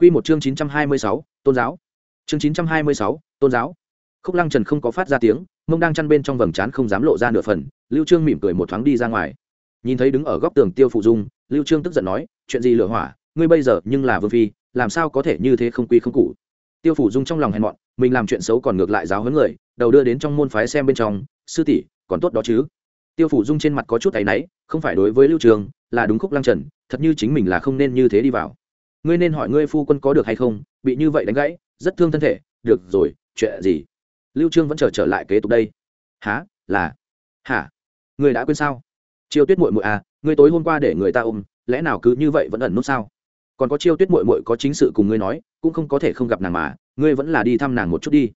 Quy một chương 926, tôn giáo. Chương 926, tôn giáo. Khúc Lăng Trần không có phát ra tiếng, mông đang chăn bên trong vầng trán không dám lộ ra nửa phần, Lưu Trương mỉm cười một thoáng đi ra ngoài. Nhìn thấy đứng ở góc tường Tiêu Phụ Dung, Lưu Trương tức giận nói, chuyện gì lửa hỏa, ngươi bây giờ nhưng là vương phi, làm sao có thể như thế không quy không củ. Tiêu Phủ Dung trong lòng hèn mọn, mình làm chuyện xấu còn ngược lại giáo huấn người, đầu đưa đến trong môn phái xem bên trong, sư tỷ, còn tốt đó chứ. Tiêu Phủ Dung trên mặt có chút thấy nấy, không phải đối với Lưu Trương, là đúng khúc lăng trần, thật như chính mình là không nên như thế đi vào ngươi nên hỏi ngươi phu quân có được hay không bị như vậy đánh gãy rất thương thân thể được rồi chuyện gì? Lưu trương vẫn chờ trở, trở lại kế tục đây. Há là. Hả? Ngươi đã quên sao? Chiêu tuyết muội muội à ngươi tối hôm qua để người ta ôm lẽ nào cứ như vậy vẫn ẩn nút sao? Còn có chiêu tuyết muội muội có chính sự cùng ngươi nói cũng không có thể không gặp nàng mà ngươi vẫn là đi thăm nàng một chút đi.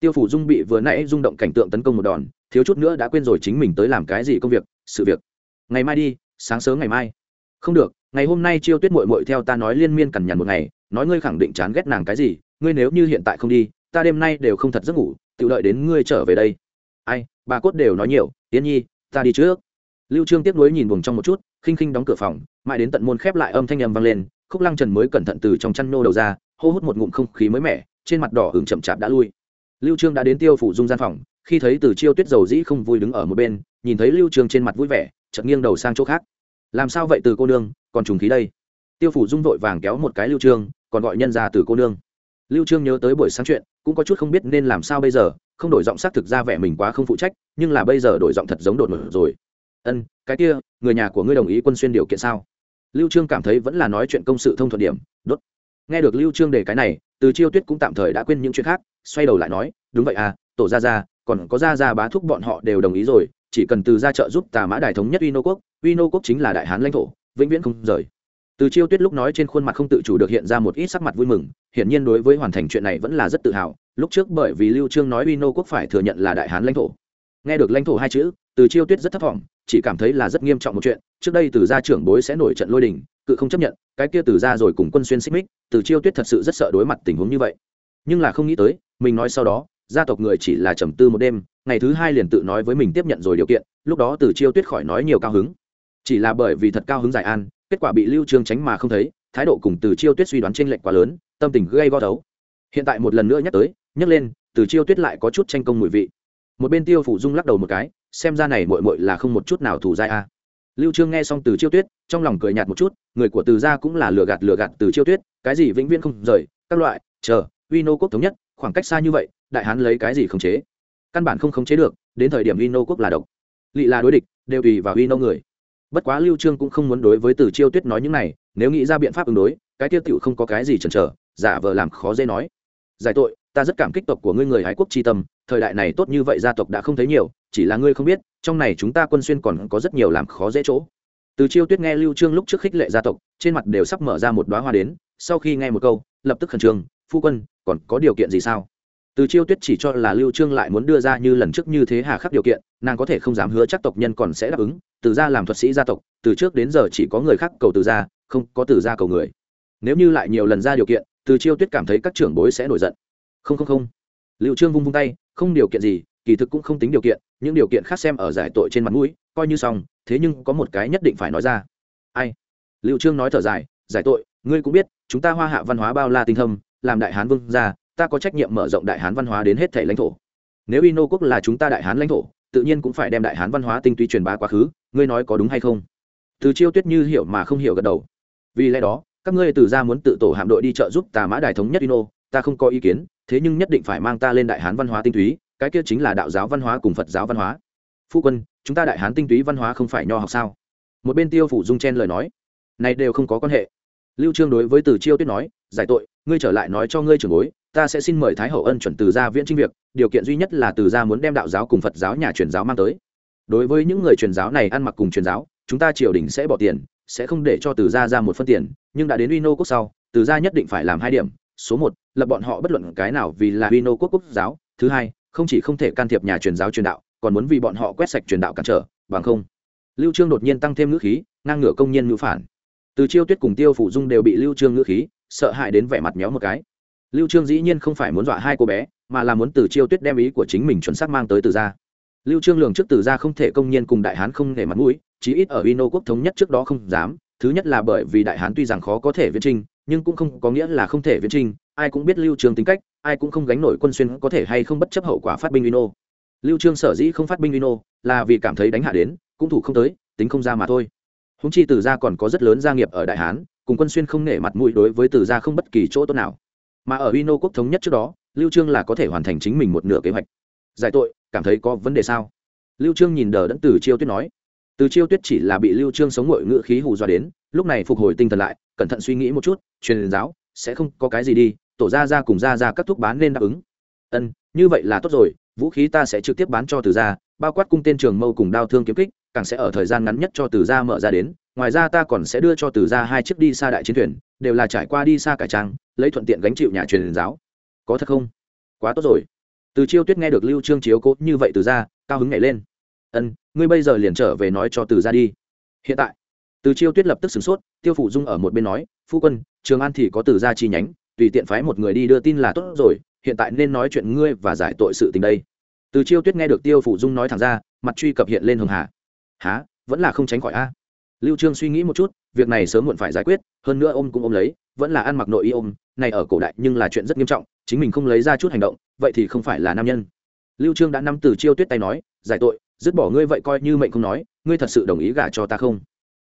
Tiêu phủ dung bị vừa nãy rung động cảnh tượng tấn công một đòn thiếu chút nữa đã quên rồi chính mình tới làm cái gì công việc sự việc. Ngày mai đi sáng sớm ngày mai. Không được ngày hôm nay chiêu tuyết mội mội theo ta nói liên miên cằn nhằn một ngày, nói ngươi khẳng định chán ghét nàng cái gì, ngươi nếu như hiện tại không đi, ta đêm nay đều không thật giấc ngủ, tự đợi đến ngươi trở về đây. Ai, bà cốt đều nói nhiều tiến nhi, ta đi trước. Lưu trương tiếp nối nhìn buồng trong một chút, khinh khinh đóng cửa phòng, mãi đến tận môn khép lại âm thanh âm vang lên, khúc lăng trần mới cẩn thận từ trong chăn nô đầu ra, hô hút một ngụm không khí mới mẻ, trên mặt đỏ hừng chậm chạp đã lui. Lưu trương đã đến tiêu phủ dung gian phòng, khi thấy từ chiêu tuyết dầu dĩ không vui đứng ở một bên, nhìn thấy lưu trương trên mặt vui vẻ, chợt nghiêng đầu sang chỗ khác. Làm sao vậy từ cô nương còn trùng khí đây. Tiêu phủ dung vội vàng kéo một cái lưu trương, còn gọi nhân ra từ cô nương. Lưu trương nhớ tới buổi sáng chuyện, cũng có chút không biết nên làm sao bây giờ, không đổi giọng xác thực ra vẻ mình quá không phụ trách, nhưng là bây giờ đổi giọng thật giống đột ngột rồi. Ân, cái kia, người nhà của ngươi đồng ý quân xuyên điều kiện sao? Lưu trương cảm thấy vẫn là nói chuyện công sự thông thuận điểm, đốt. Nghe được lưu trương đề cái này, từ chiêu tuyết cũng tạm thời đã quên những chuyện khác, xoay đầu lại nói, đúng vậy à tổ gia gia, còn có gia gia bá thúc bọn họ đều đồng ý rồi, chỉ cần từ gia trợ giúp tà mã đại thống nhất uy nô quốc, uy nô quốc chính là đại hán lãnh thổ vĩnh viễn không rời. Từ chiêu tuyết lúc nói trên khuôn mặt không tự chủ được hiện ra một ít sắc mặt vui mừng, hiển nhiên đối với hoàn thành chuyện này vẫn là rất tự hào, lúc trước bởi vì lưu trương nói uy nô quốc phải thừa nhận là đại hán lãnh thổ. Nghe được lãnh thổ hai chữ, từ chiêu tuyết rất thất vọng, chỉ cảm thấy là rất nghiêm trọng một chuyện, trước đây từ gia trưởng bối sẽ nổi trận lôi đình, cự không chấp nhận, cái kia từ gia rồi cùng quân xuyên xích mích, từ chiêu tuyết thật sự rất sợ đối mặt tình huống như vậy. Nhưng là không nghĩ tới, mình nói sau đó, gia tộc người chỉ là trầm tư một đêm, ngày thứ hai liền tự nói với mình tiếp nhận rồi điều kiện, lúc đó từ chiêu tuyết khỏi nói nhiều cao hứng chỉ là bởi vì thật cao hứng giải an, kết quả bị lưu trương tránh mà không thấy, thái độ cùng từ chiêu tuyết suy đoán trên lệnh quá lớn, tâm tình gây go đấu hiện tại một lần nữa nhắc tới, nhắc lên, từ chiêu tuyết lại có chút tranh công mùi vị. Một bên tiêu phủ dung lắc đầu một cái, xem ra này muội muội là không một chút nào thủ dai a. À. Lưu trương nghe xong từ chiêu tuyết, trong lòng cười nhạt một chút, người của từ gia cũng là lừa gạt lừa gạt từ chiêu tuyết, cái gì vĩnh viễn không rời, các loại, chờ uy nô quốc thống nhất, khoảng cách xa như vậy, đại hán lấy cái gì khống chế? Căn bản không khống chế được, đến thời điểm uy nô quốc là độc. Lị là đối địch, đều tùy vào uy nô người bất quá lưu trương cũng không muốn đối với từ chiêu tuyết nói những này, nếu nghĩ ra biện pháp ứng đối, cái tiêu tiểu không có cái gì chần chờ, giả vờ làm khó dễ nói. Giải tội, ta rất cảm kích tộc của ngươi người hái quốc tri tâm, thời đại này tốt như vậy gia tộc đã không thấy nhiều, chỉ là ngươi không biết, trong này chúng ta quân xuyên còn có rất nhiều làm khó dễ chỗ. Từ chiêu tuyết nghe lưu trương lúc trước khích lệ gia tộc, trên mặt đều sắp mở ra một đóa hoa đến, sau khi nghe một câu, lập tức khẩn trương, phu quân, còn có điều kiện gì sao? Từ chiêu tuyết chỉ cho là lưu trương lại muốn đưa ra như lần trước như thế hà khắc điều kiện, nàng có thể không dám hứa chắc tộc nhân còn sẽ đáp ứng, từ gia làm thuật sĩ gia tộc, từ trước đến giờ chỉ có người khác cầu từ gia, không có từ gia cầu người. Nếu như lại nhiều lần ra điều kiện, từ chiêu tuyết cảm thấy các trưởng bối sẽ nổi giận. Không không không. Lưu trương vung vung tay, không điều kiện gì, kỳ thực cũng không tính điều kiện, những điều kiện khác xem ở giải tội trên mặt mũi, coi như xong, thế nhưng có một cái nhất định phải nói ra. Ai? Lưu trương nói thở dài, giải tội, ngươi cũng biết, chúng ta hoa hạ văn hóa bao la tinh thâm, làm đại hán vương gia ta có trách nhiệm mở rộng đại hán văn hóa đến hết thể lãnh thổ. Nếu ino quốc là chúng ta đại hán lãnh thổ, tự nhiên cũng phải đem đại hán văn hóa tinh túy truyền bá quá khứ, ngươi nói có đúng hay không? Từ chiêu tuyết như hiểu mà không hiểu gật đầu. Vì lẽ đó, các ngươi từ ra muốn tự tổ hạm đội đi trợ giúp tà mã đại thống nhất ino, ta không có ý kiến, thế nhưng nhất định phải mang ta lên đại hán văn hóa tinh túy, cái kia chính là đạo giáo văn hóa cùng phật giáo văn hóa. Phu quân, chúng ta đại hán tinh túy văn hóa không phải nho học sao? Một bên tiêu phủ dung chen lời nói. Này đều không có quan hệ. Lưu trương đối với từ chiêu tuyết nói, giải tội, ngươi trở lại nói cho ngươi trưởng bối ta sẽ xin mời thái hậu ân chuẩn từ gia viễn trinh việc, điều kiện duy nhất là từ gia muốn đem đạo giáo cùng phật giáo nhà truyền giáo mang tới. Đối với những người truyền giáo này ăn mặc cùng truyền giáo, chúng ta triều đình sẽ bỏ tiền, sẽ không để cho từ gia ra một phân tiền, nhưng đã đến uy nô quốc sau, từ gia nhất định phải làm hai điểm. Số một là bọn họ bất luận cái nào vì là uy nô quốc quốc giáo. Thứ hai, không chỉ không thể can thiệp nhà truyền giáo truyền đạo, còn muốn vì bọn họ quét sạch truyền đạo cản trở, bằng không, lưu trương đột nhiên tăng thêm ngữ khí, ngang ngửa công nhân ngữ phản. Từ chiêu tuyết cùng tiêu phủ dung đều bị lưu trương ngữ khí, sợ hãi đến vẻ mặt méo một cái lưu trương dĩ nhiên không phải muốn dọa hai cô bé, mà là muốn từ chiêu tuyết đem ý của chính mình chuẩn xác mang tới từ gia. Lưu trương lường trước từ gia không thể công nhiên cùng đại hán không để mặt mũi, chí ít ở Vino quốc thống nhất trước đó không dám, thứ nhất là bởi vì đại hán tuy rằng khó có thể viễn trinh nhưng cũng không có nghĩa là không thể viễn trinh ai cũng biết lưu trương tính cách, ai cũng không gánh nổi quân xuyên có thể hay không bất chấp hậu quả phát binh vino lưu trương sở dĩ không phát binh vino là vì cảm thấy đánh hạ đến, cũng thủ không tới, tính không ra mà thôi. Húng chi từ gia còn có rất lớn gia nghiệp ở đại hán, cùng quân xuyên không nể mặt mũi đối với từ gia không bất kỳ chỗ tốt nào mà ở vino quốc thống nhất trước đó, lưu trương là có thể hoàn thành chính mình một nửa kế hoạch. Giải tội, cảm thấy có vấn đề sao? Lưu trương nhìn đờ đẫn từ chiêu tuyết nói. Từ chiêu tuyết chỉ là bị lưu trương sống ngội ngựa khí hù dọa đến, lúc này phục hồi tinh thần lại, cẩn thận suy nghĩ một chút, truyền giáo, sẽ không có cái gì đi, tổ ra ra cùng ra ra các thuốc bán nên đáp ứng. Ân, như vậy là tốt rồi, vũ khí ta sẽ trực tiếp bán cho từ gia, bao quát cung tên trường mâu cùng đao thương kiếm kích, càng sẽ ở thời gian ngắn nhất cho từ gia mở ra đến, ngoài ra ta còn sẽ đưa cho từ gia hai chiếc đi xa đại chiến thuyền, đều là trải qua đi xa cải trang lấy thuận tiện gánh chịu nhà truyền giáo. Có thật không? Quá tốt rồi. Từ chiêu tuyết nghe được lưu trương chiếu cố như vậy từ gia cao hứng nhảy lên. Ân, ngươi bây giờ liền trở về nói cho từ gia đi. Hiện tại, từ chiêu tuyết lập tức sửng sốt, tiêu phủ dung ở một bên nói, phu quân, trường an thì có từ gia chi nhánh, tùy tiện phái một người đi đưa tin là tốt rồi, hiện tại nên nói chuyện ngươi và giải tội sự tình đây. Từ chiêu tuyết nghe được tiêu phủ dung nói thẳng ra, mặt truy cập hiện lên hường hà. Há vẫn là không tránh khỏi a? Lưu trương suy nghĩ một chút, việc này sớm muộn phải giải quyết, hơn nữa ôm cũng ôm lấy, vẫn là ăn mặc nội y ôm này ở cổ đại nhưng là chuyện rất nghiêm trọng, chính mình không lấy ra chút hành động, vậy thì không phải là nam nhân. Lưu trương đã nắm từ chiêu tuyết tay nói, giải tội, dứt bỏ ngươi vậy coi như mệnh không nói, ngươi thật sự đồng ý gả cho ta không?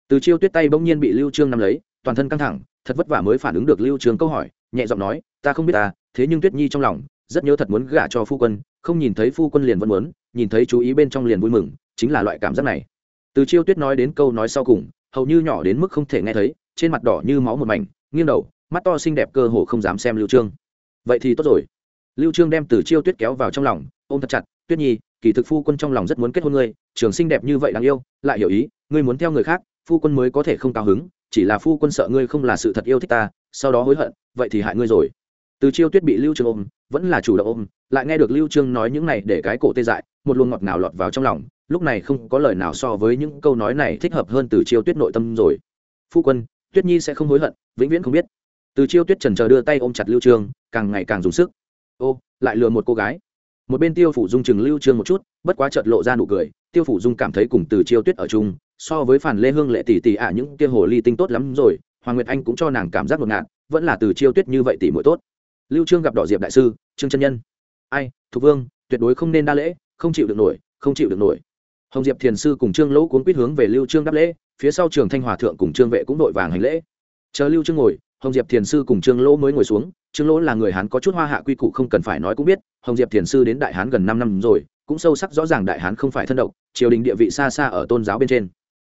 Từ chiêu tuyết tay bỗng nhiên bị lưu trương nắm lấy, toàn thân căng thẳng, thật vất vả mới phản ứng được lưu trương câu hỏi, nhẹ giọng nói, ta không biết ta, thế nhưng tuyết nhi trong lòng, rất nhớ thật muốn gả cho phu quân, không nhìn thấy phu quân liền vẫn muốn, nhìn thấy chú ý bên trong liền vui mừng, chính là loại cảm giác này. Từ chiêu tuyết nói đến câu nói sau cùng, hầu như nhỏ đến mức không thể nghe thấy, trên mặt đỏ như máu một mảnh, nghiêng đầu mắt to xinh đẹp cơ hồ không dám xem lưu trương. Vậy thì tốt rồi. Lưu trương đem từ chiêu tuyết kéo vào trong lòng, ôm thật chặt, tuyết nhi, kỳ thực phu quân trong lòng rất muốn kết hôn ngươi, trường xinh đẹp như vậy đáng yêu, lại hiểu ý, ngươi muốn theo người khác, phu quân mới có thể không cao hứng, chỉ là phu quân sợ ngươi không là sự thật yêu thích ta, sau đó hối hận, vậy thì hại ngươi rồi. Từ chiêu tuyết bị lưu trương ôm, vẫn là chủ động ôm, lại nghe được lưu trương nói những này để cái cổ tê dại, một luồng ngọt ngào lọt vào trong lòng, lúc này không có lời nào so với những câu nói này thích hợp hơn từ chiêu tuyết nội tâm rồi. Phu quân, tuyết nhi sẽ không hối hận, vĩnh viễn không biết từ chiêu tuyết trần chờ đưa tay ôm chặt lưu trương, càng ngày càng dùng sức. Ô, lại lừa một cô gái. Một bên tiêu phủ dung chừng lưu trương một chút, bất quá chợt lộ ra nụ cười. Tiêu phủ dung cảm thấy cùng từ chiêu tuyết ở chung, so với phản lê hương lệ tỷ tỷ ạ những kia hồ ly tinh tốt lắm rồi, hoàng nguyệt anh cũng cho nàng cảm giác ngột ngạt, vẫn là từ chiêu tuyết như vậy tỷ muội tốt. Lưu trương gặp đỏ diệp đại sư, trương chân nhân. Ai, thục vương, tuyệt đối không nên đa lễ, không chịu được nổi, không chịu được nổi. Hồng diệp thiền sư cùng trương lỗ cuốn quýt hướng về lưu trương đáp lễ, phía sau trường thanh hòa thượng cùng trương vệ cũng đội vàng hành lễ. Chờ lưu trương ngồi hồng diệp thiền sư cùng trương lỗ mới ngồi xuống, trương lỗ là người hán có chút hoa hạ quy củ không cần phải nói cũng biết, hồng diệp thiền sư đến đại hán gần năm năm rồi, cũng sâu sắc rõ ràng đại hán không phải thân độc, triều đình địa vị xa xa ở tôn giáo bên trên.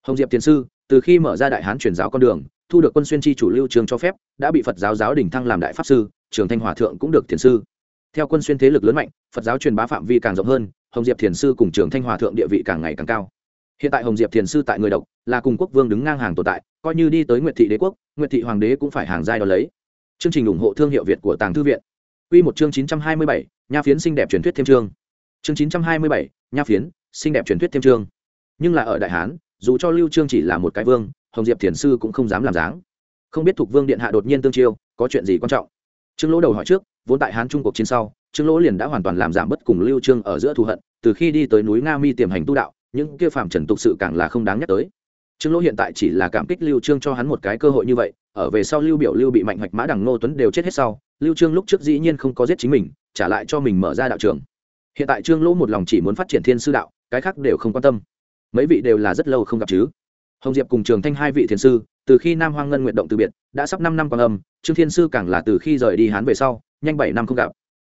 Hồng diệp thiền sư, từ khi mở ra đại hán truyền giáo con đường, thu được quân xuyên chi chủ lưu trường cho phép, đã bị phật giáo giáo đỉnh thăng làm đại pháp sư, trường thanh hòa thượng cũng được thiền sư. Theo quân xuyên thế lực lớn mạnh, phật giáo truyền bá phạm vi càng rộng hơn, hồng diệp thiền sư cùng trường thanh hòa thượng địa vị càng ngày càng cao. Hiện tại hồng diệp thiền sư tại người độc, là cùng quốc vương đứng ngang hàng tồn tại, coi như đi tới nguyệt thị đế quốc nguyệt thị hoàng đế cũng phải hàng giai đó lấy chương trình ủng hộ thương hiệu việt của tàng thư viện Quy một chương chín trăm hai mươi bảy, nha phiến xinh đẹp truyền thuyết thêm chương. Chương chín trăm hai mươi bảy, nha phiến, xinh đẹp truyền thuyết thêm chương. Nhưng là ở Đại Hán, dù cho Lưu Trương chỉ là một cái vương, Hồng Diệp Thiền sư cũng không dám làm dáng. Không biết thuộc vương điện hạ đột nhiên tương chiêu, có chuyện gì quan trọng? Trương Lỗ đầu hỏi trước, vốn tại Hán Trung cuộc chiến sau, Trương Lỗ liền đã hoàn toàn làm giảm bất cùng Lưu Trương ở giữa thù hận, từ khi đi tới núi Nga Mi tiềm hành tu đạo, những kia phàm trần tục sự càng là không đáng nhắc tới trương lỗ hiện tại chỉ là cảm kích lưu trương cho hắn một cái cơ hội như vậy, ở về sau lưu biểu lưu bị mạnh hoạch mã đằng nô tuấn đều chết hết sau, lưu trương lúc trước dĩ nhiên không có giết chính mình, trả lại cho mình mở ra đạo trường. Hiện tại trương lỗ một lòng chỉ muốn phát triển thiên sư đạo, cái khác đều không quan tâm. Mấy vị đều là rất lâu không gặp chứ. Hồng diệp cùng trường thanh hai vị thiền sư, từ khi nam hoang ngân nguyện động từ biệt, đã sắp năm năm quang âm, trương thiên sư càng là từ khi rời đi hán về sau, nhanh bảy năm không gặp.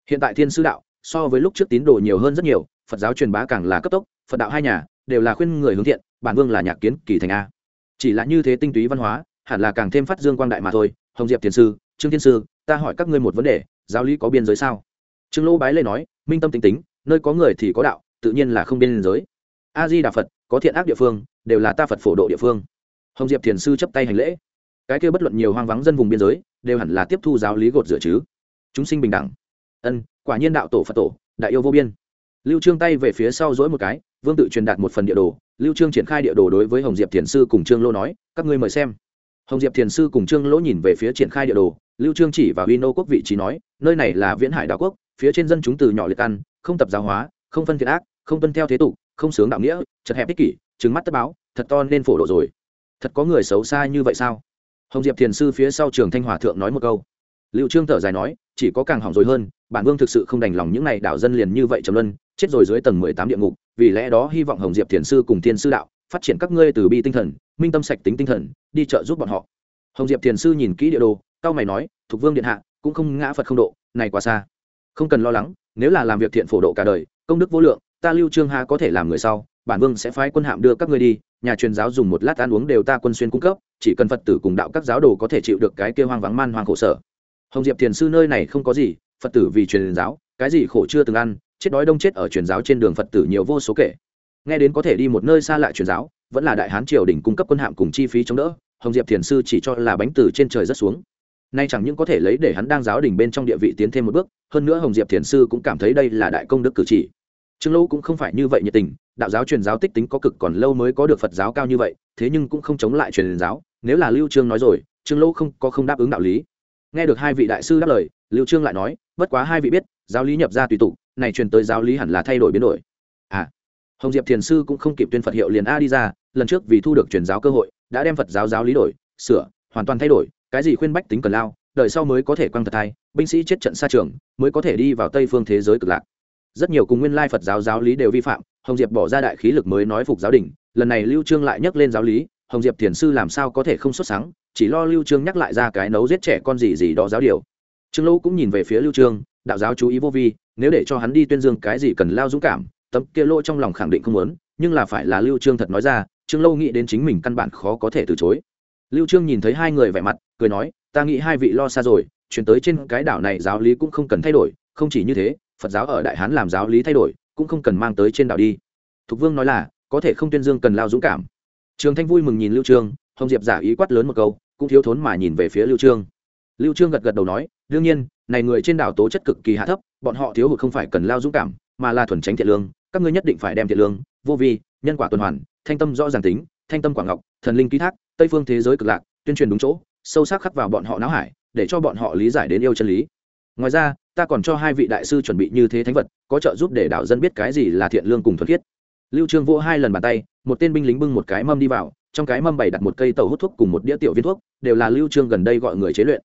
Hiện tại thiên sư đạo, so với lúc trước tín đồ nhiều hơn rất nhiều, phật giáo truyền bá càng là cấp tốc, phật đạo hai nhà, đều là khuyên người hướng thiện bản vương là nhạc kiến kỳ thành a. Chỉ là như thế tinh túy văn hóa, hẳn là càng thêm phát dương quang đại mà thôi. Hồng diệp thiền sư, trương thiên sư, ta hỏi các ngươi một vấn đề, giáo lý có biên giới sao? Trương lỗ bái lê nói, minh tâm tính tính, nơi có người thì có đạo, tự nhiên là không biên giới. A di đà phật, có thiện ác địa phương, đều là ta phật phổ độ địa phương. Hồng diệp thiền sư chấp tay hành lễ. Cái kia bất luận nhiều hoang vắng dân vùng biên giới, đều hẳn là tiếp thu giáo lý gột rửa chứ. Chúng sinh bình đẳng. Ân, quả nhiên đạo tổ phật tổ, đại yêu vô biên lưu trương tay về phía sau dỗi một cái, vương tự truyền đạt một phần địa đồ. Lưu trương triển khai địa đồ đối với hồng diệp thiền sư cùng trương lỗ nói, các ngươi mời xem. Hồng diệp thiền sư cùng trương lỗ nhìn về phía triển khai địa đồ. Lưu trương chỉ vào Vino quốc vị trí nói, nơi này là viễn hải đảo quốc, phía trên dân chúng từ nhỏ liệt ăn, không tập giáo hóa, không phân thiện ác, không tuân theo thế tục, không sướng đạo nghĩa, chật hẹp ích kỷ trứng mắt tất báo, thật to nên phổ độ rồi. Thật có người xấu xa như vậy sao? Hồng diệp thiền sư phía sau trường thanh hòa thượng nói một câu. Lưu trương thở dài nói, chỉ có càng hỏng rồi hơn, bản vương thực sự không đành lòng những này đảo dân liền như vậy trầm luân chết rồi dưới tầng mười tám địa ngục, vì lẽ đó hy vọng hồng diệp thiền sư cùng thiên sư đạo phát triển các ngươi từ bi tinh thần, minh tâm sạch tính tinh thần, đi trợ giúp bọn họ. Hồng diệp thiền sư nhìn kỹ địa đồ cao mày nói, thục vương điện hạ, cũng không ngã phật không độ, này quá xa. Không cần lo lắng, nếu là làm việc thiện phổ độ cả đời, công đức vô lượng, ta lưu trương ha có thể làm người sau, bản vương sẽ phái quân hạm đưa các ngươi đi, nhà truyền giáo dùng một lát ăn uống đều ta quân xuyên cung cấp, chỉ cần phật tử cùng đạo các giáo đồ có thể chịu được cái kia hoang vắng man hoang khổ sở. Hồng diệp thiền sư nơi này không có gì, phật tử vì truyền giáo, cái gì khổ chưa từng ăn chết đói đông chết ở truyền giáo trên đường phật tử nhiều vô số kể. Nghe đến có thể đi một nơi xa lại truyền giáo, vẫn là đại hán triều đình cung cấp quân hạm cùng chi phí chống đỡ, hồng diệp thiền sư chỉ cho là bánh từ trên trời rất xuống. Nay chẳng những có thể lấy để hắn đang giáo đình bên trong địa vị tiến thêm một bước, hơn nữa hồng diệp thiền sư cũng cảm thấy đây là đại công đức cử chỉ. Trương lâu cũng không phải như vậy nhiệt tình, đạo giáo truyền giáo tích tính có cực còn lâu mới có được phật giáo cao như vậy, thế nhưng cũng không chống lại truyền giáo. Nếu là lưu trương nói rồi, trương lâu không có không đáp ứng đạo lý. Nghe được hai vị đại sư đáp lời, lưu trương lại nói, bất quá hai vị biết, giáo lý nhập ra tùy tụ này truyền tới giáo lý hẳn là thay đổi biến đổi. À hồng diệp thiền sư cũng không kịp tuyên phật hiệu liền a đi ra, lần trước vì thu được truyền giáo cơ hội, đã đem phật giáo giáo lý đổi, sửa, hoàn toàn thay đổi, cái gì khuyên bách tính cần lao, đợi sau mới có thể quăng thật thai, binh sĩ chết trận xa trường, mới có thể đi vào tây phương thế giới cực lạc. Rất nhiều cùng nguyên lai phật giáo giáo lý đều vi phạm, hồng diệp bỏ ra đại khí lực mới nói phục giáo đình, lần này lưu trương lại nhắc lên giáo lý, hồng diệp thiền sư làm sao có thể không xuất sáng chỉ lo lưu trương nhắc lại ra cái nấu giết trẻ con gì gì đó giáo điều. Trương lâu cũng nhìn về phía lưu trương, đạo giáo chú ý vô vi nếu để cho hắn đi tuyên dương cái gì cần lao dũng cảm, tấm kia lỗ trong lòng khẳng định không muốn, nhưng là phải là lưu trương thật nói ra, trương lâu nghĩ đến chính mình căn bản khó có thể từ chối. Lưu trương nhìn thấy hai người vẻ mặt, cười nói, ta nghĩ hai vị lo xa rồi, chuyển tới trên cái đảo này giáo lý cũng không cần thay đổi, không chỉ như thế, phật giáo ở đại hán làm giáo lý thay đổi, cũng không cần mang tới trên đảo đi. Thục vương nói là, có thể không tuyên dương cần lao dũng cảm. Trường thanh vui mừng nhìn lưu trương, hồng diệp giả ý quát lớn một câu, cũng thiếu thốn mà nhìn về phía lưu trương. Lưu trương gật gật đầu nói, đương nhiên này người trên đảo tố chất cực kỳ hạ thấp, bọn họ thiếu hụt không phải cần lao dũng cảm, mà là thuần tránh thiện lương, các ngươi nhất định phải đem thiện lương, vô vi, nhân quả tuần hoàn, thanh tâm rõ ràng tính, thanh tâm quảng ngọc, thần linh ký thác, tây phương thế giới cực lạc, tuyên truyền đúng chỗ, sâu sắc khắc vào bọn họ não hải, để cho bọn họ lý giải đến yêu chân lý. Ngoài ra, ta còn cho hai vị đại sư chuẩn bị như thế thánh vật, có trợ giúp để đạo dân biết cái gì là thiện lương cùng thuần khiết. Lưu trương vỗ hai lần bàn tay, một tên binh lính bưng một cái mâm đi vào, trong cái mâm bày đặt một cây tàu hút thuốc cùng một đĩa tiểu viên thuốc, đều là lưu trương gần đây gọi người chế luyện.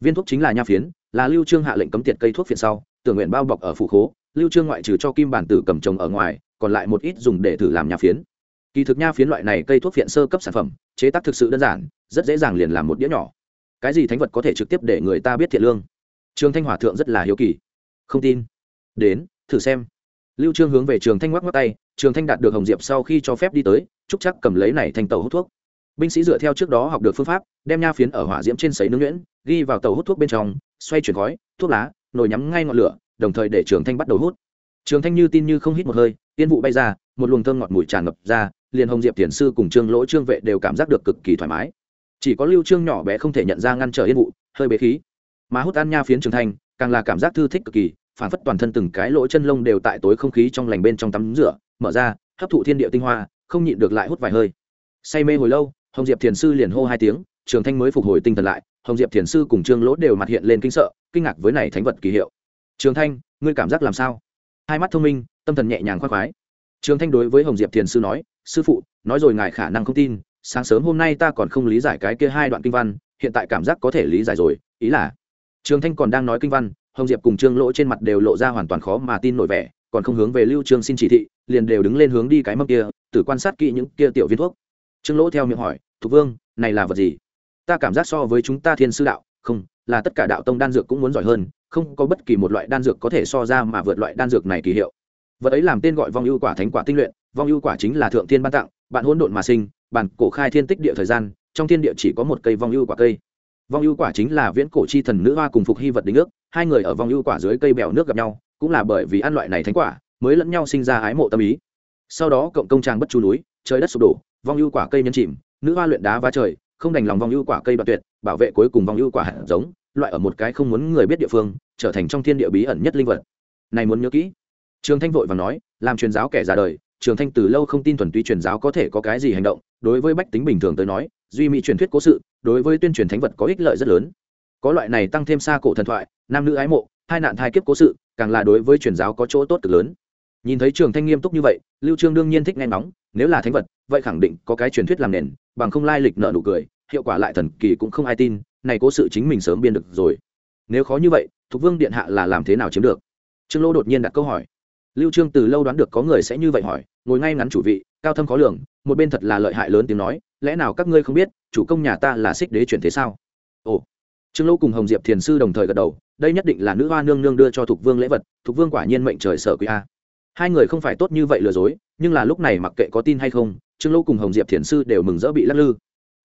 Viên thuốc chính là nha phiến là lưu trương hạ lệnh cấm tiệt cây thuốc phiện sau, tưởng nguyện bao bọc ở phủ khố, lưu trương ngoại trừ cho kim bản tử cầm trồng ở ngoài, còn lại một ít dùng để thử làm nha phiến. Kỳ thực nha phiến loại này cây thuốc phiện sơ cấp sản phẩm, chế tác thực sự đơn giản, rất dễ dàng liền làm một đĩa nhỏ. Cái gì thánh vật có thể trực tiếp để người ta biết thiện lương? Trường thanh hòa thượng rất là hiếu kỳ. Không tin. Đến, thử xem. Lưu trương hướng về trường thanh ngoắc ngoắc tay, trường thanh đạt được hồng diệp sau khi cho phép đi tới trúc chắc cầm lấy này thành tàu hút thuốc binh sĩ dựa theo trước đó học được phương pháp, đem nha phiến ở hỏa diễm trên sấy nướng nhuyễn, ghi vào tàu hút thuốc bên trong, xoay chuyển gói thuốc lá, nồi nhắm ngay ngọn lửa, đồng thời để trường thanh bắt đầu hút. Trường thanh như tin như không hít một hơi, tiên vụ bay ra, một luồng thơm ngọt mùi tràn ngập ra, liền hồng diệp tiền sư cùng trương lỗ trương vệ đều cảm giác được cực kỳ thoải mái. Chỉ có lưu trương nhỏ bé không thể nhận ra ngăn trở yên vụ, hơi bế khí. Mà hút ăn nha phiến trường thanh, càng là cảm giác thư thích cực kỳ phản phất toàn thân từng cái lỗ chân lông đều tại tối không khí trong lành bên trong tắm rửa, mở ra, hấp thụ thiên địa tinh hoa, không nhịn được lại hút vài hơi. Say mê hồi lâu hồng diệp thiền sư liền hô hai tiếng, trường thanh mới phục hồi tinh thần lại, hồng diệp thiền sư cùng trương lỗ đều mặt hiện lên kinh sợ, kinh ngạc với này thánh vật kỳ hiệu. Trường thanh, ngươi cảm giác làm sao? Hai mắt thông minh, tâm thần nhẹ nhàng khoác khoái. Trường thanh đối với hồng diệp thiền sư nói, sư phụ, nói rồi ngài khả năng không tin, sáng sớm hôm nay ta còn không lý giải cái kia hai đoạn kinh văn, hiện tại cảm giác có thể lý giải rồi, ý là trường thanh còn đang nói kinh văn, hồng diệp cùng trương lỗ trên mặt đều lộ ra hoàn toàn khó mà tin nổi vẻ, còn không hướng về lưu trương xin chỉ thị, liền đều đứng lên hướng đi cái mâm kia, tử quan sát kỹ những kia tiểu viên thuốc trương lỗ theo miệng hỏi, thục vương, này là vật gì? Ta cảm giác so với chúng ta thiên sư đạo, không, là tất cả đạo tông đan dược cũng muốn giỏi hơn, không có bất kỳ một loại đan dược có thể so ra mà vượt loại đan dược này kỳ hiệu. Vật ấy làm tên gọi vong ưu quả thánh quả tinh luyện, vong ưu quả chính là thượng thiên ban tặng, bạn hỗn độn mà sinh, bản cổ khai thiên tích địa thời gian, trong thiên địa chỉ có một cây vong ưu quả cây. Vong ưu quả chính là viễn cổ chi thần nữ hoa cùng phục hy vật đính ước, hai người ở vong ưu quả dưới cây bèo nước gặp nhau, cũng là bởi vì ăn loại này thánh quả, mới lẫn nhau sinh ra ái mộ tâm ý. Sau đó cộng công trang bất chu núi trời đất sụp đổ, vong ưu quả cây nhân chìm, nữ hoa luyện đá va trời, không đành lòng vong ưu quả cây đoạn tuyệt, bảo vệ cuối cùng vong ưu quả hạt giống, loại ở một cái không muốn người biết địa phương, trở thành trong thiên địa bí ẩn nhất linh vật. Này muốn nhớ kỹ. Trường thanh vội và nói, làm truyền giáo kẻ già đời, trường thanh từ lâu không tin thuần túy truyền giáo có thể có cái gì hành động, đối với bách tính bình thường tới nói, duy mỹ truyền thuyết cố sự, đối với tuyên truyền thánh vật có ích lợi rất lớn. Có loại này tăng thêm xa cổ thần thoại, nam nữ ái mộ, hai nạn thai kiếp cố sự, càng là đối với truyền giáo có chỗ tốt cực lớn nhìn thấy trường thanh nghiêm túc như vậy, lưu trương đương nhiên thích nghe ngóng, nếu là thánh vật, vậy khẳng định có cái truyền thuyết làm nền, bằng không lai lịch nợ nụ cười, hiệu quả lại thần kỳ cũng không ai tin, này cố sự chính mình sớm biên được rồi. Nếu khó như vậy thục vương điện hạ là làm thế nào chiếm được? Trương lô đột nhiên đặt câu hỏi. Lưu trương từ lâu đoán được có người sẽ như vậy hỏi, ngồi ngay ngắn chủ vị, cao thâm khó lường, một bên thật là lợi hại lớn tiếng nói, lẽ nào các ngươi không biết, chủ công nhà ta là xích đế chuyển thế sao? Ồ. Trương lô cùng hồng diệp thiền sư đồng thời gật đầu, đây nhất định là nữ hoa nương nương đưa cho thục vương lễ vật thục vương quả nhiên mệnh trời sở quý a hai người không phải tốt như vậy lừa dối, nhưng là lúc này mặc kệ có tin hay không, trương lô cùng hồng diệp thiền sư đều mừng rỡ bị lắc lư.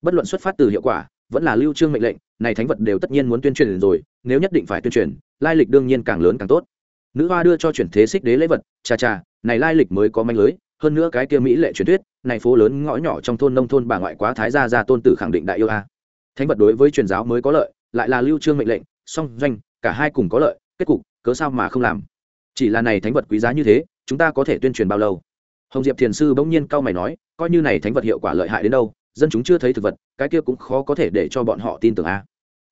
Bất luận xuất phát từ hiệu quả, vẫn là lưu trương mệnh lệnh, này thánh vật đều tất nhiên muốn tuyên truyền rồi, nếu nhất định phải tuyên truyền, lai lịch đương nhiên càng lớn càng tốt. Nữ hoa đưa cho chuyển thế xích đế lễ vật, cha cha, này lai lịch mới có manh lưới, hơn nữa cái kia mỹ lệ truyền thuyết, này phố lớn ngõ nhỏ trong thôn nông thôn bà ngoại quá thái gia gia tôn tử khẳng định đại yêu a. Thánh vật đối với truyền giáo mới có lợi, lại là lưu trương mệnh lệnh, song doanh, cả hai cùng có lợi, kết cục, cớ sao mà không làm? Chỉ là này thánh vật quý giá như thế, chúng ta có thể tuyên truyền bao lâu? Hồng diệp thiền sư bỗng nhiên cau mày nói, coi như này thánh vật hiệu quả lợi hại đến đâu, dân chúng chưa thấy thực vật, cái kia cũng khó có thể để cho bọn họ tin tưởng a.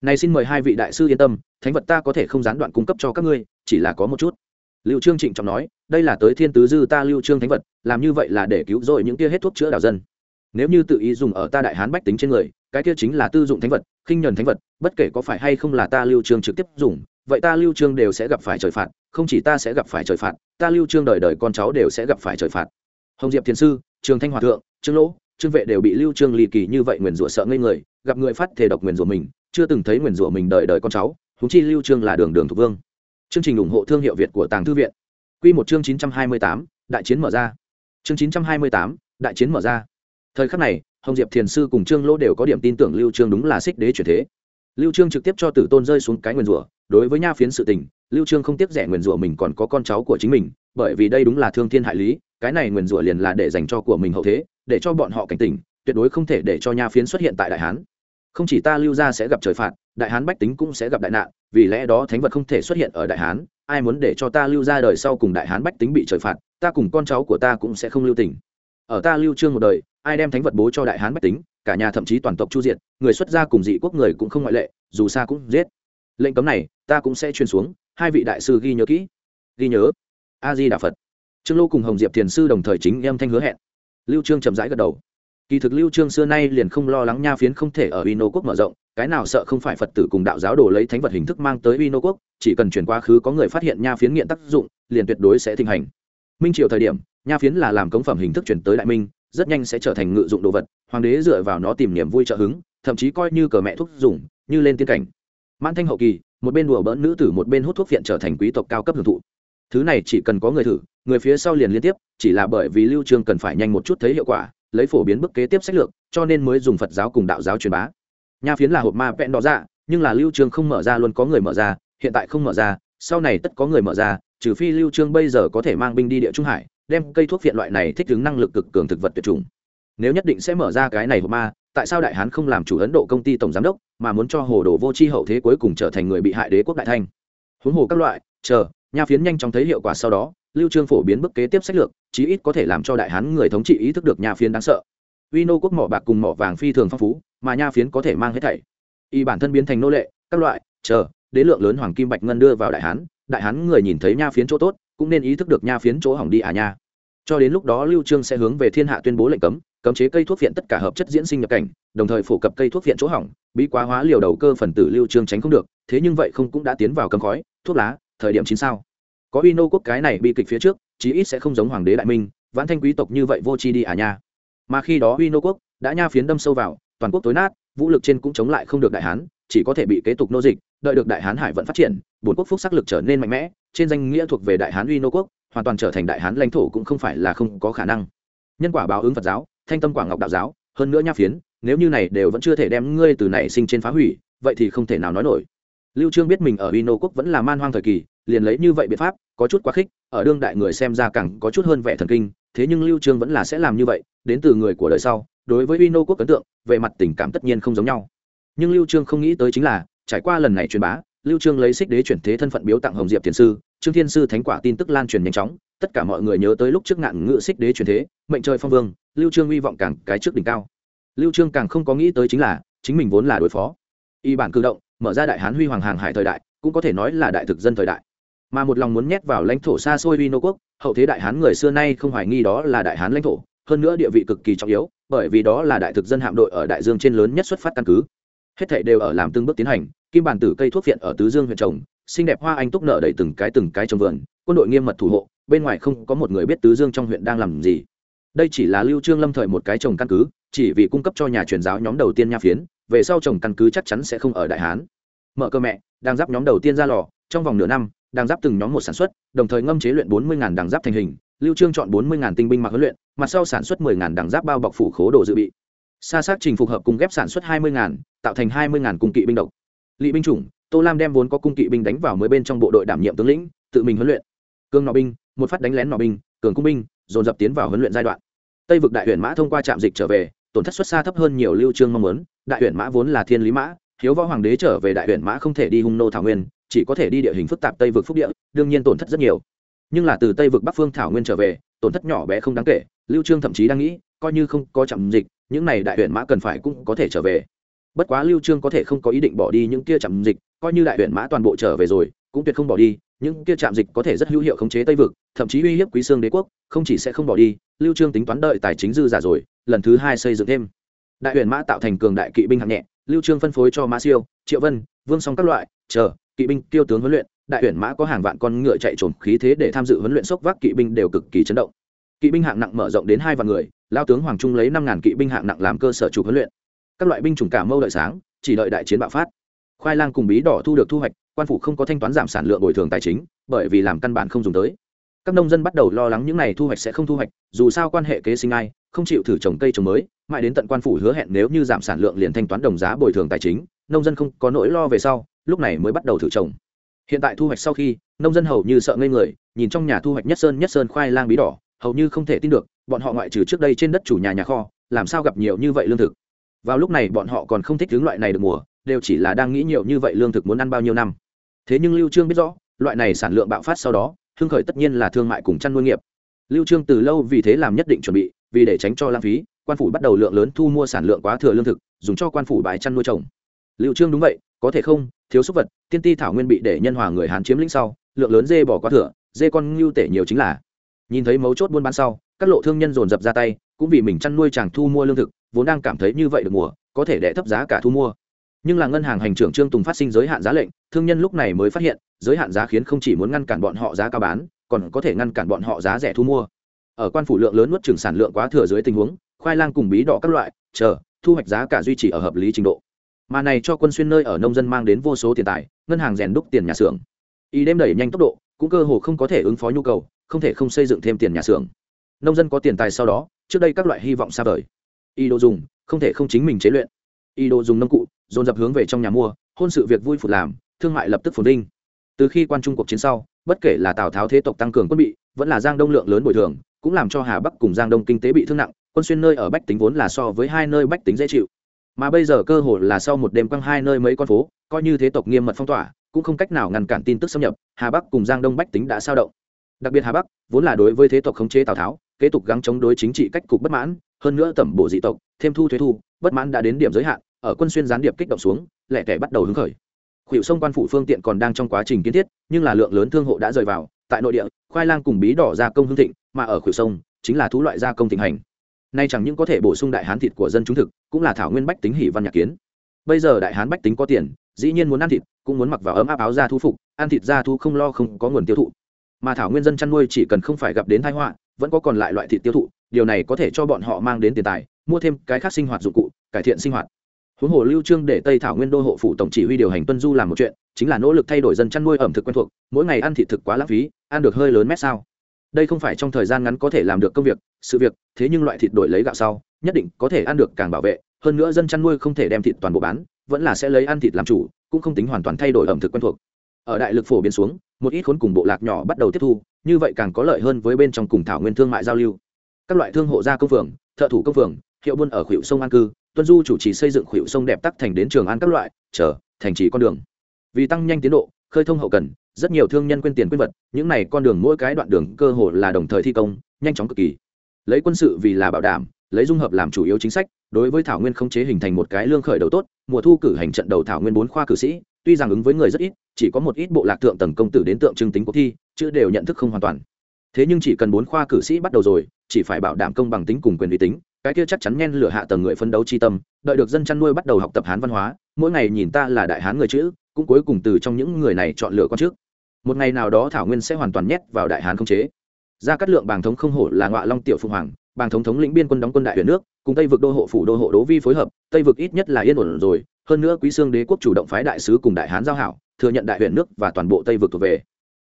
Này xin mời hai vị đại sư yên tâm, thánh vật ta có thể không gián đoạn cung cấp cho các ngươi, chỉ là có một chút. Lưu trương trịnh trọng nói, đây là tới thiên tứ dư ta lưu trương thánh vật, làm như vậy là để cứu rồi những kia hết thuốc chữa đảo dân. Nếu như tự ý dùng ở ta đại hán bách tính trên người, cái kia chính là tư dụng thánh vật, khinh nhẫn thánh vật, bất kể có phải hay không là ta lưu trương trực tiếp dùng vậy ta lưu trương đều sẽ gặp phải trời phạt không chỉ ta sẽ gặp phải trời phạt ta lưu trương đời đời con cháu đều sẽ gặp phải trời phạt. Hồng diệp thiền sư trường thanh hòa thượng trương lỗ trương vệ đều bị lưu trương lì kỳ như vậy nguyền rủa sợ ngây người gặp người phát thể độc nguyền rủa mình chưa từng thấy nguyền rủa mình đời đời con cháu húng chi lưu trương là đường đường thuộc vương. Chương trình ủng hộ thương hiệu việt của tàng thư viện. Quy một chương 928, đại chiến mở ra. Chương 928, đại chiến mở ra. Thời khắc này hồng diệp thiền sư cùng trương lỗ đều có điểm tin tưởng lưu trương đúng là xích đế chuyển thế. Lưu trương trực tiếp cho tử tôn rơi xuống cái nguyền rủa đối với nha phiến sự tình, lưu trương không tiếc rẻ nguyền rủa mình còn có con cháu của chính mình, bởi vì đây đúng là thương thiên hại lý, cái này nguyền rủa liền là để dành cho của mình hậu thế, để cho bọn họ cảnh tỉnh, tuyệt đối không thể để cho nha phiến xuất hiện tại đại hán. Không chỉ ta lưu gia sẽ gặp trời phạt, đại hán bách tính cũng sẽ gặp đại nạn, vì lẽ đó thánh vật không thể xuất hiện ở đại hán, ai muốn để cho ta lưu ra đời sau cùng đại hán bách tính bị trời phạt, ta cùng con cháu của ta cũng sẽ không lưu tình. Ở ta lưu trương một đời, ai đem thánh vật bố cho đại hán bách tính, cả nhà thậm chí toàn tộc chu diệt, người xuất gia cùng dị quốc người cũng không ngoại lệ, dù xa cũng giết lệnh cấm này, ta cũng sẽ truyền xuống, hai vị đại sư ghi nhớ kỹ. Ghi nhớ. A di đà phật trương lô cùng hồng diệp thiền sư đồng thời chính em thanh hứa hẹn. Lưu trương chậm rãi gật đầu. Kỳ thực lưu trương xưa nay liền không lo lắng nha phiến không thể ở uy nô quốc mở rộng, cái nào sợ không phải phật tử cùng đạo giáo đổ lấy thánh vật hình thức mang tới uy nô quốc, chỉ cần chuyển quá khứ có người phát hiện nha phiến nghiện tác dụng, liền tuyệt đối sẽ thịnh hành. Minh triều thời điểm, nha phiến là làm cống phẩm hình thức chuyển tới đại minh, rất nhanh sẽ trở thành ngự dụng đồ vật, hoàng đế dựa vào nó tìm niềm vui trợ hứng, thậm chí coi như cờ mẹ thuốc dùng, như lên tiên cảnh mãn thanh hậu kỳ, một bên đùa bỡn nữ tử, một bên hút thuốc viện trở thành quý tộc cao cấp hưởng thụ. Thứ này chỉ cần có người thử, người phía sau liền liên tiếp, chỉ là bởi vì lưu trương cần phải nhanh một chút thấy hiệu quả, lấy phổ biến bức kế tiếp sách lược, cho nên mới dùng phật giáo cùng đạo giáo truyền bá. Nha phiến là hộp ma vẹn đỏ ra nhưng là lưu trương không mở ra luôn có người mở ra, hiện tại không mở ra, sau này tất có người mở ra, trừ phi lưu trương bây giờ có thể mang binh đi địa trung hải, đem cây thuốc viện loại này thích ứng năng lực cực cường thực vật tuyệt chủng. Nếu nhất định sẽ mở ra cái này hộp ma tại sao đại hán không làm chủ ấn độ công ty tổng giám đốc mà muốn cho hồ đồ vô tri hậu thế cuối cùng trở thành người bị hại đế quốc đại thanh? Huống hồ các loại, chờ, nha phiến nhanh chóng thấy hiệu quả sau đó, lưu trương phổ biến bức kế tiếp sách lược, chí ít có thể làm cho đại hán người thống trị ý thức được nha phiến đáng sợ. Uy nô quốc mỏ bạc cùng mỏ vàng phi thường phong phú, mà nha phiến có thể mang hết thảy. Y bản thân biến thành nô lệ, các loại, chờ, đế lượng lớn hoàng kim bạch ngân đưa vào đại hán đại hán người nhìn thấy nha phiến chỗ tốt, cũng nên ý thức được nha phiến chỗ hỏng đi à nha cho đến lúc đó lưu trương sẽ hướng về thiên hạ tuyên bố lệnh cấm cấm chế cây thuốc viện tất cả hợp chất diễn sinh nhập cảnh, đồng thời phổ cập cây thuốc viện chỗ hỏng, bí quá hóa liều đầu cơ phần tử lưu trương tránh không được, thế nhưng vậy không cũng đã tiến vào cấm khói, thuốc lá, thời điểm chín sao. Có uy nô quốc cái này bi kịch phía trước, chí ít sẽ không giống hoàng đế đại minh, vãn thanh quý tộc như vậy vô chi đi à nha. Mà khi đó uy nô quốc đã nha phiến đâm sâu vào, toàn quốc tối nát, vũ lực trên cũng chống lại không được đại hán, chỉ có thể bị kế tục nô dịch, đợi được đại hán hải vận phát triển bốn quốc phúc sắc lực trở nên mạnh mẽ, trên danh nghĩa thuộc về đại hán uy nô quốc hoàn toàn trở thành đại hán lãnh thổ cũng không phải là không có khả năng. Nhân quả báo ứng phật giáo, thanh tâm quảng ngọc đạo giáo, hơn nữa nha phiến, nếu như này đều vẫn chưa thể đem ngươi từ này sinh trên phá hủy, vậy thì không thể nào nói nổi. Lưu trương biết mình ở Vino quốc vẫn là man hoang thời kỳ, liền lấy như vậy biện pháp, có chút quá khích, ở đương đại người xem ra càng có chút hơn vẻ thần kinh, thế nhưng lưu trương vẫn là sẽ làm như vậy, đến từ người của đời sau, đối với Vino quốc ấn tượng về mặt tình cảm tất nhiên không giống nhau. Nhưng lưu trương không nghĩ tới chính là, trải qua lần này truyền bá lưu trương lấy xích đế chuyển thế thân phận biếu tặng hồng diệp thiền sư, trương thiên sư thánh quả tin tức lan truyền nhanh chóng, tất cả mọi người nhớ tới lúc trước ngạn ngự xích đế chuyển thế, mệnh trời phong vương, lưu trương uy vọng càng cái trước đỉnh cao. Lưu trương càng không có nghĩ tới chính là, chính mình vốn là đối phó. Y bản cử động, mở ra đại hán huy hoàng hàng hải thời đại, cũng có thể nói là đại thực dân thời đại. Mà một lòng muốn nhét vào lãnh thổ xa xôi vi nô quốc, hậu thế đại hán người xưa nay không hoài nghi đó là đại hán lãnh thổ, hơn nữa địa vị cực kỳ trọng yếu, bởi vì đó là đại thực dân hạm đội ở đại dương trên lớn nhất xuất phát căn cứ. Hết thảy đều ở làm từng bước tiến hành kim bản tử cây thuốc viện ở tứ dương huyện trồng, xinh đẹp hoa anh túc nở đầy từng cái từng cái trong vườn, quân đội nghiêm mật thủ hộ, bên ngoài không có một người biết tứ dương trong huyện đang làm gì. Đây chỉ là lưu trương lâm thời một cái trồng căn cứ, chỉ vì cung cấp cho nhà truyền giáo nhóm đầu tiên nha phiến, về sau trồng căn cứ chắc chắn sẽ không ở đại hán. Mở cơ mẹ đang giáp nhóm đầu tiên ra lò, trong vòng nửa năm đang giáp từng nhóm một sản xuất, đồng thời ngâm chế luyện bốn mươi đằng giáp thành hình, lưu trương chọn bốn mươi tinh binh mặc huấn luyện, mặt sau sản xuất 10 đằng giáp bao bọc phủ khố đồ dự bị. Xa sát trình phục hợp cùng ghép sản xuất hai mươi tạo thành hai mươi cung kỵ binh độc lỵ binh chủng, tô lam đem vốn có cung kỵ binh đánh vào mới bên trong bộ đội đảm nhiệm tướng lĩnh, tự mình huấn luyện. Cương nọ binh, một phát đánh lén nọ binh, cường cung binh, dồn dập tiến vào huấn luyện giai đoạn. Tây vực đại huyện mã thông qua trạm dịch trở về, tổn thất xuất xa thấp hơn nhiều lưu trương mong muốn, đại huyện mã vốn là thiên lý mã, hiếu võ hoàng đế trở về đại huyện mã không thể đi hung nô thảo nguyên, chỉ có thể đi địa hình phức tạp tây vực phúc địa, đương nhiên tổn thất rất nhiều. Nhưng là từ tây vực bắc phương thảo nguyên trở về, tổn thất nhỏ bé không đáng kể, lưu trương thậm chí đang nghĩ, coi như không có chạm dịch, những này đại huyện mã cần phải cũng có thể trở về bất quá lưu trương có thể không có ý định bỏ đi những kia chạm dịch, coi như đại huyện mã toàn bộ trở về rồi, cũng tuyệt không bỏ đi, những kia chạm dịch có thể rất hữu hiệu khống chế tây vực, thậm chí uy hiếp quý xương đế quốc, không chỉ sẽ không bỏ đi, lưu trương tính toán đợi tài chính dư giả rồi, lần thứ hai xây dựng thêm. Đại huyện mã tạo thành cường đại kỵ binh hạng nhẹ, lưu trương phân phối cho mã siêu, triệu vân, vương song các loại, chờ, kỵ binh tiêu tướng huấn luyện, đại huyện mã có hàng vạn con ngựa chạy trồn khí thế để tham dự huấn luyện sốc vác kỵ binh đều cực kỳ chấn động. Kỵ binh hạng nặng mở rộng đến hai vạn người, lao tướng hoàng trung lấy năm ngàn kỵ binh hạng nặng làm cơ sở chủ huấn luyện các loại binh chủng cả mâu đợi sáng, chỉ đợi đại chiến bạo phát. Khoai lang cùng bí đỏ thu được thu hoạch, quan phủ không có thanh toán giảm sản lượng bồi thường tài chính, bởi vì làm căn bản không dùng tới. Các nông dân bắt đầu lo lắng những n à y thu hoạch sẽ không thu hoạch, dù sao quan hệ kế sinh ai, không chịu thử trồng cây trồng mới, mãi đến tận quan phủ hứa hẹn nếu như giảm sản lượng liền thanh toán đồng giá bồi thường tài chính, nông dân không có nỗi lo về sau, lúc này mới bắt đầu thử trồng. Hiện tại thu hoạch sau khi, nông dân hầu như sợ ngây người, nhìn trong nhà thu hoạch nhất sơn nhất sơn khoai lang bí đỏ, hầu như không thể tin được, bọn họ ngoại trừ trước đây trên đất chủ nhà nhà kho, làm sao gặp nhiều như vậy lương thực vào lúc này bọn họ còn không thích hướng loại này được mùa, đều chỉ là đang nghĩ nhiều như vậy lương thực muốn ăn bao nhiêu năm. Thế nhưng lưu trương biết rõ, loại này sản lượng bạo phát sau đó, hưng khởi tất nhiên là thương mại cùng chăn nuôi nghiệp. Lưu trương từ lâu vì thế làm nhất định chuẩn bị, vì để tránh cho lãng phí, quan phủ bắt đầu lượng lớn thu mua sản lượng quá thừa lương thực, dùng cho quan phủ bài chăn nuôi trồng. Lưu trương đúng vậy, có thể không, thiếu súc vật, tiên ti thảo nguyên bị để nhân hòa người hán chiếm lĩnh sau, lượng lớn dê bỏ quá thừa, dê con lưu tể nhiều chính là. Nhìn thấy mấu chốt buôn bán sau, các lộ thương nhân dồn dập ra tay, cũng vì mình chăn nuôi chàng thu mua lương thực vốn đang cảm thấy như vậy được mùa, có thể đẻ thấp giá cả thu mua. Nhưng là ngân hàng hành trưởng trương tùng phát sinh giới hạn giá lệnh, thương nhân lúc này mới phát hiện, giới hạn giá khiến không chỉ muốn ngăn cản bọn họ giá cao bán, còn có thể ngăn cản bọn họ giá rẻ thu mua. Ở quan phủ lượng lớn nuốt trừng sản lượng quá thừa dưới tình huống, khoai lang cùng bí đỏ các loại, chờ, thu hoạch giá cả duy trì ở hợp lý trình độ. Mà này cho quân xuyên nơi ở nông dân mang đến vô số tiền tài, ngân hàng rèn đúc tiền nhà xưởng. Y đêm đẩy nhanh tốc độ, cũng cơ hồ không có thể ứng phó nhu cầu, không thể không xây dựng thêm tiền nhà xưởng. Nông dân có tiền tài sau đó, trước đây các loại hy vọng xa vời y đồ dùng, không thể không chính mình chế luyện. Y đồ dùng nông cụ, dồn dập hướng về trong nhà mua, hôn sự việc vui phụt làm, thương mại lập tức phồn vinh. Từ khi quan trung cuộc chiến sau, bất kể là tào tháo thế tộc tăng cường quân bị, vẫn là giang đông lượng lớn bồi thường, cũng làm cho hà bắc cùng giang đông kinh tế bị thương nặng, quân xuyên nơi ở bách tính vốn là so với hai nơi bách tính dễ chịu. Mà bây giờ cơ hội là sau một đêm quăng hai nơi mấy con phố, coi như thế tộc nghiêm mật phong tỏa, cũng không cách nào ngăn cản tin tức xâm nhập, hà bắc cùng giang đông bách tính đã sao động. Đặc biệt hà bắc, vốn là đối với thế tộc khống chế tào tháo kế tục gắng chống đối chính trị cách cục bất mãn, hơn nữa tẩm bộ dị tộc, thêm thu thuế thu, bất mãn đã đến điểm giới hạn, ở quân xuyên gián điệp kích động xuống, lẻ tẻ bắt đầu hứng khởi. Khuỷu sông quan phủ phương tiện còn đang trong quá trình kiến thiết, nhưng là lượng lớn thương hộ đã rời vào, tại nội địa, khoai lang cùng bí đỏ gia công hương thịnh, mà ở khuỷu sông, chính là thú loại gia công thịnh hành. Nay chẳng những có thể bổ sung đại hán thịt của dân chúng thực, cũng là thảo nguyên bách tính hỷ văn nhạc kiến. Bây giờ đại hán bách tính có tiền, dĩ nhiên muốn ăn thịt, cũng muốn mặc vào ấm áp áo da thu phục, ăn thịt da thu không lo không có nguồn tiêu thụ mà thảo nguyên dân chăn nuôi chỉ cần không phải gặp đến tai họa, vẫn có còn lại loại thịt tiêu thụ, điều này có thể cho bọn họ mang đến tiền tài, mua thêm cái khác sinh hoạt dụng cụ, cải thiện sinh hoạt. Huống hồ lưu trương để tây thảo nguyên đô hộ phủ tổng chỉ huy điều hành tuân du làm một chuyện, chính là nỗ lực thay đổi dân chăn nuôi ẩm thực quen thuộc, mỗi ngày ăn thịt thực quá lãng phí, ăn được hơi lớn mét sao. Đây không phải trong thời gian ngắn có thể làm được công việc, sự việc, thế nhưng loại thịt đổi lấy gạo sau, nhất định có thể ăn được càng bảo vệ, hơn nữa dân chăn nuôi không thể đem thịt toàn bộ bán, vẫn là sẽ lấy ăn thịt làm chủ, cũng không tính hoàn toàn thay đổi ẩm thực quen thuộc. Ở đại lực phổ biến xuống một ít khốn cùng bộ lạc nhỏ bắt đầu tiếp thu, như vậy càng có lợi hơn với bên trong cùng thảo nguyên thương mại giao lưu. Các loại thương hộ gia công phường, thợ thủ công phường, hiệu buôn ở khuỷu sông an cư, tuân du chủ trì xây dựng khuỷu sông đẹp tắc thành đến trường an các loại, chờ, thành trì con đường. Vì tăng nhanh tiến độ, khơi thông hậu cần, rất nhiều thương nhân quên tiền quên vật, những này con đường mỗi cái đoạn đường cơ hồ là đồng thời thi công, nhanh chóng cực kỳ. Lấy quân sự vì là bảo đảm, lấy dung hợp làm chủ yếu chính sách đối với thảo nguyên không chế hình thành một cái lương khởi đầu tốt, mùa thu cử hành trận đầu thảo nguyên bốn khoa cử sĩ, tuy rằng ứng với người rất ít, chỉ có một ít bộ lạc tượng tầng công tử đến tượng trưng tính cuộc thi chứ đều nhận thức không hoàn toàn. Thế nhưng chỉ cần bốn khoa cử sĩ bắt đầu rồi, chỉ phải bảo đảm công bằng tính cùng quyền uy tính, cái kia chắc chắn nhen lửa hạ tầng người phân đấu chi tâm, đợi được dân chăn nuôi bắt đầu học tập hán văn hóa, mỗi ngày nhìn ta là đại hán người chữ, cũng cuối cùng từ trong những người này chọn lựa con trước. Một ngày nào đó thảo nguyên sẽ hoàn toàn nhét vào đại hán không chế. Ra cắt lượng bàng thống không hổ là ngọa long tiểu phụng hoàng bàng thống thống lĩnh biên quân đóng quân đại huyện nước, cùng tây vực đô hộ phủ đô hộ đố vi phối hợp, tây vực ít nhất là yên ổn rồi, hơn nữa quý sương đế quốc chủ động phái đại sứ cùng đại hán giao hảo, thừa nhận đại huyện nước và toàn bộ tây vực thuộc về.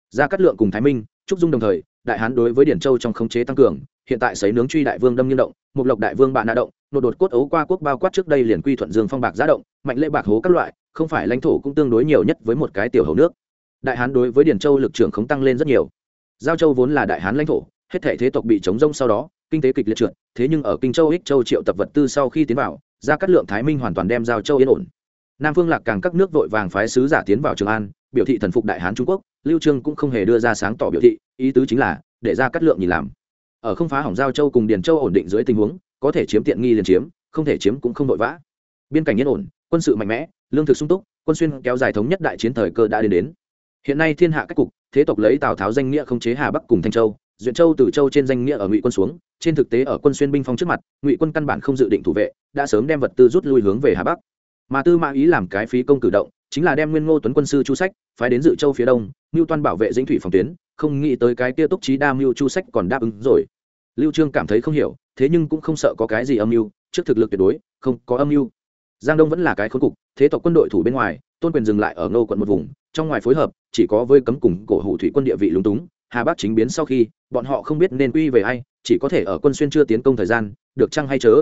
Ra cắt lượng cùng thái minh, trúc dung đồng thời, đại hán đối với điển châu trong khống chế tăng cường, hiện tại sấy nướng truy đại vương đâm nhiên động, mục lộc đại vương bạn đã động nộ đột cốt ấu qua quốc bao quát trước đây liền quy thuận dương phong bạc giá động, mạnh lễ bạc hố các loại, không phải lãnh thổ cũng tương đối nhiều nhất với một cái tiểu hầu nước. Đại hán đối với điển châu lực trưởng không tăng lên rất nhiều. Giao châu vốn là đại hán lãnh thổ, hết thể thế tộc bị chống rông sau đó kinh tế kịch liệt trượt, thế nhưng ở kinh châu ích châu triệu tập vật tư sau khi tiến vào ra cắt lượng thái minh hoàn toàn đem giao châu yên ổn. Nam phương lạc càng các nước vội vàng phái sứ giả tiến vào trường an, biểu thị thần phục đại hán trung quốc, lưu trương cũng không hề đưa ra sáng tỏ biểu thị, ý tứ chính là để ra cắt lượng nhìn làm. Ở không phá hỏng giao châu cùng điền châu ổn định dưới tình huống, có thể chiếm tiện nghi liền chiếm, không thể chiếm cũng không vội vã. Biên cảnh yên ổn, quân sự mạnh mẽ, lương thực sung túc, quân xuyên kéo dài thống nhất đại chiến thời cơ đã đến đến. Hiện nay thiên hạ các cục, thế tộc lấy tào tháo danh nghĩa không chế hà bắc cùng thanh châu duyện châu từ châu trên danh nghĩa ở ngụy quân xuống, trên thực tế ở quân xuyên binh phong trước mặt, ngụy quân căn bản không dự định thủ vệ, đã sớm đem vật tư rút lui hướng về hà bắc. Mà tư mã ý làm cái phí công cử động, chính là đem nguyên ngô tuấn quân sư chu sách phái đến dự châu phía đông, mưu toan bảo vệ dĩnh thủy phòng tuyến, không nghĩ tới cái tia túc trí đa mưu chu sách còn đáp ứng rồi. Lưu trương cảm thấy không hiểu, thế nhưng cũng không sợ có cái gì âm mưu, trước thực lực tuyệt đối, không có âm mưu. Giang đông vẫn là cái khốn cục, thế tộc quân đội thủ bên ngoài, tôn quyền dừng lại ở ngô quận một vùng, trong ngoài phối hợp, chỉ có với cấm cùng cổ hủ thủy quân địa vị lúng túng hà bắc chính biến sau khi, bọn họ không biết nên quy về ai, chỉ có thể ở quân xuyên chưa tiến công thời gian, được chăng hay chớ?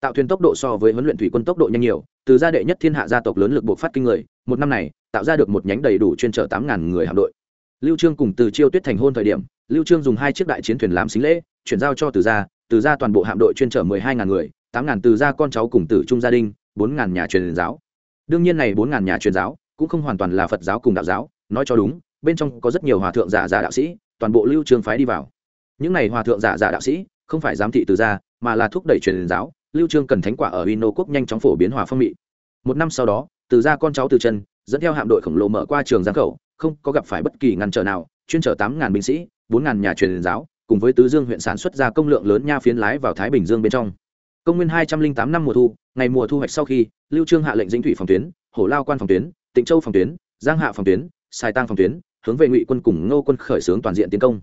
Tạo thuyền tốc độ so với huấn luyện thủy quân tốc độ nhanh nhiều, từ gia đệ nhất thiên hạ gia tộc lớn lực buộc phát kinh người, một năm này, tạo ra được một nhánh đầy đủ chuyên trở tám ngàn người hạm đội. Lưu trương cùng từ chiêu tuyết thành hôn thời điểm, lưu trương dùng hai chiếc đại chiến thuyền làm xính lễ, chuyển giao cho từ gia từ gia toàn bộ hạm đội chuyên trở mười hai ngàn người, tám ngàn từ gia con cháu cùng tử trung gia đình bốn ngàn nhà truyền giáo. Đương nhiên này bốn ngàn nhà truyền giáo cũng không hoàn toàn là phật giáo cùng đạo giáo, nói cho đúng, bên trong có rất nhiều hòa thượng giả giả đạo sĩ toàn bộ lưu trường phái đi vào. Những này hòa thượng giả giả đạo sĩ, không phải giám thị từ gia, mà là thúc đẩy truyền giáo, lưu trương cần thánh quả ở Ino quốc nhanh chóng phổ biến hòa phong mị. Một năm sau đó, từ gia con cháu từ chân, dẫn theo hạm đội khổng lồ mở qua trường giang khẩu, không có gặp phải bất kỳ ngăn trở nào, chuyên chở tám ngàn binh sĩ, bốn ngàn nhà truyền giáo, cùng với tứ dương huyện sản xuất ra công lượng lớn nha phiến lái vào thái bình dương bên trong. Công nguyên hai trăm linh tám năm mùa thu, ngày mùa thu hoạch sau khi, lưu trương hạ lệnh dĩnh thủy phòng tuyến, hổ lao quan phòng tuyến, tịnh châu phòng tuyến, giang hạ phòng tuyến, sài tăng phòng tuyến hướng về ngụy quân cùng ngô quân khởi xướng toàn diện tiến công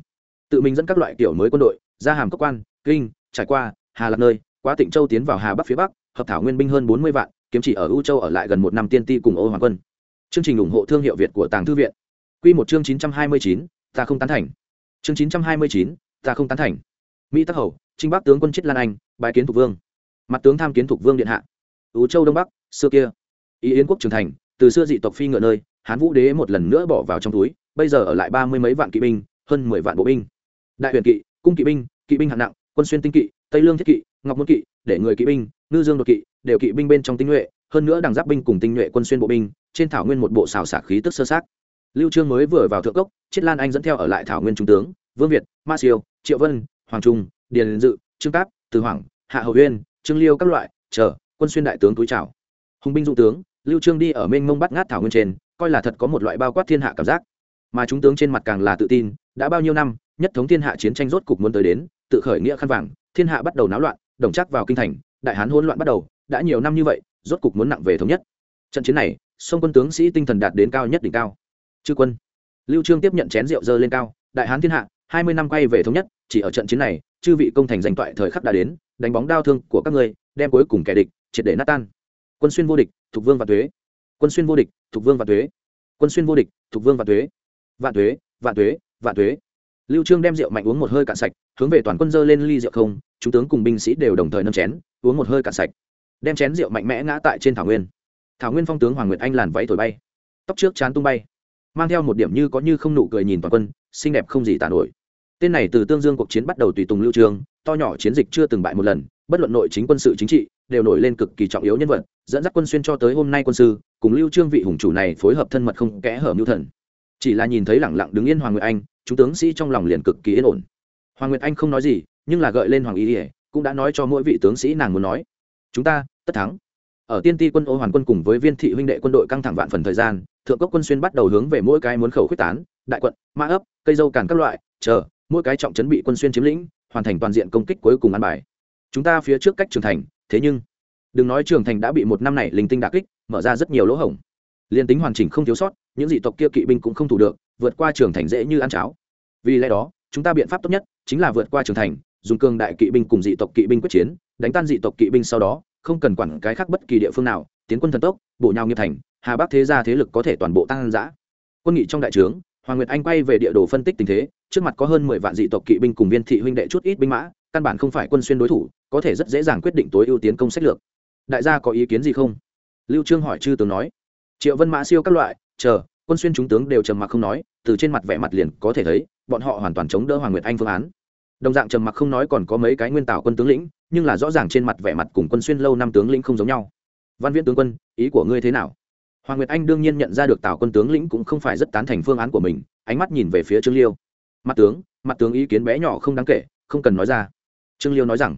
tự mình dẫn các loại kiểu mới quân đội ra hàm cấp quan kinh trải qua hà lạc nơi qua tịnh châu tiến vào hà bắc phía bắc hợp thảo nguyên binh hơn bốn mươi vạn kiếm chỉ ở u châu ở lại gần một năm tiên ti cùng ô hoàng quân chương trình ủng hộ thương hiệu việt của tàng thư viện q một chương chín trăm hai mươi chín ta không tán thành chương chín trăm hai mươi chín ta không tán thành mỹ tắc hầu trinh bắc tướng quân chiết lan anh bài kiến thục vương mặt tướng tham kiến thục vương điện hạ u châu đông bắc xưa kia ý yến quốc trưởng thành từ xưa dị tộc phi ngựa nơi hán vũ đế một lần nữa bỏ vào trong túi bây giờ ở lại ba mươi mấy vạn kỵ binh, hơn mười vạn bộ binh. Đại huyền kỵ, cung kỵ binh kỵ binh hạng nặng, quân xuyên tinh kỵ, tây lương thiết kỵ, ngọc môn kỵ, để người kỵ binh, ngư dương đột kỵ, đều kỵ binh bên trong tinh nhuệ, hơn nữa đằng giáp binh cùng tinh nhuệ quân xuyên bộ binh, trên thảo nguyên một bộ xào xạc khí tức sơ sát lưu trương mới vừa vào thượng cốc, chiết lan anh dẫn theo ở lại thảo nguyên trung tướng, vương việt, ma siêu, triệu vân, hoàng trung, điền dự, trương cáp, từ hoàng hạ hầu uyên, trương liêu các loại, chờ, quân xuyên đại tướng túi chào. Hùng binh dũng tướng, lưu trương đi ở mênh mông bắt ngát thảo nguyên trên, coi là thật có một loại bao quát thiên hạ cảm giác mà chúng tướng trên mặt càng là tự tin, đã bao nhiêu năm, nhất thống thiên hạ chiến tranh rốt cục muốn tới đến, tự khởi nghĩa khăn vàng, thiên hạ bắt đầu náo loạn, đồng chắc vào kinh thành, đại hán hỗn loạn bắt đầu, đã nhiều năm như vậy, rốt cục muốn nặng về thống nhất. Trận chiến này sông quân tướng sĩ tinh thần đạt đến cao nhất đỉnh cao. Chư quân, lưu trương tiếp nhận chén rượu dơ lên cao, đại hán thiên hạ, hai mươi năm quay về thống nhất, chỉ ở trận chiến này, chư vị công thành giành toại thời khắc đã đến, đánh bóng đao thương của các ngươi, đem cuối cùng kẻ địch, triệt để nát tan. Quân xuyên vô địch, thuộc vương và thuế. Quân xuyên vô địch, thuộc vương và thuế. Quân xuyên vô địch, thuộc vương và thuế vạn thuế vạn thuế vạn thuế. Lưu trương đem rượu mạnh uống một hơi cạn sạch, hướng về toàn quân dơ lên ly rượu không, chúng tướng cùng binh sĩ đều đồng thời nâng chén, uống một hơi cạn sạch. Đem chén rượu mạnh mẽ ngã tại trên thảo nguyên. Thảo nguyên phong tướng hoàng nguyệt anh làn váy thổi bay. Tóc trước chán tung bay. Mang theo một điểm như có như không nụ cười nhìn toàn quân, xinh đẹp không gì tả nổi. Tên này từ tương dương cuộc chiến bắt đầu tùy tùng lưu trương, to nhỏ chiến dịch chưa từng bại một lần, bất luận nội chính quân sự chính trị, đều nổi lên cực kỳ trọng yếu nhân vật, dẫn dắt quân xuyên cho tới hôm nay quân sư, cùng lưu trương vị hùng chủ này phối hợp thân mật không kẽ hở mưu thần chỉ là nhìn thấy lẳng lặng đứng yên hoàng nguyệt anh, chúng tướng sĩ trong lòng liền cực kỳ yên ổn. Hoàng nguyệt anh không nói gì, nhưng là gợi lên hoàng y ỉa cũng đã nói cho mỗi vị tướng sĩ nàng muốn nói. Chúng ta, tất thắng. Ở tiên ti quân ô hoàn quân cùng với viên thị huynh đệ quân đội căng thẳng vạn phần thời gian, thượng cấp quân xuyên bắt đầu hướng về mỗi cái muốn khẩu quyết tán, đại quận, ma ấp, cây dâu càn các loại, chờ, mỗi cái trọng chấn bị quân xuyên chiếm lĩnh, hoàn thành toàn diện công kích cuối cùng ăn bài. Chúng ta phía trước cách trường thành, thế nhưng, đừng nói trường thành đã bị một năm này linh tinh đà kích, mở ra rất nhiều lỗ hổng. Liên tính hoàn chỉnh không thiếu sót những dị tộc kia kỵ binh cũng không thủ được, vượt qua trường thành dễ như ăn cháo. Vì lẽ đó, chúng ta biện pháp tốt nhất chính là vượt qua trường thành, dùng cường đại kỵ binh cùng dị tộc kỵ binh quyết chiến, đánh tan dị tộc kỵ binh sau đó, không cần quản cái khác bất kỳ địa phương nào, tiến quân thần tốc bộ nhau nghiệp thành, hà bắc thế gia thế lực có thể toàn bộ tăng giã quân nghị trong đại trướng, hoàng nguyệt anh quay về địa đồ phân tích tình thế, trước mặt có hơn mười vạn dị tộc kỵ binh cùng viên thị huynh đệ chút ít binh mã, căn bản không phải quân xuyên đối thủ, có thể rất dễ dàng quyết định tối ưu tiến công sách lược. Đại gia có ý kiến gì không? Lưu trương hỏi chư tướng nói. Triệu vân mã siêu các loại chờ, quân xuyên chúng tướng đều trầm mặc không nói, từ trên mặt vẻ mặt liền có thể thấy, bọn họ hoàn toàn chống đỡ hoàng nguyệt anh phương án. Đồng dạng trầm mặc không nói còn có mấy cái nguyên tảo quân tướng lĩnh, nhưng là rõ ràng trên mặt vẻ mặt cùng quân xuyên lâu năm tướng lĩnh không giống nhau. Văn viễn tướng quân, ý của ngươi thế nào? Hoàng nguyệt anh đương nhiên nhận ra được tào quân tướng lĩnh cũng không phải rất tán thành phương án của mình, ánh mắt nhìn về phía trương liêu. Mặt tướng mặt tướng ý kiến bé nhỏ không đáng kể, không cần nói ra. Trương liêu nói rằng,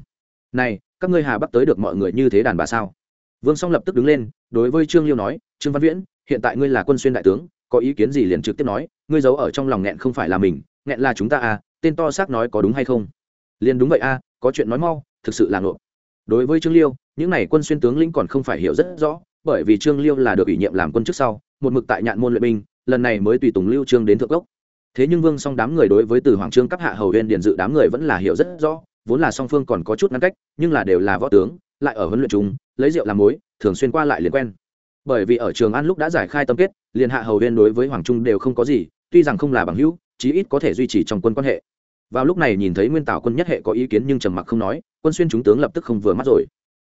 này, các ngươi hà bắc tới được mọi người như thế đàn bà sao? Vương song lập tức đứng lên, đối với trương liêu nói, trương văn viễn hiện tại ngươi là quân xuyên đại tướng, có ý kiến gì liền trực tiếp nói, ngươi giấu ở trong lòng nghẹn không phải là mình, nghẹn là chúng ta à tên to xác nói có đúng hay không? Liền đúng vậy à có chuyện nói mau, thực sự là ngộ đối với trương liêu, những n à y quân xuyên tướng lĩnh còn không phải hiểu rất rõ, bởi vì trương liêu là được ủy nhiệm làm quân trước sau, một mực tại nhạn môn luyện binh, lần này mới tùy tùng lưu trương đến thượng gốc. Thế nhưng vương song đám người đối với từ hoàng trương cấp hạ hầu huyên điện dự đám người vẫn là hiểu rất rõ, vốn là song phương còn có chút ngăn cách, nhưng là đều là võ tướng, lại ở huấn luyện chúng lấy rượu làm mối, thường xuyên qua lại liền quen bởi vì ở trường an lúc đã giải khai tâm kết, liền hạ hầu huyên đối với hoàng trung đều không có gì, tuy rằng không là bằng hữu, chí ít có thể duy trì trong quân quan hệ. Vào lúc này nhìn thấy nguyên tảo quân nhất hệ có ý kiến nhưng trầm mặc không nói, quân xuyên chúng tướng lập tức không vừa mắt rồi.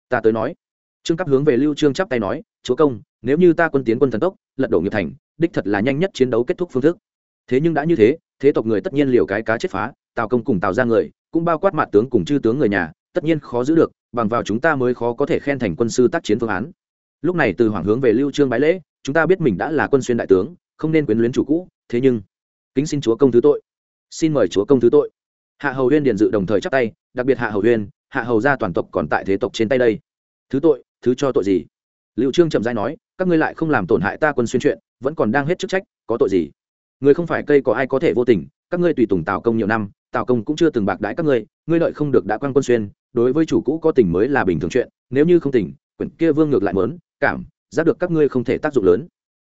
Ta tới nói. Trương cấp hướng về lưu trương chắp tay nói, chúa công, nếu như ta quân tiến quân thần tốc, lật đổ nghiệp thành, đích thật là nhanh nhất chiến đấu kết thúc phương thức. Thế nhưng đã như thế thế tộc người tất nhiên liều cái cá chết phá, tào công cùng tào ra người, cũng bao quát mặt tướng cùng chư tướng người nhà, tất nhiên khó giữ được, bằng vào chúng ta mới khó có thể khen thành quân sư tác chiến phương án lúc này từ hoàng hướng về lưu trương bái lễ, chúng ta biết mình đã là quân xuyên đại tướng, không nên quyến luyến chủ cũ, thế nhưng, kính xin chúa công thứ tội. Xin mời chúa công thứ tội. Hạ hầu huyên điền dự đồng thời chắp tay, đặc biệt hạ hầu huyên, hạ hầu gia toàn tộc còn tại thế tộc trên tay đây. Thứ tội, thứ cho tội gì? Liệu trương chậm dai nói, các ngươi lại không làm tổn hại ta quân xuyên chuyện, vẫn còn đang hết chức trách, có tội gì? Người không phải cây có ai có thể vô tình, các ngươi tùy tùng tào công nhiều năm, tào công cũng chưa từng bạc đãi các ngươi ngươi lợi không được đã quan quân xuyên, đối với chủ cũ có tình mới là bình thường chuyện, nếu như không tình, quyển kia vương ngược lại mớn cảm, giác được các ngươi không thể tác dụng lớn.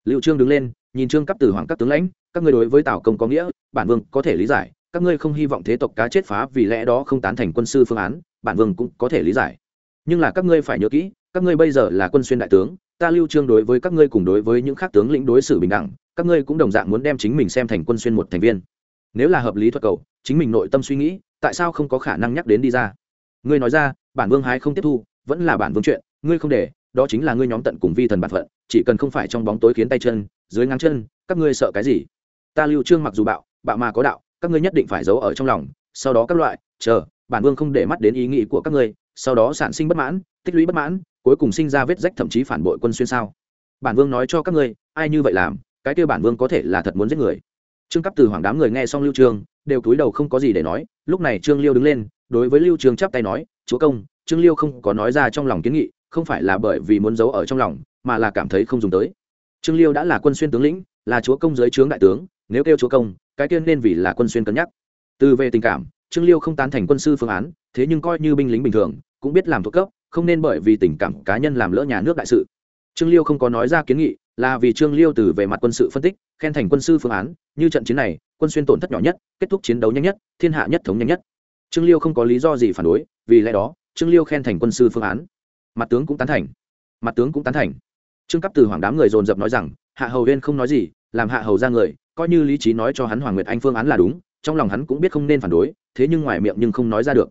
Liệu trương đứng lên, nhìn trương cấp từ hoàng các tướng lãnh, các ngươi đối với tào công có nghĩa, bản vương có thể lý giải, các ngươi không hy vọng thế tộc cá chết phá vì lẽ đó không tán thành quân sư phương án, bản vương cũng có thể lý giải. Nhưng là các ngươi phải nhớ kỹ, các ngươi bây giờ là quân xuyên đại tướng, ta lưu trương đối với các ngươi cùng đối với những khác tướng lĩnh đối xử bình đẳng, các ngươi cũng đồng dạng muốn đem chính mình xem thành quân xuyên một thành viên. Nếu là hợp lý thuật cầu, chính mình nội tâm suy nghĩ, tại sao không có khả năng nhắc đến đi ra? Ngươi nói ra, bản vương hái không tiếp thu, vẫn là bản vương chuyện, ngươi không để đó chính là ngươi nhóm tận cùng vi thần bản phận, chỉ cần không phải trong bóng tối khiến tay chân, dưới ngang chân, các ngươi sợ cái gì? Ta lưu trương mặc dù bạo bạo mà có đạo, các ngươi nhất định phải giấu ở trong lòng, sau đó các loại, chờ, bản vương không để mắt đến ý nghĩ của các ngươi, sau đó sản sinh bất mãn, tích lũy bất mãn, cuối cùng sinh ra vết rách thậm chí phản bội quân xuyên sao. Bản vương nói cho các ngươi, ai như vậy làm, cái kia bản vương có thể là thật muốn giết người. Trương cấp từ hoàng đám người nghe xong lưu trương, đều cúi đầu không có gì để nói, lúc này trương liêu đứng lên, đối với lưu trương chắp tay nói, chúa công, trương liêu không có nói ra trong lòng kiến nghị không phải là bởi vì muốn giấu ở trong lòng, mà là cảm thấy không dùng tới. Trương liêu đã là quân xuyên tướng lĩnh, là chúa công dưới trướng đại tướng, nếu kêu chúa công, cái tiên nên vì là quân xuyên cân nhắc. Từ về tình cảm, trương liêu không tán thành quân sư phương án, thế nhưng coi như binh lính bình thường, cũng biết làm thuộc cấp, không nên bởi vì tình cảm cá nhân làm lỡ nhà nước đại sự. Trương liêu không có nói ra kiến nghị, là vì trương liêu từ về mặt quân sự phân tích, khen thành quân sư phương án, như trận chiến này, quân xuyên tổn thất nhỏ nhất, kết thúc chiến đấu nhanh nhất, thiên hạ nhất thống nhanh nhất. Trương liêu không có lý do gì phản đối, vì lẽ đó, trương liêu khen thành quân sư phương án mặt tướng cũng tán thành. Mặt tướng cũng tán thành. Trương cấp từ hoàng đám người dồn dập nói rằng, hạ hầu huyên không nói gì, làm hạ hầu ra người, coi như lý trí nói cho hắn hoàng nguyệt anh phương án là đúng, trong lòng hắn cũng biết không nên phản đối, thế nhưng ngoài miệng nhưng không nói ra được.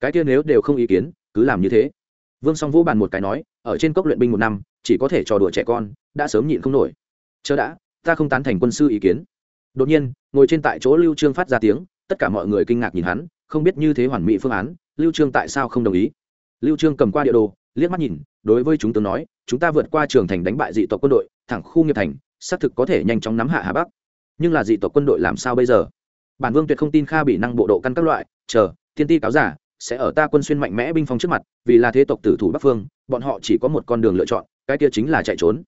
Cái kia nếu đều không ý kiến, cứ làm như thế. Vương song vũ bàn một cái nói, ở trên cốc luyện binh một năm, chỉ có thể trò đùa trẻ con, đã sớm nhịn không nổi. Chớ đã, ta không tán thành quân sư ý kiến. Đột nhiên, ngồi trên tại chỗ lưu trương phát ra tiếng, tất cả mọi người kinh ngạc nhìn hắn, không biết như thế hoàn mỹ phương án, lưu trương tại sao không đồng ý? Lưu trương cầm qua địa đồ liếc mắt nhìn, đối với chúng tướng nói, chúng ta vượt qua trường thành đánh bại dị tộc quân đội, thẳng khu nghiệp thành, xác thực có thể nhanh chóng nắm hạ hà bắc. Nhưng là dị tộc quân đội làm sao bây giờ? Bản vương tuyệt không tin kha bị năng bộ độ căn các loại, chờ, thiên ti cáo giả, sẽ ở ta quân xuyên mạnh mẽ binh phong trước mặt, vì là thế tộc tử thủ bắc phương, bọn họ chỉ có một con đường lựa chọn, cái kia chính là chạy trốn.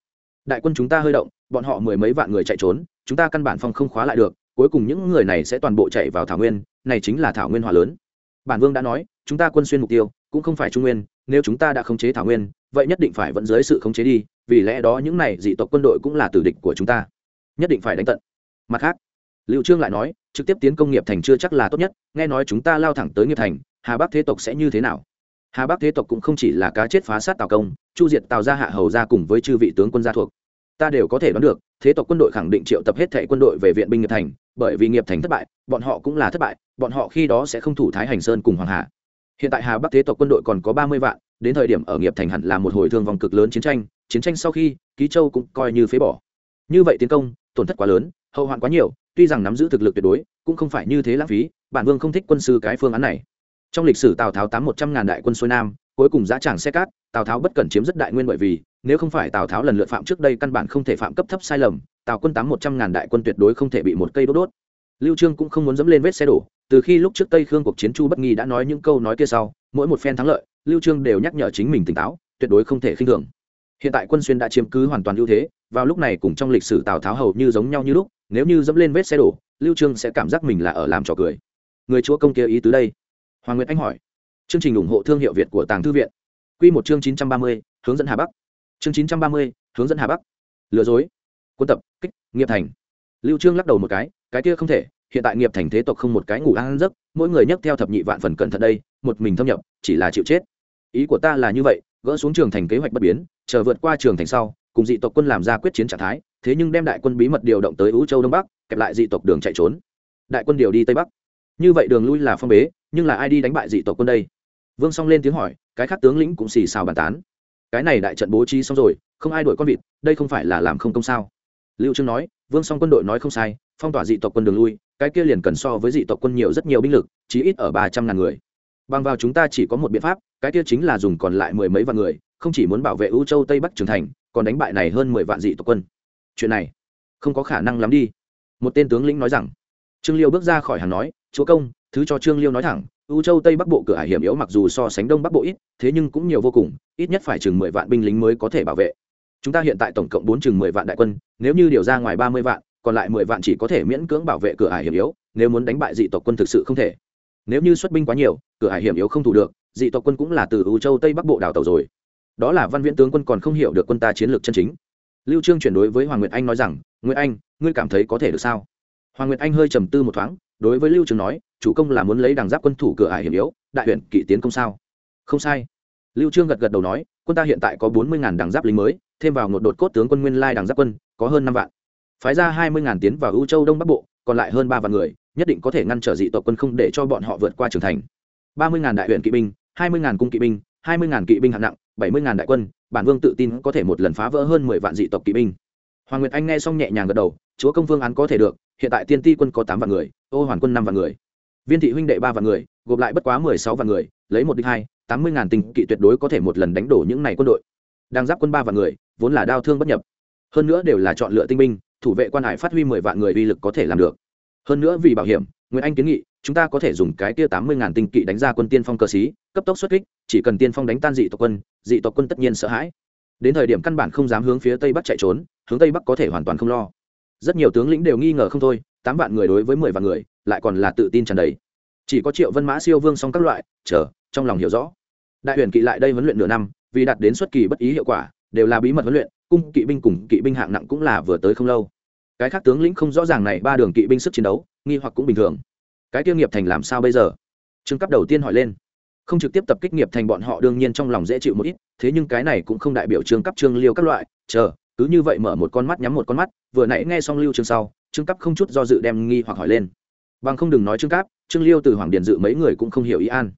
Đại quân chúng ta hơi động, bọn họ mười mấy vạn người chạy trốn, chúng ta căn bản phong không khóa lại được, cuối cùng những người này sẽ toàn bộ chạy vào thảo nguyên, này chính là thảo nguyên hòa lớn. Bản vương đã nói, chúng ta quân xuyên mục tiêu cũng không phải trung nguyên, nếu chúng ta đã khống chế thảo nguyên, vậy nhất định phải vẫn dưới sự khống chế đi, vì lẽ đó những này dị tộc quân đội cũng là tử địch của chúng ta. Nhất định phải đánh tận. Mặt khác liệu trương lại nói, trực tiếp tiến công nghiệp thành chưa chắc là tốt nhất, nghe nói chúng ta lao thẳng tới nghiệp thành, hà bắc thế tộc sẽ như thế nào? Hà bắc thế tộc cũng không chỉ là cá chết phá sát tào công, chu diệt tào gia hạ hầu ra cùng với chư vị tướng quân gia thuộc. Ta đều có thể đoán được, thế tộc quân đội khẳng định triệu tập hết thệ quân đội về viện binh nghiệp thành, bởi vì nghiệp thành thất bại, bọn họ cũng là thất bại, bọn họ khi đó sẽ không thủ thái hành sơn cùng hoàng hà hiện tại hà bắc thế tộc quân đội còn có ba mươi vạn, đến thời điểm ở nghiệp thành hẳn là một hồi thương vòng cực lớn chiến tranh chiến tranh sau khi, ký châu cũng coi như phế bỏ. Như vậy tiến công, tổn thất quá lớn, hậu hoạn quá nhiều, tuy rằng nắm giữ thực lực tuyệt đối, cũng không phải như thế lãng phí, bản vương không thích quân sư cái phương án này. Trong lịch sử tào tháo tám một trăm ngàn đại quân xuôi nam, cuối cùng giá tràng xe cát, tào tháo bất cẩn chiếm rất đại nguyên bởi vì, nếu không phải tào tháo lần lượt phạm trước đây căn bản không thể phạm cấp thấp sai lầm, tào quân tám một trăm ngàn đại quân tuyệt đối không thể bị một cây đốt đốt lưu trương cũng không muốn dẫm lên vết xe đổ từ khi lúc trước tây khương cuộc chiến chu bất nghi đã nói những câu nói kia sau mỗi một phen thắng lợi lưu trương đều nhắc nhở chính mình tỉnh táo tuyệt đối không thể khinh thường. Hiện tại quân xuyên đã chiếm cứ hoàn toàn ưu thế vào lúc này cùng trong lịch sử tào tháo hầu như giống nhau như lúc nếu như dẫm lên vết xe đổ lưu trương sẽ cảm giác mình là ở làm trò cười. Người chúa công kia ý tứ đây? Hoàng nguyệt anh hỏi. Chương trình ủng hộ thương hiệu việt của tàng thư viện. Quy một chương 930, hướng dẫn hà bắc. Chương 930, hướng dẫn hà bắc. Lừa dối. Quân tập kích nghiệp thành. Lưu trương lắc đầu một cái cái kia không thể, hiện tại nghiệp thành thế tộc không một cái ngủ ăn giấc, mỗi người nhấc theo thập nhị vạn phần cẩn thận đây, một mình thâm nhập, chỉ là chịu chết. Ý của ta là như vậy, gỡ xuống trường thành kế hoạch bất biến, chờ vượt qua trường thành sau, cùng dị tộc quân làm ra quyết chiến trạng thái, thế nhưng đem đại quân bí mật điều động tới ú châu đông bắc, kẹp lại dị tộc đường chạy trốn. Đại quân điều đi tây bắc. Như vậy đường lui là phong bế, nhưng là ai đi đánh bại dị tộc quân đây? Vương song lên tiếng hỏi, cái khác tướng lĩnh cũng xì xào bàn tán. Cái này đại trận bố trí xong rồi, không ai đuổi con vịt, đây không phải là làm không công sao? Lưu trương nói, vương song quân đội nói không sai phong tỏa dị tộc quân đường lui, cái kia liền cần so với dị tộc quân nhiều rất nhiều binh lực, chí ít ở ba trăm ngàn người. Bằng vào chúng ta chỉ có một biện pháp, cái kia chính là dùng còn lại mười mấy vạn người, không chỉ muốn bảo vệ ưu châu tây bắc trường thành, còn đánh bại này hơn mười vạn dị tộc quân. Chuyện này, không có khả năng lắm đi. Một tên tướng lĩnh nói rằng. Trương liêu bước ra khỏi hàng nói, chúa công, thứ cho trương liêu nói thẳng ưu châu tây bắc bộ cửa hải hiểm yếu mặc dù so sánh đông bắc bộ ít, thế nhưng cũng nhiều vô cùng, ít nhất phải chừng mười vạn binh lính mới có thể bảo vệ. Chúng ta hiện tại tổng cộng bốn chừng mười vạn đại quân, nếu như điều ra ngoài ba mươi vạn còn lại mười vạn chỉ có thể miễn cưỡng bảo vệ cửa hải hiểm yếu, nếu muốn đánh bại dị tộc quân thực sự không thể. Nếu như xuất binh quá nhiều, cửa hải hiểm yếu không thủ được, dị tộc quân cũng là từ ưu châu tây bắc bộ đào tàu rồi. Đó là văn viễn tướng quân còn không hiểu được quân ta chiến lược chân chính. Lưu trương chuyển đối với hoàng nguyệt anh nói rằng, nguyệt anh, ngươi cảm thấy có thể được sao? Hoàng nguyệt anh hơi trầm tư một thoáng, đối với lưu trương nói, chủ công là muốn lấy đằng giáp quân thủ cửa ải hiểm yếu, đại huyện kỵ tiến công sao? Không sai. Lưu trương gật gật đầu nói, quân ta hiện tại có bốn mươi ngàn đằng giáp lính mới, thêm vào một đột cốt tướng quân nguyên lai đằng giáp quân, có hơn năm vạn phái ra hai mươi ngàn tiến vào ưu châu đông bắc bộ, còn lại hơn ba vạn người, nhất định có thể ngăn trở dị tộc quân không để cho bọn họ vượt qua Trường thành. ba mươi ngàn đại huyện kỵ binh, hai mươi ngàn cung kỵ binh, hai mươi ngàn kỵ binh hạng nặng, bảy mươi ngàn đại quân, bản vương tự tin có thể một lần phá vỡ hơn mười vạn dị tộc kỵ binh. Hoàng nguyệt anh nghe xong nhẹ nhàng gật đầu, chúa công vương án có thể được, hiện tại tiên ti quân có tám vạn người, ô hoàn quân năm vạn người. Viên thị huynh đệ ba vạn người, gộp lại bất quá mười sáu vạn người, lấy một đích hai, tám mươi ngàn tinh kỵ tuyệt đối có thể một lần đánh đổ những này quân đội. Đang giáp quân ba vạn người, vốn là đau thương bất nhập. Hơn nữa đều là chọn lựa tinh binh thủ vệ quan hải phát huy mười vạn người uy lực có thể làm được. Hơn nữa vì bảo hiểm, nguyễn anh kiến nghị, chúng ta có thể dùng cái tia tám mươi ngàn tinh kỵ đánh ra quân tiên phong cơ sĩ cấp tốc xuất kích, chỉ cần tiên phong đánh tan dị tộc quân, dị tộc quân tất nhiên sợ hãi. Đến thời điểm căn bản không dám hướng phía tây bắc chạy trốn, hướng tây bắc có thể hoàn toàn không lo. Rất nhiều tướng lĩnh đều nghi ngờ không thôi, tám vạn người đối với mười vạn người, lại còn là tự tin tràn đầy. Chỉ có triệu vân mã siêu vương song các loại, chờ, trong lòng hiểu rõ. Đại huyền kỵ lại đây huấn luyện nửa năm, vì đạt đến xuất kỳ bất ý hiệu quả, đều là bí mật huấn luyện cung kỵ binh cùng kỵ binh hạng nặng cũng là vừa tới không lâu. Cái khác tướng lĩnh không rõ ràng này ba đường kỵ binh sức chiến đấu, nghi hoặc cũng bình thường. Cái tiêu nghiệp thành làm sao bây giờ? Trương cấp đầu tiên hỏi lên. Không trực tiếp tập kích nghiệp thành bọn họ đương nhiên trong lòng dễ chịu một ít, thế nhưng cái này cũng không đại biểu trương cấp, trương liêu các loại. Chờ, cứ như vậy mở một con mắt nhắm một con mắt, vừa nãy nghe xong lưu trương sau, trương cấp không chút do dự đem nghi hoặc hỏi lên. Bằng không đừng nói trương cấp, trương liêu từ hoàng điền dự mấy người cũng không hiểu ý an.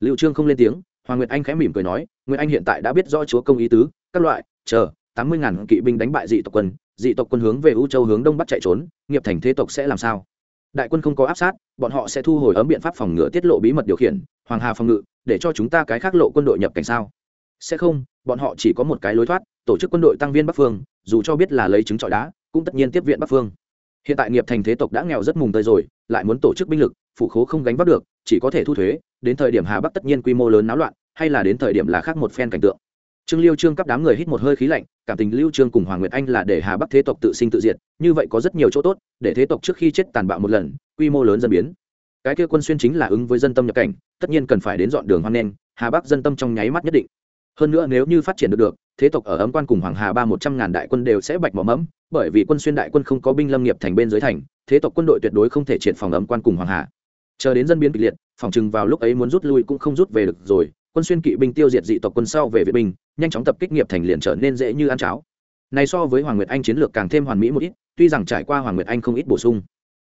Lưu trương không lên tiếng, hoàng nguyệt anh khẽ mỉm cười nói, nguyệt anh hiện tại đã biết rõ chúa công ý tứ, các loại, chờ tám mươi ngàn kỵ binh đánh bại dị tộc quân, dị tộc quân hướng về u châu hướng đông bắc chạy trốn, nghiệp thành thế tộc sẽ làm sao? Đại quân không có áp sát, bọn họ sẽ thu hồi ấm biện pháp phòng ngự tiết lộ bí mật điều khiển, hoàng hà phòng ngự, để cho chúng ta cái khác lộ quân đội nhập cảnh sao? Sẽ không, bọn họ chỉ có một cái lối thoát, tổ chức quân đội tăng viên bắc phương, dù cho biết là lấy trứng trọi đá, cũng tất nhiên tiếp viện bắc phương. Hiện tại nghiệp thành thế tộc đã nghèo rất mùng tơi rồi, lại muốn tổ chức binh lực phụ khố không gánh vác được, chỉ có thể thu thuế, đến thời điểm hà bắc tất nhiên quy mô lớn náo loạn, hay là đến thời điểm là khác một phen cảnh tượng trương liêu trương cấp đám người hít một hơi khí lạnh, cảm tình lưu trương cùng hoàng nguyệt anh là để hà bắc thế tộc tự sinh tự diệt, như vậy có rất nhiều chỗ tốt, để thế tộc trước khi chết tàn bạo một lần, quy mô lớn dân biến. Cái kia quân xuyên chính là ứng với dân tâm nhập cảnh, tất nhiên cần phải đến dọn đường hoang nên, hà bắc dân tâm trong nháy mắt nhất định. Hơn nữa nếu như phát triển được được, thế tộc ở ấm quan cùng hoàng hà ba một trăm ngàn đại quân đều sẽ bạch mỏ mẫm, bởi vì quân xuyên đại quân không có binh lâm nghiệp thành bên dưới thành, thế tộc quân đội tuyệt đối không thể triệt phòng ấm quan cùng hoàng hà. Chờ đến dân biến kịch liệt, phòng chừng vào lúc ấy muốn rút lui cũng không rút về được rồi, quân xuyên kỵ binh tiêu diệt dị tộc quân sau về Việt binh nhanh chóng tập kích nghiệp thành liền trở nên dễ như ăn cháo. Này so với hoàng nguyệt anh chiến lược càng thêm hoàn mỹ một ít, tuy rằng trải qua hoàng nguyệt anh không ít bổ sung,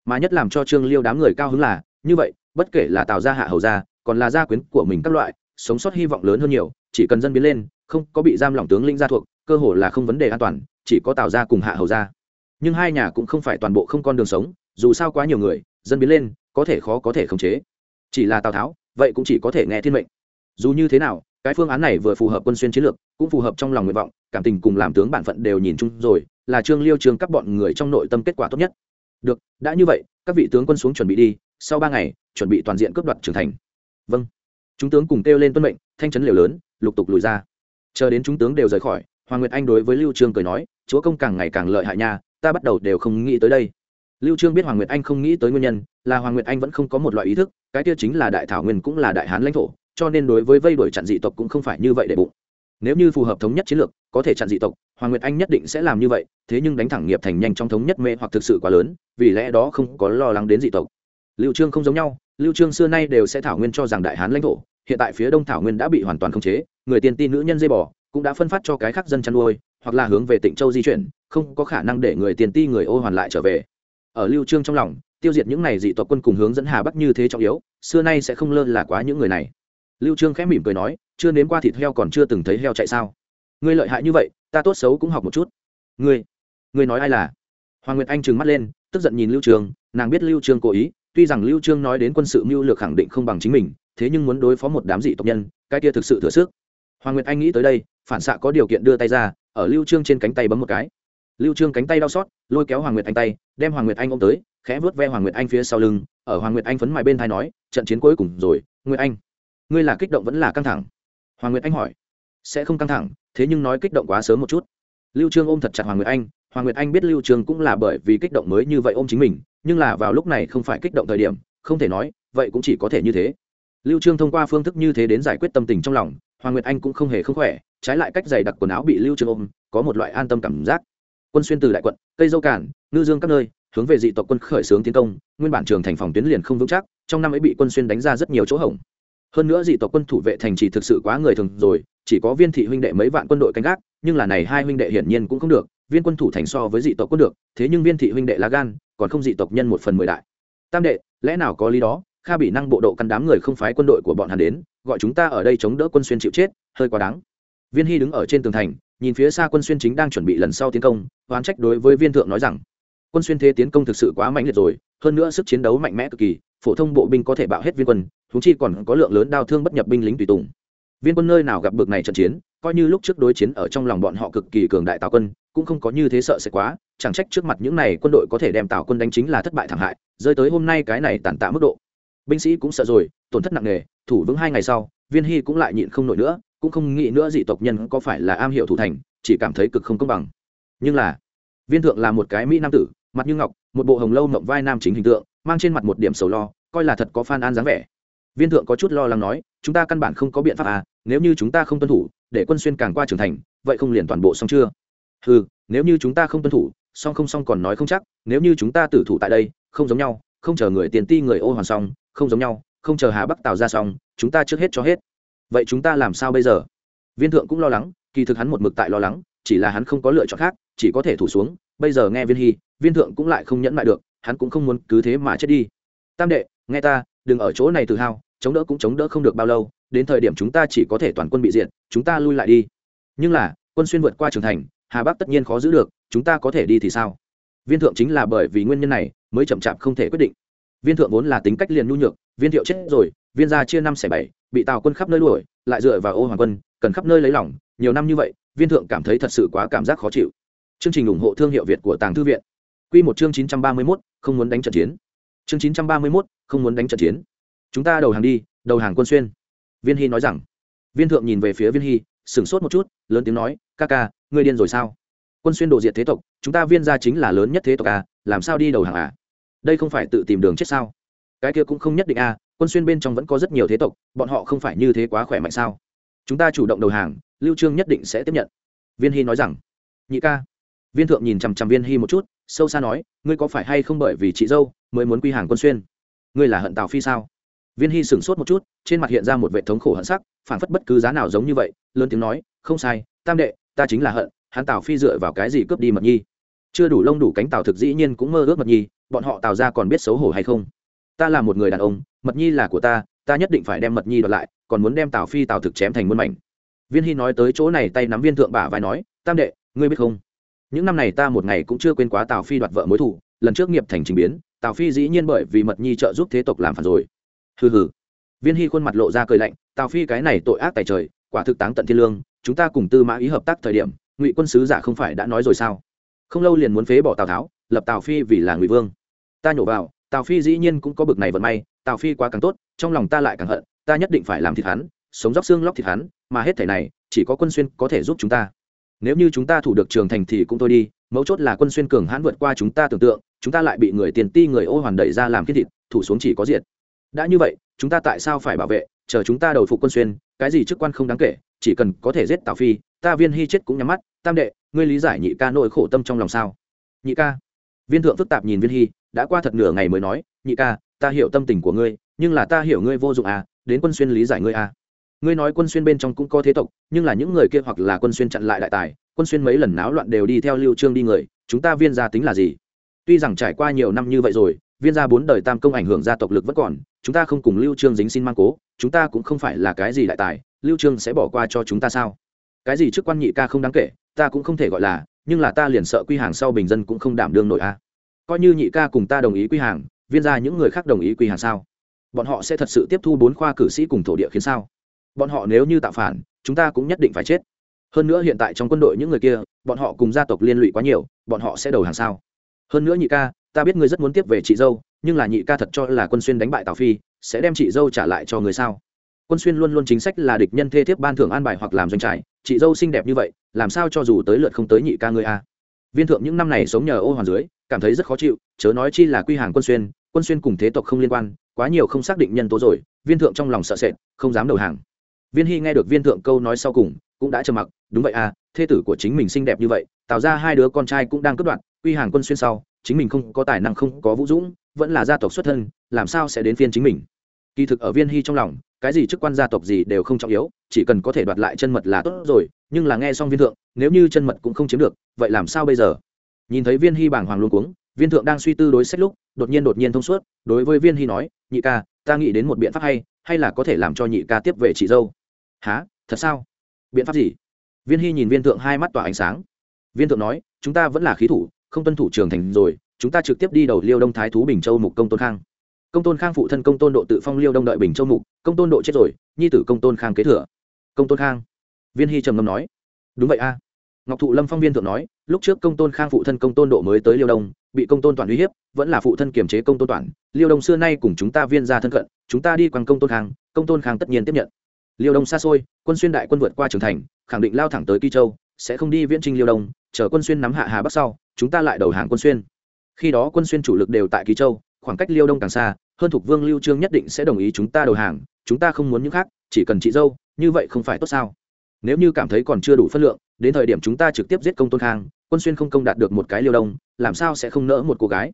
mà nhất làm cho trương liêu đám người cao hứng là, như vậy, bất kể là tào gia hạ hầu gia, còn là gia quyến của mình các loại, sống sót hy vọng lớn hơn nhiều, chỉ cần dân biến lên, không có bị giam lỏng tướng linh gia thuộc, cơ hồ là không vấn đề an toàn, chỉ có tào gia cùng hạ hầu gia. Nhưng hai nhà cũng không phải toàn bộ không con đường sống, dù sao quá nhiều người, dân biến lên, có thể khó có thể khống chế. Chỉ là tào tháo, vậy cũng chỉ có thể nghe thiên mệnh. Dù như thế nào cái phương án này vừa phù hợp quân xuyên chiến lược, cũng phù hợp trong lòng nguyện vọng, cảm tình cùng làm tướng bản phận đều nhìn chung rồi, là trương liêu trương các bọn người trong nội tâm kết quả tốt nhất. Được, đã như vậy, các vị tướng quân xuống chuẩn bị đi, sau ba ngày, chuẩn bị toàn diện cướp đoạt trưởng thành. Vâng. Chúng tướng cùng kêu lên tuân mệnh, thanh chấn liều lớn, lục tục lùi ra. Chờ đến chúng tướng đều rời khỏi, hoàng nguyệt anh đối với lưu trương cười nói, chúa công càng ngày càng lợi hại nha, ta bắt đầu đều không nghĩ tới đây. Lưu trương biết hoàng nguyệt anh không nghĩ tới nguyên nhân, là hoàng nguyệt anh vẫn không có một loại ý thức, cái kia chính là đại thảo nguyên cũng là đại hán lãnh thổ cho nên đối với vây đuổi chặn dị tộc cũng không phải như vậy để bụng. Nếu như phù hợp thống nhất chiến lược, có thể chặn dị tộc, hoàng nguyệt anh nhất định sẽ làm như vậy, thế nhưng đánh thẳng nghiệp thành nhanh trong thống nhất mê hoặc thực sự quá lớn, vì lẽ đó không có lo lắng đến dị tộc. Lưu trương không giống nhau, lưu trương xưa nay đều sẽ thảo nguyên cho rằng đại hán lãnh thổ, hiện tại phía đông thảo nguyên đã bị hoàn toàn khống chế, người tiên ti nữ nhân dây bò, cũng đã phân phát cho cái khác dân chăn nuôi, hoặc là hướng về tỉnh châu di chuyển, không có khả năng để người tiền ti người ô hoàn lại trở về. Ở lưu trương trong lòng, tiêu diệt những này dị tộc quân cùng hướng dẫn hà bắc như thế trọng yếu, xưa nay sẽ không lơ là quá những người này lưu trương khẽ mỉm cười nói, chưa nếm qua thịt heo còn chưa từng thấy heo chạy sao? Ngươi lợi hại như vậy, ta tốt xấu cũng học một chút. Ngươi ngươi nói ai là? Hoàng nguyệt anh trừng mắt lên, tức giận nhìn lưu trương, nàng biết lưu trương cố ý, tuy rằng lưu trương nói đến quân sự mưu lược khẳng định không bằng chính mình, thế nhưng muốn đối phó một đám dị tộc nhân, cái kia thực sự thừa sức. Hoàng nguyệt anh nghĩ tới đây, phản xạ có điều kiện đưa tay ra, ở lưu trương trên cánh tay bấm một cái. Lưu trương cánh tay đau xót, lôi kéo hoàng nguyệt anh tay, đem hoàng nguyệt anh ôm tới, khẽ vuốt ve hoàng nguyệt anh phía sau lưng, ở hoàng nguyệt anh phấn mài bên tai nói, trận chiến cuối cùng rồi, nguyệt anh ngươi là kích động vẫn là căng thẳng? Hoàng nguyệt anh hỏi. Sẽ không căng thẳng, thế nhưng nói kích động quá sớm một chút. Lưu trương ôm thật chặt hoàng nguyệt anh, hoàng nguyệt anh biết lưu trương cũng là bởi vì kích động mới như vậy ôm chính mình, nhưng là vào lúc này không phải kích động thời điểm, không thể nói, vậy cũng chỉ có thể như thế. Lưu trương thông qua phương thức như thế đến giải quyết tâm tình trong lòng, hoàng nguyệt anh cũng không hề không khỏe, trái lại cách giày đặc quần áo bị lưu trương ôm, có một loại an tâm cảm giác. Quân xuyên từ đại quận, cây dâu cản, ngư dương các nơi, hướng về dị tộc quân khởi xướng tiến công, nguyên bản trường thành phòng tuyến liền không vững chắc, trong năm ấy bị quân xuyên đánh ra rất nhiều chỗ hổng hơn nữa dị tộc quân thủ vệ thành trì thực sự quá người thường rồi, chỉ có viên thị huynh đệ mấy vạn quân đội canh gác, nhưng là này hai huynh đệ hiển nhiên cũng không được, viên quân thủ thành so với dị tộc quân được, thế nhưng viên thị huynh đệ lá gan, còn không dị tộc nhân một phần mười đại. Tam đệ, lẽ nào có lý đó? Kha bị năng bộ độ căn đám người không phái quân đội của bọn hắn đến, gọi chúng ta ở đây chống đỡ quân xuyên chịu chết, hơi quá đáng. Viên hy đứng ở trên tường thành, nhìn phía xa quân xuyên chính đang chuẩn bị lần sau tiến công, oán trách đối với viên thượng nói rằng, quân xuyên thế tiến công thực sự quá mạnh liệt rồi, hơn nữa sức chiến đấu mạnh mẽ cực kỳ, phổ thông bộ binh có thể bạo hết viên quân huống chi còn có lượng lớn đau thương bất nhập binh lính tùy tùng. Viên quân nơi nào gặp bực này trận chiến, coi như lúc trước đối chiến ở trong lòng bọn họ cực kỳ cường đại tào quân, cũng không có như thế sợ sẽ quá, chẳng trách trước mặt những này quân đội có thể đem tào quân đánh chính là thất bại thảm hại, rơi tới hôm nay cái này tàn tạ mức độ. Binh sĩ cũng sợ rồi, tổn thất nặng nề, thủ vững hai ngày sau, viên hy cũng lại nhịn không nổi nữa, cũng không nghĩ nữa dị tộc nhân có phải là am hiểu thủ thành, chỉ cảm thấy cực không công bằng. Nhưng là, viên thượng là một cái mỹ nam tử, mặt như ngọc, một bộ hồng lâu mộng vai nam chính hình tượng, mang trên mặt một điểm sầu lo, coi là thật có phan an dáng vẻ viên thượng có chút lo lắng nói, chúng ta căn bản không có biện pháp à nếu như chúng ta không tuân thủ, để quân xuyên càng qua trưởng thành, vậy không liền toàn bộ xong chưa? Ừ nếu như chúng ta không tuân thủ song không xong còn nói không chắc, nếu như chúng ta tử thủ tại đây, không giống nhau, không chờ người tiền ti người ô hoàn xong, không giống nhau, không chờ hà bắc Tào ra xong, chúng ta trước hết cho hết. Vậy chúng ta làm sao bây giờ? Viên thượng cũng lo lắng, kỳ thực hắn một mực tại lo lắng, chỉ là hắn không có lựa chọn khác, chỉ có thể thủ xuống, bây giờ nghe viên hy, viên thượng cũng lại không nhẫn lại được, hắn cũng không muốn cứ thế mà chết đi. Tam đệ, nghe ta, đừng ở chỗ này tự hào chống đỡ cũng chống đỡ không được bao lâu, đến thời điểm chúng ta chỉ có thể toàn quân bị diện chúng ta lui lại đi. Nhưng là, quân xuyên vượt qua trường thành, hà bắc tất nhiên khó giữ được, chúng ta có thể đi thì sao? Viên thượng chính là bởi vì nguyên nhân này mới chậm chạp không thể quyết định. Viên thượng vốn là tính cách liền nhu nhược, viên thiệu chết rồi, viên gia chia năm xẻ bảy, bị tào quân khắp nơi đuổi, lại dựa vào ô hoàng quân, cần khắp nơi lấy lòng, nhiều năm như vậy, viên thượng cảm thấy thật sự quá cảm giác khó chịu. Chương trình ủng hộ thương hiệu việt của tàng thư viện. Q một chương chín trăm ba mươi mốt, không muốn đánh trận chiến. Chương chín trăm ba mươi mốt, không muốn đánh trận chiến chúng ta đầu hàng đi, đầu hàng quân xuyên. Viên hy nói rằng. Viên thượng nhìn về phía viên hy, sửng sốt một chút, lớn tiếng nói, ca ca, ngươi điên rồi sao? Quân xuyên đồ diệt thế tộc, chúng ta viên gia chính là lớn nhất thế tộc à làm sao đi đầu hàng à? Đây không phải tự tìm đường chết sao? Cái kia cũng không nhất định à quân xuyên bên trong vẫn có rất nhiều thế tộc, bọn họ không phải như thế quá khỏe mạnh sao? Chúng ta chủ động đầu hàng, lưu trương nhất định sẽ tiếp nhận. Viên hy nói rằng. Nhị ca. Viên thượng nhìn chằm chằm viên hy một chút, sâu xa nói, ngươi có phải hay không bởi vì chị dâu mới muốn quy hàng quân xuyên? Ngươi là hận tào phi sao? Viên hy sửng sốt một chút, trên mặt hiện ra một vệ thống khổ hận sắc phản phất bất cứ giá nào giống như vậy, lớn tiếng nói, không sai, tam đệ, ta chính là hận, hắn tào phi dựa vào cái gì cướp đi mật nhi? Chưa đủ lông đủ cánh tào thực dĩ nhiên cũng mơ ước mật nhi, bọn họ tào ra còn biết xấu hổ hay không? Ta là một người đàn ông, mật nhi là của ta ta nhất định phải đem mật nhi đoạt lại, còn muốn đem tào phi tào thực chém thành muôn mảnh. Viên hy nói tới chỗ này tay nắm viên thượng bả vai nói, tam đệ, ngươi biết không? Những năm này ta một ngày cũng chưa quên quá tào phi đoạt vợ mối thủ lần trước nghiệp thành trình biến, tào phi dĩ nhiên bởi vì mật nhi trợ giúp thế tộc làm phản rồi hừ hừ. Viên hy khuôn mặt lộ ra cười lạnh, tào phi cái này tội ác tài trời, quả thực táng tận thiên lương, chúng ta cùng tư mã ý hợp tác thời điểm, ngụy quân sứ giả không phải đã nói rồi sao? Không lâu liền muốn phế bỏ tào tháo, lập tào phi vì là ngụy vương. Ta nhổ vào, tào phi dĩ nhiên cũng có bực này vận may, tào phi quá càng tốt, trong lòng ta lại càng hận, ta nhất định phải làm thịt hắn, sống róc xương lóc thịt hắn, mà hết thể này, chỉ có quân xuyên có thể giúp chúng ta. Nếu như chúng ta thủ được trường thành thì cũng thôi đi, mấu chốt là quân xuyên cường hãn vượt qua chúng ta tưởng tượng, chúng ta lại bị người tiền ti người ô hoàn đẩy ra làm khiết thịt, thủ xuống chỉ có diệt đã như vậy, chúng ta tại sao phải bảo vệ, chờ chúng ta đầu phục quân xuyên, cái gì chức quan không đáng kể, chỉ cần có thể giết tào phi, ta viên hy chết cũng nhắm mắt, tam đệ, ngươi lý giải nhị ca nỗi khổ tâm trong lòng sao? Nhị ca. Viên thượng phức tạp nhìn viên hy, đã qua thật nửa ngày mới nói, nhị ca, ta hiểu tâm tình của ngươi, nhưng là ta hiểu ngươi vô dụng à đến quân xuyên lý giải ngươi à. Ngươi nói quân xuyên bên trong cũng có thế tộc, nhưng là những người kia hoặc là quân xuyên chặn lại đại tài, quân xuyên mấy lần náo loạn đều đi theo lưu trương đi người, chúng ta viên gia tính là gì? Tuy rằng trải qua nhiều năm như vậy rồi viên gia bốn đời tam công ảnh hưởng gia tộc lực vẫn còn, chúng ta không cùng lưu trương dính xin mang cố, chúng ta cũng không phải là cái gì đại tài, lưu trương sẽ bỏ qua cho chúng ta sao? Cái gì trước quan nhị ca không đáng kể, ta cũng không thể gọi là, nhưng là ta liền sợ quy hàng sau bình dân cũng không đảm đương nổi a. À. Coi như nhị ca cùng ta đồng ý quy hàng, viên gia những người khác đồng ý quy hàng sao? Bọn họ sẽ thật sự tiếp thu bốn khoa cử sĩ cùng thổ địa khiến sao? Bọn họ nếu như tạo phản, chúng ta cũng nhất định phải chết. Hơn nữa hiện tại trong quân đội những người kia, bọn họ cùng gia tộc liên lụy quá nhiều, bọn họ sẽ đầu hàng sao? Hơn nữa nhị ca ta biết ngươi rất muốn tiếp về chị dâu, nhưng là nhị ca thật cho là quân xuyên đánh bại tào phi, sẽ đem chị dâu trả lại cho người sao? Quân xuyên luôn luôn chính sách là địch nhân thê thiếp ban thưởng an bài hoặc làm doanh trại, chị dâu xinh đẹp như vậy, làm sao cho dù tới lượt không tới nhị ca ngươi a? Viên thượng những năm này sống nhờ ô hoàn dưới, cảm thấy rất khó chịu, chớ nói chi là quy hàng quân xuyên quân xuyên cùng thế tộc không liên quan, quá nhiều không xác định nhân tố rồi, viên thượng trong lòng sợ sệt, không dám đầu hàng. Viên hy nghe được viên thượng câu nói sau cùng, cũng đã trầm mặc, đúng vậy à thê tử của chính mình xinh đẹp như vậy tạo ra hai đứa con trai cũng đang cướp đoạt, quy hàng quân xuyên sau chính mình không có tài năng, không có vũ dũng, vẫn là gia tộc xuất thân, làm sao sẽ đến phiên chính mình? Kỳ thực ở viên hy trong lòng, cái gì chức quan gia tộc gì đều không trọng yếu, chỉ cần có thể đoạt lại chân mật là tốt rồi, nhưng là nghe xong viên thượng, nếu như chân mật cũng không chiếm được, vậy làm sao bây giờ? Nhìn thấy viên hy bàng hoàng luôn cuống, viên thượng đang suy tư đối sách lúc, đột nhiên đột nhiên thông suốt, đối với viên hy nói, nhị ca, ta nghĩ đến một biện pháp hay hay là có thể làm cho nhị ca tiếp về chị dâu? Há thật sao? Biện pháp gì? Viên hy nhìn viên thượng hai mắt tỏa ánh sáng. Viên thượng nói, chúng ta vẫn là khí thủ không tuân thủ trường thành rồi chúng ta trực tiếp đi đầu liêu đông thái thú bình châu mục công tôn khang công tôn khang phụ thân công tôn độ tự phong liêu đông đợi bình châu mục công tôn độ chết rồi nhi tử công tôn khang kế thừa công tôn khang viên hy trầm ngâm nói đúng vậy a ngọc thụ lâm phong viên thượng nói lúc trước công tôn khang phụ thân công tôn độ mới tới liêu đông bị công tôn toàn uy hiếp vẫn là phụ thân kiềm chế công tôn toàn liêu đông xưa nay cùng chúng ta viên ra thân cận chúng ta đi quanh công tôn khang công tôn khang tất nhiên tiếp nhận liêu đông xa xôi quân xuyên đại quân vượt qua trường thành khẳng định lao thẳng tới kỳ châu sẽ không đi viễn trinh liêu đông chờ quân xuyên nắm hạ hà bắc sau chúng ta lại đầu hàng quân xuyên. Khi đó quân xuyên chủ lực đều tại kỳ châu, khoảng cách liêu đông càng xa, hơn thục vương lưu trương nhất định sẽ đồng ý chúng ta đầu hàng, chúng ta không muốn những khác, chỉ cần chị dâu, như vậy không phải tốt sao? Nếu như cảm thấy còn chưa đủ phân lượng, đến thời điểm chúng ta trực tiếp giết công tôn khang, quân xuyên không công đạt được một cái liêu đông, làm sao sẽ không nỡ một cô gái?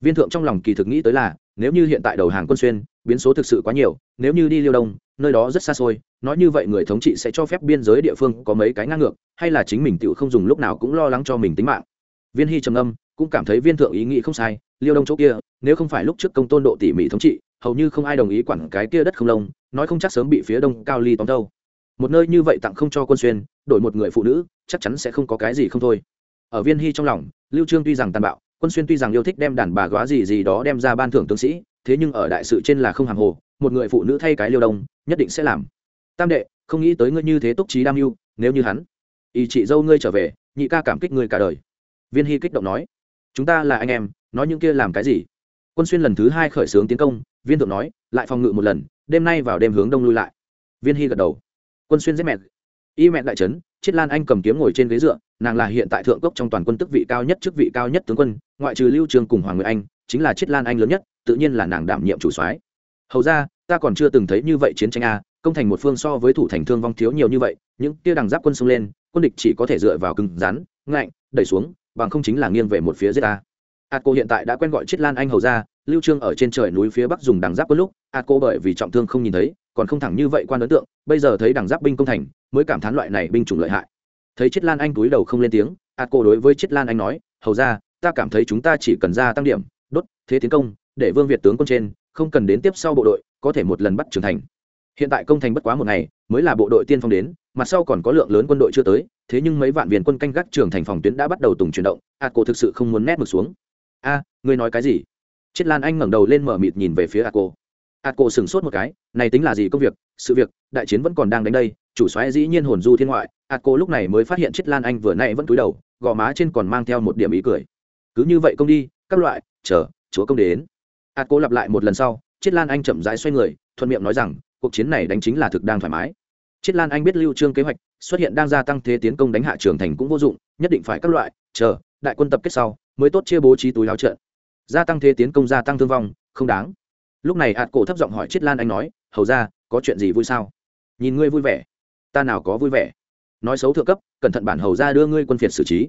Viên thượng trong lòng kỳ thực nghĩ tới là, nếu như hiện tại đầu hàng quân xuyên, biến số thực sự quá nhiều, nếu như đi liêu đông, nơi đó rất xa xôi, nói như vậy người thống trị sẽ cho phép biên giới địa phương có mấy cái ngang ngược, hay là chính mình tự không dùng lúc nào cũng lo lắng cho mình tính mạng? Viên hy trầm âm cũng cảm thấy viên thượng ý nghĩ không sai, liêu đông chỗ kia, nếu không phải lúc trước công tôn độ tỉ mỉ thống trị, hầu như không ai đồng ý quản cái kia đất không lông, nói không chắc sớm bị phía đông cao ly tóm đâu. Một nơi như vậy tặng không cho quân xuyên, đổi một người phụ nữ, chắc chắn sẽ không có cái gì không thôi. Ở viên hy trong lòng, lưu trương tuy rằng tàn bạo, quân xuyên tuy rằng yêu thích đem đàn bà góa gì gì đó đem ra ban thưởng tướng sĩ, thế nhưng ở đại sự trên là không hàng hồ, một người phụ nữ thay cái liêu đông, nhất định sẽ làm. Tam đệ, không nghĩ tới ngươi như thế túc trí đam mưu, nếu như hắn, ý chị dâu ngươi trở về, nhị ca cảm kích ngươi cả đời viên hy kích động nói, chúng ta là anh em, nói những kia làm cái gì? Quân xuyên lần thứ hai khởi xướng tiến công, viên thượng nói, lại phòng ngự một lần, đêm nay vào đêm hướng đông lui lại. Viên hy gật đầu. Quân xuyên giết mẹ. Y mẹ đại trấn, chiết lan anh cầm kiếm ngồi trên ghế dựa, nàng là hiện tại thượng cốc trong toàn quân tức vị cao nhất chức vị cao nhất tướng quân, ngoại trừ lưu trường cùng hoàng người anh, chính là chiết lan anh lớn nhất, tự nhiên là nàng đảm nhiệm chủ soái. Hầu ra, ta còn chưa từng thấy như vậy chiến tranh a, công thành một phương so với thủ thành thương vong thiếu nhiều như vậy, những kia đằng giáp quân xông lên, quân địch chỉ có thể dựa vào cứng rắn, ngạnh, đẩy xuống bằng không chính là nghiêng về một phía giết ta. Ạt cô hiện tại đã quen gọi chiết lan anh hầu ra, lưu trương ở trên trời núi phía bắc dùng đằng giáp quân lúc ạt cô bởi vì trọng thương không nhìn thấy, còn không thẳng như vậy quan ấn tượng, bây giờ thấy đằng giáp binh công thành, mới cảm thán loại này binh chủng lợi hại. Thấy chiết lan anh túi đầu không lên tiếng ạt cô đối với chiết lan anh nói, hầu ra, ta cảm thấy chúng ta chỉ cần ra tăng điểm, đốt, thế tiến công, để vương việt tướng quân trên, không cần đến tiếp sau bộ đội, có thể một lần bắt trưởng thành. Hiện tại công thành bất quá một ngày, mới là bộ đội tiên phong đến, mặt sau còn có lượng lớn quân đội chưa tới thế nhưng mấy vạn viên quân canh gác trường thành phòng tuyến đã bắt đầu tùng chuyển động ạt cô thực sự không muốn nét mực xuống. A, ngươi nói cái gì? Chiết lan anh ngẩng đầu lên mở mịt nhìn về phía ạt cô. ạt cô sửng sốt một cái, này tính là gì công việc? Sự việc, đại chiến vẫn còn đang đánh đây, chủ xoáy dĩ nhiên hồn du thiên ngoại ạt cô lúc này mới phát hiện chiết lan anh vừa nay vẫn cúi đầu, gò má trên còn mang theo một điểm ý cười. Cứ như vậy công đi, các loại, chờ, chúa công đến. Ạt cô lặp lại một lần sau chiết lan anh chậm rãi xoay người, thuận miệng nói rằng, cuộc chiến này đánh chính là thực đang thoải mái chiết lan anh biết lưu trương kế hoạch, xuất hiện đang gia tăng thế tiến công đánh hạ trường thành cũng vô dụng, nhất định phải các loại, chờ, đại quân tập kết sau, mới tốt chia bố trí túi láo trận gia tăng thế tiến công, gia tăng thương vong, không đáng. Lúc này hạt cổ thấp giọng hỏi chiết lan anh nói, hầu ra, có chuyện gì vui sao? Nhìn ngươi vui vẻ. Ta nào có vui vẻ? Nói xấu thượng cấp, cẩn thận bản hầu ra đưa ngươi quân phiệt xử trí.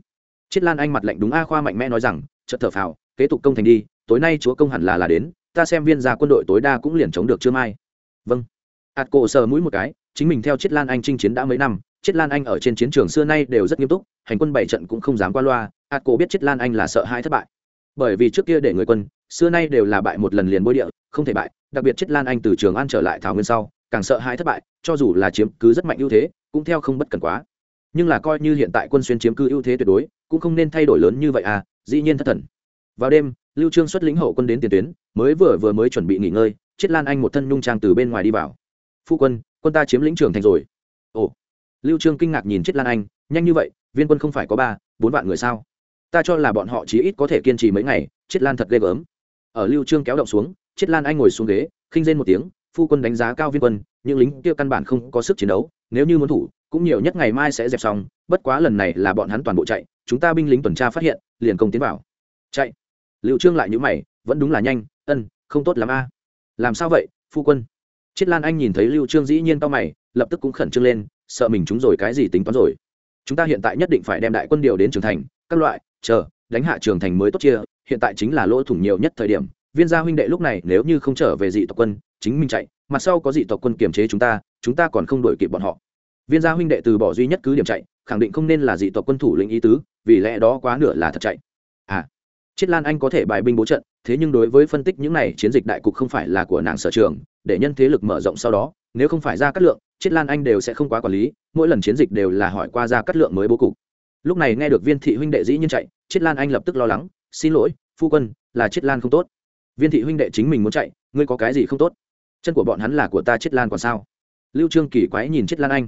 Chiết lan anh mặt lạnh đúng a khoa mạnh mẽ nói rằng, chợt thở phào, kế tục công thành đi, tối nay chúa công hẳn là là đến, ta xem viên gia quân đội tối đa cũng liền chống được chưa mai. Vâng hạt cổ sờ mũi một cái, chính mình theo chiết lan anh chinh chiến đã mấy năm, chiết lan anh ở trên chiến trường xưa nay đều rất nghiêm túc, hành quân bảy trận cũng không dám qua loa, hạt cổ biết chiết lan anh là sợ hãi thất bại. Bởi vì trước kia để người quân, xưa nay đều là bại một lần liền bôi địa, không thể bại, đặc biệt chiết lan anh từ trường an trở lại thảo nguyên sau, càng sợ hãi thất bại, cho dù là chiếm cứ rất mạnh ưu thế, cũng theo không bất cần quá. Nhưng là coi như hiện tại quân xuyên chiếm cứ ưu thế tuyệt đối, cũng không nên thay đổi lớn như vậy à dĩ nhiên thất thần. Vào đêm, lưu trương xuất lĩnh hậu quân đến tiền tuyến, mới vừa vừa mới chuẩn bị nghỉ ngơi, chiết lan anh một thân nhung trang từ bên ngoài đi vào phu quân quân ta chiếm lĩnh trường thành rồi. Ồ. Lưu trương kinh ngạc nhìn chết lan anh, nhanh như vậy, viên quân không phải có ba, bốn vạn người sao? Ta cho là bọn họ chí ít có thể kiên trì mấy ngày, chết lan thật ghê gớm. Ở lưu trương kéo động xuống, chết lan anh ngồi xuống ghế, khinh rên một tiếng, phu quân đánh giá cao viên quân, những lính kia căn bản không có sức chiến đấu, nếu như muốn thủ, cũng nhiều nhất ngày mai sẽ dẹp xong, bất quá lần này là bọn hắn toàn bộ chạy, chúng ta binh lính tuần tra phát hiện, liền công tiến vào. Chạy. Lưu trương lại nhíu mày, vẫn đúng là nhanh, ân, không tốt lắm a. Làm sao vậy, phu quân? Chiết lan anh nhìn thấy lưu trương dĩ nhiên to mày, lập tức cũng khẩn trương lên, sợ mình chúng rồi cái gì tính toán rồi. Chúng ta hiện tại nhất định phải đem đại quân điều đến trường thành, các loại, chờ, đánh hạ trường thành mới tốt chia, hiện tại chính là lỗ thủng nhiều nhất thời điểm, viên gia huynh đệ lúc này nếu như không trở về dị tộc quân, chính mình chạy mặt sau có dị tộc quân kiềm chế chúng ta chúng ta còn không đuổi kịp bọn họ. Viên gia huynh đệ từ bỏ duy nhất cứ điểm chạy, khẳng định không nên là dị tộc quân thủ lĩnh ý tứ, vì lẽ đó quá nửa là thật chạy. À chiết lan anh có thể bài binh bố trận thế nhưng đối với phân tích những này, chiến dịch đại cục không phải là của nàng sở trường, để nhân thế lực mở rộng sau đó, nếu không phải ra cát lượng chiết lan anh đều sẽ không quá quản lý, mỗi lần chiến dịch đều là hỏi qua ra cát lượng mới bố cục. Lúc này nghe được viên thị huynh đệ dĩ nhiên chạy chiết lan anh lập tức lo lắng, xin lỗi, phu quân, là chiết lan không tốt. Viên thị huynh đệ chính mình muốn chạy, ngươi có cái gì không tốt? Chân của bọn hắn là của ta chiết lan còn sao? Lưu trương kỳ quái nhìn chiết lan anh.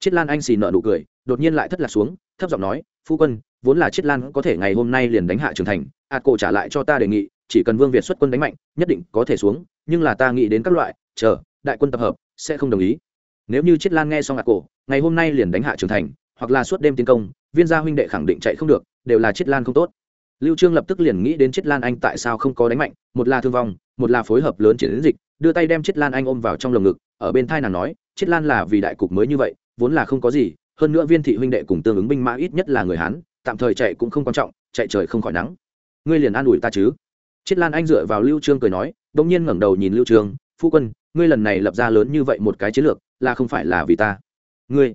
Chiết lan anh xì nợ nụ cười, đột nhiên lại thất lạc xuống, thấp giọng nói, phu quân, vốn là chiết lan có thể ngày hôm nay liền đánh hạ trường thành ạt cổ trả lại cho ta đề nghị chỉ cần vương việt xuất quân đánh mạnh, nhất định có thể xuống, nhưng là ta nghĩ đến các loại, chờ, đại quân tập hợp, sẽ không đồng ý. Nếu như chiết lan nghe xong ngạc cổ, ngày hôm nay liền đánh hạ trường thành, hoặc là suốt đêm tiến công, viên gia huynh đệ khẳng định chạy không được, đều là chiết lan không tốt. Lưu trương lập tức liền nghĩ đến chiết lan anh tại sao không có đánh mạnh, một là thương vong, một là phối hợp lớn chiến dịch, đưa tay đem chiết lan anh ôm vào trong lồng ngực, ở bên thai nàng nói chiết lan là vì đại cục mới như vậy, vốn là không có gì, hơn nữa viên thị huynh đệ cùng tương ứng binh mã ít nhất là người hán, tạm thời chạy cũng không quan trọng, chạy trời không khỏi nắng. Ngươi liền an ủi ta chứ? Chiết lan anh dựa vào lưu trương cười nói đồng nhiên ngẩng đầu nhìn lưu trương phu quân ngươi lần này lập ra lớn như vậy một cái chiến lược là không phải là vì ta? Ngươi?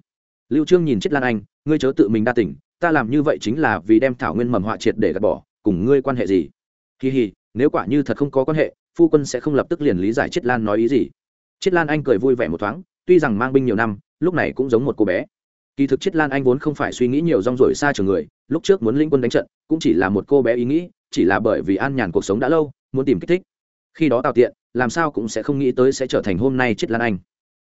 Lưu trương nhìn chiết lan anh ngươi chớ tự mình đa tỉnh ta làm như vậy chính là vì đem thảo nguyên mầm họa triệt để gạt bỏ cùng ngươi quan hệ gì? Kỳ hỉ, nếu quả như thật không có quan hệ phu quân sẽ không lập tức liền lý giải chiết lan nói ý gì. Chiết lan anh cười vui vẻ một thoáng tuy rằng mang binh nhiều năm lúc này cũng giống một cô bé. Kỳ thực chiết lan anh vốn không phải suy nghĩ nhiều rong rổi xa trường người lúc trước muốn linh quân đánh trận cũng chỉ là một cô bé ý nghĩ chỉ là bởi vì an nhàn cuộc sống đã lâu, muốn tìm kích thích. Khi đó tào tiện, làm sao cũng sẽ không nghĩ tới sẽ trở thành hôm nay chiết lan anh.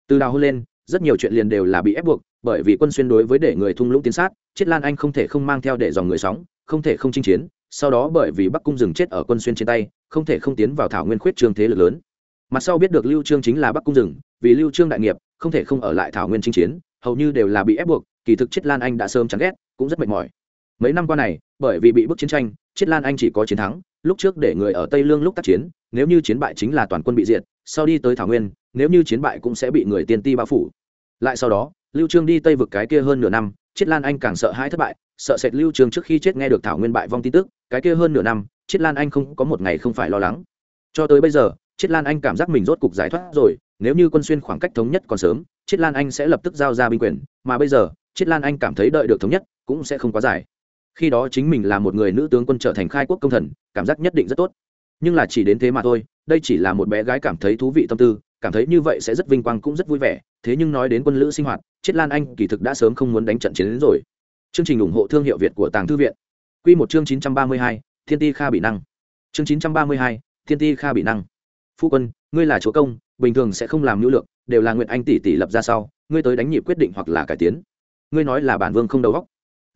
Từ đào hôn lên, rất nhiều chuyện liền đều là bị ép buộc, bởi vì quân xuyên đối với để người thung lũng tiến sát chiết lan anh không thể không mang theo để dòng người sóng, không thể không chinh chiến, sau đó bởi vì bắc cung rừng chết ở quân xuyên trên tay, không thể không tiến vào thảo nguyên khuyết trương thế lực lớn. Mặt sau biết được lưu trương chính là bắc cung rừng vì lưu trương đại nghiệp, không thể không ở lại thảo nguyên chinh chiến, hầu như đều là bị ép buộc, kỳ thực chiết lan anh đã sớm chán ghét, cũng rất mệt mỏi. Mấy năm qua này, bởi vì bị bức chiến tranh chiết lan anh chỉ có chiến thắng, lúc trước để người ở tây lương lúc tác chiến, nếu như chiến bại chính là toàn quân bị diệt, sau đi tới thảo nguyên, nếu như chiến bại cũng sẽ bị người tiên ti bao phủ. Lại sau đó, lưu trương đi tây vực cái kia hơn nửa năm, chiết lan anh càng sợ hãi thất bại, sợ sệt lưu trương trước khi chết nghe được thảo nguyên bại vong tin tức, cái kia hơn nửa năm, chiết lan anh không có một ngày không phải lo lắng. Cho tới bây giờ, chiết lan anh cảm giác mình rốt cục giải thoát rồi, nếu như quân xuyên khoảng cách thống nhất còn sớm, chiết lan anh sẽ lập tức giao ra binh quyền, mà bây giờ, chiết lan anh cảm thấy đợi được thống nhất cũng sẽ không quá dài khi đó chính mình là một người nữ tướng quân trở thành khai quốc công thần, cảm giác nhất định rất tốt. Nhưng là chỉ đến thế mà thôi, đây chỉ là một bé gái cảm thấy thú vị tâm tư, cảm thấy như vậy sẽ rất vinh quang cũng rất vui vẻ. Thế nhưng nói đến quân lữ sinh hoạt, chiết lan anh kỳ thực đã sớm không muốn đánh trận chiến đến rồi. Chương trình ủng hộ thương hiệu việt của tàng thư viện. Q một chương chín trăm ba mươi hai, thiên ti kha bị năng. Chương chín trăm ba mươi hai, thiên ti kha bị năng. Phu quân, ngươi là chúa công, bình thường sẽ không làm nhu lượng đều là nguyện anh tỷ tỷ lập ra sau, ngươi tới đánh nhịp quyết định hoặc là cải tiến. Ngươi nói là bản vương không đầu góc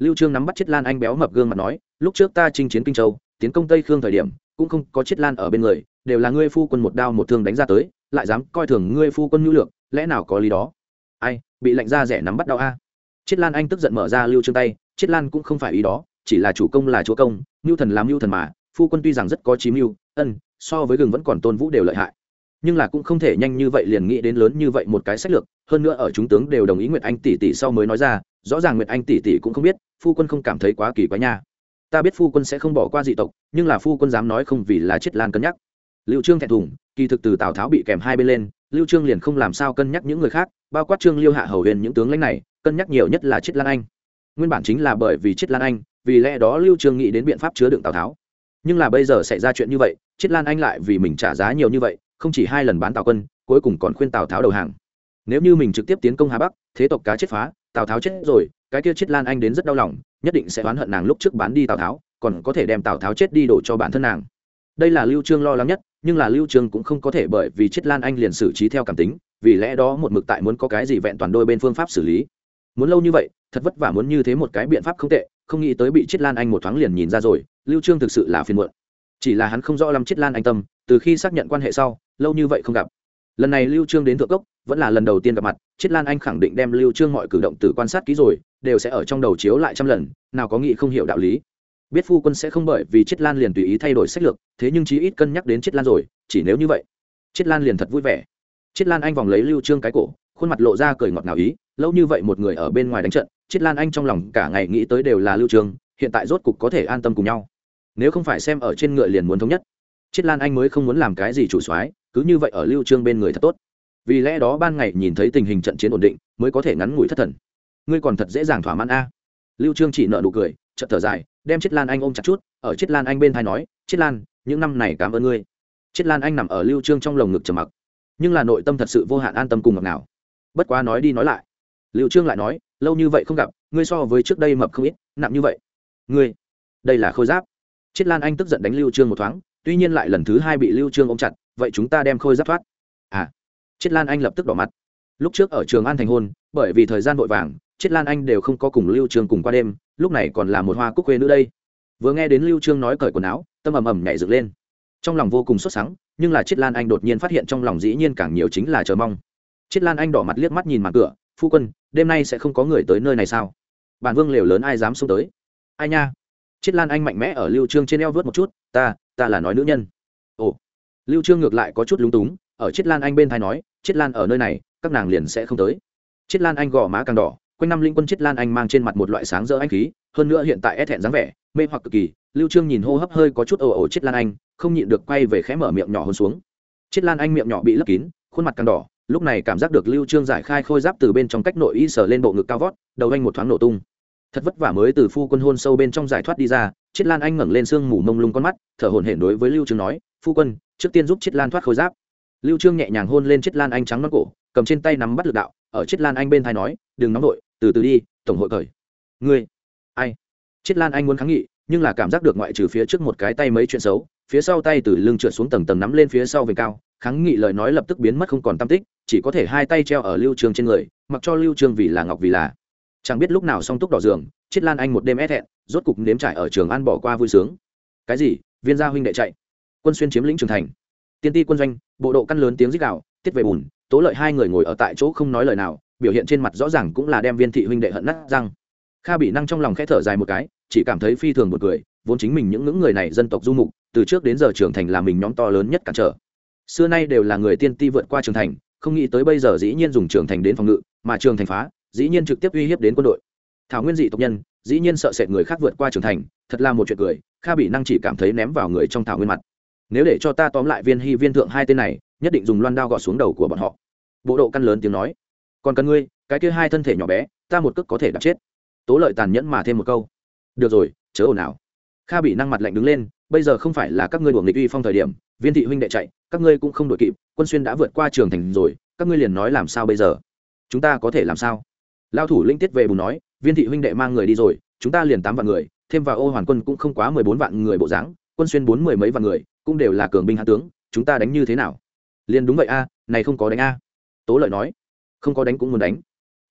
lưu trương nắm bắt chiết lan anh béo mập gương mặt nói, lúc trước ta chinh chiến kinh châu, tiến công tây khương thời điểm, cũng không có chiết lan ở bên người, đều là ngươi phu quân một đao một thương đánh ra tới, lại dám coi thường ngươi phu quân nhu lượng, lẽ nào có lý đó? Ai, bị lệnh ra rẻ nắm bắt đau a. Chiết lan anh tức giận mở ra lưu trương tay, chiết lan cũng không phải ý đó, chỉ là chủ công là chúa công nhu thần làm nhu thần mà, phu quân tuy rằng rất có chí mưu, ân, so với gừng vẫn còn tôn vũ đều lợi hại. Nhưng là cũng không thể nhanh như vậy liền nghĩ đến lớn như vậy một cái sách lược, hơn nữa ở chúng tướng đều đồng ý nguyệt anh tỷ tỷ sau mới nói ra, rõ ràng nguyệt anh tỷ tỷ cũng không biết phu quân không cảm thấy quá kỳ quá nha. Ta biết phu quân sẽ không bỏ qua dị tộc, nhưng là phu quân dám nói không vì là chết lan cân nhắc. Lưu trương thẹn thùng, kỳ thực từ tào tháo bị kèm hai bên lên, lưu trương liền không làm sao cân nhắc những người khác, bao quát trương liêu hạ hầu huyền những tướng lãnh này, cân nhắc nhiều nhất là chết lan anh. Nguyên bản chính là bởi vì chết lan anh, vì lẽ đó lưu trương nghĩ đến biện pháp chứa đựng tào tháo. Nhưng là bây giờ xảy ra chuyện như vậy, chết lan anh lại vì mình trả giá nhiều như vậy, không chỉ hai lần bán tào quân, cuối cùng còn khuyên tào tháo đầu hàng. Nếu như mình trực tiếp tiến công hà bắc, thế tộc cá chết phá, tào tháo chết rồi cái kia chết lan anh đến rất đau lòng, nhất định sẽ oán hận nàng lúc trước bán đi tào tháo, còn có thể đem tào tháo chết đi đổ cho bản thân nàng. Đây là lưu trương lo lắng nhất, nhưng là lưu trương cũng không có thể bởi vì chết lan anh liền xử trí theo cảm tính, vì lẽ đó một mực tại muốn có cái gì vẹn toàn đôi bên phương pháp xử lý. Muốn lâu như vậy, thật vất vả muốn như thế một cái biện pháp không tệ, không nghĩ tới bị chết lan anh một thoáng liền nhìn ra rồi, lưu trương thực sự là phiền muộn. Chỉ là hắn không rõ lắm chết lan anh tâm, từ khi xác nhận quan hệ sau, lâu như vậy không gặp lần này lưu trương đến thượng cốc, vẫn là lần đầu tiên gặp mặt, chiết lan anh khẳng định đem lưu trương mọi cử động từ quan sát kỹ rồi, đều sẽ ở trong đầu chiếu lại trăm lần, nào có nghị không hiểu đạo lý. Biết phu quân sẽ không bởi vì chiết lan liền tùy ý thay đổi sách lược, thế nhưng chí ít cân nhắc đến chiết lan rồi, chỉ nếu như vậy, chiết lan liền thật vui vẻ. Chiết lan anh vòng lấy lưu trương cái cổ, khuôn mặt lộ ra cười ngọt ngào ý, lâu như vậy một người ở bên ngoài đánh trận, chiết lan anh trong lòng cả ngày nghĩ tới đều là lưu trương, hiện tại rốt cục có thể an tâm cùng nhau. Nếu không phải xem ở trên ngựa liền muốn thống nhất. Chiết lan anh mới không muốn làm cái gì chủ soái cứ như vậy ở lưu trương bên người thật tốt. Vì lẽ đó ban ngày nhìn thấy tình hình trận chiến ổn định, mới có thể ngắn ngủi thất thần. Ngươi còn thật dễ dàng thỏa mãn a. Lưu trương chỉ nợ nụ cười, chợt thở dài, đem chiết lan anh ôm chặt chút, ở chiết lan anh bên thay nói, chiết lan, những năm này cảm ơn ngươi. Chiết lan anh nằm ở lưu trương trong lồng ngực trầm mặc. Nhưng là nội tâm thật sự vô hạn an tâm cùng ngọc nào bất quá nói đi nói lại. Lưu trương lại nói, lâu như vậy không gặp, ngươi so với trước đây mập không ít, nặng như vậy. Ngươi, đây là khôi giáp. Chiết lan anh tức giận đánh lưu trương một thoáng, tuy nhiên lại lần thứ hai bị lưu trương ôm chặt vậy chúng ta đem khôi giáp thoát. À chiết lan anh lập tức đỏ mặt. Lúc trước ở trường an thành hôn, bởi vì thời gian vội vàng, chiết lan anh đều không có cùng lưu trương cùng qua đêm, lúc này còn là một hoa cúc quê nữa đây. Vừa nghe đến lưu trương nói cởi quần áo, tâm ầm ầm nhảy dựng lên. Trong lòng vô cùng sốt sắng, nhưng là chiết lan anh đột nhiên phát hiện trong lòng dĩ nhiên càng nhiều chính là chờ mong. Chiết lan anh đỏ mặt liếc mắt nhìn mặt cửa, phu quân, đêm nay sẽ không có người tới nơi này sao? Bản vương liều lớn ai dám xông tới? Ai nha. Chiết lan anh mạnh mẽ ở lưu trương trên eo vớt một chút, ta ta là nói nữ nhân. Ồ lưu trương ngược lại có chút lúng túng, ở chiết lan anh bên thái nói, chiết lan ở nơi này, các nàng liền sẽ không tới. Chiết lan anh gò má càng đỏ, quanh năm linh quân chiết lan anh mang trên mặt một loại sáng rỡ anh khí, hơn nữa hiện tại e thẹn dáng vẻ, mê hoặc cực kỳ, lưu trương nhìn hô hấp hơi có chút ồ ồ chiết lan anh, không nhịn được quay về khẽ mở miệng nhỏ hơn xuống. Chiết lan anh miệng nhỏ bị lấp kín, khuôn mặt càng đỏ, lúc này cảm giác được lưu trương giải khai khôi giáp từ bên trong cách nội y sở lên bộ ngực cao vót, đầu anh một thoáng nổ tung. Thật vất vả mới từ phu quân hôn sâu bên trong giải thoát đi ra, chiết lan anh ngẩng lên sương mù mông lung con mắt, thở hổn hển đối với lưu trương nói, phu quân trước tiên giúp chiết lan thoát khôi giáp. Lưu trương nhẹ nhàng hôn lên chiết lan anh trắng non cổ cầm trên tay nắm bắt lực đạo ở chiết lan anh bên thay nói đừng nóng nổi, từ từ đi tổng hội cởi ngươi ai? Chiết lan anh muốn kháng nghị nhưng là cảm giác được ngoại trừ phía trước một cái tay mấy chuyện xấu phía sau tay từ lưng trượt xuống tầng tầng nắm lên phía sau về cao kháng nghị lời nói lập tức biến mất không còn tâm tích chỉ có thể hai tay treo ở lưu trương trên người mặc cho lưu trương vì là ngọc vì là. Chẳng biết lúc nào song túc đỏ giường chiết lan anh một đêm e é hẹn rốt cục nếm trải ở trường ăn bỏ qua vui sướng. Cái gì? Viên gia huynh đệ chạy? Quân xuyên chiếm lĩnh trường thành. Tiên ti quân doanh bộ độ căn lớn tiếng rít gạo tiết về bùn tố lợi hai người ngồi ở tại chỗ không nói lời nào biểu hiện trên mặt rõ ràng cũng là đem viên thị huynh đệ hận nát răng. Kha bị năng trong lòng khẽ thở dài một cái chỉ cảm thấy phi thường một người, vốn chính mình những ngưỡng người này dân tộc du mục từ trước đến giờ trưởng thành là mình nhóm to lớn nhất cản trở. Xưa nay đều là người tiên ti vượt qua Trường thành không nghĩ tới bây giờ dĩ nhiên dùng trường thành đến phòng ngự mà trường thành phá dĩ nhiên trực tiếp uy hiếp đến quân đội. Thảo nguyên dị tộc nhân dĩ nhiên sợ sệt người khác vượt qua trường thành thật là một chuyện cười kha bị năng chỉ cảm thấy ném vào người trong thảo nguyên mặt nếu để cho ta tóm lại viên hy viên thượng hai tên này, nhất định dùng loan đao gọt xuống đầu của bọn họ. Bộ độ căn lớn tiếng nói. Còn cần ngươi, cái kia hai thân thể nhỏ bé, ta một cước có thể đập chết. Tố lợi tàn nhẫn mà thêm một câu. Được rồi, chớ ồn ào. Kha bị năng mặt lạnh đứng lên, bây giờ không phải là các ngươi đuổi nghịch uy phong thời điểm, viên thị huynh đệ chạy, các ngươi cũng không đuổi kịp, quân xuyên đã vượt qua trường thành rồi, các ngươi liền nói làm sao bây giờ? Chúng ta có thể làm sao? Lao thủ linh tiết về bù nói, viên thị huynh đệ mang người đi rồi, chúng ta liền tám vạn người, thêm vào ô hoàn quân cũng không quá mười bốn vạn người bộ dáng, quân xuyên bốn mười mấy vạn người cũng đều là cường binh hạ tướng, chúng ta đánh như thế nào? Liền đúng vậy a, này không có đánh a. Tố lợi nói, không có đánh cũng muốn đánh.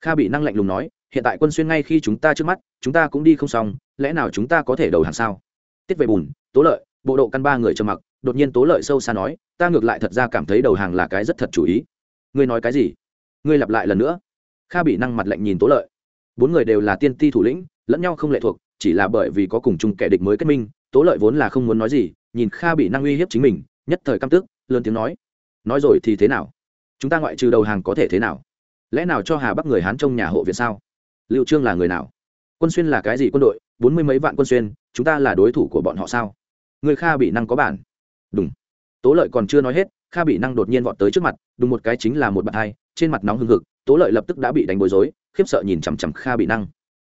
Kha bị năng lạnh lùng nói, hiện tại quân xuyên ngay khi chúng ta trước mắt, chúng ta cũng đi không xong, lẽ nào chúng ta có thể đầu hàng sao? Tiết về bùn, tố lợi, bộ độ căn ba người trầm mặc, đột nhiên tố lợi sâu xa nói, ta ngược lại thật ra cảm thấy đầu hàng là cái rất thật chủ ý. Ngươi nói cái gì? Ngươi lặp lại lần nữa. Kha bị năng mặt lạnh nhìn tố lợi. Bốn người đều là tiên ti thủ lĩnh, lẫn nhau không lệ thuộc, chỉ là bởi vì có cùng chung kẻ địch mới kết minh, tố lợi vốn là không muốn nói gì nhìn kha bị năng uy hiếp chính mình, nhất thời căm tức, lớn tiếng nói nói rồi thì thế nào? Chúng ta ngoại trừ đầu hàng có thể thế nào? Lẽ nào cho hà bắc người hán trong nhà hộ viện sao? Liệu trương là người nào? Quân xuyên là cái gì quân đội? Bốn mươi mấy vạn quân xuyên, chúng ta là đối thủ của bọn họ sao? Người kha bị năng có bản. Đúng tố lợi còn chưa nói hết, kha bị năng đột nhiên vọt tới trước mặt đúng một cái chính là một bạn hai, trên mặt nóng hừng hực, tố lợi lập tức đã bị đánh bối rối, khiếp sợ nhìn chằm chằm kha bị năng.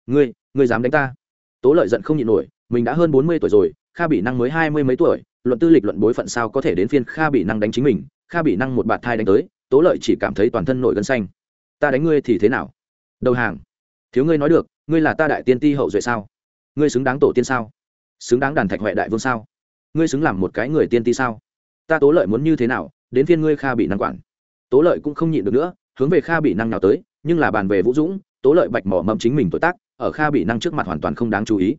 Ngươi ngươi dám đánh ta? Tố lợi giận không nhịn nổi, mình đã hơn bốn mươi tuổi rồi kha bị năng mới hai mươi mấy tuổi, luận tư lịch luận bối phận sao có thể đến phiên kha bị năng đánh chính mình, kha bị năng một bạt thai đánh tới, tố lợi chỉ cảm thấy toàn thân nổi gân xanh. Ta đánh ngươi thì thế nào? Đầu hàng. Thiếu ngươi nói được, ngươi là ta đại tiên ti hậu duệ sao? Ngươi xứng đáng tổ tiên sao? Xứng đáng đàn thạch huệ đại vương sao? Ngươi xứng làm một cái người tiên ti sao? Ta tố lợi muốn như thế nào, đến phiên ngươi kha bị năng quản. Tố lợi cũng không nhịn được nữa, hướng về kha bị năng nào tới, nhưng là bàn về vũ dũng, tố lợi bạch mỏ mầm chính mình tội tác, ở kha bị năng trước mặt hoàn toàn không đáng chú ý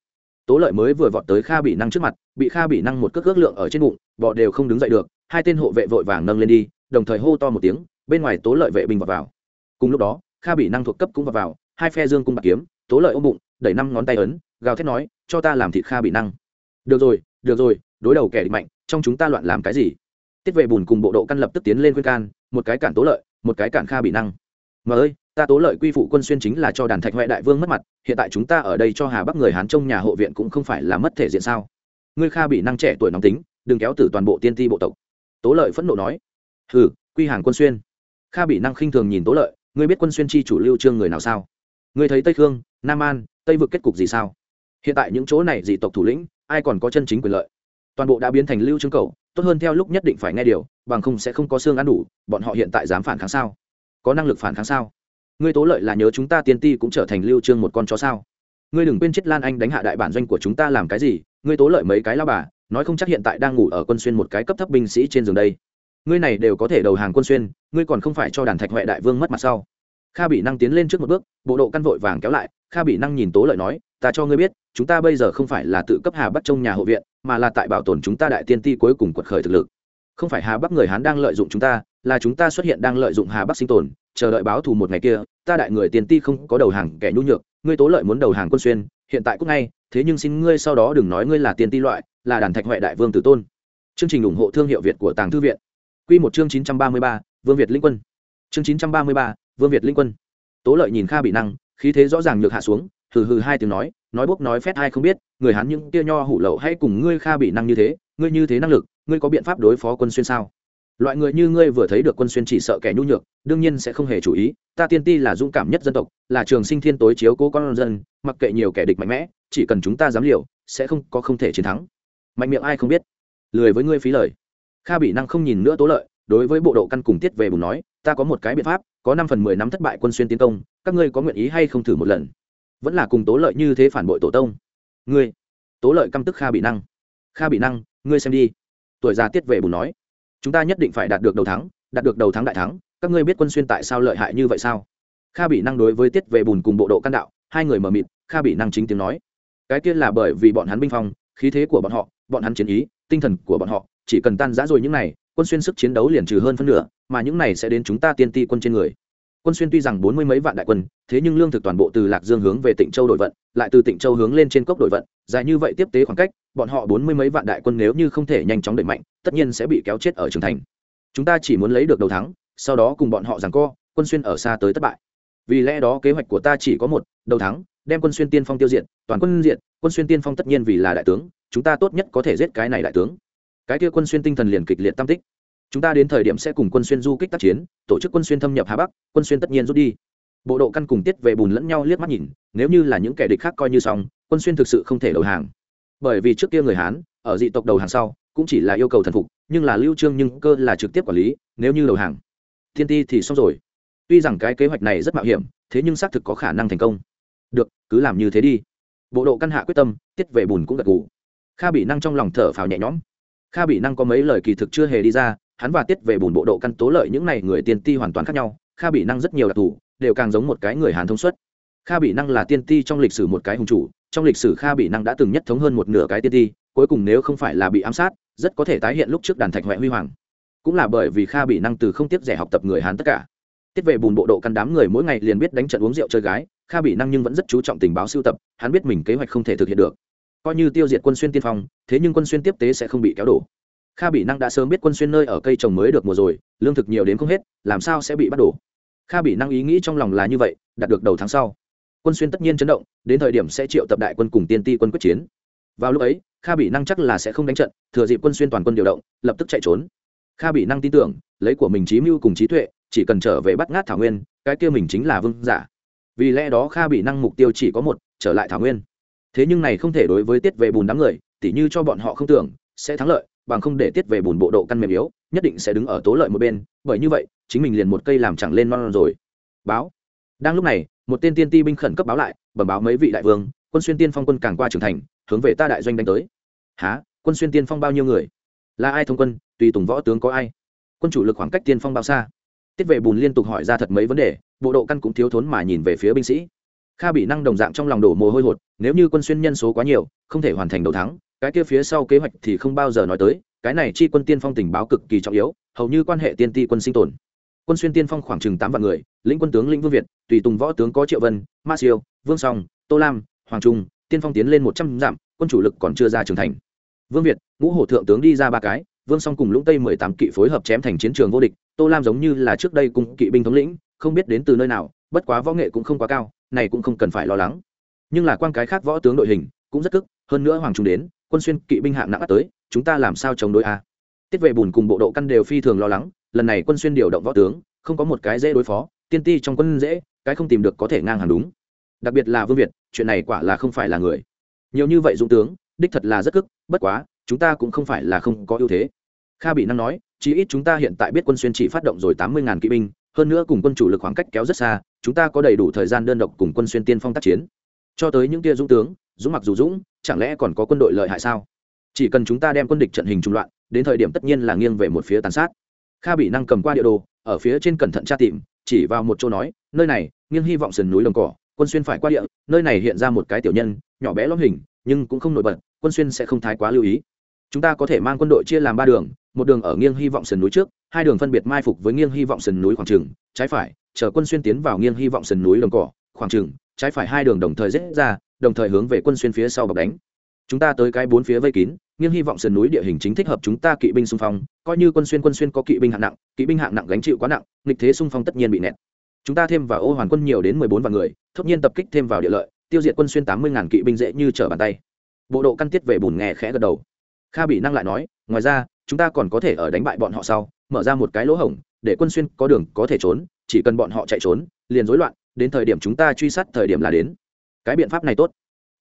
tố lợi mới vừa vọt tới kha bị năng trước mặt bị kha bị năng một cước ước lượng ở trên bụng bọ đều không đứng dậy được hai tên hộ vệ vội vàng nâng lên đi đồng thời hô to một tiếng bên ngoài tố lợi vệ binh vào, vào. cùng lúc đó kha bị năng thuộc cấp cũng vào, vào hai phe dương cung bạc kiếm tố lợi ôm bụng đẩy năm ngón tay ấn gào thét nói cho ta làm thịt kha bị năng. Được rồi được rồi đối đầu kẻ địch mạnh trong chúng ta loạn làm cái gì? Tiết vệ bùn cùng bộ độ căn lập tức tiến lên khuyên can một cái cản tố lợi một cái cản kha bị năng. Mà ơi ta tố lợi quy phụ quân xuyên chính là cho đàn thạch huệ đại vương mất mặt, hiện tại chúng ta ở đây cho hà bắc người hán trong nhà hộ viện cũng không phải là mất thể diện sao? Ngươi kha bị năng trẻ tuổi nóng tính, đừng kéo từ toàn bộ tiên ti bộ tộc. Tố lợi phẫn nộ nói. Hừ, quy hàng quân xuyên. Kha bị năng khinh thường nhìn tố lợi, ngươi biết quân xuyên chi chủ lưu trương người nào sao? Ngươi thấy tây khương, nam an, tây vực kết cục gì sao? Hiện tại những chỗ này dị tộc thủ lĩnh, ai còn có chân chính quyền lợi? Toàn bộ đã biến thành lưu trương cầu, tốt hơn theo lúc nhất định phải nghe điều, bằng không sẽ không có xương ăn đủ, bọn họ hiện tại dám phản kháng sao? Có năng lực phản kháng sao? Ngươi tố lợi là nhớ chúng ta tiên ti cũng trở thành lưu trương một con chó sao? Ngươi đừng quên chết lan anh đánh hạ đại bản doanh của chúng ta làm cái gì? Ngươi tố lợi mấy cái lao bà, nói không chắc hiện tại đang ngủ ở quân xuyên một cái cấp thấp binh sĩ trên giường đây. Ngươi này đều có thể đầu hàng quân xuyên, ngươi còn không phải cho đàn thạch huệ đại vương mất mặt sau. Kha bị năng tiến lên trước một bước, bộ độ căn vội vàng kéo lại, kha bị năng nhìn tố lợi nói, ta cho ngươi biết, chúng ta bây giờ không phải là tự cấp hà bắc trong nhà hộ viện, mà là tại bảo tồn chúng ta đại tiên ti cuối cùng quật khởi thực lực. Không phải hà bắc người hán đang lợi dụng chúng ta, là chúng ta xuất hiện đang lợi dụng hà bắc sinh tồn chờ đợi báo thù một ngày kia, ta đại người tiền ti không có đầu hàng kẻ nhu nhược, ngươi tố lợi muốn đầu hàng quân xuyên, hiện tại cũng ngay, thế nhưng xin ngươi sau đó đừng nói ngươi là tiền ti loại, là đàn thạch huệ đại vương tử tôn. Chương trình ủng hộ thương hiệu việt của tàng thư viện. Quy một chương chín trăm ba mươi ba, vương việt linh quân. Chương chín trăm ba mươi ba, vương việt linh quân. Tố lợi nhìn kha bị năng, khí thế rõ ràng nhược hạ xuống, hừ hừ hai tiếng nói nói bốc nói phét ai không biết, người hắn những tia nho hủ lậu hay cùng ngươi kha bị năng như thế, ngươi như thế năng lực, ngươi có biện pháp đối phó quân xuyên sao? Loại người như ngươi vừa thấy được quân xuyên chỉ sợ kẻ nhu nhược, đương nhiên sẽ không hề chú ý, ta tiên ti là dũng cảm nhất dân tộc, là trường sinh thiên tối chiếu cố con dân, mặc kệ nhiều kẻ địch mạnh mẽ, chỉ cần chúng ta dám liều, sẽ không có không thể chiến thắng. Mạnh miệng ai không biết? Lười với ngươi phí lời. Kha bị năng không nhìn nữa tố lợi, đối với bộ độ căn cùng tiết về bùn nói, ta có một cái biện pháp, có năm phần mười năm thất bại quân xuyên tiến công, các ngươi có nguyện ý hay không thử một lần? Vẫn là cùng tố lợi như thế phản bội tổ tông. Ngươi. Tố lợi căm tức kha bị năng. Kha bị năng, ngươi xem đi. Tuổi già tiết về bùn nói chúng ta nhất định phải đạt được đầu thắng, đạt được đầu thắng đại thắng. Các ngươi biết quân xuyên tại sao lợi hại như vậy sao? Kha bị năng đối với tiết về bùn cùng bộ độ căn đạo, hai người mờ mịt, kha bị năng chính tiếng nói. Cái kia là bởi vì bọn hắn binh phong, khí thế của bọn họ, bọn hắn chiến ý, tinh thần của bọn họ, chỉ cần tan giã rồi những này, quân xuyên sức chiến đấu liền trừ hơn phân nửa, mà những này sẽ đến chúng ta tiên ti quân trên người. Quân xuyên tuy rằng bốn mươi mấy vạn đại quân, thế nhưng lương thực toàn bộ từ lạc dương hướng về tỉnh châu đội vận, lại từ tỉnh châu hướng lên trên cốc đội vận, dài như vậy tiếp tế khoảng cách bọn họ bốn mươi mấy vạn đại quân nếu như không thể nhanh chóng đẩy mạnh, tất nhiên sẽ bị kéo chết ở trường thành. Chúng ta chỉ muốn lấy được đầu thắng, sau đó cùng bọn họ rằng co, quân xuyên ở xa tới thất bại. Vì lẽ đó kế hoạch của ta chỉ có một, đầu thắng, đem quân xuyên tiên phong tiêu diệt, toàn quân diện quân xuyên tiên phong tất nhiên vì là đại tướng, chúng ta tốt nhất có thể giết cái này đại tướng. Cái kia quân xuyên tinh thần liền kịch liệt tam tích. Chúng ta đến thời điểm sẽ cùng quân xuyên du kích tác chiến, tổ chức quân xuyên thâm nhập hà bắc, quân xuyên tất nhiên rút đi. Bộ độ căn cùng tiết về bùn lẫn nhau liếc mắt nhìn, nếu như là những kẻ địch khác coi như xong, quân xuyên thực sự không thể đầu hàng bởi vì trước kia người hán, ở dị tộc đầu hàng sau, cũng chỉ là yêu cầu thần phục, nhưng là lưu trương nhưng cơ là trực tiếp quản lý, nếu như đầu hàng, thiên ti thì xong rồi. Tuy rằng cái kế hoạch này rất mạo hiểm, thế nhưng xác thực có khả năng thành công. Được, cứ làm như thế đi. Bộ độ căn hạ quyết tâm, tiết về bùn cũng gật gù. Kha bị năng trong lòng thở phào nhẹ nhõm. Kha bị năng có mấy lời kỳ thực chưa hề đi ra, hắn và tiết về bùn bộ độ căn tố lợi những này người tiên ti hoàn toàn khác nhau, kha bị năng rất nhiều đặc thù, đều càng giống một cái người hàn thông suất. Kha bị năng là tiên ti trong lịch sử một cái hùng chủ trong lịch sử kha bị năng đã từng nhất thống hơn một nửa cái tiên ti cuối cùng nếu không phải là bị ám sát, rất có thể tái hiện lúc trước đàn thạch huệ huy hoàng. Cũng là bởi vì kha bị năng từ không tiếp rẻ học tập người hán tất cả. Tiết về bùn bộ độ căn đám người mỗi ngày liền biết đánh trận uống rượu chơi gái, kha bị năng nhưng vẫn rất chú trọng tình báo sưu tập, hắn biết mình kế hoạch không thể thực hiện được. Coi như tiêu diệt quân xuyên tiên phong, thế nhưng quân xuyên tiếp tế sẽ không bị kéo đổ. Kha bị năng đã sớm biết quân xuyên nơi ở cây trồng mới được mùa rồi, lương thực nhiều đến không hết, làm sao sẽ bị bắt đổ? Kha bị năng ý nghĩ trong lòng là như vậy, đạt được đầu tháng sau quân xuyên tất nhiên chấn động, đến thời điểm sẽ triệu tập đại quân cùng tiên ti quân quyết chiến. Vào lúc ấy, kha bị năng chắc là sẽ không đánh trận, thừa dịp quân xuyên toàn quân điều động, lập tức chạy trốn. Kha bị năng tin tưởng, lấy của mình trí mưu cùng trí tuệ, chỉ cần trở về bắt ngát thảo nguyên, cái kia mình chính là vương giả. Vì lẽ đó kha bị năng mục tiêu chỉ có một, trở lại thảo nguyên. Thế nhưng này không thể đối với tiết về bùn đám người, tỉ như cho bọn họ không tưởng, sẽ thắng lợi, bằng không để tiết về bùn bộ độ căn mềm yếu, nhất định sẽ đứng ở tố lợi một bên, bởi như vậy, chính mình liền một cây làm chẳng lên non rồi. Báo. Đang lúc này một tên tiên ti binh khẩn cấp báo lại, bẩm báo mấy vị đại vương, quân xuyên tiên phong quân càng qua trưởng thành, hướng về ta đại doanh đánh tới. Há quân xuyên tiên phong bao nhiêu người? Là ai thông quân? Tùy tùng võ tướng có ai? Quân chủ lực khoảng cách tiên phong bao xa? Tiết vệ bùn liên tục hỏi ra thật mấy vấn đề, bộ độ căn cũng thiếu thốn mà nhìn về phía binh sĩ. Kha bị năng đồng dạng trong lòng đổ mồ hôi hột, nếu như quân xuyên nhân số quá nhiều, không thể hoàn thành đầu thắng, cái kia phía sau kế hoạch thì không bao giờ nói tới, cái này chi quân tiên phong tình báo cực kỳ trọng yếu, hầu như quan hệ tiên ti quân sinh tồn. Quân xuyên tiên phong khoảng chừng tám vạn người lĩnh quân tướng lĩnh vương việt tùy tùng võ tướng có triệu vân ma siêu vương song tô lam hoàng trung tiên phong tiến lên một trăm dặm quân chủ lực còn chưa ra trưởng thành. Vương việt ngũ hổ thượng tướng đi ra ba cái vương song cùng lũng tây mười tám kỵ phối hợp chém thành chiến trường vô địch tô lam giống như là trước đây cùng kỵ binh thống lĩnh không biết đến từ nơi nào bất quá võ nghệ cũng không quá cao này cũng không cần phải lo lắng. Nhưng là quan cái khác võ tướng đội hình cũng rất tức, hơn nữa hoàng trung đến quân xuyên kỵ binh hạng nặng tới chúng ta làm sao chống đối a? Tiết vệ bùn cùng bộ độ căn đều phi thường lo lắng lần này quân xuyên điều động võ tướng không có một cái dễ đối phó tiên ti trong quân dễ, cái không tìm được có thể ngang hàng đúng. Đặc biệt là vương việt, chuyện này quả là không phải là người. Nhiều như vậy dũng tướng, đích thật là rất cức bất quá, chúng ta cũng không phải là không có ưu thế. Kha bị năng nói, chí ít chúng ta hiện tại biết quân xuyên chỉ phát động rồi tám mươi ngàn kỵ binh, hơn nữa cùng quân chủ lực khoảng cách kéo rất xa, chúng ta có đầy đủ thời gian đơn độc cùng quân xuyên tiên phong tác chiến. Cho tới những kia dũng tướng, dũng mặc dù dũng, chẳng lẽ còn có quân đội lợi hại sao? Chỉ cần chúng ta đem quân địch trận hình trung loạn, đến thời điểm tất nhiên là nghiêng về một phía tàn sát. Kha bị năng cầm qua địa đồ, ở phía trên cẩn thận tra tìm chỉ vào một chỗ nói, nơi này, nghiêng hy vọng sườn núi đồng cỏ, quân xuyên phải qua địa, nơi này hiện ra một cái tiểu nhân, nhỏ bé lõm hình, nhưng cũng không nổi bật, quân xuyên sẽ không thái quá lưu ý. Chúng ta có thể mang quân đội chia làm ba đường, một đường ở nghiêng hy vọng sườn núi trước, hai đường phân biệt mai phục với nghiêng hy vọng sườn núi khoảng trừng trái phải, chờ quân xuyên tiến vào nghiêng hy vọng sườn núi đồng cỏ, khoảng trừng trái phải hai đường đồng thời rết ra, đồng thời hướng về quân xuyên phía sau bọc đánh. Chúng ta tới cái bốn phía vây kín nghiêng hy vọng sườn núi địa hình chính thích hợp chúng ta kỵ binh xung phong, coi như quân xuyên quân xuyên có kỵ binh hạng nặng, kỵ binh hạng nặng gánh chịu quá nặng, nghịch thế xung phong tất nhiên bị nẹt. Chúng ta thêm vào ô hoàn quân nhiều đến mười bốn vạn người thốt nhiên tập kích thêm vào địa lợi, tiêu diệt quân xuyên tám mươi ngàn kỵ binh dễ như trở bàn tay. Bộ độ căn tiết về bùn nghe khẽ gật đầu. Kha bị năng lại nói, ngoài ra, chúng ta còn có thể ở đánh bại bọn họ sau, mở ra một cái lỗ hổng, để quân xuyên có đường có thể trốn, chỉ cần bọn họ chạy trốn, liền rối loạn, đến thời điểm chúng ta truy sát thời điểm là đến. Cái biện pháp này tốt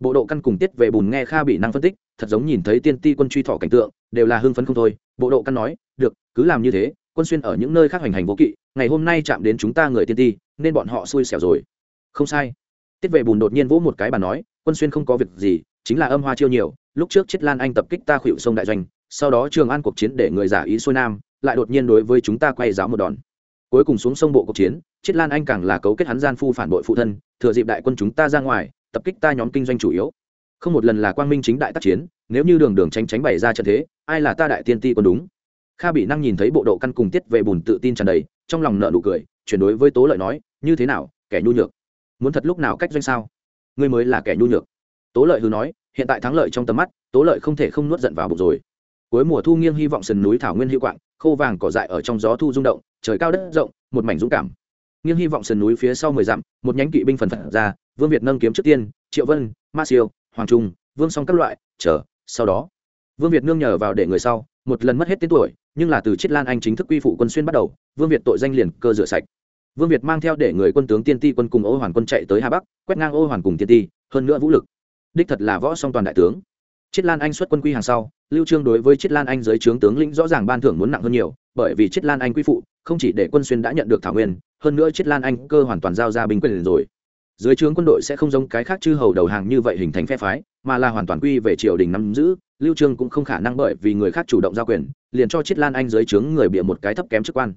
bộ độ căn cùng tiết về bùn nghe kha bị năng phân tích, thật giống nhìn thấy tiên ti quân truy thọ cảnh tượng, đều là hưng phấn không thôi. Bộ độ căn nói, được, cứ làm như thế, quân xuyên ở những nơi khác hoành hành vô kỵ, ngày hôm nay chạm đến chúng ta người tiên ti, nên bọn họ xui xẻo rồi. Không sai. Tiết vệ bùn đột nhiên vỗ một cái bà nói, quân xuyên không có việc gì, chính là âm hoa chiêu nhiều, lúc trước chết lan anh tập kích ta khuỵu sông đại doanh, sau đó trường an cuộc chiến để người giả ý xuôi nam, lại đột nhiên đối với chúng ta quay giáo một đòn. Cuối cùng xuống sông bộ cuộc chiến chết lan anh càng là cấu kết hắn gian phu phản bội phụ thân, thừa dịp đại quân chúng ta ra ngoài tập kích ta nhóm kinh doanh chủ yếu. Không một lần là quang minh chính đại tác chiến, nếu như đường đường tránh tránh bày ra trận thế, ai là ta đại tiên ti còn đúng. Kha bị năng nhìn thấy bộ độ căn cùng tiết về bùn tự tin tràn đầy, trong lòng nợ nụ cười, chuyển đối với tố lợi nói, như thế nào, kẻ nhu nhược? Muốn thật lúc nào cách doanh sao? Ngươi mới là kẻ nhu nhược. Tố lợi hư nói, hiện tại thắng lợi trong tầm mắt, tố lợi không thể không nuốt giận vào bụng rồi. Cuối mùa thu nghiêng hy vọng sườn núi thảo nguyên hữu quạng, khô vàng cỏ dại ở trong gió thu rung động, trời cao đất rộng, một mảnh dũng cảm nghiêng hy vọng sườn núi phía sau mười dặm, một nhánh kỵ binh phần phật ra, vương việt nâng kiếm trước tiên, triệu vân, ma siêu, hoàng trung, vương song các loại, chờ, sau đó. Vương việt nương nhờ vào để người sau, một lần mất hết tên tuổi, nhưng là từ chiết lan anh chính thức quy phụ quân xuyên bắt đầu, vương việt tội danh liền cơ rửa sạch. Vương việt mang theo để người quân tướng tiên ti quân cùng ô hoàn quân chạy tới hà bắc, quét ngang ô hoàn cùng tiên ti, hơn nữa vũ lực. Đích thật là võ song toàn đại tướng. Chiết lan anh xuất quân quy hàng sau, lưu trương đối với chiết lan anh giới trướng tướng lĩnh rõ ràng ban thưởng muốn nặng hơn nhiều, bởi vì chiết lan anh quy phụ, không chỉ để quân xuyên đã nhận được thảo nguyên hơn nữa chiết lan anh cơ hoàn toàn giao ra binh quyền rồi. Dưới trướng quân đội sẽ không giống cái khác chư hầu đầu hàng như vậy hình thành phe phái, mà là hoàn toàn quy về triều đình nắm giữ, lưu trương cũng không khả năng bởi vì người khác chủ động giao quyền, liền cho chiết lan anh dưới trướng người bịa một cái thấp kém chức quan.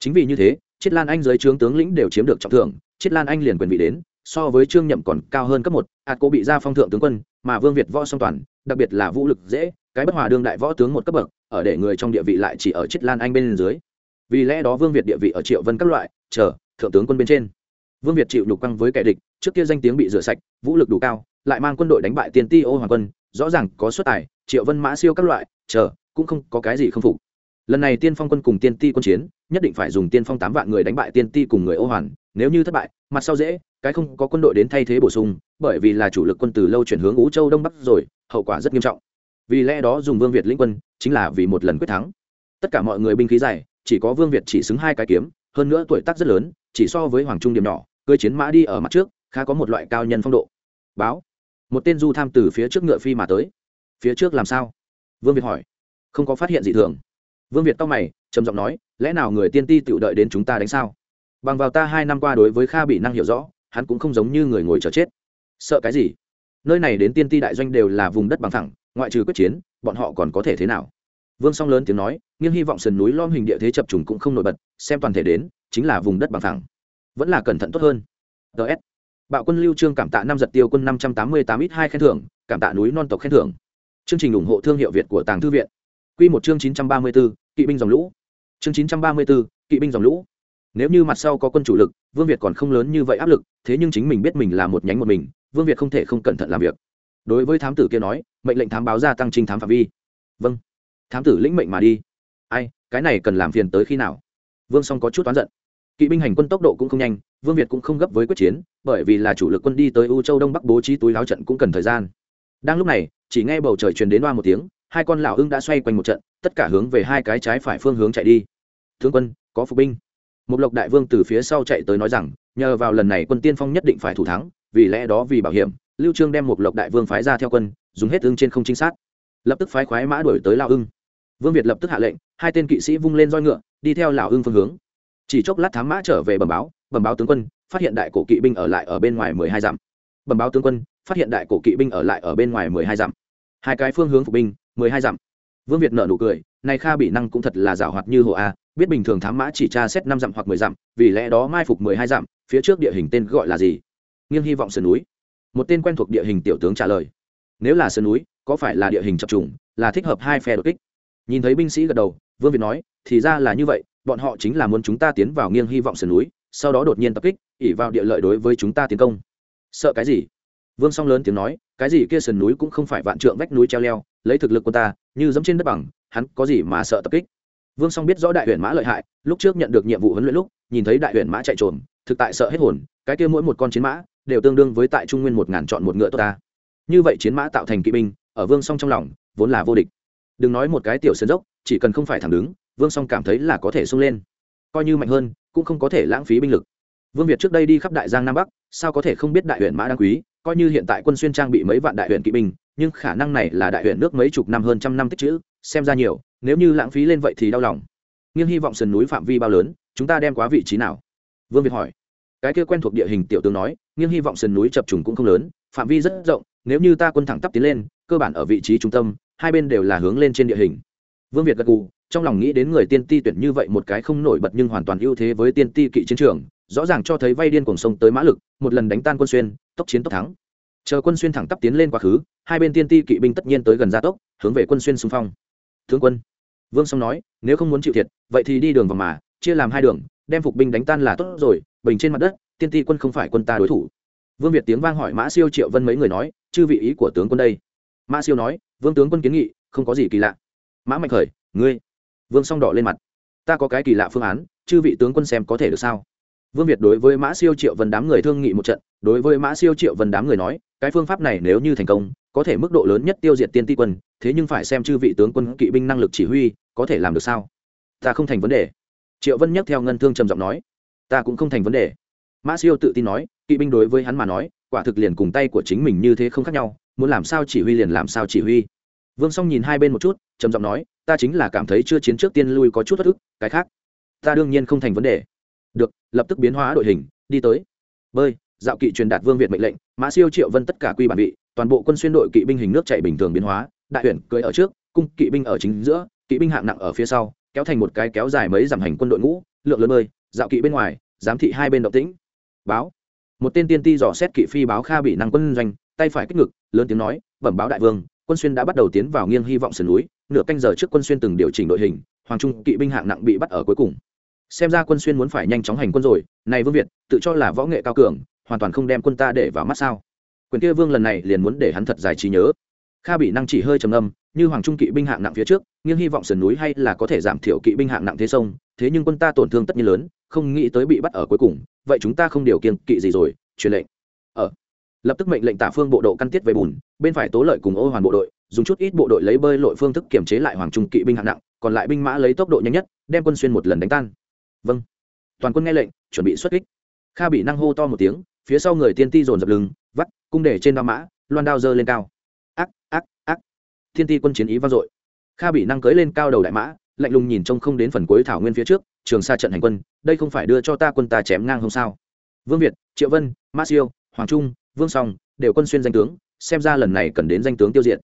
Chính vì như thế chiết lan anh dưới trướng tướng lĩnh đều chiếm được trọng thưởng chiết lan anh liền quyền vị đến, so với trương nhậm còn cao hơn cấp một, ạt cô bị ra phong thượng tướng quân, mà vương việt võ song toàn, đặc biệt là vũ lực dễ, cái bất hòa đương đại võ tướng một cấp bậc, ở để người trong địa vị lại chỉ ở chiết lan anh bên dưới vì lẽ đó vương việt địa vị ở triệu vân các loại, chờ, thượng tướng quân bên trên. Vương việt chịu đục căng với kẻ địch, trước kia danh tiếng bị rửa sạch, vũ lực đủ cao, lại mang quân đội đánh bại tiền ti ô hoàng quân, rõ ràng có xuất tài, triệu vân mã siêu các loại, chờ, cũng không có cái gì không phục. Lần này tiên phong quân cùng tiên ti quân chiến, nhất định phải dùng tiên phong tám vạn người đánh bại tiên ti cùng người ô hoàn, nếu như thất bại, mặt sau dễ, cái không có quân đội đến thay thế bổ sung, bởi vì là chủ lực quân từ lâu chuyển hướng ú châu đông bắc rồi, hậu quả rất nghiêm trọng. Vì lẽ đó dùng vương việt lĩnh quân, chính là vì một lần quyết thắng. Tất cả mọi người binh khí dài chỉ có vương việt chỉ xứng hai cái kiếm, hơn nữa tuổi tác rất lớn, chỉ so với hoàng trung điểm nhỏ, cưới chiến mã đi ở mặt trước, khá có một loại cao nhân phong độ. Báo. Một tên du tham từ phía trước ngựa phi mà tới. Phía trước làm sao? Vương việt hỏi. Không có phát hiện gì thường. Vương việt tóc mày, trầm giọng nói, lẽ nào người tiên ti tự đợi đến chúng ta đánh sao? Bằng vào ta hai năm qua đối với kha bị năng hiểu rõ, hắn cũng không giống như người ngồi chờ chết. Sợ cái gì? Nơi này đến tiên ti đại doanh đều là vùng đất bằng thẳng ngoại trừ quyết chiến, bọn họ còn có thể thế nào? Vương song lớn tiếng nói nghiêng hy vọng sườn núi lom hình địa thế chập trùng cũng không nổi bật xem toàn thể đến chính là vùng đất bằng thẳng vẫn là cẩn thận tốt hơn. Ts bạo quân lưu trương cảm tạ năm giật tiêu quân năm trăm tám mươi tám ít hai khen thưởng cảm tạ núi non tộc khen thưởng. Chương trình ủng hộ thương hiệu việt của tàng thư viện. Quy một chương chín trăm ba mươi 934, kỵ binh dòng lũ. Chương chín trăm ba mươi 934, kỵ binh dòng lũ. Nếu như mặt sau có quân chủ lực vương việt còn không lớn như vậy áp lực thế nhưng chính mình biết mình là một nhánh một mình vương việt không thể không cẩn thận làm việc. Đối với thám tử kia nói mệnh lệnh thám báo gia tăng trinh thám phạm vi. Vâng thám tử lĩnh mệnh mà đi. Ai, cái này cần làm phiền tới khi nào? Vương song có chút oán giận. Kỵ binh hành quân tốc độ cũng không nhanh, vương việt cũng không gấp với quyết chiến, bởi vì là chủ lực quân đi tới u châu đông bắc bố trí túi láo trận cũng cần thời gian. Đang lúc này, chỉ nghe bầu trời truyền đến loa một tiếng, hai con lão ưng đã xoay quanh một trận, tất cả hướng về hai cái trái phải phương hướng chạy đi. Thương quân, có phục binh. Một lộc đại vương từ phía sau chạy tới nói rằng, nhờ vào lần này quân tiên phong nhất định phải thủ thắng, vì lẽ đó vì bảo hiểm, lưu trương đem một lộc đại vương phái ra theo quân, dùng hết ưng trên không trinh sát. Lập tức phái khoái mã đuổi tới lão ưng vương việt lập tức hạ lệnh, hai tên kỵ sĩ vung lên roi ngựa, đi theo lão ưng phương hướng. Chỉ chốc lát thám mã trở về bẩm báo bẩm báo tướng quân, phát hiện đại cổ kỵ binh ở lại ở bên ngoài mười hai dặm. Bẩm báo tướng quân, phát hiện đại cổ kỵ binh ở lại ở bên ngoài mười hai dặm. Hai cái phương hướng phục binh, mười hai dặm. Vương việt nở nụ cười, này kha bị năng cũng thật là giảo hoạt như hồ a, biết bình thường thám mã chỉ tra xét năm dặm hoặc mười dặm, vì lẽ đó mai phục mười hai dặm, phía trước địa hình tên gọi là gì? Nghiêng hy vọng sườn núi. Một tên quen thuộc địa hình tiểu tướng trả lời, nếu là sườn núi, có phải là địa hình chập trùng, là thích hợp hai phe đột kích? Nhìn thấy binh sĩ gật đầu, vương việt nói, thì ra là như vậy, bọn họ chính là muốn chúng ta tiến vào nghiêng hy vọng sườn núi, sau đó đột nhiên tập kích ỉ vào địa lợi đối với chúng ta tiến công. Sợ cái gì? Vương song lớn tiếng nói, cái gì kia sườn núi cũng không phải vạn trượng vách núi treo leo, lấy thực lực của ta, như giống trên đất bằng, hắn có gì mà sợ tập kích? Vương song biết rõ đại huyền mã lợi hại, lúc trước nhận được nhiệm vụ huấn luyện lúc, nhìn thấy đại huyền mã chạy trộm thực tại sợ hết hồn, cái kia mỗi một con chiến mã, đều tương đương với tại trung nguyên một ngàn chọn một ngựa tốt ta. Như vậy chiến mã tạo thành kỵ binh, ở vương song trong lòng, vốn là vô địch đừng nói một cái tiểu sân dốc, chỉ cần không phải thẳng đứng, vương song cảm thấy là có thể xông lên. Coi như mạnh hơn, cũng không có thể lãng phí binh lực. Vương việt trước đây đi khắp đại giang nam bắc, sao có thể không biết đại huyện mã đăng quý, coi như hiện tại quân xuyên trang bị mấy vạn đại huyện kỵ binh, nhưng khả năng này là đại huyện nước mấy chục năm hơn trăm năm tích chữ, xem ra nhiều, nếu như lãng phí lên vậy thì đau lòng. Nghiêng hy vọng sườn núi phạm vi bao lớn, chúng ta đem quá vị trí nào? Vương việt hỏi. Cái kia quen thuộc địa hình tiểu tướng nói, nghiêng hy vọng sườn núi chập trùng cũng không lớn, phạm vi rất rộng, nếu như ta quân thẳng tắp tiến lên cơ bản ở vị trí trung tâm, hai bên đều là hướng lên trên địa hình. Vương việt gật gù, trong lòng nghĩ đến người tiên ti tuyển như vậy một cái không nổi bật nhưng hoàn toàn ưu thế với tiên ti kỵ chiến trường, rõ ràng cho thấy vay điên cuồng sông tới mã lực, một lần đánh tan quân xuyên, tốc chiến tốc thắng. Chờ quân xuyên thẳng tắp tiến lên quá khứ, hai bên tiên ti kỵ binh tất nhiên tới gần gia tốc, hướng về quân xuyên xung phong. Thương quân, vương song nói, nếu không muốn chịu thiệt, vậy thì đi đường vào mà, chia làm hai đường, đem phục binh đánh tan là tốt rồi, bình trên mặt đất, tiên ti quân không phải quân ta đối thủ. Vương việt tiếng vang hỏi mã siêu triệu vân mấy người nói, chư vị ý của tướng quân đây? Mã siêu nói, vương tướng quân kiến nghị, không có gì kỳ lạ. Mã mạnh khởi, ngươi. Vương song đỏ lên mặt, ta có cái kỳ lạ phương án, chư vị tướng quân xem có thể được sao? Vương việt đối với mã siêu triệu vân đám người thương nghị một trận, đối với mã siêu triệu vân đám người nói, cái phương pháp này nếu như thành công, có thể mức độ lớn nhất tiêu diệt tiên ti quân, thế nhưng phải xem chư vị tướng quân kỵ binh năng lực chỉ huy, có thể làm được sao? Ta không thành vấn đề. Triệu vân nhắc theo ngân thương trầm giọng nói, ta cũng không thành vấn đề. Mã siêu tự tin nói, kỵ binh đối với hắn mà nói, quả thực liền cùng tay của chính mình như thế không khác nhau muốn làm sao chỉ huy liền làm sao chỉ huy. Vương song nhìn hai bên một chút, trầm giọng nói, ta chính là cảm thấy chưa chiến trước tiên lui có chút thất ức, cái khác, ta đương nhiên không thành vấn đề. Được, lập tức biến hóa đội hình, đi tới. Bơi, dạo kỵ truyền đạt vương việt mệnh lệnh, mã siêu triệu vân tất cả quy bản vị, toàn bộ quân xuyên đội kỵ binh hình nước chạy bình thường biến hóa, đại huyện cưỡi ở trước, cung kỵ binh ở chính giữa, kỵ binh hạng nặng ở phía sau, kéo thành một cái kéo dài mấy dặm hành quân đội ngũ, lượng lớn bơi, dạo kỵ bên ngoài, giám thị hai bên động tĩnh. Báo. Một tên tiên ti dò xét kỵ phi báo kha bị năng quân doanh tay phải kích ngực, lớn tiếng nói, bẩm báo đại vương, quân xuyên đã bắt đầu tiến vào nghiêng hy vọng sườn núi, nửa canh giờ trước quân xuyên từng điều chỉnh đội hình, hoàng trung kỵ binh hạng nặng bị bắt ở cuối cùng. Xem ra quân xuyên muốn phải nhanh chóng hành quân rồi, này vương việt, tự cho là võ nghệ cao cường, hoàn toàn không đem quân ta để vào mắt sao? Quyền kia vương lần này liền muốn để hắn thật dài trí nhớ. Kha bị năng chỉ hơi trầm âm như hoàng trung kỵ binh hạng nặng phía trước, nghiêng hy vọng sườn núi hay là có thể giảm thiểu kỵ binh hạng nặng thế sông, thế nhưng quân ta tổn thương tất nhiên lớn, không nghĩ tới bị bắt ở cuối cùng, vậy chúng ta không điều kiên kỵ gì rồi, truyền lệnh. Ở lập tức mệnh lệnh tả phương bộ độ căn tiết về bùn, bên phải tố lợi cùng ô hoàn bộ đội, dùng chút ít bộ đội lấy bơi lội phương thức kiểm chế lại hoàng trung kỵ binh hạng nặng, còn lại binh mã lấy tốc độ nhanh nhất, đem quân xuyên một lần đánh tan. Vâng. Toàn quân nghe lệnh, chuẩn bị xuất kích. Kha bị năng hô to một tiếng, phía sau người tiên ti dồn dập lưng, vắt, cung để trên đao mã, loan đao dơ lên cao. Ác ác ác. Thiên ti quân chiến ý vang dội. Kha bị năng cưới lên cao đầu đại mã, lạnh lùng nhìn trông không đến phần cuối thảo nguyên phía trước, trường xa trận hành quân, đây không phải đưa cho ta quân ta chém ngang không sao. Vương việt, triệu vân, ma siêu, hoàng trung vương song, đều quân xuyên danh tướng, xem ra lần này cần đến danh tướng tiêu diệt.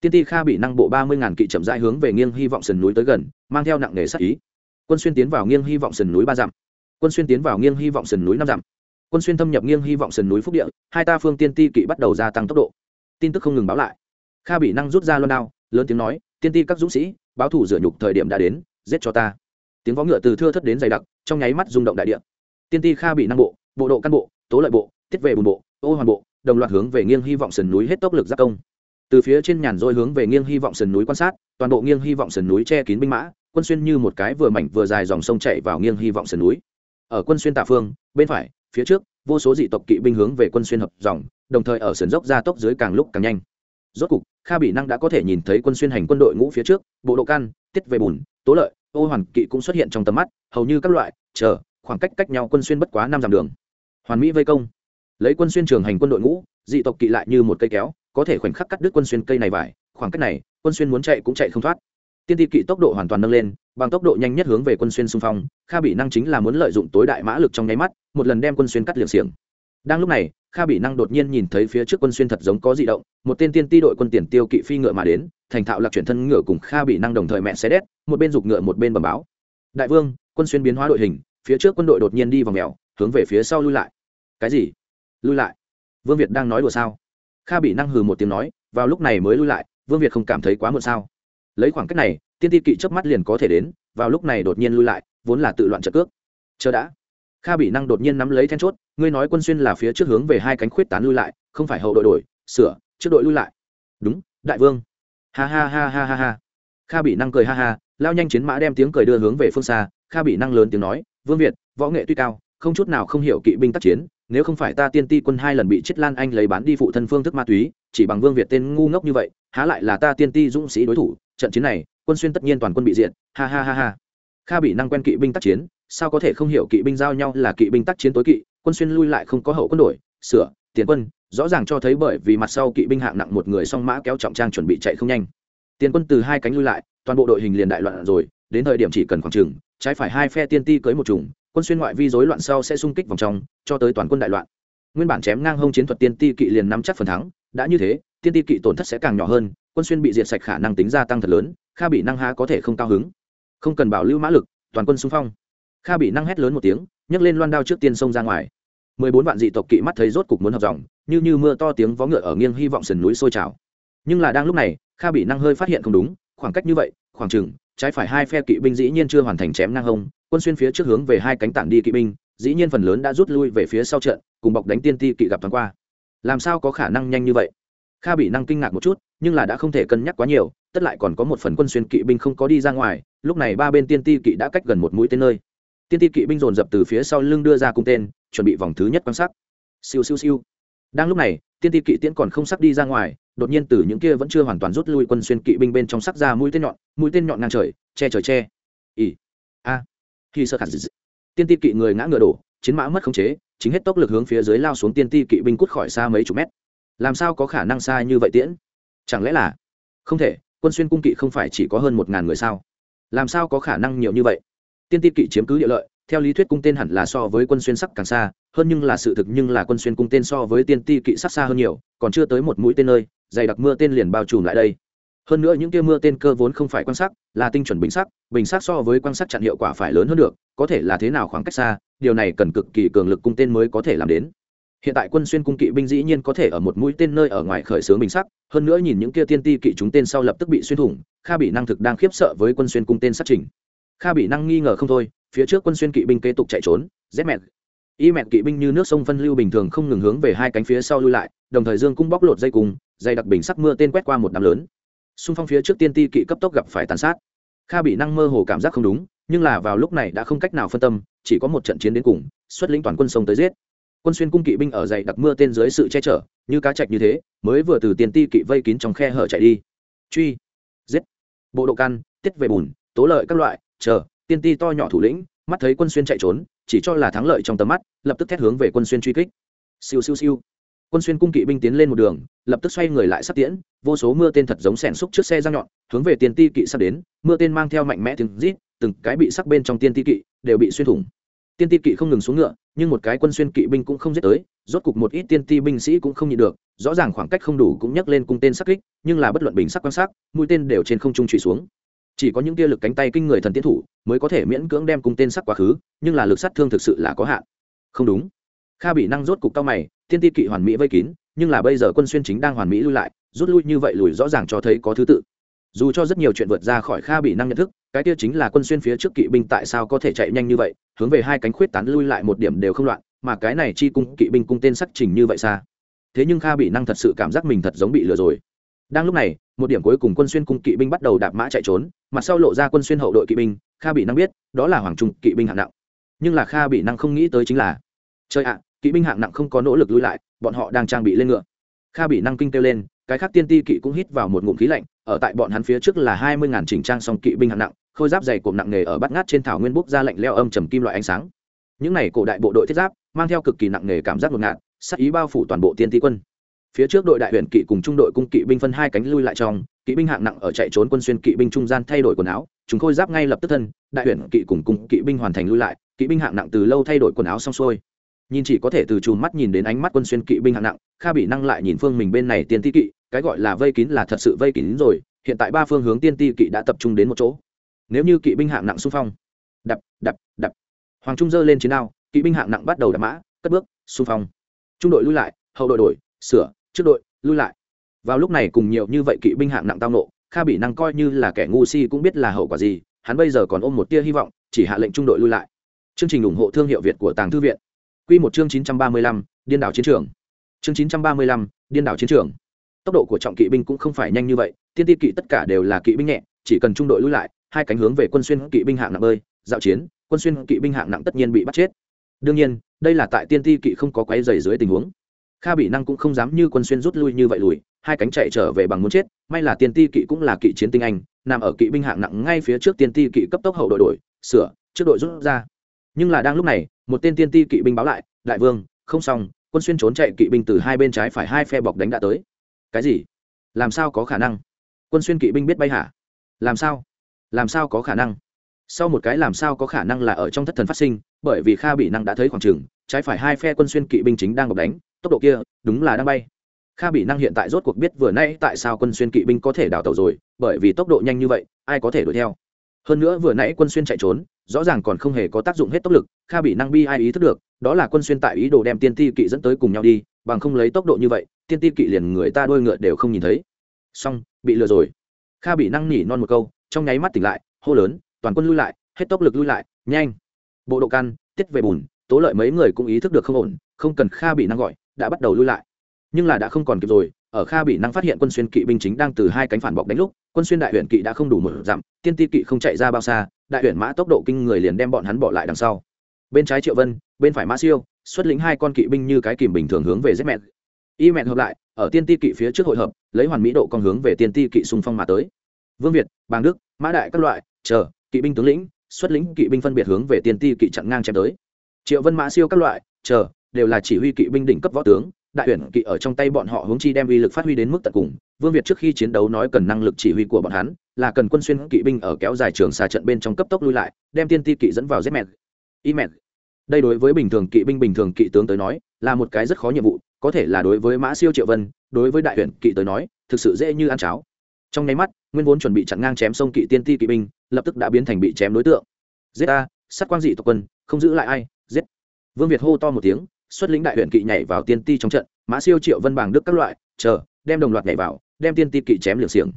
Tiên ti kha bị năng bộ ba mươi ngàn kỵ chậm rãi hướng về nghiêng hy vọng sườn núi tới gần, mang theo nặng nề sắc ý. Quân xuyên tiến vào nghiêng hy vọng sườn núi ba dặm. Quân xuyên tiến vào nghiêng hy vọng sườn núi năm dặm. Quân xuyên thâm nhập nghiêng hy vọng sườn núi phúc địa, hai ta phương tiên ti kỵ bắt đầu gia tăng tốc độ. Tin tức không ngừng báo lại. Kha bị năng rút ra luôn đao, lớn tiếng nói, tiên ti các dũng sĩ, báo thủ rửa nhục thời điểm đã đến, giết cho ta. Tiếng võ ngựa từ thưa thất đến dày đặc, trong nháy mắt rung động đại địa. Tiên ti kha bị năng bộ bộ độ căn bộ, tố lợi bộ tiết về bùn bộ, ô hoàn bộ, đồng loạt hướng về nghiêng hy vọng sườn núi hết tốc lực giác công. Từ phía trên nhàn rôi hướng về nghiêng hy vọng sườn núi quan sát, toàn bộ nghiêng hy vọng sườn núi che kín binh mã, quân xuyên như một cái vừa mảnh vừa dài dòng sông chạy vào nghiêng hy vọng sườn núi. Ở quân xuyên tạ phương, bên phải, phía trước, vô số dị tộc kỵ binh hướng về quân xuyên hợp dòng, đồng thời ở sườn dốc ra tốc dưới càng lúc càng nhanh. Rốt cục, kha bị năng đã có thể nhìn thấy quân xuyên hành quân đội ngũ phía trước, bộ độ căn tiết về bùn, tố lợi, ô hoàn kỵ cũng xuất hiện trong tầm mắt, hầu như các loại, chờ, khoảng cách cách nhau quân xuyên bất quá năm dặm đường. Hoàn mỹ vây công lấy quân xuyên trường hành quân đội ngũ, dị tộc kỵ lại như một cây kéo, có thể khoảnh khắc cắt đứt quân xuyên cây này vải, khoảng cách này, quân xuyên muốn chạy cũng chạy không thoát. Tiên ti kỵ tốc độ hoàn toàn nâng lên, bằng tốc độ nhanh nhất hướng về quân xuyên xung phong, kha bị năng chính là muốn lợi dụng tối đại mã lực trong nháy mắt, một lần đem quân xuyên cắt liệng xiềng. Đang lúc này, kha bị năng đột nhiên nhìn thấy phía trước quân xuyên thật giống có di động, một tên tiên ti đội quân tiền tiêu kỵ phi ngựa mà đến, thành thạo lạc chuyển thân ngựa cùng kha bị năng đồng thời mẹ xe đét, một bên giục ngựa một bên bầm báo. Đại vương, quân xuyên biến hóa đội hình, phía trước quân đội đột nhiên đi vào mèo, hướng về phía sau lui lại. Cái gì? Lui lại. Vương việt đang nói đùa sao? Kha bị năng hừ một tiếng nói, vào lúc này mới lui lại, vương việt không cảm thấy quá muộn sao? Lấy khoảng cách này, tiên ti kỵ chớp mắt liền có thể đến, vào lúc này đột nhiên lui lại, vốn là tự loạn trợ cước. Chờ đã. Kha bị năng đột nhiên nắm lấy then chốt, ngươi nói quân xuyên là phía trước hướng về hai cánh khuyết tán lui lại, không phải hậu đội đổi, sửa, trước đội lui lại. Đúng, đại vương. Ha ha ha ha ha ha. Kha bị năng cười ha ha, lao nhanh chiến mã đem tiếng cười đưa hướng về phương xa, kha bị năng lớn tiếng nói, vương việt, võ nghệ tuy cao, không chút nào không hiểu kỵ binh tác chiến nếu không phải ta tiên ti quân hai lần bị chết lan anh lấy bán đi phụ thân phương thức ma túy, chỉ bằng vương việt tên ngu ngốc như vậy, há lại là ta tiên ti dũng sĩ đối thủ, trận chiến này, quân xuyên tất nhiên toàn quân bị diệt, ha ha ha ha. Kha bị năng quen kỵ binh tác chiến, sao có thể không hiểu kỵ binh giao nhau là kỵ binh tác chiến tối kỵ, quân xuyên lui lại không có hậu quân đội sửa, tiền quân, rõ ràng cho thấy bởi vì mặt sau kỵ binh hạng nặng một người song mã kéo trọng trang chuẩn bị chạy không nhanh. Tiền quân từ hai cánh lui lại, toàn bộ đội hình liền đại loạn rồi, đến thời điểm chỉ cần khoảng trừng trái phải hai phe tiên ti cưới một trùng quân xuyên ngoại vi rối loạn sau sẽ xung kích vòng trong, cho tới toàn quân đại loạn. Nguyên bản chém ngang hông chiến thuật tiên ti kỵ liền nắm chắc phần thắng, đã như thế, tiên ti kỵ tổn thất sẽ càng nhỏ hơn, quân xuyên bị diệt sạch khả năng tính gia tăng thật lớn, kha bị năng há có thể không cao hứng. Không cần bảo lưu mã lực, toàn quân xung phong. Kha bị năng hét lớn một tiếng, nhấc lên loan đao trước tiên xông ra ngoài. Mười bốn vạn dị tộc kỵ mắt thấy rốt cục muốn hợp dòng, như như mưa to tiếng vó ngựa ở nghiêng hy vọng sườn núi sôi trào. Nhưng là đang lúc này, kha bị năng hơi phát hiện không đúng, khoảng cách như vậy, khoảng chừng, trái phải hai phe kỵ binh dĩ nhiên chưa hoàn thành chém ngang hông quân xuyên phía trước hướng về hai cánh tản đi kỵ binh, dĩ nhiên phần lớn đã rút lui về phía sau trận, cùng bọc đánh tiên ti kỵ gặp thoáng qua. Làm sao có khả năng nhanh như vậy? Kha bị năng kinh ngạc một chút, nhưng là đã không thể cân nhắc quá nhiều, tất lại còn có một phần quân xuyên kỵ binh không có đi ra ngoài, lúc này ba bên tiên ti kỵ đã cách gần một mũi tên nơi. Tiên ti kỵ binh dồn dập từ phía sau lưng đưa ra cung tên, chuẩn bị vòng thứ nhất quan sát. Siêu siêu siêu. Đang lúc này, tiên ti kỵ tiễn còn không sắc đi ra ngoài, đột nhiên từ những kia vẫn chưa hoàn toàn rút lui quân xuyên kỵ binh bên trong sắc ra mũi tên nhọn, mũi tên nhọn ngang trời, che trời che. Ỉ khi sơ khả dị tiên ti kỵ người ngã ngựa đổ, chiến mã mất khống chế, chính hết tốc lực hướng phía dưới lao xuống tiên ti kỵ binh cút khỏi xa mấy chục mét. Làm sao có khả năng xa như vậy tiễn? Chẳng lẽ là? Không thể, quân xuyên cung kỵ không phải chỉ có hơn một ngàn người sao? Làm sao có khả năng nhiều như vậy? Tiên ti kỵ chiếm cứ địa lợi, theo lý thuyết cung tên hẳn là so với quân xuyên sắc càng xa, hơn nhưng là sự thực nhưng là quân xuyên cung tên so với tiên ti kỵ sắc xa hơn nhiều, còn chưa tới một mũi tên nơi, dày đặc mưa tên liền bao trùm lại đây hơn nữa những kia mưa tên cơ vốn không phải quan sắc là tinh chuẩn bình sắc bình sắc so với quan sắc chặn hiệu quả phải lớn hơn được có thể là thế nào khoảng cách xa điều này cần cực kỳ cường lực cung tên mới có thể làm đến. Hiện tại quân xuyên cung kỵ binh dĩ nhiên có thể ở một mũi tên nơi ở ngoài khởi xướng bình sắc hơn nữa nhìn những kia tiên ti kỵ chúng tên sau lập tức bị xuyên thủng kha bị năng thực đang khiếp sợ với quân xuyên cung tên sát trình kha bị năng nghi ngờ không thôi phía trước quân xuyên kỵ binh kế tục chạy trốn rét mẹt y mẹt kỵ binh như nước sông phân lưu bình thường không ngừng hướng về hai cánh phía sau lui lại đồng thời dương cung bóc lột dây cung, dây đặc bình sắc mưa tên quét qua một đám lớn xung phong phía trước tiên ti kỵ cấp tốc gặp phải tàn sát. Kha bị năng mơ hồ cảm giác không đúng, nhưng là vào lúc này đã không cách nào phân tâm, chỉ có một trận chiến đến cùng, xuất lĩnh toàn quân sông tới giết. Quân xuyên cung kỵ binh ở dày đặc mưa tên dưới sự che chở, như cá chạch như thế, mới vừa từ tiền ti kỵ vây kín trong khe hở chạy đi. Truy, giết. Bộ độ căn tiết về bùn, tố lợi các loại, chờ, tiên ti to nhỏ thủ lĩnh, mắt thấy quân xuyên chạy trốn, chỉ cho là thắng lợi trong tầm mắt, lập tức thét hướng về quân xuyên truy kích. Siêu siêu siêu quân xuyên cung kỵ binh tiến lên một đường, lập tức xoay người lại sắp tiễn, vô số mưa tên thật giống sẻn xúc trước xe răng nhọn, hướng về tiền ti kỵ sắp đến, mưa tên mang theo mạnh mẽ tiếng rít, từng cái bị sắc bên trong tiên ti kỵ đều bị xuyên thủng. Tiên ti kỵ không ngừng xuống ngựa, nhưng một cái quân xuyên kỵ binh cũng không giết tới, rốt cục một ít tiên ti binh sĩ cũng không nhịn được, rõ ràng khoảng cách không đủ cũng nhấc lên cung tên sắc kích, nhưng là bất luận bình sắc quan sát mũi tên đều trên không trung trụy xuống. Chỉ có những tia lực cánh tay kinh người thần tiến thủ mới có thể miễn cưỡng đem cung tên sắc quá khứ, nhưng là lực sát thương thực sự là có hạn. Không đúng. Kha bị năng rốt cục cao mày tiên ti kỵ hoàn mỹ vây kín, nhưng là bây giờ quân xuyên chính đang hoàn mỹ lui lại, rút lui như vậy lùi rõ ràng cho thấy có thứ tự. Dù cho rất nhiều chuyện vượt ra khỏi kha bị năng nhận thức, cái kia chính là quân xuyên phía trước kỵ binh tại sao có thể chạy nhanh như vậy, hướng về hai cánh khuyết tán lui lại một điểm đều không loạn, mà cái này chi cung kỵ binh cung tên sắc trình như vậy xa. Thế nhưng kha bị năng thật sự cảm giác mình thật giống bị lừa rồi. Đang lúc này, một điểm cuối cùng quân xuyên cung kỵ binh bắt đầu đạp mã chạy trốn, mặt sau lộ ra quân xuyên hậu đội kỵ binh, kha bị năng biết, đó là hoàng trung kỵ binh hạng nặng. Nhưng là kha bị năng không nghĩ tới chính là chơi ạ kỵ binh hạng nặng không có nỗ lực lui lại, bọn họ đang trang bị lên ngựa. Kha bị năng kinh kêu lên, cái khác tiên ti kỵ cũng hít vào một ngụm khí lạnh, ở tại bọn hắn phía trước là hai mươi ngàn chỉnh trang song kỵ binh hạng nặng, khôi giáp dày cộm nặng nghề ở bắt ngát trên thảo nguyên bốc ra lạnh leo âm trầm kim loại ánh sáng. Những này cổ đại bộ đội thiết giáp, mang theo cực kỳ nặng nghề cảm giác ngột ngạt, sắc ý bao phủ toàn bộ tiên ti quân. Phía trước đội đại huyện kỵ cùng trung đội cung kỵ binh phân hai cánh lui lại trong, kỵ binh hạng nặng ở chạy trốn quân xuyên kỵ binh trung gian thay đổi quần áo, chúng khôi giáp ngay lập tức thân, đại huyện kỵ cùng cung kỵ binh hoàn thành lui lại, kỵ binh hạng nặng từ lâu thay đổi quần áo xong xuôi nhìn chỉ có thể từ chùm mắt nhìn đến ánh mắt quân xuyên kỵ binh hạng nặng, kha bị năng lại nhìn phương mình bên này tiên ti kỵ, cái gọi là vây kín là thật sự vây kín rồi, hiện tại ba phương hướng tiên ti kỵ đã tập trung đến một chỗ. Nếu như kỵ binh hạng nặng xung phong, đập đập đập. Hoàng trung dơ lên chiến đao, kỵ binh hạng nặng bắt đầu đập mã, cất bước, xung phong. Trung đội lui lại, hậu đội đổi, sửa, trước đội, lui lại. Vào lúc này cùng nhiều như vậy kỵ binh hạng nặng tao nộ, kha bị năng coi như là kẻ ngu si cũng biết là hậu quả gì, hắn bây giờ còn ôm một tia hy vọng, chỉ hạ lệnh trung đội lui lại. Chương trình ủng hộ thương hiệu việt của tàng thư viện. Quy một chương chín trăm ba mươi lăm, điên đảo chiến trường. Chương chín trăm ba mươi lăm, điên đảo chiến trường. Tốc độ của trọng kỵ binh cũng không phải nhanh như vậy, tiên ti kỵ tất cả đều là kỵ binh nhẹ, chỉ cần trung đội lui lại, hai cánh hướng về quân xuyên kỵ binh hạng nặng bơi, dạo chiến, quân xuyên kỵ binh hạng nặng tất nhiên bị bắt chết. Đương nhiên, đây là tại tiên ti kỵ không có quấy dày dưới tình huống. Kha bị năng cũng không dám như quân xuyên rút lui như vậy lùi, hai cánh chạy trở về bằng muốn chết, may là tiên ti kỵ cũng là kỵ chiến tinh anh, nằm ở kỵ binh hạng nặng ngay phía trước tiên ti kỵ cấp tốc hậu đội đổi, sửa, trước đội rút ra. Nhưng là đang lúc này một tên tiên ti kỵ binh báo lại, đại vương, không xong, quân xuyên trốn chạy kỵ binh từ hai bên trái phải hai phe bọc đánh đã tới. Cái gì? Làm sao có khả năng? Quân xuyên kỵ binh biết bay hả? Làm sao? Làm sao có khả năng? Sau một cái làm sao có khả năng? là ở trong thất thần phát sinh, bởi vì kha bị năng đã thấy khoảng trường trái phải hai phe quân xuyên kỵ binh chính đang bọc đánh, tốc độ kia, đúng là đang bay. Kha bị năng hiện tại rốt cuộc biết vừa nay tại sao quân xuyên kỵ binh có thể đào tàu rồi, bởi vì tốc độ nhanh như vậy, ai có thể đuổi theo? Hơn nữa vừa nãy quân xuyên chạy trốn rõ ràng còn không hề có tác dụng hết tốc lực, kha bị năng bi ai ý thức được, đó là quân xuyên tại ý đồ đem tiên ti kỵ dẫn tới cùng nhau đi, bằng không lấy tốc độ như vậy, tiên ti kỵ liền người ta đôi ngựa đều không nhìn thấy. Xong, bị lừa rồi. Kha bị năng nỉ non một câu, trong nháy mắt tỉnh lại, hô lớn, toàn quân lui lại, hết tốc lực lui lại, nhanh. Bộ độ căn tiết về bùn, tố lợi mấy người cũng ý thức được không ổn, không cần kha bị năng gọi, đã bắt đầu lui lại. Nhưng là đã không còn kịp rồi, ở kha bị năng phát hiện quân xuyên kỵ binh chính đang từ hai cánh phản bọc đánh lúc, quân xuyên đại huyện kỵ đã không đủ một dặm, tiên ti kỵ không chạy ra bao xa đại huyền mã tốc độ kinh người liền đem bọn hắn bỏ lại đằng sau. Bên trái triệu vân, bên phải mã siêu, xuất lĩnh hai con kỵ binh như cái kìm bình thường hướng về giết mẹn y mẹn hợp lại, ở tiên ti kỵ phía trước hội hợp, lấy hoàn mỹ độ con hướng về tiên ti kỵ xung phong mà tới. Vương việt, bàng đức, mã đại các loại, chờ, kỵ binh tướng lĩnh, xuất lĩnh kỵ binh phân biệt hướng về tiên ti kỵ chặn ngang chém tới. Triệu vân mã siêu các loại, chờ, đều là chỉ huy kỵ binh đỉnh cấp võ tướng đại huyền kỵ ở trong tay bọn họ hướng chi đem uy lực phát huy đến mức tận cùng. Vương việt trước khi chiến đấu nói cần năng lực chỉ huy của bọn hắn, là cần quân xuyên kỵ binh ở kéo dài trường xa trận bên trong cấp tốc lui lại, đem tiên ti kỵ dẫn vào giết mẹt y mẹt đây đối với bình thường kỵ binh bình thường kỵ tướng tới nói, là một cái rất khó nhiệm vụ, có thể là đối với mã siêu triệu vân, đối với đại huyền kỵ tới nói, thực sự dễ như ăn cháo. Trong nháy mắt, nguyên vốn chuẩn bị chặn ngang chém sông kỵ tiên ti kỵ binh, lập tức đã biến thành bị chém đối tượng. Giết a, sát quang dị tộc quân, không giữ lại ai, giết. Vương việt hô to một tiếng xuất lĩnh đại huyện kỵ nhảy vào tiên ti trong trận, mã siêu, triệu vân bảng đức các loại, chờ, đem đồng loạt nhảy vào, đem tiên ti kỵ chém liệng xiềng.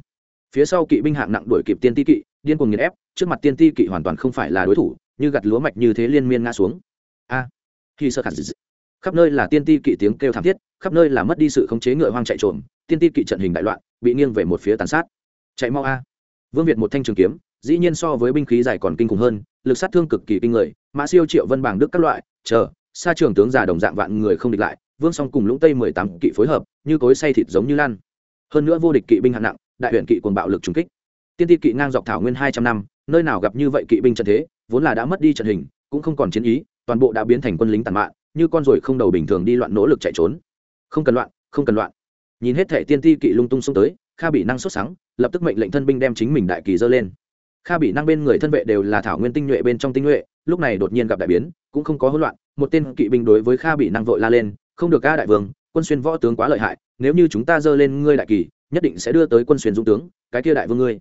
Phía sau kỵ binh hạng nặng đuổi kịp tiên ti kỵ, điên cuồng nghiền ép, trước mặt tiên ti kỵ hoàn toàn không phải là đối thủ, như gặt lúa mạch như thế liên miên ngã xuống. A, khi sơ khả dị khắp nơi là tiên ti kỵ tiếng kêu thảm thiết, khắp nơi là mất đi sự khống chế ngựa hoang chạy trộm tiên ti kỵ trận hình đại loạn, bị nghiêng về một phía tàn sát. Chạy mau a. Vương việt một thanh trường kiếm, dĩ nhiên so với binh khí dài còn kinh khủng hơn, lực sát thương cực kỳ kinh người, mã siêu, triệu vân bảng đức các loại, chờ xa trường tướng già đồng dạng vạn người không địch lại, vương song cùng lũng tây mười tám kỵ phối hợp, như cối say thịt giống như lan. Hơn nữa vô địch kỵ binh hạng nặng, đại huyện kỵ quần bạo lực trùng kích. Tiên ti kỵ ngang dọc thảo nguyên hai trăm năm, nơi nào gặp như vậy kỵ binh trận thế, vốn là đã mất đi trận hình, cũng không còn chiến ý, toàn bộ đã biến thành quân lính tàn mạn, như con ruồi không đầu bình thường đi loạn nỗ lực chạy trốn. Không cần loạn, không cần loạn. Nhìn hết thể tiên ti kỵ lung tung xông tới, kha bị năng xuất sáng lập tức mệnh lệnh thân binh đem chính mình đại kỳ dơ lên. Kha bị năng bên người thân vệ đều là thảo nguyên tinh nhuệ bên trong tinh nhuệ, lúc này đột nhiên gặp đại biến, cũng không có hỗn loạn một tên kỵ binh đối với kha bị năng vội la lên, không được ca đại vương, quân xuyên võ tướng quá lợi hại, nếu như chúng ta dơ lên ngươi đại kỳ, nhất định sẽ đưa tới quân xuyên dũng tướng, cái kia đại vương ngươi.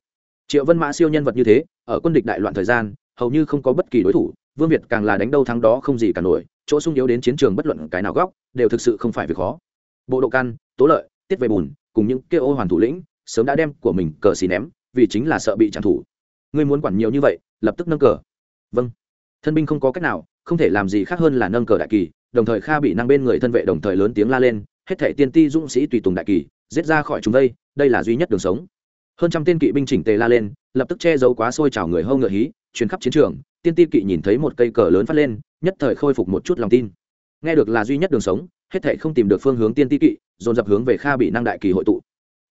Triệu vân mã siêu nhân vật như thế, ở quân địch đại loạn thời gian, hầu như không có bất kỳ đối thủ, vương việt càng là đánh đâu thắng đó không gì cả nổi, chỗ sung yếu đến chiến trường bất luận cái nào góc, đều thực sự không phải việc khó. Bộ độ căn, tố lợi, tiết về bùn, cùng những kêu ô hoàn thủ lĩnh, sớm đã đem của mình cờ xì ném, vì chính là sợ bị trả thủ ngươi muốn quản nhiều như vậy, lập tức nâng cờ. Vâng. Thân binh không có cách nào không thể làm gì khác hơn là nâng cờ đại kỳ, đồng thời kha bị năng bên người thân vệ đồng thời lớn tiếng la lên, hết thể tiên ti dũng sĩ tùy tùng đại kỳ, giết ra khỏi chúng đây đây là duy nhất đường sống. Hơn trăm tên kỵ binh chỉnh tề la lên, lập tức che giấu quá sôi trào người hâu ngựa hí, chuyến khắp chiến trường, tiên ti kỵ nhìn thấy một cây cờ lớn phát lên, nhất thời khôi phục một chút lòng tin. Nghe được là duy nhất đường sống, hết thể không tìm được phương hướng tiên ti kỵ, dồn dập hướng về kha bị năng đại kỳ hội tụ.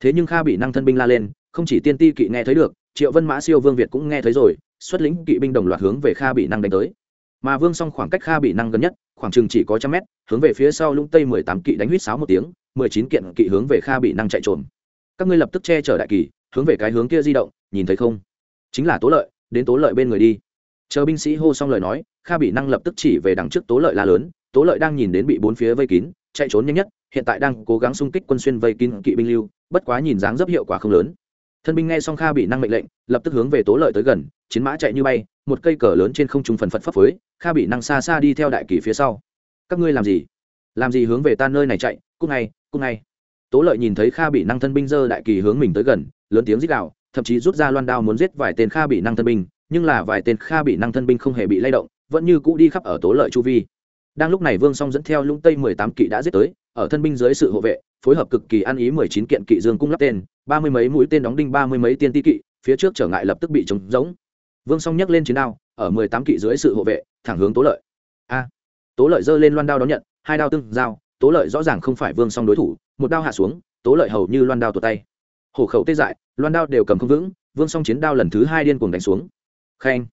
Thế nhưng kha bị năng thân binh la lên, không chỉ tiên ti kỵ nghe thấy được, triệu vân mã siêu vương việt cũng nghe thấy rồi, xuất lĩnh kỵ binh đồng loạt hướng về kha bị năng đánh tới mà vương song khoảng cách kha bị năng gần nhất, khoảng chừng chỉ có trăm mét, hướng về phía sau lũng tây mười tám kỵ đánh huýt sáo một tiếng, mười chín kiện kỵ hướng về kha bị năng chạy trộm các ngươi lập tức che chở đại kỳ hướng về cái hướng kia di động, nhìn thấy không? Chính là tố lợi, đến tố lợi bên người đi. Chờ binh sĩ hô xong lời nói, kha bị năng lập tức chỉ về đằng trước tố lợi la lớn, tố lợi đang nhìn đến bị bốn phía vây kín, chạy trốn nhanh nhất, hiện tại đang cố gắng xung kích quân xuyên vây kín kỵ binh lưu, bất quá nhìn dáng dấp hiệu quả không lớn thân binh nghe xong kha bị năng mệnh lệnh, lập tức hướng về tố lợi tới gần, chiến mã chạy như bay, một cây cờ lớn trên không trung phần phật phấp phới, kha bị năng xa xa đi theo đại kỳ phía sau. Các ngươi làm gì? Làm gì hướng về ta nơi này chạy? Cúc ngay cúc ngay. Tố lợi nhìn thấy kha bị năng thân binh dơ đại kỳ hướng mình tới gần, lớn tiếng rít đạo thậm chí rút ra loan đao muốn giết vài tên kha bị năng thân binh, nhưng là vài tên kha bị năng thân binh không hề bị lay động, vẫn như cũ đi khắp ở tố lợi chu vi đang lúc này vương song dẫn theo lũng tây mười tám kỵ đã giết tới, ở thân binh dưới sự hộ vệ, phối hợp cực kỳ ăn ý mười chín kiện kỵ dương cung lắp tên, ba mươi mấy mũi tên đóng đinh, ba mươi mấy tiên ti kỵ, phía trước trở ngại lập tức bị trống giống. Vương song nhấc lên chiến đao, ở mười tám kỵ dưới sự hộ vệ, thẳng hướng tố lợi. A! Tố lợi giơ lên loan đao đón nhận, hai đao tương giao, tố lợi rõ ràng không phải vương song đối thủ, một đao hạ xuống, tố lợi hầu như loan đao tột tay. Hổ khẩu tê dại, loan đao đều cầm không vững, vương song chiến đao lần thứ hai điên cuồng đánh xuống. Khen!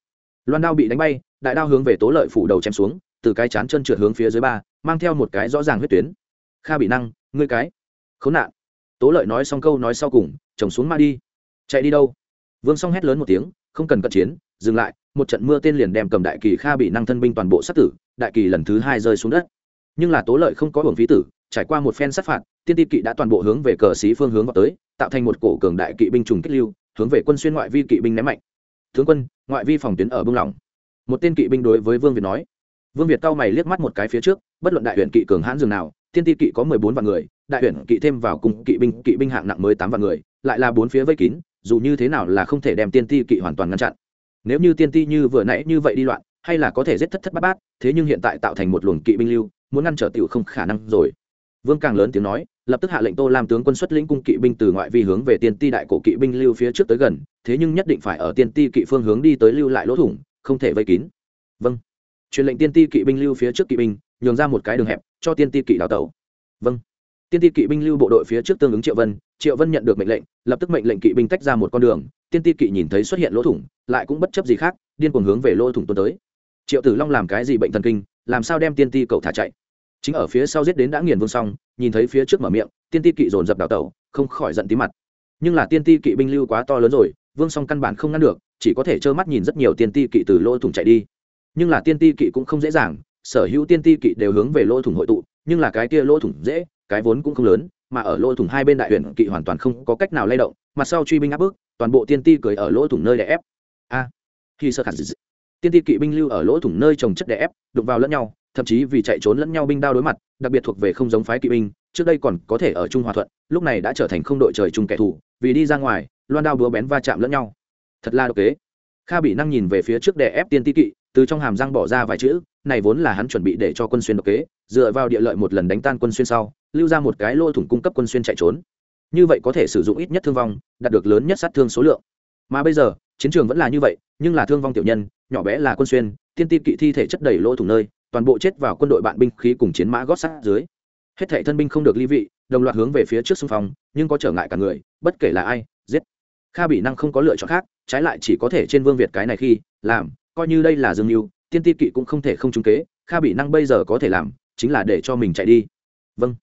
Loan đao bị đánh bay, đại đao hướng về tố lợi phủ đầu chém xuống từ cái chán chân trượt hướng phía dưới ba, mang theo một cái rõ ràng huyết tuyến. Kha bị năng, ngươi cái. Khốn nạn. Tố lợi nói xong câu nói sau cùng, chồng xuống ma đi. Chạy đi đâu? Vương song hét lớn một tiếng, không cần cận chiến, dừng lại, một trận mưa tên liền đem cầm đại kỳ kha bị năng thân binh toàn bộ sát tử, đại kỳ lần thứ hai rơi xuống đất. Nhưng là tố lợi không có hưởng phí tử, trải qua một phen sát phạt, tiên ti kỵ đã toàn bộ hướng về cờ xí phương hướng vào tới, tạo thành một cổ cường đại kỵ binh trùng kích lưu, hướng về quân xuyên ngoại vi kỵ binh ném mạnh. Tướng quân, ngoại vi phòng tuyến ở bưng lỏng. Một tên kỵ binh đối với vương việt nói vương việt cao mày liếc mắt một cái phía trước, bất luận đại huyện kỵ cường hãn dường nào, tiên ti kỵ có mười bốn vạn người, đại huyện kỵ thêm vào cùng kỵ binh kỵ binh hạng nặng mới tám vạn người, lại là bốn phía vây kín, dù như thế nào là không thể đem tiên ti kỵ hoàn toàn ngăn chặn. Nếu như tiên ti như vừa nãy như vậy đi loạn, hay là có thể giết thất thất bát bát, thế nhưng hiện tại tạo thành một luồng kỵ binh lưu, muốn ngăn trở tiểu không khả năng rồi. Vương càng lớn tiếng nói, lập tức hạ lệnh tô lam tướng quân xuất lĩnh cung kỵ binh từ ngoại vi hướng về tiên ti đại cổ kỵ binh lưu phía trước tới gần, thế nhưng nhất định phải ở tiên ti kỵ phương hướng đi tới lưu lại lỗ thủng, không thể vây kín. Vâng truyền lệnh tiên ti kỵ binh lưu phía trước kỵ binh, nhường ra một cái đường hẹp, cho tiên ti kỵ đào tẩu. Vâng. Tiên ti kỵ binh lưu bộ đội phía trước tương ứng triệu vân triệu vân nhận được mệnh lệnh, lập tức mệnh lệnh kỵ binh tách ra một con đường, tiên ti kỵ nhìn thấy xuất hiện lỗ thủng, lại cũng bất chấp gì khác, điên cuồng hướng về lỗ thủng tuôn tới. Triệu tử long làm cái gì bệnh thần kinh, làm sao đem tiên ti cậu thả chạy? Chính ở phía sau giết đến đã nghiền vương xong, nhìn thấy phía trước mở miệng, tiên ti kỵ dồn dập đào tẩu, không khỏi giận tí mặt. Nhưng là tiên ti kỵ binh lưu quá to lớn rồi, vương song căn bản không ngăn được, chỉ có thể trơ mắt nhìn rất nhiều tiên ti kỵ từ lỗ thủng chạy đi nhưng là tiên ti kỵ cũng không dễ dàng, sở hữu tiên ti kỵ đều hướng về lỗ thủng hội tụ, nhưng là cái kia lỗ thủng dễ, cái vốn cũng không lớn, mà ở lỗ thủng hai bên đại huyện kỵ hoàn toàn không có cách nào lay động mặt sau truy binh áp bức, toàn bộ tiên ti cười ở lỗ thủng nơi đè ép. A, khi sơ khẳng tiên ti kỵ binh lưu ở lỗ thủng nơi trồng chất đè ép, đụng vào lẫn nhau, thậm chí vì chạy trốn lẫn nhau binh đao đối mặt, đặc biệt thuộc về không giống phái kỵ binh, trước đây còn có thể ở trung hòa thuận, lúc này đã trở thành không đội trời chung kẻ thù, vì đi ra ngoài, loan đao búa bén va chạm lẫn nhau. Thật là độc kế. Kha bị năng nhìn về phía trước đè ép tiên ti kỵ từ trong hàm răng bỏ ra vài chữ, này vốn là hắn chuẩn bị để cho quân xuyên độc kế, dựa vào địa lợi một lần đánh tan quân xuyên sau, lưu ra một cái lô thủng cung cấp quân xuyên chạy trốn. Như vậy có thể sử dụng ít nhất thương vong, đạt được lớn nhất sát thương số lượng. Mà bây giờ, chiến trường vẫn là như vậy, nhưng là thương vong tiểu nhân, nhỏ bé là quân xuyên, tiên ti kỵ thi thể chất đầy lỗ thủng nơi, toàn bộ chết vào quân đội bạn binh khí cùng chiến mã gót sát dưới. Hết thảy thân binh không được ly vị, đồng loạt hướng về phía trước xung phong, nhưng có trở ngại cả người, bất kể là ai, giết. Kha bị năng không có lựa chọn khác, trái lại chỉ có thể trên vương việt cái này khi, làm coi như đây là dương mưu, tiên ti kỵ cũng không thể không trúng kế, kha bị năng bây giờ có thể làm, chính là để cho mình chạy đi. Vâng.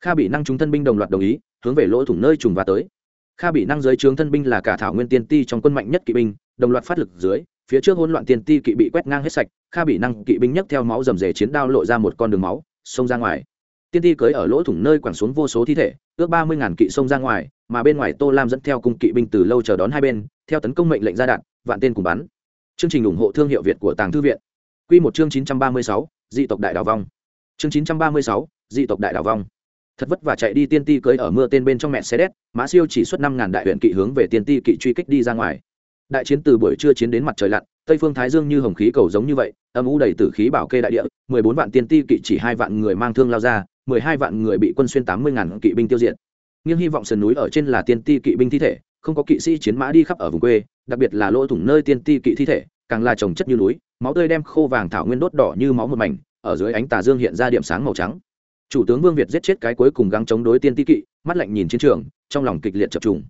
Kha bị năng chúng thân binh đồng loạt đồng ý, hướng về lỗ thủng nơi trùng và tới. Kha bị năng dưới trướng thân binh là cả thảo nguyên tiên ti trong quân mạnh nhất kỵ binh, đồng loạt phát lực dưới, phía trước hỗn loạn tiên ti kỵ bị quét ngang hết sạch, kha bị năng kỵ binh nhấc theo máu rầm rề chiến đao lộ ra một con đường máu, xông ra ngoài. Tiên ti cưới ở lỗ thủng nơi quẳng xuống vô số thi thể, ước ba mươi ngàn kỵ xông ra ngoài, mà bên ngoài tô lam dẫn theo cung kỵ binh từ lâu chờ đón hai bên, theo tấn công mệnh lệnh ra đạn, vạn tên cùng bắn chương trình ủng hộ thương hiệu việt của tàng thư viện. Quy một chương chín trăm ba mươi sáu dị tộc đại đảo vong. Chương chín trăm ba mươi sáu dị tộc đại đảo vong. Thật vất vả chạy đi tiên ti cưới ở mưa tên bên trong mẹ xe đét, mã siêu chỉ xuất năm ngàn đại huyện kỵ hướng về tiên ti kỵ truy kích đi ra ngoài. Đại chiến từ buổi trưa chiến đến mặt trời lặn, tây phương thái dương như hồng khí cầu giống như vậy, âm u đầy tử khí bảo kê đại địa, mười bốn vạn tiên ti kỵ chỉ hai vạn người mang thương lao ra, mười hai vạn người bị quân xuyên tám mươi ngàn kỵ binh tiêu diệt. Nghiêng hy vọng sườn núi ở trên là tiên ti kỵ binh thi thể, không có kỵ sĩ chiến mã đi khắp ở vùng quê đặc biệt là lỗ thủng nơi tiên ti kỵ thi thể, càng là trồng chất như núi, máu tươi đem khô vàng thảo nguyên đốt đỏ như máu một mảnh, ở dưới ánh tà dương hiện ra điểm sáng màu trắng. Chủ tướng vương việt giết chết cái cuối cùng găng chống đối tiên ti kỵ, mắt lạnh nhìn chiến trường, trong lòng kịch liệt chập trùng.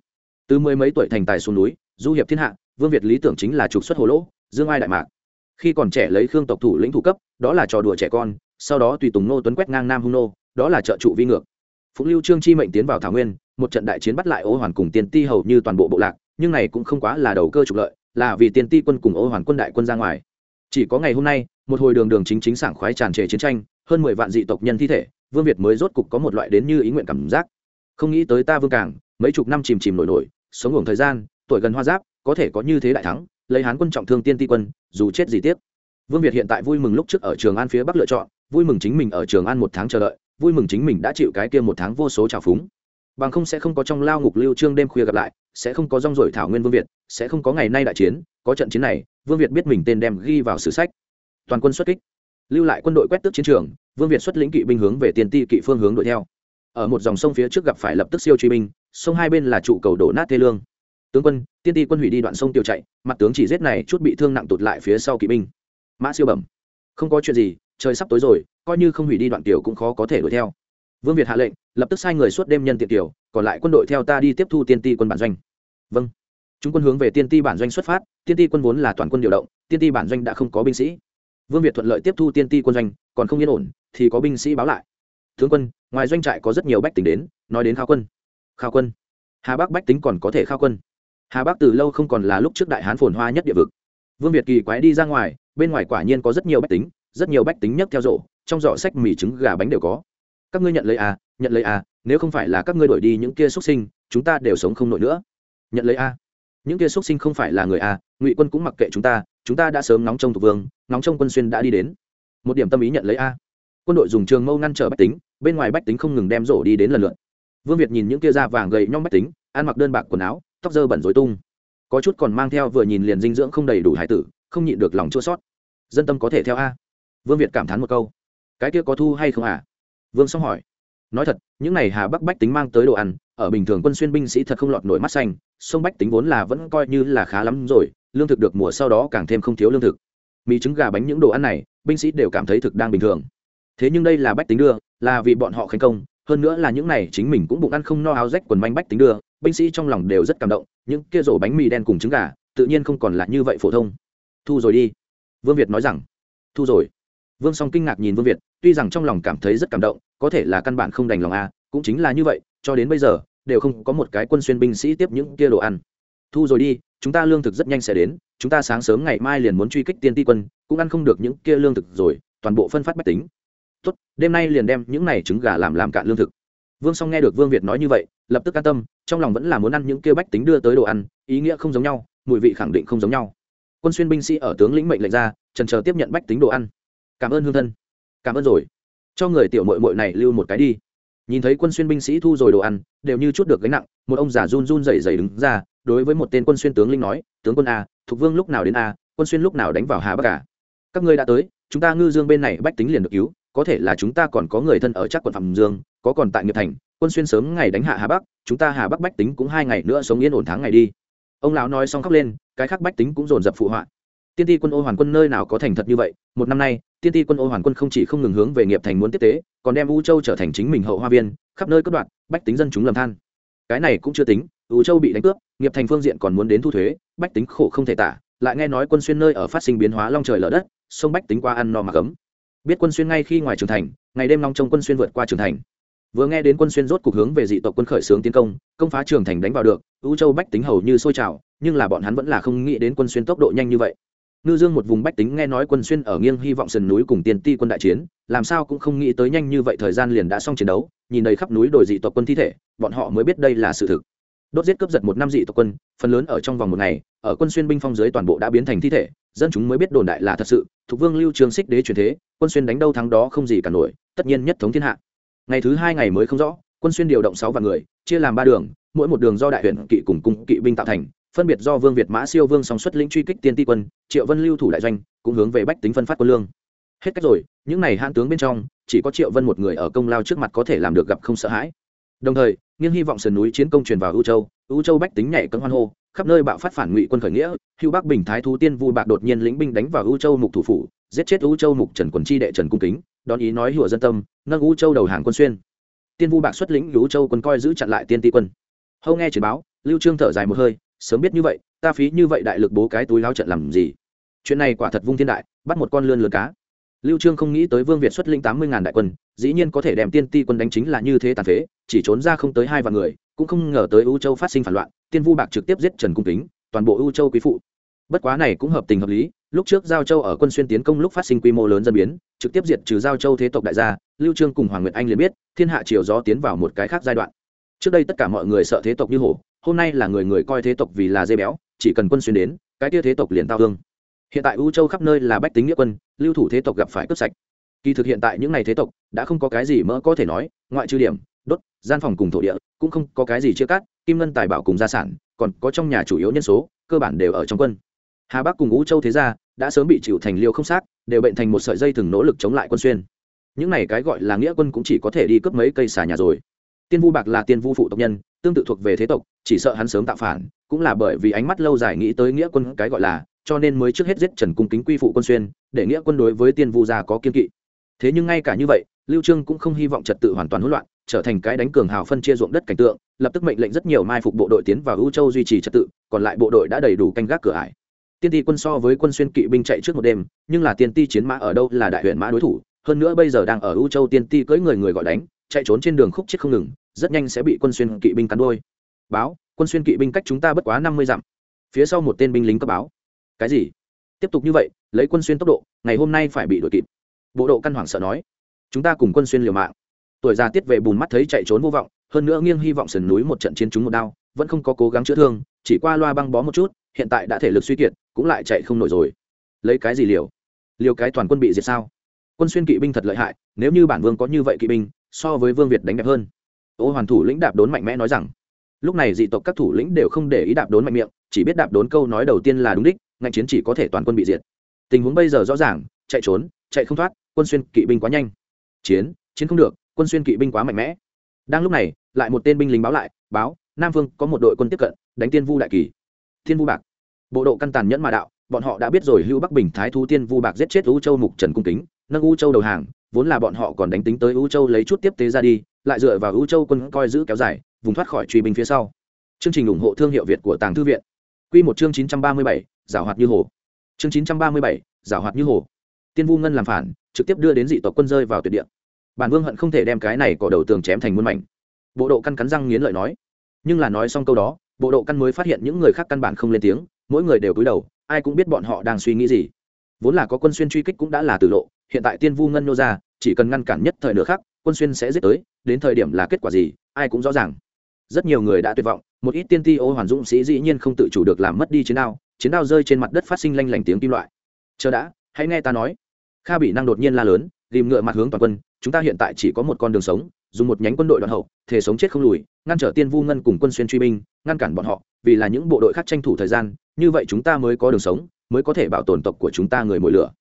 Từ mười mấy tuổi thành tài xuống núi, du hiệp thiên hạ, vương việt lý tưởng chính là trục xuất hồ lỗ, dương ai đại mạc. Khi còn trẻ lấy khương tộc thủ lĩnh thủ cấp, đó là trò đùa trẻ con, sau đó tùy tùng nô tuấn quét ngang nam hung nô, đó là trợ trụ vi ngược. Phụng lưu trương chi mệnh tiến vào thảo nguyên, một trận đại chiến bắt lại ô hoàn cùng tiên ti hầu như toàn bộ bộ lạc nhưng này cũng không quá là đầu cơ trục lợi, là vì tiên ti quân cùng ô hoàn quân đại quân ra ngoài. Chỉ có ngày hôm nay, một hồi đường đường chính chính sảng khoái tràn trề chiến tranh, hơn mười vạn dị tộc nhân thi thể, vương việt mới rốt cục có một loại đến như ý nguyện cảm giác. Không nghĩ tới ta vương cảng, mấy chục năm chìm chìm nổi nổi, sống ngủ thời gian, tuổi gần hoa giáp, có thể có như thế đại thắng, lấy hán quân trọng thương tiên ti quân, dù chết gì tiếp vương việt hiện tại vui mừng lúc trước ở trường an phía bắc lựa chọn, vui mừng chính mình ở trường an một tháng chờ đợi, vui mừng chính mình đã chịu cái kia một tháng vô số trào phúng bằng không sẽ không có trong lao ngục lưu trương đêm khuya gặp lại, sẽ không có rong rổi thảo nguyên vương việt, sẽ không có ngày nay đại chiến, có trận chiến này, vương việt biết mình tên đem ghi vào sử sách. Toàn quân xuất kích. Lưu lại quân đội quét tước chiến trường, vương việt xuất lĩnh kỵ binh hướng về tiền ti kỵ phương hướng đuổi theo. Ở một dòng sông phía trước gặp phải lập tức siêu truy binh, sông hai bên là trụ cầu đổ nát thê lương. Tướng quân, tiên ti quân hủy đi đoạn sông tiêu chạy, mặt tướng chỉ giết này chút bị thương nặng tụt lại phía sau kỵ binh. Mã siêu bẩm. Không có chuyện gì, trời sắp tối rồi, coi như không hủy đi đoạn tiểu cũng khó có thể đuổi theo vương việt hạ lệnh, lập tức sai người suốt đêm nhân tiện tiểu, còn lại quân đội theo ta đi tiếp thu tiên ti quân bản doanh. Vâng. Chúng quân hướng về tiên ti bản doanh xuất phát, tiên ti quân vốn là toàn quân điều động, tiên ti bản doanh đã không có binh sĩ. Vương việt thuận lợi tiếp thu tiên ti quân doanh, còn không yên ổn, thì có binh sĩ báo lại. Tướng quân, ngoài doanh trại có rất nhiều bách tính đến, nói đến khao quân. Khao quân. Hà bắc bách tính còn có thể khao quân. Hà bắc từ lâu không còn là lúc trước đại hán phồn hoa nhất địa vực. Vương việt kỳ quái đi ra ngoài, bên ngoài quả nhiên có rất nhiều bách tính, rất nhiều bách tính nhất theo rộ trong giỏ sách mì trứng gà bánh đều có các ngươi nhận lấy à nhận lấy à nếu không phải là các ngươi đổi đi những kia xuất sinh, chúng ta đều sống không nổi nữa. Nhận lấy à. Những kia xuất sinh không phải là người à ngụy quân cũng mặc kệ chúng ta chúng ta đã sớm nóng trong thuộc vương nóng trong quân xuyên đã đi đến. Một điểm tâm ý nhận lấy a quân đội dùng trường mâu ngăn trở bách tính, bên ngoài bách tính không ngừng đem rổ đi đến lần lượt. Vương việt nhìn những kia da vàng gầy nhom bách tính, ăn mặc đơn bạc quần áo, tóc dơ bẩn dối tung. Có chút còn mang theo vừa nhìn liền dinh dưỡng không đầy đủ hải tử, không nhịn được lòng chua sót dân tâm có thể theo a. Vương việt cảm thán một câu. Cái kia có thu hay không à? Vương song hỏi. Nói thật, những n à y hà bắc bách tính mang tới đồ ăn, ở bình thường quân xuyên binh sĩ thật không lọt nổi mắt xanh, sông bách tính vốn là vẫn coi như là khá lắm rồi, lương thực được mùa sau đó càng thêm không thiếu lương thực. Mì trứng gà bánh những đồ ăn này, binh sĩ đều cảm thấy thực đang bình thường. Thế nhưng đây là bách tính đưa, là vì bọn họ khánh công, hơn nữa là những này chính mình cũng bụng ăn không no áo rách quần manh bách tính đưa, binh sĩ trong lòng đều rất cảm động, những kia rổ bánh mì đen cùng trứng gà, tự nhiên không còn là như vậy phổ thông. Thu rồi đi. Vương việt nói rằng, thu rồi vương song kinh ngạc nhìn vương việt, tuy rằng trong lòng cảm thấy rất cảm động, có thể là căn bản không đành lòng a cũng chính là như vậy, cho đến bây giờ, đều không có một cái quân xuyên binh sĩ tiếp những kia đồ ăn. Thu rồi đi, chúng ta lương thực rất nhanh sẽ đến, chúng ta sáng sớm ngày mai liền muốn truy kích tiên ti quân, cũng ăn không được những kia lương thực rồi, toàn bộ phân phát bách tính. Tốt, đêm nay liền đem những này trứng gà làm làm cạn lương thực. Vương song nghe được vương việt nói như vậy, lập tức an tâm, trong lòng vẫn là muốn ăn những kia bách tính đưa tới đồ ăn, ý nghĩa không giống nhau, mùi vị khẳng định không giống nhau. Quân xuyên binh sĩ ở tướng lĩnh mệnh lệnh ra, trần chờ tiếp nhận bách tính đồ ăn cảm ơn hương thân. Cảm ơn rồi. Cho người tiểu mội mội này lưu một cái đi. Nhìn thấy quân xuyên binh sĩ thu rồi đồ ăn, đều như chút được gánh nặng, một ông già run run rẩy rẩy đứng ra, đối với một tên quân xuyên tướng linh nói, tướng quân à, a thục vương lúc nào đến a quân xuyên lúc nào đánh vào hà bắc cả các ngươi đã tới, chúng ta ngư dương bên này bách tính liền được cứu, có thể là chúng ta còn có người thân ở chắc quận phạm dương, có còn tại nghiệp thành, quân xuyên sớm ngày đánh hạ hà bắc, chúng ta hà bắc bách tính cũng hai ngày nữa sống yên ổn tháng ngày đi. Ông lão nói xong khóc lên, cái khác bách tính cũng dồn dập phụ họa. Tiên ti quân ô hoàn quân nơi nào có thành thật như vậy, một năm nay tiên ti quân ô hoàn quân không chỉ không ngừng hướng về nghiệp thành muốn tiếp tế, còn đem u châu trở thành chính mình hậu hoa viên, khắp nơi cất đoạn bách tính dân chúng lầm than. Cái này cũng chưa tính, u châu bị đánh cướp, nghiệp thành phương diện còn muốn đến thu thuế, bách tính khổ không thể tả, lại nghe nói quân xuyên nơi ở phát sinh biến hóa long trời lở đất, sông bách tính qua ăn no mà cấm. Biết quân xuyên ngay khi ngoài trường thành, ngày đêm long trông quân xuyên vượt qua trường thành. Vừa nghe đến quân xuyên rốt cục hướng về dị tộc quân khởi xướng tiến công công phá trường thành đánh vào được, u châu bách tính hầu như sôi trào, nhưng là bọn hắn vẫn là không nghĩ đến quân xuyên tốc độ nhanh như vậy ngư dương một vùng bách tính nghe nói quân xuyên ở nghiêng hy vọng sườn núi cùng tiền ti quân đại chiến, làm sao cũng không nghĩ tới nhanh như vậy thời gian liền đã xong chiến đấu, nhìn đầy khắp núi đồi dị tộc quân thi thể, bọn họ mới biết đây là sự thực. Đốt giết cướp giật một năm dị tộc quân, phần lớn ở trong vòng một ngày, ở quân xuyên binh phong dưới toàn bộ đã biến thành thi thể, dân chúng mới biết đồn đại là thật sự thục vương lưu trường xích đế truyền thế, quân xuyên đánh đâu thắng đó không gì cả nổi, tất nhiên nhất thống thiên hạ. Ngày thứ hai ngày mới không rõ, quân xuyên điều động sáu vạn người, chia làm ba đường, mỗi một đường do đại huyện kỵ cùng cung kỵ binh tạo thành phân biệt do vương việt mã siêu vương song xuất lĩnh truy kích tiên ti quân, triệu vân lưu thủ đại doanh, cũng hướng về bách tính phân phát quân lương. Hết cách rồi, những n à y hãn tướng bên trong, chỉ có triệu vân một người ở công lao trước mặt có thể làm được gặp không sợ hãi. Đồng thời, nghiêng hy vọng sườn núi chiến công truyền vào ưu châu ưu châu bách tính nhảy cấm hoan hô, khắp nơi bạo phát phản ngụy quân khởi nghĩa, hưu bắc bình thái thú tiên vu bạc đột nhiên lĩnh binh đánh vào ưu châu mục thủ phủ, giết chết ưu châu mục trần quần chi đệ trần cung kính, đón ý nói hùa dân tâm, nâng ưu châu đầu hàng quân xuyên. Tiên vu bạc xuất lĩnh ưu châu quân coi giữ chặn lại tiên ti quân. Hâu nghe chỉ báo, lưu trương thở dài một hơi sớm biết như vậy, ta phí như vậy đại lực bố cái túi lao trận làm gì? Chuyện này quả thật vung thiên đại, bắt một con lươn lươn cá. Lưu trương không nghĩ tới vương việt xuất linh tám mươi ngàn đại quân, dĩ nhiên có thể đem tiên ti quân đánh chính là như thế tàn phế, chỉ trốn ra không tới hai vạn người, cũng không ngờ tới u châu phát sinh phản loạn, tiên vu bạc trực tiếp giết trần cung kính, toàn bộ u châu quý phụ. Bất quá này cũng hợp tình hợp lý, lúc trước giao châu ở quân xuyên tiến công lúc phát sinh quy mô lớn dân biến, trực tiếp diệt trừ giao châu thế tộc đại gia, lưu trương cùng hoàng nguyệt anh liền biết, thiên hạ triều gió tiến vào một cái khác giai đoạn. Trước đây tất cả mọi người sợ thế tộc như hổ hôm nay là người người coi thế tộc vì là dây béo, chỉ cần quân xuyên đến, cái tia thế tộc liền tao thương. hiện tại u châu khắp nơi là bách tính nghĩa quân, lưu thủ thế tộc gặp phải cướp sạch. Kỳ thực hiện tại những ngày thế tộc, đã không có cái gì mỡ có thể nói, ngoại trừ điểm, đốt, gian phòng cùng thổ địa, cũng không có cái gì chia cắt, kim ngân tài bảo cùng gia sản, còn có trong nhà chủ yếu nhân số, cơ bản đều ở trong quân. Hà bắc cùng u châu thế gia đã sớm bị chịu thành liêu không xác, đều bệnh thành một sợi dây thừng nỗ lực chống lại quân xuyên. Những này cái gọi là nghĩa quân cũng chỉ có thể đi cướp mấy cây xà nhà rồi tiên vu bạc là tiên vu phụ tộc nhân, tương tự thuộc về thế tộc, chỉ sợ hắn sớm tạo phản, cũng là bởi vì ánh mắt lâu dài nghĩ tới nghĩa quân cái gọi là, cho nên mới trước hết giết trần cung kính quy phụ quân xuyên, để nghĩa quân đối với tiên vu gia có kiên kỵ. Thế nhưng ngay cả như vậy, lưu trương cũng không hy vọng trật tự hoàn toàn hỗn loạn, trở thành cái đánh cường hào phân chia ruộng đất cảnh tượng, lập tức mệnh lệnh rất nhiều mai phục bộ đội tiến vào ưu châu duy trì trật tự, còn lại bộ đội đã đầy đủ canh gác cửa ải. Tiên ti quân so với quân xuyên kỵ binh chạy trước một đêm, nhưng là tiên ti chiến mã ở đâu là đại huyện mã đối thủ, hơn nữa bây giờ đang ở ưu châu tiên ti cưỡi người người gọi đánh chạy trốn trên đường khúc chết không ngừng, rất nhanh sẽ bị quân xuyên kỵ binh cắn đôi. Báo, quân xuyên kỵ binh cách chúng ta bất quá năm mươi dặm. Phía sau một tên binh lính cấp báo. Cái gì? Tiếp tục như vậy, lấy quân xuyên tốc độ, ngày hôm nay phải bị đuổi kịp. Bộ độ căn hoảng sợ nói. Chúng ta cùng quân xuyên liều mạng. Tuổi già tiết về bùn mắt thấy chạy trốn vô vọng, hơn nữa nghiêng hy vọng sườn núi một trận chiến chúng một đao, vẫn không có cố gắng chữa thương, chỉ qua loa băng bó một chút, hiện tại đã thể lực suy kiệt, cũng lại chạy không nổi rồi. Lấy cái gì liều? Liều cái toàn quân bị diệt sao? Quân xuyên kỵ binh thật lợi hại, nếu như bản vương có như vậy kỵ binh so với vương việt đánh đẹp hơn. Ô hoàn thủ lĩnh đạp đốn mạnh mẽ nói rằng, lúc này dị tộc các thủ lĩnh đều không để ý đạp đốn mạnh miệng, chỉ biết đạp đốn câu nói đầu tiên là đúng đích, ngạnh chiến chỉ có thể toàn quân bị diệt. Tình huống bây giờ rõ ràng, chạy trốn, chạy không thoát, quân xuyên kỵ binh quá nhanh. Chiến chiến không được, quân xuyên kỵ binh quá mạnh mẽ. Đang lúc này, lại một tên binh lính báo lại, báo, nam vương, có một đội quân tiếp cận, đánh tiên vu đại kỳ. Thiên vu bạc. Bộ độ căn tàn nhẫn mà đạo, bọn họ đã biết rồi hữu bắc bình thái thú tiên vu bạc giết chết u châu mục trần cung kính, nâng u châu đầu hàng vốn là bọn họ còn đánh tính tới u châu lấy chút tiếp tế ra đi, lại dựa vào u châu quân coi giữ kéo dài, vùng thoát khỏi truy binh phía sau. Chương trình ủng hộ thương hiệu việt của tàng thư viện. Q một chương chín trăm ba mươi bảy, giảo hoạt như hồ. Chương chín trăm ba mươi bảy, giảo hoạt như hồ. Tiên vu ngân làm phản, trực tiếp đưa đến dị tộc quân rơi vào tuyệt địa. Bản vương hận không thể đem cái này cỏ đầu tường chém thành muôn mảnh. Bộ độ căn cắn răng nghiến lợi nói. Nhưng là nói xong câu đó, bộ độ căn mới phát hiện những người khác căn bản không lên tiếng, mỗi người đều cúi đầu, ai cũng biết bọn họ đang suy nghĩ gì vốn là có quân xuyên truy kích cũng đã là tử lộ, hiện tại tiên vu ngân nô ra, chỉ cần ngăn cản nhất thời nửa khác quân xuyên sẽ giết tới, đến thời điểm là kết quả gì, ai cũng rõ ràng. Rất nhiều người đã tuyệt vọng, một ít tiên ti ô hoàn dũng sĩ dĩ nhiên không tự chủ được làm mất đi chiến đao chiến đao rơi trên mặt đất phát sinh lanh lảnh tiếng kim loại. Chờ đã, hãy nghe ta nói. Kha bị năng đột nhiên la lớn tìm ngựa mặt hướng toàn quân, chúng ta hiện tại chỉ có một con đường sống, dùng một nhánh quân đội đoàn hậu thể sống chết không lùi, ngăn trở tiên vu ngân cùng quân xuyên truy binh, ngăn cản bọn họ, vì là những bộ đội khác tranh thủ thời gian, như vậy chúng ta mới có đường sống mới có thể bảo tồn tộc của chúng ta người mồi lửa.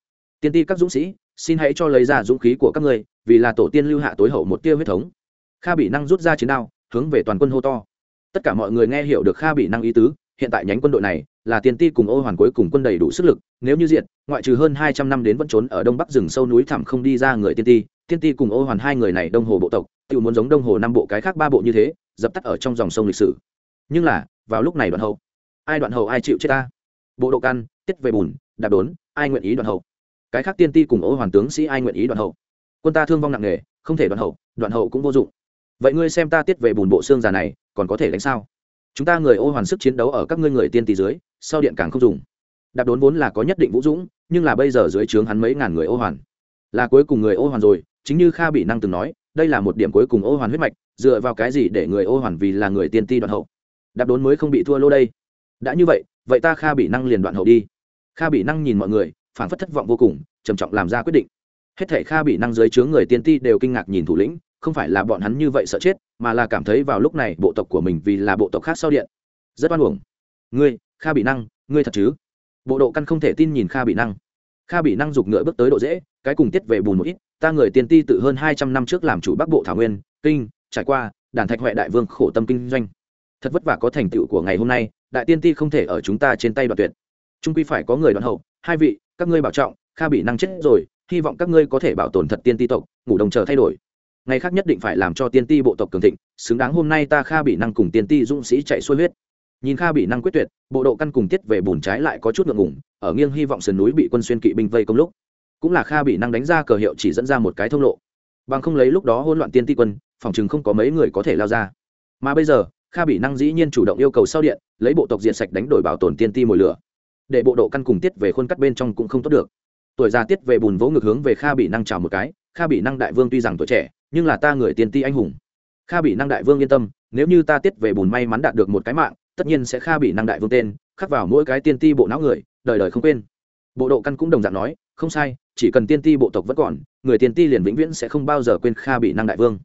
Tiên ti các dũng sĩ, xin hãy cho lấy ra dũng khí của các ngươi, vì là tổ tiên lưu hạ tối hậu một tia huyết thống. Kha bị năng rút ra chiến đao, hướng về toàn quân hô to. Tất cả mọi người nghe hiểu được kha bị năng ý tứ, hiện tại nhánh quân đội này là tiền ti cùng ô hoàn cuối cùng quân đầy đủ sức lực, nếu như diện ngoại trừ hơn hai trăm năm đến vẫn trốn ở đông bắc rừng sâu núi thẳm không đi ra người tiên ti tiên ti cùng ô hoàn hai người này đông hồ bộ tộc, tự muốn giống đông hồ năm bộ cái khác ba bộ như thế, dập tắt ở trong dòng sông lịch sử. Nhưng là, vào lúc này đoạn hậu, ai đoạn hậu ai chịu chết ta? Bộ độ căn tiết về bùn, đạp đốn, ai nguyện ý đoạn hậu? Cái khác tiên ti cùng ô hoàn tướng sĩ ai nguyện ý đoạn hậu? Quân ta thương vong nặng nề, không thể đoạn hậu đoạn hậu cũng vô dụng. Vậy ngươi xem ta tiết về bùn bộ xương già này, còn có thể đánh sao? Chúng ta người ô hoàn sức chiến đấu ở các ngươi người tiên tỷ dưới, sau điện càng không dùng. Đạp đốn vốn là có nhất định vũ dũng, nhưng là bây giờ dưới trướng hắn mấy ngàn người ô hoàn. Là cuối cùng người ô hoàn rồi, chính như kha bị năng từng nói, đây là một điểm cuối cùng ô hoàn huyết mạch, dựa vào cái gì để người ô hoàn vì là người tiên ti đoạn hậu? Đạp đốn mới không bị thua lô đây. Đã như vậy vậy ta kha bị năng liền đoạn hậu đi kha bị năng nhìn mọi người phản phất thất vọng vô cùng, trầm trọng làm ra quyết định. Hết thể kha bị năng dưới chướng người tiên ti đều kinh ngạc nhìn thủ lĩnh, không phải là bọn hắn như vậy sợ chết, mà là cảm thấy vào lúc này bộ tộc của mình vì là bộ tộc khác sau điện. Rất oan uổng. Ngươi, kha bị năng, ngươi thật chứ? Bộ độ căn không thể tin nhìn kha bị năng. Kha bị năng giục ngựa bước tới độ dễ, cái cùng tiết về bùn một ít, ta người tiên ti tự hơn hai trăm năm trước làm chủ bắc bộ thảo nguyên, kinh, trải qua, đàn thạch huệ đại vương khổ tâm kinh doanh. Thật vất vả có thành tựu của ngày hôm nay, đại tiên ti không thể ở chúng ta trên tay đoạt tuyệt trung quy phải có người đoạn hậu. Hai vị, các ngươi bảo trọng, kha bị năng chết rồi, hy vọng các ngươi có thể bảo tồn thật tiên ti tộc, ngủ đồng chờ thay đổi. Ngày khác nhất định phải làm cho tiên ti bộ tộc cường thịnh, xứng đáng hôm nay ta kha bị năng cùng tiên ti dũng sĩ chạy xuôi huyết. Nhìn kha bị năng quyết tuyệt, bộ độ căn cùng tiết về bùn trái lại có chút ngượng ngủng ở nghiêng hy vọng sườn núi bị quân xuyên kỵ binh vây công lúc. Cũng là kha bị năng đánh ra cờ hiệu chỉ dẫn ra một cái thông lộ. Bằng không lấy lúc đó hỗn loạn tiên ti quân, phòng chừng không có mấy người có thể lao ra. Mà bây giờ, kha bị năng dĩ nhiên chủ động yêu cầu sau điện, lấy bộ tộc diện sạch đánh đổi bảo tồn tiên ti mồi lửa để bộ độ căn cùng tiết về khuôn cắt bên trong cũng không tốt được. Tuổi già tiết về bùn vỗ ngược hướng về kha bị năng chào một cái, kha bị năng đại vương tuy rằng tuổi trẻ, nhưng là ta người tiên ti anh hùng. Kha bị năng đại vương yên tâm, nếu như ta tiết về bùn may mắn đạt được một cái mạng, tất nhiên sẽ kha bị năng đại vương tên, khắc vào mỗi cái tiên ti bộ não người, đời đời không quên. Bộ độ căn cũng đồng dạng nói, không sai, chỉ cần tiên ti bộ tộc vẫn còn, người tiên ti liền vĩnh viễn sẽ không bao giờ quên kha bị năng đại vương.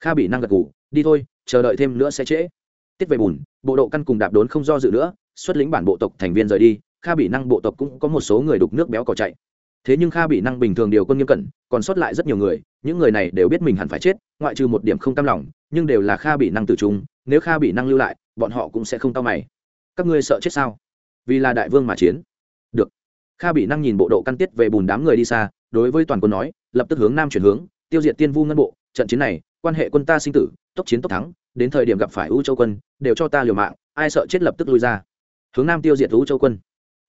Kha bị năng gật ngủ đi thôi, chờ đợi thêm nữa sẽ trễ. Tiết về bùn, bộ độ căn cùng đạp đốn không do dự nữa, xuất lĩnh bản bộ tộc thành viên rời đi kha bị năng bộ tộc cũng có một số người đục nước béo cỏ chạy. Thế nhưng kha bị năng bình thường điều quân nghiêm cẩn, còn sót lại rất nhiều người, những người này đều biết mình hẳn phải chết, ngoại trừ một điểm không tam lòng, nhưng đều là kha bị năng tử trung, nếu kha bị năng lưu lại, bọn họ cũng sẽ không tao mày. Các ngươi sợ chết sao? Vì là đại vương mà chiến. Được. Kha bị năng nhìn bộ độ căn tiết về bùn đám người đi xa, đối với toàn quân nói, lập tức hướng nam chuyển hướng, tiêu diệt tiên vu ngân bộ, trận chiến này, quan hệ quân ta sinh tử, tốc chiến tốc thắng, đến thời điểm gặp phải u châu quân, đều cho ta liều mạng, ai sợ chết lập tức lui ra. Hướng nam tiêu diệt u châu quân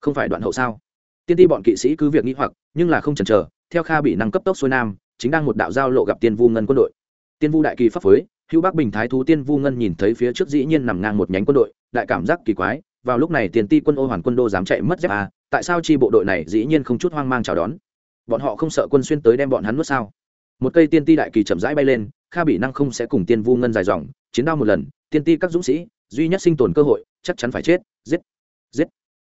không phải đoạn hậu sao? Tiên ti bọn kỵ sĩ cứ việc nghĩ hoặc, nhưng là không chần chờ, theo kha bị năng cấp tốc xuôi nam, chính đang một đạo giao lộ gặp tiên vu ngân quân đội. Tiên vu đại kỳ pháp phối, hữu bắc bình thái thú tiên vu ngân nhìn thấy phía trước dĩ nhiên nằm ngang một nhánh quân đội, đại cảm giác kỳ quái, vào lúc này tiền ti quân ô hoàn quân đô dám chạy mất dép à tại sao chi bộ đội này dĩ nhiên không chút hoang mang chào đón? Bọn họ không sợ quân xuyên tới đem bọn hắn nuốt sao? Một cây tiên ti đại kỳ chậm rãi bay lên, kha bị năng không sẽ cùng tiên vu ngân dài dòng, chiến đao một lần, tiên ti các dũng sĩ, duy nhất sinh tồn cơ hội, chắc chắn phải chết. Giết! Giết!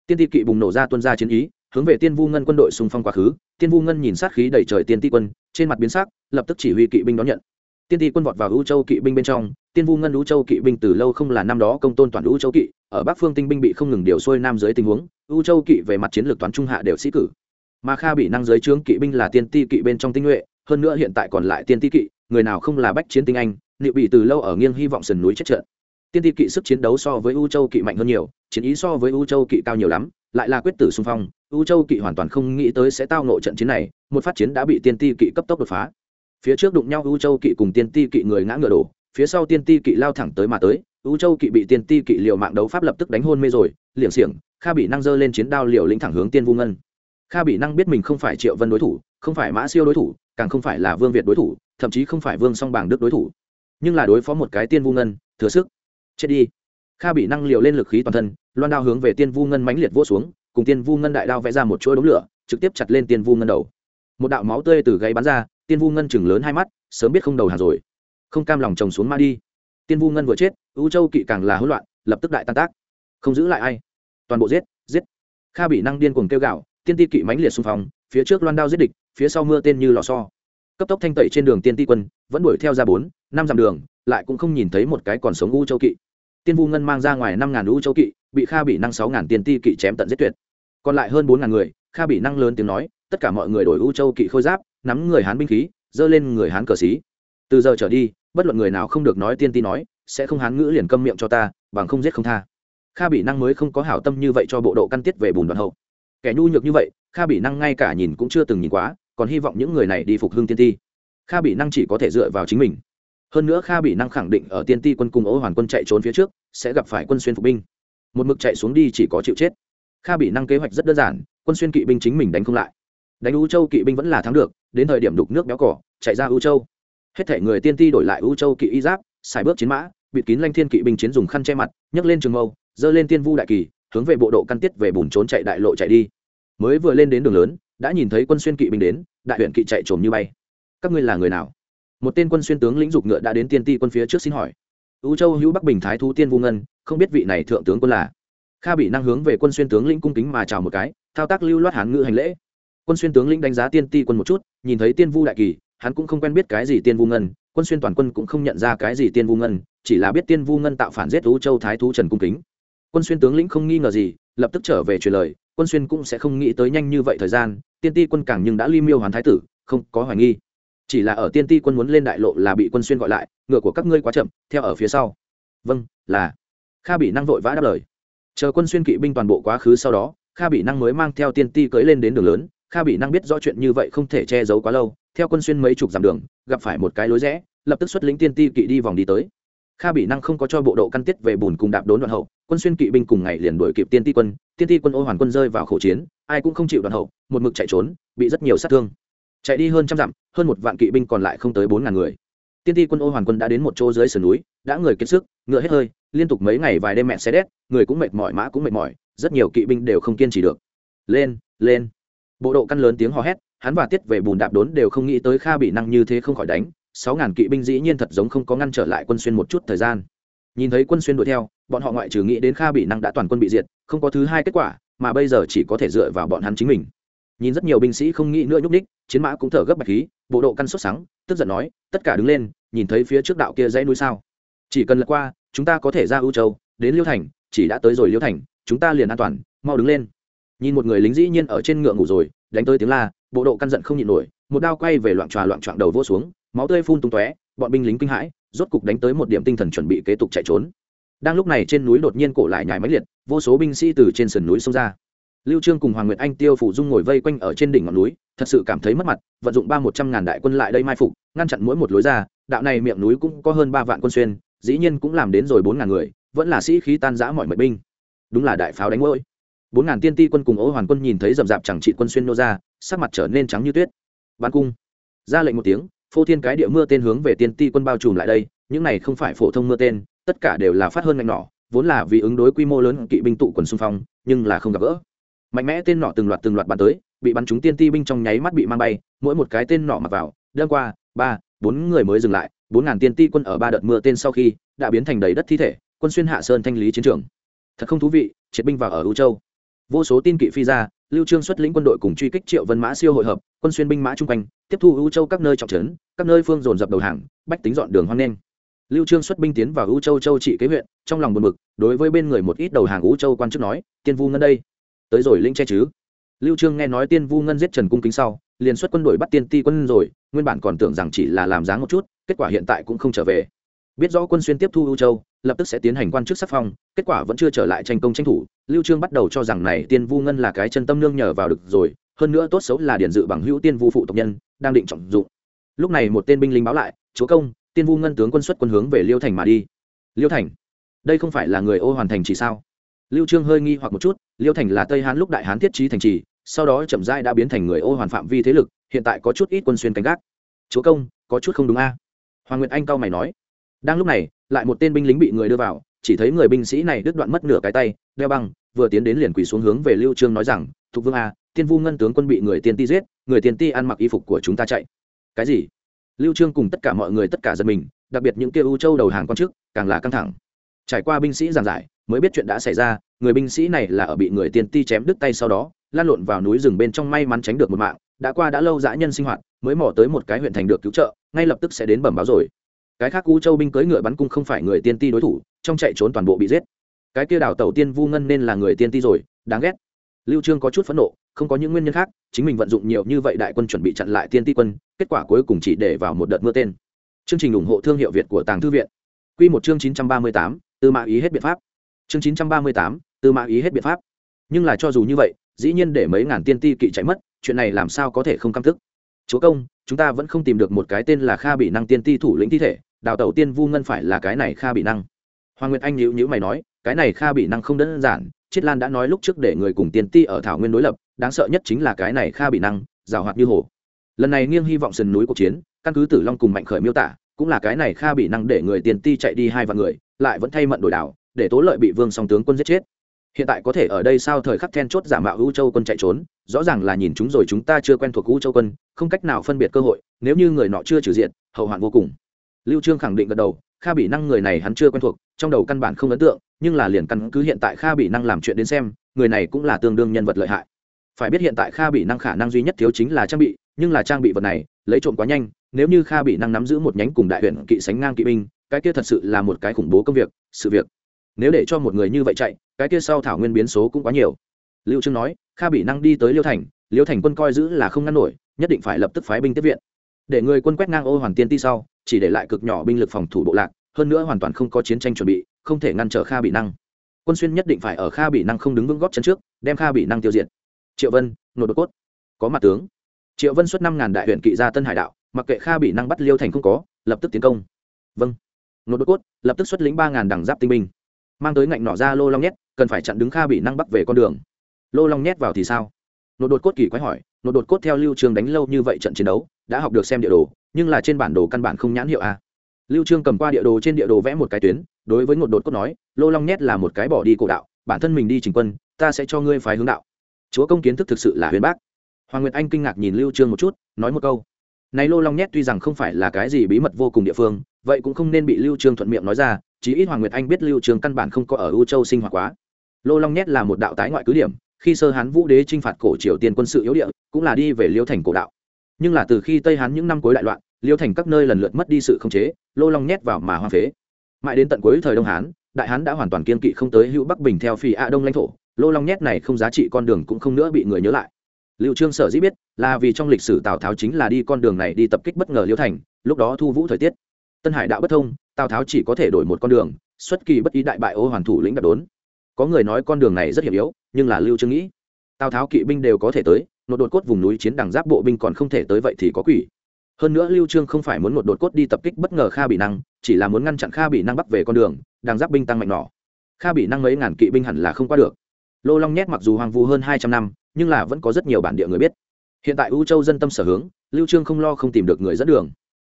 Tiên ti kỵ bùng nổ ra tuân ra chiến ý, hướng về tiên vu ngân quân đội xung phong quá khứ. Tiên vu ngân nhìn sát khí đầy trời tiên ti quân, trên mặt biến sắc, lập tức chỉ huy kỵ binh đón nhận. Tiên ti quân vọt vào u châu kỵ binh bên trong. Tiên vu ngân u châu kỵ binh từ lâu không là năm đó công tôn toàn u châu kỵ, ở bắc phương tinh binh bị không ngừng điều xuôi nam dưới tình huống u châu kỵ về mặt chiến lược toán trung hạ đều sĩ cử. Mà kha bị năng giới trướng kỵ binh là tiên ti kỵ bên trong tinh nhuệ, hơn nữa hiện tại còn lại tiên ti kỵ, người nào không là bách chiến tinh anh liệu bị từ lâu ở nghiêng hy vọng sườn núi chết trận tiên ti kỵ sức chiến đấu so với u châu kỵ mạnh hơn nhiều, chiến ý so với u châu kỵ cao nhiều lắm, lại là quyết tử xung phong, u châu kỵ hoàn toàn không nghĩ tới sẽ tao nộ trận chiến này, một phát chiến đã bị tiên ti kỵ cấp tốc đột phá. Phía trước đụng nhau u châu kỵ cùng tiên ti kỵ người ngã ngựa đổ, phía sau tiên ti kỵ lao thẳng tới mà tới, u châu kỵ bị tiên ti kỵ liều mạng đấu pháp lập tức đánh hôn mê rồi liệng xiểng kha bị năng dơ lên chiến đao liều lĩnh thẳng hướng tiên vu ngân. Kha bị năng biết mình không phải triệu vân đối thủ, không phải mã siêu đối thủ, càng không phải là vương việt đối thủ, thậm chí không phải vương song bảng đức đối thủ. Nhưng là đối phó một cái tiên vu ngân, thừa sức chết đi. Kha bị năng liều lên lực khí toàn thân, loan đao hướng về tiên vu ngân mãnh liệt vỗ xuống, cùng tiên vu ngân đại đao vẽ ra một chuỗi đống lửa, trực tiếp chặt lên tiên vu ngân đầu. Một đạo máu tươi từ gáy bắn ra, tiên vu ngân chừng lớn hai mắt, sớm biết không đầu hàng rồi. Không cam lòng chồng xuống ma đi. Tiên vu ngân vừa chết, u châu kỵ càng là hỗn loạn, lập tức đại tan tác. Không giữ lại ai. Toàn bộ giết giết. Kha bị năng điên cuồng kêu gạo tiên ti kỵ mãnh liệt xung phong, phía trước loan đao giết địch, phía sau mưa tên như lò xo. Cấp tốc thanh tẩy trên đường tiên ti quân, vẫn đuổi theo ra bốn, năm dặm đường lại cũng không nhìn thấy một cái còn sống u châu kỵ. Tiên vu ngân mang ra ngoài năm ngàn u châu kỵ, bị kha bị năng sáu ngàn tiên ti kỵ chém tận giết tuyệt. Còn lại hơn bốn ngàn người, kha bị năng lớn tiếng nói, tất cả mọi người đổi u châu kỵ khôi giáp, nắm người hán binh khí dơ lên người hán cờ xí. Từ giờ trở đi, bất luận người nào không được nói tiên ti nói, sẽ không hán ngữ liền câm miệng cho ta, bằng không giết không tha. Kha bị năng mới không có hảo tâm như vậy cho bộ độ căn tiết về bùn đoạn hậu. Kẻ nhu nhược như vậy, kha bị năng ngay cả nhìn cũng chưa từng nhìn quá, còn hy vọng những người này đi phục hưng tiên ti. Kha bị năng chỉ có thể dựa vào chính mình hơn nữa kha bị năng khẳng định ở tiên ti quân cùng ô hoàn quân chạy trốn phía trước, sẽ gặp phải quân xuyên phục binh. Một mực chạy xuống đi chỉ có chịu chết. Kha bị năng kế hoạch rất đơn giản, quân xuyên kỵ binh chính mình đánh không lại. Đánh u châu kỵ binh vẫn là thắng được, đến thời điểm đục nước béo cỏ, chạy ra u châu. Hết thể người tiên ti đổi lại u châu kỵ y giáp, xài bước chiến mã, bịt kín lanh thiên kỵ binh chiến dùng khăn che mặt, nhấc lên trường mâu dơ lên tiên vu đại kỳ, hướng về bộ độ căn tiết về bùn trốn chạy đại lộ chạy đi. Mới vừa lên đến đường lớn, đã nhìn thấy quân xuyên kỵ binh đến, đại huyện kỵ chạy trồm như bay. Các ngươi là người nào? Một tên quân xuyên tướng lĩnh dục ngựa đã đến tiên ti quân phía trước xin hỏi. U châu hữu bắc bình thái thú tiên vu ngân, không biết vị này thượng tướng quân là? Kha bị năng hướng về quân xuyên tướng lĩnh cung kính mà chào một cái, thao tác lưu loát hán ngữ hành lễ. Quân xuyên tướng lĩnh đánh giá tiên ti quân một chút, nhìn thấy tiên vu đại kỳ, hắn cũng không quen biết cái gì tiên vu ngân, quân xuyên toàn quân cũng không nhận ra cái gì tiên vu ngân, chỉ là biết tiên vu ngân tạo phản giết u châu thái thú trần cung kính. Quân xuyên tướng lĩnh không nghi ngờ gì, lập tức trở về truyền lời, quân xuyên cũng sẽ không nghĩ tới nhanh như vậy thời gian, tiên ti quân càng nhưng đã ly miêu hoàn thái tử, không có hoài nghi chỉ là ở tiên ti quân muốn lên đại lộ là bị quân xuyên gọi lại, ngựa của các ngươi quá chậm, theo ở phía sau. Vâng là. Kha bị năng vội vã đáp lời. Chờ quân xuyên kỵ binh toàn bộ quá khứ sau đó, kha bị năng mới mang theo tiên ti cưỡi lên đến đường lớn. Kha bị năng biết rõ chuyện như vậy không thể che giấu quá lâu, theo quân xuyên mấy chục dặm đường, gặp phải một cái lối rẽ, lập tức xuất lĩnh tiên ti kỵ đi vòng đi tới. Kha bị năng không có cho bộ độ căn tiết về bùn cùng đạp đốn đoạn hậu, quân xuyên kỵ binh cùng ngày liền đuổi kịp tiên ti quân. Tiên ti quân ô hoàn quân rơi vào khẩu chiến, ai cũng không chịu đoạn hậu, một mực chạy trốn, bị rất nhiều sát thương chạy đi hơn trăm dặm, hơn một vạn kỵ binh còn lại không tới bốn ngàn người. Tiên ti quân ô hoàn quân đã đến một chỗ dưới sườn núi, đã người kiệt sức, ngựa hết hơi, liên tục mấy ngày vài đêm mẹ xe đét, người cũng mệt mỏi, mã cũng mệt mỏi, rất nhiều kỵ binh đều không kiên trì được. Lên lên. Bộ độ căn lớn tiếng hò hét, hắn và tiết về bùn đạp đốn đều không nghĩ tới kha bị năng như thế không khỏi đánh. Sáu ngàn kỵ binh dĩ nhiên thật giống không có ngăn trở lại quân xuyên một chút thời gian. Nhìn thấy quân xuyên đuổi theo, bọn họ ngoại trừ nghĩ đến kha bị năng đã toàn quân bị diệt, không có thứ hai kết quả, mà bây giờ chỉ có thể dựa vào bọn hắn chính mình nhìn rất nhiều binh sĩ không nghĩ nữa nhúc ních chiến mã cũng thở gấp bạch khí, bộ độ căn sốt sáng tức giận nói, tất cả đứng lên, nhìn thấy phía trước đạo kia dãy núi sao? Chỉ cần lật qua, chúng ta có thể ra ưu châu, đến liêu thành, chỉ đã tới rồi liêu thành, chúng ta liền an toàn, mau đứng lên. Nhìn một người lính dĩ nhiên ở trên ngựa ngủ rồi, đánh tới tiếng la, bộ độ căn giận không nhịn nổi, một đao quay về loạn tròa loạn trọn đầu vô xuống, máu tươi phun tung tóe, bọn binh lính kinh hãi, rốt cục đánh tới một điểm tinh thần chuẩn bị kế tục chạy trốn. Đang lúc này trên núi đột nhiên cổ lại nhảy máy liệt, vô số binh sĩ từ trên sườn núi xông ra lưu trương cùng hoàng nguyệt anh tiêu phủ dung ngồi vây quanh ở trên đỉnh ngọn núi, thật sự cảm thấy mất mặt, vận dụng ba một trăm ngàn đại quân lại đây mai phục, ngăn chặn mỗi một lối ra, đạo này miệng núi cũng có hơn ba vạn quân xuyên, dĩ nhiên cũng làm đến rồi bốn ngàn người, vẫn là sĩ khí tan rã mọi mệnh binh. Đúng là đại pháo đánh ngôi. Bốn ngàn tiên ti quân cùng ố hoàn quân nhìn thấy rậm rạp chẳng trị quân xuyên nô ra, sắc mặt trở nên trắng như tuyết. Ban cung. Ra lệnh một tiếng, phô thiên cái địa mưa tên hướng về tiên ti quân bao trùm lại đây, những này không phải phổ thông mưa tên, tất cả đều là phát hơn ngành nỏ, vốn là vì ứng đối quy mô lớn kỵ binh tụ quần xung phong, nhưng là không gặp gỡ mạnh mẽ tên nỏ từng loạt từng loạt bắn tới, bị bắn trúng tiên ti binh trong nháy mắt bị mang bay, mỗi một cái tên nỏ mặc vào đơn qua, ba, bốn người mới dừng lại, bốn ngàn tiên ti quân ở ba đợt mưa tên sau khi đã biến thành đầy đất thi thể, quân xuyên hạ sơn thanh lý chiến trường. Thật không thú vị, triệt binh vào ở ưu châu. Vô số tin kỵ phi ra, lưu trương xuất lĩnh quân đội cùng truy kích triệu vân mã siêu hội hợp, quân xuyên binh mã trung quanh, tiếp thu ưu châu các nơi trọng trấn, các nơi phương dồn dập đầu hàng, bách tính dọn đường hoang nên. Lưu trương xuất binh tiến vào ưu châu châu trị kế huyện, trong lòng buồn bực, đối với bên người một ít đầu hàng ưu châu quan chức nói, tiên vu ngân đây tới rồi linh che chứ? Lưu trương nghe nói tiên vu ngân giết trần cung kính sau, liền xuất quân đội bắt tiên ti quân rồi, nguyên bản còn tưởng rằng chỉ là làm dáng một chút, kết quả hiện tại cũng không trở về. Biết rõ quân xuyên tiếp thu ưu châu, lập tức sẽ tiến hành quan chức sắc phong, kết quả vẫn chưa trở lại tranh công tranh thủ, lưu trương bắt đầu cho rằng này tiên vu ngân là cái chân tâm nương nhờ vào được rồi, hơn nữa tốt xấu là điển dự bằng hữu tiên vu phụ tộc nhân, đang định trọng dụng. Lúc này một tên binh lính báo lại, chúa công, tiên vu ngân tướng quân xuất quân hướng về liêu thành mà đi. Liêu thành? Đây không phải là người ô hoàn thành chỉ sao? Lưu trương hơi nghi hoặc một chút, liêu thành là tây hán lúc đại hán thiết trí thành trì, sau đó chậm rãi đã biến thành người ô hoàn phạm vi thế lực, hiện tại có chút ít quân xuyên canh gác. Chúa công, có chút không đúng a. À? Hoàng nguyệt anh cao mày nói. Đang lúc này, lại một tên binh lính bị người đưa vào, chỉ thấy người binh sĩ này đứt đoạn mất nửa cái tay, đeo băng, vừa tiến đến liền quỳ xuống hướng về lưu trương nói rằng, thục vương a, tiên vu ngân tướng quân bị người tiên ti giết, người tiên ti ăn mặc y phục của chúng ta chạy. Cái gì? Lưu trương cùng tất cả mọi người tất cả dân mình, đặc biệt những kia u châu đầu hàng quan chức, càng là căng thẳng. Trải qua binh sĩ giảng giải mới biết chuyện đã xảy ra người binh sĩ này là ở bị người tiên ti chém đứt tay sau đó lan lộn vào núi rừng bên trong may mắn tránh được một mạng đã qua đã lâu dã nhân sinh hoạt mới mỏ tới một cái huyện thành được cứu trợ ngay lập tức sẽ đến bẩm báo rồi. Cái khác u châu binh cưỡi ngựa bắn cung không phải người tiên ti đối thủ trong chạy trốn toàn bộ bị giết. Cái kia đảo tàu tiên vu ngân nên là người tiên ti rồi đáng ghét. Lưu trương có chút phẫn nộ không có những nguyên nhân khác chính mình vận dụng nhiều như vậy đại quân chuẩn bị chặn lại tiên ti quân kết quả cuối cùng chỉ để vào một đợt mưa tên. Chương trình ủng hộ thương hiệu việt của tàng thư viện. Quy một chương 938, tư mã ý hết biện pháp chương 938, tư mã ý hết biện pháp. Nhưng là cho dù như vậy dĩ nhiên để mấy ngàn tiên ti kỵ chạy mất chuyện này làm sao có thể không căm tức? Chúa công chúng ta vẫn không tìm được một cái tên là kha bị năng tiên ti thủ lĩnh thi thể đào tẩu tiên vu ngân phải là cái này kha bị năng. Hoàng nguyệt anh nhữ nhữ mày nói cái này kha bị năng không đơn giản chiết lan đã nói lúc trước để người cùng tiên ti ở thảo nguyên đối lập đáng sợ nhất chính là cái này kha bị năng rào hoạt như hồ. Lần này nghiêng hy vọng sườn núi cuộc chiến căn cứ tử long cùng mạnh khởi miêu tả cũng là cái này kha bị năng để người tiên ti chạy đi hai vạn người lại vẫn thay mận đổi đảo để tố lợi bị vương song tướng quân giết chết. Hiện tại có thể ở đây sao thời khắc then chốt giả mạo u châu quân chạy trốn, rõ ràng là nhìn chúng rồi chúng ta chưa quen thuộc u châu quân, không cách nào phân biệt cơ hội, nếu như người nọ chưa trừ diện, hậu hoạn vô cùng. Lưu trương khẳng định gật đầu, kha bị năng người này hắn chưa quen thuộc, trong đầu căn bản không ấn tượng, nhưng là liền căn cứ hiện tại kha bị năng làm chuyện đến xem, người này cũng là tương đương nhân vật lợi hại. Phải biết hiện tại kha bị năng khả năng duy nhất thiếu chính là trang bị, nhưng là trang bị vật này, lấy trộm quá nhanh, nếu như kha bị năng nắm giữ một nhánh cùng đại huyện kỵ sánh ngang kỵ binh, cái kia thật sự là một cái khủng bố công việc, sự việc nếu để cho một người như vậy chạy, cái kia sau thảo nguyên biến số cũng quá nhiều. Lưu trương nói, kha bị năng đi tới liêu thành liêu thành quân coi giữ là không ngăn nổi, nhất định phải lập tức phái binh tiếp viện. Để người quân quét ngang ô hoàn tiên ti sau, chỉ để lại cực nhỏ binh lực phòng thủ bộ lạc, hơn nữa hoàn toàn không có chiến tranh chuẩn bị, không thể ngăn trở kha bị năng. Quân xuyên nhất định phải ở kha bị năng không đứng vững góp chân trước, đem kha bị năng tiêu diệt. Triệu vân nộp đột cốt. Có mặt tướng. Triệu vân xuất năm ngàn đại huyện kỵ ra tân hải đạo, mặc kệ kha bị năng bắt liêu thành không có, lập tức tiến công. Vâng. Nộp đột cốt, lập tức xuất lĩnh ba ngàn đẳng giáp tinh binh mang tới ngạnh nỏ ra lô long nhét, cần phải chặn đứng kha bị năng bắc về con đường. Lô long nhét vào thì sao? Nội đột cốt kỳ quái hỏi nội đột cốt theo lưu trường đánh lâu như vậy trận chiến đấu, đã học được xem địa đồ, nhưng là trên bản đồ căn bản không nhãn hiệu a lưu trương cầm qua địa đồ trên địa đồ vẽ một cái tuyến, đối với ngột đột cốt nói, lô long nhét là một cái bỏ đi cổ đạo, bản thân mình đi trình quân, ta sẽ cho ngươi phái hướng đạo. Chúa công kiến thức thực sự là huyền bác. Hoàng nguyệt anh kinh ngạc nhìn lưu trương một chút, nói một câu. Này lô long nhét tuy rằng không phải là cái gì bí mật vô cùng địa phương, vậy cũng không nên bị lưu trương thuận miệng nói ra chí ít hoàng nguyệt anh biết lưu Trường căn bản không có ở u châu sinh hoạt quá. Lô long nhét là một đạo tái ngoại cứ điểm, khi sơ hán vũ đế chinh phạt cổ triều tiên quân sự yếu địa, cũng là đi về liêu thành cổ đạo. Nhưng là từ khi tây hán những năm cuối đại loạn, liêu thành các nơi lần lượt mất đi sự khống chế, lô long nhét vào mà hoa phế. Mãi đến tận cuối thời đông hán, đại hán đã hoàn toàn kiên kỵ không tới hữu bắc bình theo phi a đông lãnh thổ, lô long nhét này không giá trị con đường cũng không nữa bị người nhớ lại. Liệu trương sở dĩ biết, là vì trong lịch sử tào tháo chính là đi con đường này đi tập kích bất ngờ liêu thành, lúc đó thu vũ thời tiết. Tân hải đạo bất thông tào tháo chỉ có thể đổi một con đường, xuất kỳ bất ý đại bại ô hoàn thủ lĩnh đạt đốn. Có người nói con đường này rất hiểm yếu, nhưng là lưu trương nghĩ. Tào tháo kỵ binh đều có thể tới, nột đột cốt vùng núi chiến đằng giáp bộ binh còn không thể tới vậy thì có quỷ. Hơn nữa lưu trương không phải muốn một đột cốt đi tập kích bất ngờ kha bị năng, chỉ là muốn ngăn chặn kha bị năng bắc về con đường, đằng giáp binh tăng mạnh nỏ kha bị năng mấy ngàn kỵ binh hẳn là không qua được. Lô long nhét mặc dù hoang vu hơn 200 năm, nhưng là vẫn có rất nhiều bản địa người biết. Hiện tại u châu dân tâm sở hướng, lưu trương không lo không tìm được người dẫn đường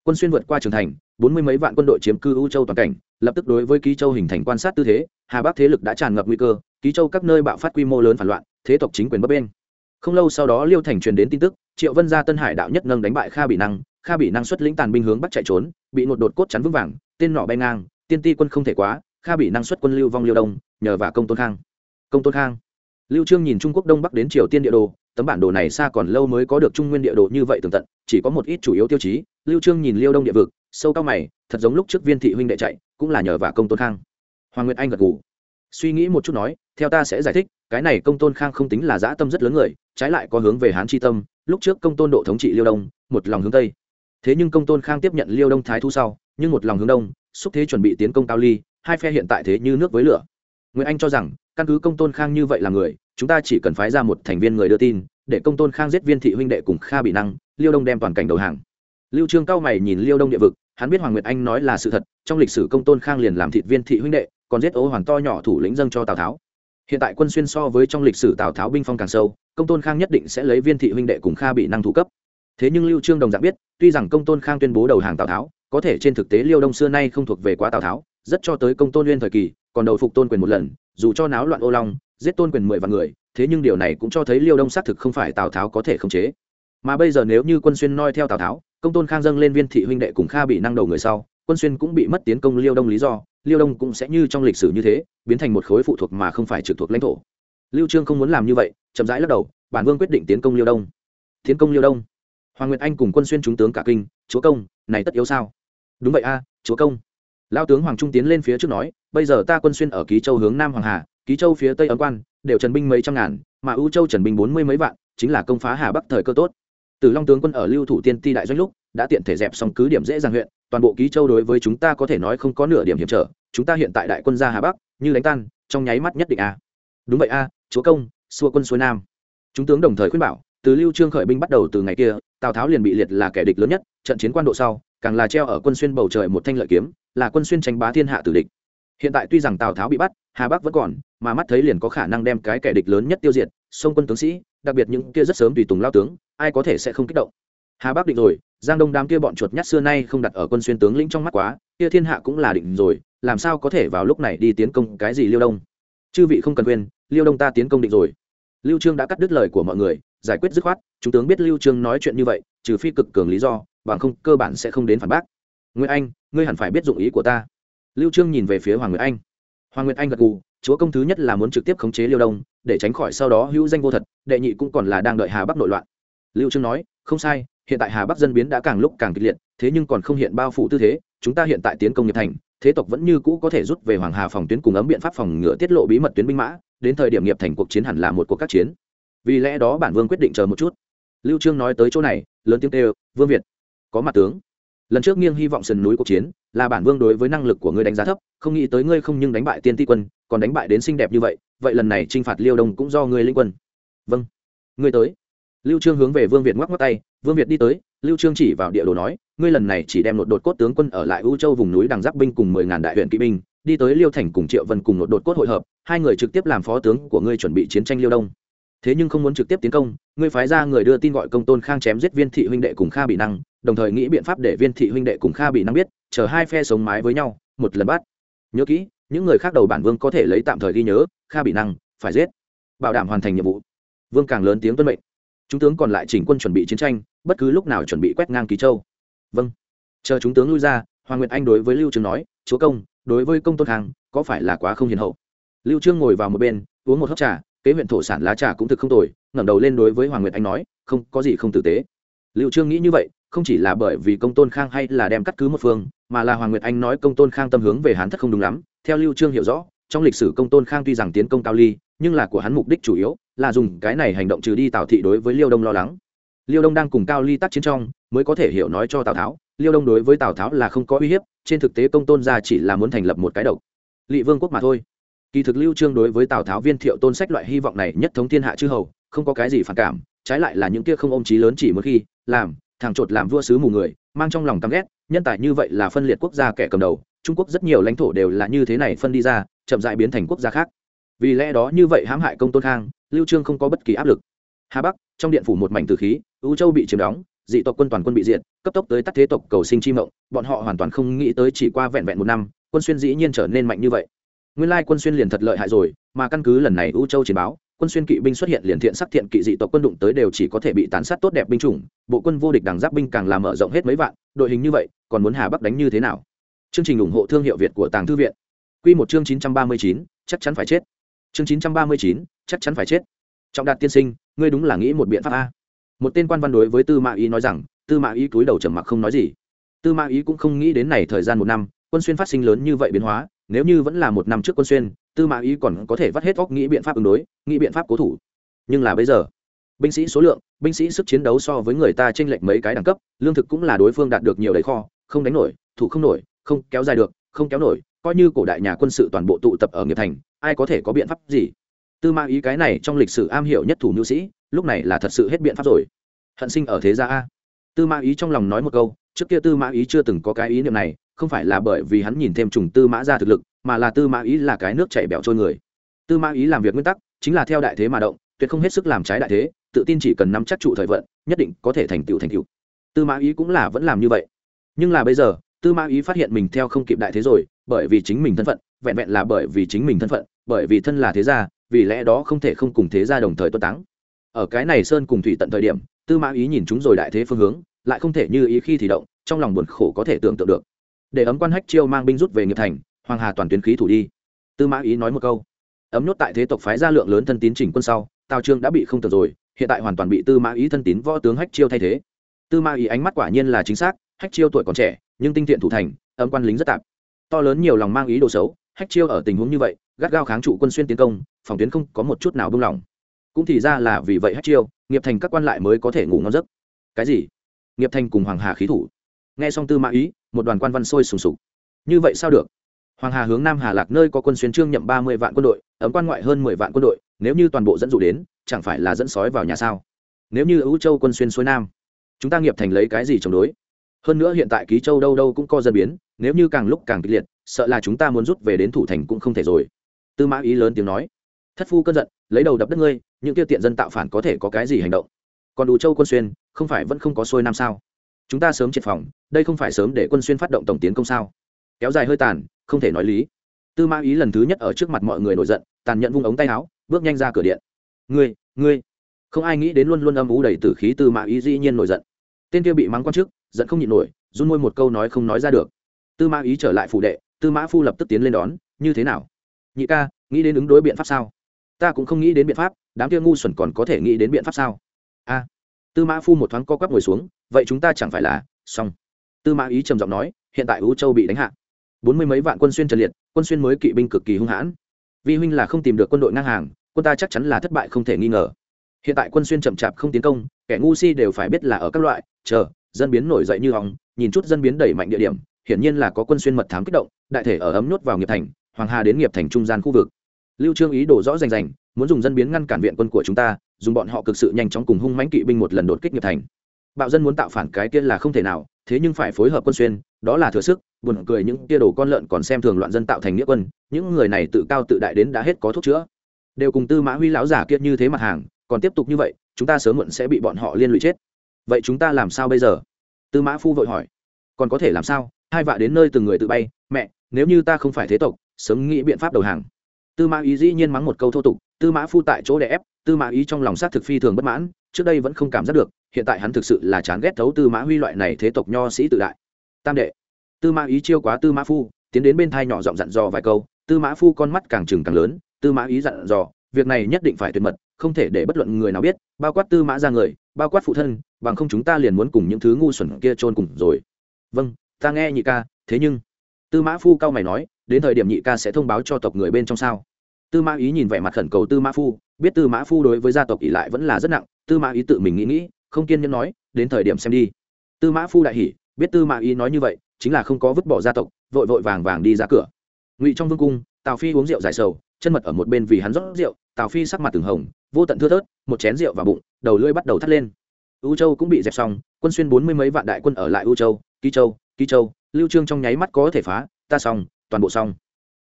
quân xuyên vượt qua trường thành, bốn mươi mấy vạn quân đội chiếm cư u châu toàn cảnh, lập tức đối với ký châu hình thành quan sát tư thế, hà bắc thế lực đã tràn ngập nguy cơ, ký châu các nơi bạo phát quy mô lớn phản loạn, thế tộc chính quyền bấp bên không lâu sau đó liêu thành truyền đến tin tức, triệu vân gia tân hải đạo nhất nâng đánh bại kha bị năng, kha bị năng xuất lĩnh tàn binh hướng bắc chạy trốn, bị một đột cốt chắn vững vàng, tên nọ bay ngang, tiên ti quân không thể quá, kha bị năng xuất quân lưu vong liêu đông, nhờ vào công tôn khang. Công tôn khang lưu trương nhìn trung quốc đông bắc đến triều tiên địa đồ, tấm bản đồ này xa còn lâu mới có được trung nguyên địa đồ như vậy tường tận, chỉ có một ít chủ yếu tiêu chí. Lưu trương nhìn liêu đông địa vực, sâu cao mày, thật giống lúc trước viên thị huynh đệ chạy, cũng là nhờ vả công tôn khang. Hoàng nguyệt anh gật gù. Suy nghĩ một chút nói, theo ta sẽ giải thích, cái này công tôn khang không tính là dã tâm rất lớn người, trái lại có hướng về hán chi tâm, lúc trước công tôn độ thống trị liêu đông, một lòng hướng tây. Thế nhưng công tôn khang tiếp nhận liêu đông thái thu sau, nhưng một lòng hướng đông, xúc thế chuẩn bị tiến công cao ly, hai phe hiện tại thế như nước với lửa. Nguyễn anh cho rằng căn cứ công tôn khang như vậy là người, chúng ta chỉ cần phái ra một thành viên người đưa tin, để công tôn khang giết viên thị huynh đệ cùng kha bị năng, liêu đông đem toàn cảnh đầu hàng. Lưu trương cao mày nhìn liêu đông địa vực, hắn biết hoàng nguyệt anh nói là sự thật, trong lịch sử công tôn khang liền làm thịt viên thị huynh đệ, còn giết ô hoàng to nhỏ thủ lĩnh dâng cho tào tháo. Hiện tại quân xuyên so với trong lịch sử tào tháo binh phong càng sâu, công tôn khang nhất định sẽ lấy viên thị huynh đệ cùng kha bị năng thủ cấp. Thế nhưng lưu trương đồng dạng biết, tuy rằng công tôn khang tuyên bố đầu hàng tào tháo, có thể trên thực tế liêu đông xưa nay không thuộc về quá tào tháo, rất cho tới công tôn nguyên thời kỳ, còn đầu phục tôn quyền một lần dù cho náo loạn ô long, giết tôn quyền mười vạn người, thế nhưng điều này cũng cho thấy liêu đông xác thực không phải tào tháo có thể khống chế. Mà bây giờ nếu như quân xuyên noi theo tào tháo, công tôn khang dâng lên viên thị huynh đệ cùng kha bị năng đầu người sau, quân xuyên cũng bị mất tiến công liêu đông lý do, liêu đông cũng sẽ như trong lịch sử như thế, biến thành một khối phụ thuộc mà không phải trực thuộc lãnh thổ. Lưu trương không muốn làm như vậy, chậm rãi lắc đầu, bản vương quyết định tiến công liêu đông. Tiến công liêu đông? Hoàng nguyệt anh cùng quân xuyên chúng tướng cả kinh, chúa công, này tất yếu sao? Đúng vậy a, chúa công lao tướng hoàng trung tiến lên phía trước nói, bây giờ ta quân xuyên ở ký châu hướng nam hoàng hà, ký châu phía tây ấn quan, đều trần binh mấy trăm ngàn, mà ưu châu trần binh bốn mươi mấy vạn, chính là công phá hà bắc thời cơ tốt. Từ long tướng quân ở lưu thủ tiên ti đại doanh lúc, đã tiện thể dẹp xong cứ điểm dễ dàng huyện, toàn bộ ký châu đối với chúng ta có thể nói không có nửa điểm hiểm trở, chúng ta hiện tại đại quân ra hà bắc, như đánh tan, trong nháy mắt nhất định a. Đúng vậy a, chúa công, xua quân xuôi nam. Chúng tướng đồng thời khuyên bảo, từ lưu trương khởi binh bắt đầu từ ngày kia, tào tháo liền bị liệt là kẻ địch lớn nhất, trận chiến quan độ sau, càng là treo ở quân xuyên bầu trời một thanh lợi kiếm là quân xuyên tranh bá thiên hạ tử địch. Hiện tại tuy rằng tào tháo bị bắt, hà bắc vẫn còn, mà mắt thấy liền có khả năng đem cái kẻ địch lớn nhất tiêu diệt sông quân tướng sĩ, đặc biệt những kia rất sớm tùy tùng lao tướng, ai có thể sẽ không kích động. Hà bắc định rồi, giang đông đám kia bọn chuột nhát xưa nay không đặt ở quân xuyên tướng lĩnh trong mắt quá, kia thiên hạ cũng là định rồi, làm sao có thể vào lúc này đi tiến công cái gì liêu đông? Chư vị không cần quên, liêu đông ta tiến công định rồi. Lưu trương đã cắt đứt lời của mọi người, giải quyết dứt khoát, chúng tướng biết lưu trương nói chuyện như vậy, trừ phi cực cường lý do, bằng không cơ bản sẽ không đến phản bác. Nguyễn anh ngươi hẳn phải biết dụng ý của ta. Lưu trương nhìn về phía hoàng nguyệt anh. Hoàng nguyệt anh gật gù, chúa công thứ nhất là muốn trực tiếp khống chế liêu đông, để tránh khỏi sau đó hữu danh vô thật, đệ nhị cũng còn là đang đợi hà bắc nội loạn. Lưu trương nói, không sai, hiện tại hà bắc dân biến đã càng lúc càng kịch liệt, thế nhưng còn không hiện bao phủ tư thế, chúng ta hiện tại tiến công nghiệp thành, thế tộc vẫn như cũ có thể rút về hoàng hà phòng tuyến cùng ấm biện pháp phòng ngừa tiết lộ bí mật tuyến binh mã, đến thời điểm nghiệp thành cuộc chiến hẳn là một cuộc các chiến. Vì lẽ đó bản vương quyết định chờ một chút. Lưu trương nói tới chỗ này, lớn tiếng kêu, vương việt, có mặt tướng lần trước nghiêng hy vọng sườn núi cuộc chiến, là bản vương đối với năng lực của ngươi đánh giá thấp, không nghĩ tới ngươi không nhưng đánh bại tiên ti quân, còn đánh bại đến xinh đẹp như vậy vậy lần này trinh phạt liêu đông cũng do ngươi linh quân. Vâng. Ngươi tới. Lưu trương hướng về vương việt ngoắc ngoắc tay, vương việt đi tới, lưu trương chỉ vào địa đồ nói, ngươi lần này chỉ đem một đột cốt tướng quân ở lại u châu vùng núi đằng giáp binh cùng mười ngàn đại huyện kỵ binh, đi tới liêu thành cùng triệu vân cùng một đột cốt hội hợp, hai người trực tiếp làm phó tướng của ngươi chuẩn bị chiến tranh liêu đông. Thế nhưng không muốn trực tiếp tiến công, ngươi phái ra người đưa tin gọi công tôn khang chém giết viên thị huynh đệ cùng kha bị năng đồng thời nghĩ biện pháp để viên thị huynh đệ cùng kha bị năng biết, chờ hai phe sống mái với nhau, một lần bắt. Nhớ kỹ, những người khác đầu bản vương có thể lấy tạm thời ghi nhớ, kha bị năng, phải giết. Bảo đảm hoàn thành nhiệm vụ. Vương càng lớn tiếng tuân mệnh. Chúng tướng còn lại chỉnh quân chuẩn bị chiến tranh, bất cứ lúc nào chuẩn bị quét ngang Kỳ châu. Vâng. Chờ chúng tướng lui ra, hoàng nguyệt anh đối với lưu trương nói, chúa công, đối với công tôn khang, có phải là quá không hiền hậu? Lưu trương ngồi vào một bên, uống một hớp trà, kế huyện thổ sản lá trà cũng thực không tồi, ngẩng đầu lên đối với hoàng nguyệt anh nói, không, có gì không tử tế. Lưu trương nghĩ như vậy không chỉ là bởi vì công tôn khang hay là đem cắt cứ một phương, mà là hoàng nguyệt anh nói công tôn khang tâm hướng về hán thất không đúng lắm, theo lưu trương hiểu rõ, trong lịch sử công tôn khang tuy rằng tiến công cao ly, nhưng là của hắn mục đích chủ yếu là dùng cái này hành động trừ đi tào thị đối với liêu đông lo lắng. Liêu đông đang cùng cao ly tác chiến trong, mới có thể hiểu nói cho tào tháo, liêu đông đối với tào tháo là không có uy hiếp, trên thực tế công tôn gia chỉ là muốn thành lập một cái độc. Lỵ vương quốc mà thôi. Kỳ thực lưu trương đối với tào tháo viên thiệu tôn sách loại hy vọng này nhất thống thiên hạ chư hầu, không có cái gì phản cảm, trái lại là những kia không ôm trí lớn chỉ một khi, làm thằng chột làm vua sứ mù người, mang trong lòng căm ghét, nhân tài như vậy là phân liệt quốc gia kẻ cầm đầu, trung quốc rất nhiều lãnh thổ đều là như thế này phân đi ra, chậm dại biến thành quốc gia khác. Vì lẽ đó như vậy hãm hại công tôn khang, lưu trương không có bất kỳ áp lực. Hà bắc, trong điện phủ một mảnh tử khí ưu châu bị chiếm đóng, dị tộc quân toàn quân bị diệt, cấp tốc tới tắt thế tộc cầu sinh chi mộng, bọn họ hoàn toàn không nghĩ tới chỉ qua vẹn vẹn một năm, quân xuyên dĩ nhiên trở nên mạnh như vậy. Nguyên lai quân xuyên liền thật lợi hại rồi, mà căn cứ lần này ưu châu chiến báo quân xuyên kỵ binh xuất hiện liền thiện sắc thiện kỵ dị tộc quân đụng tới đều chỉ có thể bị tán sát tốt đẹp binh chủng, bộ quân vô địch đằng giáp binh càng làm mở rộng hết mấy vạn, đội hình như vậy, còn muốn hà bắc đánh như thế nào? Chương trình ủng hộ thương hiệu việt của tàng thư viện. Quy một chương chín trăm ba mươi chín, chắc chắn phải chết. Chương chín trăm ba mươi chín, chắc chắn phải chết. Trọng đạt tiên sinh, ngươi đúng là nghĩ một biện pháp a. Một tên quan văn đối với tư mã ý nói rằng, tư mã ý cúi đầu trầm mặc không nói gì. Tư mã ý cũng không nghĩ đến này thời gian một năm, quân xuyên phát sinh lớn như vậy biến hóa, nếu như vẫn là một năm trước quân xuyên tư mã ý còn có thể vắt hết óc nghĩ biện pháp ứng đối, nghĩ biện pháp cố thủ. Nhưng là bây giờ, binh sĩ số lượng, binh sĩ sức chiến đấu so với người ta t r ê n lệch mấy cái đẳng cấp, lương thực cũng là đối phương đạt được nhiều đầy kho, không đánh nổi, thủ không nổi, không kéo dài được, không kéo nổi, coi như cổ đại nhà quân sự toàn bộ tụ tập ở nghiệp thành, ai có thể có biện pháp gì? Tư mã ý cái này trong lịch sử am hiểu nhất thủ nữ sĩ, lúc này là thật sự hết biện pháp rồi. Hận sinh ở thế gia a. Tư mã ý trong lòng nói một câu, trước kia tư mã ý chưa từng có cái ý niệm này, không phải là bởi vì hắn nhìn thêm trùng tư mã ra thực lực mà là tư mã ý là cái nước chảy bẻo trôi người. Tư mã ý làm việc nguyên tắc chính là theo đại thế mà động, tuyệt không hết sức làm trái đại thế, tự tin chỉ cần nắm chắc trụ thời vận, nhất định có thể thành tựu thành tựu. Tư mã ý cũng là vẫn làm như vậy. Nhưng là bây giờ, tư mã ý phát hiện mình theo không kịp đại thế rồi, bởi vì chính mình thân phận, vẹn vẹn là bởi vì chính mình thân phận, bởi vì thân là thế gia, vì lẽ đó không thể không cùng thế gia đồng thời tuân táng. Ở cái này sơn cùng thủy tận thời điểm, tư mã ý nhìn chúng rồi đại thế phương hướng, lại không thể như ý khi thì động, trong lòng buồn khổ có thể tưởng tượng được. Để ấm quan hách chiêu mang binh rút về nghiệp thành hoàng hà toàn tuyến khí thủ đi. Tư mã ý nói một câu. Ấm nhốt tại thế tộc phái gia lượng lớn thân tín chỉnh quân sau, tào trương đã bị không tưởng rồi, hiện tại hoàn toàn bị tư mã ý thân tín võ tướng hách chiêu thay thế. Tư mã ý ánh mắt quả nhiên là chính xác, hách chiêu tuổi còn trẻ, nhưng tinh thiện thủ thành ấm quan lính rất tạp. To lớn nhiều lòng mang ý đồ xấu, hách chiêu ở tình huống như vậy, gắt gao kháng trụ quân xuyên tiến công, phòng tuyến không có một chút nào buông lỏng. Cũng thì ra là vì vậy hách chiêu, nghiệp thành các quan lại mới có thể ngủ ngon giấc. Cái gì? Nghiệp thành cùng hoàng hà khí thủ. Nghe xong tư mã ý, một đoàn quan văn sôi sùng sục. Như vậy sao được? Hoàng hà hướng nam hà lạc nơi có quân xuyên trương nhậm ba mươi vạn quân đội, ấm quan ngoại hơn mười vạn quân đội, nếu như toàn bộ dẫn dụ đến, chẳng phải là dẫn sói vào nhà sao? Nếu như ưu châu quân xuyên xuôi nam, chúng ta nghiệp thành lấy cái gì chống đối? Hơn nữa hiện tại ký châu đâu đâu cũng có dân biến, nếu như càng lúc càng kịch liệt, sợ là chúng ta muốn rút về đến thủ thành cũng không thể rồi. Tư mã ý lớn tiếng nói, thất phu cơn giận, lấy đầu đập đất ngươi, những tiêu tiện dân tạo phản có thể có cái gì hành động? Còn đủ châu quân xuyên, không phải vẫn không có xuôi nam sao? Chúng ta sớm triệt phòng, đây không phải sớm để quân xuyên phát động tổng tiến công sao? Kéo dài hơi tàn, không thể nói lý. Tư mã ý lần thứ nhất ở trước mặt mọi người nổi giận, tàn nhẫn vung ống tay áo, bước nhanh ra cửa điện. Ngươi ngươi. Không ai nghĩ đến luôn luôn âm ú đầy tử khí tư mã ý dĩ nhiên nổi giận. Tên kia bị mắng quan trước, giận không nhịn nổi, run môi một câu nói không nói ra được. Tư mã ý trở lại phủ đệ, tư mã phu lập tức tiến lên đón, như thế nào? Nhị ca, nghĩ đến ứng đối biện pháp sao? Ta cũng không nghĩ đến biện pháp, đám kia ngu xuẩn còn có thể nghĩ đến biện pháp sao? A. Tư mã phu một thoáng co quắp ngồi xuống, vậy chúng ta chẳng phải là, xong. Tư mã ý trầm giọng nói, hiện tại ú châu bị đánh hạ bốn mươi mấy vạn quân xuyên trần liệt, quân xuyên mới kỵ binh cực kỳ hung hãn. Vi huynh là không tìm được quân đội ngang hàng, quân ta chắc chắn là thất bại không thể nghi ngờ. Hiện tại quân xuyên chậm chạp không tiến công, kẻ ngu si đều phải biết là ở các loại, chờ, dân biến nổi dậy như hóng, nhìn chút dân biến đẩy mạnh địa điểm, hiển nhiên là có quân xuyên mật thám kích động, đại thể ở ấm nhốt vào nghiệp thành, hoàng hà đến nghiệp thành trung gian khu vực. Lưu trương ý đồ rõ rành rành, muốn dùng dân biến ngăn cản viện quân của chúng ta, dùng bọn họ cực sự nhanh chóng cùng hung mãnh kỵ binh một lần đột kích nghiệp thành. Bạo dân muốn tạo phản cái kia là không thể nào, thế nhưng phải phối hợp quân xuyên đó là thừa sức, buồn cười những tia đồ con lợn còn xem thường loạn dân tạo thành nghĩa quân, những người này tự cao tự đại đến đã hết có thuốc chữa. Đều cùng tư mã huy lão giả kiệt như thế mặt hàng, còn tiếp tục như vậy, chúng ta sớm muộn sẽ bị bọn họ liên lụy chết. Vậy chúng ta làm sao bây giờ? Tư mã phu vội hỏi. Còn có thể làm sao? Hai vạ đến nơi từng người tự bay. Mẹ, nếu như ta không phải thế tộc, sớm nghĩ biện pháp đầu hàng. Tư mã ý dĩ nhiên mắng một câu thô tục, tư mã phu tại chỗ đè ép, tư mã ý trong lòng sát thực phi thường bất mãn, trước đây vẫn không cảm giác được, hiện tại hắn thực sự là chán ghét thấu tư mã huy loại này thế tộc nho sĩ tự đại tam đệ tư mã ý chiêu quá tư mã phu tiến đến bên thai nhỏ giọng dặn dò vài câu tư mã phu con mắt càng trừng càng lớn tư mã ý dặn dò việc này nhất định phải tuyệt mật không thể để bất luận người nào biết bao quát tư mã ra người bao quát phụ thân bằng không chúng ta liền muốn cùng những thứ ngu xuẩn kia trôn cùng rồi vâng ta nghe nhị ca thế nhưng tư mã phu cao mày nói đến thời điểm nhị ca sẽ thông báo cho tộc người bên trong sao tư mã ý nhìn vẻ mặt khẩn cầu tư mã phu biết tư mã phu đối với gia tộc ỷ lại vẫn là rất nặng tư mã ý tự mình nghĩ nghĩ không kiên nhẫn nói đến thời điểm xem đi tư mã phu đại hỉ biết tư mã ý nói như vậy, chính là không có vứt bỏ gia tộc, vội vội vàng vàng đi ra cửa. Ngụy trong vương cung, tào phi uống rượu giải sầu, chân mật ở một bên vì hắn rót rượu, tào phi sắc mặt từng hồng, vô tận thưa thớt, một chén rượu vào bụng, đầu lưỡi bắt đầu thắt lên. U châu cũng bị dẹp xong, quân xuyên bốn mươi mấy vạn đại quân ở lại u châu, ký châu ký châu, lưu trương trong nháy mắt có thể phá, ta xong, toàn bộ xong.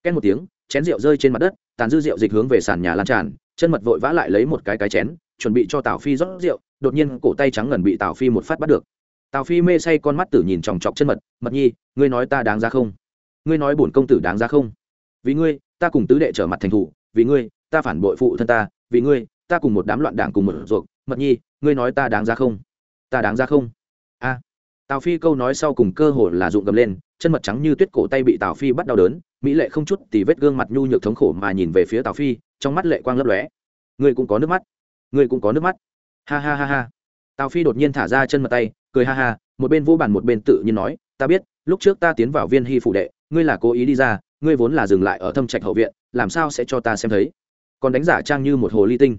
Ken một tiếng, chén rượu rơi trên mặt đất, tàn dư rượu dịch hướng về sàn nhà lan tràn, chân mật vội vã lại lấy một cái cái chén, chuẩn bị cho tào phi rót rượu, đột nhiên cổ tay trắng ngần bị tào phi một phát bắt được tào phi mê say con mắt tử nhìn chòng chọc chân mật mật nhi, ngươi nói ta đáng ra không? Ngươi nói bổn công tử đáng ra không? Vì ngươi, ta cùng tứ đệ trở mặt thành thủ, vì ngươi, ta phản bội phụ thân ta, vì ngươi, ta cùng một đám loạn đảng cùng một ruột. Mật nhi, ngươi nói ta đáng ra không? Ta đáng ra không? A. Tào phi câu nói sau cùng cơ hồ là rụng gầm lên, chân mật trắng như tuyết cổ tay bị tào phi bắt đau đớn, mỹ lệ không chút thì vết gương mặt nhu nhược thống khổ mà nhìn về phía tào phi, trong mắt lệ quang lấp lóe. Ngươi cũng có nước mắt. Ngươi cũng có nước mắt. Ha ha ha ha. Tào phi đột nhiên thả ra chân mật tay cười ha ha, một bên vô bàn một bên tự nhiên nói, ta biết, lúc trước ta tiến vào viên hy phủ đệ, ngươi là cố ý đi ra, ngươi vốn là dừng lại ở thâm trạch hậu viện, làm sao sẽ cho ta xem thấy? Còn đánh giả trang như một hồ ly tinh.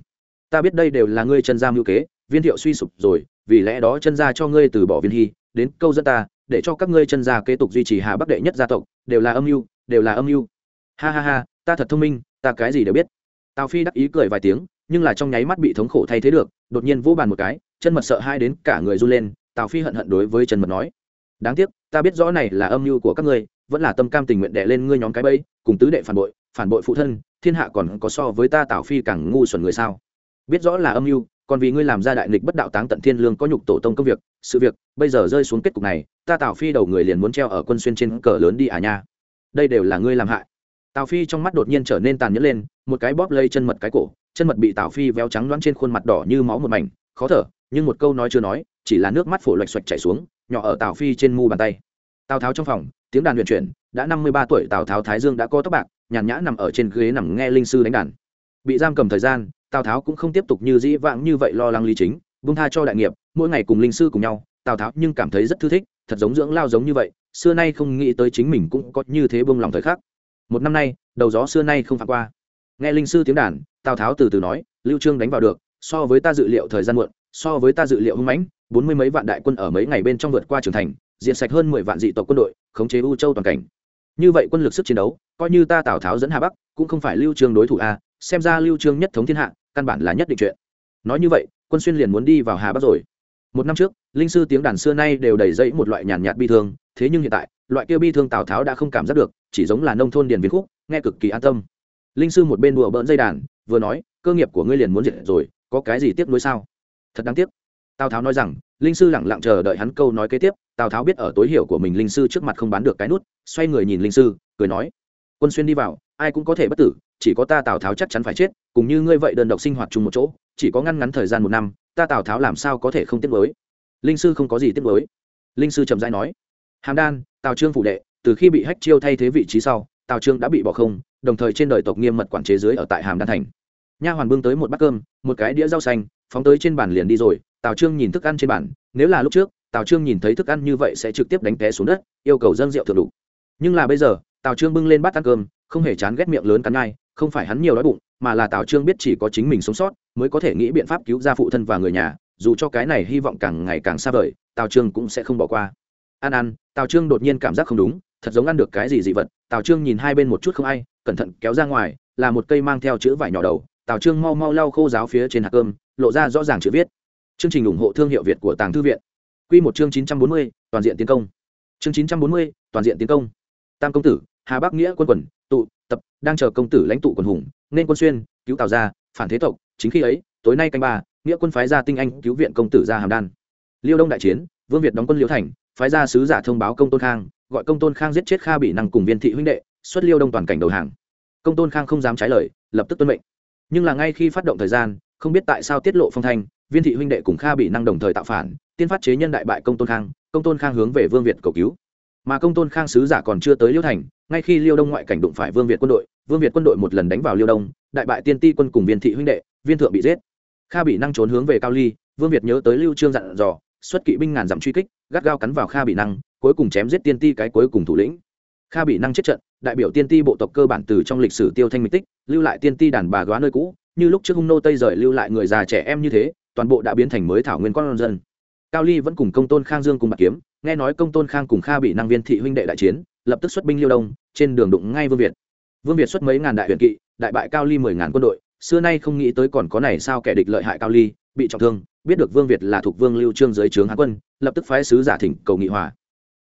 Ta biết đây đều là ngươi chân gia mưu kế, viên thiệu suy sụp rồi, vì lẽ đó chân gia cho ngươi từ bỏ viên hy, đến câu dẫn ta, để cho các ngươi chân gia kế tục duy trì hà bắc đệ nhất gia tộc, đều là âm mưu, đều là âm mưu. Ha ha ha, ta thật thông minh, ta cái gì đều biết. Tào phi đắc ý cười vài tiếng, nhưng là trong nháy mắt bị thống khổ thay thế được, đột nhiên vỗ bàn một cái, chân mật sợ hai đến cả người run lên tào phi hận hận đối với Trần mật nói, đáng tiếc, ta biết rõ này là âm mưu của các ngươi, vẫn là tâm cam tình nguyện đệ lên ngươi nhóm cái bẫy, cùng tứ đệ phản bội phản bội phụ thân, thiên hạ còn có so với ta tào phi càng ngu xuẩn người sao? Biết rõ là âm mưu, còn vì ngươi làm ra đại nghịch bất đạo táng tận thiên lương có nhục tổ tông công việc, sự việc, bây giờ rơi xuống kết cục này, ta tào phi đầu người liền muốn treo ở quân xuyên trên cờ lớn đi à nha. Đây đều là ngươi làm hại. Tào phi trong mắt đột nhiên trở nên tàn nhẫn lên, một cái bóp lây chân mật cái cổ, chân mật bị tào phi véo trắng đoán trên khuôn mặt đỏ như máu một mảnh, khó thở, nhưng một câu nói chưa nói chỉ là nước mắt phổ loạch xoạch chảy xuống, nhỏ ở tào phi trên mu bàn tay. Tào tháo trong phòng, tiếng đàn luyện chuyển, đã năm mươi ba tuổi tào tháo thái dương đã có tóc bạc, nhàn nhã nằm ở trên ghế nằm nghe linh sư đánh đàn. Bị giam cầm thời gian, tào tháo cũng không tiếp tục như dĩ vãng như vậy lo lắng lý chính vung tha cho đại nghiệp, mỗi ngày cùng linh sư cùng nhau, tào tháo nhưng cảm thấy rất thư thích, thật giống dưỡng lao giống như vậy, xưa nay không nghĩ tới chính mình cũng có như thế bông lòng thời khắc. Một năm nay, đầu gió xưa nay không phạt qua. Nghe linh sư tiếng đàn, tào tháo từ từ nói, lưu trương đánh vào được, so với ta dự liệu thời gian muộn so với ta dự liệu hưng mãnh, bốn mươi mấy vạn đại quân ở mấy ngày bên trong vượt qua trưởng thành diện sạch hơn mười vạn dị tộc quân đội, khống chế u châu toàn cảnh. Như vậy quân lực sức chiến đấu, coi như ta tào tháo dẫn hà bắc, cũng không phải lưu trương đối thủ a, xem ra lưu trương nhất thống thiên hạ, căn bản là nhất định chuyện. Nói như vậy, quân xuyên liền muốn đi vào hà bắc rồi. Một năm trước, linh sư tiếng đàn xưa nay đều đầy dẫy một loại nhàn nhạt bi thương, thế nhưng hiện tại, loại kia bi thương tào tháo đã không cảm giác được, chỉ giống là nông thôn điền viên khúc, nghe cực kỳ an tâm. Linh sư một bên đùa bỡn dây đàn, vừa nói, cơ nghiệp của ngươi liền muốn diệt rồi, có cái gì tiếc nuối sao? Thật đáng tiếc. Tào tháo nói rằng, linh sư lẳng lặng chờ đợi hắn câu nói kế tiếp, tào tháo biết ở tối hiểu của mình linh sư trước mặt không bán được cái nút, xoay người nhìn linh sư, cười nói, quân xuyên đi vào, ai cũng có thể bất tử, chỉ có ta tào tháo chắc chắn phải chết, cùng như ngươi vậy đơn độc sinh hoạt chung một chỗ, chỉ có ngăn ngắn thời gian một năm, ta tào tháo làm sao có thể không tiếc với linh sư không có gì tiếc với linh sư trầm dai nói, hàm đan, tào trương phủ đệ, từ khi bị hách chiêu thay thế vị trí sau, tào trương đã bị bỏ không, đồng thời trên đời tộc nghiêm mật quản chế dưới ở tại hàm đan thành. Nha hoàn bưng tới một bát cơm, một cái đĩa rau xanh phóng tới trên bàn liền đi rồi, tào trương nhìn thức ăn trên bàn, nếu là lúc trước, tào trương nhìn thấy thức ăn như vậy sẽ trực tiếp đánh té xuống đất, yêu cầu dâng rượu thượng đủ nhưng là bây giờ, tào trương bưng lên bát ăn cơm, không hề chán ghét miệng lớn cắn ngay không phải hắn nhiều đói bụng, mà là tào trương biết chỉ có chính mình sống sót, mới có thể nghĩ biện pháp cứu ra phụ thân và người nhà, dù cho cái này hy vọng càng ngày càng xa vời, tào trương cũng sẽ không bỏ qua. Ăn ăn, tào trương đột nhiên cảm giác không đúng, thật giống ăn được cái gì dị vật, tào trương nhìn hai bên một chút không ai, cẩn thận kéo ra ngoài, là một cây mang theo chữ vải nhỏ đầu, tào trương mau mau lau khô giáo phía trên hạt cơm lộ ra rõ ràng chữ viết. Chương trình ủng hộ thương hiệu việt của tàng thư viện. Q một chương chín trăm bốn mươi, toàn diện tiến công. Chương chín trăm bốn mươi, toàn diện tiến công. Tam công tử, hà bắc nghĩa quân quần, tụ, tập, đang chờ công tử lãnh tụ quần hùng, nên quân xuyên, cứu tào ra phản thế tộc, chính khi ấy, tối nay canh ba, nghĩa quân phái ra tinh anh cứu viện công tử ra hàm đan. Liêu đông đại chiến, vương việt đóng quân liễu thành, phái ra sứ giả thông báo công tôn khang, gọi công tôn khang giết chết kha bị năng cùng viên thị huynh đệ, xuất liêu đông toàn cảnh đầu hàng. Công tôn khang không dám trái lời, lập tức tuân mệnh. Nhưng là ngay khi phát động thời gian không biết tại sao tiết lộ phong thanh, viên thị huynh đệ cùng kha bị năng đồng thời tạo phản, tiên phát chế nhân đại bại công tôn khang, công tôn khang hướng về vương việt cầu cứu. Mà công tôn khang sứ giả còn chưa tới liêu thành, ngay khi liêu đông ngoại cảnh đụng phải vương việt quân đội, vương việt quân đội một lần đánh vào liêu đông, đại bại tiên ti quân cùng viên thị huynh đệ, viên thượng bị giết. Kha bị năng trốn hướng về cao ly, vương việt nhớ tới lưu trương dặn dò, xuất kỵ binh ngàn dặm truy kích, gắt gao cắn vào kha bị năng, cuối cùng chém giết tiên ti cái cuối cùng thủ lĩnh. Kha bị năng chết trận, đại biểu tiên ti bộ tộc cơ bản từ trong lịch sử tiêu thanh minh tích, lưu lại tiên ti đàn bà góa nơi cũ như lúc trước hung nô tây rời lưu lại người già trẻ em như thế, toàn bộ đã biến thành mới thảo nguyên con dân. Cao ly vẫn cùng công tôn khang dương cùng bạc kiếm, nghe nói công tôn khang cùng kha bị năng viên thị huynh đệ đại chiến, lập tức xuất binh liêu đông, trên đường đụng ngay vương việt. Vương việt xuất mấy ngàn đại huyền kỵ, đại bại cao ly mười ngàn quân đội, xưa nay không nghĩ tới còn có này sao kẻ địch lợi hại cao ly, bị trọng thương, biết được vương việt là thuộc vương lưu trương dưới trướng hán quân, lập tức phái sứ giả thỉnh cầu nghị hòa.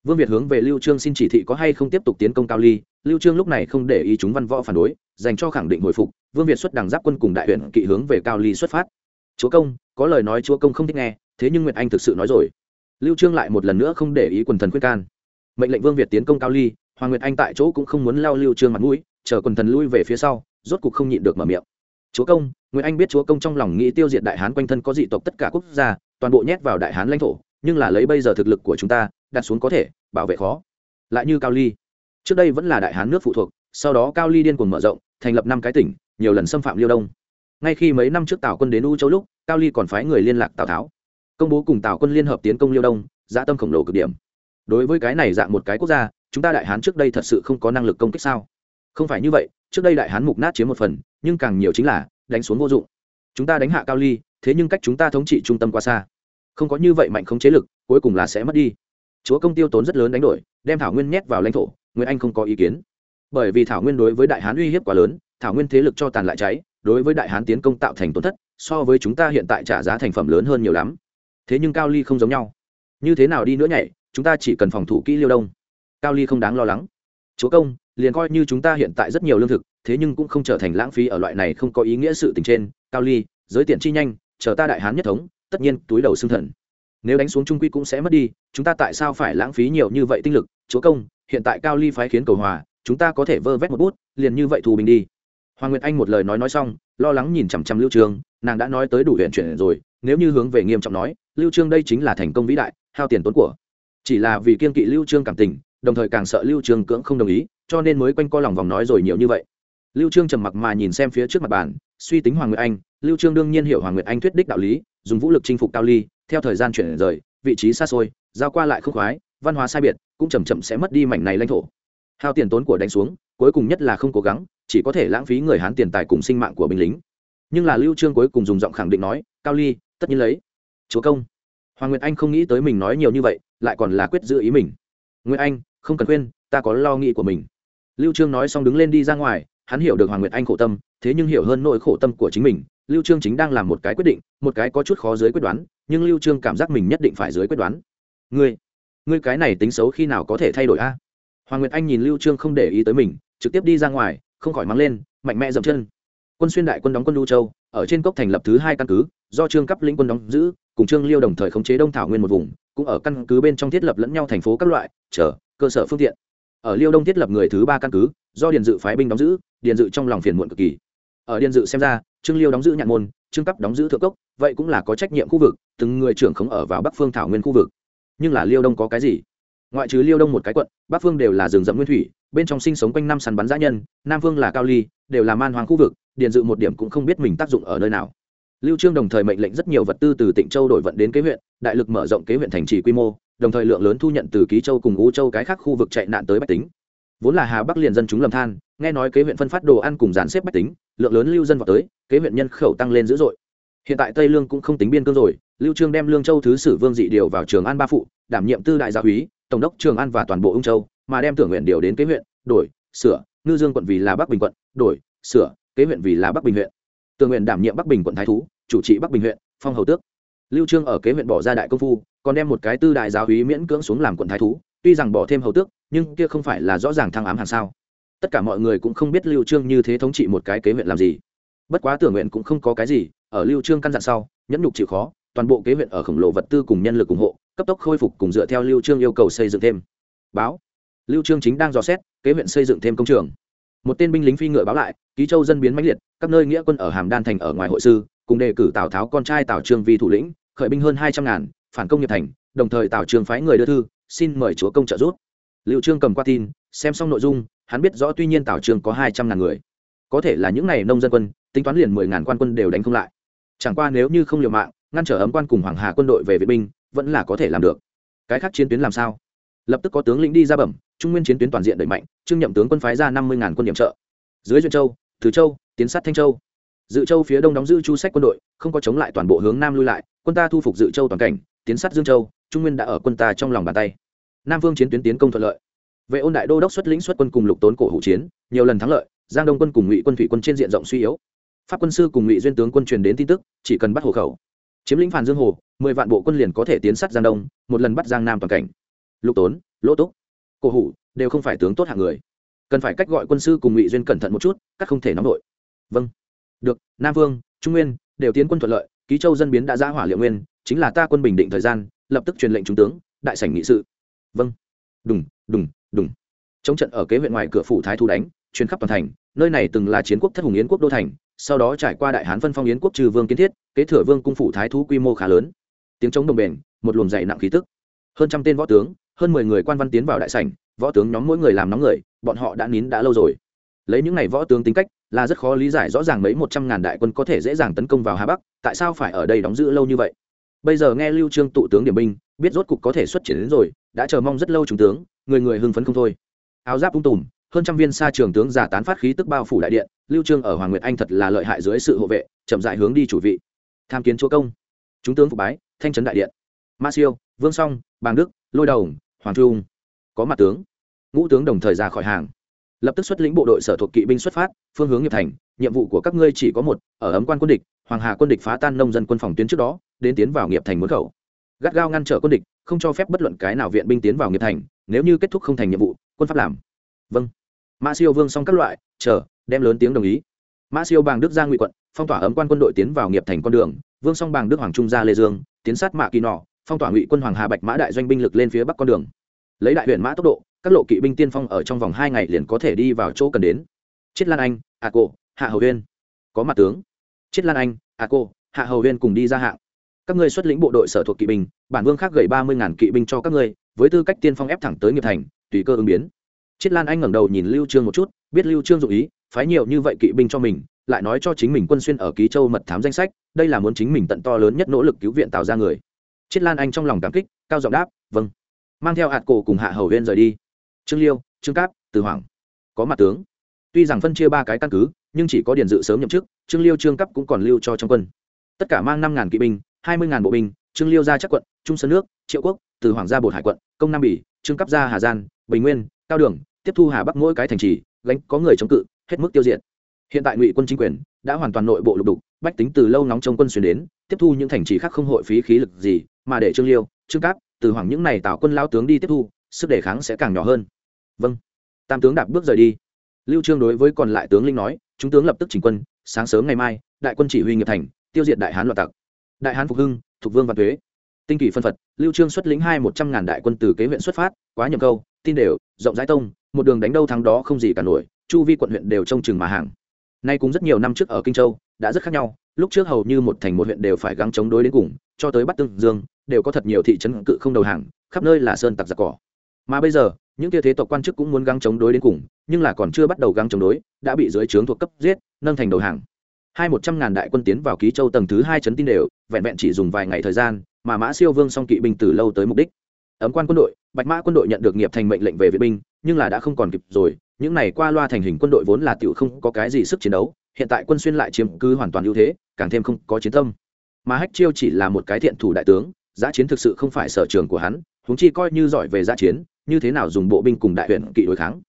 Vương việt hướng về lưu trương xin chỉ thị có hay không tiếp tục tiến công cao ly, lưu trương lúc này không để ý chúng văn võ phản đối dành cho khẳng định hồi phục, vương việt xuất đằng giáp quân cùng đại huyện kỵ hướng về cao ly xuất phát. Chúa công, có lời nói chúa công không thích nghe, thế nhưng nguyệt anh thực sự nói rồi. Lưu trương lại một lần nữa không để ý quần thần khuyên can. Mệnh lệnh vương việt tiến công cao ly, hoàng nguyệt anh tại chỗ cũng không muốn lao lưu trương mặt mũi, chờ quần thần lui về phía sau, rốt cục không nhịn được mở miệng. Chúa công, nguyệt anh biết chúa công trong lòng nghĩ tiêu diệt đại hán quanh thân có dị tộc tất cả quốc gia, toàn bộ nhét vào đại hán lãnh thổ, nhưng là lấy bây giờ thực lực của chúng ta, đặt xuống có thể, bảo vệ khó. Lại như cao ly, trước đây vẫn là đại hán nước phụ thuộc sau đó cao ly điên cuồng mở rộng, thành lập năm cái tỉnh, nhiều lần xâm phạm liêu đông. Ngay khi mấy năm trước tào quân đến u châu lúc, cao ly còn phái người liên lạc tào tháo. Công bố cùng tào quân liên hợp tiến công liêu đông, dã tâm khổng lồ cực điểm. Đối với cái này dạng một cái quốc gia, chúng ta đại hán trước đây thật sự không có năng lực công kích sao? Không phải như vậy, trước đây đại hán mục nát chiếm một phần, nhưng càng nhiều chính là đánh xuống vô dụng. Chúng ta đánh hạ cao ly, thế nhưng cách chúng ta thống trị trung tâm quá xa. Không có như vậy mạnh không chế lực, cuối cùng là sẽ mất đi. Chúa công tiêu tốn rất lớn đánh đổi, đem thảo nguyên nhét vào lãnh thổ nguyễn anh không có ý kiến bởi vì thảo nguyên đối với đại hán uy hiếp quá lớn, thảo nguyên thế lực cho tàn lại cháy, đối với đại hán tiến công tạo thành tổn thất, so với chúng ta hiện tại trả giá thành phẩm lớn hơn nhiều lắm. Thế nhưng cao ly không giống nhau. Như thế nào đi nữa nhảy chúng ta chỉ cần phòng thủ kỹ liêu đông. Cao ly không đáng lo lắng. Chúa công, liền coi như chúng ta hiện tại rất nhiều lương thực, thế nhưng cũng không trở thành lãng phí ở loại này không có ý nghĩa sự tình trên. Cao ly, giới tiện chi nhanh, chờ ta đại hán nhất thống, tất nhiên túi đầu xương thần. Nếu đánh xuống trung quy cũng sẽ mất đi, chúng ta tại sao phải lãng phí nhiều như vậy tinh lực? Chúa công, hiện tại cao ly phái khiến cầu hòa chúng ta có thể vơ vét một bút, liền như vậy thù bình đi. Hoàng nguyệt anh một lời nói nói xong, lo lắng nhìn chằm chằm lưu trương nàng đã nói tới đủ huyện chuyển rồi, nếu như hướng về nghiêm trọng nói, lưu trương đây chính là thành công vĩ đại, hao tiền tốn của. Chỉ là vì kiên kỵ lưu trương cảm tình, đồng thời càng sợ lưu trương cưỡng không đồng ý, cho nên mới quanh co lòng vòng nói rồi nhiều như vậy. Lưu trương trầm mặc mà nhìn xem phía trước mặt bàn, suy tính hoàng nguyệt anh, lưu trương đương nhiên hiểu hoàng nguyệt anh thuyết đích đạo lý, dùng vũ lực chinh phục cao ly, theo thời gian chuyển rời, vị trí xa xôi, giao qua lại không khoái, văn hóa sai biệt, cũng chậm chậm sẽ mất đi mảnh này lãnh thổ hao tiền tốn của đánh xuống, cuối cùng nhất là không cố gắng, chỉ có thể lãng phí người hán tiền tài cùng sinh mạng của binh lính. Nhưng là lưu trương cuối cùng dùng giọng khẳng định nói, cao ly, tất nhiên lấy. Chúa công. Hoàng nguyệt anh không nghĩ tới mình nói nhiều như vậy, lại còn là quyết giữ ý mình. Nguyệt anh, không cần khuyên, ta có lo nghĩ của mình. Lưu trương nói xong đứng lên đi ra ngoài, hắn hiểu được hoàng nguyệt anh khổ tâm, thế nhưng hiểu hơn nỗi khổ tâm của chính mình. Lưu trương chính đang làm một cái quyết định, một cái có chút khó dưới quyết đoán, nhưng lưu trương cảm giác mình nhất định phải dưới quyết đoán. Ngươi ngươi cái này tính xấu khi nào có thể thay đổi a? Hoàng nguyệt anh nhìn lưu trương không để ý tới mình, trực tiếp đi ra ngoài, không khỏi mắng lên, mạnh mẽ dậm chân. Quân xuyên đại quân đóng quân lưu châu, ở trên cốc thành lập thứ hai căn cứ, do trương cấp lĩnh quân đóng giữ, cùng trương liêu đồng thời khống chế đông thảo nguyên một vùng, cũng ở căn cứ bên trong thiết lập lẫn nhau thành phố các loại, chờ, cơ sở phương tiện. Ở liêu đông thiết lập người thứ ba căn cứ, do điền dự phái binh đóng giữ, điền dự trong lòng phiền muộn cực kỳ. Ở điền dự xem ra, trương liêu đóng giữ nhạn môn, trương cấp đóng giữ thượng cốc, vậy cũng là có trách nhiệm khu vực, từng người trưởng khống ở vào bắc phương thảo nguyên khu vực. Nhưng là liêu đông có cái gì? Ngoại trừ liêu đông một cái quận bắc phương đều là rừng rậm nguyên thủy bên trong sinh sống quanh năm săn bắn giã nhân nam phương là cao ly đều là man hoàng khu vực điền dự một điểm cũng không biết mình tác dụng ở nơi nào lưu trương đồng thời mệnh lệnh rất nhiều vật tư từ tịnh châu đổi vận đến kế huyện đại lực mở rộng kế huyện thành trì quy mô đồng thời lượng lớn thu nhận từ ký châu cùng ngũ châu cái khác khu vực chạy nạn tới bách tính vốn là hà bắc liền dân chúng lầm than nghe nói kế huyện phân phát đồ ăn cùng dàn xếp bách tính lượng lớn lưu dân vào tới kế huyện nhân khẩu tăng lên dữ dội hiện tại tây lương cũng không tính biên cương rồi lưu trương đem lương châu thứ sử vương dị điều vào trường an ba phụ đảm nhiệm tư đại gia úy tổng đốc trường an và toàn bộ ung châu, mà đem tưởng nguyện điều đến kế huyện, đổi, sửa, ngư dương quận vì là bắc bình quận, đổi, sửa, kế huyện vì là bắc bình huyện. Tưởng nguyện đảm nhiệm bắc bình quận thái thú, chủ trị bắc bình huyện, phong hầu tước. Lưu trương ở kế huyện bỏ ra đại công phu, còn đem một cái tư đại giáo úy miễn cưỡng xuống làm quận thái thú, tuy rằng bỏ thêm hầu tước, nhưng kia không phải là rõ ràng thăng ám hàng sao. Tất cả mọi người cũng không biết lưu trương như thế thống trị một cái kế huyện làm gì. Bất quá tưởng nguyện cũng không có cái gì, ở lưu trương căn dặn sau, nhẫn nhục chịu khó, toàn bộ kế huyện ở khổng lồ vật tư cùng nhân lực ủng hộ cấp tốc khôi phục cùng dựa theo lưu trương yêu cầu xây dựng thêm. Báo. Lưu trương chính đang dò xét, kế huyện xây dựng thêm công trường. Một tên binh lính phi ngựa báo lại, ký châu dân biến mãnh liệt, các nơi nghĩa quân ở hàm đan thành ở ngoài hội sư, cùng đề cử tào tháo con trai tào trương vi thủ lĩnh, khởi binh hơn hai trăm ngàn, phản công nghiệp thành, đồng thời tào trương phái người đưa thư, xin mời chúa công trợ giúp. Lưu trương cầm qua tin, xem xong nội dung, hắn biết rõ tuy nhiên tào trương có hai trăm ngàn người. Có thể là những này nông dân quân, tính toán liền mười ngàn quan quân đều đánh không lại. Chẳng qua nếu như không liều mạng, ngăn trở ấm quan cùng hoàng hà quân đội về vệ binh vẫn là có thể làm được. Cái khác chiến tuyến làm sao? Lập tức có tướng lĩnh đi ra bẩm, trung nguyên chiến tuyến toàn diện đẩy mạnh, trương nhậm tướng quân phái ra năm mươi ngàn quân điểm trợ. Dưới duyên châu, từ châu, tiến sát thanh châu. Dự châu phía đông đóng giữ chu sách quân đội, không có chống lại toàn bộ hướng nam lui lại, quân ta thu phục dự châu toàn cảnh, tiến sát dương châu, trung nguyên đã ở quân ta trong lòng bàn tay. Nam vương chiến tuyến tiến công thuận lợi. Vệ ôn đại đô đốc xuất lĩnh xuất quân cùng lục tốn cổ hữu chiến, nhiều lần thắng lợi, giang đông quân cùng ngụy quân thủy quân trên diện rộng suy yếu. Pháp quân sư cùng ngụy duyên tướng quân truyền đến tin tức, chỉ cần bắt hộ khẩu chiếm lĩnh phản dương hồ, mười vạn bộ quân liền có thể tiến sát giang đông, một lần bắt giang nam toàn cảnh. Lục tốn, lỗ túc, cổ hủ đều không phải tướng tốt hạng người. Cần phải cách gọi quân sư cùng ngụy duyên cẩn thận một chút, các không thể nóng đội vâng. Được, nam vương, trung nguyên đều tiến quân thuận lợi, ký châu dân biến đã ra hỏa liệu nguyên, chính là ta quân bình định thời gian, lập tức truyền lệnh trung tướng, đại sảnh nghị sự. Vâng. Đùng đùng đùng. Chống trận ở kế huyện ngoài cửa phủ thái thu đánh, truyền khắp toàn thành, nơi này từng là chiến quốc thất hùng yến quốc đô thành sau đó trải qua đại hán phân phong yến quốc trừ vương kiến thiết, kế thừa vương cung phủ thái thú quy mô khá lớn. Tiếng chống đồng bền, một luồng dày nặng khí tức. Hơn trăm tên võ tướng, hơn mười người quan văn tiến vào đại sảnh, võ tướng nhóm mỗi người làm nóng người, bọn họ đã nín đã lâu rồi. Lấy những ngày võ tướng tính cách, là rất khó lý giải rõ ràng mấy một trăm ngàn đại quân có thể dễ dàng tấn công vào hà bắc, tại sao phải ở đây đóng giữ lâu như vậy? Bây giờ nghe lưu trương tụ tướng điểm binh, biết rốt cục có thể xuất triển đến rồi, đã chờ mong rất lâu trung tướng, người người hưng phấn không thôi. Áo giáp tung tùm hơn trăm viên xa trường tướng giả tán phát khí tức bao phủ đại điện, lưu trương ở hoàng nguyệt anh thật là lợi hại dưới sự hộ vệ, chậm dại hướng đi chủ vị. Tham kiến chúa công. Chúng tướng phục bái, thanh trấn đại điện. Ma siêu, vương song, bàng đức, lôi đầu, hoàng trung. Có mặt tướng. Ngũ tướng đồng thời ra khỏi hàng. Lập tức xuất lĩnh bộ đội sở thuộc kỵ binh xuất phát, phương hướng nghiệp thành, nhiệm vụ của các ngươi chỉ có một, ở ấm quan quân địch, hoàng hà quân địch phá tan nông dân quân phòng tuyến trước đó, đến tiến vào nghiệp thành muốn khẩu. Gắt gao ngăn trở quân địch, không cho phép bất luận cái nào viện binh tiến vào nghiệp thành, nếu như kết thúc không thành nhiệm vụ, quân pháp làm. Vâng mã siêu vương xong các loại, chờ, đem lớn tiếng đồng ý. Mã siêu bàng đức ra ngụy quận, phong tỏa ấm quan quân đội tiến vào nghiệp thành con đường, vương song bàng đức hoàng trung ra lê dương, tiến sát mạ kỳ nọ, phong tỏa ngụy quân hoàng hà bạch mã đại doanh binh lực lên phía bắc con đường. Lấy đại huyện mã tốc độ, các lộ kỵ binh tiên phong ở trong vòng hai ngày liền có thể đi vào chỗ cần đến. Chiết lan anh a cô hạ hầu huyên. Có mặt tướng. Chiết lan anh a cô hạ hầu huyên cùng đi ra hạng. Các ngươi xuất lĩnh bộ đội sở thuộc kỵ binh, bản vương khác gầy ba mươi ngàn kỵ binh cho các ngươi, với tư cách tiên phong ép thẳng tới nghiệp thành, tùy cơ ứng biến chiết lan anh ngẩng đầu nhìn lưu trương một chút, biết lưu trương dụ ý, phái nhiều như vậy kỵ binh cho mình, lại nói cho chính mình quân xuyên ở ký châu mật thám danh sách, đây là muốn chính mình tận to lớn nhất nỗ lực cứu viện tạo ra người. Chiết lan anh trong lòng cảm kích, cao giọng đáp vâng. Mang theo hạt cổ cùng hạ hầu huyên rời đi. Trương liêu, trương cáp, từ hoàng có mặt tướng. Tuy rằng phân chia ba cái căn cứ, nhưng chỉ có điền dự sớm nhậm chức, trương liêu, trương cấp cũng còn lưu cho trong quân. Tất cả mang năm ngàn kỵ binh, hai mươi ngàn bộ binh, trương liêu ra chắc quận, trung sơn nước, triệu quốc, từ hoàng gia bột hải quận, công nam bỉ, trương cấp ra hà giang, bình nguyên cao đường, tiếp thu hà bắc mỗi cái thành trì, gánh có người chống cự, hết mức tiêu diệt. Hiện tại ngụy quân chính quyền đã hoàn toàn nội bộ lục đục, bách tính từ lâu nóng trong quân xuyên đến, tiếp thu những thành trì khác không hội phí khí lực gì, mà để trương liêu, trương cáp, từ hoàng những này tạo quân lao tướng đi tiếp thu, sức đề kháng sẽ càng nhỏ hơn. Vâng. Tam tướng đạp bước rời đi. Lưu trương đối với còn lại tướng linh nói, chúng tướng lập tức chỉnh quân, sáng sớm ngày mai, đại quân chỉ huy nghiệp thành, tiêu diệt đại hán loạn tặc. Đại hán phục hưng, thuộc vương văn thuế tinh kỳ phân phật, lưu trương xuất lĩnh hai một trăm ngàn đại quân từ kế huyện xuất phát, quá nhầm câu tin đều, rộng rãi tông, một đường đánh đâu thắng đó không gì cả nổi, chu vi quận huyện đều trông chừng mà hàng. Nay cũng rất nhiều năm trước ở kinh châu, đã rất khác nhau, lúc trước hầu như một thành một huyện đều phải gắng chống đối đến cùng, cho tới bắt tương dương, đều có thật nhiều thị trấn cự không đầu hàng, khắp nơi là sơn tặc giặc cỏ. Mà bây giờ, những tia thế tộc quan chức cũng muốn gắng chống đối đến cùng, nhưng là còn chưa bắt đầu gắng chống đối, đã bị dưới trướng thuộc cấp giết, nâng thành đầu hàng. Hai một trăm ngàn đại quân tiến vào ký châu tầng thứ hai trấn tin đều, vẹn vẹn chỉ dùng vài ngày thời gian, mà mã siêu vương song kỵ binh từ lâu tới mục đích. Ấm quan quân đội bạch mã quân đội nhận được nghiệp thành mệnh lệnh về viện binh, nhưng là đã không còn kịp rồi, những này qua loa thành hình quân đội vốn là tiểu không có cái gì sức chiến đấu, hiện tại quân xuyên lại chiếm cứ hoàn toàn ưu thế, càng thêm không có chiến tâm. Mà hách chiêu chỉ là một cái thiện thủ đại tướng, giã chiến thực sự không phải sở trường của hắn húng chi coi như giỏi về giã chiến, như thế nào dùng bộ binh cùng đại huyện kỵ đối kháng.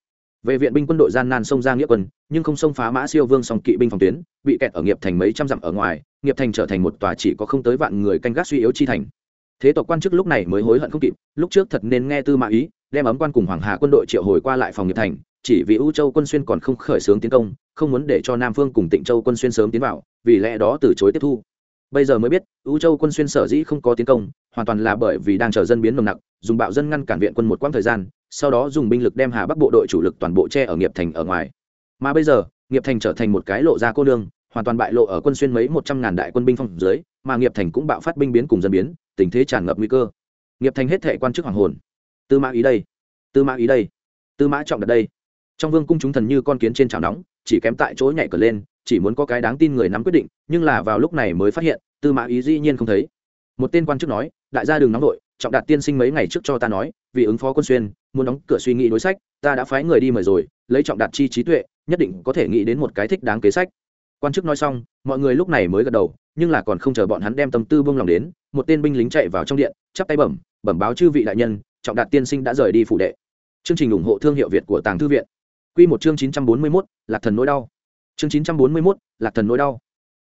Về viện binh quân đội gian nan xông ra nghĩa quân, nhưng không xông phá mã siêu vương song kỵ binh phòng tuyến, bị kẹt ở nghiệp thành mấy trăm dặm ở ngoài, nghiệp thành trở thành một tòa chỉ có không tới vạn người canh gác suy yếu chi thành thế tộc quan chức lúc này mới hối hận không kịp, lúc trước thật nên nghe tư mã ý, đem ấm quan cùng hoàng hà quân đội triệu hồi qua lại phòng nghiệp thành, chỉ vì ưu châu quân xuyên còn không khởi xướng tiến công, không muốn để cho nam phương cùng tịnh châu quân xuyên sớm tiến vào, vì lẽ đó từ chối tiếp thu. Bây giờ mới biết ưu châu quân xuyên sở dĩ không có tiến công, hoàn toàn là bởi vì đang chờ dân biến nồng nặc, dùng bạo dân ngăn cản viện quân một quãng thời gian, sau đó dùng binh lực đem hà bắc bộ đội chủ lực toàn bộ che ở nghiệp thành ở ngoài. Mà bây giờ, nghiệp thành trở thành một cái lộ ra cô nương, hoàn toàn bại lộ ở quân xuyên mấy một trăm ngàn đại quân binh phong dưới, mà nghiệp thành cũng bạo phát binh biến cùng dân biến tình thế tràn ngập nguy cơ. Nghiệp thành hết thệ quan chức hoàng hồn. Tư mã ý đây. Tư mã ý đây. Tư mã trọng đặt đây. Trong vương cung chúng thần như con kiến trên chảo nóng, chỉ kém tại chỗ nhảy cờ lên, chỉ muốn có cái đáng tin người nắm quyết định, nhưng là vào lúc này mới phát hiện, tư mã ý dĩ nhiên không thấy. Một tên quan chức nói, đại gia đường nóng vội, trọng đạt tiên sinh mấy ngày trước cho ta nói, vì ứng phó quân xuyên, muốn đóng cửa suy nghĩ đối sách, ta đã phái người đi mời rồi, lấy trọng đạt chi trí tuệ, nhất định có thể nghĩ đến một cái thích đáng kế sách quan chức nói xong, mọi người lúc này mới gật đầu, nhưng là còn không chờ bọn hắn đem tâm tư bông lòng đến, một tên binh lính chạy vào trong điện, chắp tay bẩm bẩm báo chư vị đại nhân, trọng đạt tiên sinh đã rời đi phủ đệ. Chương trình ủng hộ thương hiệu việt của tàng thư viện. Q một chương chín trăm bốn mươi mốt, lạc thần nỗi đau. Chương chín trăm bốn mươi mốt, lạc thần nỗi đau.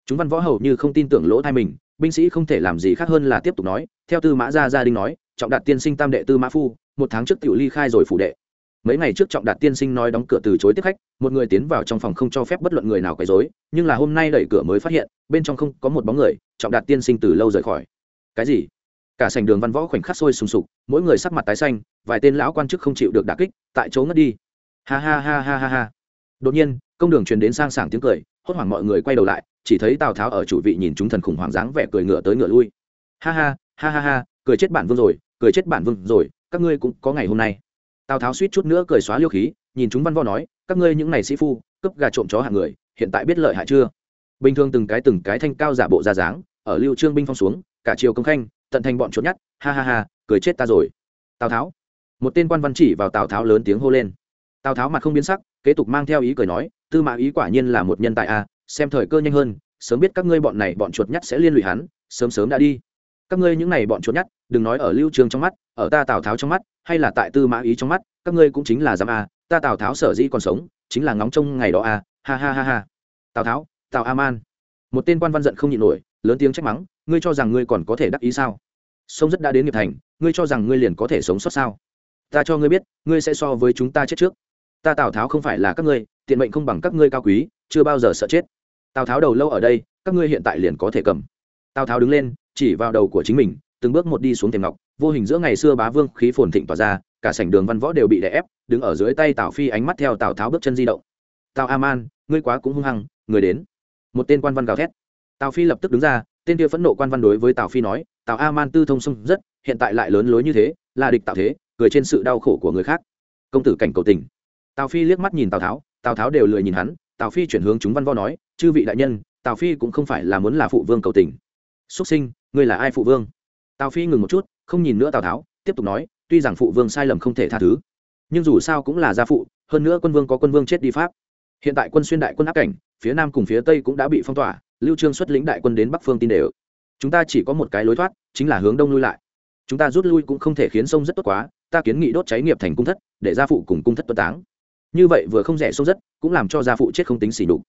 Chúng văn võ hầu như không tin tưởng lỗ thai mình, binh sĩ không thể làm gì khác hơn là tiếp tục nói, theo tư mã gia gia đình nói, trọng đạt tiên sinh tam đệ tư mã phu, một tháng trước tiểu ly khai rồi phủ đệ mấy ngày trước trọng đạt tiên sinh nói đóng cửa từ chối tiếp khách, một người tiến vào trong phòng không cho phép bất luận người nào quấy dối. nhưng là hôm nay đẩy cửa mới phát hiện, bên trong không có một bóng người, trọng đạt tiên sinh từ lâu rời khỏi. Cái gì? Cả sảnh đường văn võ khoảnh khắc sôi sùng sục, mỗi người sắc mặt tái xanh, vài tên lão quan chức không chịu được đả kích, tại chỗ ngất đi. Ha ha ha ha ha ha. Đột nhiên, công đường truyền đến sang sảng tiếng cười, hốt hoảng mọi người quay đầu lại, chỉ thấy tào tháo ở chủ vị nhìn chúng thần khủng hoảng dáng vẻ cười ngựa tới ngựa lui. Ha ha ha ha ha, cười chết bản vương rồi, cười chết bản vương rồi, các ngươi cũng có ngày hôm nay tào tháo suýt chút nữa cười xóa liêu khí, nhìn chúng văn võ nói, các ngươi những này sĩ phu, cướp gà trộm chó hạng người, hiện tại biết lợi hại chưa? Bình thường từng cái từng cái thanh cao giả bộ ra dáng, ở lưu trương binh phong xuống, cả triều công khanh, tận thành bọn trốn nhát ha ha ha, cười chết ta rồi. Tào tháo. Một tên quan văn chỉ vào tào tháo lớn tiếng hô lên. Tào tháo mặt không biến sắc, kế tục mang theo ý cười nói, tư mã ý quả nhiên là một nhân tài a, xem thời cơ nhanh hơn, sớm biết các ngươi bọn này bọn chuột nhắt sẽ liên lụy hắn, sớm sớm đã đi. Các ngươi những này bọn chuột nhắt đừng nói ở lưu trường trong mắt, ở ta tào tháo trong mắt, hay là tại tư mã ý trong mắt, các ngươi cũng chính là dám a, ta tào tháo sở dĩ còn sống, chính là ngóng trông ngày đó a, ha ha ha ha. Tào tháo, tào a man một tên quan văn giận không nhịn nổi, lớn tiếng trách mắng, ngươi cho rằng ngươi còn có thể đắc ý sao? Sông rất đã đến nghiệp thành, ngươi cho rằng ngươi liền có thể sống sót sao? Ta cho ngươi biết, ngươi sẽ so với chúng ta chết trước. Ta tào tháo không phải là các ngươi, tiện mệnh không bằng các ngươi cao quý, chưa bao giờ sợ chết. Tào tháo đầu lâu ở đây, các ngươi hiện tại liền có thể cầm. Tào tháo đứng lên, chỉ vào đầu của chính mình từng bước một đi xuống thềm ngọc, vô hình giữa ngày xưa bá vương khí phồn thịnh tỏa ra, cả sảnh đường văn võ đều bị đè ép, đứng ở dưới tay tào phi ánh mắt theo tào tháo bước chân di động. Tào a man, ngươi quá cũng hung hăng, người đến. Một tên quan văn gào thét. Tào phi lập tức đứng ra, tên kia phẫn nộ quan văn đối với tào phi nói, tào a man tư thông sung rất, hiện tại lại lớn lối như thế, là địch tạo thế cười trên sự đau khổ của người khác. Công tử cảnh cầu tình. Tào phi liếc mắt nhìn tào tháo tào tháo đều lười nhìn hắn, tào phi chuyển hướng chúng văn võ nói, chư vị đại nhân, tào phi cũng không phải là muốn là phụ vương cầu tình. Xuất sinh, ngươi là ai phụ vương? Tào phi ngừng một chút, không nhìn nữa tào tháo, tiếp tục nói, tuy rằng phụ vương sai lầm không thể tha thứ, nhưng dù sao cũng là gia phụ, hơn nữa quân vương có quân vương chết đi pháp. Hiện tại quân xuyên đại quân áp cảnh, phía nam cùng phía tây cũng đã bị phong tỏa, lưu trương xuất lĩnh đại quân đến bắc phương tin đều. Chúng ta chỉ có một cái lối thoát, chính là hướng đông lui lại. Chúng ta rút lui cũng không thể khiến sông rất tốt quá, ta kiến nghị đốt cháy nghiệp thành cung thất, để gia phụ cùng cung thất tuất táng. Như vậy vừa không rẻ sông rất, cũng làm cho gia phụ chết không tính xỉ đục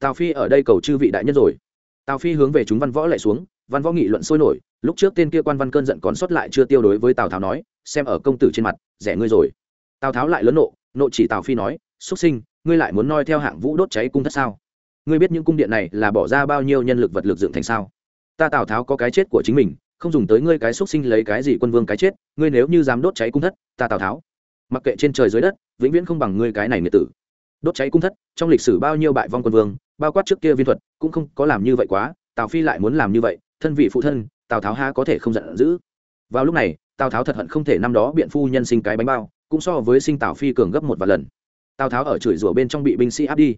tào phi ở đây cầu chư vị đại nhân rồi. Tào phi hướng về chúng văn võ lại xuống, văn võ nghị luận sôi nổi lúc trước tên kia quan văn cơn giận còn sót lại chưa tiêu đối với tào tháo nói, xem ở công tử trên mặt, rẻ ngươi rồi. Tào tháo lại lớn nộ nộ chỉ tào phi nói xuất sinh, ngươi lại muốn noi theo hạng vũ đốt cháy cung thất sao? Ngươi biết những cung điện này là bỏ ra bao nhiêu nhân lực vật lực dựng thành sao? Ta tào tháo có cái chết của chính mình, không dùng tới ngươi cái xuất sinh lấy cái gì quân vương cái chết, ngươi nếu như dám đốt cháy cung thất, ta tào tháo. Mặc kệ trên trời dưới đất, vĩnh viễn không bằng ngươi cái này nghĩa tử. Đốt cháy cung thất, trong lịch sử bao nhiêu bại vong quân vương, bao quát trước kia viên thuật, cũng không có làm như vậy quá, tào phi lại muốn làm như vậy, thân vị phụ thân tào tháo ha có thể không giận dữ vào lúc này tào tháo thật hận không thể năm đó biện phu nhân sinh cái bánh bao cũng so với sinh tào phi cường gấp một vài lần tào tháo ở chửi rủa bên trong bị binh sĩ áp đi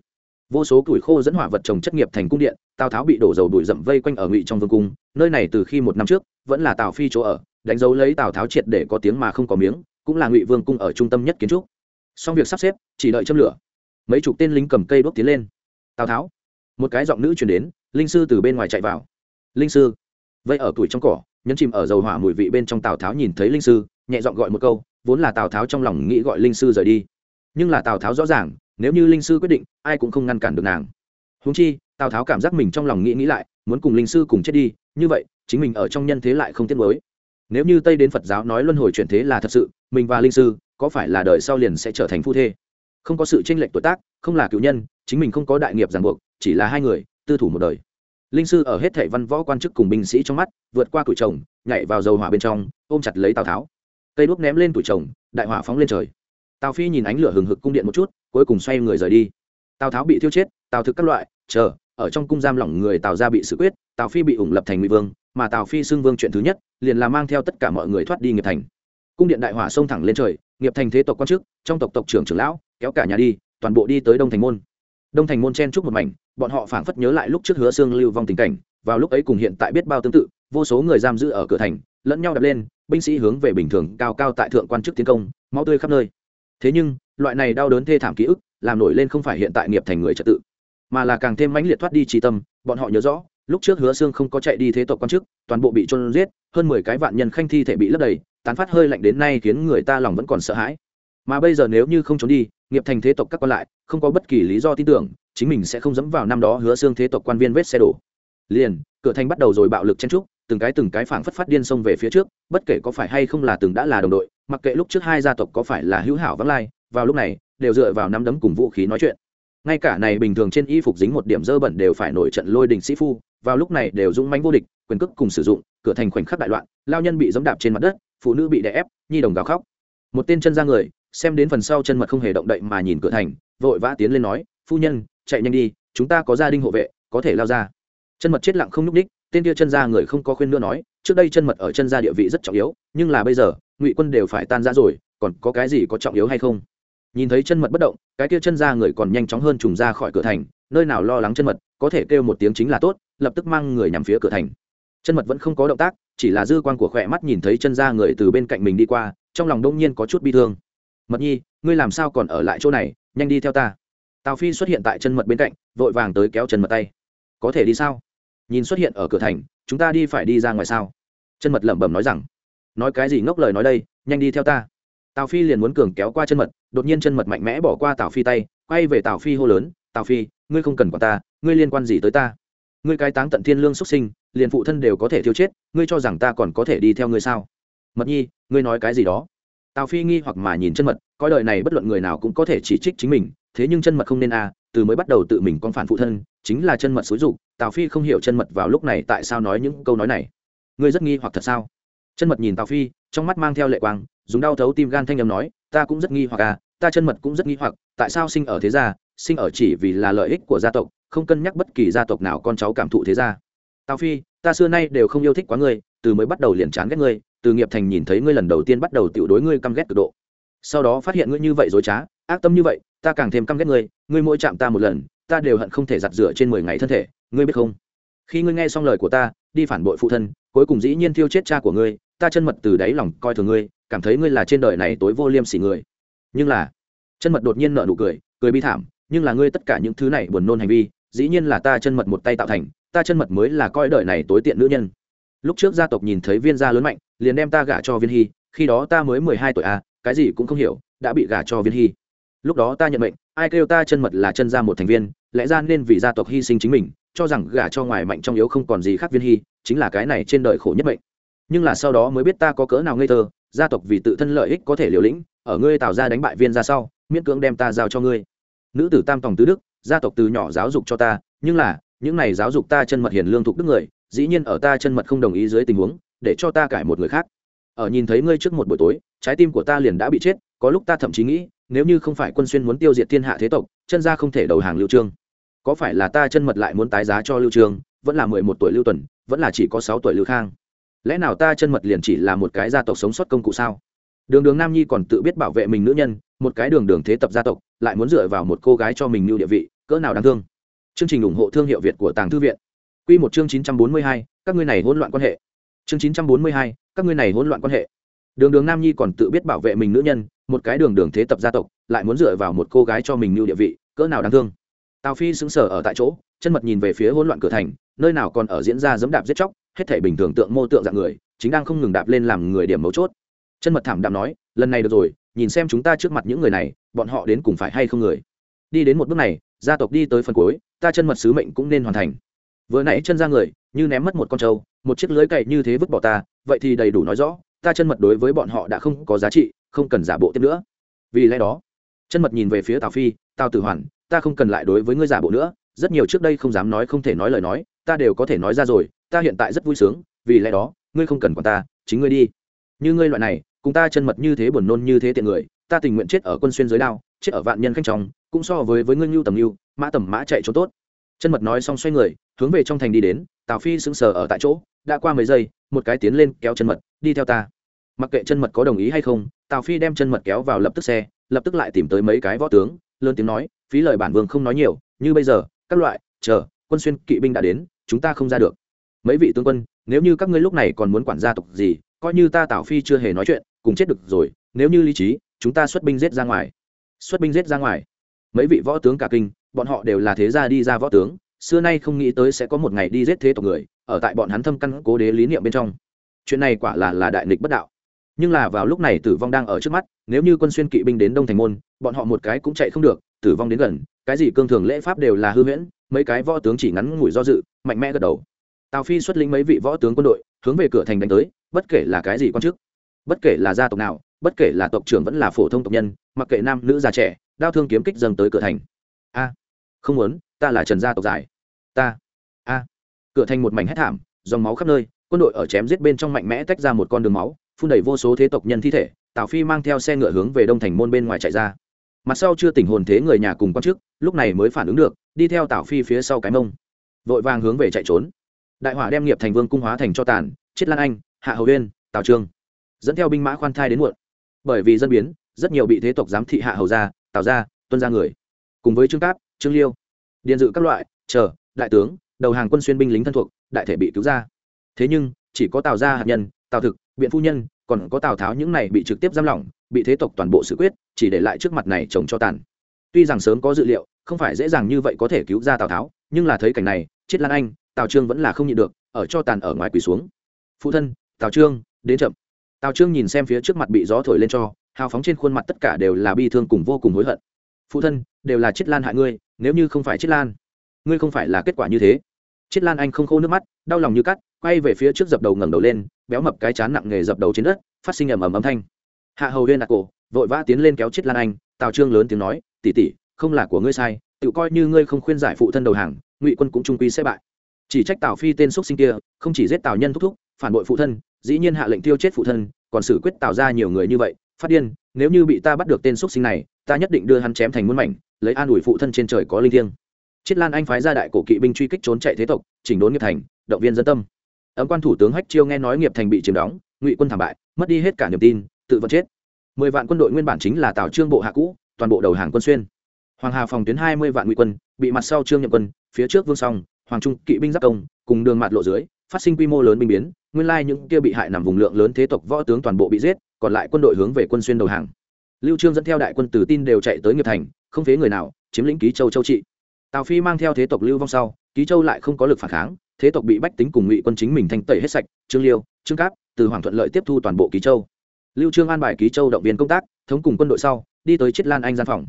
vô số củi khô dẫn hỏa vật trồng chất nghiệp thành cung điện tào tháo bị đổ dầu bụi rậm vây quanh ở ngụy trong vương cung nơi này từ khi một năm trước vẫn là tào phi chỗ ở đánh dấu lấy tào tháo triệt để có tiếng mà không có miếng cũng là ngụy vương cung ở trung tâm nhất kiến trúc xong việc sắp xếp chỉ đợi châm lửa mấy chục tên lính cầm cây đốt tiến lên tào tháo một cái giọng nữ chuyển đến linh sư từ bên ngoài chạy vào linh sư vậy ở tuổi trong cỏ, nhấn chìm ở dầu hỏa mùi vị bên trong tào tháo nhìn thấy linh sư, nhẹ giọng gọi một câu, vốn là tào tháo trong lòng nghĩ gọi linh sư rời đi. Nhưng là tào tháo rõ ràng, nếu như linh sư quyết định, ai cũng không ngăn cản được nàng. Húng chi, tào tháo cảm giác mình trong lòng nghĩ nghĩ lại, muốn cùng linh sư cùng chết đi, như vậy, chính mình ở trong nhân thế lại không tiếc mới nếu như tây đến phật giáo nói luân hồi chuyển thế là thật sự, mình và linh sư, có phải là đời sau liền sẽ trở thành phu thê? Không có sự tranh lệch tuổi tác, không là cựu nhân, chính mình không có đại nghiệp ràng buộc, chỉ là hai người, tư thủ một đời linh sư ở hết thảy văn võ quan chức cùng binh sĩ trong mắt, vượt qua tuổi chồng nhảy vào dầu hỏa bên trong, ôm chặt lấy tào tháo. Cây đuốc ném lên tuổi chồng đại hỏa phóng lên trời. Tào phi nhìn ánh lửa hừng hực cung điện một chút, cuối cùng xoay người rời đi. Tào tháo bị thiêu chết, tào thực các loại, chờ, ở trong cung giam lỏng người tào ra bị xử quyết, tào phi bị ủng lập thành ngụy vương, mà tào phi xưng vương chuyện thứ nhất, liền là mang theo tất cả mọi người thoát đi nghiệp thành. Cung điện đại hỏa xông thẳng lên trời, nghiệp thành thế tộc quan chức, trong tộc tộc trưởng trưởng lão, kéo cả nhà đi, toàn bộ đi tới đông thành môn đông thành môn chen chúc một mảnh, bọn họ phảng phất nhớ lại lúc trước hứa xương lưu vong tình cảnh, vào lúc ấy cùng hiện tại biết bao tương tự, vô số người giam giữ ở cửa thành, lẫn nhau đập lên, binh sĩ hướng về bình thường, cao cao tại thượng quan chức tiến công, máu tươi khắp nơi. Thế nhưng, loại này đau đớn thê thảm ký ức, làm nổi lên không phải hiện tại nghiệp thành người trật tự, mà là càng thêm mãnh liệt thoát đi trí tâm, bọn họ nhớ rõ, lúc trước hứa xương không có chạy đi thế tộc quan chức, toàn bộ bị trôn giết, hơn mười cái vạn nhân khanh thi thể bị lấp đầy, tán phát hơi lạnh đến nay khiến người ta lòng vẫn còn sợ hãi. Mà bây giờ nếu như không trốn đi, nghiệp thành thế tộc các quan lại không có bất kỳ lý do tin tưởng, chính mình sẽ không dẫm vào năm đó hứa xương thế tộc quan viên vết xe đổ. Liền, cửa thành bắt đầu rồi bạo lực chen trúc, từng cái từng cái phảng phất phát điên xông về phía trước, bất kể có phải hay không là từng đã là đồng đội, mặc kệ lúc trước hai gia tộc có phải là hữu hảo vắng lai, vào lúc này, đều dựa vào nắm đấm cùng vũ khí nói chuyện. Ngay cả này bình thường trên y phục dính một điểm dơ bẩn đều phải nổi trận lôi đình sĩ phu, vào lúc này đều dũng mãnh vô địch, quyền cước cùng sử dụng, cửa thành khoảnh khắc đại loạn, lao nhân bị dẫm đạp trên mặt đất, phụ nữ bị đè ép, nhi đồng gào khóc. Một tên chân ra người, xem đến phần sau chân mật không hề động đậy mà nhìn cửa thành vội vã tiến lên nói, phu nhân, chạy nhanh đi, chúng ta có gia đình hộ vệ, có thể lao ra. Chân mật chết lặng không nhúc ních tên kia chân ra người không có khuyên nữa nói, trước đây chân mật ở chân ra địa vị rất trọng yếu, nhưng là bây giờ, ngụy quân đều phải tan ra rồi, còn có cái gì có trọng yếu hay không? Nhìn thấy chân mật bất động, cái kia chân ra người còn nhanh chóng hơn trùng ra khỏi cửa thành, nơi nào lo lắng chân mật, có thể kêu một tiếng chính là tốt, lập tức mang người nhằm phía cửa thành. Chân mật vẫn không có động tác, chỉ là dư quan của khỏe mắt nhìn thấy chân ra người từ bên cạnh mình đi qua, trong lòng đông nhiên có chút bi thương. Mật nhi, ngươi làm sao còn ở lại chỗ này? Nhanh đi theo ta. Tào phi xuất hiện tại chân mật bên cạnh, vội vàng tới kéo chân mật tay. Có thể đi sao? Nhìn xuất hiện ở cửa thành, chúng ta đi phải đi ra ngoài sao? Chân mật lẩm bẩm nói rằng. Nói cái gì ngốc lời nói đây, nhanh đi theo ta. Tào phi liền muốn cường kéo qua chân mật, đột nhiên chân mật mạnh mẽ bỏ qua tào phi tay, quay về tào phi hô lớn, tào phi, ngươi không cần quản ta, ngươi liên quan gì tới ta? Ngươi cái táng tận thiên lương xuất sinh, liền phụ thân đều có thể thiêu chết, ngươi cho rằng ta còn có thể đi theo ngươi sao? Mật nhi, ngươi nói cái gì đó? Tào phi nghi hoặc mà nhìn chân mật coi đời này bất luận người nào cũng có thể chỉ trích chính mình, thế nhưng chân mật không nên à từ mới bắt đầu tự mình con phản phụ thân, chính là chân mật xúi dục, tào phi không hiểu chân mật vào lúc này tại sao nói những câu nói này. Ngươi rất nghi hoặc thật sao? Chân mật nhìn tào phi, trong mắt mang theo lệ quang, dùng đau thấu tim gan thanh âm nói, ta cũng rất nghi hoặc à ta chân mật cũng rất nghi hoặc, tại sao sinh ở thế gia, sinh ở chỉ vì là lợi ích của gia tộc, không cân nhắc bất kỳ gia tộc nào con cháu cảm thụ thế gia. Tào phi, ta xưa nay đều không yêu thích quá ngươi, từ mới bắt đầu liền chán ghét ngươi, từ nghiệp thành nhìn thấy ngươi lần đầu tiên bắt đầu tiểu đối ngươi căm ghét cực độ sau đó phát hiện ngươi như vậy dối trá, ác tâm như vậy, ta càng thêm căm ghét ngươi ngươi mỗi chạm ta một lần, ta đều hận không thể giặt rửa trên mười ngày thân thể, ngươi biết không? Khi ngươi nghe xong lời của ta, đi phản bội phụ thân, cuối cùng dĩ nhiên thiêu chết cha của ngươi, ta chân mật từ đáy lòng coi thường ngươi, cảm thấy ngươi là trên đời này tối vô liêm sỉ người. Nhưng là, chân mật đột nhiên nợ nụ cười cười bi thảm, nhưng là ngươi tất cả những thứ này buồn nôn hành vi, dĩ nhiên là ta chân mật một tay tạo thành, ta chân mật mới là coi đời này tối tiện nữ nhân. Lúc trước gia tộc nhìn thấy viên gia lớn mạnh, liền đem ta gả cho viên hy, khi đó ta mới mười hai tuổi à cái gì cũng không hiểu, đã bị gả cho viên hy. Lúc đó ta nhận mệnh, ai kêu ta chân mật là chân ra một thành viên, lẽ ra nên vì gia tộc hy sinh chính mình, cho rằng gả cho ngoài mạnh trong yếu không còn gì khác viên hy, chính là cái này trên đời khổ nhất mệnh. Nhưng là sau đó mới biết ta có cỡ nào ngây thơ, gia tộc vì tự thân lợi ích có thể liều lĩnh, ở ngươi tạo ra đánh bại viên ra sau, miễn cưỡng đem ta giao cho ngươi. Nữ tử tam tòng tứ đức, gia tộc từ nhỏ giáo dục cho ta, nhưng là, những này giáo dục ta chân mật hiền lương thục đức người, dĩ nhiên ở ta chân mật không đồng ý dưới tình huống, để cho ta cải một người khác. Ở nhìn thấy ngươi trước một buổi tối trái tim của ta liền đã bị chết, có lúc ta thậm chí nghĩ, nếu như không phải quân xuyên muốn tiêu diệt thiên hạ thế tộc, chân ra không thể đầu hàng lưu trương. Có phải là ta chân mật lại muốn tái giá cho lưu trương, vẫn là mười một tuổi lưu tuần, vẫn là chỉ có sáu tuổi lưu khang? Lẽ nào ta chân mật liền chỉ là một cái gia tộc sống sót công cụ sao? Đường đường nam nhi còn tự biết bảo vệ mình nữ nhân, một cái đường đường thế tập gia tộc, lại muốn dựa vào một cô gái cho mình lưu địa vị, cỡ nào đáng thương. Chương trình ủng hộ thương hiệu việt của tàng thư viện. Q một chương chín trăm bốn mươi hai, các ngươi này hỗn loạn quan hệ. Chương chín trăm bốn mươi hai, các ngươi này hỗn loạn quan hệ đường đường nam nhi còn tự biết bảo vệ mình nữ nhân, một cái đường đường thế tập gia tộc, lại muốn dựa vào một cô gái cho mình lưu địa vị, cỡ nào đáng thương. Tào phi sững sờ ở tại chỗ, chân mật nhìn về phía hỗn loạn cửa thành, nơi nào còn ở diễn ra dẫm đạp giết chóc, hết thể bình thường tượng mô tượng dạng người, chính đang không ngừng đạp lên làm người điểm mấu chốt. Chân mật thảm đạm nói, lần này được rồi, nhìn xem chúng ta trước mặt những người này, bọn họ đến cùng phải hay không người? Đi đến một bước này, gia tộc đi tới phần cuối, ta chân mật sứ mệnh cũng nên hoàn thành. Vừa nãy chân ra người, như ném mất một con trâu, một chiếc lưới cậy như thế vứt bỏ ta, vậy thì đầy đủ nói rõ ta chân mật đối với bọn họ đã không có giá trị, không cần giả bộ tiếp nữa. Vì lẽ đó, chân mật nhìn về phía tào phi, tào tử hoàn, ta không cần lại đối với ngươi giả bộ nữa, rất nhiều trước đây không dám nói không thể nói lời nói, ta đều có thể nói ra rồi, ta hiện tại rất vui sướng, vì lẽ đó, ngươi không cần quản ta, chính ngươi đi. Như ngươi loại này, cùng ta chân mật như thế buồn nôn như thế tiện người, ta tình nguyện chết ở quân xuyên giới đao, chết ở vạn nhân khanh trọng cũng so với với ngươi nhu tầm nhu mã tầm mã chạy trốn tốt. Chân mật nói xong xoay người, hướng về trong thành đi đến, tào phi sững sờ ở tại chỗ đã qua mấy giây, một cái tiến lên kéo chân mật, đi theo ta. Mặc kệ chân mật có đồng ý hay không, tào phi đem chân mật kéo vào lập tức xe, lập tức lại tìm tới mấy cái võ tướng, lớn tiếng nói, phí lời bản vương không nói nhiều, như bây giờ, các loại, chờ, quân xuyên kỵ binh đã đến, chúng ta không ra được. Mấy vị tướng quân, nếu như các ngươi lúc này còn muốn quản gia tộc gì, coi như ta tào phi chưa hề nói chuyện, cùng chết được rồi, nếu như lý trí, chúng ta xuất binh giết ra ngoài. Xuất binh giết ra ngoài. Mấy vị võ tướng cả kinh, bọn họ đều là thế gia đi ra võ tướng, xưa nay không nghĩ tới sẽ có một ngày đi giết thế tộc người ở tại bọn hắn thâm căn cố đế lý niệm bên trong. Chuyện này quả là là đại nghịch bất đạo. Nhưng là vào lúc này tử vong đang ở trước mắt, nếu như quân xuyên kỵ binh đến đông thành môn, bọn họ một cái cũng chạy không được, tử vong đến gần, cái gì cương thường lễ pháp đều là hư huyễn, mấy cái võ tướng chỉ ngắn ngủi do dự, mạnh mẽ gật đầu. Tào phi xuất lĩnh mấy vị võ tướng quân đội, hướng về cửa thành đánh tới, bất kể là cái gì quan chức, bất kể là gia tộc nào, bất kể là tộc trưởng vẫn là phổ thông tộc nhân, mặc kệ nam, nữ, già, trẻ, đao thương kiếm kích dâng tới cửa thành. A, không muốn, ta là trần gia tộc giải. Ta, a cửa thành một mảnh hét thảm dòng máu khắp nơi quân đội ở chém giết bên trong mạnh mẽ tách ra một con đường máu phun đẩy vô số thế tộc nhân thi thể tào phi mang theo xe ngựa hướng về đông thành môn bên ngoài chạy ra. Mặt sau chưa tỉnh hồn thế người nhà cùng con trước lúc này mới phản ứng được đi theo tào phi phía sau cái mông. Vội vàng hướng về chạy trốn. Đại hỏa đem nghiệp thành vương cung hóa thành cho tàn chết lan anh hạ hầu Uyên, tào trương dẫn theo binh mã khoan thai đến muộn. Bởi vì dân biến rất nhiều bị thế tộc giám thị hạ hầu gia tào gia tuân gia người. Cùng với trương cáp trương liêu điện dự các loại chờ đại tướng đầu hàng quân xuyên binh lính thân thuộc, đại thể bị cứu ra. Thế nhưng, chỉ có tào gia hạt nhân, tào thực, biện phu nhân, còn có tào tháo những này bị trực tiếp giam lỏng, bị thế tộc toàn bộ xử quyết, chỉ để lại trước mặt này chồng cho tàn. Tuy rằng sớm có dự liệu, không phải dễ dàng như vậy có thể cứu ra tào tháo, nhưng là thấy cảnh này, chết lan anh, tào trương vẫn là không nhịn được, ở cho tàn ở ngoài quỳ xuống. Phụ thân, tào trương, đến chậm. Tào trương nhìn xem phía trước mặt bị gió thổi lên cho, hào phóng trên khuôn mặt tất cả đều là bi thương cùng vô cùng hối hận. Phụ thân, đều là chết lan hại ngươi, nếu như không phải chết lan, ngươi không phải là kết quả như thế. Chiết lan anh không khô nước mắt, đau lòng như cắt, quay về phía trước dập đầu ngẩng đầu lên, béo mập cái chán nặng nghề dập đầu trên đất, phát sinh ầm ầm âm thanh. Hạ hầu huyên đặt cổ, vội vã tiến lên kéo Chiết lan anh, tào trương lớn tiếng nói tỉ tỉ không là của ngươi sai, tự coi như ngươi không khuyên giải phụ thân đầu hàng, ngụy quân cũng trung quy sẽ bại. Chỉ trách tào phi tên xúc sinh kia, không chỉ giết tào nhân thúc thúc, phản bội phụ thân, dĩ nhiên hạ lệnh tiêu chết phụ thân, còn xử quyết tạo ra nhiều người như vậy, phát điên, nếu như bị ta bắt được tên xúc sinh này, ta nhất định đưa hắn chém thành muôn mảnh, lấy an ủi phụ thân trên trời có linh thiêng chiết lan anh phái ra đại cổ kỵ binh truy kích trốn chạy thế tộc, chỉnh đốn nghiệp thành, động viên dân tâm. Ấm quan thủ tướng hách chiêu nghe nói nghiệp thành bị chiếm đóng, ngụy quân thảm bại, mất đi hết cả niềm tin, tự vẫn chết. Mười vạn quân đội nguyên bản chính là tào trương bộ hạ cũ, toàn bộ đầu hàng quân xuyên. Hoàng hà phòng tuyến hai mươi vạn ngụy quân, bị mặt sau trương nhậm quân, phía trước vương song, hoàng trung kỵ binh giáp công, cùng đường mặt lộ dưới, phát sinh quy mô lớn binh biến, nguyên lai những kia bị hại nằm vùng lượng lớn thế tộc võ tướng toàn bộ bị giết, còn lại quân đội hướng về quân xuyên đầu hàng. Lưu trương dẫn theo đại quân từ tin đều chạy tới nghiệp thành, không phế người nào, chiếm lĩnh ký châu châu trị tào phi mang theo thế tộc lưu vong sau, ký châu lại không có lực phản kháng, thế tộc bị bách tính cùng ngụy quân chính mình thanh tẩy hết sạch, trương liêu, trương cáp, từ hoàng thuận lợi tiếp thu toàn bộ ký châu. Lưu trương an bài ký châu động viên công tác, thống cùng quân đội sau, đi tới chiết lan anh gian phòng.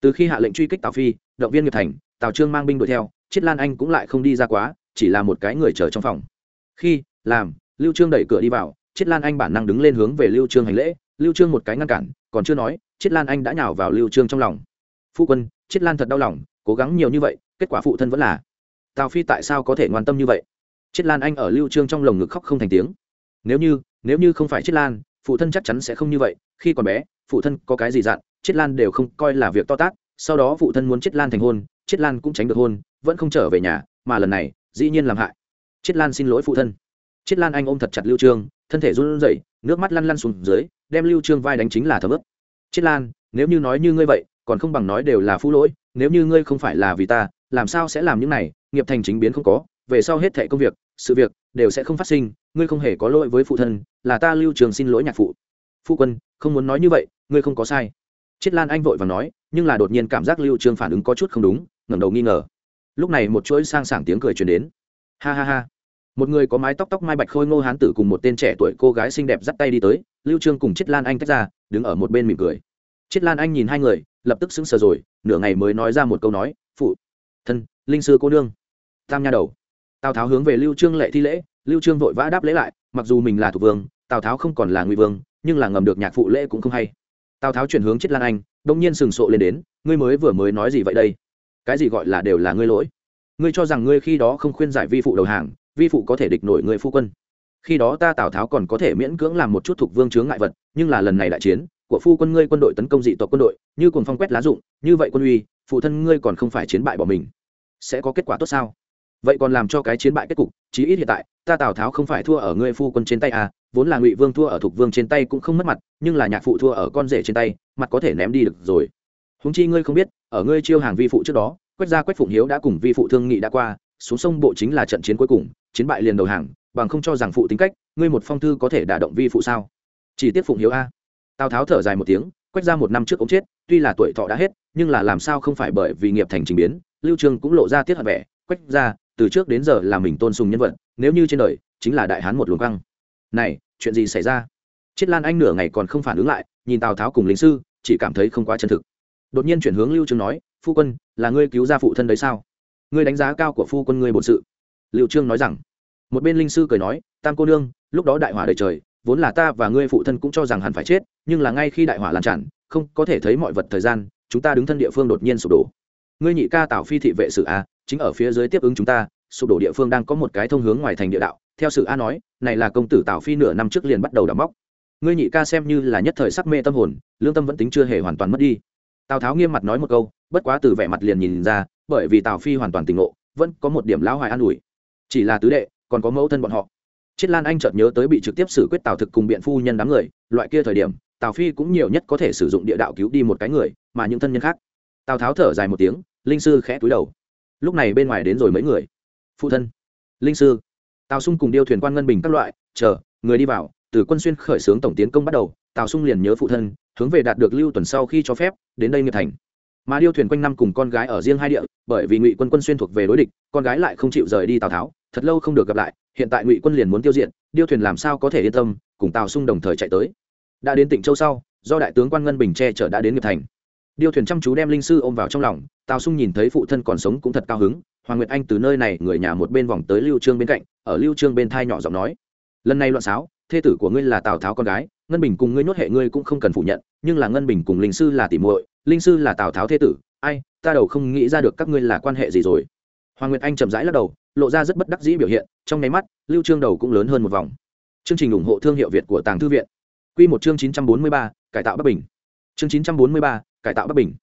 Từ khi hạ lệnh truy kích tào phi, động viên nghiệp thành, tào trương mang binh đuổi theo, chiết lan anh cũng lại không đi ra quá, chỉ là một cái người chờ trong phòng. Khi, làm, lưu trương đẩy cửa đi vào, chiết lan anh bản năng đứng lên hướng về lưu trương hành lễ, lưu trương một cái ngăn cản, còn chưa nói, chiết lan anh đã nhào vào lưu trương trong lòng. Phu quân, chiết lan thật đau lòng cố gắng nhiều như vậy, kết quả phụ thân vẫn là. Tào phi tại sao có thể ngoan tâm như vậy? Chiết lan anh ở lưu trương trong lồng ngực khóc không thành tiếng. Nếu như nếu như không phải chiết lan, phụ thân chắc chắn sẽ không như vậy. Khi còn bé, phụ thân có cái gì dặn chiết lan đều không coi là việc to tát. Sau đó phụ thân muốn chiết lan thành hôn chiết lan cũng tránh được hôn, vẫn không trở về nhà, mà lần này, dĩ nhiên làm hại. Chiết lan xin lỗi phụ thân. Chiết lan anh ôm thật chặt lưu trương, thân thể run rẩy, nước mắt lăn lăn xuống dưới, đem lưu trương vai đánh chính là thấm ướp chiết lan, nếu như nói như ngươi vậy còn không bằng nói đều là phụ lỗi, nếu như ngươi không phải là vì ta, làm sao sẽ làm những này, nghiệp thành chính biến không có, về sau hết thệ công việc, sự việc đều sẽ không phát sinh, ngươi không hề có lỗi với phụ thân, là ta lưu trường xin lỗi nhạc phụ. Phụ quân, không muốn nói như vậy, ngươi không có sai. Chiết lan anh vội và nói, nhưng là đột nhiên cảm giác lưu Trường phản ứng có chút không đúng, ngẩng đầu nghi ngờ. Lúc này một chuỗi sang sảng tiếng cười truyền đến. Ha ha ha. Một người có mái tóc tóc mai bạch khôi ngô hán tử cùng một tên trẻ tuổi cô gái xinh đẹp dắt tay đi tới, lưu trương cùng chiết lan anh tách ra, đứng ở một bên mỉm cười chiết lan anh nhìn hai người, lập tức sững sờ rồi, nửa ngày mới nói ra một câu nói, phụ, thân, linh sư cô nương. Tam nha đầu. Tào tháo hướng về lưu trương lệ thi lễ, lưu trương vội vã đáp lễ lại, mặc dù mình là thủ vương, tào tháo không còn là ngụy vương, nhưng là ngầm được nhạc phụ lễ cũng không hay. Tào tháo chuyển hướng chiết lan anh đông nhiên sừng sộ lên đến, ngươi mới vừa mới nói gì vậy đây? Cái gì gọi là đều là ngươi lỗi? Ngươi cho rằng ngươi khi đó không khuyên giải vi phụ đầu hàng, vi phụ có thể địch nổi người phu quân. Khi đó ta tào tháo còn có thể miễn cưỡng làm một chút thuộc vương chướng ngại vật, nhưng là lần này đại chiến của phu quân ngươi quân đội tấn công dị tộc quân đội, như cùng phong quét lá dụng như vậy quân uy, phụ thân ngươi còn không phải chiến bại bỏ mình. Sẽ có kết quả tốt sao? Vậy còn làm cho cái chiến bại kết cục, chí ít hiện tại, ta tào tháo không phải thua ở ngươi phu quân trên tay à vốn là ngụy vương thua ở thục vương trên tay cũng không mất mặt, nhưng là nhạc phụ thua ở con rể trên tay, mặt có thể ném đi được rồi. Húng chi ngươi không biết, ở ngươi chiêu hàng vi phụ trước đó, quét ra quách phụng hiếu đã cùng vi phụ thương nghị đã qua, xuống sông bộ chính là trận chiến cuối cùng, chiến bại liền đầu hàng, bằng không cho rằng phụ tính cách, ngươi một phong thư có thể đả động vi phụ sao? Chỉ tiếc phụng hiếu a tào tháo thở dài một tiếng quách ra một năm trước ông chết, tuy là tuổi thọ đã hết, nhưng là làm sao không phải bởi vì nghiệp thành trình biến, lưu trương cũng lộ ra tiết hận vẻ quách ra, từ trước đến giờ là mình tôn sùng nhân vật, nếu như trên đời, chính là đại hán một luồng băng này, chuyện gì xảy ra? Chiết lan anh nửa ngày còn không phản ứng lại, nhìn tào tháo cùng lính sư, chỉ cảm thấy không quá chân thực. Đột nhiên chuyển hướng lưu trương nói, phu quân, là ngươi cứu ra phụ thân đấy sao? Ngươi đánh giá cao của phu quân ngươi bổn sự. Lưu trương nói rằng, một bên linh sư cười nói, tam cô nương, lúc đó đại hỏa đầy trời vốn là ta và ngươi phụ thân cũng cho rằng hắn phải chết, nhưng là ngay khi đại hỏa lan tràn, không có thể thấy mọi vật thời gian, chúng ta đứng thân địa phương đột nhiên sụp đổ. Ngươi nhị ca tạo phi thị vệ sự a, chính ở phía dưới tiếp ứng chúng ta, sụp đổ địa phương đang có một cái thông hướng ngoài thành địa đạo. Theo sự a nói, này là công tử tạo phi nửa năm trước liền bắt đầu đào móc. Ngươi nhị ca xem như là nhất thời sắc mê tâm hồn, lương tâm vẫn tính chưa hề hoàn toàn mất đi. Tào tháo nghiêm mặt nói một câu, bất quá từ vẻ mặt liền nhìn ra, bởi vì tào phi hoàn toàn tỉnh ngộ, vẫn có một điểm lão hoài an ủi. Chỉ là tứ đệ, còn có mẫu thân bọn họ chiết lan anh chợt nhớ tới bị trực tiếp xử quyết tào thực cùng biện phu nhân đám người, loại kia thời điểm, tào phi cũng nhiều nhất có thể sử dụng địa đạo cứu đi một cái người, mà những thân nhân khác. Tào tháo thở dài một tiếng, linh sư khẽ túi đầu. Lúc này bên ngoài đến rồi mấy người. Phụ thân, linh sư. Tào sung cùng điêu thuyền quan ngân bình các loại, chờ, người đi vào, từ quân xuyên khởi xướng tổng tiến công bắt đầu, tào sung liền nhớ phụ thân, hướng về đạt được lưu tuần sau khi cho phép, đến đây nghiệp thành. Mà điêu thuyền quanh năm cùng con gái ở riêng hai địa, bởi vì ngụy quân quân xuyên thuộc về đối địch, con gái lại không chịu rời đi tào tháo thật lâu không được gặp lại, hiện tại ngụy quân liền muốn tiêu diệt, điêu thuyền làm sao có thể yên tâm, cùng tào xung đồng thời chạy tới. Đã đến tỉnh châu sau, do đại tướng quan ngân bình che chở đã đến nghiệp thành. Điêu thuyền chăm chú đem linh sư ôm vào trong lòng, tào sung nhìn thấy phụ thân còn sống cũng thật cao hứng, hoàng nguyệt anh từ nơi này người nhà một bên vòng tới lưu trương bên cạnh, ở lưu trương bên thai nhỏ giọng nói, lần này loạn sáo thê tử của ngươi là tào tháo con gái, ngân bình cùng ngươi nhốt hệ ngươi cũng không cần phủ nhận, nhưng là ngân bình cùng linh sư là tỉ muội, linh sư là tào tháo thê tử, ai, ta đầu không nghĩ ra được các ngươi là quan hệ gì rồi. Hoàng nguyệt anh chậm rãi lắc đầu lộ ra rất bất đắc dĩ biểu hiện trong nháy mắt lưu trương đầu cũng lớn hơn một vòng. Chương trình ủng hộ thương hiệu việt của tàng thư viện. Quy một chương 943, cải tạo bắc bình. Chương 943, cải tạo bắc bình.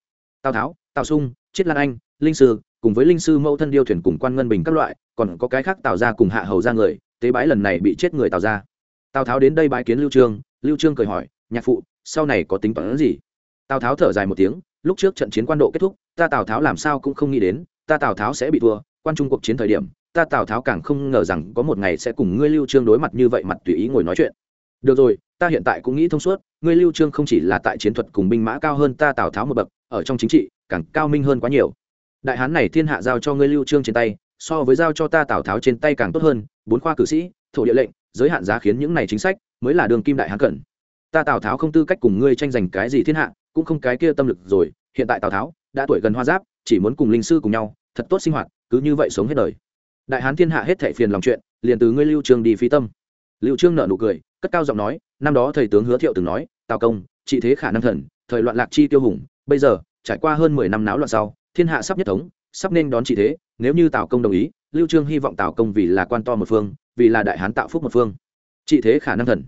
Tào tháo tào sung chiết lan anh linh sư cùng với linh sư mẫu thân điêu thuyền cùng quan ngân bình các loại còn có cái khác tào ra cùng hạ hầu ra người tế bái lần này bị chết người tào ra tào tháo đến đây bái kiến lưu trương lưu trương cười hỏi nhạc phụ sau này có tính toán gì? Tào tháo thở dài một tiếng lúc trước trận chiến quan độ kết thúc ta tào tháo làm sao cũng không nghĩ đến ta tào tháo sẽ bị thua quan trung cuộc chiến thời điểm ta tào tháo càng không ngờ rằng có một ngày sẽ cùng ngươi lưu trương đối mặt như vậy mặt tùy ý ngồi nói chuyện. Được rồi, ta hiện tại cũng nghĩ thông suốt, ngươi lưu trương không chỉ là tại chiến thuật cùng binh mã cao hơn ta tào tháo một bậc, ở trong chính trị, càng cao minh hơn quá nhiều. Đại hán này thiên hạ giao cho ngươi lưu trương trên tay, so với giao cho ta tào tháo trên tay càng tốt hơn, bốn khoa cử sĩ, thổ địa lệnh, giới hạn giá khiến những này chính sách, mới là đường kim đại hán cẩn ta tào tháo không tư cách cùng ngươi tranh giành cái gì thiên hạ, cũng không cái kia tâm lực rồi, hiện tại tào tháo đã tuổi gần hoa giáp, chỉ muốn cùng linh sư cùng nhau, thật tốt sinh hoạt, cứ như vậy sống hết đời đại hán thiên hạ hết thệ phiền lòng chuyện, liền từ ngươi lưu trương đi phí tâm. Lưu trương nở nụ cười, cất cao giọng nói, năm đó thầy tướng hứa thiệu từng nói, tào công trị thế khả năng thần, thời loạn lạc chi tiêu hùng, bây giờ, trải qua hơn mười năm náo loạn sau, thiên hạ sắp nhất thống, sắp nên đón trị thế, nếu như tào công đồng ý, lưu trương hy vọng tào công vì là quan to một phương, vì là đại hán tạo phúc một phương. Trị thế khả năng thần.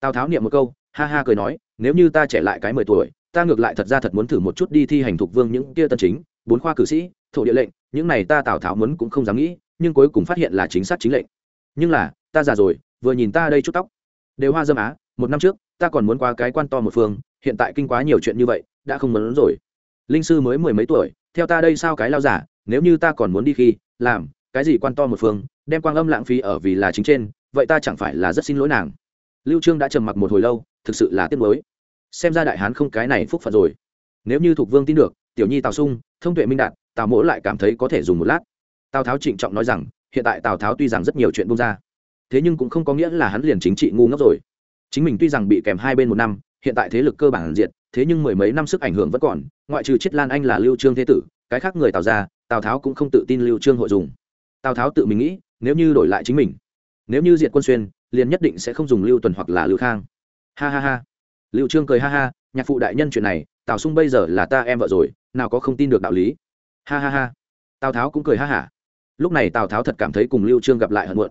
Tào tháo niệm một câu, ha ha cười nói, nếu như ta trẻ lại cái mười tuổi, ta ngược lại thật ra thật muốn thử một chút đi thi hành thuộc vương những kia tân chính, bốn khoa cử sĩ, thổ địa lệnh, những này ta tào tháo muốn cũng không dám nghĩ nhưng cuối cùng phát hiện là chính xác chính lệnh. Nhưng là, ta già rồi, vừa nhìn ta đây chút tóc. Đều hoa dâm á, một năm trước, ta còn muốn qua cái quan to một phương, hiện tại kinh quá nhiều chuyện như vậy, đã không muốn rồi. Linh sư mới mười mấy tuổi, theo ta đây sao cái lao giả, nếu như ta còn muốn đi khi, làm, cái gì quan to một phương, đem quang âm lãng phí ở vì là chính trên, vậy ta chẳng phải là rất xin lỗi nàng. Lưu trương đã trầm mặc một hồi lâu, thực sự là tiếc nuối. Xem ra đại hán không cái này phúc phận rồi. Nếu như thuộc vương tin được, tiểu nhi tào sung, thông tuệ minh đạt, tào mỗ lại cảm thấy có thể dùng một lát tào tháo trịnh trọng nói rằng, hiện tại tào tháo tuy rằng rất nhiều chuyện bung ra, thế nhưng cũng không có nghĩa là hắn liền chính trị ngu ngốc rồi. Chính mình tuy rằng bị kèm hai bên một năm, hiện tại thế lực cơ bản diệt, thế nhưng mười mấy năm sức ảnh hưởng vẫn còn, ngoại trừ chiết lan anh là lưu trương thế tử, cái khác người tào ra, tào tháo cũng không tự tin lưu trương hội dùng. Tào tháo tự mình nghĩ, nếu như đổi lại chính mình, nếu như diệt quân xuyên, liền nhất định sẽ không dùng lưu tuần hoặc là lưu khang. Ha ha ha. Lưu trương cười ha ha, nhạc phụ đại nhân chuyện này, tào sung bây giờ là ta em vợ rồi, nào có không tin được đạo lý. Ha ha ha. Tào tháo cũng cười ha hả lúc này tào tháo thật cảm thấy cùng lưu trương gặp lại hận muộn.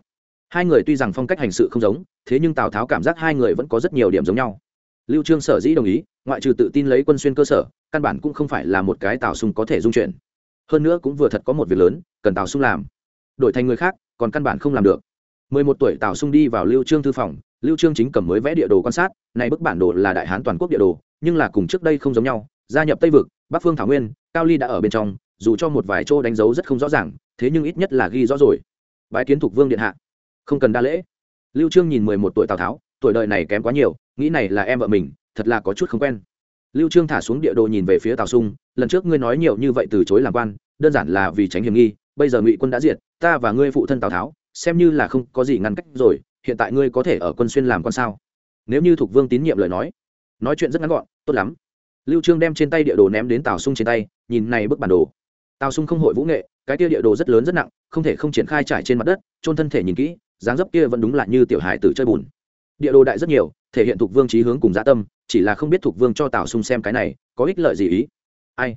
Hai người tuy rằng phong cách hành sự không giống, thế nhưng tào tháo cảm giác hai người vẫn có rất nhiều điểm giống nhau. Lưu trương sở dĩ đồng ý, ngoại trừ tự tin lấy quân xuyên cơ sở, căn bản cũng không phải là một cái tào sung có thể dung chuyển. Hơn nữa cũng vừa thật có một việc lớn, cần tào sung làm. Đổi thành người khác, còn căn bản không làm được. 11 tuổi tào sung đi vào lưu trương thư phòng, lưu trương chính cầm mới vẽ địa đồ quan sát, này bức bản đồ là đại hán toàn quốc địa đồ, nhưng là cùng trước đây không giống nhau, gia nhập tây vực, bắc phương thảo nguyên, cao ly đã ở bên trong dù cho một vài chỗ đánh dấu rất không rõ ràng, thế nhưng ít nhất là ghi rõ rồi. Bái kiến thục vương điện hạ. Không cần đa lễ. Lưu trương nhìn 11 tuổi tào tháo, tuổi đời này kém quá nhiều, nghĩ này là em vợ mình, thật là có chút không quen. Lưu trương thả xuống địa đồ nhìn về phía tào sung, lần trước ngươi nói nhiều như vậy từ chối làm quan, đơn giản là vì tránh hiểm nghi, bây giờ ngụy quân đã diệt, ta và ngươi phụ thân tào tháo, xem như là không có gì ngăn cách rồi, hiện tại ngươi có thể ở quân xuyên làm con sao? Nếu như thục vương tín nhiệm lời nói nói chuyện rất ngắn gọn, tốt lắm. Lưu trương đem trên tay địa đồ ném đến tào sung trên tay, nhìn này bức bản đồ tào sung không hội vũ nghệ, cái kia địa đồ rất lớn rất nặng, không thể không triển khai trải trên mặt đất trôn thân thể nhìn kỹ, dáng dấp kia vẫn đúng là như tiểu hải tử chơi bùn. Địa đồ đại rất nhiều, thể hiện thuộc vương trí hướng cùng dạ tâm, chỉ là không biết thuộc vương cho tào sung xem cái này, có ích lợi gì ý. Ai?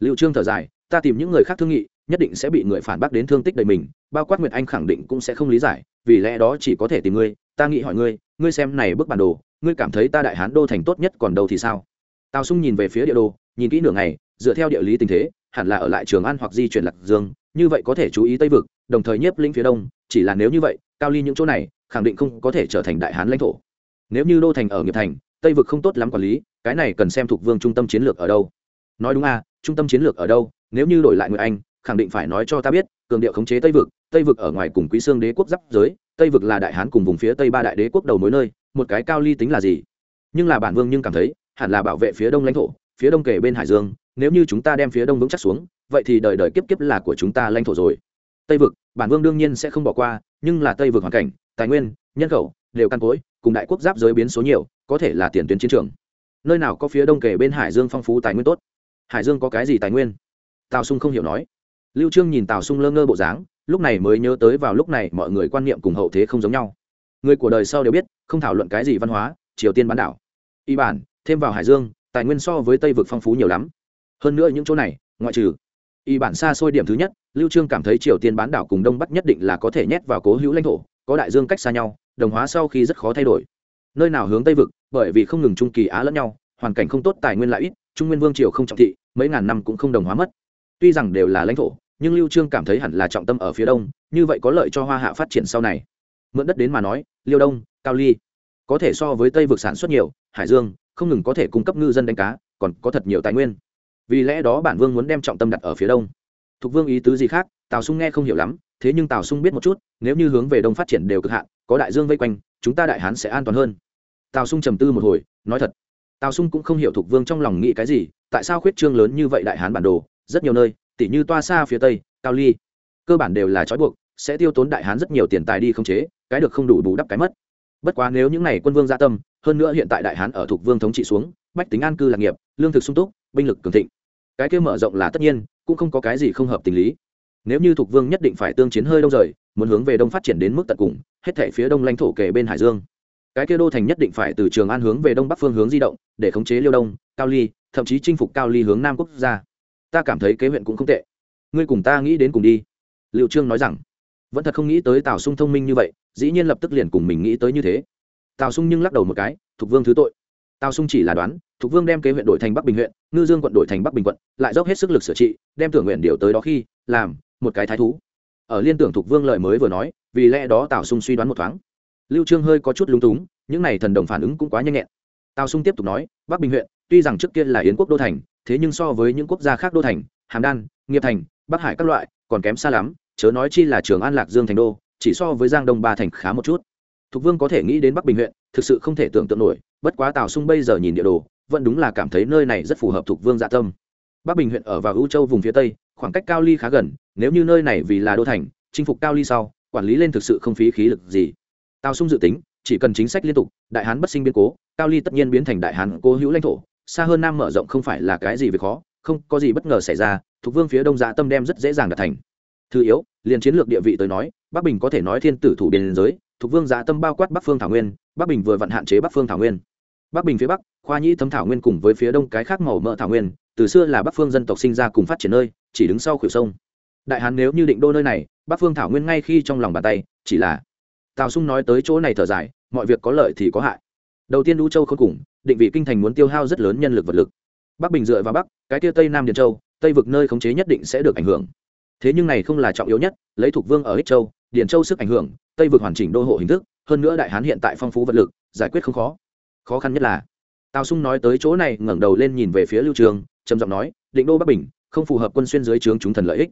Liệu trương thở dài, ta tìm những người khác thương nghị, nhất định sẽ bị người phản bác đến thương tích đầy mình, bao quát nguyệt anh khẳng định cũng sẽ không lý giải, vì lẽ đó chỉ có thể tìm ngươi, ta nghĩ hỏi ngươi ngươi xem này bức bản đồ, ngươi cảm thấy ta đại hán đô thành tốt nhất còn đâu thì sao? Tào sung nhìn về phía địa đồ, nhìn kỹ nửa ngày, dựa theo địa lý tình thế hẳn là ở lại trường an hoặc di chuyển lạc dương, như vậy có thể chú ý tây vực, đồng thời nhiếp lĩnh phía đông, chỉ là nếu như vậy, cao ly những chỗ này, khẳng định không có thể trở thành đại hán lãnh thổ. Nếu như đô thành ở nghiệp thành, tây vực không tốt lắm quản lý, cái này cần xem thuộc vương trung tâm chiến lược ở đâu. Nói đúng à trung tâm chiến lược ở đâu, nếu như đổi lại người anh, khẳng định phải nói cho ta biết, cường điệu khống chế tây vực tây vực ở ngoài cùng quý xương đế quốc giáp giới, tây vực là đại hán cùng vùng phía tây ba đại đế quốc đầu mối nơi, một cái cao ly tính là gì? Nhưng là bản vương nhưng cảm thấy, hẳn là bảo vệ phía đông lãnh thổ phía đông kể bên hải dương, nếu như chúng ta đem phía đông vững chắc xuống, vậy thì đời đời kiếp kiếp là của chúng ta lãnh thổ rồi. Tây vực, bản vương đương nhiên sẽ không bỏ qua, nhưng là tây vực hoàn cảnh, tài nguyên, nhân khẩu đều căn cối, cùng đại quốc giáp giới biến số nhiều, có thể là tiền tuyến chiến trường. Nơi nào có phía đông kể bên hải dương phong phú tài nguyên tốt? Hải dương có cái gì tài nguyên? Tào sung không hiểu nói. Lưu trương nhìn tào sung lơ ngơ bộ dáng, lúc này mới nhớ tới vào lúc này mọi người quan niệm cùng hậu thế không giống nhau. Người của đời sau đều biết, không thảo luận cái gì văn hóa, triều tiên bán đảo. Y bản, thêm vào hải dương tài nguyên so với tây vực phong phú nhiều lắm. Hơn nữa những chỗ này, ngoại trừ y bản xa xôi điểm thứ nhất, lưu trương cảm thấy triều tiên bán đảo cùng đông bắc nhất định là có thể nhét vào cố hữu lãnh thổ, có đại dương cách xa nhau, đồng hóa sau khi rất khó thay đổi. Nơi nào hướng tây vực, bởi vì không ngừng trung kỳ á lẫn nhau, hoàn cảnh không tốt, tài nguyên lại ít, trung nguyên vương triều không trọng thị, mấy ngàn năm cũng không đồng hóa mất. Tuy rằng đều là lãnh thổ, nhưng lưu trương cảm thấy hẳn là trọng tâm ở phía đông, như vậy có lợi cho hoa hạ phát triển sau này. Mượn đất đến mà nói, liêu đông, cao ly, có thể so với tây vực sản xuất nhiều, hải dương không ngừng có thể cung cấp ngư dân đánh cá, còn có thật nhiều tài nguyên. Vì lẽ đó bản vương muốn đem trọng tâm đặt ở phía đông. Thục vương ý tứ gì khác, tào sung nghe không hiểu lắm, thế nhưng tào sung biết một chút, nếu như hướng về đông phát triển đều cực hạn, có đại dương vây quanh, chúng ta đại hán sẽ an toàn hơn. Tào sung trầm tư một hồi, nói thật. Tào sung cũng không hiểu thục vương trong lòng nghĩ cái gì, tại sao khuyết trương lớn như vậy đại hán bản đồ, rất nhiều nơi, tỉ như toa xa phía tây, cao ly, cơ bản đều là trói buộc, sẽ tiêu tốn đại hán rất nhiều tiền tài đi không chế, cái được không đủ bù đắp cái mất bất quá nếu những n à y quân vương gia tâm, hơn nữa hiện tại đại hán ở thuộc vương thống trị xuống, bách tính an cư lạc nghiệp, lương thực sung túc, binh lực cường thịnh. Cái kia mở rộng là tất nhiên, cũng không có cái gì không hợp tình lý. Nếu như thuộc vương nhất định phải tương chiến hơi đông rời, muốn hướng về đông phát triển đến mức tận cùng, hết thể phía đông lãnh thổ kể bên hải dương. Cái kia đô thành nhất định phải từ trường an hướng về đông bắc phương hướng di động, để khống chế liêu đông, cao ly, thậm chí chinh phục cao ly hướng nam quốc gia. Ta cảm thấy kế huyện cũng không tệ. Ngươi cùng ta nghĩ đến cùng đi. Liệu trương nói rằng vẫn thật không nghĩ tới tào sung thông minh như vậy dĩ nhiên lập tức liền cùng mình nghĩ tới như thế tào sung nhưng lắc đầu một cái thục vương thứ tội tào sung chỉ là đoán thục vương đem kế huyện đổi thành bắc bình huyện ngư dương quận đổi thành bắc bình quận lại dốc hết sức lực sửa trị đem tưởng nguyện điều tới đó khi làm một cái thái thú ở liên tưởng thục vương lời mới vừa nói vì lẽ đó tào sung suy đoán một thoáng lưu trương hơi có chút lung túng những này thần đồng phản ứng cũng quá nhanh nhẹn tào sung tiếp tục nói bắc bình huyện tuy rằng trước kia là yến quốc đô thành thế nhưng so với những quốc gia khác đô thành hàm đan nghiệp thành bắc hải các loại còn kém xa lắm chớ nói chi là trường an lạc dương thành đô, chỉ so với giang đông ba thành khá một chút. Thục vương có thể nghĩ đến bắc bình huyện, thực sự không thể tưởng tượng nổi, bất quá tào sung bây giờ nhìn địa đồ, vẫn đúng là cảm thấy nơi này rất phù hợp thục vương dạ tâm. Bắc bình huyện ở vào ưu châu vùng phía tây, khoảng cách cao ly khá gần, nếu như nơi này vì là đô thành, chinh phục cao ly sau, quản lý lên thực sự không phí khí lực gì. Tào sung dự tính, chỉ cần chính sách liên tục, đại hán bất sinh biến cố, cao ly tất nhiên biến thành đại hán cố hữu lãnh thổ, xa hơn nam mở rộng không phải là cái gì về khó, không có gì bất ngờ xảy ra thuộc vương phía đông dạ tâm đem rất dễ dàng đạt thành thứ yếu, liền chiến lược địa vị tới nói, bắc bình có thể nói thiên tử thủ biên giới, thuộc vương giá tâm bao quát bắc phương thảo nguyên, bắc bình vừa vặn hạn chế bắc phương thảo nguyên. Bắc bình phía bắc, khoa nhĩ thấm thảo nguyên cùng với phía đông cái khác màu mỡ thảo nguyên, từ xưa là bắc phương dân tộc sinh ra cùng phát triển nơi, chỉ đứng sau khuỷu sông. Đại hán nếu như định đô nơi này, bắc phương thảo nguyên ngay khi trong lòng bàn tay, chỉ là tào sung nói tới chỗ này thở dài, mọi việc có lợi thì có hại. Đầu tiên đu châu không cùng, định vị kinh thành muốn tiêu hao rất lớn nhân lực vật lực. Bắc bình dựa vào bắc, cái tia tây nam điền châu, tây vực nơi khống chế nhất định sẽ được ảnh hưởng thế nhưng này không là trọng yếu nhất, lấy thuộc vương ở ích châu, điền châu sức ảnh hưởng, tây vực hoàn chỉnh đô hộ hình thức, hơn nữa đại hán hiện tại phong phú vật lực, giải quyết không khó. Khó khăn nhất là, tào sung nói tới chỗ này ngẩng đầu lên nhìn về phía lưu trường trầm giọng nói, định đô bắc bình, không phù hợp quân xuyên dưới trướng chúng thần lợi ích.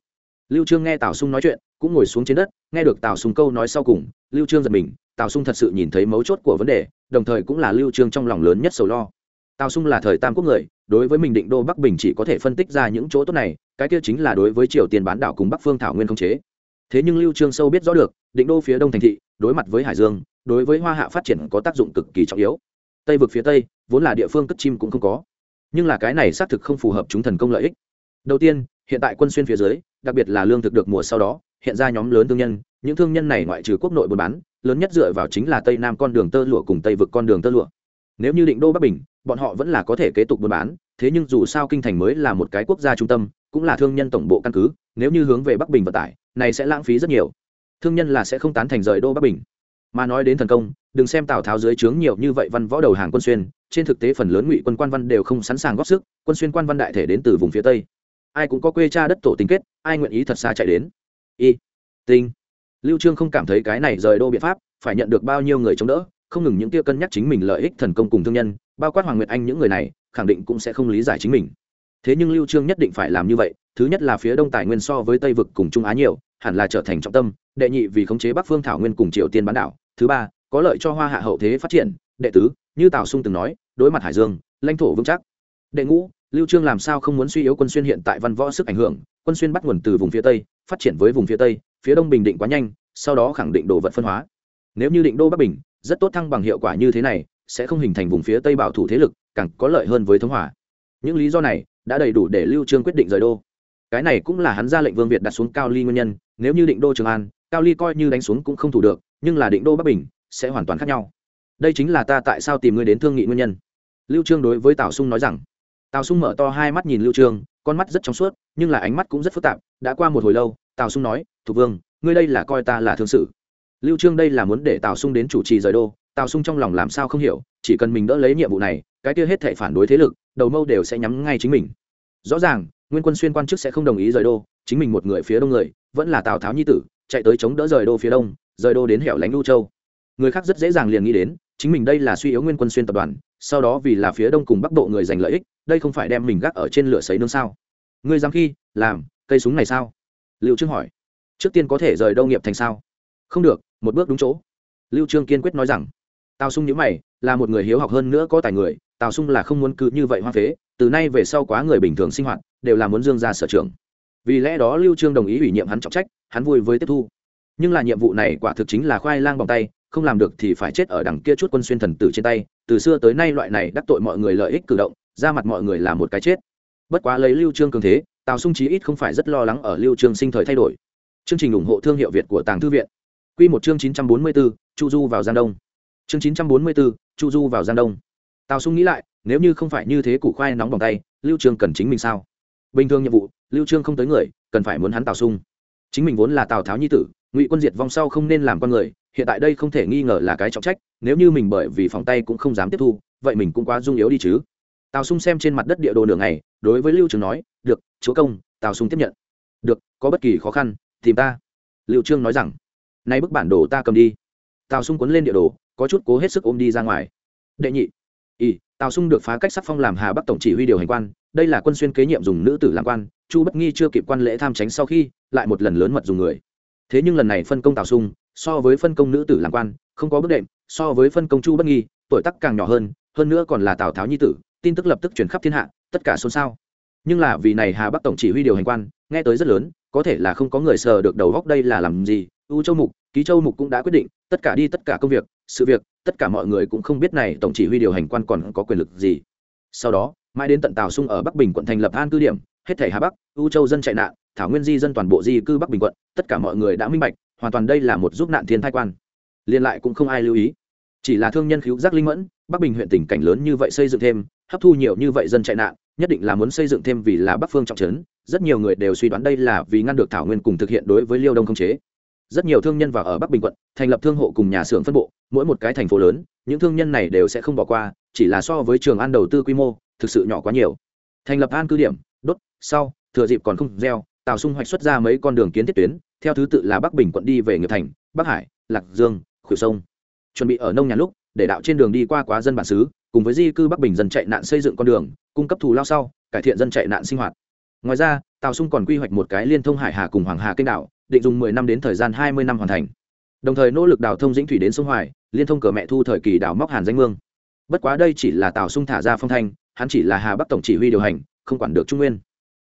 Lưu trương nghe tào sung nói chuyện, cũng ngồi xuống trên đất, nghe được tào sung câu nói sau cùng, lưu trương giật mình, tào sung thật sự nhìn thấy mấu chốt của vấn đề, đồng thời cũng là lưu trương trong lòng lớn nhất sầu lo. Tào sung là thời tam quốc người đối với mình định đô bắc bình chỉ có thể phân tích ra những chỗ tốt này, cái kia chính là đối với triều tiên bán đảo cùng bắc phương thảo nguyên không chế. Thế nhưng lưu trương sâu biết rõ được, định đô phía đông thành thị, đối mặt với hải dương, đối với hoa hạ phát triển có tác dụng cực kỳ trọng yếu. Tây vực phía tây, vốn là địa phương cất chim cũng không có. Nhưng là cái này xác thực không phù hợp chúng thần công lợi ích. Đầu tiên, hiện tại quân xuyên phía dưới, đặc biệt là lương thực được mùa sau đó, hiện ra nhóm lớn thương nhân, những thương nhân này ngoại trừ quốc nội buôn bán, lớn nhất dựa vào chính là tây nam con đường tơ lụa cùng tây vực con đường tơ lụa nếu như định đô bắc bình, bọn họ vẫn là có thể kế tục buôn bán, thế nhưng dù sao kinh thành mới là một cái quốc gia trung tâm, cũng là thương nhân tổng bộ căn cứ, nếu như hướng về bắc bình vận tải, này sẽ lãng phí rất nhiều. Thương nhân là sẽ không tán thành rời đô bắc bình. Mà nói đến thần công, đừng xem tào tháo dưới trướng nhiều như vậy văn võ đầu hàng quân xuyên, trên thực tế phần lớn ngụy quân quan văn đều không sẵn sàng góp sức, quân xuyên quan văn đại thể đến từ vùng phía tây. Ai cũng có quê cha đất tổ tính kết, ai nguyện ý thật xa chạy đến. Y. Tinh. Lưu trương không cảm thấy cái này rời đô biện pháp phải nhận được bao nhiêu người chống đỡ không ngừng những tiêu cân nhắc chính mình lợi ích thần công cùng thương nhân, bao quát hoàng nguyệt anh những người này, khẳng định cũng sẽ không lý giải chính mình. Thế nhưng lưu trương nhất định phải làm như vậy, thứ nhất là phía đông tài nguyên so với tây vực cùng trung á nhiều, hẳn là trở thành trọng tâm, đệ nhị vì khống chế bắc phương thảo nguyên cùng triều tiên bán đảo, thứ ba, có lợi cho hoa hạ hậu thế phát triển, đệ tứ, như tào sung từng nói, đối mặt hải dương, lãnh thổ vững chắc. Đệ ngũ, lưu trương làm sao không muốn suy yếu quân xuyên hiện tại văn võ sức ảnh hưởng, quân xuyên bắt nguồn từ vùng phía tây, phát triển với vùng phía tây, phía đông bình định quá nhanh, sau đó khẳng định đồ vật phân hóa. Nếu như định đô bắc bình rất tốt thăng bằng hiệu quả như thế này, sẽ không hình thành vùng phía tây bảo thủ thế lực, càng có lợi hơn với thống hỏa những lý do này đã đầy đủ để lưu trương quyết định rời đô. Cái này cũng là hắn ra lệnh vương việt đặt xuống cao ly nguyên nhân, nếu như định đô trường an, cao ly coi như đánh xuống cũng không thủ được, nhưng là định đô bắc bình sẽ hoàn toàn khác nhau. Đây chính là ta tại sao tìm ngươi đến thương nghị nguyên nhân. Lưu trương đối với tào sung nói rằng. Tào sung mở to hai mắt nhìn lưu trương, con mắt rất trong suốt, nhưng là ánh mắt cũng rất phức tạp, đã qua một hồi lâu, tào sung nói, thục vương, ngươi đây là coi ta là thương sự lưu trương đây là muốn để tào sung đến chủ trì rời đô, tào sung trong lòng làm sao không hiểu, chỉ cần mình đỡ lấy nhiệm vụ này, cái kia hết thảy phản đối thế lực, đầu mâu đều sẽ nhắm ngay chính mình. Rõ ràng, nguyên quân xuyên quan chức sẽ không đồng ý rời đô, chính mình một người phía đông người, vẫn là tào tháo nhi tử, chạy tới chống đỡ rời đô phía đông, rời đô đến hẻo lánh lưu châu. Người khác rất dễ dàng liền nghĩ đến, chính mình đây là suy yếu nguyên quân xuyên tập đoàn, sau đó vì là phía đông cùng bắc bộ người giành lợi ích, đây không phải đem mình gác ở trên lửa sấy nương sao? Ngươi dám khi, làm, cây súng này sao? Liệu trương hỏi. Trước tiên có thể rời đâu nghiệp thành sao? Không được, một bước đúng chỗ. Lưu trương kiên quyết nói rằng, tào sung nhíu mày, là một người hiếu học hơn nữa có tài người, tào sung là không muốn cứ như vậy hoa phế, từ nay về sau quá người bình thường sinh hoạt, đều là muốn dương ra sở trường vì lẽ đó lưu trương đồng ý ủy nhiệm hắn trọng trách, hắn vui với tiếp thu. Nhưng là nhiệm vụ này quả thực chính là khoai lang bằng tay, không làm được thì phải chết ở đằng kia chút quân xuyên thần tử trên tay. Từ xưa tới nay loại này đắc tội mọi người lợi ích cử động, ra mặt mọi người là một cái chết. Bất quá lấy lưu trương cường thế, tào sung chí ít không phải rất lo lắng ở lưu trương sinh thời thay đổi. Chương trình ủng hộ thương hiệu việt của tàng thư viện quy một chương 944, chu du vào giang đông. Chương 944, chu du vào giang đông. Tào sung nghĩ lại nếu như không phải như thế củ khoai nóng bỏng tay lưu trương cần chính mình sao? Bình thường nhiệm vụ lưu trương không tới người cần phải muốn hắn tào sung. Chính mình vốn là tào tháo nhi tử ngụy quân diệt vong sau không nên làm con người hiện tại đây không thể nghi ngờ là cái trọng trách nếu như mình bởi vì phòng tay cũng không dám tiếp thu vậy mình cũng quá dung yếu đi chứ. Tào sung xem trên mặt đất địa đồ nửa ngày đối với lưu Trương nói được chúa công tào sung tiếp nhận. Được có bất kỳ khó khăn tìm ta. Lưu trương nói rằng nay bức bản đồ ta cầm đi. Tào sung cuốn lên địa đồ, có chút cố hết sức ôm đi ra ngoài. Đệ nhị. Y tào sung được phá cách sắc phong làm hà bắc tổng chỉ huy điều hành quan, đây là quân xuyên kế nhiệm dùng nữ tử làm quan, chu bất nghi chưa kịp quan lễ tham tránh sau khi, lại một lần lớn mật dùng người. Thế nhưng lần này phân công tào sung, so với phân công nữ tử làm quan, không có bước đệm, so với phân công chu bất nghi, tuổi tác càng nhỏ hơn hơn nữa còn là tào tháo nhi tử, tin tức lập tức truyền khắp thiên hạ, tất cả xôn xao. Nhưng là vì này hà bắc tổng chỉ huy điều hành quan, nghe tới rất lớn, có thể là không có người sờ được đầu góc đây là làm gì u châu mục, ký châu mục cũng đã quyết định, tất cả đi tất cả công việc, sự việc, tất cả mọi người cũng không biết này tổng chỉ huy điều hành quan còn có quyền lực gì. Sau đó, mãi đến tận tào sung ở bắc bình quận thành lập an cư điểm, hết thảy hà bắc, u châu dân chạy nạn, thảo nguyên di dân toàn bộ di cư bắc bình quận, tất cả mọi người đã minh bạch, hoàn toàn đây là một giúp nạn thiên thai quan. Liên lại cũng không ai lưu ý. Chỉ là thương nhân khiếu giác linh mẫn, bắc bình huyện tỉnh cảnh lớn như vậy xây dựng thêm, hấp thu nhiều như vậy dân chạy nạn, nhất định là muốn xây dựng thêm vì là bắc phương trọng trấn, rất nhiều người đều suy đoán đây là vì ngăn được thảo nguyên cùng thực hiện đối với liêu đông không chế rất nhiều thương nhân vào ở bắc bình quận, thành lập thương hộ cùng nhà xưởng phân bộ, mỗi một cái thành phố lớn, những thương nhân này đều sẽ không bỏ qua, chỉ là so với trường an đầu tư quy mô, thực sự nhỏ quá nhiều. Thành lập an cư điểm, đốt, sau, thừa dịp còn không gieo, tào sung hoạch xuất ra mấy con đường kiến thiết tuyến, theo thứ tự là bắc bình quận đi về nghiệp thành, bắc hải, lạc dương, khuỷu sông. Chuẩn bị ở nông nhà lúc, để đạo trên đường đi qua quá dân bản xứ, cùng với di cư bắc bình dân chạy nạn xây dựng con đường, cung cấp thù lao sau, cải thiện dân chạy nạn sinh hoạt. Ngoài ra, tào sung còn quy hoạch một cái liên thông hải hà cùng hoàng hà kênh đảo định dùng mười năm đến thời gian hai mươi năm hoàn thành. Đồng thời nỗ lực đào thông dĩnh thủy đến sông hoài, liên thông cờ mẹ thu thời kỳ đào móc hàn danh mương. Bất quá đây chỉ là tào sung thả ra phong thanh, hắn chỉ là hà bắc tổng chỉ huy điều hành, không quản được trung nguyên.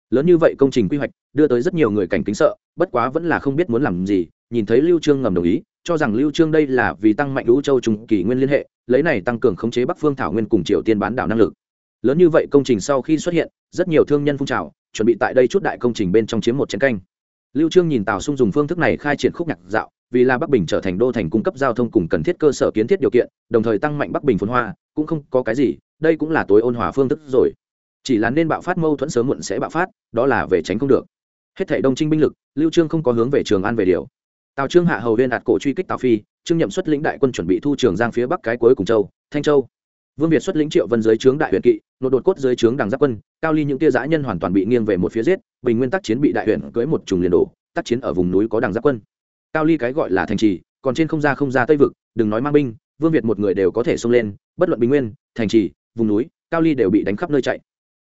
Lớn như vậy công trình quy hoạch, đưa tới rất nhiều người cảnh kính sợ, bất quá vẫn là không biết muốn làm gì, nhìn thấy lưu trương ngầm đồng ý, cho rằng lưu trương đây là vì tăng mạnh lũ châu trung kỳ nguyên liên hệ, lấy này tăng cường khống chế bắc phương thảo nguyên cùng triều tiên bán đảo năng lực. Lớn như vậy công trình sau khi xuất hiện, rất nhiều thương nhân phun trào, chuẩn bị tại đây chút đại công trình bên trong chiếm một chén canh lưu trương nhìn tào sung dùng phương thức này khai triển khúc nhạc dạo, vì là bắc bình trở thành đô thành cung cấp giao thông cùng cần thiết cơ sở kiến thiết điều kiện, đồng thời tăng mạnh bắc bình phồn hoa, cũng không có cái gì, đây cũng là tối ôn hòa phương thức rồi. Chỉ là nên bạo phát mâu thuẫn sớm muộn sẽ bạo phát, đó là về tránh không được. Hết thảy đông trinh binh lực, lưu trương không có hướng về trường an về điều. Tào trương hạ hầu viên đạt cổ truy kích tào phi, trương nhậm xuất lĩnh đại quân chuẩn bị thu trường giang phía bắc cái cuối cùng châu, thanh châu vương việt xuất lĩnh triệu vân dưới trướng đại huyện kỵ nội đột cốt dưới trướng đằng giáp quân, cao ly những tia giã nhân hoàn toàn bị nghiêng về một phía giết, bình nguyên tác chiến bị đại huyện cưới một trùng liền đổ, tác chiến ở vùng núi có đằng giáp quân. Cao ly cái gọi là thành trì, còn trên không ra không ra tây vực, đừng nói mang binh, vương việt một người đều có thể xông lên, bất luận bình nguyên, thành trì, vùng núi, cao ly đều bị đánh khắp nơi chạy.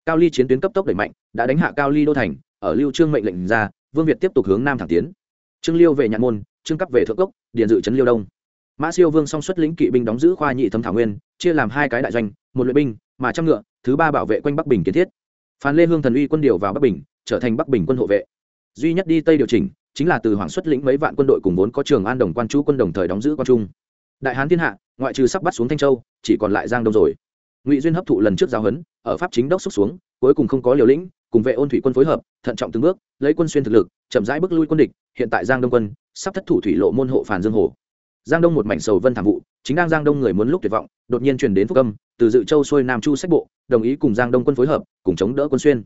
Cao ly chiến tuyến cấp tốc đẩy mạnh, đã đánh hạ cao ly đô thành, ở lưu trương mệnh lệnh ra, vương việt tiếp tục hướng nam thẳng tiến. Trương liêu về nhạn môn, trương cấp về thượng cốc, điền dự trấn liêu đông mã siêu vương song xuất lĩnh kỵ binh đóng giữ khoa nhị thấm thảo nguyên, chia làm hai cái đại doanh, một luyện binh, mà trăm ngựa, thứ ba bảo vệ quanh bắc bình kiến thiết. Phan lê hương thần uy quân điều vào bắc bình, trở thành bắc bình quân hộ vệ. Duy nhất đi tây điều chỉnh, chính là từ hoàng xuất lĩnh mấy vạn quân đội cùng vốn có trường an đồng quan chú quân đồng thời đóng giữ quan trung. Đại hán thiên hạ, ngoại trừ sắp bắt xuống thanh châu, chỉ còn lại giang đông rồi. Ngụy duyên hấp thụ lần trước giao hấn ở pháp chính đốc xúc xuống, cuối cùng không có liều lĩnh, cùng vệ ôn thủy quân phối hợp, thận trọng từng bước, lấy quân xuyên thực lực, chậm rãi bước lui quân địch, hiện tại giang đông quân, sắp thất thủ thủy lộ môn hộ phản dương hồ giang đông một mảnh sầu vân thảm vụ, chính đang giang đông người muốn lúc tuyệt vọng, đột nhiên truyền đến phúc âm, từ dự châu xuôi nam chu sách bộ, đồng ý cùng giang đông quân phối hợp, cùng chống đỡ quân xuyên.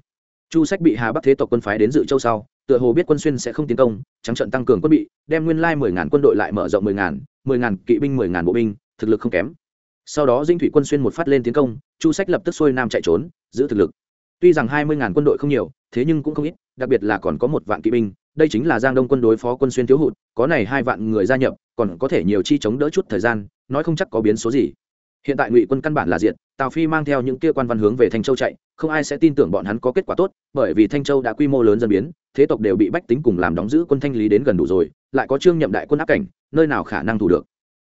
Chu sách bị hà bắc thế tộc quân phái đến dự châu sau, tựa hồ biết quân xuyên sẽ không tiến công, trắng trận tăng cường quân bị, đem nguyên lai mười ngàn quân đội lại mở rộng mười ngàn mười ngàn kỵ binh, mười ngàn bộ binh, thực lực không kém. Sau đó dinh thủy quân xuyên một phát lên tiến công, chu sách lập tức xuôi nam chạy trốn, giữ thực lực. Tuy rằng hai mươi ngàn quân đội không nhiều, thế nhưng cũng không ít đặc biệt là còn có một vạn kỵ binh, đây chính là giang đông quân đối phó quân xuyên thiếu hụt, có này hai vạn người gia nhập, còn có thể nhiều chi chống đỡ chút thời gian, nói không chắc có biến số gì. Hiện tại ngụy quân căn bản là diện tào phi mang theo những kia quan văn hướng về thanh châu chạy, không ai sẽ tin tưởng bọn hắn có kết quả tốt, bởi vì thanh châu đã quy mô lớn dần biến, thế tộc đều bị bách tính cùng làm đóng giữ quân thanh lý đến gần đủ rồi, lại có trương nhậm đại quân áp cảnh, nơi nào khả năng thủ được.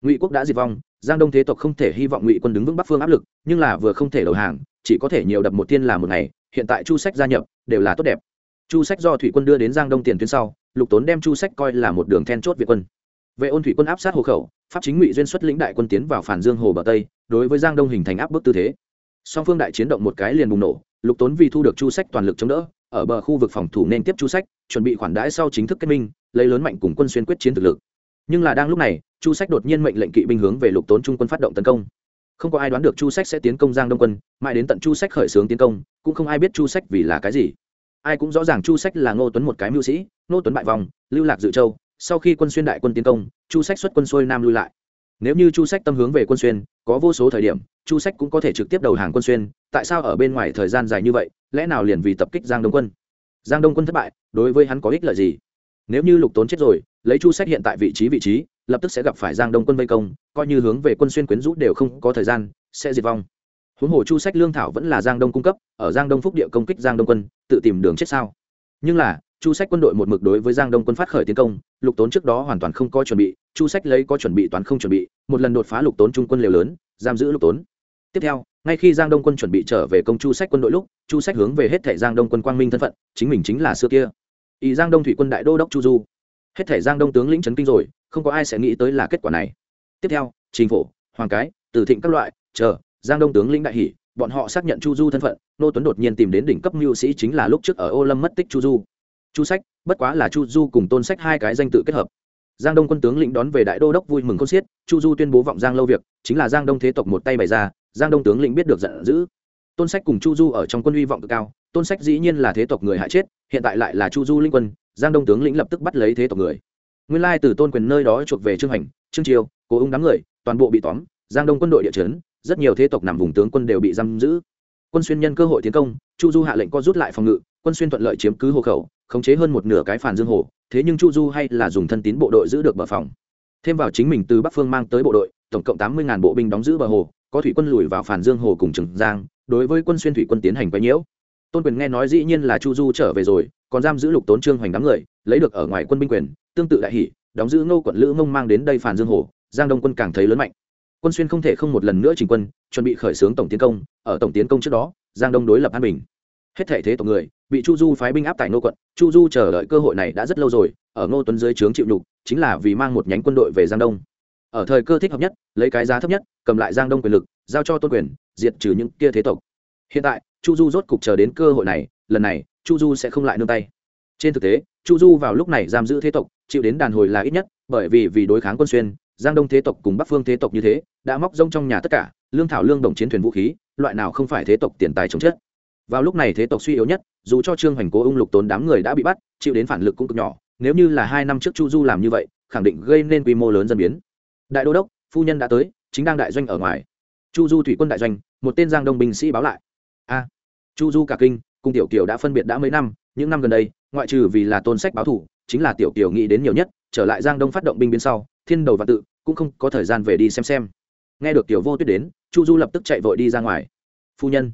Ngụy quốc đã diệt vong, giang đông thế tộc không thể hy vọng ngụy quân đứng vững bắc phương áp lực, nhưng là vừa không thể đầu hàng, chỉ có thể nhiều đập một tiên là một ngày, hiện tại chu sách gia nhập, đều là tốt đẹp chu sách do thủy quân đưa đến giang đông tiền tuyến sau, lục tốn đem chu sách coi là một đường then chốt việt quân. Vệ ôn thủy quân áp sát hồ khẩu, pháp chính ngụy duyên xuất lĩnh đại quân tiến vào phản dương hồ bờ tây, đối với giang đông hình thành áp bức tư thế. Song phương đại chiến động một cái liền bùng nổ, lục tốn vì thu được chu sách toàn lực chống đỡ, ở bờ khu vực phòng thủ nên tiếp chu sách, chuẩn bị khoản đãi sau chính thức kết minh, lấy lớn mạnh cùng quân xuyên quyết chiến thực lực. Nhưng là đang lúc này, chu sách đột nhiên mệnh lệnh kỵ binh hướng về lục tốn trung quân phát động tấn công. Không có ai đoán được chu sách sẽ tiến công giang đông quân, mãi đến tận chu sách khởi xướng tiến công, cũng không ai biết chu sách vì là cái gì ai cũng rõ ràng chu sách là ngô tuấn một cái mưu sĩ, ngô tuấn bại vòng, lưu lạc dự châu, sau khi quân xuyên đại quân tiến công, chu sách xuất quân xuôi nam lui lại. Nếu như chu sách tâm hướng về quân xuyên, có vô số thời điểm, chu sách cũng có thể trực tiếp đầu hàng quân xuyên, tại sao ở bên ngoài thời gian dài như vậy, lẽ nào liền vì tập kích giang đông quân? Giang đông quân thất bại, đối với hắn có ích lợi gì? Nếu như lục tốn chết rồi, lấy chu sách hiện tại vị trí vị trí, lập tức sẽ gặp phải giang đông quân vây công, coi như hướng về quân xuyên quyến rũ đều không có thời gian, sẽ diệt vong huống hồ chu sách lương thảo vẫn là giang đông cung cấp, ở giang đông phúc địa công kích giang đông quân, tự tìm đường chết sao? Nhưng là, chu sách quân đội một mực đối với giang đông quân phát khởi tiến công, lục tốn trước đó hoàn toàn không có chuẩn bị, chu sách lấy có chuẩn bị toàn không chuẩn bị, một lần đột phá lục tốn trung quân liều lớn, giam giữ lục tốn. Tiếp theo, ngay khi giang đông quân chuẩn bị trở về công chu sách quân đội lúc, chu sách hướng về hết thể giang đông quân quang minh thân phận, chính mình chính là xưa kia. Ý giang đông thủy quân đại đô đốc chu du. Hết thể giang đông tướng lĩnh trấn kinh rồi, không có ai sẽ nghĩ tới là kết quả này. Tiếp theo chính phủ hoàng cái, từ thịnh các loại, chờ giang đông tướng lĩnh đại hỷ bọn họ xác nhận chu du thân phận, nô tuấn đột nhiên tìm đến đỉnh cấp mưu sĩ chính là lúc trước ở ô lâm mất tích chu du. Chu sách, bất quá là chu du cùng tôn sách hai cái danh tự kết hợp. Giang đông quân tướng lĩnh đón về đại đô đốc vui mừng con xiết, chu du tuyên bố vọng giang lâu việc, chính là giang đông thế tộc một tay bày ra, giang đông tướng lĩnh biết được giận dữ. Tôn sách cùng chu du ở trong quân uy vọng cực cao, tôn sách dĩ nhiên là thế tộc người hại chết, hiện tại lại là chu du linh quân, giang đông tướng lĩnh lập tức bắt lấy thế tộc người. Nguyên lai từ tôn quyền nơi đó chuộc về trương hành, trương triều, cố ung đám người, toàn bộ bị tóm, giang đông quân đội địa chấn rất nhiều thế tộc nằm vùng tướng quân đều bị giam giữ. Quân xuyên nhân cơ hội tiến công, chu du hạ lệnh co rút lại phòng ngự, quân xuyên thuận lợi chiếm cứ hồ khẩu, khống chế hơn một nửa cái phản dương hồ, thế nhưng chu du hay là dùng thân tín bộ đội giữ được bờ phòng. Thêm vào chính mình từ bắc phương mang tới bộ đội, tổng cộng tám mươi bộ binh đóng giữ bờ hồ, có thủy quân lùi vào phản dương hồ cùng trường giang, đối với quân xuyên thủy quân tiến hành quấy nhiễu. Tôn quyền nghe nói dĩ nhiên là chu du trở về rồi, còn giam giữ lục tốn trương hoành đám người, lấy được ở ngoài quân binh quyền, tương tự đại hỷ, đóng giữ ngô quận lữ mông mang đến đây phản dương hồ, giang đông quân càng thấy lớn mạnh quân xuyên không thể không một lần nữa chỉnh quân, chuẩn bị khởi xướng tổng tiến công, ở tổng tiến công trước đó, giang đông đối lập an bình. Hết thể thế tộc người, bị chu du phái binh áp tại ngô quận. Chu du chờ đợi cơ hội này đã rất lâu rồi, ở ngô tuấn dưới trướng chịu nhục, chính là vì mang một nhánh quân đội về giang đông. Ở thời cơ thích hợp nhất, lấy cái giá thấp nhất, cầm lại giang đông quyền lực, giao cho tôn quyền, diệt trừ những kia thế tộc. Hiện tại, chu du rốt cục chờ đến cơ hội này, lần này, chu du sẽ không lại nương tay. Trên thực tế, chu du vào lúc này giam giữ thế tộc, chịu đến đàn hồi là ít nhất, bởi vì vì đối kháng quân xuyên giang đông thế tộc cùng bắc phương thế tộc như thế, đã móc rông trong nhà tất cả, lương thảo lương đồng chiến thuyền vũ khí, loại nào không phải thế tộc tiền tài chống chết vào lúc này thế tộc suy yếu nhất, dù cho trương hoành cố ung lục tốn đám người đã bị bắt, chịu đến phản lực cũng cực nhỏ, nếu như là hai năm trước chu du làm như vậy, khẳng định gây nên quy mô lớn dân biến. Đại đô đốc, phu nhân đã tới, chính đang đại doanh ở ngoài. Chu du thủy quân đại doanh, một tên giang đông binh sĩ báo lại. A, chu du cả kinh cung tiểu kiều đã phân biệt đã mấy năm, những năm gần đây, ngoại trừ vì là tôn sách báo thủ, chính là tiểu kiều nghĩ đến nhiều nhất, trở lại giang đông phát động binh biến sau, thiên đầu và tự cũng không có thời gian về đi xem xem nghe được tiểu vô tuyết đến chu du lập tức chạy vội đi ra ngoài phu nhân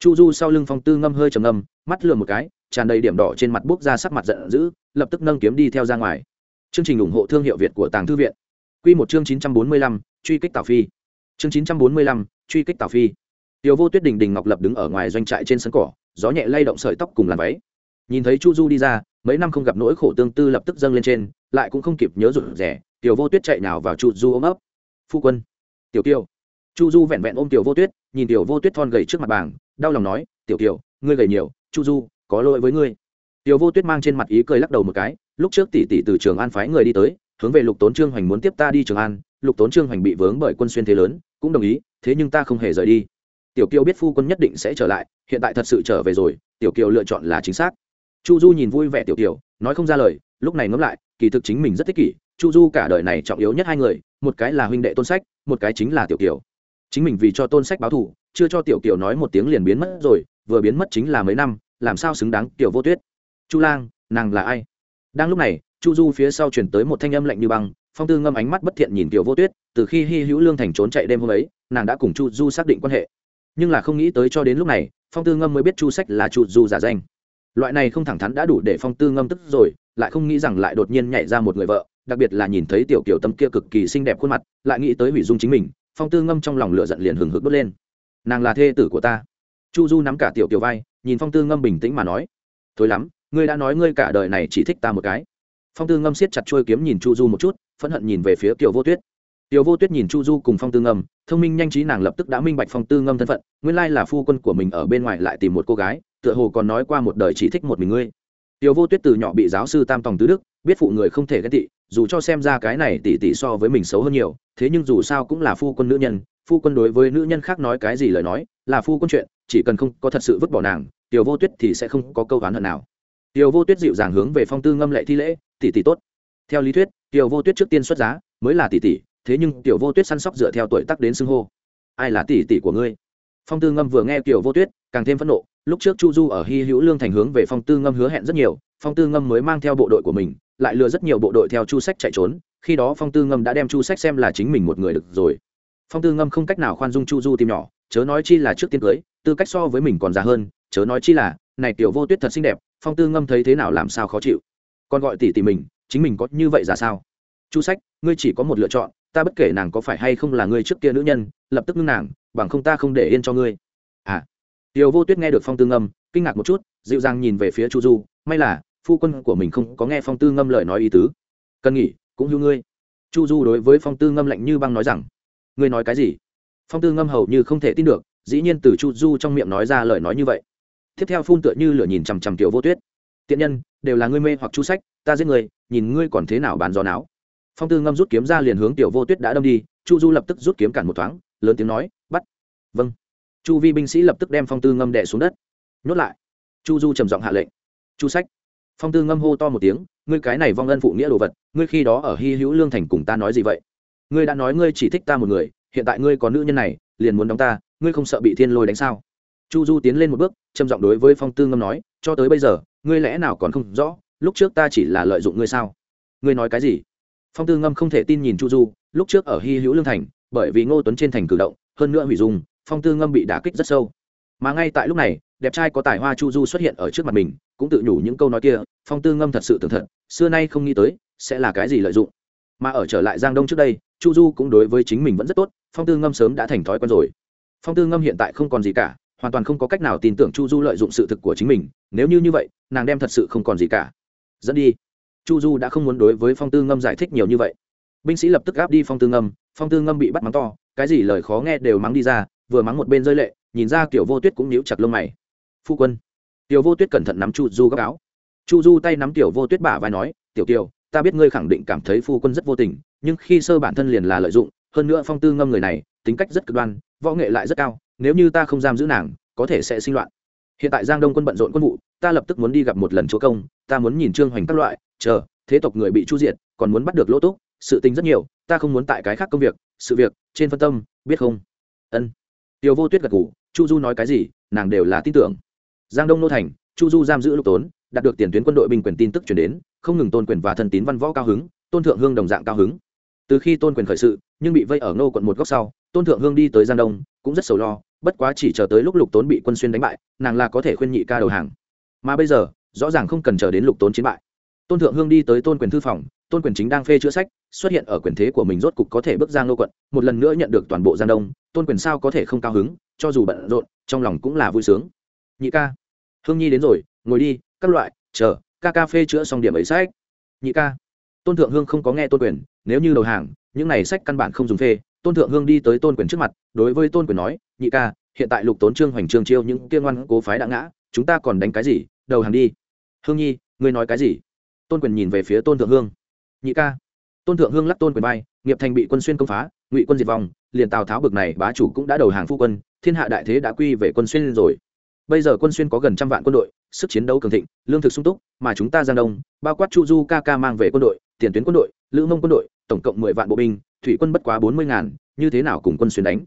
chu du sau lưng phong tư ngâm hơi trầm ngâm mắt lừa một cái tràn đầy điểm đỏ trên mặt bốc ra sắc mặt giận dữ lập tức nâng kiếm đi theo ra ngoài chương trình ủng hộ thương hiệu việt của tàng thư viện Quy một chương 945, truy kích Tào Phi. Chương 945, truy kích Tào Phi. Tiểu Vô Tuyết đình đình ngọc lập đứng ở ngoài doanh trại trên sân cỏ, gió nhẹ lay động sợi tóc cùng làn váy. Nhìn thấy Chu Du đi ra, mấy năm không gặp nỗi khổ tương tư lập tức dâng lên trên, lại cũng không kịp nhớ rụt rẻ, Tiểu Vô Tuyết chạy nào vào Chu Du ôm ấp. "Phu quân." "Tiểu Kiều." Chu Du vẹn vẹn ôm Tiểu Vô Tuyết, nhìn Tiểu Vô Tuyết thon gầy trước mặt bảng, đau lòng nói, "Tiểu Kiều, ngươi gầy nhiều, Chu Du, có lỗi với ngươi." Tiểu Vô Tuyết mang trên mặt ý cười lắc đầu một cái, lúc trước tỷ tỷ từ Trường An phái người đi tới, hướng về Lục Tốn Trương Hoành muốn tiếp ta đi Trường An, Lục Tốn Trương Hoành bị vướng bởi quân xuyên thế lớn, cũng đồng ý, thế nhưng ta không hề rời đi. Tiểu Kiều biết phu quân nhất định sẽ trở lại, hiện tại thật sự trở về rồi, Tiểu Kiều lựa chọn là chính xác. Chu Du nhìn vui vẻ Tiểu Kiều, nói không ra lời, lúc này ngẫm lại, kỳ thực chính mình rất thích kỷ, Chu Du cả đời này trọng yếu nhất hai người, một cái là huynh đệ Tôn Sách, một cái chính là Tiểu Kiều. Chính mình vì cho Tôn Sách báo thù, chưa cho Tiểu Kiều nói một tiếng liền biến mất rồi, vừa biến mất chính là mấy năm, làm sao xứng đáng Tiểu Vô Tuyết. Chu Lang, nàng là ai? Đang lúc này, chu du phía sau chuyển tới một thanh âm lạnh như băng phong tư ngâm ánh mắt bất thiện nhìn tiểu vô tuyết từ khi hy hữu lương thành trốn chạy đêm hôm ấy nàng đã cùng chu du xác định quan hệ nhưng là không nghĩ tới cho đến lúc này phong tư ngâm mới biết chu sách là chu du giả danh loại này không thẳng thắn đã đủ để phong tư ngâm tức rồi lại không nghĩ rằng lại đột nhiên nhảy ra một người vợ đặc biệt là nhìn thấy tiểu kiểu tâm kia cực kỳ xinh đẹp khuôn mặt lại nghĩ tới hủy dung chính mình phong tư ngâm trong lòng lửa giận liền hừng hực đốt lên. Nàng là thê tử của ta. Chu du nắm cả tiểu kiểu vai nhìn phong tư ngâm bình tĩnh mà nói thôi lắm ngươi đã nói ngươi cả đời này chỉ thích ta một cái. Phong tư ngâm siết chặt trôi kiếm nhìn chu du một chút phẫn hận nhìn về phía tiểu vô tuyết. Tiểu Vô Tuyết nhìn Chu Du cùng Phong Tư Ngâm, thông minh nhanh trí nàng lập tức đã minh bạch Phong Tư Ngâm thân phận, nguyên lai là phu quân của mình ở bên ngoài lại tìm một cô gái, tựa hồ còn nói qua một đời chỉ thích một mình ngươi. Tiểu Vô Tuyết từ nhỏ bị giáo sư Tam Tòng tứ đức, biết phụ người không thể ghen tị, dù cho xem ra cái này tỷ tỷ so với mình xấu hơn nhiều, thế nhưng dù sao cũng là phu quân nữ nhân, phu quân đối với nữ nhân khác nói cái gì lời nói, là phu quân chuyện, chỉ cần không có thật sự vứt bỏ nàng, Tiểu Vô Tuyết thì sẽ không có câu oán hận nào. Tiểu Vô Tuyết dịu dàng hướng về Phong Tư Ngâm lệ thi lễ, tỷ tỷ tốt. Theo lý thuyết tiểu vô tuyết trước tiên xuất giá mới là tỷ tỷ thế nhưng tiểu vô tuyết săn sóc dựa theo tuổi tác đến xưng hô. Ai là tỷ tỷ của ngươi? Phong tư ngâm vừa nghe tiểu vô tuyết càng thêm phẫn nộ lúc trước chu du ở hy hữu lương thành hướng về phong tư ngâm hứa hẹn rất nhiều phong tư ngâm mới mang theo bộ đội của mình lại lừa rất nhiều bộ đội theo chu sách chạy trốn, khi đó phong tư ngâm đã đem chu sách xem là chính mình một người được rồi. Phong tư ngâm không cách nào khoan dung chu du tìm nhỏ, chớ nói chi là trước tiên cưới, tư cách so với mình còn già hơn, chớ nói chi là, này tiểu vô tuyết thật xinh đẹp, phong tư ngâm thấy thế nào làm sao khó chịu. Còn gọi tỷ tỷ mình, chính mình có như vậy ra sao? Chu sách, ngươi chỉ có một lựa chọn, ta bất kể nàng có phải hay không là ngươi trước kia nữ nhân, lập tức ngưng nàng, bằng không ta không để yên cho ngươi. À. Tiểu vô tuyết nghe được phong tư ngâm, kinh ngạc một chút, dịu dàng nhìn về phía chu du, may là phu quân của mình không có nghe phong tư ngâm lời nói ý tứ. Cần nghỉ, cũng hưu ngươi. Chu du đối với phong tư ngâm lạnh như băng nói rằng, ngươi nói cái gì? Phong tư ngâm hầu như không thể tin được, dĩ nhiên từ chu du trong miệng nói ra lời nói như vậy. Tiếp theo phun tựa như lửa nhìn chằm chằm tiểu vô tuyết. Tiện nhân, đều là ngươi mê hoặc chu sách, ta giết người nhìn ngươi còn thế nào bàn gió não phong tư ngâm rút kiếm ra liền hướng tiểu vô tuyết đã đâm đi, chu du lập tức rút kiếm cản một thoáng, lớn tiếng nói, bắt. Vâng. Chu vi binh sĩ lập tức đem phong tư ngâm đẻ xuống đất. Nhốt lại. Chu du trầm giọng hạ lệnh. Chu sách phong tư ngâm hô to một tiếng, ngươi cái này vong ân phụ nghĩa đồ vật, ngươi khi đó ở hy hữu lương thành cùng ta nói gì vậy? Ngươi đã nói ngươi chỉ thích ta một người, hiện tại ngươi có nữ nhân này, liền muốn đóng ta, ngươi không sợ bị thiên lôi đánh sao? Chu du tiến lên một bước, trầm giọng đối với phong tư ngâm nói, cho tới bây giờ, ngươi lẽ nào còn không rõ, lúc trước ta chỉ là lợi dụng ngươi sao? Ngươi nói cái gì? Phong tư ngâm không thể tin nhìn chu du, lúc trước ở hy hữu lương thành, bởi vì ngô tuấn trên thành cử động, hơn nữa hủy dung, phong tư ngâm bị đả kích rất sâu. Mà ngay tại lúc này đẹp trai có tài hoa chu du xuất hiện ở trước mặt mình, cũng tự nhủ những câu nói kia, phong tư ngâm thật sự tưởng thật, xưa nay không nghĩ tới, sẽ là cái gì lợi dụng. Mà ở trở lại giang đông trước đây, chu du cũng đối với chính mình vẫn rất tốt, phong tư ngâm sớm đã thành thói quen rồi. Phong tư ngâm hiện tại không còn gì cả, hoàn toàn không có cách nào tin tưởng chu du lợi dụng sự thực của chính mình, nếu như như vậy, nàng đem thật sự không còn gì cả. Dẫn đi. Chu du đã không muốn đối với phong tư ngâm giải thích nhiều như vậy. Binh sĩ lập tức gáp đi phong tư ngâm, phong tư ngâm bị bắt mắng to, cái gì lời khó nghe đều mắng đi ra, vừa mắng một bên rơi lệ, nhìn ra kiểu vô tuyết cũng níu chặt lông mày phu quân. Tiểu vô tuyết cẩn thận nắm chu du gấp áo. Chu du tay nắm tiểu vô tuyết bả vai nói, tiểu kiều, ta biết ngươi khẳng định cảm thấy phu quân rất vô tình, nhưng khi sơ bản thân liền là lợi dụng, hơn nữa phong tư ngâm người này, tính cách rất cực đoan, võ nghệ lại rất cao, nếu như ta không giam giữ nàng, có thể sẽ sinh loạn. Hiện tại giang đông quân bận rộn quân vụ, ta lập tức muốn đi gặp một lần chúa công, ta muốn nhìn trương hoành các loại, chờ, thế tộc người bị chu diệt, còn muốn bắt được lỗ túc, sự tình rất nhiều, ta không muốn tại cái khác công việc, sự việc, trên phân tâm, biết không? Ân. Tiểu vô tuyết gật ngủ chu du nói cái gì, nàng đều là tin tưởng giang đông nô thành, chu du giam giữ lục tốn, đạt được tiền tuyến quân đội binh quyền tin tức chuyển đến, không ngừng tôn quyền và thần tín văn võ cao hứng, tôn thượng hương đồng dạng cao hứng. Từ khi tôn quyền khởi sự, nhưng bị vây ở nô quận một góc sau, tôn thượng hương đi tới giang đông, cũng rất sầu lo, bất quá chỉ chờ tới lúc lục tốn bị quân xuyên đánh bại, nàng là có thể khuyên nhị ca đầu hàng. Mà bây giờ, rõ ràng không cần chờ đến lục tốn chiến bại. Tôn thượng hương đi tới tôn quyền thư phòng, tôn quyền chính đang phê chữa sách, xuất hiện ở quyền thế của mình rốt cục có thể bước ra ngô quận, một lần nữa nhận được toàn bộ giang đông, tôn quyền sao có thể không cao hứng, cho dù bận rộn, trong lòng cũng là vui sướng nhị ca. Hương nhi đến rồi, ngồi đi, các loại, chờ, ca ca phê chữa xong điểm ấy sách. Nhị ca. Tôn thượng hương không có nghe tôn quyền, nếu như đầu hàng, những này sách căn bản không dùng phê. Tôn thượng hương đi tới tôn quyền trước mặt, đối với tôn quyền nói, nhị ca, hiện tại lục tốn trương hoành trương chiêu những kia ngoan cố phái đã ngã, chúng ta còn đánh cái gì? Đầu hàng đi. Hương nhi, ngươi nói cái gì? Tôn quyền nhìn về phía tôn thượng hương. Nhị ca. Tôn thượng hương lắc tôn quyền bay nghiệp thành bị quân xuyên công phá, ngụy quân diệt vong, liền tào tháo bực này bá chủ cũng đã đầu hàng phu quân, thiên hạ đại thế đã quy về quân xuyên rồi bây giờ quân xuyên có gần trăm vạn quân đội, sức chiến đấu cường thịnh, lương thực sung túc, mà chúng ta giang đông, bao quát chu du ca ca mang về quân đội, tiền tuyến quân đội, lữ mông quân đội, tổng cộng mười vạn bộ binh, thủy quân bất quá bốn mươi ngàn, như thế nào cùng quân xuyên đánh?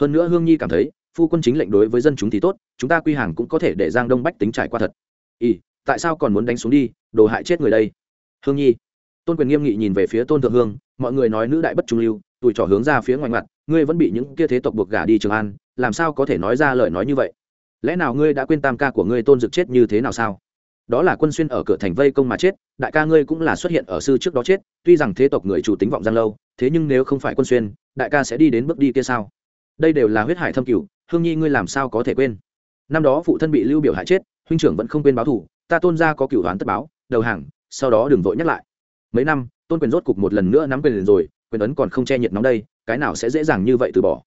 Hơn nữa hương nhi cảm thấy, phu quân chính lệnh đối với dân chúng thì tốt, chúng ta quy hàng cũng có thể để giang đông bách tính trải qua thật. Ỉ tại sao còn muốn đánh xuống đi, đồ hại chết người đây? Hương nhi, tôn quyền nghiêm nghị nhìn về phía tôn thượng hương, mọi người nói nữ đại bất trung lưu, tuổi trò hướng ra phía ngoài mặt, ngươi vẫn bị những kia thế tộc buộc gả đi trường an, làm sao có thể nói ra lời nói như vậy? Lẽ nào ngươi đã quên tam ca của ngươi tôn dực chết như thế nào sao? Đó là quân xuyên ở cửa thành vây công mà chết, đại ca ngươi cũng là xuất hiện ở sư trước đó chết, tuy rằng thế tộc người chủ tính vọng gian lâu, thế nhưng nếu không phải quân xuyên, đại ca sẽ đi đến bước đi kia sao? Đây đều là huyết hải thâm cửu, hương nhi ngươi làm sao có thể quên? Năm đó phụ thân bị lưu biểu hại chết, huynh trưởng vẫn không quên báo thủ ta tôn ra có cửu đoán tất báo, đầu hàng, sau đó đừng vội nhắc lại. Mấy năm, tôn quyền rốt cục một lần nữa nắm quyền rồi, quyền ấn còn không che nhiệt nóng đây, cái nào sẽ dễ dàng như vậy từ bỏ?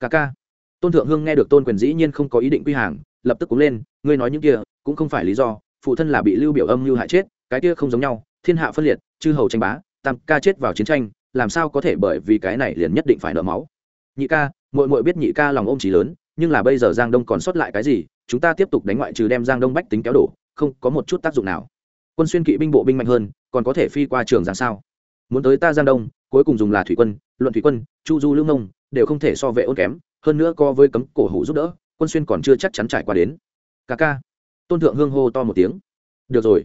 Ca ca tôn thượng hương nghe được tôn quyền dĩ nhiên không có ý định quy hàng, lập tức cúng lên, ngươi nói những kia, cũng không phải lý do, phụ thân là bị lưu biểu âm lưu hại chết, cái kia không giống nhau, thiên hạ phân liệt, chư hầu tranh bá, tam ca chết vào chiến tranh, làm sao có thể bởi vì cái này liền nhất định phải nợ máu? Nhị ca, muội muội biết nhị ca lòng ôm trí lớn, nhưng là bây giờ giang đông còn sót lại cái gì, chúng ta tiếp tục đánh ngoại trừ đem giang đông bách tính kéo đổ, không có một chút tác dụng nào. Quân xuyên kỵ binh bộ binh mạnh hơn, còn có thể phi qua trường giang sao? Muốn tới ta giang đông, cuối cùng dùng là thủy quân, luận thủy quân, chu du lương nông, đều không thể so vệ ôn kém hơn nữa co với cấm cổ hủ giúp đỡ, quân xuyên còn chưa chắc chắn trải qua đến. Ca ca. Tôn thượng hương hô to một tiếng. Được rồi.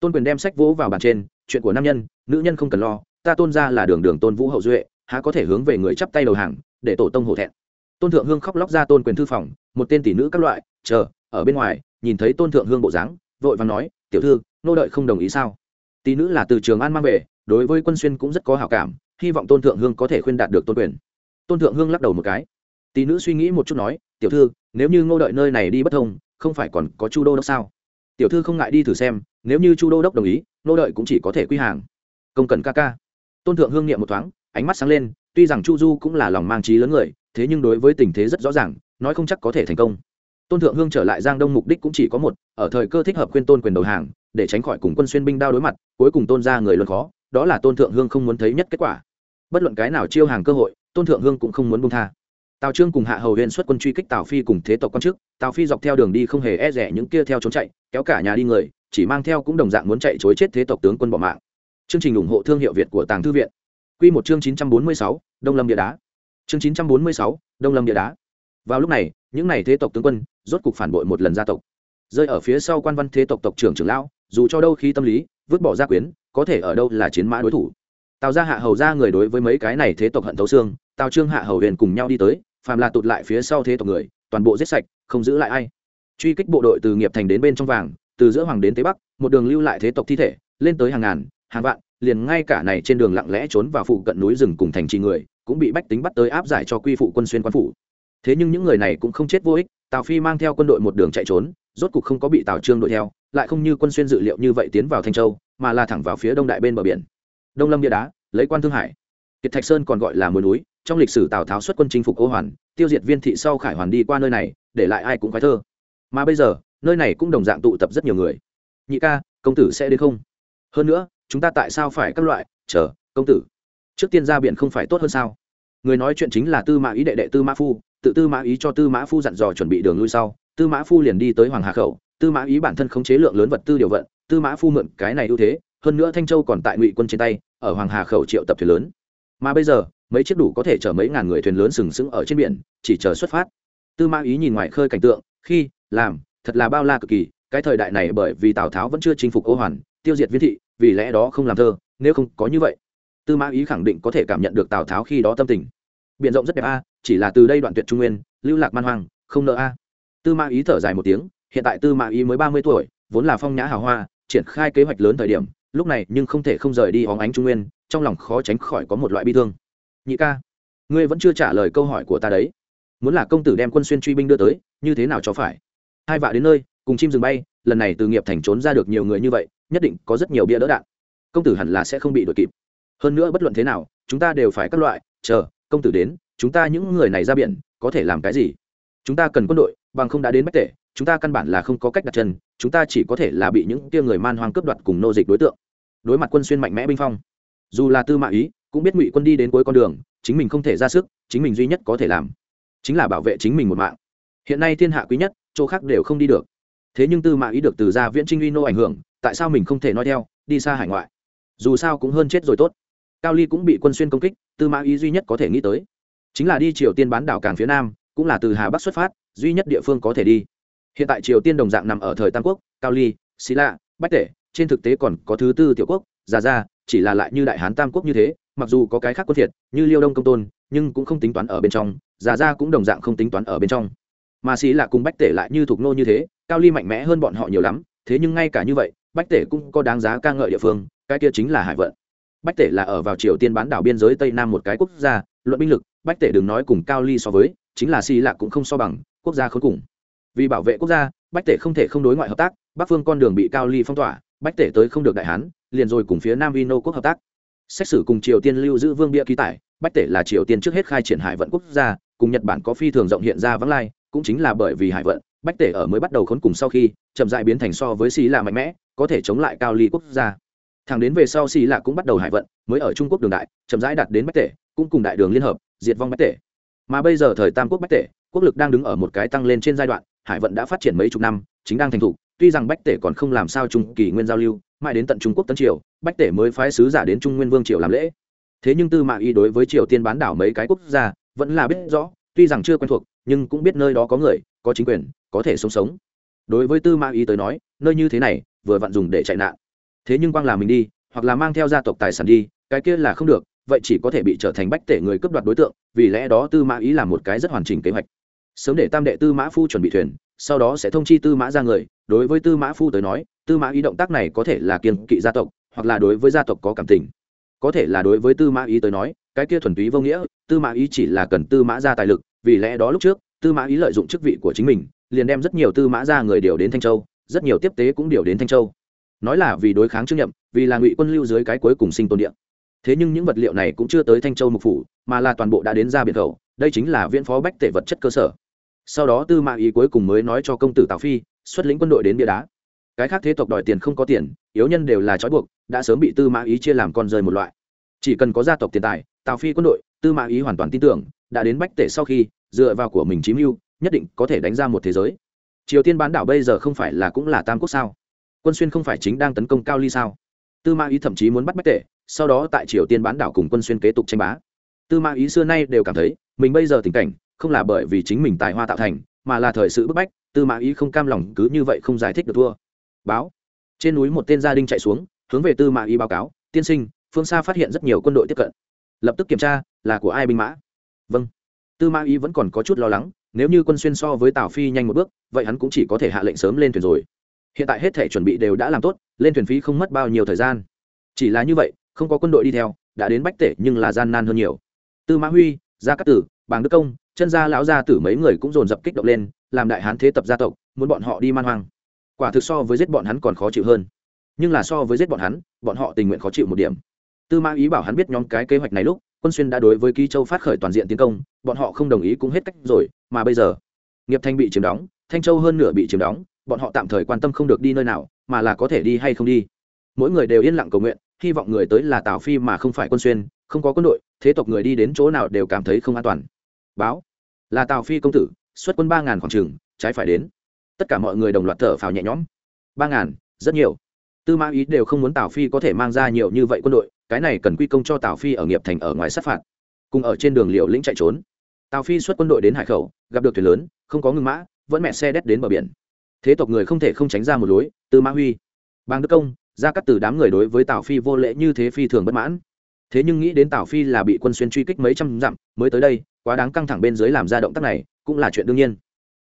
Tôn quyền đem sách vỗ vào bàn trên, chuyện của nam nhân, nữ nhân không cần lo, ta tôn ra là đường đường tôn vũ hậu duệ, há có thể hướng về người chắp tay đầu hàng, để tổ tông hổ thẹn. Tôn thượng hương khóc lóc ra tôn quyền thư phòng, một tên tỷ nữ các loại, chờ, ở bên ngoài, nhìn thấy tôn thượng hương bộ dáng, vội và nói, tiểu thư, nô đợi không đồng ý sao? Tỷ nữ là từ trường an mang về, đối với quân xuyên cũng rất có hảo cảm, hy vọng tôn thượng hương có thể khuyên đạt được tôn quyền. Tôn thượng hương lắc đầu một cái tỷ nữ suy nghĩ một chút nói, tiểu thư, nếu như ngô đợi nơi này đi bất thông, không phải còn có chu đô đốc sao? Tiểu thư không ngại đi thử xem, nếu như chu đô đốc đồng ý, ngô đợi cũng chỉ có thể quy hàng. Công cần ca ca. Tôn thượng hương niệm một thoáng, ánh mắt sáng lên, tuy rằng chu du cũng là lòng mang trí lớn người, thế nhưng đối với tình thế rất rõ ràng, nói không chắc có thể thành công. Tôn thượng hương trở lại giang đông mục đích cũng chỉ có một, ở thời cơ thích hợp khuyên tôn quyền đầu hàng, để tránh khỏi cùng quân xuyên binh đao đối mặt, cuối cùng tôn ra người luôn khó, đó là tôn thượng hương không muốn thấy nhất kết quả. Bất luận cái nào chiêu hàng cơ hội, tôn thượng hương cũng không muốn buông tha tào trương cùng hạ hầu huyền xuất quân truy kích tào phi cùng thế tộc quan chức. Tào phi dọc theo đường đi không hề e rẻ những kia theo trốn chạy, kéo cả nhà đi người, chỉ mang theo cũng đồng dạng muốn chạy chối chết thế tộc tướng quân bỏ mạng. Chương trình ủng hộ thương hiệu việt của tàng thư viện. Quy một chương chín trăm bốn mươi sáu, đông lâm địa đá. Chương chín trăm bốn mươi sáu, đông lâm địa đá. Vào lúc này, những n à y thế tộc tướng quân, rốt cục phản bội một lần gia tộc. Rơi ở phía sau quan văn thế tộc tộc trưởng trưởng lão, dù cho đâu khi tâm lý, vứt bỏ gia quyến, có thể ở đâu là chiến mã đối thủ. Tào gia hạ hầu ra người đối với mấy cái này thế tộc hận thấu xương, tào trương, hạ hầu huyền cùng nhau đi tới phàm là tụt lại phía sau thế tộc người, toàn bộ giết sạch, không giữ lại ai. Truy kích bộ đội từ nghiệp thành đến bên trong vàng, từ giữa hoàng đến tế bắc, một đường lưu lại thế tộc thi thể, lên tới hàng ngàn, hàng vạn, liền ngay cả này trên đường lặng lẽ trốn vào phụ cận núi rừng cùng thành trì người, cũng bị bách tính bắt tới áp giải cho quy phụ quân xuyên quan phủ. Thế nhưng những người này cũng không chết vô ích, tào phi mang theo quân đội một đường chạy trốn, rốt cục không có bị tào trương đuổi theo, lại không như quân xuyên dự liệu như vậy tiến vào thanh châu, mà là thẳng vào phía đông đại bên bờ biển. Đông lâm địa đá, lấy quan thương hải kiệt thạch sơn còn gọi là mùa núi, trong lịch sử tào tháo xuất quân chinh phục ô hoàn, tiêu diệt viên thị sau khải hoàn đi qua nơi này, để lại ai cũng khoái thơ. Mà bây giờ, nơi này cũng đồng dạng tụ tập rất nhiều người. Nhị ca, công tử sẽ đến không? Hơn nữa, chúng ta tại sao phải các loại? Chờ, công tử. Trước tiên ra biển không phải tốt hơn sao? Người nói chuyện chính là tư mã ý đệ đệ tư mã phu, tự tư mã ý cho tư mã phu dặn dò chuẩn bị đường lui sau, tư mã phu liền đi tới hoàng hà khẩu. Tư mã ý bản thân khống chế lượng lớn vật tư điều vận, tư mã phu mượn cái này ưu thế, hơn nữa thanh châu còn tại ngụy quân trên tay, ở hoàng hà khẩu triệu tập thuyền lớn mà bây giờ, mấy chiếc đủ có thể chở mấy ngàn người thuyền lớn sừng sững ở trên biển, chỉ chờ xuất phát. Tư mã ý nhìn ngoài khơi cảnh tượng, khi, làm, thật là bao la cực kỳ, cái thời đại này bởi vì tào tháo vẫn chưa chinh phục ô hoàn, tiêu diệt viên thị, vì lẽ đó không làm thơ, nếu không có như vậy. Tư mã ý khẳng định có thể cảm nhận được tào tháo khi đó tâm tình. Biện rộng rất đẹp a, chỉ là từ đây đoạn tuyệt trung nguyên, lưu lạc man hoang, không nợ a. Tư mã ý thở dài một tiếng, hiện tại tư mã ý mới ba mươi tuổi, vốn là phong nhã hào hoa, triển khai kế hoạch lớn thời điểm lúc này, nhưng không thể không rời đi hóng ánh trung nguyên, trong lòng khó tránh khỏi có một loại bi thương. Nhị ca, ngươi vẫn chưa trả lời câu hỏi của ta đấy. Muốn là công tử đem quân xuyên truy binh đưa tới, như thế nào cho phải? Hai vạ đến nơi, cùng chim rừng bay, lần này từ nghiệp thành trốn ra được nhiều người như vậy, nhất định có rất nhiều bia đỡ đạn. Công tử hẳn là sẽ không bị đuổi kịp. Hơn nữa bất luận thế nào, chúng ta đều phải các loại, chờ, công tử đến, chúng ta những người này ra biển, có thể làm cái gì? Chúng ta cần quân đội, bằng không đã đến bách tể chúng ta căn bản là không có cách đặt chân, chúng ta chỉ có thể là bị những tia người man hoang cướp đoạt cùng nô dịch đối tượng. Đối mặt quân xuyên mạnh mẽ binh phong, dù là tư mã ý, cũng biết ngụy quân đi đến cuối con đường, chính mình không thể ra sức, chính mình duy nhất có thể làm, chính là bảo vệ chính mình một mạng. Hiện nay thiên hạ quý nhất, chỗ khác đều không đi được. Thế nhưng tư mã ý được từ gia viễn trinh uy nô ảnh hưởng, tại sao mình không thể nói theo, đi xa hải ngoại? Dù sao cũng hơn chết rồi tốt. Cao ly cũng bị quân xuyên công kích, tư mã ý duy nhất có thể nghĩ tới. Chính là đi triều tiên bán đảo cảng phía nam, cũng là từ hà bắc xuất phát, duy nhất địa phương có thể đi hiện tại triều tiên đồng dạng nằm ở thời tam quốc, cao ly, xí lạ, bách tể, trên thực tế còn có thứ tư tiểu quốc, già ra chỉ là lại như đại hán tam quốc như thế, mặc dù có cái khác quân thiệt như liêu đông công tôn, nhưng cũng không tính toán ở bên trong, già ra cũng đồng dạng không tính toán ở bên trong. Mà xí lạ cùng bách tể lại như thuộc nô như thế, cao ly mạnh mẽ hơn bọn họ nhiều lắm, thế nhưng ngay cả như vậy, bách tể cũng có đáng giá ca ngợi địa phương, cái kia chính là hải vận. Bách tể là ở vào triều tiên bán đảo biên giới tây nam một cái quốc gia, luận binh lực, bách tể đừng nói cùng cao ly so với, chính là xì lạ cũng không so bằng quốc gia khốn cùng vì bảo vệ quốc gia, bách tể không thể không đối ngoại hợp tác, bắc phương con đường bị cao ly phong tỏa, bách tể tới không được đại hán, liền rồi cùng phía nam vino quốc hợp tác. Xét xử cùng triều tiên lưu giữ vương bia ký tải, bách tể là triều tiên trước hết khai triển hải vận quốc gia, cùng nhật bản có phi thường rộng hiện ra vắng lai, cũng chính là bởi vì hải vận, bách tể ở mới bắt đầu khốn cùng sau khi, chậm dại biến thành so với xì là mạnh mẽ, có thể chống lại cao ly quốc gia. Thẳng đến về sau xì là cũng bắt đầu hải vận, mới ở trung quốc đường đại, chậm rãi đạt đến bách tể, cũng cùng đại đường liên hợp, diệt vong bách tể. Mà bây giờ thời tam quốc bách tể quốc lực đang đứng ở một cái tăng lên trên giai đoạn, hải vận đã phát triển mấy chục năm, chính đang thành thục, tuy rằng bách tể còn không làm sao trung kỳ nguyên giao lưu, mãi đến tận trung quốc tân triều, bách tể mới phái sứ giả đến trung nguyên vương triều làm lễ. Thế nhưng tư mã y đối với triều tiên bán đảo mấy cái quốc gia, vẫn là biết rõ, tuy rằng chưa quen thuộc, nhưng cũng biết nơi đó có người, có chính quyền, có thể sống sống. Đối với tư mã y tới nói, nơi như thế này, vừa vặn dùng để chạy nạn. Thế nhưng quang là mình đi, hoặc là mang theo gia tộc tài sản đi, cái kia là không được, vậy chỉ có thể bị trở thành bách tể người cướp đoạt đối tượng, vì lẽ đó tư mã ý là một cái rất hoàn chỉnh kế hoạch sớm để tam đệ tư mã phu chuẩn bị thuyền, sau đó sẽ thông chi tư mã ra người. Đối với tư mã phu tới nói, tư mã ý động tác này có thể là kiên kỵ gia tộc, hoặc là đối với gia tộc có cảm tình. Có thể là đối với tư mã ý tới nói, cái kia thuần túy vô nghĩa, tư mã ý chỉ là cần tư mã ra tài lực, vì lẽ đó lúc trước, tư mã ý lợi dụng chức vị của chính mình, liền đem rất nhiều tư mã ra người điều đến thanh châu, rất nhiều tiếp tế cũng điều đến thanh châu. Nói là vì đối kháng chức nhậm, vì là ngụy quân lưu dưới cái cuối cùng sinh tôn địa. thế nhưng những vật liệu này cũng chưa tới thanh châu mục phủ, mà là toàn bộ đã đến ra biển khẩu, đây chính là viễn phó bách tể vật chất cơ sở sau đó tư mã ý cuối cùng mới nói cho công tử tào phi, xuất lĩnh quân đội đến bia đá. Cái khác thế tộc đòi tiền không có tiền, yếu nhân đều là trói buộc, đã sớm bị tư mã ý chia làm con rơi một loại. Chỉ cần có gia tộc tiền tài, tào phi quân đội, tư mã ý hoàn toàn tin tưởng, đã đến bách tể sau khi, dựa vào của mình chí mưu, nhất định có thể đánh ra một thế giới. Triều tiên bán đảo bây giờ không phải là cũng là tam quốc sao? Quân xuyên không phải chính đang tấn công cao ly sao? Tư mã ý thậm chí muốn bắt bách tể, sau đó tại triều tiên bán đảo cùng quân xuyên kế tục tranh bá. Tư mã ý xưa nay đều cảm thấy, mình bây giờ tình cảnh không là bởi vì chính mình tài hoa tạo thành, mà là thời sự bức bách, tư mã ý không cam lòng cứ như vậy không giải thích được thua. Báo. Trên núi một tên gia đình chạy xuống, hướng về tư mã ý báo cáo, tiên sinh, phương xa phát hiện rất nhiều quân đội tiếp cận. Lập tức kiểm tra, là của ai binh mã? Vâng. Tư mã ý vẫn còn có chút lo lắng, nếu như quân xuyên so với tào phi nhanh một bước, vậy hắn cũng chỉ có thể hạ lệnh sớm lên thuyền rồi. Hiện tại hết thể chuẩn bị đều đã làm tốt, lên thuyền phí không mất bao nhiêu thời gian. Chỉ là như vậy, không có quân đội đi theo, đã đến bách tể nhưng là gian nan hơn nhiều. Tư mã huy, gia cát tử, bàng đức công chân gia lão gia tử mấy người cũng dồn dập kích động lên, làm đại hán thế tập gia tộc, muốn bọn họ đi man hoang. Quả thực so với giết bọn hắn còn khó chịu hơn. Nhưng là so với giết bọn hắn, bọn họ tình nguyện khó chịu một điểm. Tư mã ý bảo hắn biết nhóm cái kế hoạch này lúc, quân xuyên đã đối với ký châu phát khởi toàn diện tiến công, bọn họ không đồng ý cũng hết cách rồi, mà bây giờ, nghiệp thanh bị chiếm đóng, thanh châu hơn nửa bị chiếm đóng, bọn họ tạm thời quan tâm không được đi nơi nào, mà là có thể đi hay không đi. Mỗi người đều yên lặng cầu nguyện, hy vọng người tới là tào phi mà không phải quân xuyên, không có quân đội, thế tộc người đi đến chỗ nào đều cảm thấy không an toàn báo. Là tào phi công tử, xuất quân ba ngàn khoảng trường, trái phải đến. Tất cả mọi người đồng loạt thở phào nhẹ nhõm. Ba ngàn, rất nhiều. Tư mã ý đều không muốn tào phi có thể mang ra nhiều như vậy quân đội, cái này cần quy công cho tào phi ở nghiệp thành ở ngoài sát phạt. Cùng ở trên đường liều lĩnh chạy trốn. Tào phi xuất quân đội đến hải khẩu, gặp được thuyền lớn, không có ngưng mã, vẫn mẹ xe đét đến bờ biển. Thế tộc người không thể không tránh ra một lối, tư mã huy. Bang đức công ra cắt từ đám người đối với tào phi vô lễ như thế phi thường bất mãn. Thế nhưng nghĩ đến tào phi là bị quân xuyên truy kích mấy trăm dặm, mới tới đây quá đáng căng thẳng bên dưới làm ra động tác này cũng là chuyện đương nhiên.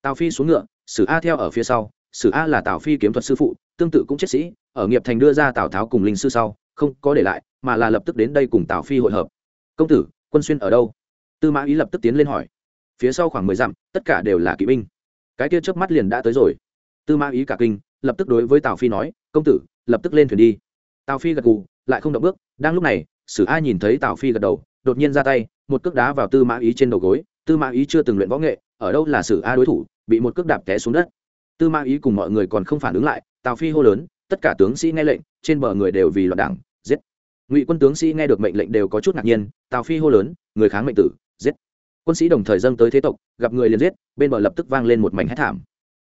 Tào phi xuống ngựa, sử a theo ở phía sau, sử a là tào phi kiếm thuật sư phụ, tương tự cũng chết sĩ, ở nghiệp thành đưa ra tào tháo cùng linh sư sau, không có để lại, mà là lập tức đến đây cùng tào phi hội hợp. Công tử, quân xuyên ở đâu? Tư mã ý lập tức tiến lên hỏi. Phía sau khoảng mười dặm, tất cả đều là kỵ binh. Cái kia trước mắt liền đã tới rồi. Tư mã ý cả kinh, lập tức đối với tào phi nói, công tử, lập tức lên thuyền đi. Tào phi gật gù, lại không động bước, đang lúc này, sử A nhìn thấy tào phi gật đầu, đột nhiên ra tay một cước đá vào tư mã ý trên đầu gối, tư mã ý chưa từng luyện võ nghệ, ở đâu là sử a đối thủ, bị một cước đạp té xuống đất. Tư mã ý cùng mọi người còn không phản ứng lại, tào phi hô lớn, tất cả tướng sĩ nghe lệnh, trên bờ người đều vì loạn đảng, giết. Ngụy quân tướng sĩ nghe được mệnh lệnh đều có chút ngạc nhiên, tào phi hô lớn, người kháng mệnh tử, giết. Quân sĩ đồng thời dâng tới thế tộc, gặp người liền giết, bên bờ lập tức vang lên một mảnh hét thảm.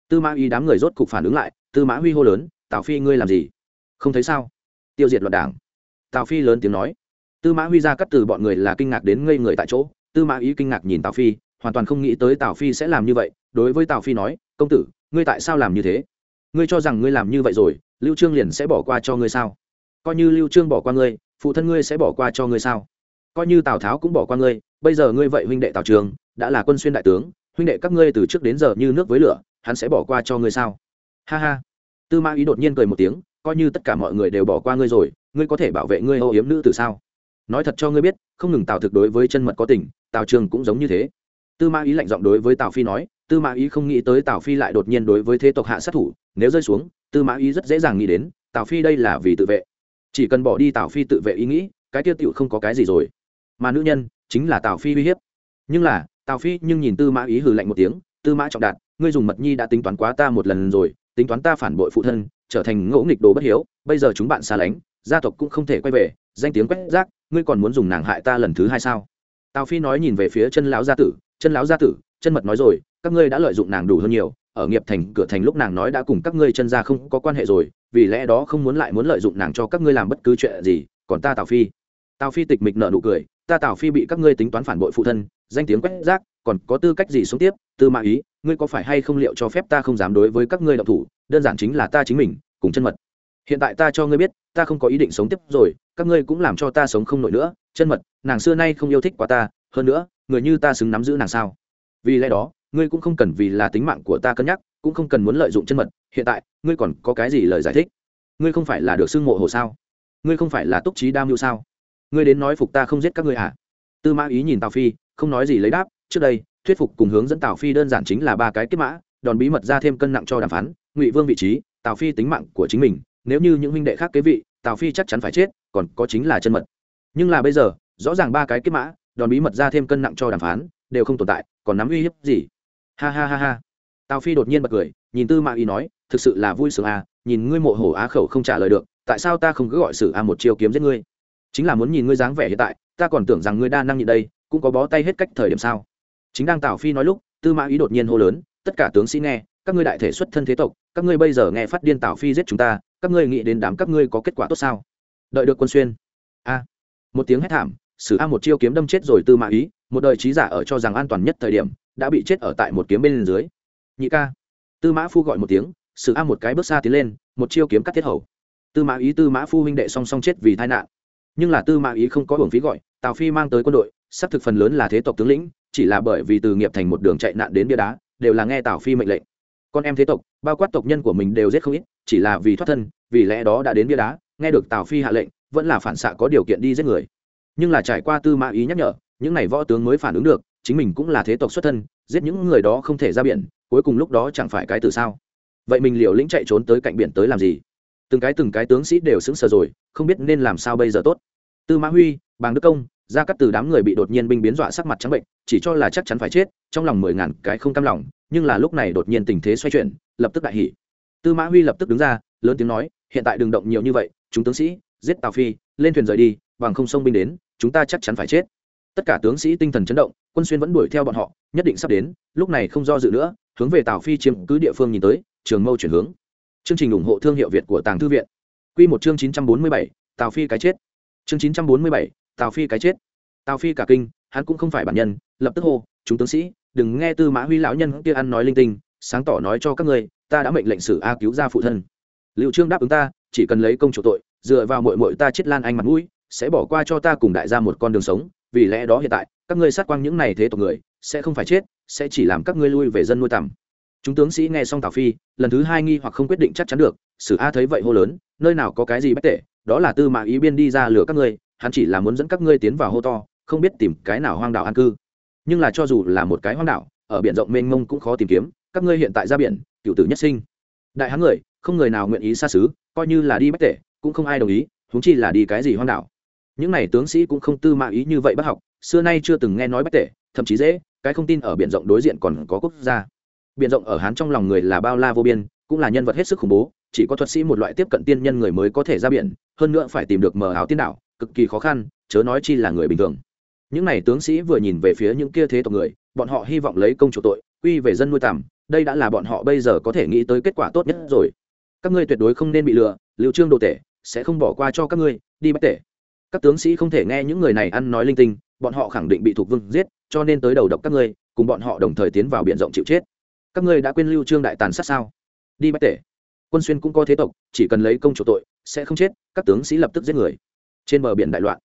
Tư mã ý đám người rốt cục phản ứng lại, tư mã huy hô lớn, tào phi ngươi làm gì? Không thấy sao? Tiêu diệt loạn đảng. Tào phi lớn tiếng nói tư mã huy ra cắt từ bọn người là kinh ngạc đến ngây người tại chỗ, tư mã ý kinh ngạc nhìn tào phi, hoàn toàn không nghĩ tới tào phi sẽ làm như vậy, đối với tào phi nói, công tử, ngươi tại sao làm như thế? Ngươi cho rằng ngươi làm như vậy rồi, lưu trương liền sẽ bỏ qua cho ngươi sao? Coi như lưu trương bỏ qua ngươi, phụ thân ngươi sẽ bỏ qua cho ngươi sao? Coi như tào tháo cũng bỏ qua ngươi, bây giờ ngươi vậy huynh đệ tào trường, đã là quân xuyên đại tướng, huynh đệ các ngươi từ trước đến giờ như nước với lửa, hắn sẽ bỏ qua cho ngươi sao? Ha ha. Tư mã ý đột nhiên cười một tiếng, coi như tất cả mọi người đều bỏ qua ngươi rồi, ngươi có thể bảo vệ ngươi âu yếm nữ từ sao? Nói thật cho ngươi biết, không ngừng tào thực đối với chân mật có tình, tào trường cũng giống như thế. Tư mã ý lạnh giọng đối với tào phi nói, tư mã ý không nghĩ tới tào phi lại đột nhiên đối với thế tộc hạ sát thủ, nếu rơi xuống, tư mã ý rất dễ dàng nghĩ đến, tào phi đây là vì tự vệ. Chỉ cần bỏ đi tào phi tự vệ ý nghĩ, cái tiêu tựu không có cái gì rồi. Mà nữ nhân, chính là tào phi uy hiếp. Nhưng là, tào phi nhưng nhìn tư mã ý hừ lạnh một tiếng, tư mã trọng đạt, ngươi dùng mật nhi đã tính toán quá ta một lần rồi, tính toán ta phản bội phụ thân, trở thành ngỗ nghịch đồ bất hiếu, bây giờ chúng bạn xa lánh, gia tộc cũng không thể quay về, danh tiếng quét rác ngươi còn muốn dùng nàng hại ta lần thứ hai sao? Tào phi nói nhìn về phía chân lão gia tử, chân lão gia tử, chân mật nói rồi, các ngươi đã lợi dụng nàng đủ hơn nhiều, ở nghiệp thành, cửa thành lúc nàng nói đã cùng các ngươi chân gia không có quan hệ rồi, vì lẽ đó không muốn lại muốn lợi dụng nàng cho các ngươi làm bất cứ chuyện gì, còn ta tào phi. Tào phi tịch mịch nợ nụ cười, ta tào phi bị các ngươi tính toán phản bội phụ thân, danh tiếng quét rác, còn có tư cách gì sống tiếp, tư mã ý, ngươi có phải hay không liệu cho phép ta không dám đối với các ngươi động thủ, đơn giản chính là ta chính mình, cùng chân mật hiện tại ta cho ngươi biết, ta không có ý định sống tiếp rồi, các ngươi cũng làm cho ta sống không nổi nữa, chân mật, nàng xưa nay không yêu thích quá ta, hơn nữa, người như ta xứng nắm giữ nàng sao? Vì lẽ đó, ngươi cũng không cần vì là tính mạng của ta cân nhắc, cũng không cần muốn lợi dụng chân mật, hiện tại, ngươi còn có cái gì lời giải thích? Ngươi không phải là được xưng mộ hồ sao? Ngươi không phải là túc trí đam mưu sao? Ngươi đến nói phục ta không giết các ngươi à? Tư mã ý nhìn tào phi, không nói gì lấy đáp, trước đây, thuyết phục cùng hướng dẫn tào phi đơn giản chính là ba cái kết mã, đòn bí mật ra thêm cân nặng cho đàm phán, ngụy vương vị trí, tào phi tính mạng của chính mình nếu như những huynh đệ khác kế vị, tào phi chắc chắn phải chết, còn có chính là chân mật. Nhưng là bây giờ, rõ ràng ba cái kết mã, đòn bí mật ra thêm cân nặng cho đàm phán, đều không tồn tại, còn nắm uy hiếp gì? Ha ha ha ha. Tào phi đột nhiên bật cười, nhìn tư mã ý nói, thực sự là vui sướng à nhìn ngươi mộ hổ á khẩu không trả lời được, tại sao ta không cứ gọi sử a một chiêu kiếm giết ngươi? Chính là muốn nhìn ngươi dáng vẻ hiện tại, ta còn tưởng rằng ngươi đa năng nhịn đây, cũng có bó tay hết cách thời điểm sao? Chính đang tào phi nói lúc, tư mã ý đột nhiên hô lớn, tất cả tướng sĩ nghe các ngươi đại thể xuất thân thế tộc, các ngươi bây giờ nghe phát điên tào phi giết chúng ta, các ngươi nghĩ đến đám các ngươi có kết quả tốt sao? Đợi được quân xuyên. A. Một tiếng hét thảm, sử a một chiêu kiếm đâm chết rồi tư mã ý, một đời trí giả ở cho rằng an toàn nhất thời điểm, đã bị chết ở tại một kiếm bên dưới. Nhị ca. Tư mã phu gọi một tiếng, sử a một cái bước xa tiến lên, một chiêu kiếm cắt thiết hầu. Tư mã ý, tư mã phu huynh đệ song song chết vì tai nạn. Nhưng là tư mã ý không có hưởng phí gọi, tào phi mang tới quân đội, xác thực phần lớn là thế tộc tướng lĩnh, chỉ là bởi vì từ nghiệp thành một đường chạy nạn đến bia đá, đều là nghe tào phi mệnh lệnh con em thế tộc, bao quát tộc nhân của mình đều giết không ít, chỉ là vì thoát thân, vì lẽ đó đã đến bia đá, nghe được tào phi hạ lệnh, vẫn là phản xạ có điều kiện đi giết người. Nhưng là trải qua tư mã ý nhắc nhở, những n à y võ tướng mới phản ứng được, chính mình cũng là thế tộc xuất thân, giết những người đó không thể ra biển, cuối cùng lúc đó chẳng phải cái từ sao? Vậy mình liều lĩnh chạy trốn tới cạnh biển tới làm gì? Từng cái từng cái tướng sĩ đều sững sờ rồi, không biết nên làm sao bây giờ tốt. Tư mã huy, bàng đức công ra cắt từ đám người bị đột nhiên binh biến dọa sắc mặt trắng bệnh, chỉ cho là chắc chắn phải chết, trong lòng mười ngàn cái không cam lòng, nhưng là lúc này đột nhiên tình thế xoay chuyển, lập tức đại hỉ. Tư mã huy lập tức đứng ra, lớn tiếng nói, hiện tại đừng động nhiều như vậy, chúng tướng sĩ, giết tào phi, lên thuyền rời đi, bằng không sông binh đến, chúng ta chắc chắn phải chết. Tất cả tướng sĩ tinh thần chấn động, quân xuyên vẫn đuổi theo bọn họ, nhất định sắp đến, lúc này không do dự nữa, hướng về tào phi chiếm cứ địa phương nhìn tới, trường mâu chuyển hướng. Chương trình ủng hộ thương hiệu việt của tàng thư viện. Q một chương chín trăm bốn mươi bảy, tào phi cái chết. Chương chín trăm bốn mươi bảy tào phi cái chết. Tào phi cả kinh, hắn cũng không phải bản nhân, lập tức hô, chúng tướng sĩ, đừng nghe tư mã huy lão nhân kia ăn nói linh tinh, sáng tỏ nói cho các ngươi, ta đã mệnh lệnh sử a cứu ra phụ thân. Liệu trương đáp ứng ta, chỉ cần lấy công chủ tội, dựa vào mội mội ta chết lan anh mặt mũi, sẽ bỏ qua cho ta cùng đại gia một con đường sống, vì lẽ đó hiện tại, các ngươi sát quang những này thế tộc người, sẽ không phải chết, sẽ chỉ làm các ngươi lui về dân nuôi tầm. Chúng tướng sĩ nghe xong tào phi, lần thứ hai nghi hoặc không quyết định chắc chắn được, sử a thấy vậy hô lớn, nơi nào có cái gì bất tệ, đó là tư mã ý biên đi ra lửa các ngươi hắn chỉ là muốn dẫn các ngươi tiến vào hô to, không biết tìm cái nào hoang đảo an cư. Nhưng là cho dù là một cái hoang đảo, ở biển rộng mênh mông cũng khó tìm kiếm, các ngươi hiện tại ra biển, cựu tử nhất sinh. Đại hán người, không người nào nguyện ý xa xứ, coi như là đi bách tệ cũng không ai đồng ý húng chi là đi cái gì hoang đảo. Những này tướng sĩ cũng không tư mã ý như vậy bác học, xưa nay chưa từng nghe nói bách tệ thậm chí dễ, cái không tin ở biển rộng đối diện còn có quốc gia. Biển rộng ở hán trong lòng người là bao la vô biên, cũng là nhân vật hết sức khủng bố, chỉ có thuật sĩ một loại tiếp cận tiên nhân người mới có thể ra biển, hơn nữa phải tìm được mờ áo tiên đảo cực kỳ khó khăn, chớ nói chi là người bình thường. Những n à y tướng sĩ vừa nhìn về phía những kia thế tộc người, bọn họ hy vọng lấy công chủ tội, quy về dân nuôi tằm, đây đã là bọn họ bây giờ có thể nghĩ tới kết quả tốt nhất rồi. Các ngươi tuyệt đối không nên bị lừa liệu trương đồ tể, sẽ không bỏ qua cho các ngươi, đi bắt tể. Các tướng sĩ không thể nghe những người này ăn nói linh tinh, bọn họ khẳng định bị thuộc vương giết, cho nên tới đầu độc các ngươi, cùng bọn họ đồng thời tiến vào b i ể n rộng chịu chết. Các ngươi đã quên lưu trương đại tàn sát sao? Đi bắt tể. Quân xuyên cũng có thế tộc, chỉ cần lấy công chủ tội, sẽ không chết, các tướng sĩ lập tức giết người trên bờ biển đại loạn.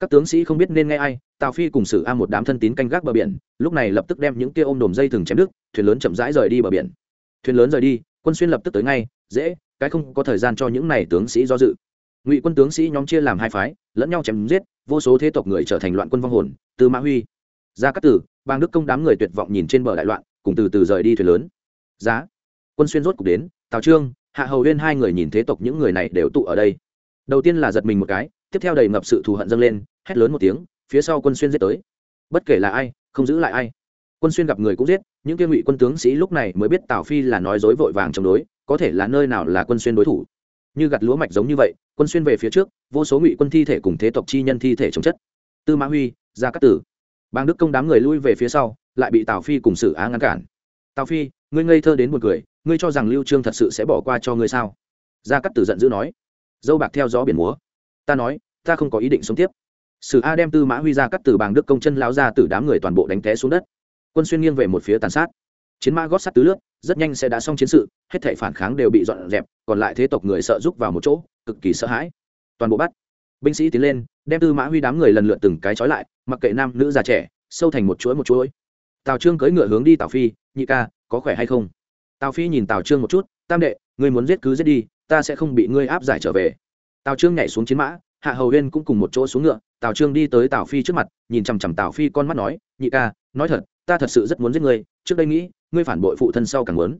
Các tướng sĩ không biết nên nghe ai, tào phi cùng xử a một đám thân tín canh gác bờ biển, lúc này lập tức đem những kia ôm đồm dây thừng chém đứt, thuyền lớn chậm rãi rời đi bờ biển. Thuyền lớn rời đi, quân xuyên lập tức tới ngay, dễ, cái không có thời gian cho những này tướng sĩ do dự. Ngụy quân tướng sĩ nhóm chia làm hai phái, lẫn nhau chém giết, vô số thế tộc người trở thành loạn quân vong hồn, từ mã huy ra các tử bang đức công đám người tuyệt vọng nhìn trên bờ đại loạn, cùng từ từ rời đi thuyền lớn. Giá, quân xuyên rốt cục đến, tào trương, hạ hầu huyên hai người nhìn thế tộc những người này đều tụ ở đây. Đầu tiên là giật mình một cái tiếp theo đầy ngập sự thù hận dâng lên, hét lớn một tiếng, phía sau quân xuyên giết tới. Bất kể là ai, không giữ lại ai. Quân xuyên gặp người cũng giết, những kia ngụy quân tướng sĩ lúc này mới biết tào phi là nói dối vội vàng chống đối, có thể là nơi nào là quân xuyên đối thủ. Như gặt lúa mạch giống như vậy, quân xuyên về phía trước, vô số ngụy quân thi thể cùng thế tộc chi nhân thi thể chống chất. Tư mã huy ra cát tử. Bang đức công đám người lui về phía sau, lại bị tào phi cùng sử á ngăn cản. Tào phi, ngươi ngây thơ đến một người ngươi cho rằng lưu trương thật sự sẽ bỏ qua cho ngươi sao? Gia cát tử giận dữ nói. Dâu bạc theo gió biển múa ta nói, ta không có ý định sống tiếp. Sử a đem tư mã huy ra cắt từ bàng đức công chân lao ra từ đám người toàn bộ đánh té xuống đất. Quân xuyên nghiêng về một phía tàn sát. Chiến mã gót sắt tứ lướt, rất nhanh sẽ đã xong chiến sự, hết thể phản kháng đều bị dọn dẹp, còn lại thế tộc người sợ rút vào một chỗ, cực kỳ sợ hãi. Toàn bộ bắt. Binh sĩ tiến lên, đem tư mã huy đám người lần lượt từng cái trói lại, mặc kệ nam nữ già trẻ, sâu thành một chuỗi một chuỗi. Tào trương cưỡi ngựa hướng đi tào phi, nhị ca, có khỏe hay không? Tào phi nhìn tào trương một chút, tam đệ, ngươi muốn giết cứ giết đi, ta sẽ không bị ngươi áp giải trở về tào trương nhảy xuống chiến mã, hạ hầu huyên cũng cùng một chỗ xuống ngựa, tào trương đi tới tào phi trước mặt, nhìn chằm chằm tào phi con mắt nói, nhị ca, nói thật, ta thật sự rất muốn giết ngươi, trước đây nghĩ, ngươi phản bội phụ thân sau càng muốn.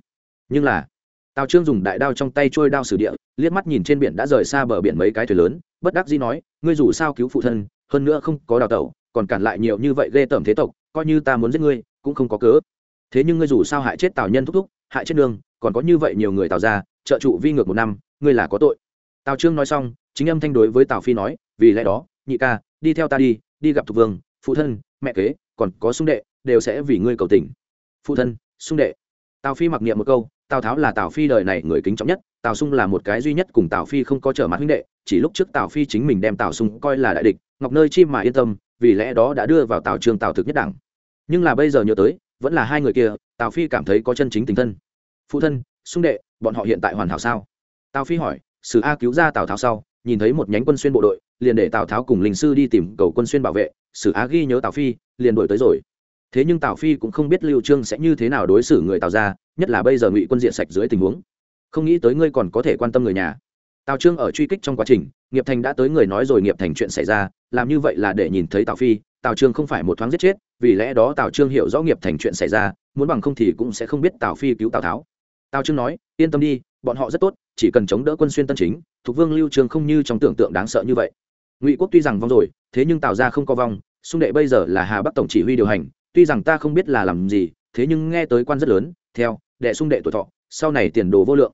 Nhưng là, tào trương dùng đại đao trong tay trôi đao sử địa, liếc mắt nhìn trên biển đã rời xa bờ biển mấy cái thuyền lớn, bất đắc dĩ nói, ngươi dù sao cứu phụ thân, hơn nữa không có đào tẩu, còn cản lại nhiều như vậy ghê tởm thế tộc, coi như ta muốn giết ngươi, cũng không có cớ. Thế nhưng ngươi dù sao hại chết tào nhân thúc thúc, hại chết nương còn có như vậy nhiều người tào ra trợ trụ vi ngược một năm, ngươi là có tội tào trương nói xong, chính âm thanh đối với tào phi nói, vì lẽ đó, nhị ca, đi theo ta đi đi gặp thục vương, phụ thân, mẹ kế, còn có sung đệ, đều sẽ vì ngươi cầu tình. Phụ thân, sung đệ. Tào phi mặc niệm một câu, tào tháo là tào phi đời này người kính trọng nhất, tào sung là một cái duy nhất cùng tào phi không có trở mặt huynh đệ, chỉ lúc trước tào phi chính mình đem tào sung coi là đại địch, ngọc nơi chim mà yên tâm, vì lẽ đó đã đưa vào tào Trương tào thực nhất đẳng nhưng là bây giờ nhớ tới, vẫn là hai người kia, tào phi cảm thấy có chân chính tình thân. Phụ thân, sung đệ, bọn họ hiện tại hoàn hảo sao? Tào phi hỏi sử a cứu ra tào tháo sau, nhìn thấy một nhánh quân xuyên bộ đội, liền để tào tháo cùng linh sư đi tìm cầu quân xuyên bảo vệ. Sử A ghi nhớ tào phi, liền đổi tới rồi. Thế nhưng tào phi cũng không biết lưu trương sẽ như thế nào đối xử người tào ra nhất là bây giờ ngụy quân diện sạch dưới tình huống. Không nghĩ tới ngươi còn có thể quan tâm người nhà. Tào trương ở truy kích trong quá trình, nghiệp thành đã tới người nói rồi nghiệp thành chuyện xảy ra, làm như vậy là để nhìn thấy tào phi, tào trương không phải một thoáng giết chết, vì lẽ đó tào trương hiểu rõ nghiệp thành chuyện xảy ra, muốn bằng không thì cũng sẽ không biết tào phi cứu tào tháo. Tào trương nói, yên tâm đi bọn họ rất tốt, chỉ cần chống đỡ quân xuyên tân chính, thuộc vương lưu trường không như trong tưởng tượng đáng sợ như vậy. Ngụy quốc tuy rằng vong rồi, thế nhưng tào ra không có vong, xung đệ bây giờ là hà bắc tổng chỉ huy điều hành, tuy rằng ta không biết là làm gì, thế nhưng nghe tới quan rất lớn, theo, đệ xung đệ tuổi thọ, sau này tiền đồ vô lượng.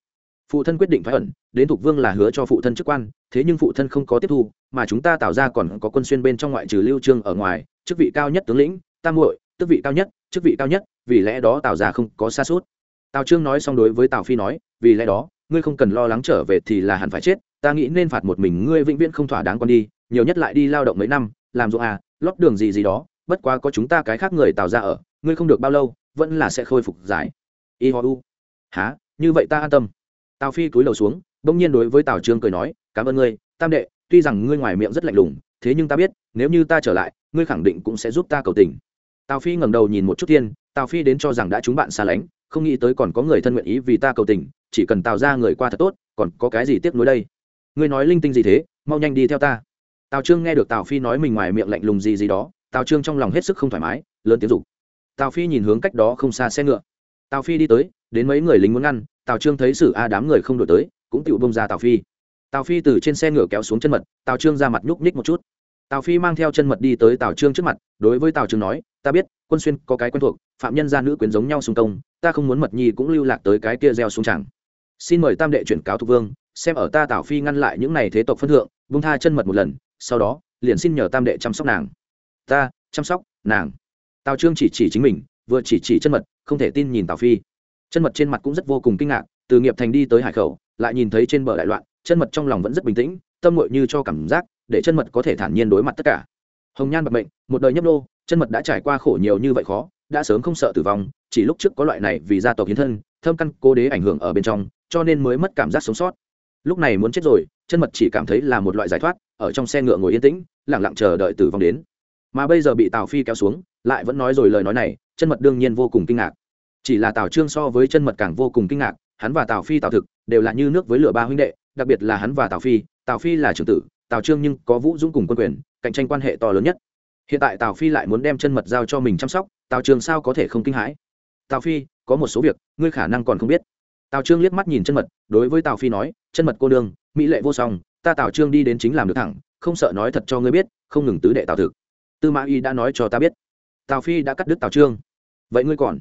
Phụ thân quyết định phải ẩn, đến thuộc vương là hứa cho phụ thân chức quan, thế nhưng phụ thân không có tiếp thu, mà chúng ta tạo ra còn có quân xuyên bên trong ngoại trừ lưu trương ở ngoài, chức vị cao nhất tướng lĩnh, tam muội, tước vị cao nhất, chức vị cao nhất, vì lẽ đó tạo ra không có xa suốt. Tào trương nói xong đối với tào phi nói vì lẽ đó, ngươi không cần lo lắng trở về thì là hẳn phải chết, ta nghĩ nên phạt một mình ngươi vĩnh viễn không thỏa đáng con đi, nhiều nhất lại đi lao động mấy năm, làm ruộng à lót đường gì gì đó, bất quá có chúng ta cái khác người tạo ra ở, ngươi không được bao lâu, vẫn là sẽ khôi phục giải y ho u. Há như vậy ta an tâm. Tào phi cúi đầu xuống, bỗng nhiên đối với tào trương cười nói, cảm ơn ngươi, tam đệ, tuy rằng ngươi ngoài miệng rất lạnh lùng, thế nhưng ta biết, nếu như ta trở lại, ngươi khẳng định cũng sẽ giúp ta cầu tình. Tào phi ngẩng đầu nhìn một chút tiên, tào phi đến cho rằng đã chúng bạn xa lánh không nghĩ tới còn có người thân nguyện ý vì ta cầu tình, chỉ cần tạo ra người qua thật tốt, còn có cái gì tiếc nuối đây? Ngươi nói linh tinh gì thế, mau nhanh đi theo ta. Tào trương nghe được tào phi nói mình ngoài miệng lạnh lùng gì gì đó, tào trương trong lòng hết sức không thoải mái, lớn tiếng dục. Tào phi nhìn hướng cách đó không xa xe ngựa. Tào phi đi tới, đến mấy người lính muốn ngăn, tào trương thấy sử a đám người không đổi tới, cũng tự bông ra tào phi. Tào phi từ trên xe ngựa kéo xuống chân mật, tào trương ra mặt nhúc nhích một chút. Tào phi mang theo chân mật đi tới tào trương trước mặt, đối với tào trương nói, ta biết, quân xuyên có cái quen thuộc, phạm nhân gia nữ quyến giống nhau xung công ta không muốn mật nhi cũng lưu lạc tới cái kia gieo xuống chẳng. Xin mời tam đệ chuyển cáo thục vương, xem ở ta tảo phi ngăn lại những này thế tộc phân thượng vung tha chân mật một lần, sau đó, liền xin nhờ tam đệ chăm sóc nàng. Ta, chăm sóc, nàng. Tào trương chỉ chỉ chính mình, vừa chỉ chỉ chân mật, không thể tin nhìn tào phi. Chân mật trên mặt cũng rất vô cùng kinh ngạc, từ nghiệp thành đi tới hải khẩu, lại nhìn thấy trên bờ đại loạn, chân mật trong lòng vẫn rất bình tĩnh, tâm ngội như cho cảm giác, để chân mật có thể thản nhiên đối mặt tất cả. Hồng nhan bật mệnh, một đời nhấp nô, chân mật đã trải qua khổ nhiều như vậy khó đã sớm không sợ tử vong, chỉ lúc trước có loại này vì gia tộc hiến thân, thâm căn cố đế ảnh hưởng ở bên trong, cho nên mới mất cảm giác sống sót. Lúc này muốn chết rồi, chân mật chỉ cảm thấy là một loại giải thoát, ở trong xe ngựa ngồi yên tĩnh lẳng lặng chờ đợi tử vong đến. Mà bây giờ bị tào phi kéo xuống, lại vẫn nói rồi lời nói này, chân mật đương nhiên vô cùng kinh ngạc. Chỉ là tào trương so với chân mật càng vô cùng kinh ngạc, hắn và tào phi tào thực đều là như nước với lửa ba huynh đệ, đặc biệt là hắn và tào phi tào phi là trưởng tử, tào trương nhưng có vũ dũng cùng quân quyền, cạnh tranh quan hệ to lớn nhất. Hiện tại tào phi lại muốn đem chân mật giao cho mình chăm sóc tào Trường sao có thể không kinh hãi tào phi có một số việc ngươi khả năng còn không biết tào trương liếc mắt nhìn chân mật đối với tào phi nói chân mật cô đương mỹ lệ vô song ta tào trương đi đến chính làm được thẳng không sợ nói thật cho ngươi biết không ngừng tứ đệ tào thực tư mã y đã nói cho ta biết tào phi đã cắt đứt tào trương vậy ngươi còn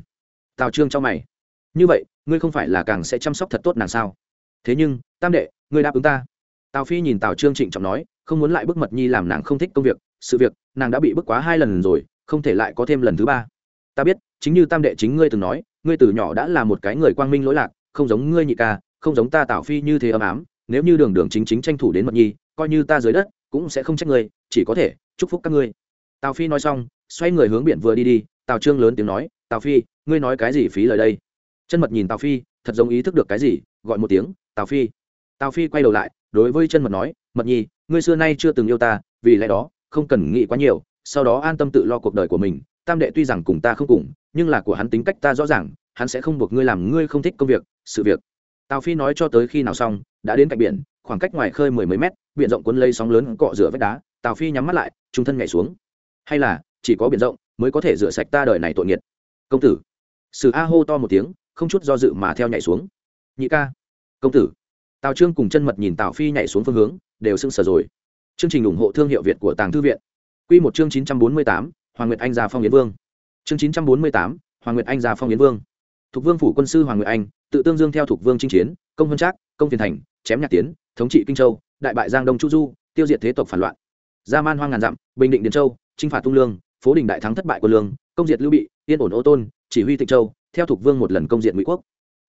tào trương cho mày như vậy ngươi không phải là càng sẽ chăm sóc thật tốt nàng sao thế nhưng tam đệ ngươi đáp ứng ta tào phi nhìn tào trương trịnh trọng nói không muốn lại bức mật nhi làm nàng không thích công việc sự việc nàng đã bị bức quá hai lần rồi không thể lại có thêm lần thứ ba ta biết, chính như tam đệ chính ngươi từng nói, ngươi từ nhỏ đã là một cái người quang minh lỗi lạc, không giống ngươi nhị ca, không giống ta tào phi như thế ấm ám, nếu như đường đường chính chính tranh thủ đến mật nhi, coi như ta dưới đất, cũng sẽ không trách ngươi, chỉ có thể chúc phúc các ngươi. Tào phi nói xong, xoay người hướng biển vừa đi đi, tào trương lớn tiếng nói, tào phi, ngươi nói cái gì phí lời đây? Chân mật nhìn tào phi, thật giống ý thức được cái gì, gọi một tiếng, tào phi. Tào phi quay đầu lại, đối với chân mật nói, mật nhi, ngươi xưa nay chưa từng yêu ta, vì lẽ đó, không cần nghĩ quá nhiều, sau đó an tâm tự lo cuộc đời của mình tam đệ tuy rằng cùng ta không cùng, nhưng là của hắn tính cách ta rõ ràng, hắn sẽ không buộc ngươi làm ngươi không thích công việc, sự việc. Tào phi nói cho tới khi nào xong, đã đến cạnh biển, khoảng cách ngoài khơi mười mấy mét, biển rộng cuốn lấy sóng lớn cọ rửa vách đá, tào phi nhắm mắt lại, trung thân nhảy xuống. Hay là, chỉ có biển rộng mới có thể rửa sạch ta đời này tội nghiệt. Công tử. Sử a hô to một tiếng, không chút do dự mà theo nhảy xuống. Nhị ca. Công tử. Tào trương cùng chân mật nhìn tào phi nhảy xuống phương hướng, đều sưng sờ rồi. Chương trình ủng hộ thương hiệu việt của tàng thư viện. Q một chương chín trăm bốn mươi tám hoàng nguyệt anh gia phong yến vương. Chương chín trăm bốn mươi tám, hoàng nguyệt anh gia phong yến vương. Thục vương phủ quân sư hoàng nguyệt anh, tự tương dương theo thục vương chinh chiến, công vân trác, công phiền thành, chém nhạc tiến, thống trị kinh châu, đại bại giang đông chu du, tiêu diệt thế tộc phản loạn. Gia man hoang ngàn dặm, bình định điền châu, chinh phạt tung lương, phố đình đại thắng thất bại quân lương, công diệt lưu bị, yên ổn ô tôn, chỉ huy tịnh châu, theo thục vương một lần công diệt ngụy quốc.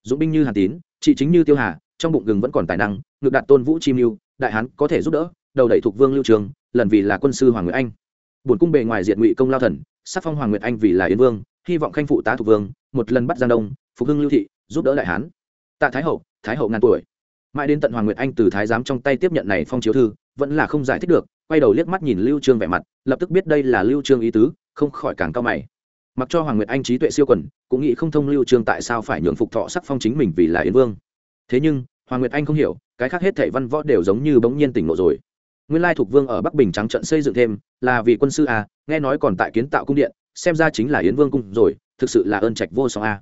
Dũng binh như hàn tín, trị chính như tiêu hà, trong bụng gừng vẫn còn tài năng, ngược đạt tôn vũ chi mưu, đại hán có thể giúp đỡ, đầu đẩy thuộc vương lưu trường, lần vì là quân sư hoàng nguyệt anh bổn cung bề ngoài diệt ngụy công lao thần, sắc phong hoàng nguyệt anh vì là yến vương, hy vọng khanh phụ tá thuộc vương, một lần bắt giang đông, phục hưng lưu thị, giúp đỡ đại hán. Tạ thái hậu thái hậu ngàn tuổi. Mãi đến tận hoàng nguyệt anh từ thái giám trong tay tiếp nhận này phong chiếu thư, vẫn là không giải thích được, quay đầu liếc mắt nhìn lưu trương vẻ mặt, lập tức biết đây là lưu trương ý tứ, không khỏi càng cao mày. Mặc cho hoàng nguyệt anh trí tuệ siêu quần, cũng nghĩ không thông lưu trương tại sao phải nhượng phục thọ sắc phong chính mình vì là yến vương. Thế nhưng, hoàng nguyệt anh không hiểu, cái khác hết thảy văn võ đều giống như bỗng nhiên tỉnh ngộ rồi nguyên lai thuộc vương ở bắc bình trắng trận xây dựng thêm, là vì quân sư a, nghe nói còn tại kiến tạo cung điện, xem ra chính là yến vương cung rồi, thực sự là ơn trạch vô song a.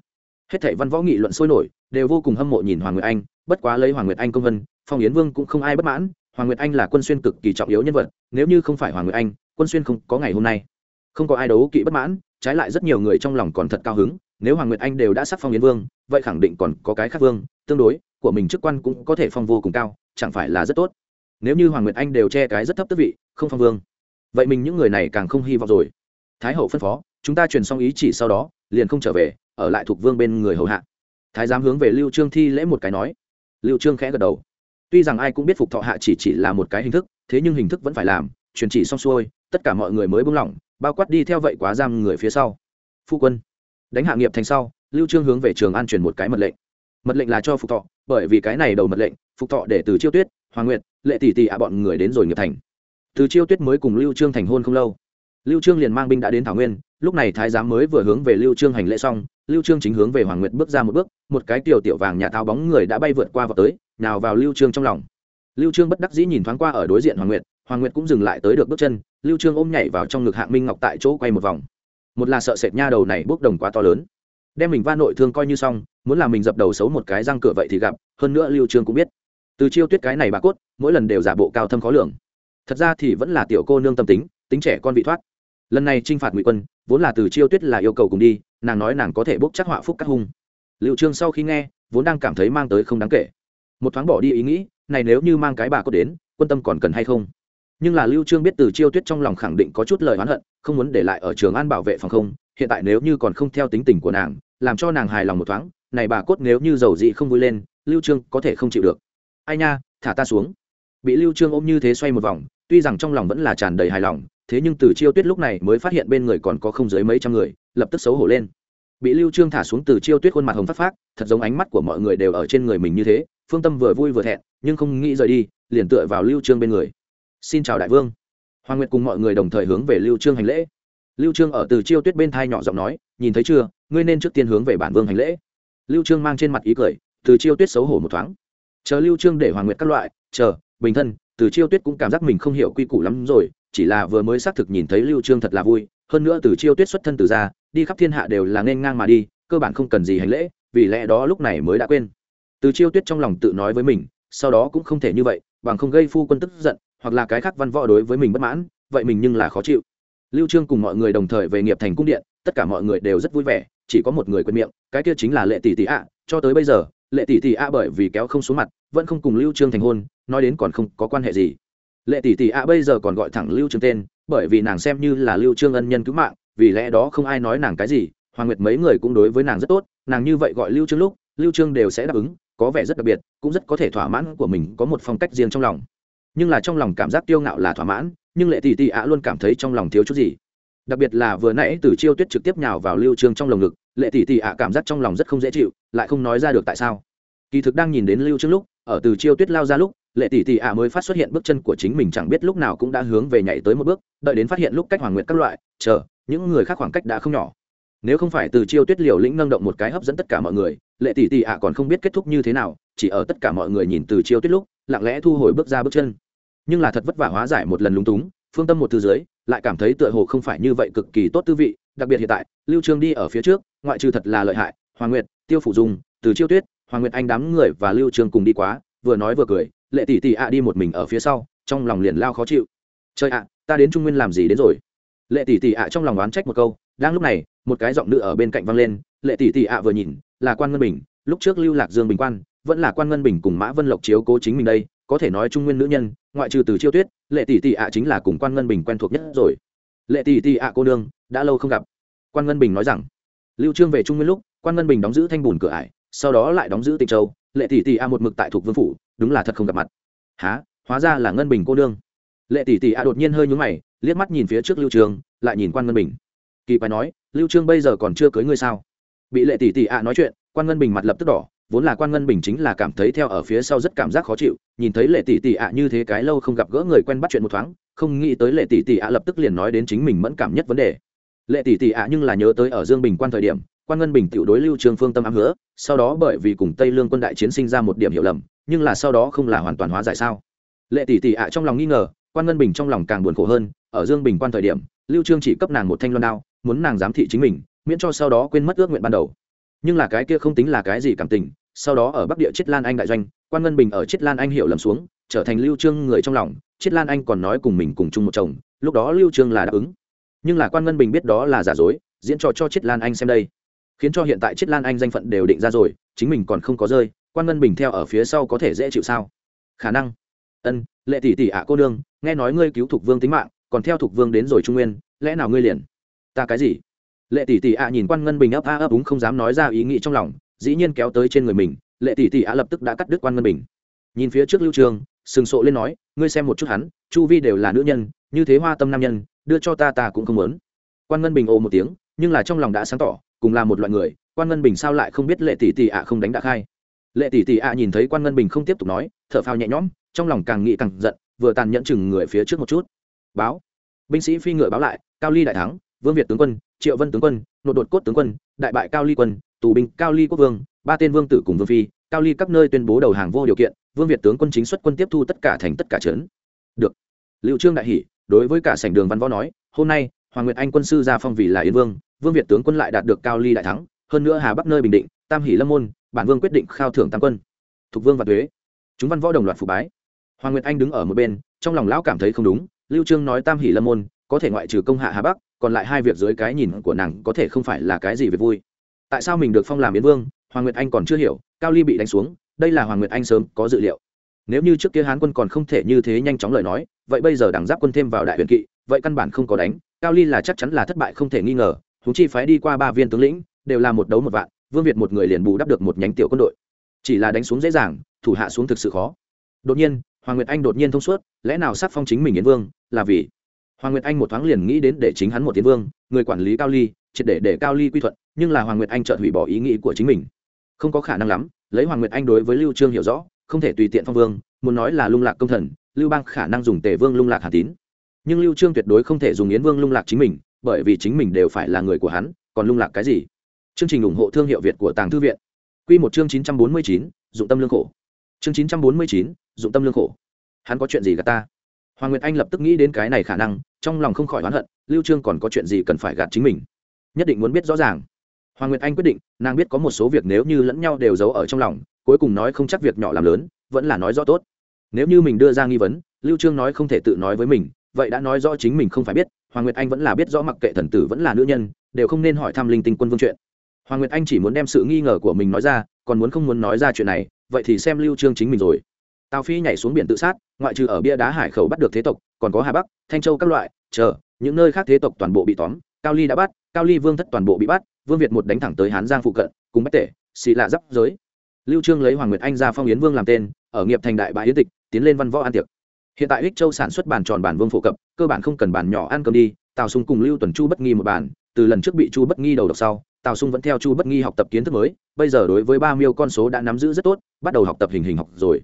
Hết thảy văn võ nghị luận sôi nổi, đều vô cùng hâm mộ nhìn hoàng nguyệt anh, bất quá lấy hoàng nguyệt anh công vân, phong yến vương cũng không ai bất mãn, hoàng nguyệt anh là quân xuyên cực kỳ trọng yếu nhân vật, nếu như không phải hoàng nguyệt anh, quân xuyên không có ngày hôm nay. Không có ai đấu kỵ bất mãn, trái lại rất nhiều người trong lòng còn thật cao hứng, nếu hoàng nguyệt anh đều đã sắc phong yến vương, vậy khẳng định còn có cái khác vương, tương đối, của mình chức quan cũng có thể phong vô cùng cao, chẳng phải là rất tốt nếu như hoàng nguyệt anh đều che cái rất thấp tước vị, không phong vương, vậy mình những người này càng không hy vọng rồi. Thái hậu phân phó, chúng ta truyền xong ý chỉ sau đó, liền không trở về, ở lại thuộc vương bên người hầu hạ. Thái giám hướng về lưu trương thi lễ một cái nói. Lưu trương khẽ gật đầu. Tuy rằng ai cũng biết phục thọ hạ chỉ chỉ là một cái hình thức, thế nhưng hình thức vẫn phải làm, truyền chỉ xong xuôi, tất cả mọi người mới buông lỏng, bao quát đi theo vậy quá giam người phía sau. Phu quân, đánh hạ nghiệp thành sau, lưu trương hướng về trường an truyền một cái mật lệnh. Mật lệnh là cho phục thọ, bởi vì cái này đầu mật lệnh, phục thọ để từ chiêu tuyết hoàng nguyệt, lệ tỷ tỷ ạ, bọn người đến rồi nghiệp thành. Từ chiêu tuyết mới cùng lưu trương thành hôn không lâu. Lưu trương liền mang binh đã đến thảo nguyên, lúc này thái giám mới vừa hướng về lưu trương hành lễ xong, lưu trương chính hướng về hoàng nguyệt bước ra một bước, một cái tiểu tiểu vàng nhà Thao bóng người đã bay vượt qua vào tới, nào vào lưu trương trong lòng. Lưu trương bất đắc dĩ nhìn thoáng qua ở đối diện hoàng nguyệt hoàng nguyệt cũng dừng lại tới được bước chân, lưu trương ôm nhảy vào trong ngực hạng minh ngọc tại chỗ quay một vòng. Một là sợ sệt nha đầu này bước đồng quá to lớn. Đem mình va nội thương coi như xong, muốn làm mình dập đầu xấu một cái răng cửa vậy thì gặp, hơn nữa lưu trương cũng biết từ chiêu tuyết cái này bà cốt, mỗi lần đều giả bộ cao thâm khó lường. Thật ra thì vẫn là tiểu cô nương tâm tính tính trẻ con vị thoát. Lần này trinh phạt ngụy quân, vốn là từ chiêu tuyết là yêu cầu cùng đi, nàng nói nàng có thể bốc chắc họa phúc các hung. Liệu trương sau khi nghe, vốn đang cảm thấy mang tới không đáng kể. Một thoáng bỏ đi ý nghĩ, này nếu như mang cái bà cốt đến, quân tâm còn cần hay không? Nhưng là lưu trương biết từ chiêu tuyết trong lòng khẳng định có chút lời oán hận, không muốn để lại ở trường an bảo vệ phòng không, hiện tại nếu như còn không theo tính tình của nàng, làm cho nàng hài lòng một thoáng, này bà cốt nếu như giàu dị không vui lên, lưu trương có thể không chịu được ai nha, thả ta xuống. Bị lưu trương ôm như thế xoay một vòng, tuy rằng trong lòng vẫn là tràn đầy hài lòng, thế nhưng từ chiêu tuyết lúc này mới phát hiện bên người còn có không dưới mấy trăm người, lập tức xấu hổ lên. Bị lưu trương thả xuống từ chiêu tuyết khuôn mặt hồng phát phát thật giống ánh mắt của mọi người đều ở trên người mình như thế, phương tâm vừa vui vừa thẹn, nhưng không nghĩ rời đi, liền tựa vào lưu trương bên người. Xin chào đại vương. Hoàng nguyệt cùng mọi người đồng thời hướng về lưu trương hành lễ. Lưu trương ở từ chiêu tuyết bên thai nhỏ giọng nói, nhìn thấy chưa, ngươi nên trước tiên hướng về bản vương hành lễ. Lưu trương mang trên mặt ý cười, từ chiêu tuyết xấu hổ một thoáng chờ lưu trương để hoàng nguyệt các loại, chờ, bình thân, từ chiêu tuyết cũng cảm giác mình không hiểu quy củ lắm rồi, chỉ là vừa mới xác thực nhìn thấy lưu trương thật là vui, hơn nữa từ chiêu tuyết xuất thân từ ra đi khắp thiên hạ đều là nên ngang mà đi, cơ bản không cần gì hành lễ, vì lẽ đó lúc này mới đã quên. Từ chiêu tuyết trong lòng tự nói với mình, sau đó cũng không thể như vậy, bằng không gây phu quân tức giận, hoặc là cái khác văn võ đối với mình bất mãn, vậy mình nhưng là khó chịu. Lưu trương cùng mọi người đồng thời về nghiệp thành cung điện, tất cả mọi người đều rất vui vẻ, chỉ có một người quên miệng, cái kia chính là lệ tỷ tỷ ạ, cho tới bây giờ lệ tỷ tỷ ạ bởi vì kéo không xuống mặt, vẫn không cùng lưu trương thành hôn, nói đến còn không có quan hệ gì. Lệ tỷ tỷ ạ bây giờ còn gọi thẳng lưu trương tên, bởi vì nàng xem như là lưu trương ân nhân cứu mạng, vì lẽ đó không ai nói nàng cái gì, hoàng nguyệt mấy người cũng đối với nàng rất tốt, nàng như vậy gọi lưu trương lúc, lưu trương đều sẽ đáp ứng, có vẻ rất đặc biệt, cũng rất có thể thỏa mãn của mình, có một phong cách riêng trong lòng. Nhưng là trong lòng cảm giác tiêu ngạo là thỏa mãn, nhưng lệ tỷ tỷ ạ luôn cảm thấy trong lòng thiếu chút gì đặc biệt là vừa nãy từ chiêu tuyết trực tiếp nhào vào lưu trương trong lồng ngực, lệ tỷ tỷ ạ cảm giác trong lòng rất không dễ chịu, lại không nói ra được tại sao. Kỳ thực đang nhìn đến lưu trương lúc, ở từ chiêu tuyết lao ra lúc, lệ tỷ tỷ ạ mới phát xuất hiện bước chân của chính mình chẳng biết lúc nào cũng đã hướng về nhảy tới một bước, đợi đến phát hiện lúc cách hoàng nguyệt các loại, chờ, những người khác khoảng cách đã không nhỏ. Nếu không phải từ chiêu tuyết liều lĩnh nâng động một cái hấp dẫn tất cả mọi người, lệ tỷ tỷ ạ còn không biết kết thúc như thế nào, chỉ ở tất cả mọi người nhìn từ chiêu tuyết lúc, lặng lẽ thu hồi bước ra bước chân. Nhưng là thật vất vả hóa giải một lần lúng túng phương tâm một thứ dưới, lại cảm thấy tựa hồ không phải như vậy cực kỳ tốt tư vị, đặc biệt hiện tại, lưu trương đi ở phía trước, ngoại trừ thật là lợi hại, hoàng nguyệt, tiêu phủ dung, từ chiêu tuyết, hoàng nguyệt anh đám người và lưu trương cùng đi quá, vừa nói vừa cười, lệ tỷ tỷ ạ đi một mình ở phía sau, trong lòng liền lao khó chịu. Trời ạ, ta đến trung nguyên làm gì đến rồi? Lệ tỷ tỷ ạ trong lòng oán trách một câu, đang lúc này, một cái giọng nữ ở bên cạnh vang lên, lệ tỷ tỷ ạ vừa nhìn, là quan ngân bình, lúc trước lưu lạc dương bình quan, vẫn là quan ngân bình cùng mã vân lộc chiếu cố chính mình đây có thể nói trung nguyên nữ nhân, ngoại trừ từ chiêu tuyết, lệ tỷ tỷ ạ chính là cùng quan ngân bình quen thuộc nhất rồi. Lệ tỷ tỷ ạ cô đương đã lâu không gặp. Quan ngân bình nói rằng, lưu trương về trung nguyên lúc, quan ngân bình đóng giữ thanh bùn cửa ải, sau đó lại đóng giữ tịnh châu, lệ tỷ tỷ a một mực tại thuộc vương phủ, đúng là thật không gặp mặt. Há hóa ra là ngân bình cô nương. Lệ tỷ tỷ a đột nhiên hơi nhướng mày, liếc mắt nhìn phía trước lưu trương, lại nhìn quan ngân bình. Kỳ quái nói, lưu trương bây giờ còn chưa cưới ngươi sao? Bị lệ tỷ tỷ a nói chuyện, quan ngân bình mặt lập tức đỏ vốn là quan ngân bình chính là cảm thấy theo ở phía sau rất cảm giác khó chịu, nhìn thấy lệ tỷ tỷ ạ như thế cái lâu không gặp gỡ người quen bắt chuyện một thoáng, không nghĩ tới lệ tỷ tỷ ạ lập tức liền nói đến chính mình mẫn cảm nhất vấn đề. Lệ tỷ tỷ ạ nhưng là nhớ tới ở dương bình quan thời điểm, quan ngân bình tiểu đối lưu trương phương tâm ám hứa, sau đó bởi vì cùng tây lương quân đại chiến sinh ra một điểm hiểu lầm, nhưng là sau đó không là hoàn toàn hóa giải sao. Lệ tỷ tỷ ạ trong lòng nghi ngờ, quan ngân bình trong lòng càng buồn khổ hơn, ở dương bình quan thời điểm, lưu trương chỉ cấp nàng một thanh loan đao, muốn nàng giám thị chính mình, miễn cho sau đó quên mất ước nguyện ban đầu nhưng là cái kia không tính là cái gì cảm tình, sau đó ở bắc địa chiết lan anh đại doanh, quan ngân bình ở chiết lan anh hiểu lầm xuống, trở thành lưu trương người trong lòng, chiết lan anh còn nói cùng mình cùng chung một chồng, lúc đó lưu trương là đáp ứng. Nhưng là quan ngân bình biết đó là giả dối, diễn trò cho chiết lan anh xem đây. Khiến cho hiện tại chiết lan anh danh phận đều định ra rồi, chính mình còn không có rơi, quan ngân bình theo ở phía sau có thể dễ chịu sao? Khả năng. Ân, lệ tỷ tỷ ạ cô nương, nghe nói ngươi cứu thục vương tính mạng, còn theo thục vương đến rồi trung nguyên, lẽ nào ngươi liền? Ta cái gì? Lệ tỷ tỷ ạ nhìn quan ngân bình ấp a ấp úng không dám nói ra ý nghĩ trong lòng, dĩ nhiên kéo tới trên người mình, lệ tỷ tỷ ạ lập tức đã cắt đứt quan ngân bình. Nhìn phía trước lưu trường, sừng sộ lên nói, ngươi xem một chút hắn, chu vi đều là nữ nhân, như thế hoa tâm nam nhân, đưa cho ta ta cũng không muốn. Quan ngân bình ồ một tiếng, nhưng là trong lòng đã sáng tỏ, cùng là một loại người, quan ngân bình sao lại không biết lệ tỷ tỷ ạ không đánh đã khai. Lệ tỷ tỷ ạ nhìn thấy quan ngân bình không tiếp tục nói, thở phào nhẹ nhõm, trong lòng càng nghĩ càng giận, vừa tàn nhẫn chừng người phía trước một chút. Báo. Binh sĩ phi ngựa báo lại, cao ly đại thắng, vương việt tướng quân triệu vân tướng quân nội đột cốt tướng quân, đại bại cao ly quân, tù binh cao ly quốc vương, ba tên vương tử cùng vương phi, cao ly các nơi tuyên bố đầu hàng vô điều kiện, vương việt tướng quân chính xuất quân tiếp thu tất cả thành tất cả trấn. Được. Liệu trương đại hỷ đối với cả sảnh đường văn võ nói, hôm nay, hoàng nguyệt anh quân sư ra phong vì là yên vương vương việt tướng quân lại đạt được cao ly đại thắng, hơn nữa hà bắc nơi bình định, tam hỷ lâm môn, bản vương quyết định khao thưởng tam quân. Thục vương và thuế chúng văn võ đồng loạt phụ bái. Hoàng nguyệt anh đứng ở một bên, trong lòng lão cảm thấy không đúng, lưu trương nói tam hỷ lâm môn có thể ngoại trừ công hạ hà bắc, còn lại hai việc dưới cái nhìn của nàng có thể không phải là cái gì việc vui. Tại sao mình được phong làm yến vương, hoàng nguyệt anh còn chưa hiểu, cao ly bị đánh xuống, đây là hoàng nguyệt anh sớm có dự liệu. Nếu như trước kia hán quân còn không thể như thế nhanh chóng lời nói, vậy bây giờ đảng giáp quân thêm vào đại huyền kỵ, vậy căn bản không có đánh, cao ly là chắc chắn là thất bại không thể nghi ngờ húng chi phái đi qua ba viên tướng lĩnh, đều là một đấu một vạn, vương việt một người liền bù đắp được một nhánh tiểu quân đội. Chỉ là đánh xuống dễ dàng, thủ hạ xuống thực sự khó. Đột nhiên, hoàng nguyệt anh đột nhiên thông suốt, lẽ nào sắc phong chính mình yến vương, là vì hoàng nguyệt anh một thoáng liền nghĩ đến để chính hắn một tiến vương người quản lý cao ly triệt để để cao ly quy thuận nhưng là hoàng nguyệt anh chợt hủy bỏ ý nghĩ của chính mình. Không có khả năng lắm lấy hoàng nguyệt anh đối với lưu trương hiểu rõ không thể tùy tiện phong vương muốn nói là lung lạc công thần lưu bang khả năng dùng tề vương lung lạc hà tín. Nhưng lưu trương tuyệt đối không thể dùng yến vương lung lạc chính mình bởi vì chính mình đều phải là người của hắn còn lung lạc cái gì? Chương trình ủng hộ thương hiệu việt của tàng thư viện. Quy một chương 949, dụng tâm lương khổ. Chương 949, dụng tâm lương khổ. Hắn có chuyện gì gạt ta? Hoàng nguyệt anh lập tức nghĩ đến cái này khả năng, trong lòng không khỏi oán hận, lưu trương còn có chuyện gì cần phải gạt chính mình? Nhất định muốn biết rõ ràng. Hoàng nguyệt anh quyết định, nàng biết có một số việc nếu như lẫn nhau đều giấu ở trong lòng, cuối cùng nói không chắc việc nhỏ làm lớn, vẫn là nói rõ tốt. Nếu như mình đưa ra nghi vấn, lưu trương nói không thể tự nói với mình, vậy đã nói rõ chính mình không phải biết, hoàng nguyệt anh vẫn là biết rõ mặc kệ thần tử vẫn là nữ nhân, đều không nên hỏi thăm linh tinh quân vương chuyện. Hoàng nguyệt anh chỉ muốn đem sự nghi ngờ của mình nói ra, còn muốn không muốn nói ra chuyện này, vậy thì xem lưu trương chính mình rồi tào phi nhảy xuống biển tự sát, ngoại trừ ở bia đá hải khẩu bắt được thế tộc, còn có hà bắc, thanh châu các loại, chờ, những nơi khác thế tộc toàn bộ bị tóm, cao ly đã bắt, cao ly vương thất toàn bộ bị bắt, vương việt một đánh thẳng tới hán giang phụ cận, cùng bách tể xì lạ giáp giới. Lưu trương lấy hoàng nguyệt anh ra phong yến vương làm tên, ở nghiệp thành đại bãi yến tịch, tiến lên văn võ an tiệc. Hiện tại ích châu sản xuất bản tròn bản vương phổ cập, cơ bản không cần bản nhỏ ăn cơm đi, tào sung cùng lưu tuần chu bất nghi một bản, từ lần trước bị chu bất nghi đầu độc sau, tào sung vẫn theo chu bất nghi học tập kiến thức mới, bây giờ đối với ba miêu con số đã nắm giữ rất tốt, bắt đầu học tập hình hình học rồi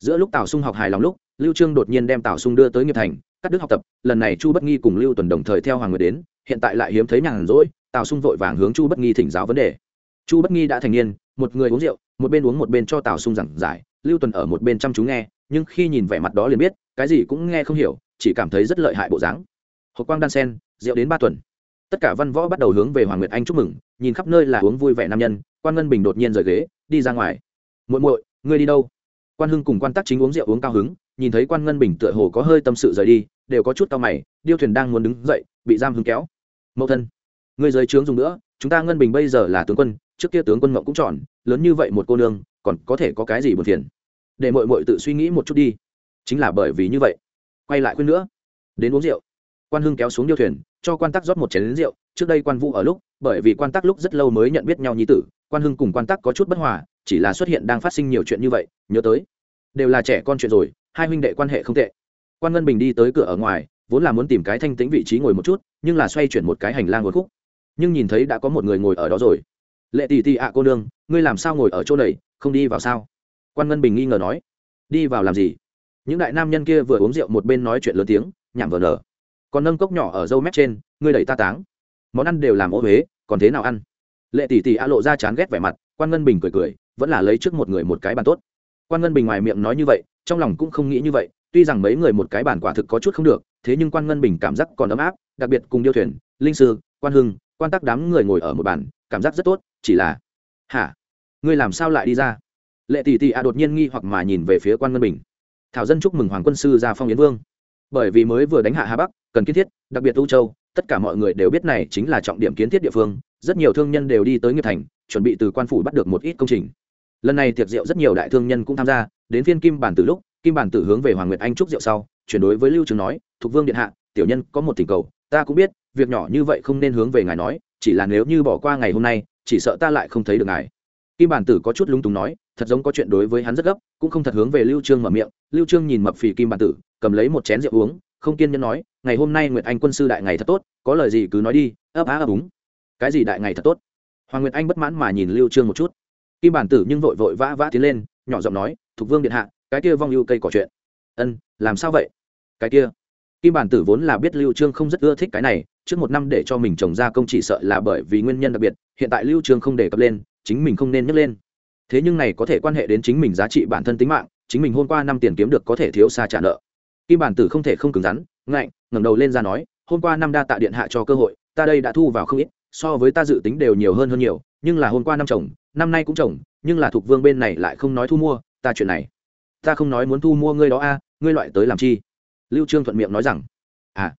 giữa lúc tào sung học hài lòng lúc, lưu trương đột nhiên đem tào sung đưa tới nghiệp thành, cắt đứt học tập, lần này chu bất nghi cùng lưu tuần đồng thời theo hoàng nguyệt đến, hiện tại lại hiếm thấy nhàn rỗi, tào sung vội vàng hướng chu bất nghi thỉnh giáo vấn đề. Chu bất nghi đã thành niên, một người uống rượu, một bên uống một bên cho tào sung giảng giải, lưu tuần ở một bên chăm chú nghe, nhưng khi nhìn vẻ mặt đó liền biết, cái gì cũng nghe không hiểu, chỉ cảm thấy rất lợi hại bộ dáng. Hộp quang đan sen, rượu đến ba tuần. Tất cả văn võ bắt đầu hướng về hoàng nguyệt anh chúc mừng, nhìn khắp nơi là uống vui vẻ nam nhân, quan ngân bình đột nhiên rời ghế, đi ra ngoài. Muội muội, ngươi đi đâu? Quan hưng cùng quan tắc chính uống rượu uống cao hứng, nhìn thấy quan ngân bình tựa hồ có hơi tâm sự rời đi, đều có chút cao mày, điêu thuyền đang muốn đứng dậy, bị giam hưng kéo. Mẫu thân, ngươi giới trướng dùng nữa, chúng ta ngân bình bây giờ là tướng quân, trước kia tướng quân mộng cũng chọn, lớn như vậy một cô nương, còn có thể có cái gì buồn phiền? Để mội mội tự suy nghĩ một chút đi. Chính là bởi vì như vậy, quay lại khuyên nữa. Đến uống rượu. Quan hưng kéo xuống điêu thuyền, cho quan tắc rót một chén lính rượu. Trước đây quan vũ ở lúc, bởi vì quan tắc lúc rất lâu mới nhận biết nhau nhi tử, quan hưng cùng quan tắc có chút bất hòa chỉ là xuất hiện đang phát sinh nhiều chuyện như vậy, nhớ tới. Đều là trẻ con chuyện rồi, hai huynh đệ quan hệ không tệ. Quan ngân bình đi tới cửa ở ngoài, vốn là muốn tìm cái thanh tĩnh vị trí ngồi một chút, nhưng là xoay chuyển một cái hành lang uốn khúc. Nhưng nhìn thấy đã có một người ngồi ở đó rồi. Lệ tỷ tỷ ạ, cô nương, ngươi làm sao ngồi ở chỗ này, không đi vào sao? Quan ngân bình nghi ngờ nói. Đi vào làm gì? Những đại nam nhân kia vừa uống rượu một bên nói chuyện lớn tiếng, nhảm vờ nở. Còn nâng cốc nhỏ ở dâu mép trên, ngươi đẩy ta táng. Món ăn đều làm ô huế còn thế nào ăn? Lệ tỷ tỷ a lộ ra chán ghét vẻ mặt, quan ngân bình cười cười vẫn là lấy trước một người một cái bàn tốt. Quan ngân bình ngoài miệng nói như vậy, trong lòng cũng không nghĩ như vậy, tuy rằng mấy người một cái bàn quả thực có chút không được, thế nhưng quan ngân bình cảm giác còn ấm áp, đặc biệt cùng điêu thuyền, linh sư, quan hưng, quan tắc đám người ngồi ở một bàn, cảm giác rất tốt, chỉ là, hả? Ngươi làm sao lại đi ra? Lệ tỷ tỷ a đột nhiên nghi hoặc mà nhìn về phía quan ngân bình. Thảo dân chúc mừng hoàng quân sư ra phong yến vương. Bởi vì mới vừa đánh hạ hà bắc, cần kiến thiết, đặc biệt u châu, tất cả mọi người đều biết này chính là trọng điểm kiến thiết địa phương, rất nhiều thương nhân đều đi tới nghiệp thành, chuẩn bị từ quan phủ bắt được một ít công trình lần này tiệc rượu rất nhiều đại thương nhân cũng tham gia, đến phiên kim bản tử lúc, kim bản tử hướng về hoàng nguyệt anh chúc rượu sau, chuyển đối với lưu trường nói thuộc vương điện hạ, tiểu nhân có một tình cầu, ta cũng biết, việc nhỏ như vậy không nên hướng về ngài nói, chỉ là nếu như bỏ qua ngày hôm nay, chỉ sợ ta lại không thấy được ngài. Kim bản tử có chút lung túng nói, thật giống có chuyện đối với hắn rất gấp, cũng không thật hướng về lưu trương mở miệng, lưu trương nhìn mập phì kim bản tử, cầm lấy một chén rượu uống, không kiên nhẫn nói, ngày hôm nay nguyệt anh quân sư đại ngày thật tốt, có lời gì cứ nói đi, ấp á ấp úng. Cái gì đại ngày thật tốt? Hoàng nguyệt anh bất mãn mà nhìn lưu trương một chút kim bản tử nhưng vội vội vã vã tiến lên, nhỏ giọng nói, thục vương điện hạ, cái kia vong ưu cây cỏ chuyện. Ân, làm sao vậy? Cái kia. Kim bản tử vốn là biết lưu trương không rất ưa thích cái này, trước một năm để cho mình trồng ra công chỉ sợ là bởi vì nguyên nhân đặc biệt, hiện tại lưu trương không đề cập lên, chính mình không nên nhắc lên. Thế nhưng này có thể quan hệ đến chính mình giá trị bản thân tính mạng, chính mình hôm qua năm tiền kiếm được có thể thiếu xa trả nợ. Kim bản tử không thể không cứng rắn, ngạnh, ngẩng đầu lên ra nói, hôm qua năm đa tạ điện hạ cho cơ hội, ta đây đã thu vào không ít, so với ta dự tính đều nhiều hơn hơn nhiều, nhưng là hôm qua năm chồng năm nay cũng trồng, nhưng là thuộc vương bên này lại không nói thu mua ta chuyện này ta không nói muốn thu mua ngươi đó a ngươi loại tới làm chi? Lưu trương thuận miệng nói rằng à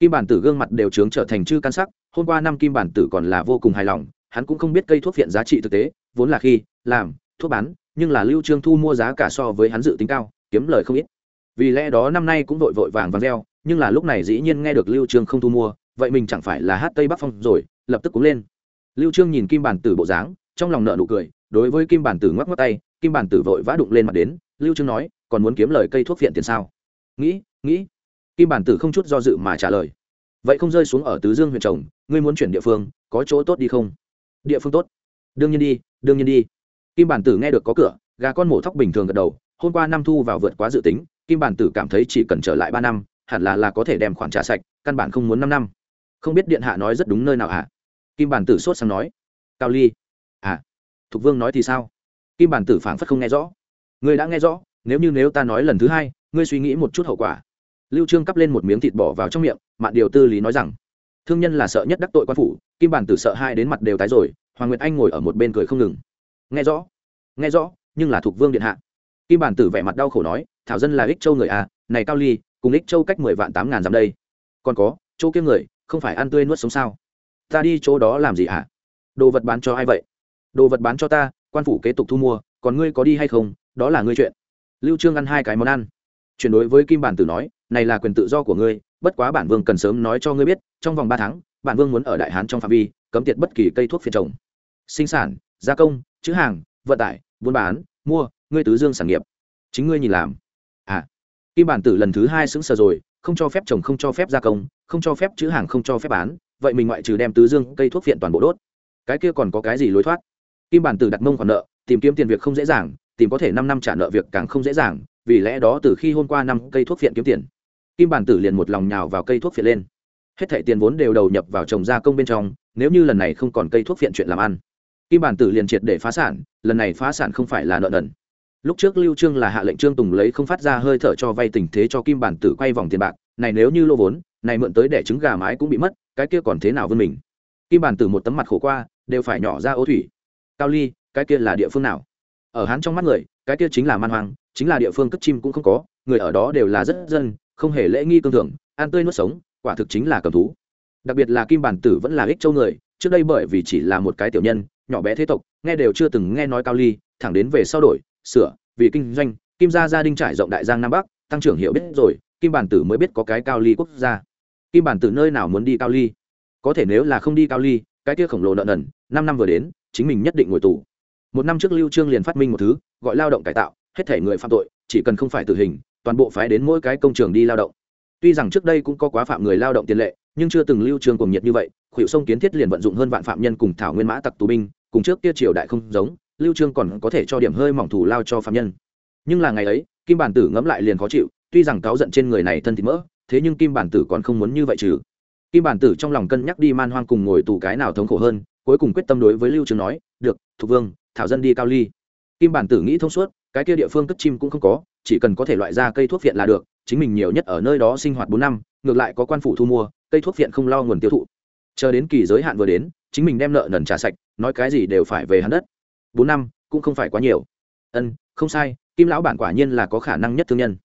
kim bản tử gương mặt đều trướng trở thành chư căn sắc hôm qua năm kim bản tử còn là vô cùng hài lòng hắn cũng không biết cây thuốc viện giá trị thực tế vốn là khi làm thuốc bán nhưng là lưu trương thu mua giá cả so với hắn dự tính cao kiếm lời không ít. Vì lẽ đó năm nay cũng vội vội vàng vàng reo nhưng là lúc này dĩ nhiên nghe được lưu trương không thu mua vậy mình chẳng phải là hát tây bắc phong rồi lập tức cũng lên. Lưu trương nhìn kim bản tử bộ dáng trong lòng nợ nụ cười, đối với kim bản tử ngoắc ngoắc tay, kim bản tử vội vã đụng lên mặt đến, lưu trương nói, còn muốn kiếm lời cây thuốc viện tiền sao? Nghĩ nghĩ. Kim bản tử không chút do dự mà trả lời. Vậy không rơi xuống ở tứ dương huyện chồng, ngươi muốn chuyển địa phương, có chỗ tốt đi không? Địa phương tốt. Đương nhiên đi, đương nhiên đi. Kim bản tử nghe được có cửa, gà con mổ thóc bình thường gật đầu, hôm qua năm thu vào vượt quá dự tính, kim bản tử cảm thấy chỉ cần trở lại ba năm, hẳn là là có thể đem khoản trả sạch, căn bản không muốn năm năm. Không biết điện hạ nói rất đúng nơi nào hả? Kim bản tử sốt sang nói. Cao ly thục vương nói thì sao? Kim bản tử phảng phất không nghe rõ. Ngươi đã nghe rõ, nếu như nếu ta nói lần thứ hai, ngươi suy nghĩ một chút hậu quả. Lưu trương cắp lên một miếng thịt bỏ vào trong miệng, mạn điều tư lý nói rằng, thương nhân là sợ nhất đắc tội quan phủ, kim bản tử sợ hai đến mặt đều tái rồi, hoàng nguyệt anh ngồi ở một bên cười không ngừng. Nghe rõ nghe rõ, nhưng là thuộc vương điện hạ. Kim bản tử vẻ mặt đau khổ nói, thảo dân là ích châu người à này cao ly, cùng ích châu cách mười vạn tám ngàn dặm đây. Còn có, chỗ kia người, không phải ăn tươi nuốt sống sao? Ta đi chỗ đó làm gì hả? À? đồ vật bán cho ai vậy? Đồ vật bán cho ta, quan phủ kế tục thu mua, còn ngươi có đi hay không, đó là ngươi chuyện. Lưu trương ăn hai cái món ăn. Chuyển đối với kim bản tử nói, này là quyền tự do của ngươi, bất quá bản vương cần sớm nói cho ngươi biết, trong vòng ba tháng, bản vương muốn ở đại hán trong phạm vi, cấm tiệt bất kỳ cây thuốc phiền trồng sinh sản, gia công, chữ hàng, vận tải, buôn bán, mua, ngươi tứ dương sản nghiệp. Chính ngươi nhìn làm. À. Kim bản tử lần thứ hai sững sờ rồi, không cho phép trồng không cho phép gia công, không cho phép chữ hàng, không cho phép bán, vậy mình ngoại trừ đem tứ dương cây thuốc phiện toàn bộ đốt. Cái kia còn có cái gì lối thoát? Kim bản tử đặt mông khoản nợ, tìm kiếm tiền việc không dễ dàng, tìm có thể năm năm trả nợ việc càng không dễ dàng, vì lẽ đó từ khi hôm qua năm cây thuốc phiện kiếm tiền, kim bản tử liền một lòng nhào vào cây thuốc phiện lên. Hết thảy tiền vốn đều đầu nhập vào trồng gia công bên trong, nếu như lần này không còn cây thuốc phiện chuyện làm ăn, kim bản tử liền triệt để phá sản, lần này phá sản không phải là nợ nần. Lúc trước lưu trương là hạ lệnh trương tùng lấy không phát ra hơi thở cho vay tình thế cho kim bản tử quay vòng tiền bạc, này nếu như lô vốn, này mượn tới để trứng gà mái cũng bị mất, cái kia còn thế nào vươn mình? Kim bản tử một tấm mặt khổ qua, đều phải nhỏ ra ô thủy cao ly, cái kia là địa phương nào? Ở hắn trong mắt người, cái kia chính là man hoang, chính là địa phương cất chim cũng không có, người ở đó đều là rất dân, không hề lễ nghi cương thường ăn tươi nuốt sống, quả thực chính là cầm thú. Đặc biệt là kim bản tử vẫn là ích châu người, trước đây bởi vì chỉ là một cái tiểu nhân, nhỏ bé thế tộc, nghe đều chưa từng nghe nói cao ly, thẳng đến về sau đổi, sửa, vì kinh doanh, kim gia gia đình trải rộng đại giang nam bắc, tăng trưởng hiểu biết rồi, kim bản tử mới biết có cái cao ly quốc gia. Kim bản tử nơi nào muốn đi cao ly? Có thể nếu là không đi cao ly, cái kia khổng lồ nợ nần, năm năm vừa đến chính mình nhất định ngồi tù. Một năm trước lưu trương liền phát minh một thứ, gọi lao động cải tạo, hết thể người phạm tội, chỉ cần không phải tử hình, toàn bộ phái đến mỗi cái công trường đi lao động. Tuy rằng trước đây cũng có quá phạm người lao động tiền lệ, nhưng chưa từng lưu trương cuồng nhiệt như vậy, khuỷu sông kiến thiết liền vận dụng hơn vạn phạm nhân cùng thảo nguyên mã tặc tù binh, cùng trước kia triều đại không giống, lưu trương còn có thể cho điểm hơi mỏng thủ lao cho phạm nhân. Nhưng là ngày ấy, kim bản tử ngẫm lại liền khó chịu, tuy rằng cáo giận trên người này thân thì mỡ, thế nhưng kim bản tử còn không muốn như vậy trừ. Kim bản tử trong lòng cân nhắc đi man hoang cùng ngồi tù cái nào thống khổ hơn cuối cùng quyết tâm đối với lưu trương nói, được, thục vương, thảo dân đi cao ly. Kim bản tử nghĩ thông suốt, cái kia địa phương cất chim cũng không có, chỉ cần có thể loại ra cây thuốc viện là được, chính mình nhiều nhất ở nơi đó sinh hoạt bốn năm, ngược lại có quan phủ thu mua, cây thuốc viện không lo nguồn tiêu thụ. Chờ đến kỳ giới hạn vừa đến, chính mình đem nợ nần trả sạch, nói cái gì đều phải về hắn đất. Bốn năm, cũng không phải quá nhiều. Ân, không sai, kim lão bản quả nhiên là có khả năng nhất thương nhân.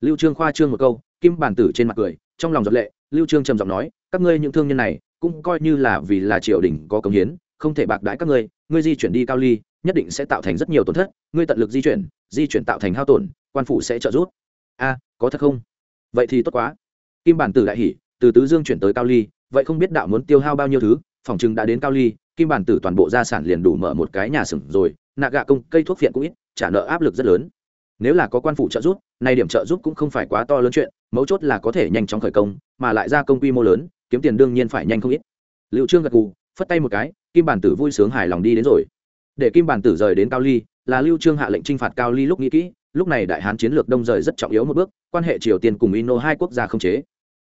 Lưu trương khoa trương một câu, kim bản tử trên mặt cười, trong lòng giật lệ, lưu trương trầm giọng nói, các ngươi những thương nhân này cũng coi như là vì là triều đình có công hiến, không thể bạc đãi các ngươi ngươi di chuyển đi cao ly, nhất định sẽ tạo thành rất nhiều tổn thất, ngươi tận lực di chuyển di chuyển tạo thành hao tổn, quan phủ sẽ trợ giúp. A, có thật không? Vậy thì tốt quá. Kim bản tử đại hỉ, từ tứ dương chuyển tới cao ly, vậy không biết đạo muốn tiêu hao bao nhiêu thứ, phòng chừng đã đến cao ly, kim bản tử toàn bộ gia sản liền đủ mở một cái nhà xưởng rồi, nạ gạ công, cây thuốc phiện cũng ít, trả nợ áp lực rất lớn. Nếu là có quan phủ trợ giúp, nay điểm trợ giúp cũng không phải quá to lớn chuyện, mấu chốt là có thể nhanh chóng khởi công, mà lại ra công quy mô lớn kiếm tiền đương nhiên phải nhanh không ít. Liệu trương gật gù, phất tay một cái, kim bản tử vui sướng hài lòng đi đến rồi. Để kim bản tử rời đến cao ly, là lưu trương hạ lệnh trinh phạt cao ly lúc nghĩ kỹ, lúc này đại hán chiến lược đông rời rất trọng yếu một bước, quan hệ triều tiên cùng ino hai quốc gia không chế.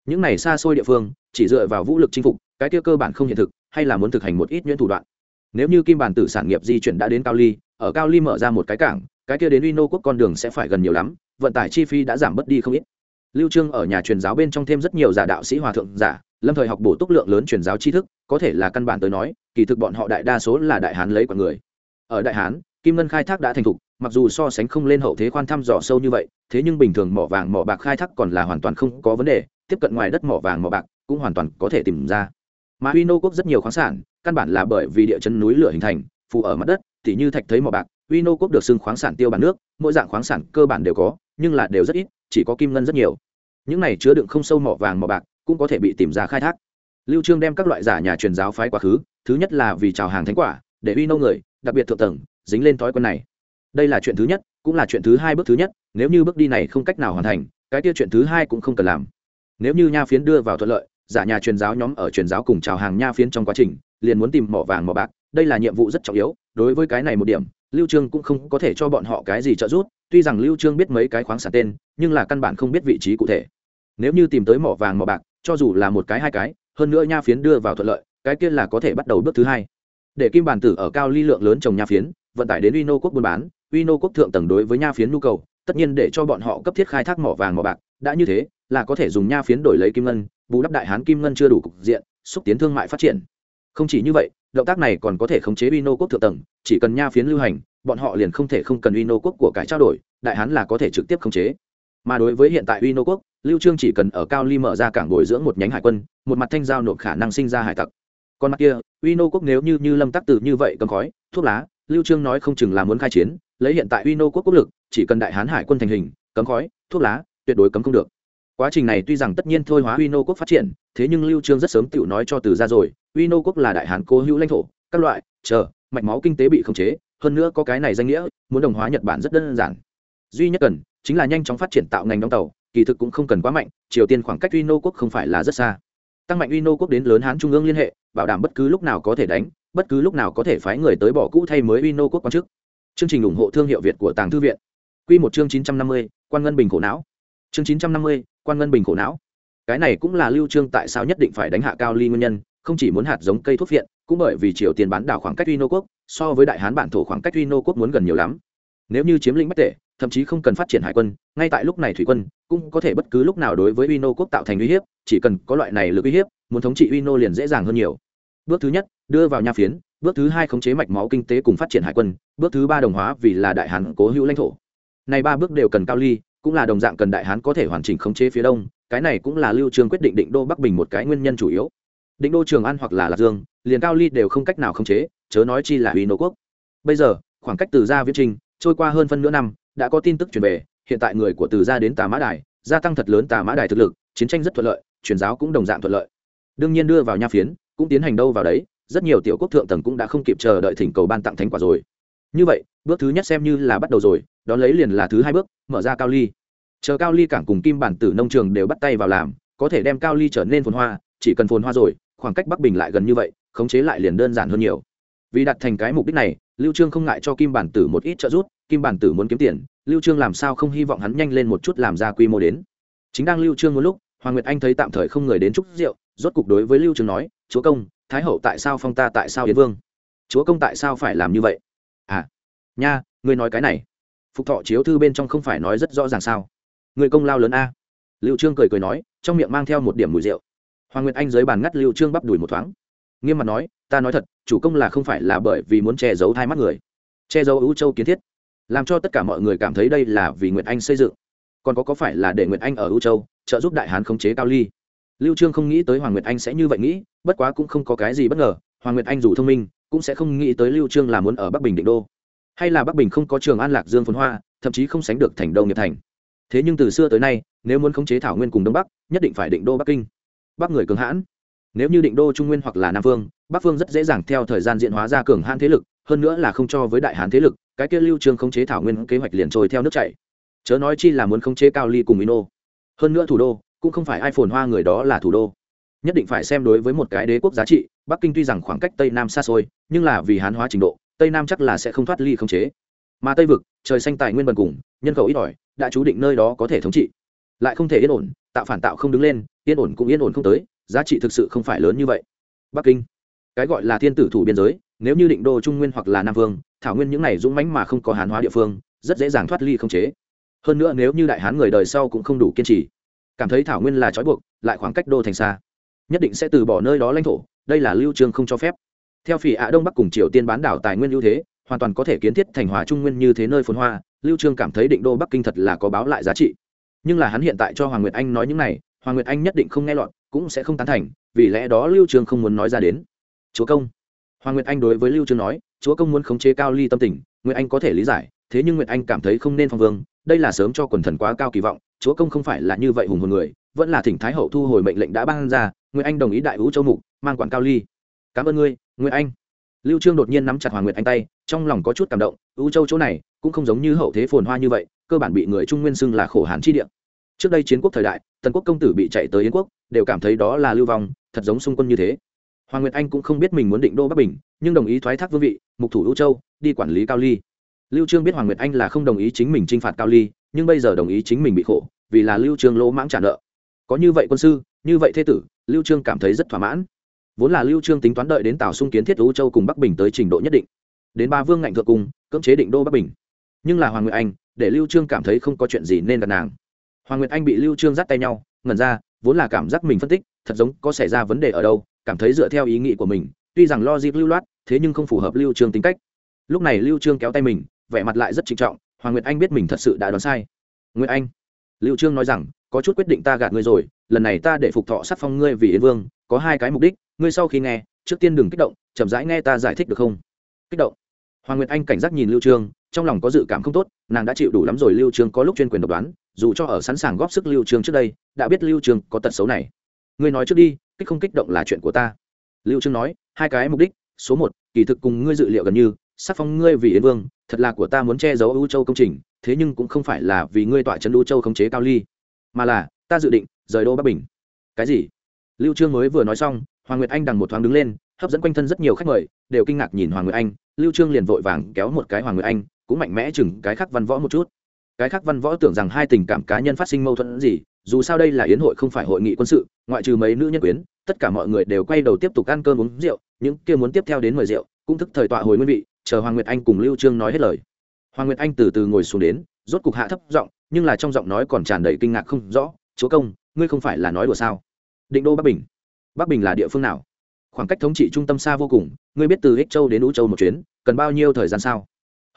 Những này xa xôi địa phương, chỉ dựa vào vũ lực chinh phục, cái kia cơ bản không hiện thực, hay là muốn thực hành một ít nhuyễn thủ đoạn. Nếu như kim bản tử sản nghiệp di chuyển đã đến cao ly, ở cao ly mở ra một cái cảng, cái kia đến Ino quốc con đường sẽ phải gần nhiều lắm, vận tải chi phí đã giảm bớt đi không ít lưu trương ở nhà truyền giáo bên trong thêm rất nhiều giả đạo sĩ hòa thượng giả, lâm thời học bổ túc lượng lớn truyền giáo tri thức, có thể là căn bản tới nói, kỳ thực bọn họ đại đa số là đại hán lấy con người. Ở đại hán, kim ngân khai thác đã thành thục, mặc dù so sánh không lên hậu thế khoan thăm dò sâu như vậy, thế nhưng bình thường mỏ vàng mỏ bạc khai thác còn là hoàn toàn không có vấn đề, tiếp cận ngoài đất mỏ vàng mỏ bạc cũng hoàn toàn có thể tìm ra. Mà huy nô quốc rất nhiều khoáng sản, căn bản là bởi vì địa chân núi lửa hình thành, phù ở mặt đất, tỉ như thạch thấy mỏ bạc huy quốc được xưng khoáng sản tiêu bản nước, mỗi dạng khoáng sản cơ bản đều có, nhưng là đều rất ít, chỉ có kim ngân rất nhiều. Những này chứa đựng không sâu mỏ vàng mỏ bạc, cũng có thể bị tìm ra khai thác. Lưu trương đem các loại giả nhà truyền giáo phái quá khứ, thứ nhất là vì chào hàng thánh quả, để uy người, đặc biệt thượng tầng, dính lên thói quen này. Đây là chuyện thứ nhất, cũng là chuyện thứ hai bước thứ nhất, nếu như bước đi này không cách nào hoàn thành, cái kia chuyện thứ hai cũng không cần làm. Nếu như nha phiến đưa vào thuận lợi, giả nhà truyền giáo nhóm ở truyền giáo cùng chào hàng nha phiến trong quá trình, liền muốn tìm mỏ vàng mỏ bạc, đây là nhiệm vụ rất trọng yếu đối với cái này một điểm, lưu trương cũng không có thể cho bọn họ cái gì trợ giúp, tuy rằng lưu trương biết mấy cái khoáng sản tên, nhưng là căn bản không biết vị trí cụ thể. Nếu như tìm tới mỏ vàng mỏ bạc, cho dù là một cái hai cái, hơn nữa nha phiến đưa vào thuận lợi, cái kia là có thể bắt đầu bước thứ hai. Để kim bản tử ở cao ly lượng lớn trồng nha phiến, vận tải đến uy nô quốc buôn bán, uy nô quốc thượng tầng đối với nha phiến nhu cầu, tất nhiên để cho bọn họ cấp thiết khai thác mỏ vàng mỏ bạc, đã như thế, là có thể dùng nha phiến đổi lấy kim ngân, bù đắp đại hán kim ngân chưa đủ cục diện, xúc tiến thương mại phát triển không chỉ như vậy, động tác này còn có thể khống chế uy quốc thượng tầng, chỉ cần nha phiến lưu hành, bọn họ liền không thể không cần uy quốc của cải trao đổi, đại hán là có thể trực tiếp khống chế. Mà đối với hiện tại uy quốc, lưu trương chỉ cần ở cao ly mở ra cảng bồi dưỡng một nhánh hải quân, một mặt thanh giao nộp khả năng sinh ra hải tặc. Còn mặt kia uy quốc nếu như như lâm tắc tử như vậy cầm khói, thuốc lá, lưu trương nói không chừng là muốn khai chiến, lấy hiện tại uy quốc quốc lực, chỉ cần đại hán hải quân thành hình, cấm khói, thuốc lá, tuyệt đối cấm không được quá trình này tuy rằng tất nhiên thôi hóa uy nô quốc phát triển, thế nhưng lưu trương rất sớm tự nói cho từ ra rồi uy nô quốc là đại hán cố hữu lãnh thổ, các loại, chờ, mạch máu kinh tế bị khống chế, hơn nữa có cái này danh nghĩa, muốn đồng hóa nhật bản rất đơn giản. Duy nhất cần, chính là nhanh chóng phát triển tạo ngành đóng tàu, kỳ thực cũng không cần quá mạnh, triều tiên khoảng cách uy nô quốc không phải là rất xa. Tăng mạnh uy nô quốc đến lớn hán trung ương liên hệ, bảo đảm bất cứ lúc nào có thể đánh, bất cứ lúc nào có thể phái người tới bỏ cũ thay mới uy nô quốc quan chức. Chương trình ủng hộ thương hiệu việt của tàng thư viện. Q một chương chín trăm năm mươi, quan ngân bình khổ não. Chương chín trăm năm mươi quan ngân bình khổ não. Cái này cũng là lưu trương tại sao nhất định phải đánh hạ cao ly nguyên nhân, không chỉ muốn hạt giống cây thuốc viện cũng bởi vì triều tiên bán đảo khoảng cách uy nô quốc, so với đại hán bản thổ khoảng cách uy nô quốc muốn gần nhiều lắm. Nếu như chiếm lĩnh bất tệ, thậm chí không cần phát triển hải quân, ngay tại lúc này thủy quân cũng có thể bất cứ lúc nào đối với uy nô quốc tạo thành uy hiếp, chỉ cần có loại này lực uy hiếp, muốn thống trị uy nô liền dễ dàng hơn nhiều. Bước thứ nhất, đưa vào nha phiến, bước thứ hai khống chế mạch máu kinh tế cùng phát triển hải quân, bước thứ ba đồng hóa vì là đại hán cố hữu lãnh thổ. Này ba bước đều cần cao ly cũng là đồng dạng cần đại hán có thể hoàn chỉnh khống chế phía đông, cái này cũng là lưu trương quyết định định đô bắc bình một cái nguyên nhân chủ yếu. Định đô, trường an hoặc là lạc dương, liền cao ly đều không cách nào khống chế, chớ nói chi là uy nô quốc. Bây giờ, khoảng cách từ gia viễn trình trôi qua hơn phân nửa năm, đã có tin tức truyền về, hiện tại người của từ gia đến tà mã đài, gia tăng thật lớn tà mã đài thực lực, chiến tranh rất thuận lợi, truyền giáo cũng đồng dạng thuận lợi. Đương nhiên đưa vào nha phiến, cũng tiến hành đâu vào đấy, rất nhiều tiểu quốc thượng tầng cũng đã không kịp chờ đợi thỉnh cầu ban tặng thánh quả rồi. Như vậy, bước thứ nhất xem như là bắt đầu rồi đó lấy liền là thứ hai bước, mở ra cao ly. Chờ cao ly cảng cùng kim bản tử nông trường đều bắt tay vào làm, có thể đem cao ly trở nên phồn hoa, chỉ cần phồn hoa rồi, khoảng cách bắc bình lại gần như vậy, khống chế lại liền đơn giản hơn nhiều. Vì đặt thành cái mục đích này, lưu trương không ngại cho kim bản tử một ít trợ giúp, kim bản tử muốn kiếm tiền, lưu trương làm sao không hy vọng hắn nhanh lên một chút làm ra quy mô đến. Chính đang lưu trương một lúc, hoàng nguyệt anh thấy tạm thời không người đến chúc rượu, rốt cục đối với lưu trương nói, chúa công, thái hậu tại sao phong ta tại sao yến vương? Chúa công tại sao phải làm như vậy? À nha, ngươi nói cái này phục thọ chiếu thư bên trong không phải nói rất rõ ràng sao? Người công lao lớn a. Liệu trương cười cười nói, trong miệng mang theo một điểm mùi rượu. Hoàng nguyệt anh dưới bàn ngắt liệu trương bắp đùi một thoáng. Nghiêm mặt nói, ta nói thật, chủ công là không phải là bởi vì muốn che giấu hai mắt người. Che giấu ưu châu kiến thiết. Làm cho tất cả mọi người cảm thấy đây là vì nguyệt anh xây dựng. Còn có có phải là để nguyệt anh ở ưu châu, trợ giúp đại hán khống chế cao ly? Lưu trương không nghĩ tới hoàng nguyệt anh sẽ như vậy nghĩ, bất quá cũng không có cái gì bất ngờ. Hoàng nguyệt anh dù thông minh, cũng sẽ không nghĩ tới lưu trương là muốn ở bắc bình định đô hay là bắc bình không có trường an lạc dương phồn hoa, thậm chí không sánh được thành đông nghiệp thành. Thế nhưng từ xưa tới nay, nếu muốn khống chế thảo nguyên cùng đông bắc, nhất định phải định đô bắc kinh. Bắc người cường hãn. Nếu như định đô trung nguyên hoặc là nam phương, bắc phương rất dễ dàng theo thời gian diện hóa ra cường hãn thế lực, hơn nữa là không cho với đại hán thế lực, cái kia lưu trương khống chế thảo nguyên kế hoạch liền trôi theo nước chảy. Chớ nói chi là muốn khống chế cao ly cùng ino hơn nữa thủ đô, cũng không phải ai phồn hoa người đó là thủ đô. Nhất định phải xem đối với một cái đế quốc giá trị, bắc kinh tuy rằng khoảng cách tây nam xa xôi, nhưng là vì hán hóa trình độ tây nam chắc là sẽ không thoát ly khống chế. Mà tây vực, trời xanh tài nguyên bần cùng, nhân khẩu ít ỏi, đã chú định nơi đó có thể thống trị. Lại không thể yên ổn, tạo phản tạo không đứng lên, yên ổn cũng yên ổn không tới, giá trị thực sự không phải lớn như vậy. Bắc kinh, cái gọi là thiên tử thủ biên giới, nếu như định đô trung nguyên hoặc là nam vương, thảo nguyên những này dũng mãnh mà không có hán hóa địa phương, rất dễ dàng thoát ly không chế. Hơn nữa nếu như đại hán người đời sau cũng không đủ kiên trì, cảm thấy thảo nguyên là trói buộc, lại khoảng cách đô thành xa, nhất định sẽ từ bỏ nơi đó lãnh thổ, đây là lưu trương không cho phép theo phỉ ạ đông bắc cùng triều tiên bán đảo tài nguyên ưu thế, hoàn toàn có thể kiến thiết thành hòa trung nguyên như thế nơi phồn hoa, lưu trương cảm thấy định đô bắc kinh thật là có báo lại giá trị. Nhưng là hắn hiện tại cho hoàng nguyệt anh nói những này, hoàng nguyệt anh nhất định không nghe lọt, cũng sẽ không tán thành, vì lẽ đó lưu trương không muốn nói ra đến. Chúa công. Hoàng nguyệt anh đối với lưu trương nói, chúa công muốn khống chế cao ly tâm tình, nguyệt anh có thể lý giải, thế nhưng nguyệt anh cảm thấy không nên phong vương, đây là sớm cho quần thần quá cao kỳ vọng, chúa công không phải là như vậy hùng hồn người, vẫn là thỉnh thái hậu thu hồi mệnh lệnh đã ban ra, nguyệt anh đồng ý đại vũ châu mục, mang quản cao ly. Cảm ơn ngươi nguyệt anh. Lưu trương đột nhiên nắm chặt hoàng nguyệt anh tay, trong lòng có chút cảm động, u châu chỗ này cũng không giống như hậu thế phồn hoa như vậy, cơ bản bị người trung nguyên xưng là khổ hàn chi địa. Trước đây chiến quốc thời đại, tần quốc công tử bị chạy tới yến quốc, đều cảm thấy đó là lưu vong, thật giống xung quân như thế. Hoàng nguyệt anh cũng không biết mình muốn định đô bắc bình, nhưng đồng ý thoái thác vương vị, mục thủ u châu, đi quản lý cao ly. Lưu trương biết hoàng nguyệt anh là không đồng ý chính mình trinh phạt cao ly, nhưng bây giờ đồng ý chính mình bị khổ, vì là lưu trương lỗ mãng trả nợ. Có như vậy quân sư, như vậy thế tử, lưu trương cảm thấy rất thỏa mãn vốn là lưu trương tính toán đợi đến tào xung kiến thiết u châu cùng bắc bình tới trình độ nhất định đến ba vương ngạnh thượng cung cưỡng chế định đô bắc bình nhưng là hoàng nguyệt anh để lưu trương cảm thấy không có chuyện gì nên gặp nàng hoàng nguyệt anh bị lưu trương dắt tay nhau ngẩn ra vốn là cảm giác mình phân tích thật giống có xảy ra vấn đề ở đâu cảm thấy dựa theo ý nghĩ của mình tuy rằng lo dịp lưu loát thế nhưng không phù hợp lưu trương tính cách lúc này lưu trương kéo tay mình vẻ mặt lại rất trịnh trọng hoàng nguyệt anh biết mình thật sự đã đoán sai nguyệt anh lưu trương nói rằng có chút quyết định ta gạt ngươi rồi lần này ta để phục thọ sắc phong ngươi vì yến vương có hai cái mục đích ngươi sau khi nghe, trước tiên đừng kích động, chậm rãi nghe ta giải thích được không? Kích động. Hoàng nguyệt anh cảnh giác nhìn lưu trương, trong lòng có dự cảm không tốt, nàng đã chịu đủ lắm rồi lưu trương có lúc chuyên quyền độc đoán, dù cho ở sẵn sàng góp sức lưu trương trước đây, đã biết lưu trương có tật xấu này. Ngươi nói trước đi, kích không kích động là chuyện của ta. Lưu trương nói, hai cái mục đích, số một, kỳ thực cùng ngươi dự liệu gần như sắc phong ngươi vì yến vương, thật là của ta muốn che giấu ưu châu công trình, thế nhưng cũng không phải là vì ngươi tọa chân ưu châu khống chế cao ly, mà là, ta dự định, rời đô bắc bình. Cái gì? Lưu trương mới vừa nói xong hoàng nguyệt anh đằng một thoáng đứng lên, hấp dẫn quanh thân rất nhiều khách mời, đều kinh ngạc nhìn hoàng nguyệt anh. Lưu trương liền vội vàng kéo một cái hoàng nguyệt anh, cũng mạnh mẽ chừng cái khác văn võ một chút. Cái khác văn võ tưởng rằng hai tình cảm cá nhân phát sinh mâu thuẫn gì, dù sao đây là yến hội không phải hội nghị quân sự, ngoại trừ mấy nữ nhân quyến, tất cả mọi người đều quay đầu tiếp tục ăn cơm uống rượu, những kia muốn tiếp theo đến mời rượu, cũng thức thời tọa hồi nguyên vị, chờ hoàng nguyệt anh cùng lưu trương nói hết lời. Hoàng nguyệt anh từ từ ngồi xuống đến, rốt cục hạ thấp giọng, nhưng là trong giọng nói còn tràn đầy kinh ngạc không rõ, chúa công, ngươi không phải là nói đùa sao? Định đô bắc bình bắc bình là địa phương nào? Khoảng cách thống trị trung tâm xa vô cùng, ngươi biết từ ích châu đến ú châu một chuyến, cần bao nhiêu thời gian sao?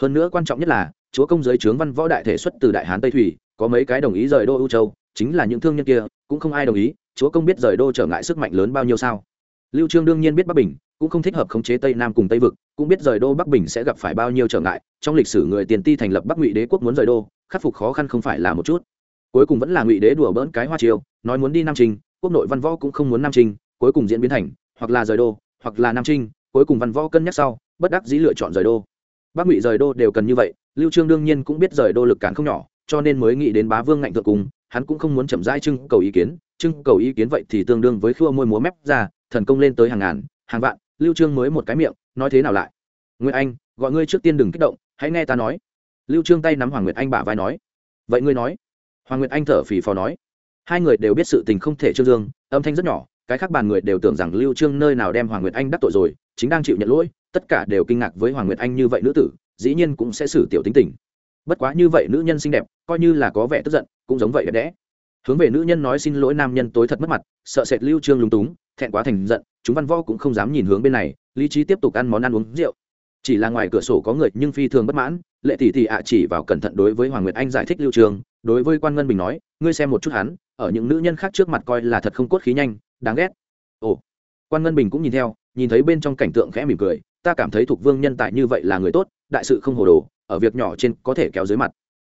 Hơn nữa quan trọng nhất là, chúa công giới trướng văn võ đại thể xuất từ đại hán tây thủy, có mấy cái đồng ý rời đô U châu, chính là những thương nhân kia, cũng không ai đồng ý, chúa công biết rời đô trở ngại sức mạnh lớn bao nhiêu sao? Lưu trương đương nhiên biết bắc bình, cũng không thích hợp khống chế tây nam cùng tây vực, cũng biết rời đô bắc bình sẽ gặp phải bao nhiêu trở ngại, trong lịch sử người tiền ti thành lập bắc ngụy đế quốc muốn rời đô, khắc phục khó khăn không phải là một chút. Cuối cùng vẫn là ngụy đế đùa bỡn cái hoa chiêu nói muốn đi nam trinh quốc nội văn võ cũng không muốn nam trinh cuối cùng diễn biến thành, hoặc là rời đô, hoặc là nam trinh, cuối cùng văn võ cân nhắc sau, bất đắc dĩ lựa chọn rời đô. Bắc ngụy rời đô đều cần như vậy, lưu trương đương nhiên cũng biết rời đô lực cản không nhỏ, cho nên mới nghĩ đến bá vương ngạnh thượng cùng, hắn cũng không muốn chậm rãi trưng cầu ý kiến, trưng cầu ý kiến vậy thì tương đương với khua môi múa mép ra, thần công lên tới hàng ngàn, hàng vạn, lưu trương mới một cái miệng, nói thế nào lại? Nguyệt anh, gọi ngươi trước tiên đừng kích động, hãy nghe ta nói. Lưu trương tay nắm hoàng nguyệt anh bả vai nói. Vậy ngươi nói. Hoàng nguyệt anh thở phì phò nói. Hai người đều biết sự tình không thể trương dương, âm thanh rất nhỏ cái khác bàn người đều tưởng rằng lưu trương nơi nào đem hoàng nguyệt anh đắc tội rồi, chính đang chịu nhận lỗi, tất cả đều kinh ngạc với hoàng nguyệt anh như vậy nữ tử, dĩ nhiên cũng sẽ xử tiểu tính tình. Bất quá như vậy nữ nhân xinh đẹp, coi như là có vẻ tức giận, cũng giống vậy đẹp đẽ. Hướng về nữ nhân nói xin lỗi nam nhân tối thật mất mặt, sợ sệt lưu trương lúng túng, thẹn quá thành giận, chúng văn võ cũng không dám nhìn hướng bên này, lý trí tiếp tục ăn món ăn uống rượu. Chỉ là ngoài cửa sổ có người, nhưng phi thường bất mãn, lệ tỷ tỷ ạ chỉ vào cẩn thận đối với hoàng nguyệt anh giải thích lưu trường đối với quan ngân bình nói, ngươi xem một chút hắn, ở những nữ nhân khác trước mặt coi là thật không cốt khí nhanh đáng ghét. Ồ, quan ngân bình cũng nhìn theo, nhìn thấy bên trong cảnh tượng khẽ mỉm cười, ta cảm thấy thuộc vương nhân tại như vậy là người tốt, đại sự không hồ đồ, ở việc nhỏ trên có thể kéo dưới mặt.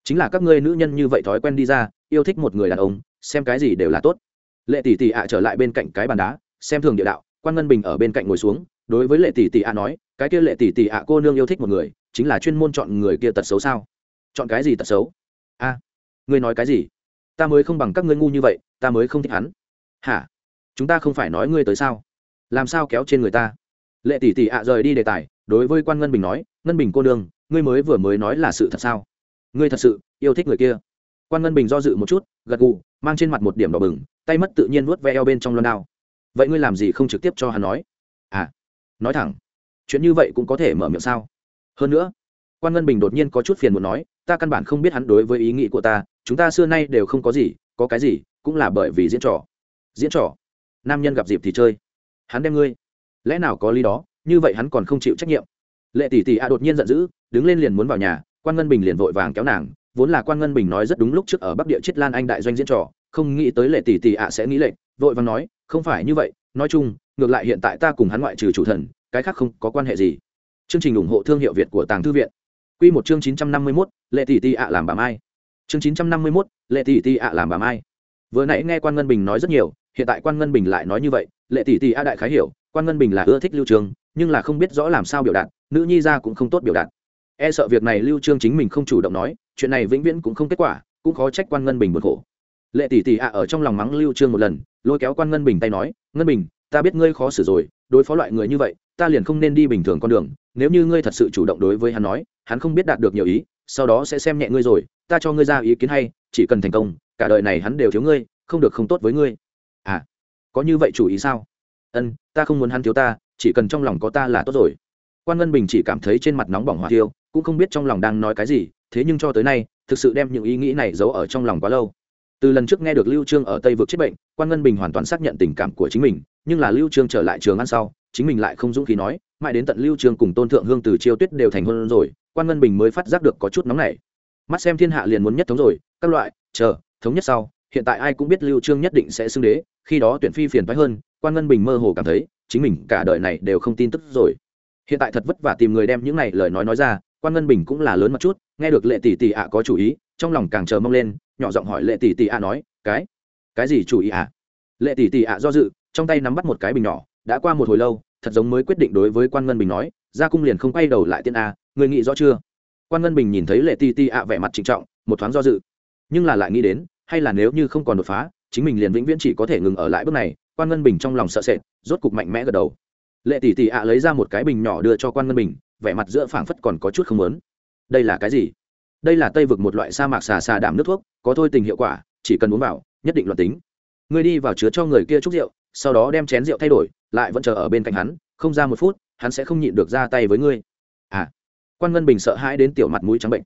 Chính là các ngươi nữ nhân như vậy thói quen đi ra, yêu thích một người đàn ông, xem cái gì đều là tốt. Lệ tỷ tỷ ạ trở lại bên cạnh cái bàn đá, xem thường địa đạo, quan ngân bình ở bên cạnh ngồi xuống, đối với lệ tỷ tỷ ạ nói, cái kia lệ tỷ tỷ ạ cô nương yêu thích một người, chính là chuyên môn chọn người kia tật xấu sao? Chọn cái gì tật xấu? A, ngươi nói cái gì? Ta mới không bằng các ngươi ngu như vậy, ta mới không thích hắn. Hả? Chúng ta không phải nói ngươi tới sao? Làm sao kéo trên người ta? Lệ tỷ tỷ ạ rời đi đề tài, đối với quan ngân bình nói, ngân bình cô đương ngươi mới vừa mới nói là sự thật sao? Ngươi thật sự yêu thích người kia. Quan ngân bình do dự một chút, gật gù, mang trên mặt một điểm đỏ bừng, tay mất tự nhiên nuốt ve eo bên trong lần nào vậy ngươi làm gì không trực tiếp cho hắn nói? À nói thẳng, chuyện như vậy cũng có thể mở miệng sao? Hơn nữa, quan ngân bình đột nhiên có chút phiền muốn nói, ta căn bản không biết hắn đối với ý nghĩ của ta, chúng ta xưa nay đều không có gì, có cái gì cũng là bởi vì diễn trò. Diễn trò? Nam nhân gặp dịp thì chơi. Hắn đem ngươi. Lẽ nào có lý đó? Như vậy hắn còn không chịu trách nhiệm. Lệ tỷ tỷ a đột nhiên giận dữ đứng lên liền muốn vào nhà quan ngân bình liền vội vàng kéo nàng. Vốn là quan ngân bình nói rất đúng lúc trước ở bắc địa chiết lan anh đại doanh diễn trò không nghĩ tới lệ tỷ tỷ ạ sẽ nghĩ lệnh vội vàng nói không phải như vậy nói chung ngược lại hiện tại ta cùng hắn ngoại trừ chủ thần cái khác không có quan hệ gì. Chương trình ủng hộ thương hiệu việt của tàng thư viện. Quy một chương 951, Lệ tỷ tỷ ạ làm bà mai. Chương 951, Lệ tỷ tỷ ạ làm bà mai. Vừa nãy nghe Quan Ngân Bình nói rất nhiều, hiện tại Quan Ngân Bình lại nói như vậy, Lệ tỷ tỷ a đại khái hiểu, Quan Ngân Bình là ưa thích Lưu Trường, nhưng là không biết rõ làm sao biểu đạt, nữ nhi ra cũng không tốt biểu đạt. E sợ việc này Lưu Trương chính mình không chủ động nói, chuyện này vĩnh viễn cũng không kết quả, cũng khó trách Quan Ngân Bình buồn khổ. Lệ tỷ tỷ ạ ở trong lòng mắng Lưu Trương một lần, lôi kéo Quan Ngân Bình tay nói, "Ngân Bình, ta biết ngươi khó xử rồi, đối phó loại người như vậy, ta liền không nên đi bình thường con đường, nếu như ngươi thật sự chủ động đối với hắn nói, hắn không biết đạt được nhiều ý sau đó sẽ xem nhẹ ngươi rồi ta cho ngươi ra ý kiến hay chỉ cần thành công cả đời này hắn đều thiếu ngươi không được không tốt với ngươi à có như vậy chủ ý sao? Ân, ta không muốn hắn thiếu ta, chỉ cần trong lòng có ta là tốt rồi. Quan ngân bình chỉ cảm thấy trên mặt nóng bỏng hỏa tiêu cũng không biết trong lòng đang nói cái gì, thế nhưng cho tới nay, thực sự đem những ý nghĩ này giấu ở trong lòng quá lâu. Từ lần trước nghe được lưu trương ở tây vực chết bệnh, quan ngân bình hoàn toàn xác nhận tình cảm của chính mình, nhưng là lưu trương trở lại trường ăn sau, chính mình lại không dũng khí nói, mãi đến tận lưu trương cùng tôn thượng hương từ chiêu tuyết đều thành hôn rồi, quan ngân bình mới phát giác được có chút nóng nảy. Mắt xem thiên hạ liền muốn nhất thống rồi, các loại, chờ, thống nhất sau hiện tại ai cũng biết lưu trương nhất định sẽ xưng đế, khi đó tuyển phi phiền phái hơn, quan ngân bình mơ hồ cảm thấy, chính mình cả đời này đều không tin tức rồi. Hiện tại thật vất vả tìm người đem những này lời nói nói ra, quan ngân bình cũng là lớn một chút, nghe được lệ tỷ tỷ ạ có chủ ý, trong lòng càng chờ mong lên, nhỏ giọng hỏi lệ tỷ tỷ ạ nói, cái cái gì chủ ý ạ? Lệ tỷ tỷ ạ do dự, trong tay nắm bắt một cái bình nhỏ, đã qua một hồi lâu, thật giống mới quyết định đối với quan ngân bình nói ra cung liền không quay đầu lại tiên a, người nghĩ rõ chưa? Quan ngân bình nhìn thấy lệ tỷ tỷ ạ vẻ mặt trịnh trọng, một thoáng do dự. Nhưng là lại nghĩ đến hay là nếu như không còn đột phá, chính mình liền vĩnh viễn chỉ có thể ngừng ở lại bước này, quan ngân bình trong lòng sợ sệt, rốt cục mạnh mẽ gật đầu. Lệ tỷ tỷ ạ lấy ra một cái bình nhỏ đưa cho quan ngân bình, vẻ mặt giữa phảng phất còn có chút không lớn đây là cái gì? Đây là tây vực một loại sa mạc xà xà đảm nước thuốc, có thôi tình hiệu quả, chỉ cần uống vào, nhất định loạn tính. Ngươi đi vào chứa cho người kia chút rượu, sau đó đem chén rượu thay đổi, lại vẫn chờ ở bên cạnh hắn, không ra một phút, hắn sẽ không nhịn được ra tay với ngươi. À. Quan ngân bình sợ hãi đến tiểu mặt mũi trắng bệnh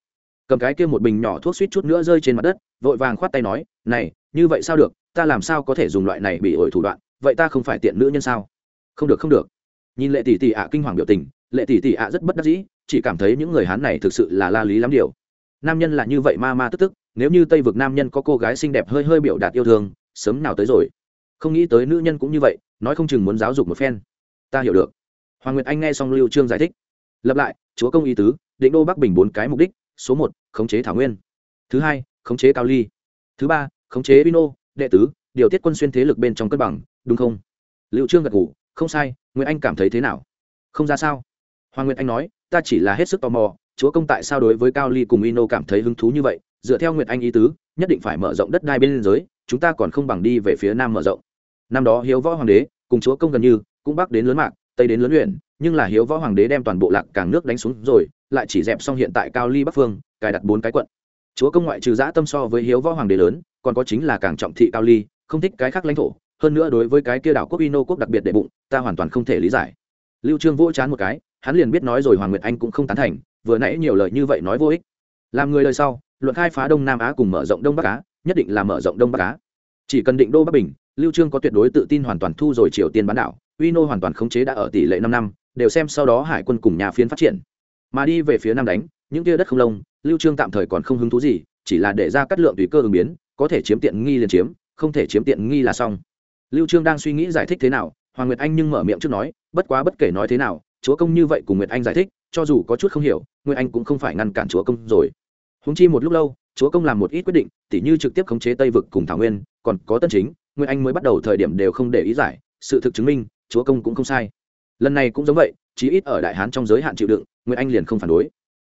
cầm cái kia một bình nhỏ thuốc suýt chút nữa rơi trên mặt đất, vội vàng khoát tay nói, này, như vậy sao được? Ta làm sao có thể dùng loại này bị ổi thủ đoạn? Vậy ta không phải tiện nữ nhân sao? Không được không được. Nhìn lệ tỷ tỷ ạ kinh hoàng biểu tình, lệ tỷ tỷ ạ rất bất đắc dĩ, chỉ cảm thấy những người hán này thực sự là la lý lắm điều. Nam nhân là như vậy ma ma tức tức, nếu như tây vực nam nhân có cô gái xinh đẹp hơi hơi biểu đạt yêu thương, sớm nào tới rồi. Không nghĩ tới nữ nhân cũng như vậy, nói không chừng muốn giáo dục một phen. Ta hiểu được. Hoàng nguyệt anh nghe xong lưu trương giải thích. Lập lại, chúa công ý tứ, định đô bắc bình bốn cái mục đích số một, khống chế thảo nguyên. Thứ hai, khống chế cao ly. Thứ ba, khống chế vino, đệ tứ, điều tiết quân xuyên thế lực bên trong cân bằng, đúng không? Liệu trương gật ngủ không sai, nguyệt anh cảm thấy thế nào? Không ra sao. Hoàng nguyệt anh nói, ta chỉ là hết sức tò mò, chúa công tại sao đối với cao ly cùng ino cảm thấy hứng thú như vậy? Dựa theo nguyệt anh ý tứ, nhất định phải mở rộng đất đai bên liên giới, chúng ta còn không bằng đi về phía nam mở rộng. Năm đó hiếu võ hoàng đế cùng chúa công gần như, cũng bắc đến lớn mạc, tây đến lớn huyện, nhưng là hiếu võ hoàng đế đem toàn bộ lạc càng nước đánh xuống rồi lại chỉ dẹp xong hiện tại cao ly bắc phương cài đặt bốn cái quận. Chúa công ngoại trừ giã tâm so với hiếu võ hoàng đế lớn còn có chính là càng trọng thị cao ly không thích cái khác lãnh thổ. Hơn nữa đối với cái kia đảo quốc ino quốc đặc biệt đệ bụng ta hoàn toàn không thể lý giải. Lưu trương vỗ chán một cái hắn liền biết nói rồi hoàng nguyệt anh cũng không tán thành vừa nãy nhiều lời như vậy nói vô ích. Làm người lời sau luận khai phá đông nam á cùng mở rộng đông bắc á nhất định là mở rộng đông bắc á. Chỉ cần định đô bắc bình lưu trương có tuyệt đối tự tin hoàn toàn thu rồi triều tiên bán đảo Uino hoàn toàn khống chế đã ở tỷ lệ 5 năm, đều xem sau đó hải quân cùng nhà phiến phát triển. Mà đi về phía nam đánh, những tia đất không lông, Lưu Trương tạm thời còn không hứng thú gì, chỉ là để ra cắt lượng tùy cơ ứng biến, có thể chiếm tiện nghi liền chiếm, không thể chiếm tiện nghi là xong. Lưu Trương đang suy nghĩ giải thích thế nào, Hoàng Nguyệt Anh nhưng mở miệng trước nói, bất quá bất kể nói thế nào, chúa công như vậy cùng Nguyệt Anh giải thích, cho dù có chút không hiểu, Nguyệt Anh cũng không phải ngăn cản chúa công rồi. húng chi một lúc lâu, chúa công làm một ít quyết định, tỉ như trực tiếp khống chế Tây vực cùng Thảo Nguyên, còn có Tân Chính, Nguyệt Anh mới bắt đầu thời điểm đều không để ý giải, sự thực chứng minh, chúa công cũng không sai lần này cũng giống vậy, chí ít ở đại hán trong giới hạn chịu đựng nguyễn anh liền không phản đối.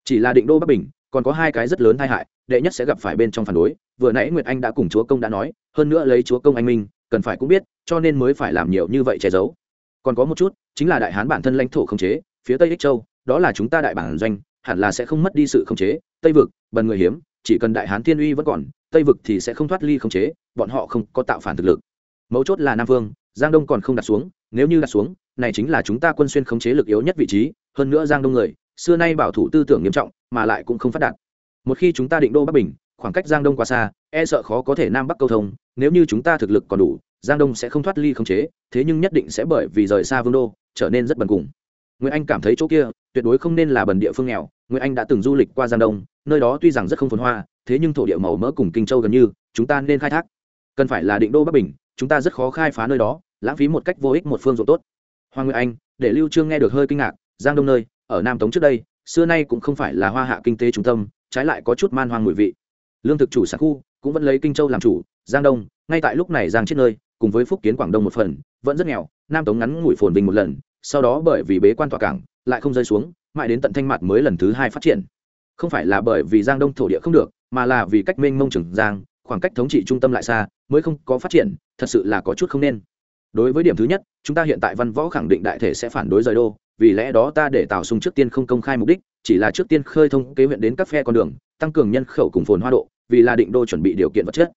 Chỉ là định đô bắc bình, còn có hai cái rất lớn tai hại, đệ nhất sẽ gặp phải bên trong phản đối. Vừa nãy nguyệt anh đã cùng chúa công đã nói, hơn nữa lấy chúa công anh minh, cần phải cũng biết, cho nên mới phải làm nhiều như vậy che giấu. Còn có một chút, chính là đại hán bản thân lãnh thổ không chế, phía tây ích châu, đó là chúng ta đại bản doanh, hẳn là sẽ không mất đi sự không chế. Tây vực, bần người hiếm, chỉ cần đại hán thiên uy vẫn còn, tây vực thì sẽ không thoát ly không chế, bọn họ không có tạo phản thực lực. Mấu chốt là nam vương, giang đông còn không đặt xuống, nếu như đặt xuống này chính là chúng ta quân xuyên khống chế lực yếu nhất vị trí, hơn nữa giang đông người, xưa nay bảo thủ tư tưởng nghiêm trọng, mà lại cũng không phát đạt. Một khi chúng ta định đô bắc bình, khoảng cách giang đông quá xa e sợ khó có thể nam bắc câu thông, nếu như chúng ta thực lực còn đủ, giang đông sẽ không thoát ly khống chế, thế nhưng nhất định sẽ bởi vì rời xa vương đô, trở nên rất bần cùng. Nguyễn anh cảm thấy chỗ kia, tuyệt đối không nên là bần địa phương nghèo, nguyễn anh đã từng du lịch qua giang đông, nơi đó tuy rằng rất không phồn hoa, thế nhưng thổ địa màu mỡ cùng kinh châu gần như, chúng ta nên khai thác. Cần phải là định đô bắc bình, chúng ta rất khó khai phá nơi đó, lãng phí một cách vô ích một phương ruộng tốt hoàng nguyệt anh, để lưu trương nghe được hơi kinh ngạc, giang đông nơi, ở nam tống trước đây, xưa nay cũng không phải là hoa hạ kinh tế trung tâm, trái lại có chút man hoang mùi vị. Lương thực chủ sản khu cũng vẫn lấy kinh châu làm chủ, giang đông, ngay tại lúc này giang chết nơi, cùng với phúc kiến quảng đông một phần, vẫn rất nghèo, nam tống ngắn ngủi phồn bình một lần, sau đó bởi vì bế quan tỏa cảng, lại không rơi xuống, mãi đến tận thanh mặt mới lần thứ hai phát triển. Không phải là bởi vì giang đông thổ địa không được, mà là vì cách mênh mông trưởng giang, khoảng cách thống trị trung tâm lại xa, mới không có phát triển, thật sự là có chút không nên đối với điểm thứ nhất, chúng ta hiện tại văn võ khẳng định đại thể sẽ phản đối rời đô, vì lẽ đó ta để tào sung trước tiên không công khai mục đích, chỉ là trước tiên khơi thông kế huyện đến các phe con đường, tăng cường nhân khẩu cùng phồn hoa độ, vì là định đô chuẩn bị điều kiện vật chất.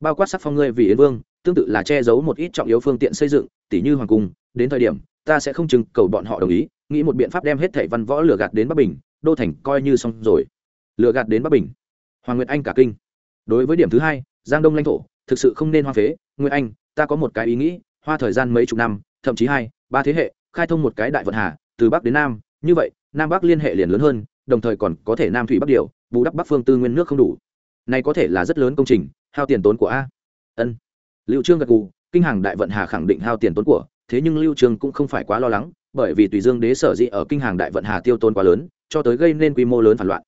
Bao quát sắc phong ngươi vì yến vương, tương tự là che giấu một ít trọng yếu phương tiện xây dựng tỷ như hoàng cung, đến thời điểm, ta sẽ không chừng cầu bọn họ đồng ý, nghĩ một biện pháp đem hết thảy văn võ lừa gạt đến bắc bình, đô thành coi như xong rồi. Lừa gạt đến bắc bình. Hoàng nguyệt anh cả kinh. Đối với điểm thứ hai, giang đông lãnh thổ, thực sự không nên hoa phế. Nguyệt anh, ta có một cái ý nghĩ hoa thời gian mấy chục năm, thậm chí hai, ba thế hệ, khai thông một cái đại vận hà, từ bắc đến nam. Như vậy, nam bắc liên hệ liền lớn hơn, đồng thời còn có thể nam thủy bắc điều, bù đắp bắc phương tư nguyên nước không đủ. Này có thể là rất lớn công trình, hao tiền tốn của a. Ân. Lưu trương gật gù, kinh hàng đại vận hà khẳng định hao tiền tốn của, thế nhưng lưu trương cũng không phải quá lo lắng, bởi vì tùy dương đế sở dĩ ở kinh hàng đại vận hà tiêu tốn quá lớn, cho tới gây nên quy mô lớn phản loạn.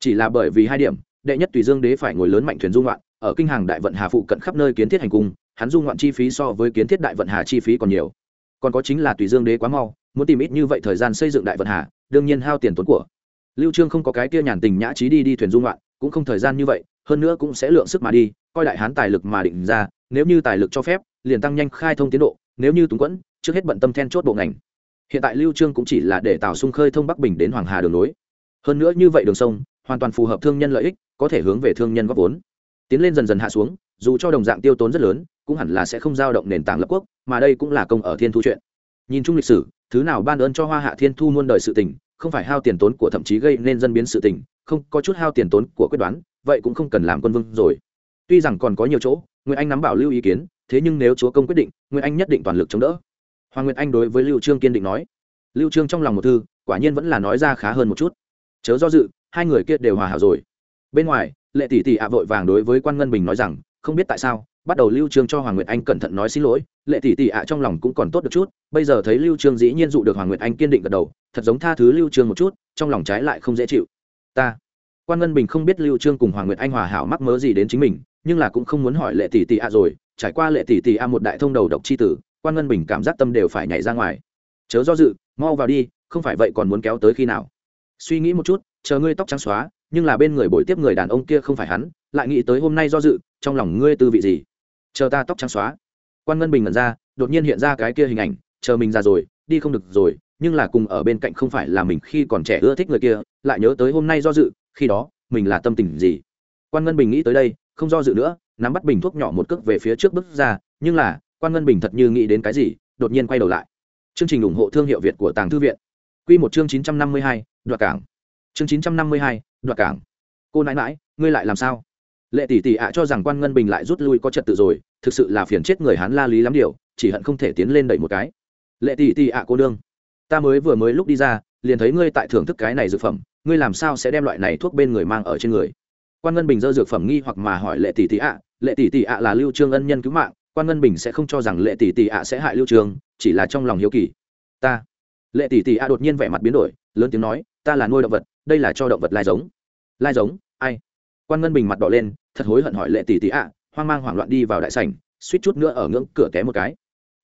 Chỉ là bởi vì hai điểm, đệ nhất tùy dương đế phải ngồi lớn mạnh thuyền dung loạn ở kinh hàng đại vận hà phụ cận khắp nơi kiến thiết hành cung hắn dung ngoạn chi phí so với kiến thiết đại vận hà chi phí còn nhiều. Còn có chính là tùy dương đế quá mau muốn tìm ít như vậy thời gian xây dựng đại vận hà đương nhiên hao tiền tốn của. Lưu trương không có cái kia nhàn tình nhã trí đi đi thuyền dung loạn cũng không thời gian như vậy hơn nữa cũng sẽ lượng sức mà đi coi đại hán tài lực mà định ra nếu như tài lực cho phép liền tăng nhanh khai thông tiến độ nếu như túng quẫn trước hết bận tâm then chốt bộ ngành. Hiện tại lưu trương cũng chỉ là để tạo sung khơi thông bắc bình đến hoàng hà đường núi, hơn nữa như vậy đường sông hoàn toàn phù hợp thương nhân lợi ích có thể hướng về thương nhân góp vốn. Tiến lên dần dần hạ xuống dù cho đồng dạng tiêu tốn rất lớn, cũng hẳn là sẽ không dao động nền tảng lập quốc, mà đây cũng là công ở thiên thu chuyện. Nhìn chung lịch sử, thứ nào ban ơn cho hoa hạ thiên thu muôn đời sự tình, không phải hao tiền tốn của thậm chí gây nên dân biến sự tình, không, có chút hao tiền tốn của quyết đoán, vậy cũng không cần làm quân vương rồi. Tuy rằng còn có nhiều chỗ nguyễn anh nắm bảo lưu ý kiến, thế nhưng nếu chúa công quyết định nguyễn anh nhất định toàn lực chống đỡ. Hoàng nguyệt anh đối với lưu trương kiên định nói. Lưu trương trong lòng một thư, quả nhiên vẫn là nói ra khá hơn một chút. Chớ do dự, hai người kia đều hòa hảo rồi. Bên ngoài, lệ tỷ tỷ ạ vội vàng đối với quan ngân bình nói rằng không biết tại sao, bắt đầu lưu trương cho hoàng nguyệt anh cẩn thận nói xin lỗi, lệ tỷ tỷ ạ, trong lòng cũng còn tốt được chút, bây giờ thấy lưu trương dĩ nhiên dụ được hoàng nguyệt anh kiên định gật đầu, thật giống tha thứ lưu trương một chút, trong lòng trái lại không dễ chịu. Ta, quan ngân bình không biết lưu trương cùng hoàng nguyệt anh hòa hảo mắc mớ gì đến chính mình, nhưng là cũng không muốn hỏi lệ tỷ tỷ ạ rồi, trải qua lệ tỷ tỷ ạ một đại thông đầu độc chi tử, quan ngân bình cảm giác tâm đều phải nhảy ra ngoài. Chớ do dự, mau vào đi, không phải vậy còn muốn kéo tới khi nào. Suy nghĩ một chút, chờ ngươi tóc trắng xóa, nhưng là bên người bồi tiếp người đàn ông kia không phải hắn lại nghĩ tới hôm nay do dự, trong lòng ngươi tư vị gì? Chờ ta tóc trắng xóa. Quan ngân bình ngẩn ra, đột nhiên hiện ra cái kia hình ảnh, chờ mình ra rồi, đi không được rồi, nhưng là cùng ở bên cạnh không phải là mình khi còn trẻ ưa thích người kia, lại nhớ tới hôm nay do dự, khi đó, mình là tâm tình gì? Quan ngân bình nghĩ tới đây, không do dự nữa, nắm bắt bình thuốc nhỏ một cước về phía trước bước ra, nhưng là, quan ngân bình thật như nghĩ đến cái gì, đột nhiên quay đầu lại. Chương trình ủng hộ thương hiệu việt của tàng thư viện. Q một chương chín trăm năm mươi hai, đoạt cảng. Chương chín trăm năm mươi hai, đoạt cảng. Cô nãi mãi ngươi lại làm sao? Lệ tỷ tỷ ạ cho rằng quan ngân bình lại rút lui có trật tự rồi, thực sự là phiền chết người hán la lý lắm điều, chỉ hận không thể tiến lên đẩy một cái. Lệ tỷ tỷ ạ cô đương ta mới vừa mới lúc đi ra, liền thấy ngươi tại thưởng thức cái này dược phẩm, ngươi làm sao sẽ đem loại này thuốc bên người mang ở trên người? Quan ngân bình dơ dược phẩm nghi hoặc mà hỏi lệ tỷ tỷ ạ, lệ tỷ tỷ ạ là lưu trương ân nhân cứu mạng, quan ngân bình sẽ không cho rằng lệ tỷ tỷ ạ sẽ hại lưu trương, chỉ là trong lòng hiếu kỳ. Ta, lệ tỷ tỷ ạ đột nhiên vẻ mặt biến đổi, lớn tiếng nói, ta là nuôi động vật, đây là cho động vật lai giống. Lai giống, ai? Quan ngân bình mặt đỏ lên thật hối hận hỏi lệ tỷ tỷ ạ, hoang mang hoảng loạn đi vào đại sảnh, suýt chút nữa ở ngưỡng cửa té một cái.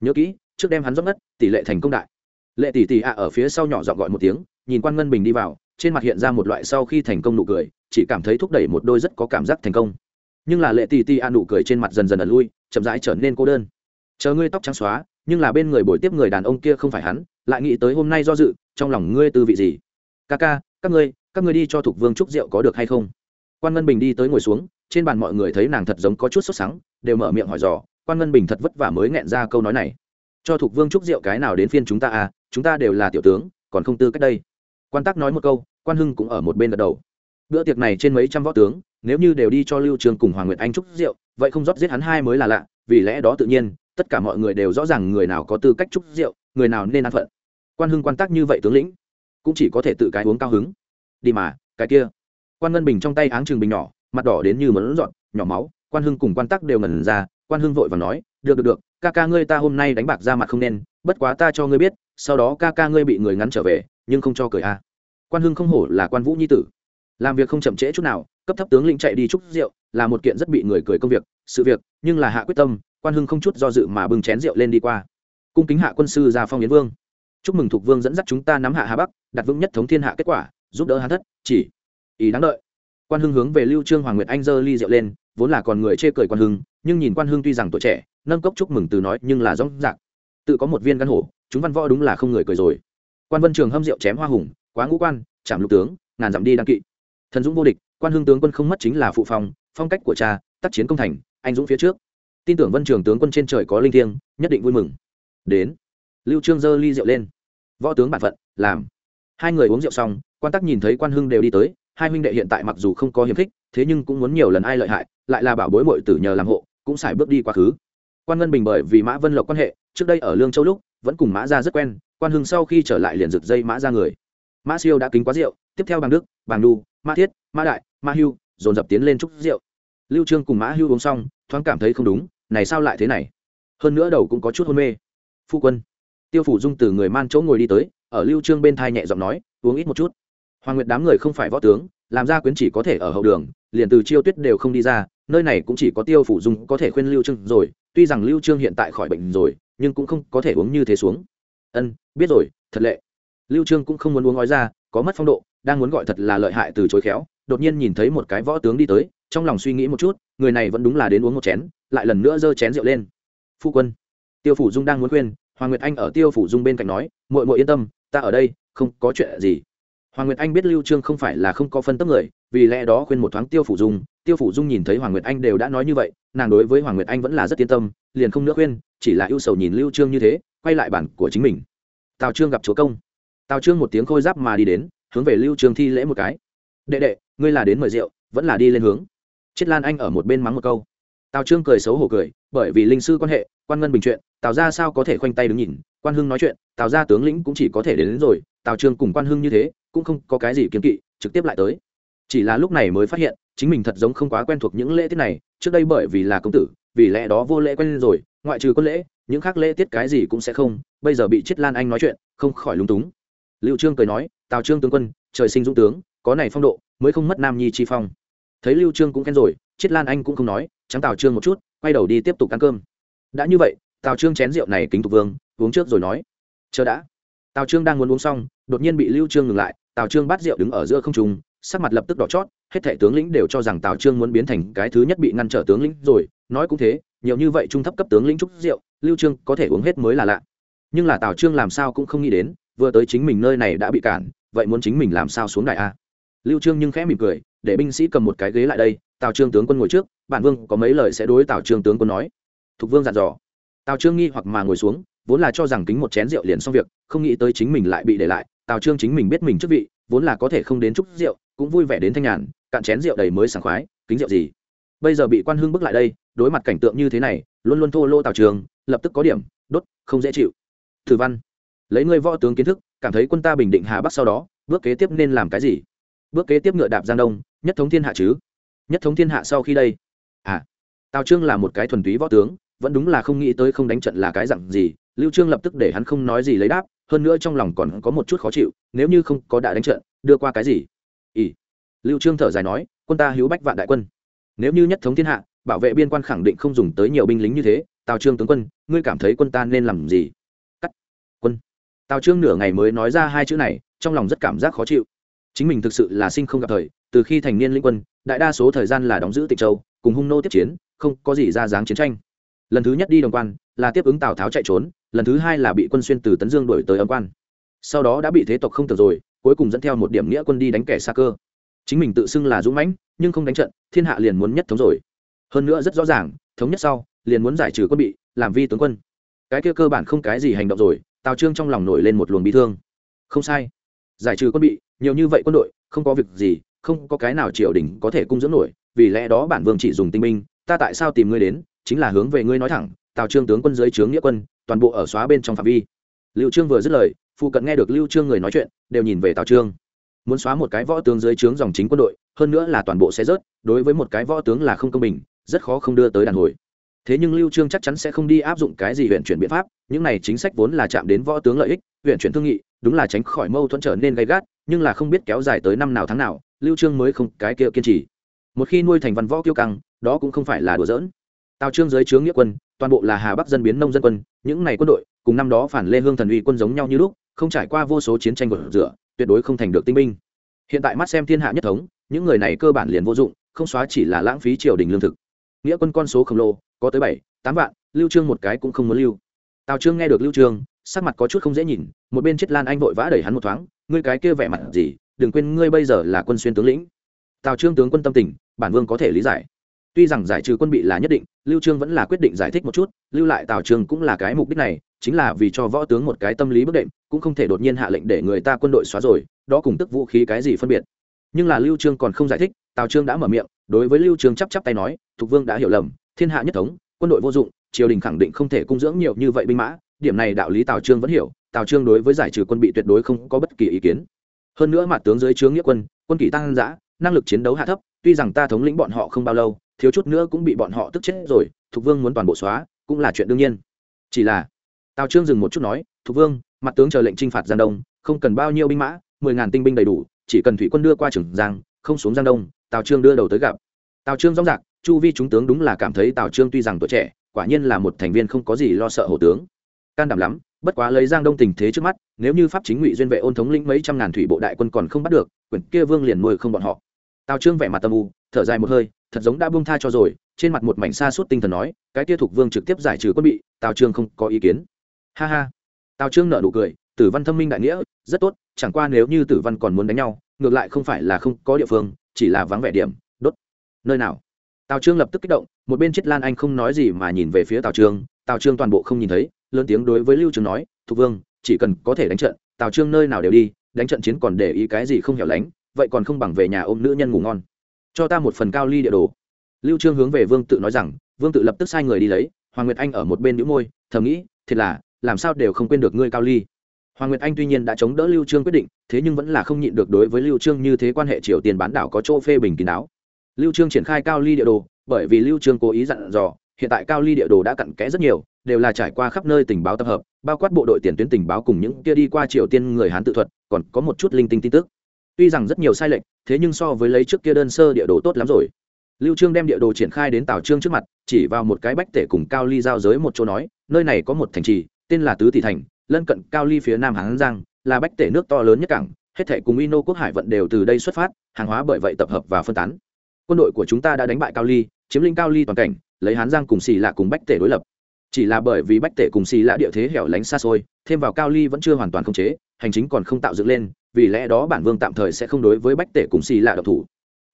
Nhớ kỹ, trước đem hắn dốc ngất, tỷ lệ thành công đại. Lệ tỷ tỷ ạ ở phía sau nhỏ giọng gọi một tiếng, nhìn quan ngân bình đi vào, trên mặt hiện ra một loại sau khi thành công nụ cười, chỉ cảm thấy thúc đẩy một đôi rất có cảm giác thành công. Nhưng là lệ tỷ tỷ ạ nụ cười trên mặt dần dần ẩn lui, chậm rãi trở nên cô đơn. Chờ ngươi tóc trắng xóa, nhưng là bên người buổi tiếp người đàn ông kia không phải hắn, lại nghĩ tới hôm nay do dự, trong lòng ngươi tư vị gì? Ca ca các ngươi các ngươi đi cho thục vương trúc rượu có được hay không? Quan ngân bình đi tới ngồi xuống trên bàn mọi người thấy nàng thật giống có chút sốt sắng, đều mở miệng hỏi dò, quan ngân bình thật vất vả mới nghẹn ra câu nói này. Cho thuộc vương trúc rượu cái nào đến phiên chúng ta à chúng ta đều là tiểu tướng, còn không tư cách đây. Quan tắc nói một câu, quan hưng cũng ở một bên gật đầu. Bữa tiệc này trên mấy trăm võ tướng, nếu như đều đi cho lưu trường cùng hoàng nguyệt anh trúc rượu, vậy không rót giết hắn hai mới là lạ, vì lẽ đó tự nhiên, tất cả mọi người đều rõ ràng người nào có tư cách trúc rượu, người nào nên ăn phận. Quan hưng quan tác như vậy tướng lĩnh, cũng chỉ có thể tự cái uống cao hứng. Đi mà, cái kia. Quan ngân bình trong tay áng trường bình nhỏ mặt đỏ đến như mẫn dọn nhỏ máu, quan hưng cùng quan tắc đều ngẩn ra, quan hưng vội và nói, được được được, ca ca ngươi ta hôm nay đánh bạc ra mặt không nên, bất quá ta cho ngươi biết, sau đó ca ca ngươi bị người ngắn trở về, nhưng không cho cười a quan hưng không hổ là quan vũ nhi tử. Làm việc không chậm trễ chút nào, cấp thấp tướng lĩnh chạy đi chúc rượu, là một kiện rất bị người cười công việc, sự việc, nhưng là hạ quyết tâm, quan hưng không chút do dự mà bưng chén rượu lên đi qua. Cung kính hạ quân sư ra phong yến vương. Chúc mừng thục vương dẫn dắt chúng ta nắm hạ hà bắc, đặt vững nhất thống thiên hạ kết quả, giúp đỡ hà thất, chỉ, ý đáng đợi quan hưng hướng về lưu trương hoàng nguyệt anh dơ ly rượu lên, vốn là còn người chê cười quan hưng, nhưng nhìn quan hưng tuy rằng tuổi trẻ, nâng cốc chúc mừng từ nói, nhưng là rõ rạc. Tự có một viên căn hổ, chúng văn võ đúng là không người cười rồi. Quan vân trường hâm rượu chém hoa hùng, quá ngũ quan, chạm lục tướng, ngàn dặm đi đăng kỵ. Thần dũng vô địch, quan hưng tướng quân không mất chính là phụ phong phong cách của cha, tác chiến công thành, anh dũng phía trước. Tin tưởng vân trường tướng quân trên trời có linh thiêng, nhất định vui mừng. Đến, lưu trương dơ ly rượu lên. Võ tướng bản phận, làm. Hai người uống rượu xong, quan tắc nhìn thấy quan hưng đều đi tới hai huynh đệ hiện tại mặc dù không có hiềm khích, thế nhưng cũng muốn nhiều lần ai lợi hại, lại là bảo bối mội tử nhờ làm hộ, cũng xài bước đi quá khứ. Quan ngân bình bởi vì mã vân lộc quan hệ, trước đây ở lương châu lúc, vẫn cùng mã ra rất quen, quan hưng sau khi trở lại liền rực dây mã ra người. Mã siêu đã kính quá rượu, tiếp theo bằng đức bằng đu mã thiết, mã đại, mã hưu, dồn dập tiến lên chúc rượu. Lưu trương cùng mã hưu uống xong, thoáng cảm thấy không đúng, này sao lại thế này? Hơn nữa đầu cũng có chút hôn mê. Phu quân, tiêu phủ dung từ người man chỗ ngồi đi tới, ở lưu trương bên thai nhẹ giọng nói, uống ít một chút hoàng nguyệt đám người không phải võ tướng, làm ra quyến chỉ có thể ở hậu đường, liền từ chiêu tuyết đều không đi ra, nơi này cũng chỉ có tiêu phủ dung có thể khuyên lưu trương rồi, tuy rằng lưu trương hiện tại khỏi bệnh rồi, nhưng cũng không có thể uống như thế xuống. Ân, biết rồi, thật lệ. Lưu trương cũng không muốn uống nói ra, có mất phong độ, đang muốn gọi thật là lợi hại từ chối khéo, đột nhiên nhìn thấy một cái võ tướng đi tới, trong lòng suy nghĩ một chút, người này vẫn đúng là đến uống một chén, lại lần nữa giơ chén rượu lên. Phu quân, tiêu phủ dung đang muốn khuyên, hoàng nguyệt anh ở tiêu phủ dung bên cạnh nói, muội muội yên tâm, ta ở đây, không có chuyện gì hoàng nguyệt anh biết lưu trương không phải là không có phân tâm người vì lẽ đó khuyên một thoáng tiêu phủ dung. Tiêu phủ dung nhìn thấy hoàng nguyệt anh đều đã nói như vậy nàng đối với hoàng nguyệt anh vẫn là rất yên tâm liền không nữa khuyên chỉ là ưu sầu nhìn lưu trương như thế quay lại bản của chính mình. Tào trương gặp chúa công. Tào trương một tiếng khôi giáp mà đi đến hướng về lưu trương thi lễ một cái. Đệ đệ ngươi là đến mời rượu vẫn là đi lên hướng. Triết lan anh ở một bên mắng một câu. Tào trương cười xấu hổ cười bởi vì linh sư quan hệ quan ngân bình chuyện tào ra sao có thể khoanh tay đứng nhìn quan hưng nói chuyện tào ra tướng lĩnh cũng chỉ có thể đến, đến rồi tào trương cùng quan hưng như thế cũng không có cái gì kiếm kỵ, trực tiếp lại tới. Chỉ là lúc này mới phát hiện, chính mình thật giống không quá quen thuộc những lễ tiết này, trước đây bởi vì là công tử, vì lẽ đó vô lễ quen rồi, ngoại trừ quân lễ, những khác lễ tiết cái gì cũng sẽ không, bây giờ bị chết lan anh nói chuyện, không khỏi lúng túng. Liệu trương cười nói, tào trương tướng quân, trời sinh dũng tướng, có này phong độ, mới không mất nam nhi chi phong. Thấy lưu trương cũng khen rồi chết lan anh cũng không nói, trắng tào trương một chút, quay đầu đi tiếp tục ăn cơm. Đã như vậy, tào trương chén rượu này kính tục vương, uống trước rồi nói, chờ đã. Tào trương đang muốn uống xong, đột nhiên bị lưu trương ngừng lại tào trương bắt rượu đứng ở giữa không trung, sắc mặt lập tức đỏ chót, hết thảy tướng lĩnh đều cho rằng tào trương muốn biến thành cái thứ nhất bị ngăn trở tướng lĩnh rồi, nói cũng thế, nhiều như vậy trung thấp cấp tướng lĩnh trúc rượu, lưu trương có thể uống hết mới là lạ. Nhưng là tào trương làm sao cũng không nghĩ đến, vừa tới chính mình nơi này đã bị cản, vậy muốn chính mình làm sao xuống đại a? Lưu trương nhưng khẽ mỉm cười, để binh sĩ cầm một cái ghế lại đây, tào trương tướng quân ngồi trước, bản vương có mấy lời sẽ đối tào trương tướng quân nói. Thục vương dặn dò. Tào trương nghi hoặc mà ngồi xuống, vốn là cho rằng kính một chén rượu liền xong việc, không nghĩ tới chính mình lại bị để lại tào trương chính mình biết mình chức vị, vốn là có thể không đến chúc rượu, cũng vui vẻ đến thanh nhàn, cạn chén rượu đầy mới sảng khoái, kính rượu gì? Bây giờ bị quan Hương bước lại đây, đối mặt cảnh tượng như thế này, luôn luôn thô lô tào trường, lập tức có điểm, đốt, không dễ chịu. Thử văn. Lấy ngươi võ tướng kiến thức, cảm thấy quân ta bình định hà bắc sau đó, bước kế tiếp nên làm cái gì? Bước kế tiếp ngựa đạp giang đông, nhất thống thiên hạ chứ? Nhất thống thiên hạ sau khi đây. À tào trương là một cái thuần túy võ tướng, vẫn đúng là không nghĩ tới không đánh trận là cái dặn gì, lưu trương lập tức để hắn không nói gì lấy đáp hơn nữa trong lòng còn có một chút khó chịu, nếu như không có đã đánh trận, đưa qua cái gì? Ỉ. Lưu trương thở dài nói, quân ta hiếu bách vạn đại quân. Nếu như nhất thống thiên hạ, bảo vệ biên quan khẳng định không dùng tới nhiều binh lính như thế, tào trương tướng quân, ngươi cảm thấy quân ta nên làm gì? Cắt. Quân. Tào trương nửa ngày mới nói ra hai chữ này, trong lòng rất cảm giác khó chịu. Chính mình thực sự là sinh không gặp thời, từ khi thành niên lĩnh quân, đại đa số thời gian là đóng giữ tịch châu, cùng hung nô tiếp chiến, không có gì ra dáng chiến tranh lần thứ nhất đi đồng quan, là tiếp ứng tào tháo chạy trốn, lần thứ hai là bị quân xuyên từ tấn dương đuổi tới âm quan. Sau đó đã bị thế tộc không tưởng rồi, cuối cùng dẫn theo một điểm nghĩa quân đi đánh kẻ xa cơ. Chính mình tự xưng là dũng mãnh, nhưng không đánh trận, thiên hạ liền muốn nhất thống rồi. Hơn nữa rất rõ ràng, thống nhất sau, liền muốn giải trừ quân bị, làm vi tướng quân. Cái kia cơ bản không cái gì hành động rồi, tào trương trong lòng nổi lên một luồng bi thương. Không sai. Giải trừ quân bị, nhiều như vậy quân đội, không có việc gì, không có cái nào triều đình có thể cung dưỡng nổi, vì lẽ đó bản vương chỉ dùng tinh minh ta tại sao tìm ngươi đến chính là hướng về ngươi nói thẳng, tào trương tướng quân dưới trướng nghĩa quân, toàn bộ ở xóa bên trong phạm vi. Lưu trương vừa dứt lời, phụ cận nghe được lưu trương người nói chuyện, đều nhìn về tào trương. Muốn xóa một cái võ tướng dưới trướng dòng chính quân đội, hơn nữa là toàn bộ sẽ rớt, đối với một cái võ tướng là không công bình, rất khó không đưa tới đàn hồi. Thế nhưng lưu trương chắc chắn sẽ không đi áp dụng cái gì huyện chuyển biện pháp, những này chính sách vốn là chạm đến võ tướng lợi ích, huyện chuyển thương nghị, đúng là tránh khỏi mâu thuẫn trở nên gay gắt, nhưng là không biết kéo dài tới năm nào tháng nào, lưu trương mới không cái kia kiên trì. Một khi nuôi thành văn võ kiêu căng, đó cũng không phải là đùa giỡn tào trương dưới trướng nghĩa quân, toàn bộ là hà bắc dân biến nông dân quân, những này quân đội, cùng năm đó phản lê hương thần uy quân giống nhau như lúc, không trải qua vô số chiến tranh vượt rửa, tuyệt đối không thành được tinh binh. Hiện tại mắt xem thiên hạ nhất thống, những người này cơ bản liền vô dụng, không xóa chỉ là lãng phí triều đình lương thực. Nghĩa quân con số khổng lồ, có tới bảy, tám vạn, lưu trương một cái cũng không muốn lưu. Tào trương nghe được lưu trương, sắc mặt có chút không dễ nhìn, một bên chết lan anh vội vã đẩy hắn một thoáng, ngươi cái kia vẻ mặt gì, đừng quên ngươi bây giờ là quân xuyên tướng lĩnh. Tào trương tướng quân tâm tình, bản vương có thể lý giải tuy rằng giải trừ quân bị là nhất định, lưu trương vẫn là quyết định giải thích một chút, lưu lại tào trương cũng là cái mục đích này, chính là vì cho võ tướng một cái tâm lý bất định, cũng không thể đột nhiên hạ lệnh để người ta quân đội xóa rồi, đó cùng tức vũ khí cái gì phân biệt. Nhưng là lưu trương còn không giải thích, tào trương đã mở miệng, đối với lưu trương chắp chắp tay nói, thục vương đã hiểu lầm, thiên hạ nhất thống, quân đội vô dụng, triều đình khẳng định không thể cung dưỡng nhiều như vậy binh mã, điểm này đạo lý tào trương vẫn hiểu, tào trương đối với giải trừ quân bị tuyệt đối không có bất kỳ ý kiến. Hơn nữa mặt tướng dưới trướng nghĩa quân quân kỷ tăng giã năng lực chiến đấu hạ thấp, tuy rằng ta thống lĩnh bọn họ không bao lâu thiếu chút nữa cũng bị bọn họ tức chết rồi, thục vương muốn toàn bộ xóa, cũng là chuyện đương nhiên. Chỉ là, tào trương dừng một chút nói, thục vương, mặt tướng chờ lệnh t r i n h phạt giang đông, không cần bao nhiêu binh mã, mười ngàn tinh binh đầy đủ, chỉ cần thủy quân đưa qua trường giang, không xuống giang đông, tào trương đưa đầu tới gặp. Tào trương rõ rạc chu vi chúng tướng đúng là cảm thấy tào trương tuy rằng tuổi trẻ, quả nhiên là một thành viên không có gì lo sợ hổ tướng. Can đảm lắm, bất quá lấy giang đông tình thế trước mắt, nếu như pháp chính ngụy duyên vệ ôn thống lĩnh mấy trăm ngàn thủy bộ đại quân còn không bắt được, quyển kia vương liền nuôi không bọn họ. Tào trương vẻ mặt tâm u, thở dài một hơi thật giống đã buông tha cho rồi, trên mặt một mảnh xa suốt tinh thần nói, cái kia thục vương trực tiếp giải trừ quân bị, tào trương không có ý kiến. Ha ha. Tào trương nợ nụ cười, tử văn thâm minh đại nghĩa, rất tốt, chẳng qua nếu như tử văn còn muốn đánh nhau, ngược lại không phải là không có địa phương, chỉ là vắng vẻ điểm, đốt. Nơi nào? Tào trương lập tức kích động, một bên chết lan anh không nói gì mà nhìn về phía tào trương tào trương toàn bộ không nhìn thấy, lớn tiếng đối với lưu trường nói, thục vương, chỉ cần có thể đánh trận, tào trương nơi nào đều đi, đánh trận chiến còn để ý cái gì không hiểu lánh, vậy còn không bằng về nhà ôm nữ nhân ngủ ngon cho ta một phần cao ly địa đồ. Lưu trương hướng về vương tự nói rằng, vương tự lập tức sai người đi lấy, hoàng nguyệt anh ở một bên nhũ môi, thầm nghĩ, thiệt là, làm sao đều không quên được ngươi cao ly. Hoàng nguyệt anh tuy nhiên đã chống đỡ lưu trương quyết định, thế nhưng vẫn là không nhịn được đối với lưu trương như thế quan hệ triều tiền bán đảo có chỗ phê bình kín đáo. Lưu trương triển khai cao ly địa đồ, bởi vì lưu trương cố ý dặn dò, hiện tại cao ly địa đồ đã cặn kẽ rất nhiều, đều là trải qua khắp nơi tình báo tập hợp, bao quát bộ đội tiền tuyến tình báo cùng những kia đi qua triều tiên người hán tự thuật, còn có một chút linh tinh tin tức tuy rằng rất nhiều sai lệch, thế nhưng so với lấy trước kia đơn sơ địa đồ tốt lắm rồi. Lưu trương đem địa đồ triển khai đến tào trương trước mặt, chỉ vào một cái bách tể cùng cao ly giao giới một chỗ nói, nơi này có một thành trì, tên là tứ tỷ thành, lân cận cao ly phía nam hán giang, là bách tể nước to lớn nhất cảng, hết thảy cùng ino quốc hải vận đều từ đây xuất phát, hàng hóa bởi vậy tập hợp và phân tán. Quân đội của chúng ta đã đánh bại cao ly, chiếm lĩnh cao ly toàn cảnh, lấy hán giang cùng xì lạ cùng bách tể đối lập. Chỉ là bởi vì bách tể cùng xì lạ địa thế hẻo lánh xa xôi, thêm vào cao ly vẫn chưa hoàn toàn khống chế, hành chính còn không tạo dựng lên vì lẽ đó bản vương tạm thời sẽ không đối với bách tể cùng xì lạ độc thủ.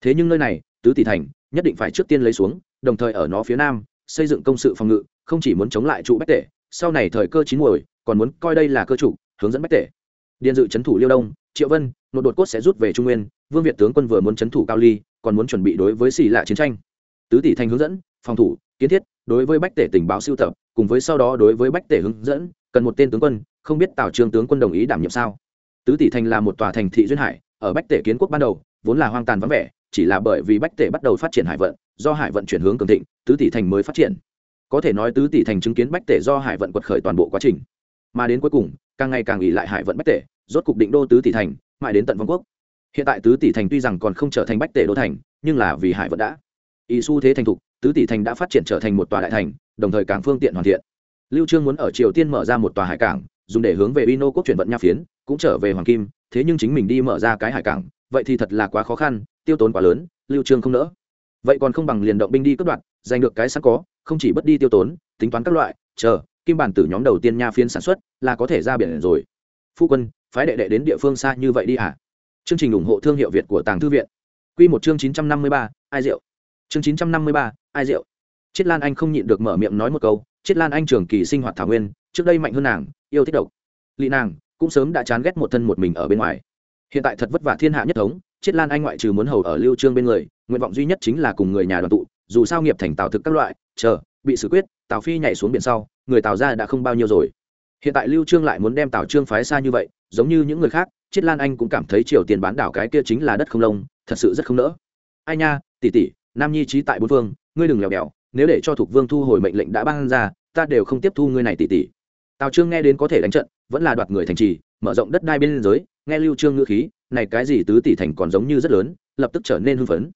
Thế nhưng nơi này, tứ tỷ thành, nhất định phải trước tiên lấy xuống, đồng thời ở nó phía nam, xây dựng công sự phòng ngự, không chỉ muốn chống lại trụ bách tể, sau này thời cơ chín muồi, còn muốn coi đây là cơ chủ hướng dẫn bách tể. Điện dự c thủ liêu đông, triệu vân nội đột cốt sẽ rút về trung nguyên, vương việt tướng quân vừa muốn c thủ cao ly, còn muốn chuẩn bị đối với xì lạ chiến tranh. Tứ tỷ thành hướng dẫn, phòng thủ, kiến thiết, đối với bách tể tình báo siêu tập, cùng với sau đó đối với bách tể hướng dẫn, cần một tên tướng quân, không biết tào trương tướng quân đồng ý đảm nhiệm sao? Tứ tỷ thành là một tòa thành thị duyên hải, ở bách tể kiến quốc ban đầu, vốn là hoang tàn vắng vẻ, chỉ là bởi vì bách tể bắt đầu phát triển hải vận, do hải vận chuyển hướng cường thịnh, tứ tỷ thành mới phát triển. Có thể nói tứ tỷ thành chứng kiến bách tể do hải vận quật khởi toàn bộ quá trình. Mà đến cuối cùng, càng ngày càng ỉ lại hải vận bách tể, rốt cục định đô tứ tỷ thành, mãi đến tận vương quốc. Hiện tại tứ tỷ thành tuy rằng còn không trở thành bách tể đô thành, nhưng là vì hải vận đã. Ý xu thế thành thục, tứ tỷ thành đã phát triển trở thành một tòa đại thành, đồng thời càng phương tiện hoàn thiện. Lưu trương muốn ở triều tiên mở ra một tòa hải cảng dùng để hướng về Ino quốc chuyển vận nha phiến, cũng trở về Hoàng Kim, thế nhưng chính mình đi mở ra cái hải cảng, vậy thì thật là quá khó khăn, tiêu tốn quá lớn, Lưu Trương không nỡ. Vậy còn không bằng liền động binh đi cướp đoạt, giành được cái sẵn có, không chỉ bất đi tiêu tốn, tính toán các loại, chờ, kim bản tử nhóm đầu tiên nha phiến sản xuất, là có thể ra biển rồi. Phu quân, phái đệ đệ đến địa phương xa như vậy đi à? Chương trình ủng hộ thương hiệu Việt của Tàng Thư viện. Quy một chương 953, ai rượu. Chương 953, ai rượu. triết Lan Anh không nhịn được mở miệng nói một câu, triết Lan Anh trường kỳ sinh hoạt thảo nguyên, trước đây mạnh hơn nàng, yêu thích độc. Lị nàng cũng sớm đã chán ghét một thân một mình ở bên ngoài. Hiện tại thật vất vả thiên hạ nhất thống chiết lan anh ngoại trừ muốn hầu ở lưu trương bên người, nguyện vọng duy nhất chính là cùng người nhà đoàn tụ, dù sao nghiệp thành tào thực các loại, chờ, bị xử quyết, tào phi nhảy xuống biển sau, người tào ra đã không bao nhiêu rồi. Hiện tại lưu trương lại muốn đem tào trương phái xa như vậy, giống như những người khác chiết lan anh cũng cảm thấy triều tiền bán đảo cái kia chính là đất không lông, thật sự rất không nỡ. Ai nha, tỷ tỷ, nam nhi trí tại bốn phương, ngươi đừng lèo bèo nếu để cho thục vương thu hồi mệnh lệnh đã ban ra, ta đều không tiếp thu ngươi này tỷ tỷ tào trương nghe đến có thể đánh trận, vẫn là đoạt người thành trì, mở rộng đất đai bên giới, nghe lưu trương ngữ khí, này cái gì tứ tỷ thành còn giống như rất lớn, lập tức trở nên hưng phấn.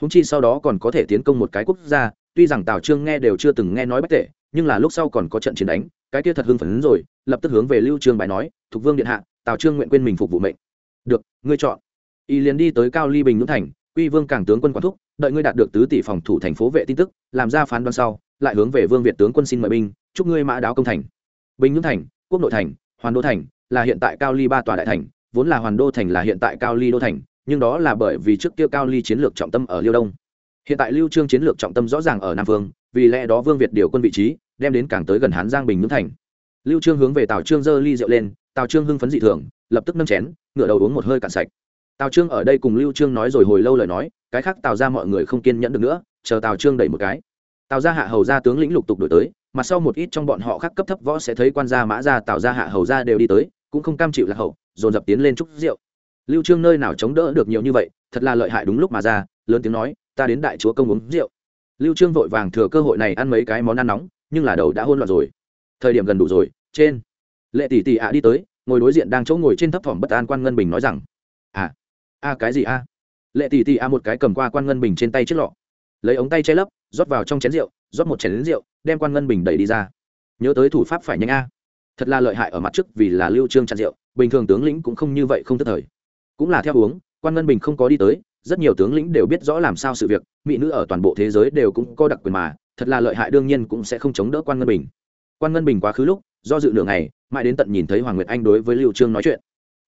Húng chi sau đó còn có thể tiến công một cái quốc gia, tuy rằng tào trương nghe đều chưa từng nghe nói bất tệ, nhưng là lúc sau còn có trận chiến đánh, cái kia thật hưng phấn rồi, lập tức hướng về lưu trương bài nói, thục vương điện hạ, tào trương nguyện quên mình phục vụ mệnh. Được, ngươi chọn. Y liền đi tới cao ly bình nhưỡng thành, quy vương càng tướng quân quản thúc, đợi ngươi đạt được tứ tỷ phòng thủ thành phố vệ tin tức, làm ra phán đoán sau, lại hướng về vương việt tướng quân xin mời binh, chúc ngươi mã đáo công thành bình nhưỡng thành, quốc nội thành, hoàn đô thành là hiện tại cao ly ba tòa đại thành, vốn là hoàn đô thành là hiện tại cao ly đô thành, nhưng đó là bởi vì trước kia cao ly chiến lược trọng tâm ở liêu đông. Hiện tại lưu trương chiến lược trọng tâm rõ ràng ở nam vương, vì lẽ đó vương việt điều quân vị trí, đem đến càng tới gần hán giang bình nhưỡng thành. Lưu trương hướng về tào trương dơ ly rượu lên, tào trương hưng phấn dị thường, lập tức nâng chén, ngửa đầu uống một hơi cạn sạch. Tào trương ở đây cùng lưu trương nói rồi hồi lâu lời nói, cái khác tào ra mọi người không kiên nhẫn được nữa, chờ tào trương đẩy một cái. Tào gia hạ hầu gia tướng lĩnh lục tục đổi tới mặt sau một ít trong bọn họ khác cấp thấp võ sẽ thấy quan gia mã gia tạo ra hạ hầu gia đều đi tới, cũng không cam chịu lạc hậu, dồn dập tiến lên chúc rượu. Lưu trương nơi nào chống đỡ được nhiều như vậy, thật là lợi hại đúng lúc mà ra, lớn tiếng nói, ta đến đại chúa công uống rượu. Lưu trương vội vàng thừa cơ hội này ăn mấy cái món ăn nóng, nhưng là đầu đã hôn loạn rồi. Thời điểm gần đủ rồi, trên. Lệ tỷ tỷ ạ đi tới, ngồi đối diện đang chỗ ngồi trên thấp thỏm bất an quan ngân bình nói rằng à a cái gì a? Lệ tỷ tỷ a một cái cầm qua quan ngân bình trên tay chiếc lọ. Lấy ống tay che lấp, rót vào trong chén rượu rót một chén rượu, đem quan ngân bình đẩy đi ra. Nhớ tới thủ pháp phải nhanh a. Thật là lợi hại ở mặt trước vì là lưu trương chặn rượu, bình thường tướng lĩnh cũng không như vậy không tức thời. Cũng là theo uống quan ngân bình không có đi tới, rất nhiều tướng lĩnh đều biết rõ làm sao sự việc, mỹ nữ ở toàn bộ thế giới đều cũng có đặc quyền mà, thật là lợi hại đương nhiên cũng sẽ không chống đỡ quan ngân bình. Quan ngân bình quá khứ lúc, do dự nửa ngày, mãi đến tận nhìn thấy hoàng nguyệt anh đối với lưu trương nói chuyện.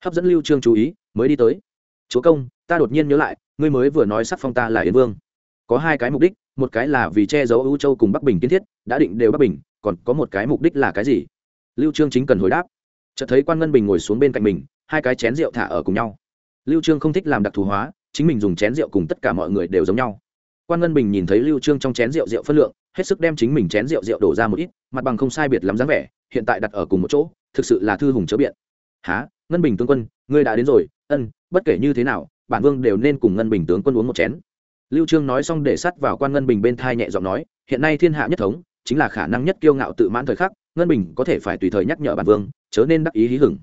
Hấp dẫn lưu trương chú ý, mới đi tới. Chúa công, ta đột nhiên nhớ lại, ngươi mới vừa nói sắc phong ta là yến vương có hai cái mục đích, một cái là vì che giấu ưu châu cùng bắc bình kiến thiết, đã định đều bắc bình, còn có một cái mục đích là cái gì? Lưu trương chính cần hồi đáp. Chợt thấy quan ngân bình ngồi xuống bên cạnh mình, hai cái chén rượu thả ở cùng nhau. Lưu trương không thích làm đặc thù hóa, chính mình dùng chén rượu cùng tất cả mọi người đều giống nhau. Quan ngân bình nhìn thấy lưu trương trong chén rượu rượu phân lượng, hết sức đem chính mình chén rượu rượu đổ ra một ít, mặt bằng không sai biệt lắm dáng vẻ, hiện tại đặt ở cùng một chỗ, thực sự là thư hùng chớ biện. Há ngân bình tướng quân, ngươi đã đến rồi. Ân, bất kể như thế nào, bản vương đều nên cùng ngân bình tướng quân uống một chén lưu trương nói xong để sắt vào quan ngân bình bên thai nhẹ giọng nói, hiện nay thiên hạ nhất thống, chính là khả năng nhất kiêu ngạo tự mãn thời khắc, ngân bình có thể phải tùy thời nhắc nhở bản vương, chớ nên đắc ý hí hửng.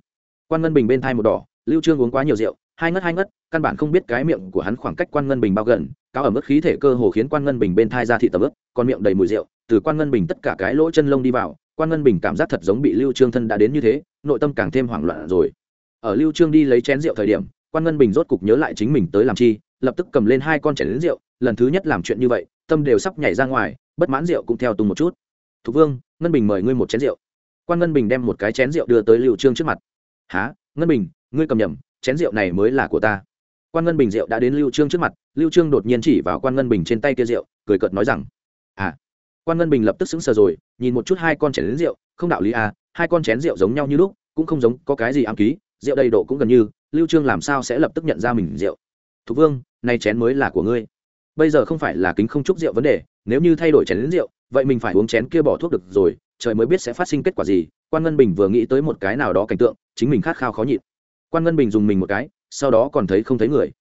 Quan ngân bình bên thai một đỏ, lưu trương uống quá nhiều rượu, hai ngất hai ngất, căn bản không biết cái miệng của hắn khoảng cách quan ngân bình bao gần cao ở mức khí thể cơ hồ khiến quan ngân bình bên thai ra thị tầm ướp còn miệng đầy mùi rượu, từ quan ngân bình tất cả cái lỗ chân lông đi vào, quan ngân bình cảm giác thật giống bị lưu trương thân đã đến như thế, nội tâm càng thêm hoảng loạn rồi. Ở lưu trương đi lấy chén rượu thời điểm, quan ngân bình rốt cục nhớ lại chính mình tới làm chi lập tức cầm lên hai con chén đến rượu, lần thứ nhất làm chuyện như vậy, tâm đều sắp nhảy ra ngoài, bất mãn rượu cũng theo tung một chút. Thục vương, ngân bình mời ngươi một chén rượu. Quan ngân bình đem một cái chén rượu đưa tới lưu trương trước mặt. Há ngân bình, ngươi cầm nhầm, chén rượu này mới là của ta. Quan ngân bình rượu đã đến lưu trương trước mặt, lưu trương đột nhiên chỉ vào quan ngân bình trên tay kia rượu, cười cợt nói rằng à. Quan ngân bình lập tức sững sờ rồi, nhìn một chút hai con chén đến rượu, không đạo lý à hai con chén rượu giống nhau như lúc, cũng không giống có cái gì ám ký, rượu đầy độ cũng gần như, lưu trương làm sao sẽ lập tức nhận ra mình rượu. Thục vương nay chén mới là của ngươi. Bây giờ không phải là kính không chúc rượu vấn đề, nếu như thay đổi chén đến rượu, vậy mình phải uống chén kia bỏ thuốc được rồi, trời mới biết sẽ phát sinh kết quả gì. Quan ngân bình vừa nghĩ tới một cái nào đó cảnh tượng, chính mình khát khao khó nhịn. Quan ngân bình dùng mình một cái, sau đó còn thấy không thấy người.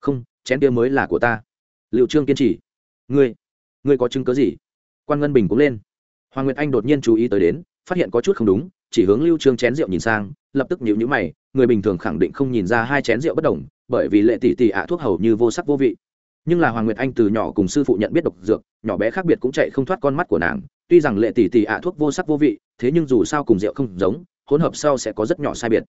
Không, chén kia mới là của ta. Liệu trương kiên trì? Ngươi ngươi có chứng cớ gì? Quan ngân bình cũng lên. Hoàng nguyệt anh đột nhiên chú ý tới đến, phát hiện có chút không đúng, chỉ hướng lưu trương chén rượu nhìn sang lập tức nhíu nhíu mày, người bình thường khẳng định không nhìn ra hai chén rượu bất đồng, bởi vì lệ tỷ tỷ ạ thuốc hầu như vô sắc vô vị. Nhưng là hoàng nguyệt anh từ nhỏ cùng sư phụ nhận biết độc dược, nhỏ bé khác biệt cũng chạy không thoát con mắt của nàng. Tuy rằng lệ tỷ tỷ ạ thuốc vô sắc vô vị, thế nhưng dù sao cùng rượu không giống, hỗn hợp sau sẽ có rất nhỏ sai biệt.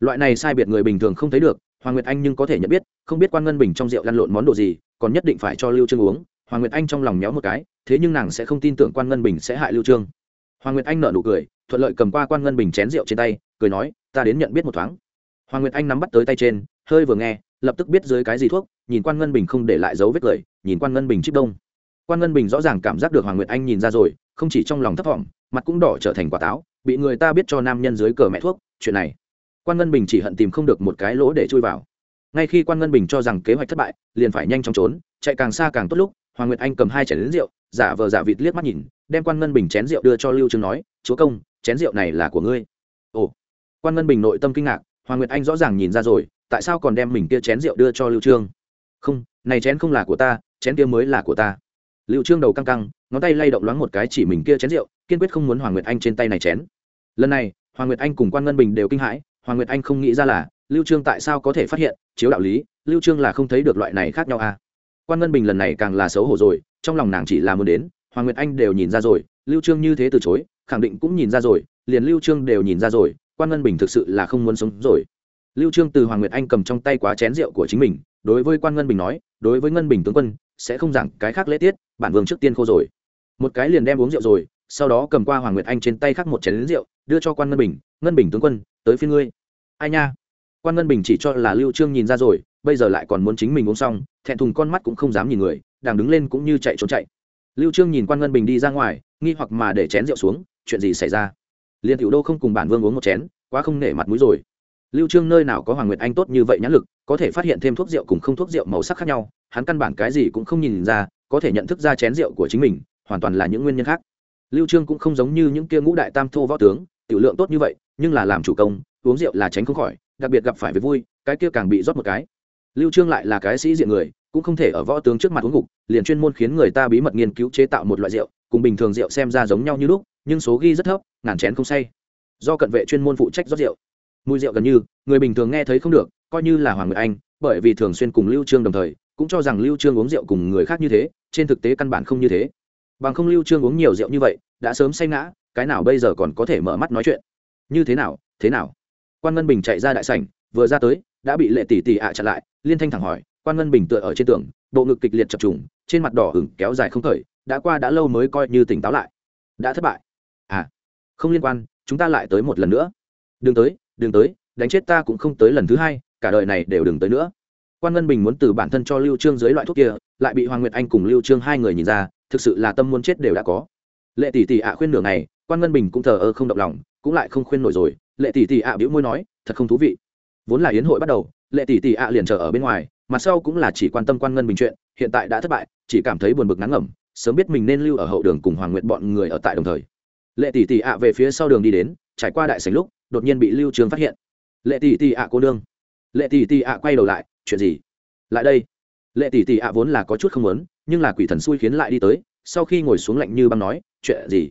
Loại này sai biệt người bình thường không thấy được, hoàng nguyệt anh nhưng có thể nhận biết, không biết quan ngân bình trong rượu lăn lộn món đồ gì, còn nhất định phải cho lưu trương uống. Hoàng nguyệt anh trong lòng méo một cái, thế nhưng nàng sẽ không tin tưởng quan ngân bình sẽ hại lưu trương. Hoàng nguyệt anh nở nụ cười thuận lợi cầm qua quan ngân bình chén rượu trên tay, cười nói, ta đến nhận biết một thoáng. Hoàng nguyệt anh nắm bắt tới tay trên, hơi vừa nghe, lập tức biết dưới cái gì thuốc, nhìn quan ngân bình không để lại dấu vết cười nhìn quan ngân bình chip đông. Quan ngân bình rõ ràng cảm giác được hoàng nguyệt anh nhìn ra rồi, không chỉ trong lòng thấp thỏm, mặt cũng đỏ trở thành quả táo, bị người ta biết cho nam nhân dưới cờ mẹ thuốc, chuyện này. Quan ngân bình chỉ hận tìm không được một cái lỗ để chui vào. Ngay khi quan ngân bình cho rằng kế hoạch thất bại, liền phải nhanh chóng trốn, chạy càng xa càng tốt lúc, hoàng nguyệt anh cầm hai chén rượu, giả vờ giả vịt liếc mắt nhìn, đem quan ngân bình chén rượu đưa cho lưu trương nói, chúa công chén rượu này là của ngươi. Ồ. Quan ngân bình nội tâm kinh ngạc, hoàng nguyệt anh rõ ràng nhìn ra rồi, tại sao còn đem mình kia chén rượu đưa cho lưu trương? Không, này chén không là của ta, chén kia mới là của ta. Lưu trương đầu căng căng, ngón tay lay động loáng một cái chỉ mình kia chén rượu, kiên quyết không muốn hoàng nguyệt anh trên tay này chén. Lần này, hoàng nguyệt anh cùng quan ngân bình đều kinh hãi, hoàng nguyệt anh không nghĩ ra là, lưu trương tại sao có thể phát hiện, chiếu đạo lý, lưu trương là không thấy được loại này khác nhau à? Quan ngân bình lần này càng là xấu hổ rồi, trong lòng nàng chỉ là muốn đến, hoàng nguyệt anh đều nhìn ra rồi, lưu trương như thế từ chối khẳng định cũng nhìn ra rồi, liền lưu trương đều nhìn ra rồi, quan ngân bình thực sự là không muốn sống rồi. Lưu trương từ hoàng nguyệt anh cầm trong tay quá chén rượu của chính mình, đối với quan ngân bình nói, đối với ngân bình tướng quân, sẽ không giảng cái khác lễ tiết, bản vương trước tiên khô rồi. Một cái liền đem uống rượu rồi, sau đó cầm qua hoàng nguyệt anh trên tay khác một chén rượu, đưa cho quan ngân bình ngân bình tướng quân, tới phiên ngươi. Ai nha? Quan ngân bình chỉ cho là lưu trương nhìn ra rồi, bây giờ lại còn muốn chính mình uống xong, thẹn thùng con mắt cũng không dám nhìn người đang đứng lên cũng như chạy trốn chạy. Lưu trương nhìn quan ngân bình đi ra ngoài, nghi hoặc mà để chén rượu xuống chuyện gì xảy ra? Liên tiểu đô không cùng bản vương uống một chén, quá không nể mặt mũi rồi. Lưu trương nơi nào có hoàng nguyệt anh tốt như vậy nhãn lực, có thể phát hiện thêm thuốc rượu cùng không thuốc rượu màu sắc khác nhau, hắn căn bản cái gì cũng không nhìn ra, có thể nhận thức ra chén rượu của chính mình, hoàn toàn là những nguyên nhân khác. Lưu trương cũng không giống như những kia ngũ đại tam thô võ tướng, tiểu lượng tốt như vậy, nhưng là làm chủ công, uống rượu là tránh không khỏi, đặc biệt gặp phải với vui, cái kia càng bị rót một cái. Lưu trương lại là cái sĩ diện người, cũng không thể ở võ tướng trước mặt uống ngục, liền chuyên môn khiến người ta bí mật nghiên cứu chế tạo một loại rượu, cùng bình thường rượu xem ra giống nhau như lúc nhưng số ghi rất thấp, ngàn chén không say. Do cận vệ chuyên môn phụ trách rót rượu. Mùi rượu gần như, người bình thường nghe thấy không được, coi như là hoàng người anh, bởi vì thường xuyên cùng lưu trương đồng thời, cũng cho rằng lưu trương uống rượu cùng người khác như thế, trên thực tế căn bản không như thế. Bằng không lưu trương uống nhiều rượu như vậy, đã sớm say ngã, cái nào bây giờ còn có thể mở mắt nói chuyện? Như thế nào thế nào? Quan ngân bình chạy ra đại sảnh, vừa ra tới, đã bị lệ tỷ tỷ ạ chặn lại, liên thanh thẳng hỏi, quan ngân bình tựa ở trên tường, bộ ngực kịch liệt chập trùng, trên mặt đỏ hửng kéo dài không khởi, đã qua đã lâu mới coi như tỉnh táo lại. Đã thất bại à không liên quan, chúng ta lại tới một lần nữa. Đừng tới đừng tới, đánh chết ta cũng không tới lần thứ hai, cả đời này đều đừng tới nữa. Quan ngân bình muốn từ bản thân cho lưu trương dưới loại thuốc kia, lại bị hoàng nguyệt anh cùng lưu trương hai người nhìn ra, thực sự là tâm muốn chết đều đã có. Lệ tỷ tỷ ạ, khuyên nửa ngày, quan ngân bình cũng thờ ơ không động lòng, cũng lại không khuyên nổi rồi. Lệ tỷ tỷ ạ, bĩu môi nói, thật không thú vị. Vốn là yến hội bắt đầu, lệ tỷ tỷ ạ liền chờ ở bên ngoài mặt sau cũng là chỉ quan tâm quan ngân bình chuyện, hiện tại đã thất bại, chỉ cảm thấy buồn bực ngắn ngẩm, sớm biết mình nên lưu ở hậu đường cùng hoàng nguyệt bọn người ở tại đồng thời lệ tỷ tỷ ạ về phía sau đường đi đến, trải qua đại sảnh lúc, đột nhiên bị lưu trường phát hiện. Lệ tỷ tỷ ạ cô nương. Lệ tỷ tỷ ạ quay đầu lại, chuyện gì? Lại đây. Lệ tỷ tỷ ạ vốn là có chút không muốn, nhưng là quỷ thần xui khiến lại đi tới, sau khi ngồi xuống lạnh như băng nói, chuyện gì?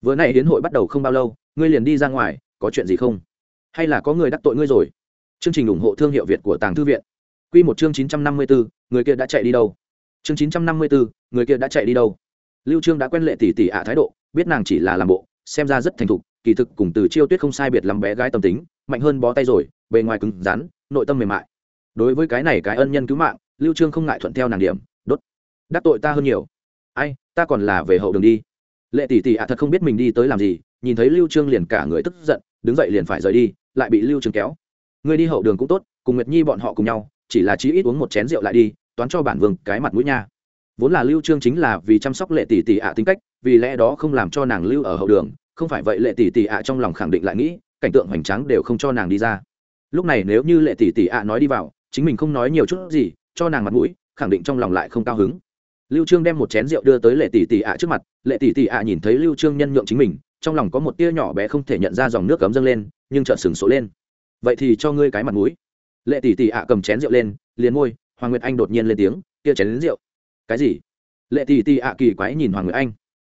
Vừa nay hiến hội bắt đầu không bao lâu, ngươi liền đi ra ngoài, có chuyện gì không? Hay là có người đắc tội ngươi rồi? Chương trình ủng hộ thương hiệu việt của tàng thư viện. Q một chương chín trăm năm mươi bốn người kia đã chạy đi đâu? Chương chín trăm năm mươi bốn người kia đã chạy đi đâu? Lưu trương đã quen lệ tỷ tỷ ạ thái độ biết nàng chỉ là làm bộ, xem ra rất thành thục, kỳ thực cùng từ chiêu tuyết không sai biệt lắm bé gái tâm tính, mạnh hơn bó tay rồi, bề ngoài cứng rắn, nội tâm mềm mại. Đối với cái này cái ân nhân cứu mạng, lưu trương không ngại thuận theo nàng điểm, đốt. Đắc tội ta hơn nhiều. Ai, ta còn là về hậu đường đi. Lệ tỷ tỷ ạ, thật không biết mình đi tới làm gì, nhìn thấy lưu trương liền cả người tức giận, đứng dậy liền phải rời đi, lại bị lưu trương kéo. Người đi hậu đường cũng tốt, cùng nguyệt nhi bọn họ cùng nhau, chỉ là chí ít uống một chén rượu lại đi, toán cho bản vương cái mặt mũi nha. Vốn là lưu trương chính là vì chăm sóc lệ tỷ tỷ ạ tính cách vì lẽ đó không làm cho nàng lưu ở hậu đường, không phải vậy lệ tỷ tỷ ạ trong lòng khẳng định lại nghĩ, cảnh tượng hoành tráng đều không cho nàng đi ra. Lúc này nếu như lệ tỷ tỷ ạ nói đi vào, chính mình không nói nhiều chút gì, cho nàng mặt mũi, khẳng định trong lòng lại không cao hứng. Lưu trương đem một chén rượu đưa tới lệ tỷ tỷ ạ trước mặt, lệ tỷ tỷ ạ nhìn thấy lưu trương nhân nhượng chính mình, trong lòng có một tia nhỏ bé không thể nhận ra dòng nước cấm dâng lên, nhưng chợt sừng sổ lên. Vậy thì cho ngươi cái mặt mũi. Lệ tỷ tỷ ạ cầm chén rượu lên, liền môi, hoàng nguyệt anh đột nhiên lên tiếng, kia chén đến rượu. Cái gì? Lệ tỷ tỷ ạ kỳ quái nhìn hoàng nguyệt anh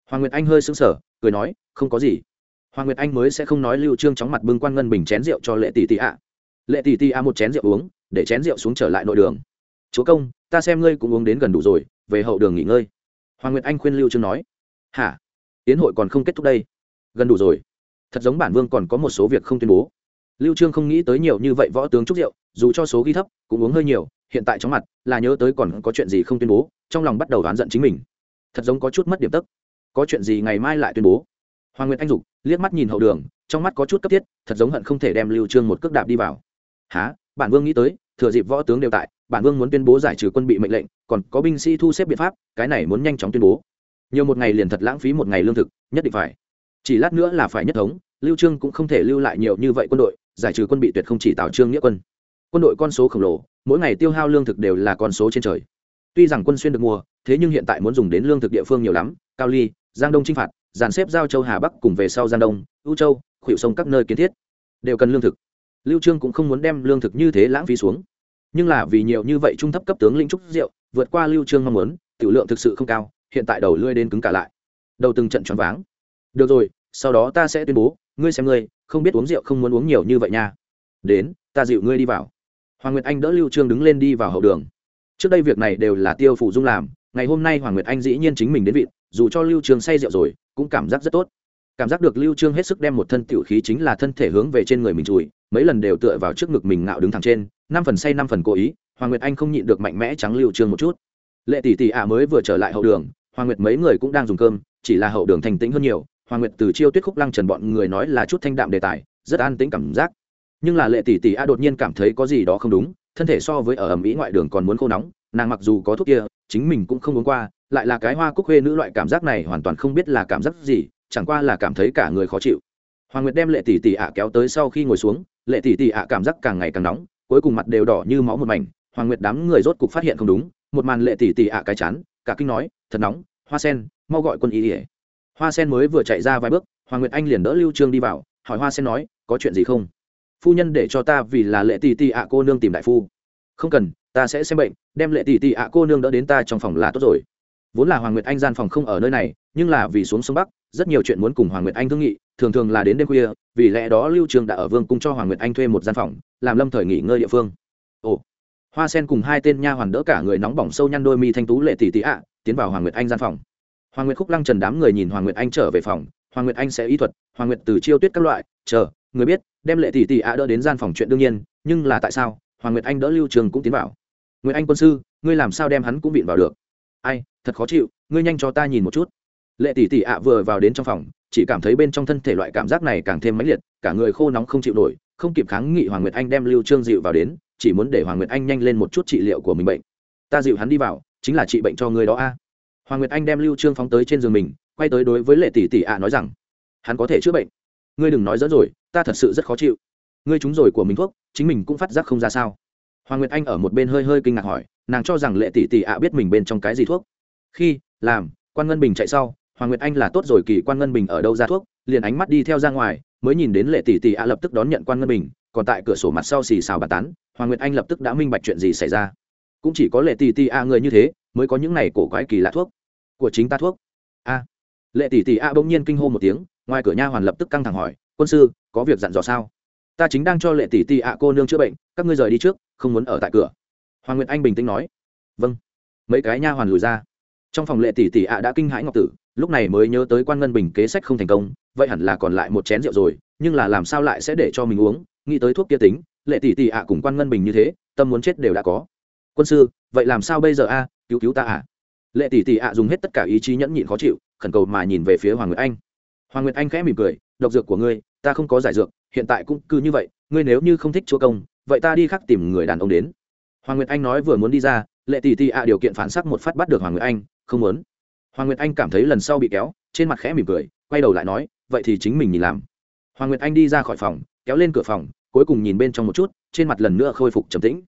hoàng nguyệt anh hơi sững sờ, cười nói, không có gì. Hoàng nguyệt anh mới sẽ không nói lưu trương chóng mặt bưng quan ngân bình chén rượu cho lệ tỷ tỷ ạ. Lệ tỷ tỷ ạ một chén rượu uống, để chén rượu xuống trở lại nội đường. Chúa công, ta xem ngươi cũng uống đến gần đủ rồi, về hậu đường nghỉ ngơi. Hoàng nguyệt anh khuyên lưu trương nói, hả? Tiến hội còn không kết thúc đây. Gần đủ rồi. Thật giống bản vương còn có một số việc không tuyên bố. Lưu trương không nghĩ tới nhiều như vậy võ tướng trúc rượu, dù cho số ghi thấp, cũng uống hơi nhiều, hiện tại chóng mặt, là nhớ tới còn có chuyện gì không tuyên bố, trong lòng bắt đầu đoán giận chính mình. Thật giống có chút mất điểm tức có chuyện gì ngày mai lại tuyên bố. Hoàng nguyệt anh dục liếc mắt nhìn hậu đường, trong mắt có chút cấp thiết, thật giống hận không thể đem lưu trương một cước đạp đi vào. Há bản vương nghĩ tới, thừa dịp võ tướng đều tại, bản vương muốn tuyên bố giải trừ quân bị mệnh lệnh, còn có binh sĩ thu xếp biện pháp, cái này muốn nhanh chóng tuyên bố. Nhiều một ngày liền thật lãng phí một ngày lương thực, nhất định phải. Chỉ lát nữa là phải nhất thống, lưu trương cũng không thể lưu lại nhiều như vậy quân đội, giải trừ quân bị tuyệt không chỉ tào trương nghĩa quân. Quân đội con số khổng lồ, mỗi ngày tiêu hao lương thực đều là con số trên trời tuy rằng quân xuyên được mua thế nhưng hiện tại muốn dùng đến lương thực địa phương nhiều lắm, cao ly, giang đông chinh phạt, dàn xếp giao châu hà bắc cùng về sau giang đông U châu khuỵu sông các nơi kiến thiết, đều cần lương thực. Lưu trương cũng không muốn đem lương thực như thế lãng phí xuống. Nhưng là vì nhiều như vậy trung thấp cấp tướng lĩnh trúc rượu, vượt qua lưu trương mong muốn, tiểu lượng thực sự không cao, hiện tại đầu lưỡi đến cứng cả lại. Đầu từng trận choáng váng. Được rồi, sau đó ta sẽ tuyên bố, ngươi xem ngươi, không biết uống rượu không muốn uống nhiều như vậy nha. Đến, ta dịu ngươi đi vào. Hoàng nguyệt anh đỡ lưu trương đứng lên đi vào hậu đường trước đây việc này đều là tiêu phủ dung làm, ngày hôm nay hoàng nguyệt anh dĩ nhiên chính mình đến vịn, dù cho lưu trường say rượu rồi, cũng cảm giác rất tốt. Cảm giác được lưu trương hết sức đem một thân tiểu khí chính là thân thể hướng về trên người mình chùi, mấy lần đều tựa vào trước ngực mình ngạo đứng thẳng trên, năm phần say năm phần cố ý, hoàng nguyệt anh không nhịn được mạnh mẽ trắng lưu trương một chút. Lệ tỷ tỷ ạ mới vừa trở lại hậu đường, hoàng nguyệt mấy người cũng đang dùng cơm, chỉ là hậu đường thành tĩnh hơn nhiều, hoàng nguyệt từ chiêu tuyết khúc lăng trần bọn người nói là chút thanh đạm đề tài, rất an tĩnh cảm giác. Nhưng là lệ tỷ tỷ a đột nhiên cảm thấy có gì đó không đúng thân thể so với ở ẩm ý ngoại đường còn muốn khô nóng, nàng mặc dù có thuốc kia, chính mình cũng không uống qua, lại là cái hoa cúc huê nữ loại cảm giác này hoàn toàn không biết là cảm giác gì, chẳng qua là cảm thấy cả người khó chịu. Hoàng nguyệt đem lệ tỷ tỷ ạ kéo tới sau khi ngồi xuống, lệ tỷ tỷ ạ cảm giác càng ngày càng nóng, cuối cùng mặt đều đỏ như máu một mảnh, hoàng nguyệt đám người rốt cục phát hiện không đúng, một màn lệ tỷ tỷ ạ cái chán, cả kinh nói, thật nóng, hoa sen, mau gọi quân y ỉa hoa sen mới vừa chạy ra vài bước, hoàng nguyệt anh liền đỡ lưu trương đi vào, hỏi hoa sen nói, có chuyện gì không? Phu nhân để cho ta vì là lệ tỷ tỷ ạ cô nương tìm đại phu. Không cần, ta sẽ xem bệnh, đem lệ tỷ tỷ ạ cô nương đỡ đến ta trong phòng là tốt rồi. Vốn là hoàng nguyệt anh gian phòng không ở nơi này, nhưng là vì xuống sông bắc, rất nhiều chuyện muốn cùng hoàng nguyệt anh thương nghị, thường thường là đến đêm khuya, vì lẽ đó lưu trường đã ở vương cung cho hoàng nguyệt anh thuê một gian phòng, làm lâm thời nghỉ ngơi địa phương. Ồ, hoa sen cùng hai tên nha hoàn đỡ cả người nóng bỏng sâu nhăn đôi mi thanh tú lệ tỷ tỷ ạ, tiến vào hoàng nguyệt anh gian phòng. Hoàng nguyệt khúc lăng trần đám người nhìn hoàng nguyệt anh trở về phòng, hoàng nguyệt anh sẽ ý thuật, hoàng nguyệt từ chiêu tuyết các loại, chờ người biết, đem lệ tỷ tỷ ạ đỡ đến gian phòng chuyện đương nhiên, nhưng là tại sao? Hoàng nguyệt anh đỡ lưu trường cũng tiến vào. Nguyệt anh quân sư, ngươi làm sao đem hắn cũng vịn vào được? Ai, thật khó chịu, ngươi nhanh cho ta nhìn một chút. Lệ tỷ tỷ ạ vừa vào đến trong phòng, chỉ cảm thấy bên trong thân thể loại cảm giác này càng thêm mãnh liệt, cả người khô nóng không chịu nổi, không kịp kháng nghị hoàng nguyệt anh đem lưu trương dịu vào đến, chỉ muốn để hoàng nguyệt anh nhanh lên một chút trị liệu của mình bệnh. Ta dịu hắn đi vào, chính là trị bệnh cho người đó a. Hoàng nguyệt anh đem lưu trương phóng tới trên giường mình, quay tới đối với lệ tỷ tỷ ạ nói rằng, hắn có thể chữa bệnh. Ngươi đừng nói dỡ rồi ta thật sự rất khó chịu. Ngươi trúng rồi của mình thuốc, chính mình cũng phát giác không ra sao. Hoàng nguyệt anh ở một bên hơi hơi kinh ngạc hỏi, nàng cho rằng lệ tỷ tỷ ạ biết mình bên trong cái gì thuốc. Khi, làm, quan ngân bình chạy sau, hoàng nguyệt anh là tốt rồi kỳ quan ngân bình ở đâu ra thuốc, liền ánh mắt đi theo ra ngoài, mới nhìn đến lệ tỷ tỷ ạ lập tức đón nhận quan ngân bình, còn tại cửa sổ mặt sau xì xào bà tán, hoàng nguyệt anh lập tức đã minh bạch chuyện gì xảy ra. Cũng chỉ có lệ tỷ tỷ ạ người như thế, mới có những này cổ quái kỳ lạ thuốc. Của chính ta thuốc. A. Lệ tỷ tỷ ạ bỗng nhiên kinh hô một tiếng, ngoài cửa nha hoàn lập tức căng thẳng hỏi quân sư, có việc dặn dò sao? Ta chính đang cho lệ tỷ tỷ ạ cô nương chữa bệnh, các ngươi rời đi trước, không muốn ở tại cửa. Hoàng nguyệt anh bình tĩnh nói. Vâng. Mấy cái nha hoàn lùi ra. Trong phòng lệ tỷ tỷ ạ đã kinh hãi ngọc tử, lúc này mới nhớ tới quan ngân bình kế sách không thành công, vậy hẳn là còn lại một chén rượu rồi, nhưng là làm sao lại sẽ để cho mình uống? Nghĩ tới thuốc kia tính, lệ tỷ tỷ ạ cùng quan ngân bình như thế, tâm muốn chết đều đã có. Quân sư, vậy làm sao bây giờ a? Cứu cứu ta ạ. Lệ tỷ tỷ ạ dùng hết tất cả ý chí nhẫn nhịn khó chịu, khẩn cầu mà nhìn về phía hoàng nguyệt anh. Hoàng nguyệt anh khẽ mỉm cười độc dược của ngươi, ta không có giải dược, hiện tại cũng cứ như vậy, ngươi nếu như không thích chúa công, vậy ta đi khác tìm người đàn ông đến. Hoàng nguyệt anh nói vừa muốn đi ra, lệ tỷ tỷ ạ điều kiện phản sắc một phát bắt được hoàng nguyệt anh, không muốn. Hoàng nguyệt anh cảm thấy lần sau bị kéo, trên mặt khẽ mỉm cười, quay đầu lại nói, vậy thì chính mình nhìn làm. Hoàng nguyệt anh đi ra khỏi phòng, kéo lên cửa phòng, cuối cùng nhìn bên trong một chút, trên mặt lần nữa khôi phục trầm tĩnh.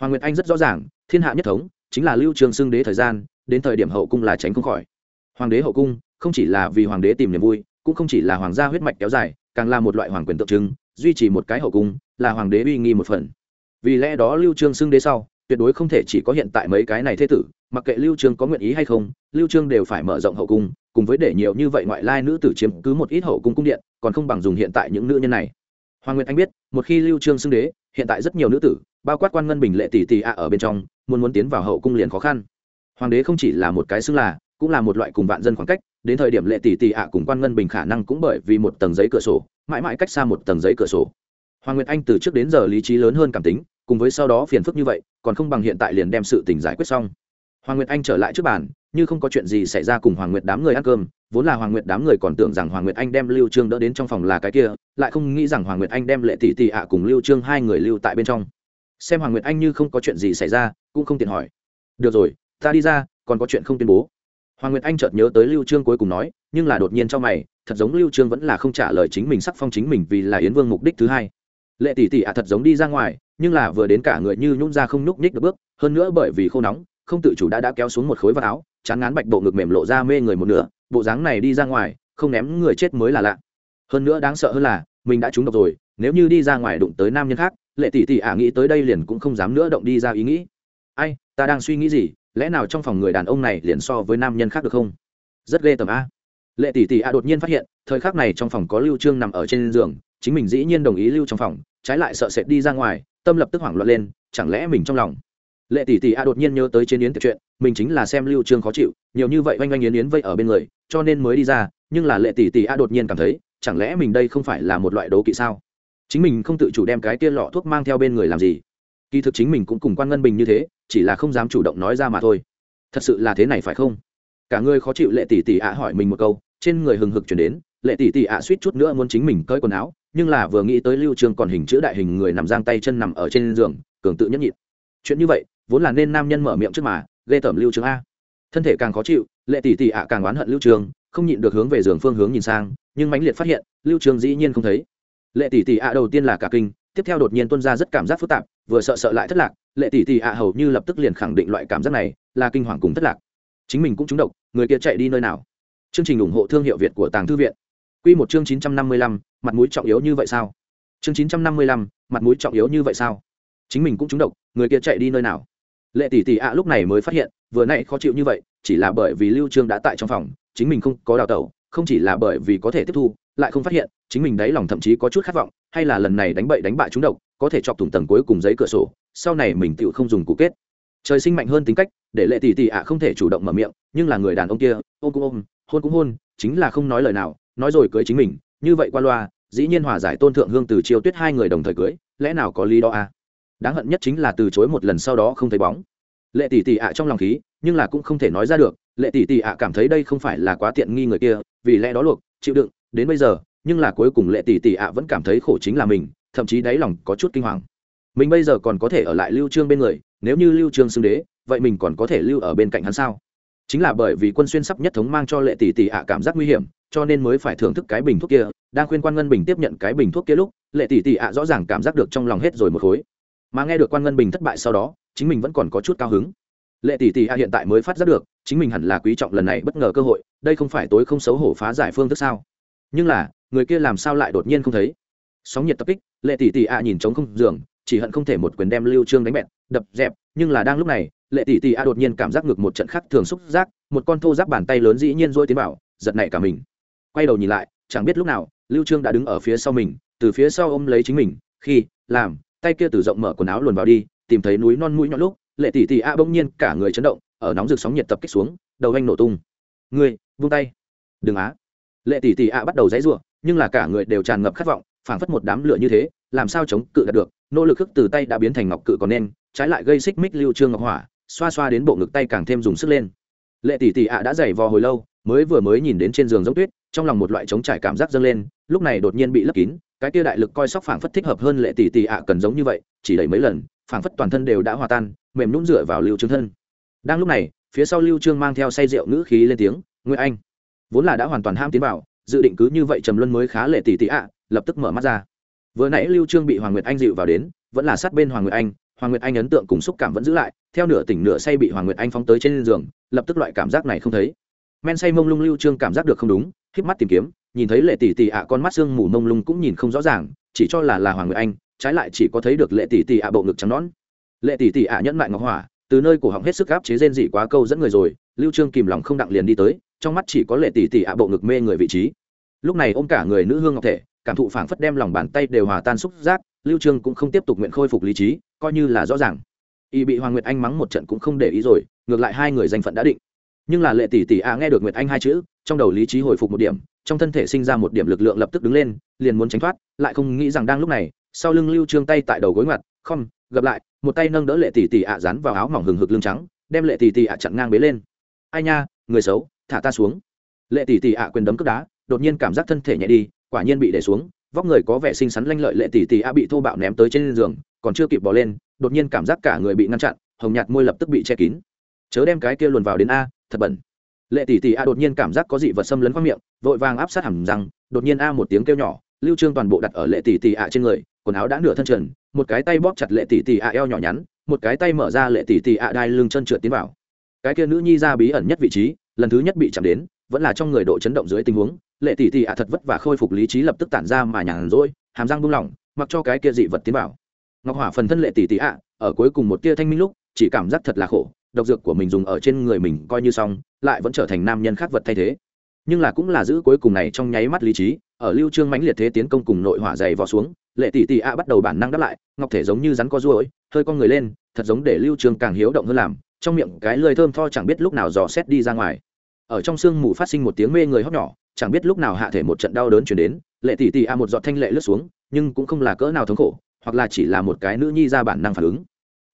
Hoàng nguyệt anh rất rõ ràng, thiên hạ nhất thống, chính là lưu trường xưng đế thời gian, đến thời điểm hậu cung là tránh không khỏi. Hoàng đế hậu cung, không chỉ là vì hoàng đế tìm niềm vui cũng không chỉ là hoàng gia huyết mạch kéo dài, càng là một loại hoàng quyền tượng trưng, duy trì một cái hậu cung, là hoàng đế uy nghi một phần. Vì lẽ đó lưu trương xưng đế sau, tuyệt đối không thể chỉ có hiện tại mấy cái này thế tử, mặc kệ lưu trương có nguyện ý hay không, lưu trương đều phải mở rộng hậu cung, cùng với để nhiều như vậy ngoại lai nữ tử chiếm cứ một ít hậu cung cung điện, còn không bằng dùng hiện tại những nữ nhân này. Hoàng nguyệt anh biết, một khi lưu trương xưng đế, hiện tại rất nhiều nữ tử, bao quát quan ngân bình lệ tỷ tỷ ạ ở bên trong, muốn muốn tiến vào hậu cung liền khó khăn. Hoàng đế không chỉ là một cái xưng là cũng là một loại cùng vạn dân khoảng cách, đến thời điểm lệ tỷ tỷ ạ cùng quan ngân bình khả năng cũng bởi vì một tầng giấy cửa sổ, mãi mãi cách xa một tầng giấy cửa sổ. Hoàng nguyệt anh từ trước đến giờ lý trí lớn hơn cảm tính, cùng với sau đó phiền phức như vậy, còn không bằng hiện tại liền đem sự tình giải quyết xong. Hoàng nguyệt anh trở lại trước bàn, như không có chuyện gì xảy ra cùng hoàng nguyệt đám người ăn cơm, vốn là hoàng nguyệt đám người còn tưởng rằng hoàng nguyệt anh đem lưu trương đỡ đến trong phòng là cái kia, lại không nghĩ rằng hoàng nguyệt anh đem lệ tỷ tỷ ạ cùng lưu trương hai người lưu tại bên trong. Xem hoàng nguyệt anh như không có chuyện gì xảy ra, cũng không tiện hỏi. Được rồi, ta đi ra, còn có chuyện không tuyên bố hoàng nguyệt anh chợt nhớ tới lưu trương cuối cùng nói, nhưng là đột nhiên cho mày, thật giống lưu trương vẫn là không trả lời chính mình sắc phong chính mình vì là yến vương mục đích thứ hai. Lệ tỷ tỷ ạ, thật giống đi ra ngoài, nhưng là vừa đến cả người như nhún ra không nhúc nhích được bước, hơn nữa bởi vì khô nóng, không tự chủ đã đã kéo xuống một khối vào áo, chán ngán bạch bộ ngực mềm lộ ra mê người một nửa, bộ dáng này đi ra ngoài, không ném người chết mới là lạ. Hơn nữa đáng sợ hơn là, mình đã trúng độc rồi, nếu như đi ra ngoài đụng tới nam nhân khác, lệ tỷ tỷ ả nghĩ tới đây liền cũng không dám nữa động đi ra ý nghĩ. Ai, ta đang suy nghĩ gì? Lẽ nào trong phòng người đàn ông này liền so với nam nhân khác được không? Rất ghê tởm a. Lệ tỷ tỷ a đột nhiên phát hiện, thời khắc này trong phòng có lưu trương nằm ở trên giường, chính mình dĩ nhiên đồng ý lưu trong phòng, trái lại sợ sệt đi ra ngoài, tâm lập tức hoảng loạn lên, chẳng lẽ mình trong lòng? Lệ tỷ tỷ a đột nhiên nhớ tới trên yến tiệc chuyện, mình chính là xem lưu trương khó chịu, nhiều như vậy oanh oanh yến yến vây ở bên người, cho nên mới đi ra, nhưng là lệ tỷ tỷ a đột nhiên cảm thấy, chẳng lẽ mình đây không phải là một loại đấu kỵ sao? Chính mình không tự chủ đem cái kia lọ thuốc mang theo bên người làm gì? Kỳ thực chính mình cũng cùng quan ngân bình như thế chỉ là không dám chủ động nói ra mà thôi. Thật sự là thế này phải không? Cả người khó chịu lệ tỷ tỷ ạ hỏi mình một câu, trên người hừng hực chuyển đến, lệ tỷ tỷ ạ suýt chút nữa muốn chính mình cởi quần áo, nhưng là vừa nghĩ tới lưu trường còn hình chữ đại hình người nằm giang tay chân nằm ở trên giường, cường tự nhất nhịn. Chuyện như vậy, vốn là nên nam nhân mở miệng trước mà, ghê tởm lưu trường a. Thân thể càng khó chịu, lệ tỷ tỷ ạ càng oán hận lưu trường, không nhịn được hướng về giường phương hướng nhìn sang, nhưng mãnh liệt phát hiện, lưu trường dĩ nhiên không thấy. Lệ tỷ tỷ ạ đầu tiên là cả kinh, tiếp theo đột nhiên tuân ra rất cảm giác phức tạp vừa sợ sợ lại thất lạc, lệ tỷ tỷ ạ hầu như lập tức liền khẳng định loại cảm giác này, là kinh hoàng cùng thất lạc. Chính mình cũng trúng độc, người kia chạy đi nơi nào? Chương trình ủng hộ thương hiệu việt của tàng thư viện. Q một chương chín trăm năm mươi lăm, mặt mũi trọng yếu như vậy sao? Chương chín trăm năm mươi lăm, mặt mũi trọng yếu như vậy sao? Chính mình cũng trúng độc, người kia chạy đi nơi nào? Lệ tỷ tỷ ạ lúc này mới phát hiện, vừa nay khó chịu như vậy, chỉ là bởi vì lưu trương đã tại trong phòng, chính mình không có đào tẩu, không chỉ là bởi vì có thể tiếp thu, lại không phát hiện, chính mình đáy lòng thậm chí có chút khát vọng, hay là lần này đánh bậy đánh bại trúng độc có thể chọc thủng tầng cuối cùng giấy cửa sổ, sau này mình tự không dùng cụ kết trời sinh mạnh hơn tính cách, để lệ tỷ tỷ ạ không thể chủ động mở miệng, nhưng là người đàn ông kia, ôm cũng ôm, hôn cũng hôn, chính là không nói lời nào, nói rồi cưới chính mình, như vậy qua loa, dĩ nhiên hòa giải tôn thượng hương từ chiêu tuyết hai người đồng thời cưới, lẽ nào có lý đó à? đáng hận nhất chính là từ chối một lần sau đó không thấy bóng lệ tỷ tỷ ạ trong lòng khí, nhưng là cũng không thể nói ra được, lệ tỷ tỷ ạ cảm thấy đây không phải là quá tiện nghi người kia, vì lẽ đó luộc, chịu đựng, đến bây giờ, nhưng là cuối cùng lệ tỷ tỷ ạ vẫn cảm thấy khổ chính là mình thậm chí đáy lòng có chút kinh hoàng. Mình bây giờ còn có thể ở lại lưu trương bên người, nếu như lưu trương xưng đế, vậy mình còn có thể lưu ở bên cạnh hắn sao? Chính là bởi vì quân xuyên sắp nhất thống mang cho lệ tỷ tỷ ạ cảm giác nguy hiểm, cho nên mới phải thưởng thức cái bình thuốc kia, đang khuyên quan ngân bình tiếp nhận cái bình thuốc kia lúc, lệ tỷ tỷ ạ rõ ràng cảm giác được trong lòng hết rồi một khối. Mà nghe được quan ngân bình thất bại sau đó, chính mình vẫn còn có chút cao hứng. Lệ tỷ tỷ ạ hiện tại mới phát giác được, chính mình hẳn là quý trọng lần này bất ngờ cơ hội, đây không phải tối không xấu hổ phá giải phương thức sao? Nhưng là, người kia làm sao lại đột nhiên không thấy? Sóng nhiệt tập kích lệ tỷ tỷ ạ nhìn trống không giường chỉ hận không thể một quyền đem lưu trương đánh bẹt đập dẹp nhưng là đang lúc này lệ tỷ tỷ a đột nhiên cảm giác ngược một trận khác thường xúc giác một con thô giáp bàn tay lớn dĩ nhiên duỗi tiến vào, giật nảy cả mình. Quay đầu nhìn lại chẳng biết lúc nào lưu trương đã đứng ở phía sau mình từ phía sau ôm lấy chính mình khi làm tay kia từ rộng mở quần áo luồn vào đi tìm thấy núi non mũi nhọn lúc lệ tỷ tỷ a bỗng nhiên cả người chấn động ở nóng rực sóng nhiệt tập kích xuống đầu anh nổ tung. Người buông tay. Đừng á. Lệ tỷ tỷ a bắt đầu dãy rủa nhưng là cả người đều tràn ngập khát vọng phảng phất một đám lửa như thế, làm sao chống cự đạt được? Nỗ lực khước từ tay đã biến thành ngọc cự còn nên, trái lại gây xích mích lưu trương ngọc hỏa, xoa xoa đến bộ ngực tay càng thêm dùng sức lên. Lệ tỷ tỷ ạ đã dày vò hồi lâu, mới vừa mới nhìn đến trên giường giống tuyết, trong lòng một loại chống trải cảm giác dâng lên, lúc này đột nhiên bị lấp kín, cái kia đại lực coi sóc phảng phất thích hợp hơn lệ tỷ tỷ ạ cần giống như vậy, chỉ đẩy mấy lần, phảng phất toàn thân đều đã hòa tan, mềm nhũn dựa vào lưu trương thân. Đang lúc này, phía sau lưu trương mang theo say rượu ngữ khí lên tiếng nguyễn anh, vốn là đã hoàn toàn ham tiến vào, dự định cứ như vậy trầm luân mới khá lệ tỷ tỷ ạ lập tức mở mắt ra. Vừa nãy lưu trương bị hoàng nguyệt anh dịu vào đến, vẫn là sát bên hoàng nguyệt anh. Hoàng nguyệt anh ấn tượng cùng xúc cảm vẫn giữ lại, theo nửa tỉnh nửa say bị hoàng nguyệt anh phóng tới trên giường, lập tức loại cảm giác này không thấy. Men say mông lung lưu trương cảm giác được không đúng, híp mắt tìm kiếm, nhìn thấy lệ tỷ tỷ ạ con mắt xương mù mông lung cũng nhìn không rõ ràng, chỉ cho là là hoàng nguyệt anh, trái lại chỉ có thấy được lệ tỷ tỷ ạ bộ ngực trắng nõn. Lệ tỷ tỷ ạ nhẫn mại ngọc hỏa, từ nơi cổ họng hết sức áp chế rên dị quá câu dẫn người rồi, lưu trương kìm lòng không đặng liền đi tới, trong mắt chỉ có lệ tỷ tỷ ạ bộ ngực mê người vị trí. Lúc này ôm cả người nữ hương ngọc thể cảm thụ phảng phất đem lòng bàn tay đều hòa tan xúc giác, lưu trương cũng không tiếp tục nguyện khôi phục lý trí, coi như là rõ ràng. Y bị hoàng nguyệt anh mắng một trận cũng không để ý rồi, ngược lại hai người danh phận đã định. Nhưng là lệ tỷ tỷ a nghe được nguyệt anh hai chữ, trong đầu lý trí hồi phục một điểm, trong thân thể sinh ra một điểm lực lượng lập tức đứng lên, liền muốn tránh thoát, lại không nghĩ rằng đang lúc này, sau lưng lưu trương tay tại đầu gối ngặt không, gặp lại, một tay nâng đỡ lệ tỷ tỷ ạ dán vào áo mỏng hừng hực lưng trắng, đem lệ tỷ tỷ ạ chặn ngang bế lên. Ai nha, người xấu, thả ta xuống. Lệ tỷ tỷ ạ quyền đấm cước đá, đột nhiên cảm giác thân thể nhẹ đi quả nhiên bị để xuống, vóc người có vẻ xinh xắn lanh lợi lệ tỷ tỷ a bị thô bạo ném tới trên giường, còn chưa kịp bỏ lên, đột nhiên cảm giác cả người bị ngăn chặn, hồng nhạt môi lập tức bị che kín. Chớ đem cái kia luồn vào đến a, thật bẩn. Lệ tỷ tỷ a đột nhiên cảm giác có dị vật xâm lấn qua miệng, vội vàng áp sát hẳn rằng đột nhiên a một tiếng kêu nhỏ, lưu trương toàn bộ đặt ở lệ tỷ tỷ a trên người, quần áo đã nửa thân trần, một cái tay bóp chặt lệ tỷ tỷ a eo nhỏ nhắn, một cái tay mở ra lệ tỷ tỷ a đai lưng chân trượt tiến vào. Cái kia nữ nhi ra bí ẩn nhất vị trí, lần thứ nhất bị chạm đến vẫn là trong người độ chấn động dưới tình huống, lệ tỷ tỷ ạ thật vất vả khôi phục lý trí lập tức tản ra mà nhàn rỗi, hàm răng buông lỏng, mặc cho cái kia dị vật tiến vào. Ngọc hỏa phần thân lệ tỷ tỷ ạ, ở cuối cùng một tia thanh minh lúc, chỉ cảm giác thật là khổ, độc dược của mình dùng ở trên người mình coi như xong, lại vẫn trở thành nam nhân khác vật thay thế. Nhưng là cũng là giữ cuối cùng này trong nháy mắt lý trí, ở lưu trương mãnh liệt thế tiến công cùng nội hỏa dày vò xuống, lệ tỷ tỷ ạ bắt đầu bản năng đáp lại, ngọc thể giống như rắn co ruồi, hơi con người lên, thật giống để lưu trương càng hiếu động hơn làm, trong miệng cái lưỡi thơm tho chẳng biết lúc nào dò xét đi ra ngoài ở trong xương mù phát sinh một tiếng mê người hót nhỏ, chẳng biết lúc nào hạ thể một trận đau đớn chuyển đến, lệ tỷ tỷ a một giọt thanh lệ lướt xuống, nhưng cũng không là cỡ nào thống khổ, hoặc là chỉ là một cái nữ nhi ra bản năng phản ứng.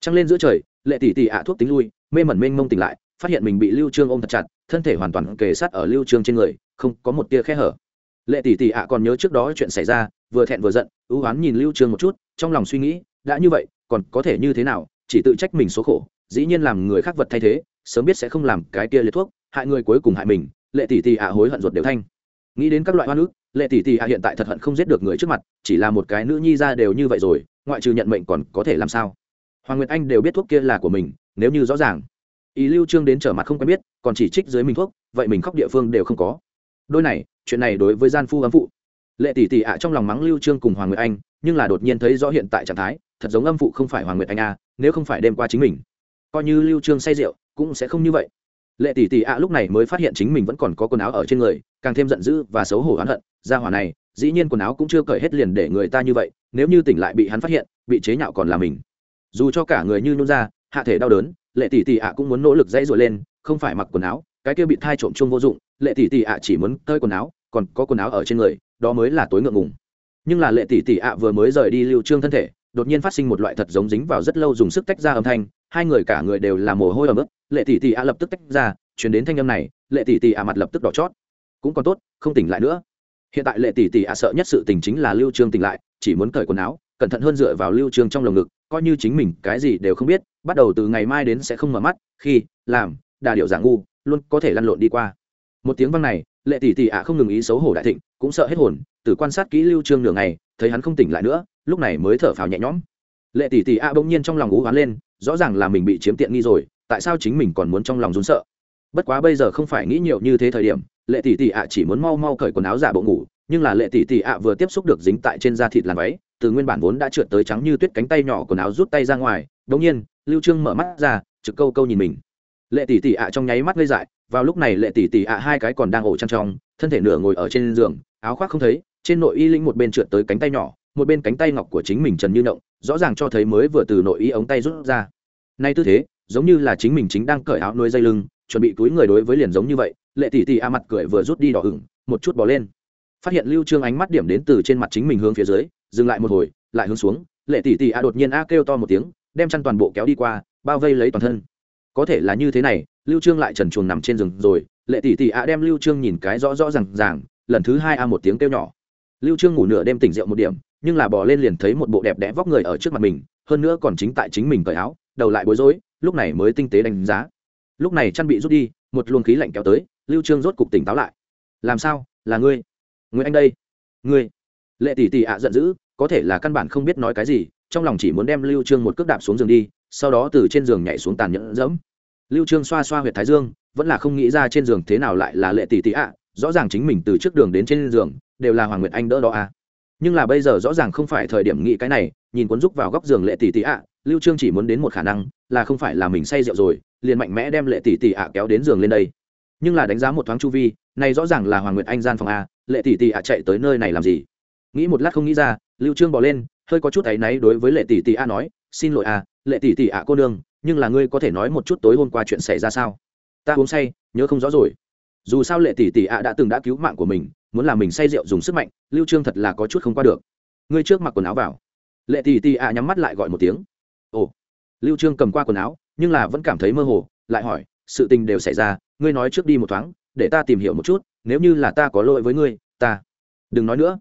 Trăng lên giữa trời, lệ tỷ tỷ ạ thuốc tính lui, mê mẩn mênh mông tỉnh lại, phát hiện mình bị lưu trương ôm thật chặt, thân thể hoàn toàn kề sát ở lưu trương trên người, không có một tia khe hở. Lệ tỷ tỷ ạ còn nhớ trước đó chuyện xảy ra, vừa thẹn vừa giận, ưu hoán nhìn lưu trương một chút, trong lòng suy nghĩ, đã như vậy, còn có thể như thế nào, chỉ tự trách mình số khổ, dĩ nhiên làm người khác vật thay thế, sớm biết sẽ không làm cái kia liệt thuốc hại người cuối cùng hại mình, lệ tỷ tỷ ạ hối hận ruột đều thanh. Nghĩ đến các loại hoa nước lệ tỷ tỷ ạ hiện tại thật hận không giết được người trước mặt, chỉ là một cái nữ nhi ra đều như vậy rồi, ngoại trừ nhận mệnh còn có thể làm sao? Hoàng nguyệt anh đều biết thuốc kia là của mình, nếu như rõ ràng. Ý lưu trương đến trở mặt không quen biết, còn chỉ trích dưới mình thuốc, vậy mình khóc địa phương đều không có. Đôi này, chuyện này đối với gian phu ấm phụ. Lệ tỷ tỷ ạ trong lòng mắng lưu trương cùng hoàng nguyệt anh, nhưng là đột nhiên thấy rõ hiện tại trạng thái, thật giống âm phụ không phải hoàng nguyệt anh a nếu không phải đêm qua chính mình. Coi như lưu trương say rượu, cũng sẽ không như vậy lệ tỷ tỷ ạ lúc này mới phát hiện chính mình vẫn còn có quần áo ở trên người, càng thêm giận dữ và xấu hổ oán hận. Ra hỏa này, dĩ nhiên quần áo cũng chưa cởi hết liền để người ta như vậy, nếu như tỉnh lại bị hắn phát hiện, bị chế nhạo còn là mình. Dù cho cả người như nhún ra, hạ thể đau đớn, lệ tỷ tỷ ạ cũng muốn nỗ lực dãy dội lên, không phải mặc quần áo, cái kia bị thai trộm chung vô dụng, lệ tỷ tỷ ạ chỉ muốn tơi quần áo, còn có quần áo ở trên người, đó mới là tối ngượng ngùng. Nhưng là lệ tỷ tỷ ạ vừa mới rời đi lưu trương thân thể đột nhiên phát sinh một loại thật giống dính vào rất lâu dùng sức tách ra âm thanh, hai người cả người đều là mồ hôi ở mức lệ tỷ tỷ a lập tức tách ra chuyển đến thanh âm này, lệ tỷ tỷ a mặt lập tức đỏ chót. Cũng còn tốt, không tỉnh lại nữa. Hiện tại lệ tỷ tỷ a sợ nhất sự tình chính là lưu trương tỉnh lại, chỉ muốn cởi quần áo, cẩn thận hơn dựa vào lưu trương trong lồng ngực, coi như chính mình cái gì đều không biết, bắt đầu từ ngày mai đến sẽ không mở mắt, khi, làm, đà điệu giả ngu, luôn có thể lăn lộn đi qua. Một tiếng vang này, lệ tỷ tỷ ạ không ngừng ý xấu hổ đại thịnh, cũng sợ hết hồn từ quan sát kỹ lưu trương nửa ngày, thấy hắn không tỉnh lại nữa lúc này mới thở phào nhẹ nhõm. Lệ tỷ tỷ ạ bỗng nhiên trong lòng ú hoán lên, rõ ràng là mình bị chiếm tiện nghi rồi, tại sao chính mình còn muốn trong lòng run sợ? Bất quá bây giờ không phải nghĩ nhiều như thế thời điểm, lệ tỷ tỷ ạ chỉ muốn mau mau cởi quần áo giả bộ ngủ, nhưng là lệ tỷ tỷ ạ vừa tiếp xúc được dính tại trên da thịt làn váy, từ nguyên bản vốn đã trượt tới trắng như tuyết cánh tay nhỏ quần áo rút tay ra ngoài, đống nhiên, lưu trương mở mắt ra, trực câu câu nhìn mình. Lệ tỷ tỷ ạ trong nháy mắt ngây dại, vào lúc này lệ tỷ tỷ ạ hai cái còn đang ổ chăn trong, thân thể nửa ngồi ở trên giường, áo khoác không thấy, trên nội y linh một bên trượt tới cánh tay nhỏ một bên cánh tay ngọc của chính mình trần như động, rõ ràng cho thấy mới vừa từ nội y ống tay rút ra. Nay tư thế, giống như là chính mình chính đang cởi áo nuôi dây lưng, chuẩn bị túi người đối với liền giống như vậy, lệ tỷ tỷ a mặt cười vừa rút đi đỏ hửng một chút bỏ lên. Phát hiện lưu trương ánh mắt điểm đến từ trên mặt chính mình hướng phía dưới, dừng lại một hồi, lại hướng xuống, lệ tỷ tỷ a đột nhiên a kêu to một tiếng, đem chăn toàn bộ kéo đi qua, bao vây lấy toàn thân. Có thể là như thế này, lưu trương lại trần chuồng nằm trên giường rồi, lệ tỷ tỷ a đem lưu trương nhìn cái rõ rõ ràng ràng, lần thứ hai a một tiếng kêu nhỏ. Lưu trương ngủ nửa đêm tỉnh rượu một điểm nhưng là bỏ lên liền thấy một bộ đẹp đẽ vóc người ở trước mặt mình, hơn nữa còn chính tại chính mình cởi áo, đầu lại bối rối, lúc này mới tinh tế đánh giá. Lúc này chăn bị rút đi, một luồng khí lạnh kéo tới, lưu trương rốt cục tỉnh táo lại. Làm sao? Là ngươi? Ngươi anh đây. Ngươi? Lệ tỷ tỷ ạ giận dữ, có thể là căn bản không biết nói cái gì, trong lòng chỉ muốn đem lưu trương một cước đạp xuống giường đi, sau đó từ trên giường nhảy xuống tàn nhẫn dẫm lưu trương xoa xoa huyệt thái dương, vẫn là không nghĩ ra trên giường thế nào lại là lệ tỷ tỷ ạ, rõ ràng chính mình từ trước đường đến trên giường, đều là hoàng nguyệt anh đỡ đó à nhưng là bây giờ rõ ràng không phải thời điểm nghĩ cái này, nhìn cuốn rúc vào góc giường lệ tỷ tỷ ạ, lưu trương chỉ muốn đến một khả năng, là không phải là mình say rượu rồi, liền mạnh mẽ đem lệ tỷ tỷ ạ kéo đến giường lên đây. Nhưng là đánh giá một thoáng chu vi, này rõ ràng là hoàng nguyệt anh gian phòng a, lệ tỷ tỷ ạ chạy tới nơi này làm gì? Nghĩ một lát không nghĩ ra, lưu trương bỏ lên, hơi có chút ấy náy đối với lệ tỷ tỷ ạ nói, xin lỗi a lệ tỷ tỷ ạ cô đương nhưng là ngươi có thể nói một chút tối hôm qua chuyện xảy ra sao? Ta uống say, nhớ không rõ rồi. Dù sao lệ tỷ tỷ ạ đã từng đã cứu mạng của mình muốn làm mình say rượu dùng sức mạnh, lưu trương thật là có chút không qua được. Ngươi trước mặc quần áo vào. Lệ tỷ tỷ ạ nhắm mắt lại gọi một tiếng. Ồ. Lưu trương cầm qua quần áo, nhưng là vẫn cảm thấy mơ hồ, lại hỏi, sự tình đều xảy ra, ngươi nói trước đi một thoáng, để ta tìm hiểu một chút, nếu như là ta có lỗi với ngươi, ta. Đừng nói nữa.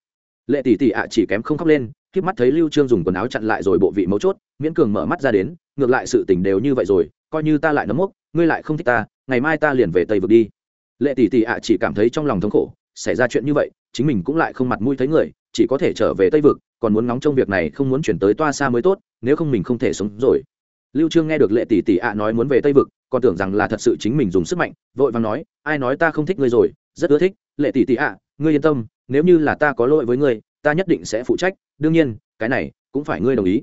Lệ tỷ tỷ ạ chỉ kém không khóc lên khi mắt thấy lưu trương dùng quần áo chặn lại rồi bộ vị mấu chốt, miễn cường mở mắt ra đến, ngược lại sự tình đều như vậy rồi, coi như ta lại nấm mốc, ngươi lại không thích ta, ngày mai ta liền về tây vực đi. Lệ tỷ tỷ ạ chỉ cảm thấy trong lòng thống khổ xảy ra chuyện như vậy, chính mình cũng lại không mặt mũi thấy người, chỉ có thể trở về tây vực, còn muốn ngóng trong việc này không muốn chuyển tới toa xa mới tốt, nếu không mình không thể sống rồi. Lưu trương nghe được lệ tỷ tỷ ạ à nói muốn về tây vực, còn tưởng rằng là thật sự chính mình dùng sức mạnh, vội vàng nói, ai nói ta không thích ngươi rồi, rất ưa thích, lệ tỷ tỷ ạ, ngươi yên tâm, nếu như là ta có lỗi với ngươi, ta nhất định sẽ phụ trách, đương nhiên, cái này cũng phải ngươi đồng ý.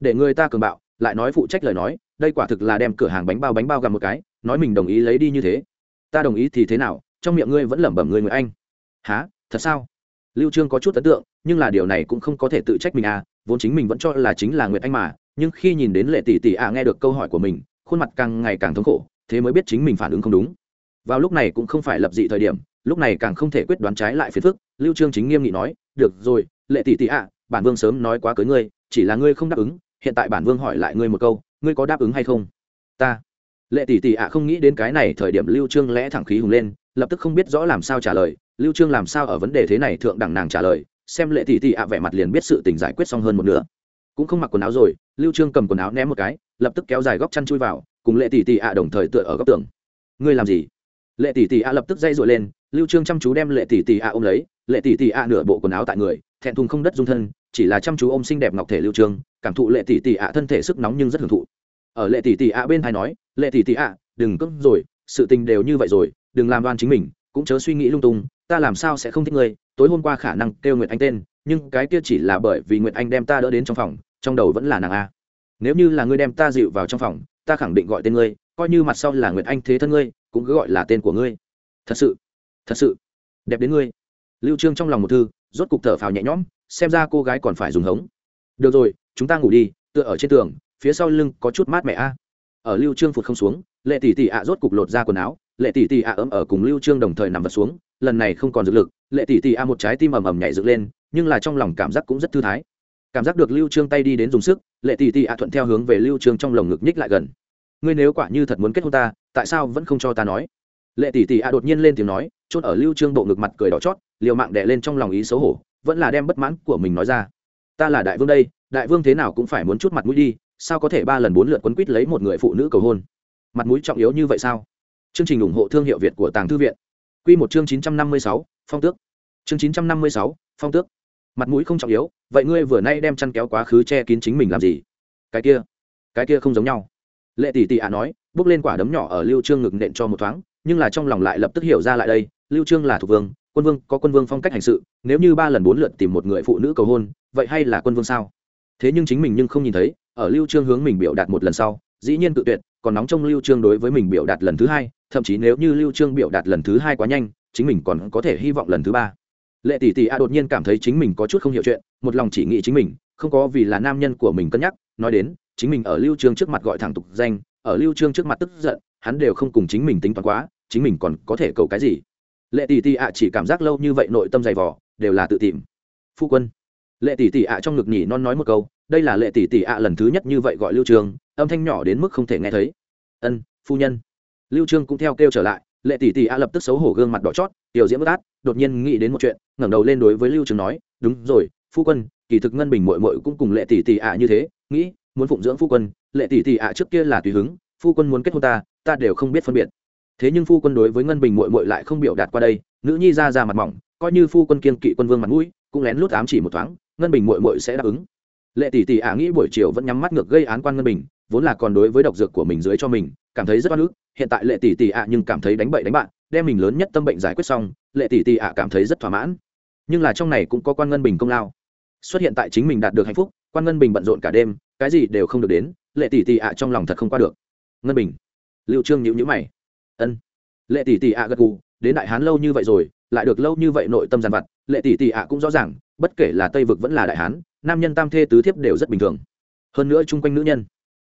Để người ta cường bạo, lại nói phụ trách lời nói, đây quả thực là đem cửa hàng bánh bao bánh bao gặp một cái, nói mình đồng ý lấy đi như thế. Ta đồng ý thì thế nào, trong miệng ngươi vẫn lẩm bẩm người người anh há, thật sao? Lưu trương có chút ấn tượng, nhưng là điều này cũng không có thể tự trách mình à vốn chính mình vẫn cho là chính là nguyệt anh mà, nhưng khi nhìn đến lệ tỷ tỷ à nghe được câu hỏi của mình, khuôn mặt càng ngày càng thống khổ, thế mới biết chính mình phản ứng không đúng. Vào lúc này cũng không phải lập dị thời điểm, lúc này càng không thể quyết đoán trái lại phiền phức, lưu trương chính nghiêm nghị nói, được rồi, lệ tỷ tỷ à bản vương sớm nói quá cưới ngươi, chỉ là ngươi không đáp ứng, hiện tại bản vương hỏi lại ngươi một câu, ngươi có đáp ứng hay không? Ta. Lệ tỷ tỷ ạ không nghĩ đến cái này thời điểm lưu trương lẽ thẳng khí hùng lên, lập tức không biết rõ làm sao trả lời lưu trương làm sao ở vấn đề thế này thượng đẳng nàng trả lời, xem lệ tỷ tỷ ạ, vẻ mặt liền biết sự tình giải quyết xong hơn một nửa. Cũng không mặc quần áo rồi, lưu trương cầm quần áo ném một cái, lập tức kéo dài góc chăn chui vào, cùng lệ tỷ tỷ ạ đồng thời tựa ở góc tường. Ngươi làm gì? Lệ tỷ tỷ ạ lập tức dây dội lên, lưu trương chăm chú đem lệ tỷ tỷ ạ ôm lấy, lệ tỷ tỷ ạ nửa bộ quần áo tại người, thẹn thùng không đất dung thân, chỉ là chăm chú ôm xinh đẹp ngọc thể lưu trương, cảm thụ lệ tỷ tỷ ạ thân thể sức nóng nhưng rất hưởng thụ. Ở lệ tỷ tỷ ạ bên hai nói, lệ tỷ tỷ ạ, đừng cưng rồi, sự tình đều như vậy rồi, đừng làm đoan chính mình, cũng chớ suy nghĩ lung tung ta làm sao sẽ không thích ngươi, tối hôm qua khả năng kêu nguyệt anh tên, nhưng cái kia chỉ là bởi vì nguyệt anh đem ta đỡ đến trong phòng, trong đầu vẫn là nàng a. Nếu như là ngươi đem ta dịu vào trong phòng, ta khẳng định gọi tên ngươi, coi như mặt sau là nguyệt anh thế thân ngươi, cũng cứ gọi là tên của ngươi. Thật sự thật sự, đẹp đến ngươi. Lưu trương trong lòng một thư, rốt cục thở phào nhẹ nhõm, xem ra cô gái còn phải dùng hống. Được rồi, chúng ta ngủ đi, tựa ở trên tường, phía sau lưng có chút mát mẻ a. Ở lưu trương phụt không xuống, lệ tỷ tỷ ạ rốt cục lột ra quần áo, lệ tỷ tỷ ạ ấm ở cùng lưu trương đồng thời nằm vật xuống lần này không còn dược lực, lệ tỷ tỷ a một trái tim ầm ầm nhảy dựng lên, nhưng là trong lòng cảm giác cũng rất thư thái. Cảm giác được lưu trương tay đi đến dùng sức, lệ tỷ tỷ a thuận theo hướng về lưu trương trong lồng ngực nhích lại gần. Ngươi nếu quả như thật muốn kết hôn ta, tại sao vẫn không cho ta nói? Lệ tỷ tỷ a đột nhiên lên tiếng nói chôn ở lưu trương bộ ngực mặt cười đỏ chót, liều mạng đè lên trong lòng ý xấu hổ, vẫn là đem bất mãn của mình nói ra. Ta là đại vương đây, đại vương thế nào cũng phải muốn chút mặt mũi đi, sao có thể ba lần bốn lượt quấn quýt lấy một người phụ nữ cầu hôn? Mặt mũi trọng yếu như vậy sao? Chương trình ủng hộ thương hiệu việt của tàng thư viện. Quy một chương chín trăm năm mươi sáu, phong tước. Chương chín trăm năm mươi sáu, phong tước. Mặt mũi không trọng yếu, vậy ngươi vừa nay đem chăn kéo quá khứ che kín chính mình làm gì? Cái kia cái kia không giống nhau. Lệ tỷ tỷ ạ nói, bước lên quả đấm nhỏ ở lưu trương ngực nện cho một thoáng, nhưng là trong lòng lại lập tức hiểu ra lại đây, lưu trương là thuộc vương, quân vương, có quân vương phong cách hành sự, nếu như ba lần bốn lượt tìm một người phụ nữ cầu hôn, vậy hay là quân vương sao? Thế nhưng chính mình nhưng không nhìn thấy, ở lưu trương hướng mình biểu đạt một lần sau, dĩ nhiên tự tuyệt, còn nóng trong lưu trương đối với mình biểu đạt lần thứ hai thậm chí nếu như lưu trương biểu đạt lần thứ hai quá nhanh, chính mình còn có thể hy vọng lần thứ ba. Lệ tỷ tỷ a đột nhiên cảm thấy chính mình có chút không hiểu chuyện, một lòng chỉ nghĩ chính mình, không có vì là nam nhân của mình cân nhắc, nói đến, chính mình ở lưu trương trước mặt gọi thẳng tục danh, ở lưu trương trước mặt tức giận, hắn đều không cùng chính mình tính toán quá, chính mình còn có thể cầu cái gì? Lệ tỷ tỷ ạ chỉ cảm giác lâu như vậy nội tâm dày vò, đều là tự tìm. Phu quân. Lệ tỷ tỷ ạ trong ngực nhỉ non nói một câu, đây là lệ tỷ tỷ ạ lần thứ nhất như vậy gọi lưu trương, âm thanh nhỏ đến mức không thể nghe thấy. Ân, phu nhân lưu trương cũng theo kêu trở lại, lệ tỷ tỷ a lập tức xấu hổ gương mặt đỏ chót, tiểu diễm bất át, đột nhiên nghĩ đến một chuyện, ngẩng đầu lên đối với lưu trương nói, đúng rồi, phu quân, kỳ thực ngân bình muội muội cũng cùng lệ tỷ tỷ ạ như thế, nghĩ muốn phụng dưỡng phu quân, lệ tỷ tỷ ạ trước kia là tùy hứng, phu quân muốn kết hôn ta ta đều không biết phân biệt. Thế nhưng phu quân đối với ngân bình muội muội lại không biểu đạt qua đây, nữ nhi ra ra mặt mỏng, coi như phu quân kiên kỵ quân vương mặt mũi, cũng lén lút ám chỉ một thoáng, ngân bình muội muội sẽ đáp ứng. Lệ tỷ tỷ ả nghĩ buổi chiều vẫn nhắm mắt ngược gây án quan ngân bình, vốn là còn đối với độc dược của mình dưới cho mình cảm thấy rất oan ức, hiện tại lệ tỷ tỷ ạ nhưng cảm thấy đánh bậy đánh bạn, đem mình lớn nhất tâm bệnh giải quyết xong, lệ tỷ tỷ ạ cảm thấy rất thỏa mãn. Nhưng là trong này cũng có quan ngân bình công lao. Xuất hiện tại chính mình đạt được hạnh phúc, quan ngân bình bận rộn cả đêm, cái gì đều không được đến, lệ tỷ tỷ ạ trong lòng thật không qua được. Ngân bình. Liệu trương nhữ nhữ mày. Ân. Lệ tỷ tỷ ạ gật gù, đến đại hán lâu như vậy rồi, lại được lâu như vậy nội tâm giàn vặt, lệ tỷ tỷ ạ cũng rõ ràng, bất kể là tây vực vẫn là đại hán, nam nhân tam thê tứ thiếp đều rất bình thường. Hơn nữa chung quanh nữ nhân.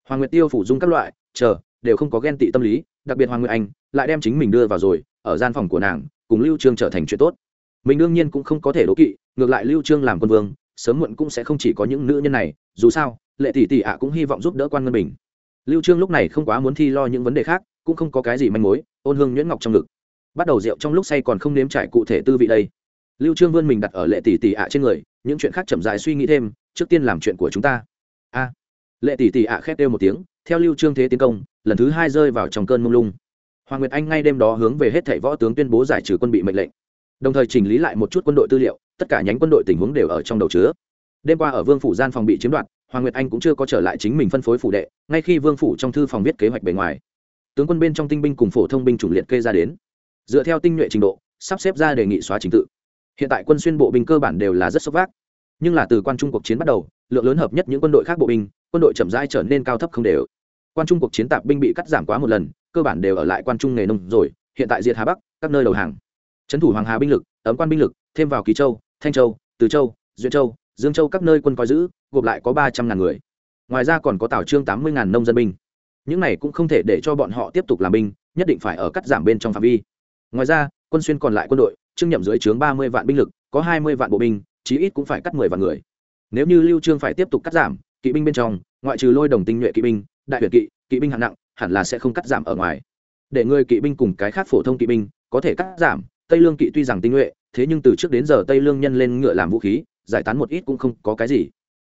Hoàng nguyệt tiêu phủ dung các loại, chờ đều không có ghen tị tâm lý, đặc biệt hoàng nguyệt anh lại đem chính mình đưa vào rồi, ở gian phòng của nàng, cùng lưu trương trở thành chuyện tốt. Mình đương nhiên cũng không có thể đố kỵ, ngược lại lưu trương làm quân vương, sớm muộn cũng sẽ không chỉ có những nữ nhân này, dù sao, lệ tỷ tỷ ạ cũng hy vọng giúp đỡ quan ngân bình. Lưu trương lúc này không quá muốn thi lo những vấn đề khác, cũng không có cái gì manh mối, ôn hương nhuyễn ngọc trong ngực. Bắt đầu rượu trong lúc say còn không nếm trải cụ thể tư vị đây. Lưu trương vươn mình đặt ở lệ tỷ tỷ ạ trên người, những chuyện khác chậm rãi suy nghĩ thêm, trước tiên làm chuyện của chúng ta. A. Lệ tỷ tỷ ạ khét kêu một tiếng, theo lưu trương thế tiến công lần thứ hai rơi vào trong cơn mông lung. Hoàng nguyệt anh ngay đêm đó hướng về hết thảy võ tướng tuyên bố giải trừ quân bị mệnh lệnh. Đồng thời chỉnh lý lại một chút quân đội tư liệu, tất cả nhánh quân đội tình huống đều ở trong đầu chứa. Đêm qua ở vương phủ gian phòng bị chiếm đoạt, hoàng nguyệt anh cũng chưa có trở lại chính mình phân phối phủ đệ, ngay khi vương phủ trong thư phòng viết kế hoạch bề ngoài, tướng quân bên trong tinh binh cùng phổ thông binh chủng liệt kê ra đến. Dựa theo tinh nhuệ trình độ, sắp xếp ra đề nghị xóa trình tự. Hiện tại quân xuyên bộ binh cơ bản đều là rất sốc vác. Nhưng là từ quan trung cuộc chiến bắt đầu, lượng lớn hợp nhất những quân đội khác bộ binh, quân đội chậm rãi trở nên cao thấp không đều quan trung cuộc chiến tạp binh bị cắt giảm quá một lần, cơ bản đều ở lại quan trung nghề nông rồi, hiện tại diệt hà bắc, các nơi đầu hàng. Trấn thủ hoàng hà binh lực, ấm quan binh lực, thêm vào kỳ châu, thanh châu, từ châu, duyên châu, dương châu các nơi quân coi giữ, gộp lại có ba trăm ngàn người. Ngoài ra còn có tảo trương tám mươi ngàn nông dân binh. Những này cũng không thể để cho bọn họ tiếp tục làm binh, nhất định phải ở cắt giảm bên trong phạm vi. Ngoài ra, quân xuyên còn lại quân đội trương nhậm dưới trướng ba mươi vạn binh lực, có hai mươi vạn bộ binh, chí ít cũng phải cắt mười vạn người. Nếu như lưu trương phải tiếp tục cắt giảm, kỵ binh bên trong, ngoại trừ lôi đồng tinh nhuệ kỵ binh đại huyện kỵ kỵ binh hạng nặng, hẳn là sẽ không cắt giảm ở ngoài. Để người kỵ binh cùng cái khác phổ thông kỵ binh, có thể cắt giảm, tây lương kỵ tuy rằng tinh nhuệ, thế nhưng từ trước đến giờ tây lương nhân lên ngựa làm vũ khí, giải tán một ít cũng không có cái gì.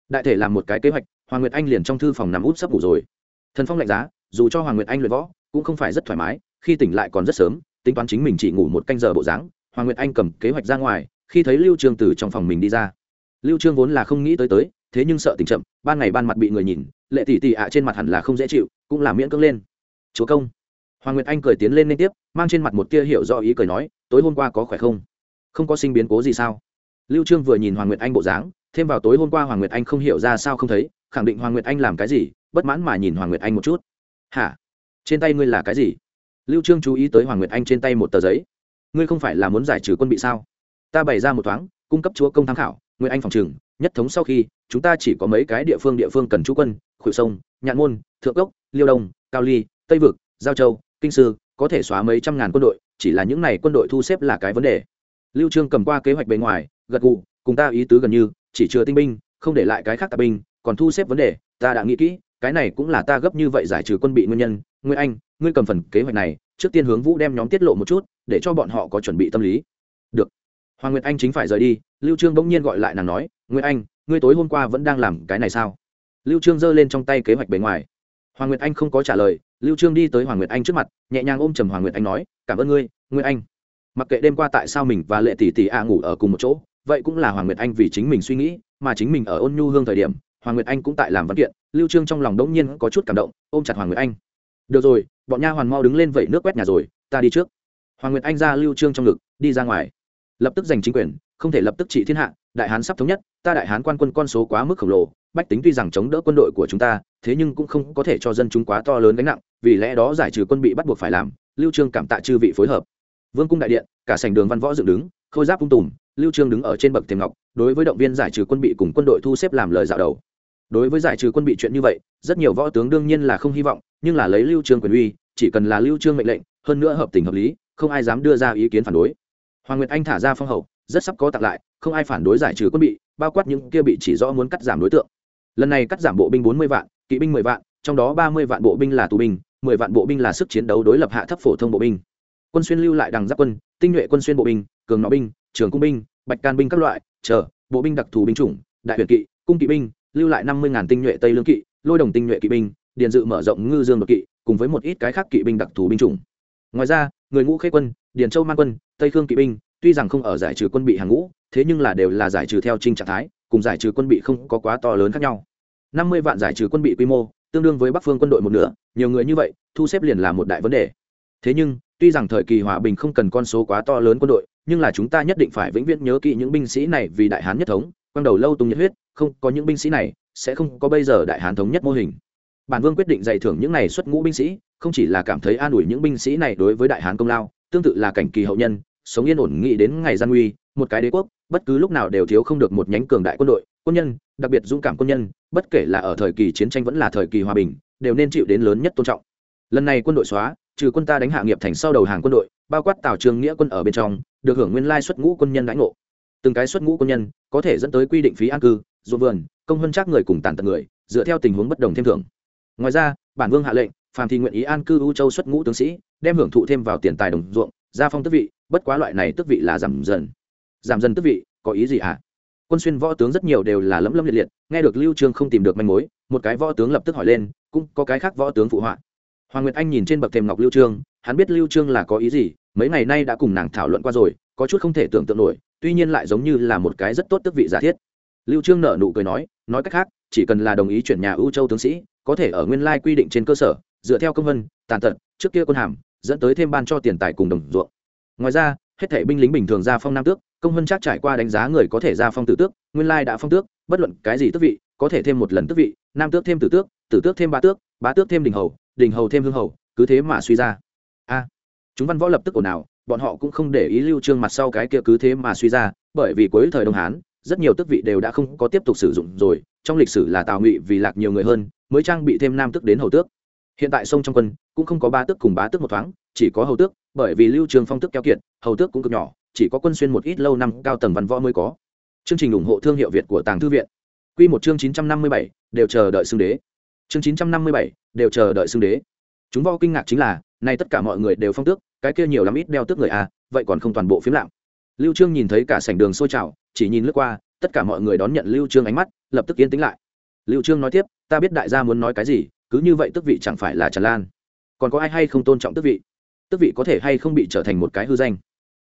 Đại thể làm một cái kế hoạch, hoàng nguyệt anh liền trong thư phòng nằm út sắp ngủ rồi. Thần phong lạnh giá, dù cho hoàng nguyệt anh luyện võ, cũng không phải rất thoải mái, khi tỉnh lại còn rất sớm, tính toán chính mình chỉ ngủ một canh giờ bộ dáng, hoàng nguyệt anh cầm kế hoạch ra ngoài, khi thấy lưu trương từ trong phòng mình đi ra. Lưu trương vốn là không nghĩ tới tới, thế nhưng sợ tình chậm, ban ngày ban mặt bị người nhìn lệ tỷ tỷ ạ trên mặt hẳn là không dễ chịu, cũng là miễn cưỡng lên. Chúa công. Hoàng nguyệt anh cười tiến lên liên tiếp, mang trên mặt một tia hiểu do ý cười nói, tối hôm qua có khỏe không? Không có sinh biến cố gì sao? Lưu trương vừa nhìn hoàng nguyệt anh bộ dáng, thêm vào tối hôm qua hoàng nguyệt anh không hiểu ra sao không thấy, khẳng định hoàng nguyệt anh làm cái gì, bất mãn mà nhìn hoàng nguyệt anh một chút. Hả? Trên tay ngươi là cái gì? Lưu trương chú ý tới hoàng nguyệt anh trên tay một tờ giấy. Ngươi không phải là muốn giải trừ quân bị sao? Ta bày ra một thoáng, cung cấp chúa công tham khảo, nguyệt anh phòng trừng nhất thống sau khi, chúng ta chỉ có mấy cái địa phương địa phương cần chú quân khuỷu sông, nhạn môn, thượng cốc, liêu đông, cao ly, tây vực, giao châu, kinh sư, có thể xóa mấy trăm ngàn quân đội, chỉ là những này quân đội thu xếp là cái vấn đề. Lưu trương cầm qua kế hoạch bề ngoài, gật gù, cùng ta ý tứ gần như, chỉ chừa tinh binh, không để lại cái khác tạp binh, còn thu xếp vấn đề, ta đã nghĩ kỹ, cái này cũng là ta gấp như vậy giải trừ quân bị nguyên nhân. Nguyên anh, ngươi cầm phần kế hoạch này, trước tiên hướng vũ đem nhóm tiết lộ một chút, để cho bọn họ có chuẩn bị tâm lý. Được. Hoàng nguyệt anh chính phải rời đi, lưu trương bỗng nhiên gọi lại nàng nói nguyên anh, ngươi tối hôm qua vẫn đang làm cái này sao? Lưu trương giơ lên trong tay kế hoạch bề ngoài. Hoàng nguyệt anh không có trả lời, lưu trương đi tới hoàng nguyệt anh trước mặt, nhẹ nhàng ôm trầm hoàng nguyệt anh nói, cảm ơn ngươi, nguyệt anh. Mặc kệ đêm qua tại sao mình và lệ tỷ tỷ a ngủ ở cùng một chỗ, vậy cũng là hoàng nguyệt anh vì chính mình suy nghĩ, mà chính mình ở ôn nhu hương thời điểm, hoàng nguyệt anh cũng tại làm văn kiện, lưu trương trong lòng đống nhiên có chút cảm động, ôm chặt hoàng nguyệt anh. Được rồi, bọn nha hoàn mau đứng lên vẩy nước quét nhà rồi, ta đi trước. Hoàng nguyệt anh ra lưu trương trong ngực, đi ra ngoài. Lập tức giành chính quyền, không thể lập tức trị thiên hạ đại hán sắp thống nhất, ta đại hán quan quân con số quá mức khổng lồ, bách tính tuy rằng chống đỡ quân đội của chúng ta, thế nhưng cũng không có thể cho dân chúng quá to lớn gánh nặng, vì lẽ đó giải trừ quân bị bắt buộc phải làm, lưu trương cảm tạ chư vị phối hợp. Vương cung đại điện, cả sảnh đường văn võ dựng đứng, khôi giáp ung tùm, lưu trương đứng ở trên bậc thềm ngọc, đối với động viên giải trừ quân bị cùng quân đội thu xếp làm lời dạo đầu. Đối với giải trừ quân bị chuyện như vậy, rất nhiều võ tướng đương nhiên là không hy vọng, nhưng là lấy lưu trương quyền uy, chỉ cần là lưu trương mệnh lệnh, hơn nữa hợp tình hợp lý, không ai dám đưa ra ý kiến phản đối. Hoàng nguyệt anh thả ra phong hậu rất sắp có tặng lại, không ai phản đối giải trừ quân bị, bao quát những kia bị chỉ rõ muốn cắt giảm đối tượng. Lần này cắt giảm bộ binh 40 vạn, kỵ binh 10 vạn, trong đó 30 vạn bộ binh là tù binh 10 vạn bộ binh là sức chiến đấu đối lập hạ thấp phổ thông bộ binh. Quân xuyên lưu lại đằng giáp quân, tinh nhuệ quân xuyên bộ binh, cường nọ binh, trường cung binh, bạch can binh các loại, chờ, bộ binh đặc thù binh chủng, đại huyền kỵ, cung kỵ binh, lưu lại năm mươi tinh nhuệ tây lương kỵ, lôi đồng tinh nhuệ kỵ binh, điền dự mở rộng ngư dương đột kỵ, cùng với một ít cái khác kỵ binh đặc thù binh chủng. Ngoài ra, người ngũ khế quân, điền châu man quân, tây khương kỵ binh tuy rằng không ở giải trừ quân bị hàng ngũ, thế nhưng là đều là giải trừ theo trinh trạng thái, cùng giải trừ quân bị không có quá to lớn khác nhau. Năm mươi vạn giải trừ quân bị quy mô, tương đương với bắc phương quân đội một nửa, nhiều người như vậy, thu xếp liền là một đại vấn đề. Thế nhưng, tuy rằng thời kỳ hòa bình không cần con số quá to lớn quân đội, nhưng là chúng ta nhất định phải vĩnh viễn nhớ kỹ những binh sĩ này vì đại hán nhất thống quang đầu lâu tung nhiệt huyết, không có những binh sĩ này, sẽ không có bây giờ đại hán thống nhất mô hình. Bản vương quyết định dạy thưởng những này xuất ngũ binh sĩ, không chỉ là cảm thấy an ủi những binh sĩ này đối với đại hán công lao, tương tự là cảnh kỳ hậu nhân sống yên ổn nghĩ đến ngày gian nguy, một cái đế quốc, bất cứ lúc nào đều thiếu không được một nhánh cường đại quân đội, quân nhân, đặc biệt dũng cảm quân nhân, bất kể là ở thời kỳ chiến tranh vẫn là thời kỳ hòa bình, đều nên chịu đến lớn nhất tôn trọng. Lần này quân đội xóa, trừ quân ta đánh hạ nghiệp thành sau đầu hàng quân đội, bao quát tào trường nghĩa quân ở bên trong, được hưởng nguyên lai xuất ngũ quân nhân đãi ngộ. Từng cái xuất ngũ quân nhân, có thể dẫn tới quy định phí an cư, ruộng vườn, công hơn chắc người cùng tàn tật người, dựa theo tình huống bất đồng thêm thưởng. Ngoài ra, bản vương hạ lệnh, phàm thì nguyện ý an cư u châu xuất ngũ tướng sĩ, đem hưởng thụ thêm vào tiền tài đồng ruộng, gia phong tước vị bất quá loại này tước vị là giảm dần. Giảm dần tước vị, có ý gì ạ à? quân xuyên võ tướng rất nhiều đều là lấm lâm liệt liệt, nghe được lưu trương không tìm được manh mối, một cái võ tướng lập tức hỏi lên, cũng có cái khác võ tướng phụ họa. Hoàng nguyệt anh nhìn trên bậc thềm ngọc lưu trương, hắn biết lưu trương là có ý gì, mấy ngày nay đã cùng nàng thảo luận qua rồi, có chút không thể tưởng tượng nổi, tuy nhiên lại giống như là một cái rất tốt tước vị giả thiết. Lưu trương nở nụ cười nói nói cách khác, chỉ cần là đồng ý chuyển nhà ưu châu tướng sĩ, có thể ở nguyên lai quy định trên cơ sở, dựa theo công vân, tàn tật, trước kia quân hàm, dẫn tới thêm ban cho tiền tài cùng đồng ruộng ngoài ra, hết thảy binh lính bình thường ra phong nam tước, công vân chắc trải qua đánh giá người có thể ra phong tử tước, nguyên lai đã phong tước, bất luận cái gì tước vị, có thể thêm một lần tước vị, nam tước thêm tử tước tử tước thêm ba tước ba tước thêm đình hầu đình hầu thêm hương hầu, cứ thế mà suy ra. A, chúng văn võ lập tức ồn ào, bọn họ cũng không để ý lưu trương mặt sau cái kia cứ thế mà suy ra, bởi vì cuối thời đông hán, rất nhiều tước vị đều đã không có tiếp tục sử dụng rồi, trong lịch sử là tào ngụy vì lạc nhiều người hơn, mới trang bị thêm nam tước đến hầu tước. Hiện tại sông trong quân, cũng không có ba tước cùng bá tước một thoáng, chỉ có hầu tước bởi vì lưu trường phong tức keo kiệt, hầu tước cũng cực nhỏ, chỉ có quân xuyên một ít lâu năm cao tầng văn võ mới có. Chương trình ủng hộ thương hiệu việt của tàng thư viện. Quy một chương chín trăm năm mươi bảy, đều chờ đợi xưng đế. Chương chín trăm năm mươi bảy, đều chờ đợi xưng đế. Chúng võ kinh ngạc chính là, nay tất cả mọi người đều phong tước, cái kia nhiều lắm ít đeo tước người à vậy còn không toàn bộ phiếm lạm. Lưu trương nhìn thấy cả sảnh đường sôi trào, chỉ nhìn lướt qua, tất cả mọi người đón nhận lưu trương ánh mắt, lập tức yên tĩnh lại. Lưu trương nói tiếp, ta biết đại gia muốn nói cái gì, cứ như vậy tước vị chẳng phải là tràn lan. Còn có ai hay không tôn trọng tước vị? Tức vị có thể hay không bị trở thành một cái hư danh.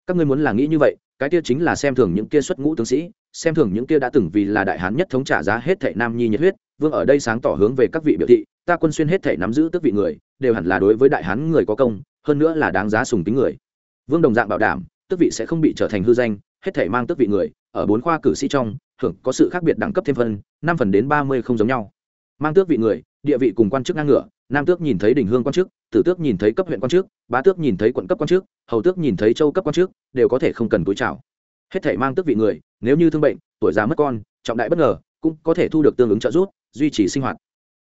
Các ngươi muốn là nghĩ như vậy, cái kia chính là xem thường những kia xuất ngũ tướng sĩ, xem thường những kia đã từng vì là đại hán nhất thống trả giá hết thệ nam nhi nhiệt huyết, vương ở đây sáng tỏ hướng về các vị biểu thị, ta quân xuyên hết thệ nắm giữ tức vị người, đều hẳn là đối với đại hán người có công, hơn nữa là đáng giá sùng kính người. Vương đồng dạng bảo đảm, tức vị sẽ không bị trở thành hư danh, hết thảy mang tức vị người, ở bốn khoa cử sĩ trong, hưởng có sự khác biệt đẳng cấp thêm phân, năm phần đến ba mươi không giống nhau. Mang tước vị người, địa vị cùng quan chức ngang ngửa nam tước nhìn thấy đỉnh hương quan chức tử tước nhìn thấy cấp huyện quan chức bá tước nhìn thấy quận cấp quan chức hầu tước nhìn thấy châu cấp quan chức đều có thể không cần túi chào. hết thảy mang tước vị người, nếu như thương bệnh, tuổi già mất con, trọng đại bất ngờ, cũng có thể thu được tương ứng trợ giúp, duy trì sinh hoạt.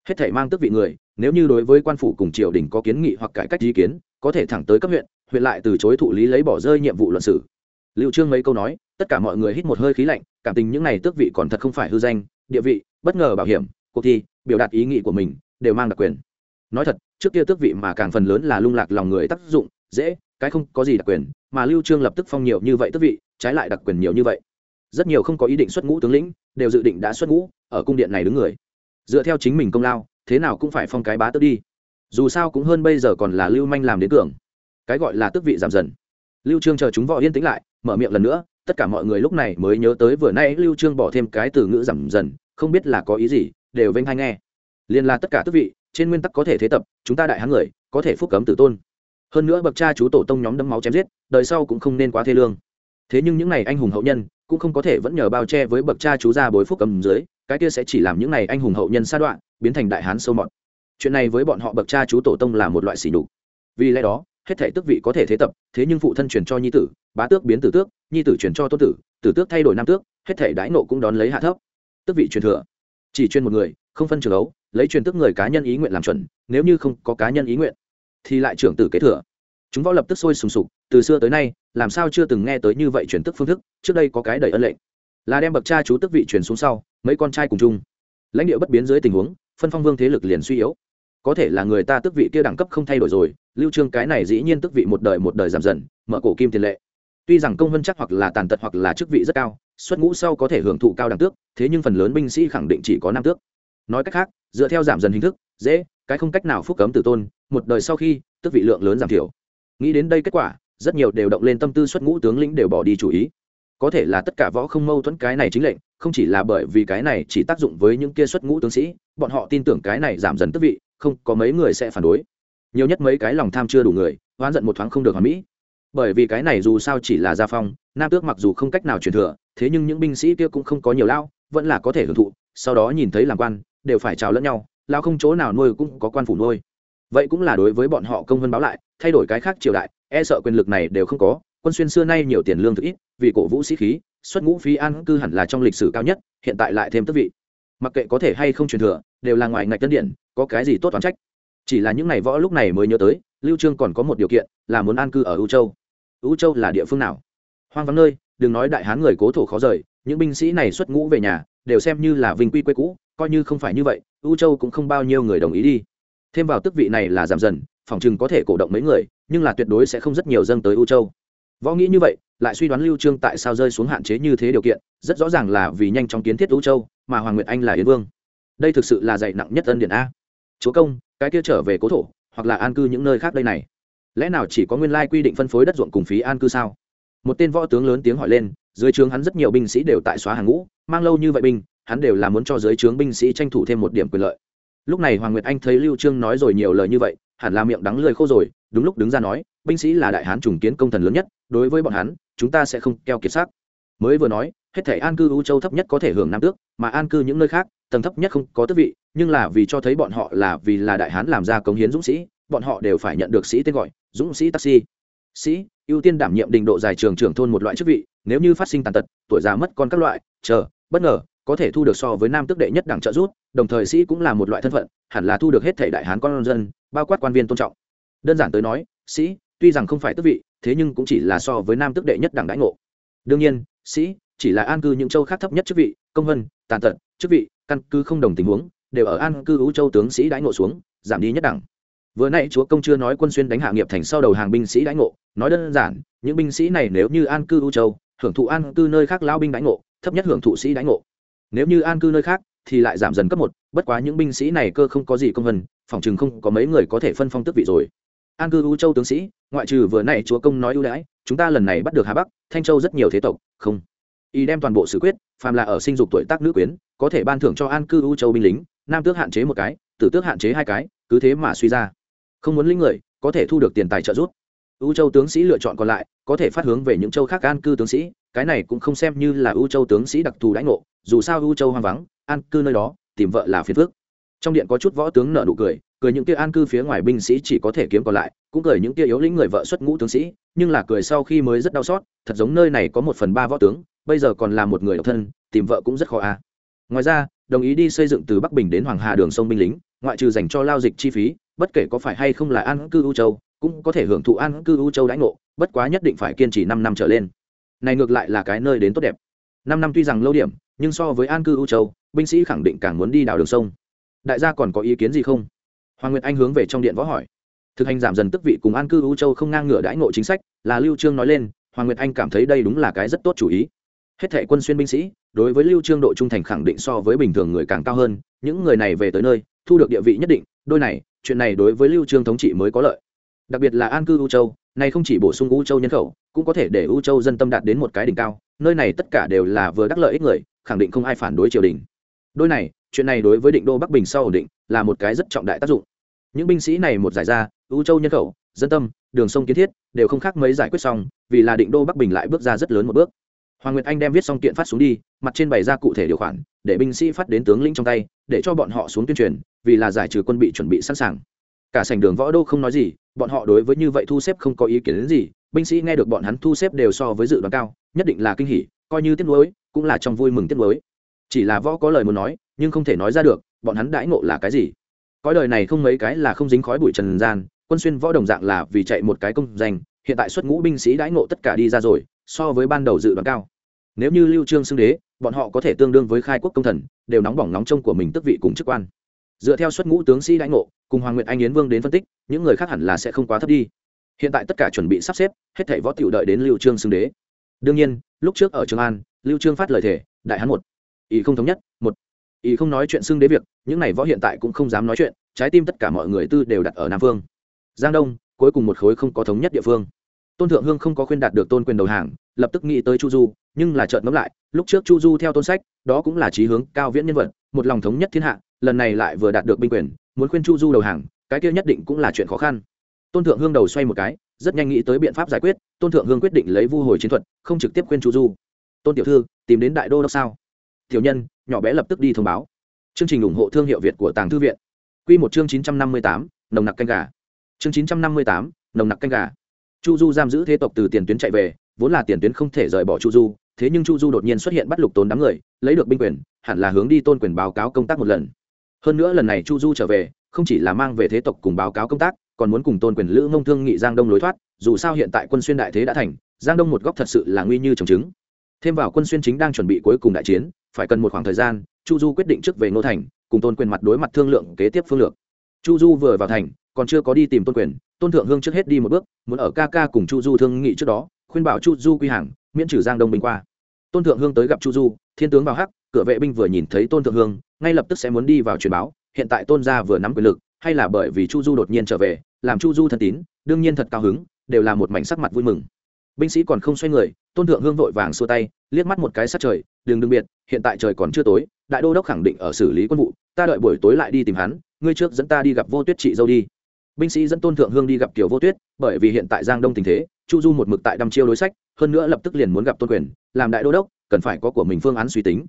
Hết thảy mang tước vị người, nếu như đối với quan phủ cùng triều đình có kiến nghị hoặc cải cách ý kiến, có thể thẳng tới cấp huyện huyện lại từ chối thụ lý lấy bỏ rơi nhiệm vụ luận sử liệu trương mấy câu nói, tất cả mọi người hít một hơi khí lạnh, cảm tình những này tước vị còn thật không phải hư danh, địa vị, bất ngờ bảo hiểm, cuộc thi, biểu đạt ý nghị của mình, đều mang đặc quyền nói thật, trước kia tước vị mà càng phần lớn là lung lạc lòng người tác dụng, dễ, cái không có gì đặc quyền, mà lưu trương lập tức phong nhiều như vậy tước vị, trái lại đặc quyền nhiều như vậy. Rất nhiều không có ý định xuất ngũ tướng lĩnh, đều dự định đã xuất ngũ, ở cung điện này đứng người. Dựa theo chính mình công lao, thế nào cũng phải phong cái bá tước đi. Dù sao cũng hơn bây giờ còn là lưu manh làm đến cường. Cái gọi là tước vị giảm dần. Lưu trương chờ chúng võ yên tĩnh lại, mở miệng lần nữa, tất cả mọi người lúc này mới nhớ tới vừa nay lưu trương bỏ thêm cái từ ngữ giảm dần, không biết là có ý gì, đều vênh hay nghe. Liên là tất cả tước vị trên nguyên tắc có thể thế tập, chúng ta đại hán người, có thể phúc cấm tử tôn. Hơn nữa bậc cha chú tổ tông nhóm đấm máu chém giết, đời sau cũng không nên quá thê lương. Thế nhưng những này anh hùng hậu nhân, cũng không có thể vẫn nhờ bao che với bậc cha chú ra bối phúc cầm dưới, cái kia sẽ chỉ làm những này anh hùng hậu nhân sa đoạn biến thành đại hán sâu mọt. Chuyện này với bọn họ bậc cha chú tổ tông là một loại xỉ đục vì lẽ đó, hết thể tước vị có thể thế tập, thế nhưng phụ thân truyền cho nhi tử, bá tước biến tử tước, nhi tử truyền cho tô tử tử tước thay đổi nam tước, hết thể đãi nộ cũng đón lấy hạ thấp. Tước vị truyền thừa, chỉ chuyên một người, không phân trường ấu lấy truyền tức người cá nhân ý nguyện làm chuẩn, nếu như không có cá nhân ý nguyện, thì lại trưởng tử kế thừa. Chúng võ lập tức sôi sùng sục, từ xưa tới nay, làm sao chưa từng nghe tới như vậy truyền tức phương thức, trước đây có cái đầy ân lệnh. Là đem bậc cha chú tức vị truyền xuống sau, mấy con trai cùng chung. Lãnh địa bất biến dưới tình huống, phân phong vương thế lực liền suy yếu. Có thể là người ta tức vị kia đẳng cấp không thay đổi rồi, lưu trương cái này dĩ nhiên tức vị một đời một đời giảm dần, mở cổ kim tiền lệ. Tuy rằng công vân chắc hoặc là tàn tật hoặc là chức vị rất cao, xuất ngũ sau có thể hưởng thụ cao đẳng tước, thế nhưng phần lớn binh sĩ khẳng định chỉ có năm tước nói cách khác, dựa theo giảm dần hình thức, dễ, cái không cách nào phúc cấm tử tôn, một đời sau khi, tức vị lượng lớn giảm thiểu. Nghĩ đến đây kết quả, rất nhiều đều động lên tâm tư xuất ngũ tướng lĩnh đều bỏ đi chủ ý. Có thể là tất cả võ không mâu thuẫn cái này chính lệnh, không chỉ là bởi vì cái này chỉ tác dụng với những kia xuất ngũ tướng sĩ, bọn họ tin tưởng cái này giảm dần tức vị, không, có mấy người sẽ phản đối. Nhiều nhất mấy cái lòng tham chưa đủ người, oán giận một thoáng không được hoàn mỹ. Bởi vì cái này dù sao chỉ là gia phong, nam tước mặc dù không cách nào truyền thừa, thế nhưng những binh sĩ kia cũng không có nhiều lao, vẫn là có thể hưởng thụ, sau đó nhìn thấy làm quan đều phải chào lẫn nhau lao không chỗ nào nuôi cũng có quan phủ nuôi. Vậy cũng là đối với bọn họ công vân báo lại, thay đổi cái khác triều đại e sợ quyền lực này đều không có, quân xuyên xưa nay nhiều tiền lương thực ít, vì cổ vũ sĩ khí, xuất ngũ phí an cư hẳn là trong lịch sử cao nhất, hiện tại lại thêm tước vị. Mặc kệ có thể hay không truyền thừa, đều là ngoài ngạch tân điện, có cái gì tốt toán trách. Chỉ là những ngày võ lúc này mới nhớ tới, lưu trương còn có một điều kiện, là muốn an cư ở ưu châu. Ưu châu là địa phương nào? Hoang vắng nơi, đừng nói đại hán người cố thổ khó rời, những binh sĩ này xuất ngũ về nhà, đều xem như là vinh quy quê cũ coi như không phải như vậy, U châu cũng không bao nhiêu người đồng ý đi. Thêm vào tước vị này là giảm dần, phòng chừng có thể cổ động mấy người, nhưng là tuyệt đối sẽ không rất nhiều dâng tới U châu. Võ nghĩ như vậy, lại suy đoán lưu trương tại sao rơi xuống hạn chế như thế điều kiện, rất rõ ràng là vì nhanh chóng kiến thiết U châu, mà hoàng nguyệt anh là yến vương. Đây thực sự là dạy nặng nhất ân điển a. Chúa công, cái kia trở về cố thổ, hoặc là an cư những nơi khác đây này. Lẽ nào chỉ có nguyên lai quy định phân phối đất ruộng cùng phí an cư sao? Một tên võ tướng lớn tiếng hỏi lên, dưới trướng hắn rất nhiều binh sĩ đều tại xóa hàng ngũ, mang lâu như vậy binh hắn đều là muốn cho giới trướng binh sĩ tranh thủ thêm một điểm quyền lợi. Lúc này hoàng nguyệt anh thấy lưu trương nói rồi nhiều lời như vậy, hẳn là miệng đắng lười khô rồi, đúng lúc đứng ra nói, binh sĩ là đại hán trùng kiến công thần lớn nhất, đối với bọn hắn, chúng ta sẽ không keo kiệt xác. Mới vừa nói, hết thể an cư u châu thấp nhất có thể hưởng nam tước, mà an cư những nơi khác, tầng thấp nhất không có tước vị, nhưng là vì cho thấy bọn họ là vì là đại hán làm ra cống hiến dũng sĩ, bọn họ đều phải nhận được sĩ tên gọi, dũng sĩ taxi. Sĩ, ưu tiên đảm nhiệm đình độ dài trường trưởng thôn một loại chức vị, nếu như phát sinh tàn tật, tuổi già mất con các loại, chờ, bất ngờ có thể thu được so với nam tước đệ nhất đẳng trợ rút đồng thời sĩ cũng là một loại thân phận, hẳn là thu được hết thể đại hán con dân, bao quát quan viên tôn trọng. Đơn giản tới nói, sĩ, tuy rằng không phải tước vị, thế nhưng cũng chỉ là so với nam tước đệ nhất đẳng đãi ngộ. Đương nhiên, sĩ chỉ là an cư những châu khác thấp nhất chức vị, công vân, tàn tật, chức vị, căn cứ không đồng tình huống, đều ở an cư ú châu tướng sĩ đãi ngộ xuống, giảm đi nhất đẳng. Vừa nãy chúa công chưa nói quân xuyên đánh hạ nghiệp thành sau đầu hàng binh sĩ đãi ngộ, nói đơn giản, những binh sĩ này nếu như an cư ú châu, hưởng thụ an cư nơi khác lao binh đãi ngộ, thấp nhất hưởng thụ sĩ đãi ngộ nếu như an cư nơi khác, thì lại giảm dần cấp một, bất quá những binh sĩ này cơ không có gì công vân, phòng chừng không có mấy người có thể phân phong tước vị rồi. An cư u châu tướng sĩ, ngoại trừ vừa nãy chúa công nói ưu đãi, chúng ta lần này bắt được hà bắc, thanh châu rất nhiều thế tộc, không. Y đem toàn bộ sự quyết, phàm là ở sinh dục tuổi tác nữ quyến, có thể ban thưởng cho an cư u châu binh lính, nam tước hạn chế một cái, tử tước hạn chế hai cái, cứ thế mà suy ra. Không muốn linh người, có thể thu được tiền tài trợ giúp ưu châu tướng sĩ lựa chọn còn lại, có thể phát hướng về những châu khác an cư tướng sĩ, cái này cũng không xem như là ưu châu tướng sĩ đặc thù đãi ngộ, dù sao ưu châu hoang vắng, an cư nơi đó, tìm vợ là phiền phước trong điện có chút võ tướng nợ nụ cười cười những kia an cư phía ngoài binh sĩ chỉ có thể kiếm còn lại, cũng cười những kia yếu lĩnh người vợ xuất ngũ tướng sĩ, nhưng là cười sau khi mới rất đau xót, thật giống nơi này có một phần ba võ tướng, bây giờ còn là một người độc thân, tìm vợ cũng rất khó a à. ngoài ra, đồng ý đi xây dựng từ bắc bình đến hoàng hà đường sông binh lính, ngoại trừ dành cho lao dịch chi phí, bất kể có phải hay không là an cư u châu cũng có thể hưởng thụ an cư u châu đãi ngộ, bất quá nhất định phải kiên trì năm năm trở lên. Này ngược lại là cái nơi đến tốt đẹp. Năm năm tuy rằng lâu điểm, nhưng so với an cư u châu, binh sĩ khẳng định càng muốn đi đào đường sông. Đại gia còn có ý kiến gì không? Hoàng nguyệt anh hướng về trong điện võ hỏi. Thực hành giảm dần tức vị cùng an cư u châu không ngang ngửa đãi ngộ chính sách, là lưu trương nói lên, hoàng nguyệt anh cảm thấy đây đúng là cái rất tốt chủ ý. Hết thệ quân xuyên binh sĩ, đối với lưu trương độ trung thành khẳng định so với bình thường người càng cao hơn, những người này về tới nơi, thu được địa vị nhất định, đôi này, chuyện này đối với lưu trương thống trị mới có lợi đặc biệt là an cư u châu, này không chỉ bổ sung u châu nhân khẩu, cũng có thể để u châu dân tâm đạt đến một cái đỉnh cao, nơi này tất cả đều là vừa đắc lợi ích người, khẳng định không ai phản đối triều đình. Đôi này, chuyện này đối với định đô bắc bình sau ổn định, là một cái rất trọng đại tác dụng. Những binh sĩ này một giải ra, u châu nhân khẩu, dân tâm, đường sông kiến thiết, đều không khác mấy giải quyết xong, vì là định đô bắc bình lại bước ra rất lớn một bước. Hoàng nguyệt anh đem viết xong kiện phát xuống đi, mặt trên bày ra cụ thể điều khoản, để binh sĩ phát đến tướng lĩnh trong tay, để cho bọn họ xuống tuyên truyền, vì là giải trừ quân bị chuẩn bị sẵn sàng. Cả sảnh đường võ đô không nói gì bọn họ đối với như vậy thu xếp không có ý kiến đến gì, binh sĩ nghe được bọn hắn thu xếp đều so với dự đoán cao, nhất định là kinh hỉ, coi như tiếc nuối, cũng là trong vui mừng tiếc nuối. Chỉ là võ có lời muốn nói, nhưng không thể nói ra được, bọn hắn đãi ngộ là cái gì. Cõi đời này không mấy cái là không dính khói bụi trần gian, quân xuyên võ đồng dạng là vì chạy một cái công danh, hiện tại xuất ngũ binh sĩ đãi ngộ tất cả đi ra rồi, so với ban đầu dự đoán cao. Nếu như lưu trương xưng đế, bọn họ có thể tương đương với khai quốc công thần, đều nóng bỏng nóng trông của mình tức vị cùng chức quan dựa theo xuất ngũ tướng sĩ lãnh ngộ, cùng hoàng nguyệt anh yến vương đến phân tích, những người khác hẳn là sẽ không quá thấp đi. Hiện tại tất cả chuẩn bị sắp xếp, hết thảy võ tiểu đợi đến lưu trương xưng đế. Đương nhiên, lúc trước ở trường an, lưu trương phát lời thể đại hán một. Ý không thống nhất, một. Ý không nói chuyện xưng đế việc, những này võ hiện tại cũng không dám nói chuyện, trái tim tất cả mọi người tư đều đặt ở nam phương giang đông, cuối cùng một khối không có thống nhất địa phương. Tôn thượng hương không có khuyên đạt được tôn quyền đầu hàng, lập tức nghĩ tới chu du, nhưng là chợt ngẫm lại, lúc trước chu du theo tôn sách, đó cũng là chí hướng cao viễn nhân vật, một lòng thống nhất thiên hạ lần này lại vừa đạt được binh quyền, muốn khuyên chu du đầu hàng, cái kia nhất định cũng là chuyện khó khăn. Tôn thượng hương đầu xoay một cái, rất nhanh nghĩ tới biện pháp giải quyết, tôn thượng hương quyết định lấy vu hồi chiến thuật, không trực tiếp khuyên chu du. Tôn tiểu thư, tìm đến đại đô đốc sao? Tiểu nhân, nhỏ bé lập tức đi thông báo. Chương trình ủng hộ thương hiệu việt của tàng thư viện. Q một chương chín trăm năm mươi tám, nồng nặc canh gà. Chương chín trăm năm mươi tám, nồng nặc canh gà. Chu du giam giữ thế tộc từ tiền tuyến chạy về, vốn là tiền tuyến không thể rời bỏ chu du, thế nhưng chu du đột nhiên xuất hiện bắt lục tốn đám người, lấy được binh quyền, hẳn là hướng đi tôn quyền báo cáo công tác một lần hơn nữa lần này chu du trở về, không chỉ là mang về thế tộc cùng báo cáo công tác, còn muốn cùng tôn quyền lữ mông thương nghị giang đông lối thoát, dù sao hiện tại quân xuyên đại thế đã thành, giang đông một góc thật sự là nguy như trồng trứng. Thêm vào quân xuyên chính đang chuẩn bị cuối cùng đại chiến, phải cần một khoảng thời gian, chu du quyết định trước về ngô thành, cùng tôn quyền mặt đối mặt thương lượng kế tiếp phương lược. Chu du vừa vào thành, còn chưa có đi tìm tôn quyền, tôn thượng hương trước hết đi một bước, muốn ở ca ca cùng chu du thương nghị trước đó, khuyên bảo chu du quy hàng, miễn trừ giang đông bình qua. Tôn thượng hương tới gặp chu du, thiên tướng vào hắc, cửa vệ binh vừa nhìn thấy tôn thượng hương ngay lập tức sẽ muốn đi vào truyền báo, hiện tại tôn gia vừa nắm quyền lực, hay là bởi vì chu du đột nhiên trở về, làm chu du thân tín, đương nhiên thật cao hứng, đều là một mảnh sắc mặt vui mừng. Binh sĩ còn không xoay người, tôn thượng hương vội vàng xua tay, liếc mắt một cái sát trời đường đừng biệt, hiện tại trời còn chưa tối, đại đô đốc khẳng định ở xử lý quân vụ, ta đợi buổi tối lại đi tìm hắn, ngươi trước dẫn ta đi gặp vô tuyết chị dâu đi. Binh sĩ dẫn tôn thượng hương đi gặp kiều vô tuyết, bởi vì hiện tại giang đông tình thế, chu du một mực tại đăm chiêu đối sách, hơn nữa lập tức liền muốn gặp tôn quyền, làm đại đô đốc, cần phải có của mình phương án suy tính.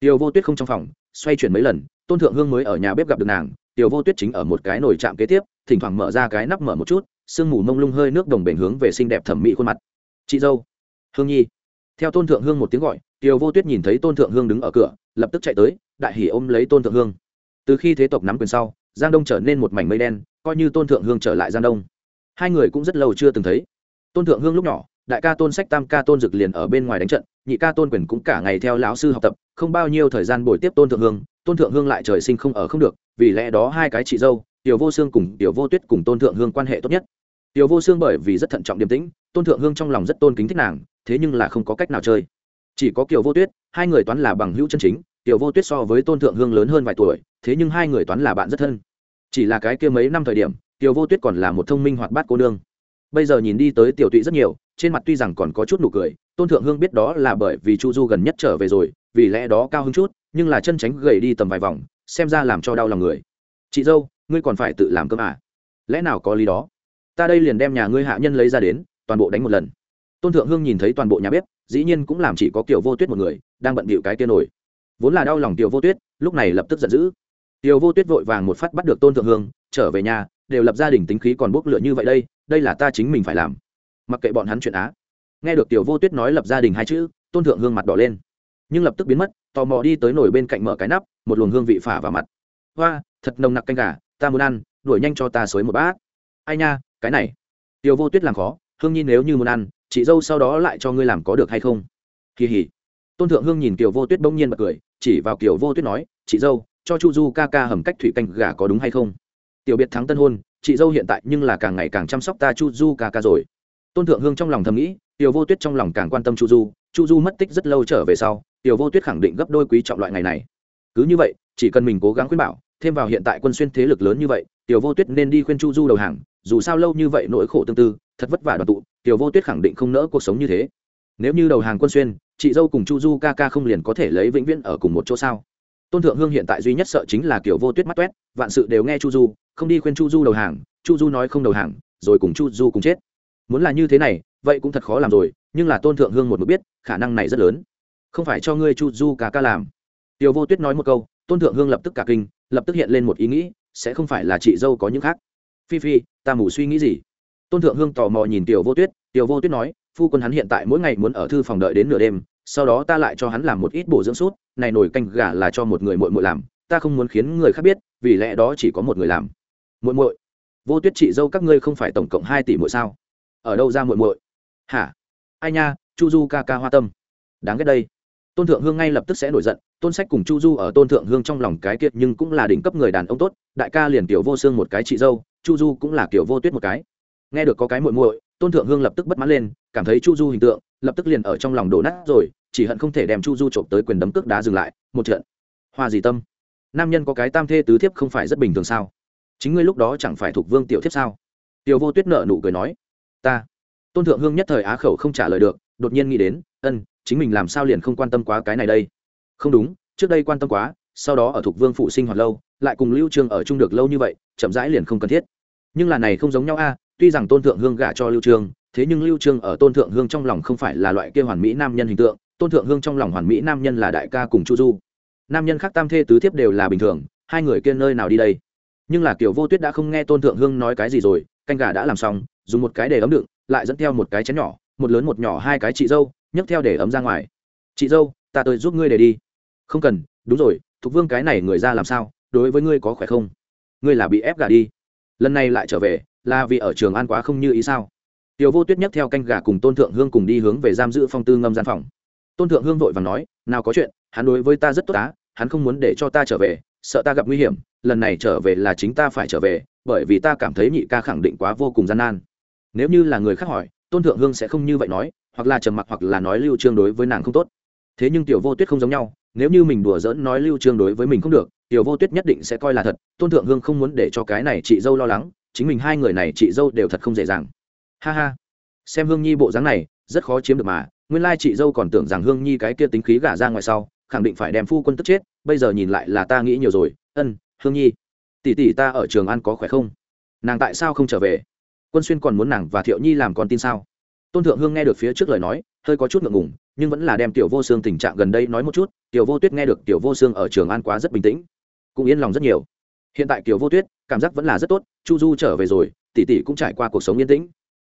Kiều vô tuyết không trong phòng xoay chuyển mấy lần, tôn thượng hương mới ở nhà bếp gặp được nàng, tiểu vô tuyết chính ở một cái nồi chạm kế tiếp, thỉnh thoảng mở ra cái nắp mở một chút, sương mù mông lung hơi nước đồng bền hướng về xinh đẹp thẩm mỹ khuôn mặt. Chị dâu. Hương nhi. Theo tôn thượng hương một tiếng gọi, tiểu vô tuyết nhìn thấy tôn thượng hương đứng ở cửa, lập tức chạy tới, đại hỉ ôm lấy tôn thượng hương. Từ khi thế tộc nắm quyền sau, giang đông trở nên một mảnh mây đen, coi như tôn thượng hương trở lại giang đông. Hai người cũng rất lâu chưa từng thấy. Tôn thượng hương lúc nhỏ, đại ca tôn sách tam ca tôn dực liền ở bên ngoài đánh trận, nhị ca tôn quyền cũng cả ngày theo lão sư học tập không bao nhiêu thời gian bồi tiếp tôn thượng hương, tôn thượng hương lại trời sinh không ở không được, vì lẽ đó hai cái chị dâu, tiểu vô xương cùng tiểu vô tuyết cùng tôn thượng hương quan hệ tốt nhất. Tiểu vô xương bởi vì rất thận trọng điềm tĩnh, tôn thượng hương trong lòng rất tôn kính thích nàng, thế nhưng là không có cách nào chơi. Chỉ có kiều vô tuyết, hai người toán là bằng hữu chân chính tiểu vô tuyết so với tôn thượng hương lớn hơn vài tuổi, thế nhưng hai người toán là bạn rất thân. Chỉ là cái kia mấy năm thời điểm tiểu vô tuyết còn là một thông minh hoạt bát cô nương. Bây giờ nhìn đi tới tiểu tụy rất nhiều, trên mặt tuy rằng còn có chút nụ cười, tôn thượng hương biết đó là bởi vì chu du gần nhất trở về rồi vì lẽ đó cao hứng chút, nhưng là chân tránh gầy đi tầm vài vòng, xem ra làm cho đau lòng người. Chị dâu, ngươi còn phải tự làm cơm à? Lẽ nào có lý đó? Ta đây liền đem nhà ngươi hạ nhân lấy ra đến, toàn bộ đánh một lần. Tôn thượng hương nhìn thấy toàn bộ nhà bếp, dĩ nhiên cũng làm chỉ có kiểu vô tuyết một người, đang bận bịu cái kia nổi vốn là đau lòng tiểu vô tuyết, lúc này lập tức giận dữ. Tiểu vô tuyết vội vàng một phát bắt được tôn thượng hương, trở về nhà, đều lập gia đình tính khí còn bốc lửa như vậy đây đây là ta chính mình phải làm. Mặc kệ bọn hắn chuyện á. Nghe được tiểu vô tuyết nói lập gia đình hai chữ, tôn thượng hương mặt đỏ lên nhưng lập tức biến mất, tò mò đi tới nồi bên cạnh mở cái nắp, một luồng hương vị phả vào mặt. Hoa, thật nồng nặc canh gà, ta muốn ăn, đuổi nhanh cho ta xới một bát. Ai nha, cái này. Tiểu vô tuyết làm khó, hương nhi nếu như muốn ăn, chị dâu sau đó lại cho ngươi làm có được hay không? Kỳ hỉ. Tôn thượng hương nhìn kiều vô tuyết bỗng nhiên bật cười, chỉ vào kiều vô tuyết nói, chị dâu, cho chu du ca ca hầm cách thủy canh gà có đúng hay không? Tiểu biệt thắng tân hôn, chị dâu hiện tại nhưng là càng ngày càng chăm sóc ta chu du ca ca rồi. Tôn thượng hương trong lòng thầm nghĩ tiểu vô tuyết trong lòng càng quan tâm chu du chu du mất tích rất lâu trở về sau, tiểu vô tuyết khẳng định gấp đôi quý trọng loại ngày này. Cứ như vậy, chỉ cần mình cố gắng khuyên bảo, thêm vào hiện tại quân xuyên thế lực lớn như vậy, tiểu vô tuyết nên đi khuyên chu du đầu hàng, dù sao lâu như vậy nỗi khổ tương tư, thật vất vả đoàn tụ, tiểu vô tuyết khẳng định không nỡ cuộc sống như thế. Nếu như đầu hàng quân xuyên, chị dâu cùng chu du ca ca không liền có thể lấy vĩnh viễn ở cùng một chỗ sao? Tôn thượng hương hiện tại duy nhất sợ chính là kiểu vô tuyết mắt toét, vạn sự đều nghe chu du, không đi khuyên chu du đầu hàng, chu du nói không đầu hàng, rồi cùng chu du cùng chết muốn là như thế này, vậy cũng thật khó làm rồi, nhưng là tôn thượng hương một mực biết, khả năng này rất lớn. Không phải cho ngươi chu du ca ca làm. Tiểu vô tuyết nói một câu, tôn thượng hương lập tức cả kinh, lập tức hiện lên một ý nghĩ, sẽ không phải là chị dâu có những khác. Phi phi, ta mù suy nghĩ gì? Tôn thượng hương tò mò nhìn tiểu vô tuyết, tiểu vô tuyết nói, phu quân hắn hiện tại mỗi ngày muốn ở thư phòng đợi đến nửa đêm, sau đó ta lại cho hắn làm một ít bổ dưỡng sút này nồi canh gà là cho một người muội muội làm, ta không muốn khiến người khác biết, vì lẽ đó chỉ có một người làm. Muội muội, vô tuyết, chị dâu các ngươi không phải tổng cộng hai tỷ muội sao? Ở đâu ra muội muội? Hả? Ai nha, chu du ca ca hoa tâm. Đáng ghét đây. Tôn thượng hương ngay lập tức sẽ nổi giận, tôn sách cùng chu du ở tôn thượng hương trong lòng cái kiệt nhưng cũng là đỉnh cấp người đàn ông tốt, đại ca liền tiểu vô xương một cái chị dâu, chu du cũng là kiểu vô tuyết một cái. Nghe được có cái muội muội, tôn thượng hương lập tức bất mãn lên, cảm thấy chu du hình tượng, lập tức liền ở trong lòng đổ nát rồi, chỉ hận không thể đem chu du trộm tới quyền đấm cước đá dừng lại, một trận. Hoa gì tâm? Nam nhân có cái tam thê tứ thiếp không phải rất bình thường sao? Chính ngươi lúc đó chẳng phải thuộc vương tiểu thiếp sao? Tiểu vô tuyết nợ nụ cười nói ta. Tôn thượng hương nhất thời á khẩu không trả lời được, đột nhiên nghĩ đến, ân, chính mình làm sao liền không quan tâm quá cái này đây? Không đúng, trước đây quan tâm quá, sau đó ở thuộc vương phụ sinh hoạt lâu, lại cùng lưu trương ở chung được lâu như vậy, chậm rãi liền không cần thiết. Nhưng là này không giống nhau a, tuy rằng tôn thượng hương gả cho lưu trương, thế nhưng lưu trương ở tôn thượng hương trong lòng không phải là loại kia hoàn mỹ nam nhân hình tượng, tôn thượng hương trong lòng hoàn mỹ nam nhân là đại ca cùng chu du. Nam nhân khác tam thê tứ thiếp đều là bình thường, hai người kia nơi nào đi đây? Nhưng là kiểu vô tuyết đã không nghe tôn thượng hương nói cái gì rồi, canh gà đã làm xong dùng một cái để ấm đựng, lại dẫn theo một cái chén nhỏ, một lớn một nhỏ hai cái chị dâu, nhấc theo để ấm ra ngoài. Chị dâu, ta tới giúp ngươi để đi. Không cần, đúng rồi, thục vương cái này người ra làm sao, đối với ngươi có khỏe không? Ngươi là bị ép gà đi. Lần này lại trở về, là vì ở trường an quá không như ý sao? Tiểu vô tuyết nhấc theo canh gà cùng tôn thượng hương cùng đi hướng về giam giữ phong tư ngâm gian phòng. Tôn thượng hương vội và nói, nào có chuyện, hắn đối với ta rất tốt á, hắn không muốn để cho ta trở về, sợ ta gặp nguy hiểm, lần này trở về là chính ta phải trở về, bởi vì ta cảm thấy nhị ca khẳng định quá vô cùng gian nan nếu như là người khác hỏi, tôn thượng hương sẽ không như vậy nói, hoặc là trầm mặc hoặc là nói lưu trương đối với nàng không tốt. Thế nhưng tiểu vô tuyết không giống nhau, nếu như mình đùa giỡn nói lưu trương đối với mình không được, tiểu vô tuyết nhất định sẽ coi là thật, tôn thượng hương không muốn để cho cái này chị dâu lo lắng, chính mình hai người này chị dâu đều thật không dễ dàng. Ha ha. Xem hương nhi bộ dáng này, rất khó chiếm được mà, nguyên lai chị dâu còn tưởng rằng hương nhi cái kia tính khí gả ra ngoài sau, khẳng định phải đem phu quân tức chết, bây giờ nhìn lại là ta nghĩ nhiều rồi. Ân, hương nhi. Tỷ tỷ ta ở trường ăn có khỏe không? Nàng tại sao không trở về? Quân xuyên còn muốn nàng và thiệu nhi làm con tin sao? Tôn thượng hương nghe được phía trước lời nói, hơi có chút ngượng ngùng, nhưng vẫn là đem tiểu vô xương tình trạng gần đây nói một chút, tiểu vô tuyết nghe được tiểu vô xương ở trường an quá rất bình tĩnh, cũng yên lòng rất nhiều. Hiện tại tiểu vô tuyết, cảm giác vẫn là rất tốt, chu du trở về rồi, tỷ tỷ cũng trải qua cuộc sống yên tĩnh.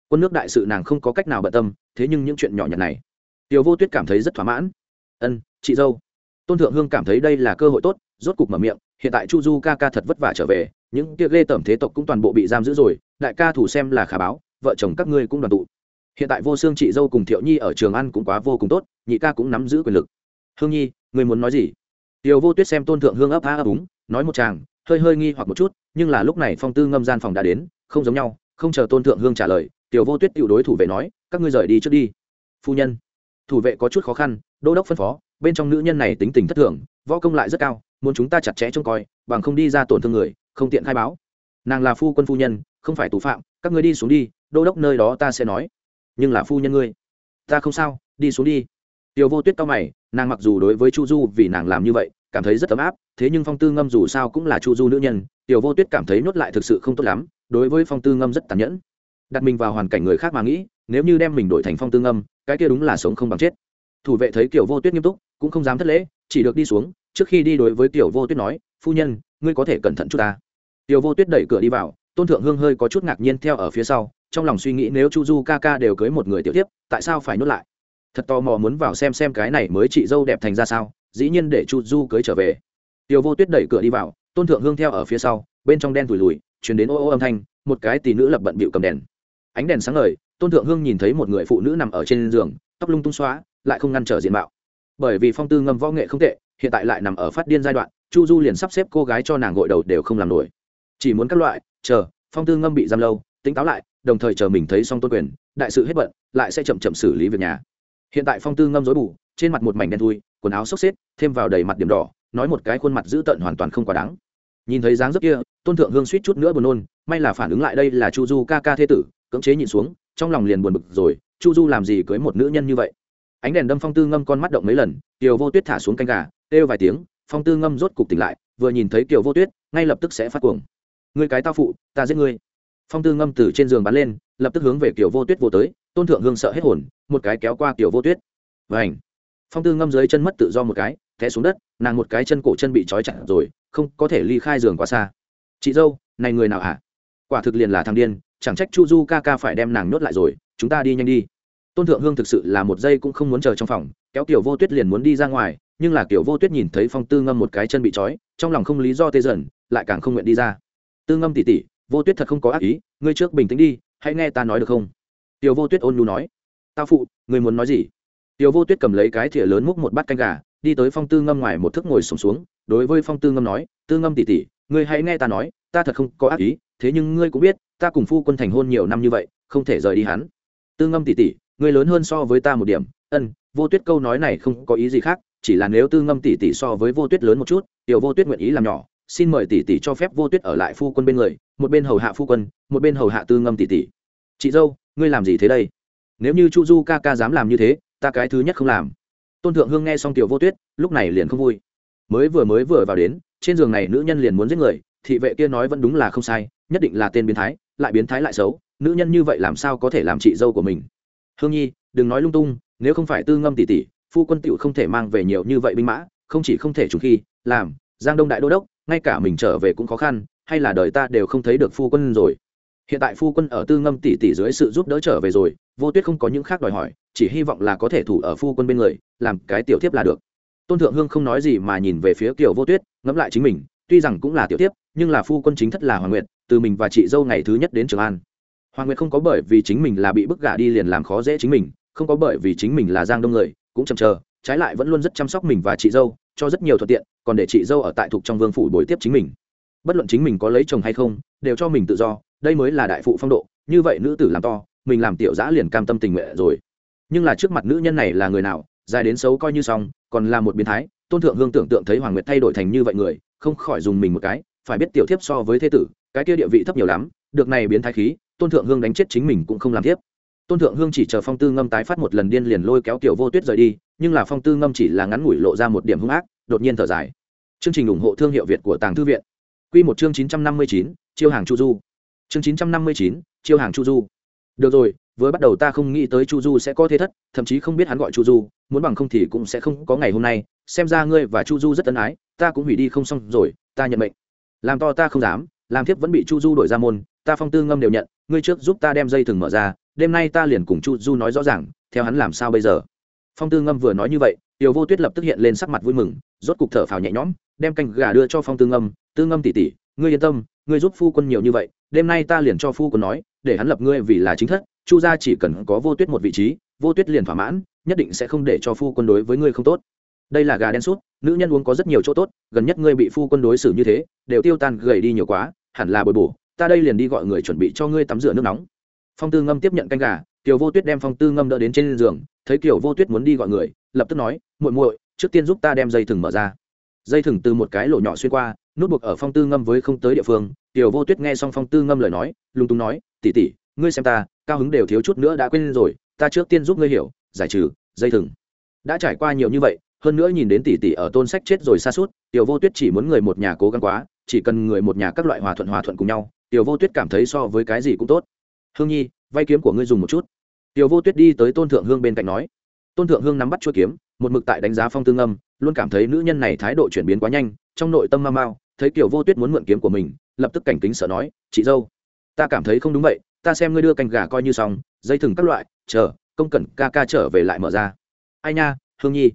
Quân nước đại sự nàng không có cách nào bận tâm, thế nhưng những chuyện nhỏ nhặt này, tiểu vô tuyết cảm thấy rất thỏa mãn. Ân, chị dâu. Tôn thượng hương cảm thấy đây là cơ hội tốt, rốt cục mở miệng, hiện tại chu du ca ca thật vất vả trở về những kia ghê tởm thế tộc cũng toàn bộ bị giam giữ rồi, đại ca thủ xem là khả báo, vợ chồng các ngươi cũng đoàn tụ. Hiện tại vô xương chị dâu cùng thiệu nhi ở trường ăn cũng quá vô cùng tốt, nhị ca cũng nắm giữ quyền lực. Hương nhi người muốn nói gì? Tiểu vô tuyết xem tôn thượng hương ấp á ấp úng, nói một chàng, hơi hơi nghi hoặc một chút, nhưng là lúc này phong tư ngâm gian phòng đã đến, không giống nhau, không chờ tôn thượng hương trả lời tiểu vô tuyết tiểu đối thủ vệ nói, các ngươi rời đi trước đi. Phu nhân, thủ vệ có chút khó khăn, đô đốc phân phó, bên trong nữ nhân này tính tình thất thường, võ công lại rất cao, muốn chúng ta chặt chẽ trông coi, bằng không đi ra tổn thương người không tiện khai báo. Nàng là phu quân phu nhân, không phải tù phạm, các ngươi đi xuống đi, đô đốc nơi đó ta sẽ nói. Nhưng là phu nhân ngươi, ta không sao, đi xuống đi. Tiểu vô tuyết cao mày, nàng mặc dù đối với chu du vì nàng làm như vậy, cảm thấy rất ấm áp, thế nhưng phong tư ngâm dù sao cũng là chu du nữ nhân, tiểu vô tuyết cảm thấy nhốt lại thực sự không tốt lắm, đối với phong tư ngâm rất tàn nhẫn. Đặt mình vào hoàn cảnh người khác mà nghĩ, nếu như đem mình đổi thành phong tư ngâm, cái kia đúng là sống không bằng chết. Thủ vệ thấy kiểu vô tuyết nghiêm túc, cũng không dám thất lễ, chỉ được đi xuống, trước khi đi đối với tiểu vô tuyết nói, phu nhân, ngươi có thể cẩn thận chút ta tiểu vô tuyết đẩy cửa đi vào, tôn thượng hương hơi có chút ngạc nhiên theo ở phía sau, trong lòng suy nghĩ nếu chu du ca ca đều cưới một người tiểu tiếp tại sao phải nhốt lại? Thật tò mò muốn vào xem xem cái này mới chị dâu đẹp thành ra sao, dĩ nhiên để chu du cưới trở về. Tiểu vô tuyết đẩy cửa đi vào, tôn thượng hương theo ở phía sau, bên trong đen thùi lùi chuyển đến ô ô âm thanh, một cái tỷ nữ lập bận bịu cầm đèn. Ánh đèn sáng ngời, tôn thượng hương nhìn thấy một người phụ nữ nằm ở trên giường, tóc lung tung xóa, lại không ngăn trở diện mạo. Bởi vì phong tư ngâm võ nghệ không tệ, hiện tại lại nằm ở phát điên giai đoạn, chu du liền sắp xếp cô gái cho nàng gội đầu đều không làm nổi chỉ muốn các loại, chờ, phong tư ngâm bị giam lâu, tỉnh táo lại, đồng thời chờ mình thấy xong tôn quyền, đại sự hết bận, lại sẽ chậm chậm xử lý việc nhà. Hiện tại phong tư ngâm dối bù, trên mặt một mảnh đen thui, quần áo xốc xếp, thêm vào đầy mặt điểm đỏ, nói một cái khuôn mặt dữ tợn hoàn toàn không quá đáng. Nhìn thấy dáng dấp kia, tôn thượng hương suýt chút nữa buồn nôn, may là phản ứng lại đây là chu du ca ca thế tử, cưỡng chế nhìn xuống, trong lòng liền buồn bực rồi, chu du làm gì cưới một nữ nhân như vậy? Ánh đèn đâm phong tư ngâm con mắt động mấy lần kiều vô tuyết thả xuống canh gà, kêu vài tiếng, phong tư ngâm rốt cục tỉnh lại, vừa nhìn thấy kiều vô tuyết, ngay lập tức sẽ phát cuồng ngươi cái tao phụ, ta giết ngươi. Phong tư ngâm từ trên giường bắn lên, lập tức hướng về kiểu vô tuyết vô tới, tôn thượng hương sợ hết hồn, một cái kéo qua kiểu vô tuyết. Vảnh phong tư ngâm dưới chân mất tự do một cái, té xuống đất, nàng một cái chân cổ chân bị trói chặt rồi, không có thể ly khai giường quá xa. Chị dâu, này người nào hả? Quả thực liền là thằng điên, chẳng trách chu du ca ca phải đem nàng nhốt lại rồi, chúng ta đi nhanh đi. Tôn thượng hương thực sự là một giây cũng không muốn chờ trong phòng, kéo kiểu vô tuyết liền muốn đi ra ngoài, nhưng là kiểu vô tuyết nhìn thấy phong tư ngâm một cái chân bị trói, trong lòng không lý do tê dần, lại càng không nguyện đi ra tư ngâm tỉ tỉ vô tuyết thật không có ác ý ngươi trước bình tĩnh đi hãy nghe ta nói được không? Tiểu vô tuyết ôn nhu nói. Tao phụ ngươi muốn nói gì? Tiểu vô tuyết cầm lấy cái thìa lớn múc một bát canh gà đi tới phong tư ngâm ngoài một thức ngồi sùng xuống, xuống đối với phong tư ngâm nói tư ngâm tỉ tỉ ngươi hãy nghe ta nói ta thật không có ác ý thế nhưng ngươi cũng biết ta cùng phu quân thành hôn nhiều năm như vậy không thể rời đi hắn. Tư ngâm tỉ tỉ ngươi lớn hơn so với ta một điểm ân vô tuyết câu nói này không có ý gì khác chỉ là nếu tư ngâm tỷ tỷ so với vô tuyết lớn một chút tiểu vô tuyết nguyện ý làm nhỏ xin mời tỷ tỷ cho phép vô tuyết ở lại phu quân bên người, một bên hầu hạ phu quân, một bên hầu hạ tư ngâm tỷ tỷ. Chị dâu, ngươi làm gì thế đây? Nếu như chu du ca ca dám làm như thế, ta cái thứ nhất không làm. Tôn thượng hương nghe xong tiểu vô tuyết, lúc này liền không vui. Mới vừa mới vừa vào đến, trên giường này nữ nhân liền muốn giết người, thị vệ kia nói vẫn đúng là không sai, nhất định là tên biến thái, lại biến thái lại xấu, nữ nhân như vậy làm sao có thể làm chị dâu của mình? Hương nhi, đừng nói lung tung, nếu không phải tư ngâm tỷ tỷ, phu quân tựu không thể mang về nhiều như vậy binh mã, không chỉ không thể trùng khi, làm, giang đông đại đô đốc ngay cả mình trở về cũng khó khăn, hay là đời ta đều không thấy được phu quân rồi. Hiện tại phu quân ở tư ngâm tỷ tỷ dưới sự giúp đỡ trở về rồi, vô tuyết không có những khác đòi hỏi, chỉ hy vọng là có thể thủ ở phu quân bên người, làm cái tiểu tiếp là được. Tôn thượng hương không nói gì mà nhìn về phía kiều vô tuyết, ngẫm lại chính mình, tuy rằng cũng là tiểu tiếp nhưng là phu quân chính thất là hoàng nguyệt, từ mình và chị dâu ngày thứ nhất đến trường an. Hoàng nguyệt không có bởi vì chính mình là bị bức gả đi liền làm khó dễ chính mình, không có bởi vì chính mình là giang đông người, cũng chậm chờ trái lại vẫn luôn rất chăm sóc mình và chị dâu, cho rất nhiều thuận tiện, còn để chị dâu ở tại thuộc trong vương phủ bồi tiếp chính mình. Bất luận chính mình có lấy chồng hay không, đều cho mình tự do, đây mới là đại phụ phong độ, như vậy nữ tử làm to, mình làm tiểu giã liền cam tâm tình nguyện rồi. Nhưng là trước mặt nữ nhân này là người nào, dài đến xấu coi như xong, còn là một biến thái, tôn thượng hương tưởng tượng thấy hoàng nguyệt thay đổi thành như vậy người, không khỏi dùng mình một cái, phải biết tiểu thiếp so với thế tử, cái kia địa vị thấp nhiều lắm, được này biến thái khí, tôn thượng hương đánh chết chính mình cũng không làm tiếp. Tôn thượng hương chỉ chờ phong tư ngâm tái phát một lần điên liền lôi kéo tiểu vô tuyết rời đi nhưng là phong tư ngâm chỉ là ngắn ngủi lộ ra một điểm hung ác, đột nhiên thở dài. Chương trình ủng hộ thương hiệu việt của tàng thư viện. Q một chương chín trăm năm mươi chín, chiêu hàng chu du. Chương chín trăm năm mươi chín, chiêu hàng chu du. Được rồi, vừa bắt đầu ta không nghĩ tới chu du sẽ có thế thất, thậm chí không biết hắn gọi chu du, muốn bằng không thì cũng sẽ không có ngày hôm nay. Xem ra ngươi và chu du rất ân ái, ta cũng hủy đi không xong rồi, ta nhận mệnh. Làm to ta không dám, làm thiếp vẫn bị chu du đổi ra môn, ta phong tư ngâm đều nhận, ngươi trước giúp ta đem dây thừng mở ra, đêm nay ta liền cùng chu du nói rõ ràng, theo hắn làm sao bây giờ? Phong tư ngâm vừa nói như vậy, tiểu vô tuyết lập tức hiện lên sắc mặt vui mừng, rốt cục thở phào nhẹ nhõm, đem canh gà đưa cho phong tư ngâm tư ngâm tỉ tỉ ngươi yên tâm, ngươi giúp phu quân nhiều như vậy, đêm nay ta liền cho phu quân nói, để hắn lập ngươi vì là chính thất, chu gia chỉ cần có vô tuyết một vị trí, vô tuyết liền thỏa mãn, nhất định sẽ không để cho phu quân đối với ngươi không tốt. Đây là gà đen sút, nữ nhân uống có rất nhiều chỗ tốt, gần nhất ngươi bị phu quân đối xử như thế, đều tiêu tan gầy đi nhiều quá, hẳn là bồi bổ, ta đây liền đi gọi người chuẩn bị cho ngươi tắm rửa nước nóng. Phong tư ngâm tiếp nhận canh gà kiều vô tuyết đem phong tư ngâm đỡ đến trên giường thấy kiểu vô tuyết muốn đi gọi người, lập tức nói, muội muội, trước tiên giúp ta đem dây thừng mở ra. Dây thừng từ một cái lỗ nhỏ xuyên qua, nút buộc ở phong tư ngâm với không tới địa phương. Tiểu vô tuyết nghe xong phong tư ngâm lời nói lung tung nói tỉ tỉ ngươi xem ta, cao hứng đều thiếu chút nữa đã quên rồi, ta trước tiên giúp ngươi hiểu, giải trừ dây thừng. Đã trải qua nhiều như vậy, hơn nữa nhìn đến tỷ tỷ ở tôn sách chết rồi xa suốt, tiểu vô tuyết chỉ muốn người một nhà cố gắng quá, chỉ cần người một nhà các loại hòa thuận hòa thuận cùng nhau, tiểu vô tuyết cảm thấy so với cái gì cũng tốt. Hương nhi, vay kiếm của ngươi dùng một chút tiểu vô tuyết đi tới tôn thượng hương bên cạnh nói tôn thượng hương nắm bắt chuôi kiếm một mực tại đánh giá phong tương âm luôn cảm thấy nữ nhân này thái độ chuyển biến quá nhanh trong nội tâm ma mao, thấy tiểu vô tuyết muốn mượn kiếm của mình lập tức cảnh kính sợ nói chị dâu ta cảm thấy không đúng vậy ta xem ngươi đưa canh gà coi như xong dây thừng các loại chờ công cẩn ca ca trở về lại mở ra. Ai nha hương nhi.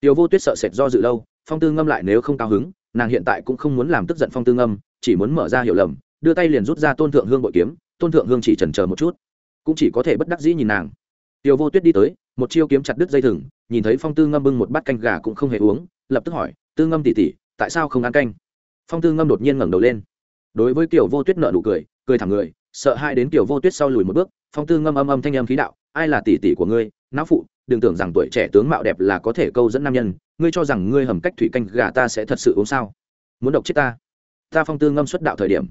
Tiểu vô tuyết sợ sệt do dự lâu phong tư ngâm lại nếu không cao hứng nàng hiện tại cũng không muốn làm tức giận phong tư ngâm chỉ muốn mở ra hiểu lầm đưa tay liền rút ra tôn thượng hương bội kiếm tôn thượng hương chỉ chần chờ một chút cũng chỉ có thể bất đắc dĩ nhìn nàng. Tiểu vô tuyết đi tới, một chiêu kiếm chặt đứt dây thừng, nhìn thấy phong tư ngâm bưng một bát canh gà cũng không hề uống, lập tức hỏi, tư ngâm tỉ tỉ tại sao không ăn canh? Phong tư ngâm đột nhiên ngẩng đầu lên. Đối với kiểu vô tuyết nợ nụ cười cười thẳng người, sợ hai đến kiểu vô tuyết sau lùi một bước, phong tư ngâm âm âm thanh âm khí đạo, ai là tỷ tỷ của ngươi não phụ, đừng tưởng rằng tuổi trẻ tướng mạo đẹp là có thể câu dẫn nam nhân, ngươi cho rằng ngươi hầm cách thủy canh gà ta sẽ thật sự uống sao? Muốn độc chết ta? Ta phong tư ngâm xuất đạo thời điểm,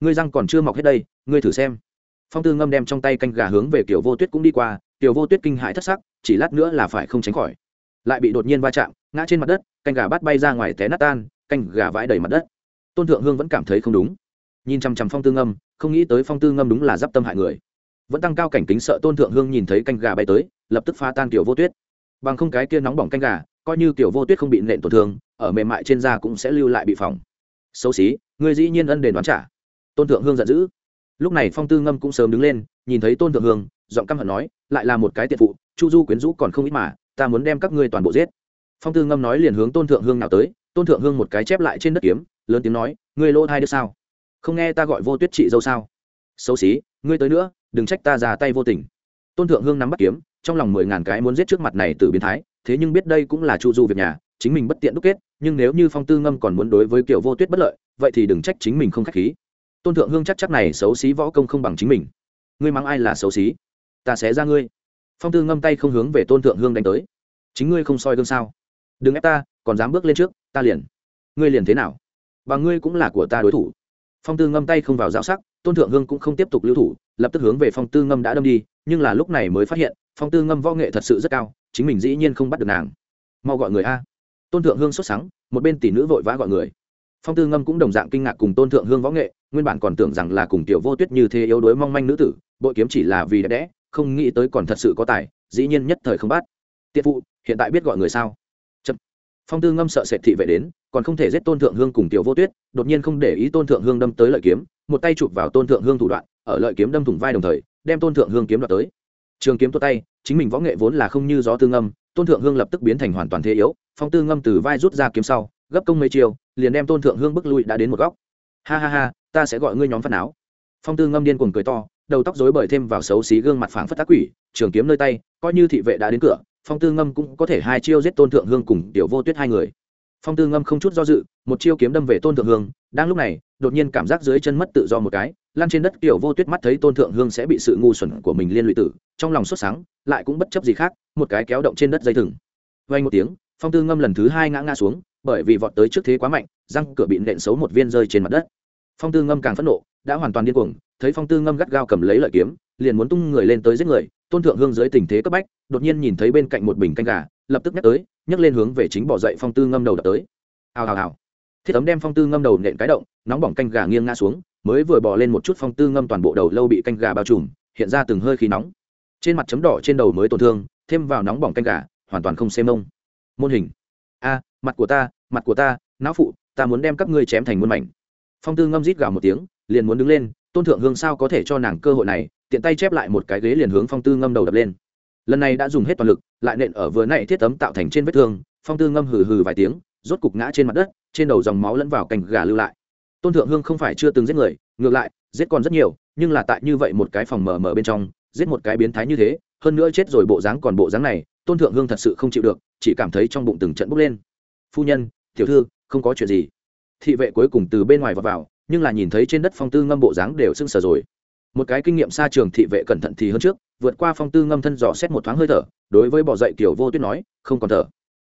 ngươi răng còn chưa mọc hết đây, ngươi thử xem phong tư ngâm đem trong tay canh gà hướng về kiểu vô tuyết cũng đi qua kiểu vô tuyết kinh hãi thất sắc, chỉ lát nữa là phải không tránh khỏi. Lại bị đột nhiên va chạm, ngã trên mặt đất, canh gà bắt bay ra ngoài té nát tan, canh gà vãi đầy mặt đất. Tôn thượng hương vẫn cảm thấy không đúng. Nhìn chằm chằm phong tư ngâm, không nghĩ tới phong tư ngâm đúng là d i p tâm hại người. Vẫn tăng cao cảnh kính sợ tôn thượng hương nhìn thấy canh gà bay tới, lập tức pha tan kiểu vô tuyết. Bằng không cái kia nóng bỏng canh gà, coi như kiểu vô tuyết không bị nện tổn thương, ở mềm mại trên da cũng sẽ lưu lại bị phỏng. Xấu xí người dĩ nhiên ân đền đoán trả. Tôn thượng hương giận dữ lúc này phong tư ngâm cũng sớm đứng lên, nhìn thấy tôn thượng hương, giọng căm hận nói, lại là một cái tiện phụ, chu du quyến rũ còn không ít mà, ta muốn đem các ngươi toàn bộ giết. Phong tư ngâm nói liền hướng tôn thượng hương nào tới, tôn thượng hương một cái chép lại trên đất kiếm, lớn tiếng nói, ngươi lỗ thai đứa sao? Không nghe ta gọi vô tuyết chị dâu sao? Xấu xí, ngươi tới nữa, đừng trách ta ra tay vô tình. Tôn thượng hương nắm bắt kiếm, trong lòng mười ngàn cái muốn giết trước mặt này từ biến thái, thế nhưng biết đây cũng là chu du việc nhà, chính mình bất tiện đúc kết, nhưng nếu như phong tư ngâm còn muốn đối với kiểu vô tuyết bất lợi, vậy thì đừng trách chính mình không k h á c h khí tôn thượng hương chắc chắc này xấu xí võ công không bằng chính mình. Ngươi mắng ai là xấu xí? Ta sẽ ra ngươi. Phong tư ngâm tay không hướng về tôn thượng hương đánh tới. Chính ngươi không soi gương sao? Đừng ép ta, còn dám bước lên trước, ta liền. Ngươi liền thế nào? Và ngươi cũng là của ta đối thủ. Phong tư ngâm tay không vào dạo sắc, tôn thượng hương cũng không tiếp tục lưu thủ, lập tức hướng về phong tư ngâm đã đâm đi, nhưng là lúc này mới phát hiện, phong tư ngâm võ nghệ thật sự rất cao, chính mình dĩ nhiên không bắt được nàng. Mau gọi người a. Tôn thượng hương xuất sáng một bên tỷ nữ vội vã gọi người. Phong tư ngâm cũng đồng dạng kinh ngạc cùng tôn thượng hương võ nghệ nguyên bản còn tưởng rằng là cùng tiểu vô tuyết như thế yếu đuối mong manh nữ tử, bội kiếm chỉ là vì đẹp đẽ, không nghĩ tới còn thật sự có tài, dĩ nhiên nhất thời không bắt. Tiện phụ, hiện tại biết gọi người sao? Chậm. phong tư ngâm sợ sệt thị vệ đến, còn không thể giết tôn thượng hương cùng tiểu vô tuyết, đột nhiên không để ý tôn thượng hương đâm tới lợi kiếm, một tay chụp vào tôn thượng hương thủ đoạn, ở lợi kiếm đâm thủng vai đồng thời, đem tôn thượng hương kiếm đoạt tới. Trường kiếm tốt tay, chính mình võ nghệ vốn là không như gió tương âm tôn thượng hương lập tức biến thành hoàn toàn thế yếu, phong tư ngâm từ vai rút ra kiếm sau, gấp công mấy chiều liền đem tôn thượng hương bước lui đã đến một góc. Ha ha ha ta sẽ gọi ngươi nhóm phát áo phong tư ngâm điên cuồng cười to, đầu tóc rối bời thêm vào xấu xí gương mặt phảng phất tác quỷ, trường kiếm nơi tay, coi như thị vệ đã đến cửa, phong tư ngâm cũng có thể hai chiêu giết tôn thượng hương cùng tiểu vô tuyết hai người. Phong tư ngâm không chút do dự, một chiêu kiếm đâm về tôn thượng hương, đang lúc này, đột nhiên cảm giác dưới chân mất tự do một cái lan trên đất tiểu vô tuyết mắt thấy tôn thượng hương sẽ bị sự ngu xuẩn của mình liên lụy tử, trong lòng sốt sáng, lại cũng bất chấp gì khác, một cái kéo động trên đất dây thừng. Vay một tiếng, phong tư ngâm lần thứ hai ngã ngã xuống, bởi vì vọt tới trước thế quá mạnh, răng cửa bị nện xấu một viên rơi trên mặt đất phong tư ngâm càng phẫn nộ, đã hoàn toàn điên cuồng, thấy phong tư ngâm gắt gao cầm lấy lợi kiếm, liền muốn tung người lên tới giết người, tôn thượng hương dưới tình thế cấp bách, đột nhiên nhìn thấy bên cạnh một bình canh gà, lập tức nhắc tới, nhấc lên hướng về chính bỏ dậy phong tư ngâm đầu đập tới. Hào hào hào. Thiết ấm đem phong tư ngâm đầu nện cái động, nóng bỏng canh gà nghiêng ngã xuống, mới vừa bỏ lên một chút phong tư ngâm toàn bộ đầu lâu bị canh gà bao trùm, hiện ra từng hơi khí nóng. Trên mặt chấm đỏ, trên đầu mới tổn thương, thêm vào nóng bỏng canh gà, hoàn toàn không xem mông môn hình. A, mặt của ta, mặt của ta, não phụ, ta muốn đem các ngươi chém thành muôn mảnh phong tư ngâm rít gào một tiếng, liền muốn đứng lên, tôn thượng hương sao có thể cho nàng cơ hội này, tiện tay chép lại một cái ghế liền hướng phong tư ngâm đầu đập lên. Lần này đã dùng hết toàn lực, lại nện ở vừa nãy thiết tấm tạo thành trên vết thương, phong tư ngâm hừ hừ vài tiếng, rốt cục ngã trên mặt đất, trên đầu dòng máu lẫn vào cành gà lưu lại. Tôn thượng hương không phải chưa từng giết người, ngược lại, giết còn rất nhiều, nhưng là tại như vậy một cái phòng mở mở bên trong, giết một cái biến thái như thế, hơn nữa chết rồi bộ dáng còn bộ dáng này, tôn thượng hương thật sự không chịu được, chỉ cảm thấy trong bụng từng trận bốc lên. Phu nhân, tiểu thư, không có chuyện gì thị vệ cuối cùng từ bên ngoài vào, vào nhưng là nhìn thấy trên đất phong tư ngâm bộ dáng đều sưng sờ rồi. Một cái kinh nghiệm xa trường thị vệ cẩn thận thì hơn trước vượt qua phong tư ngâm thân dò xét một thoáng hơi thở đối với bỏ dậy tiểu vô tuyết nói không còn thở.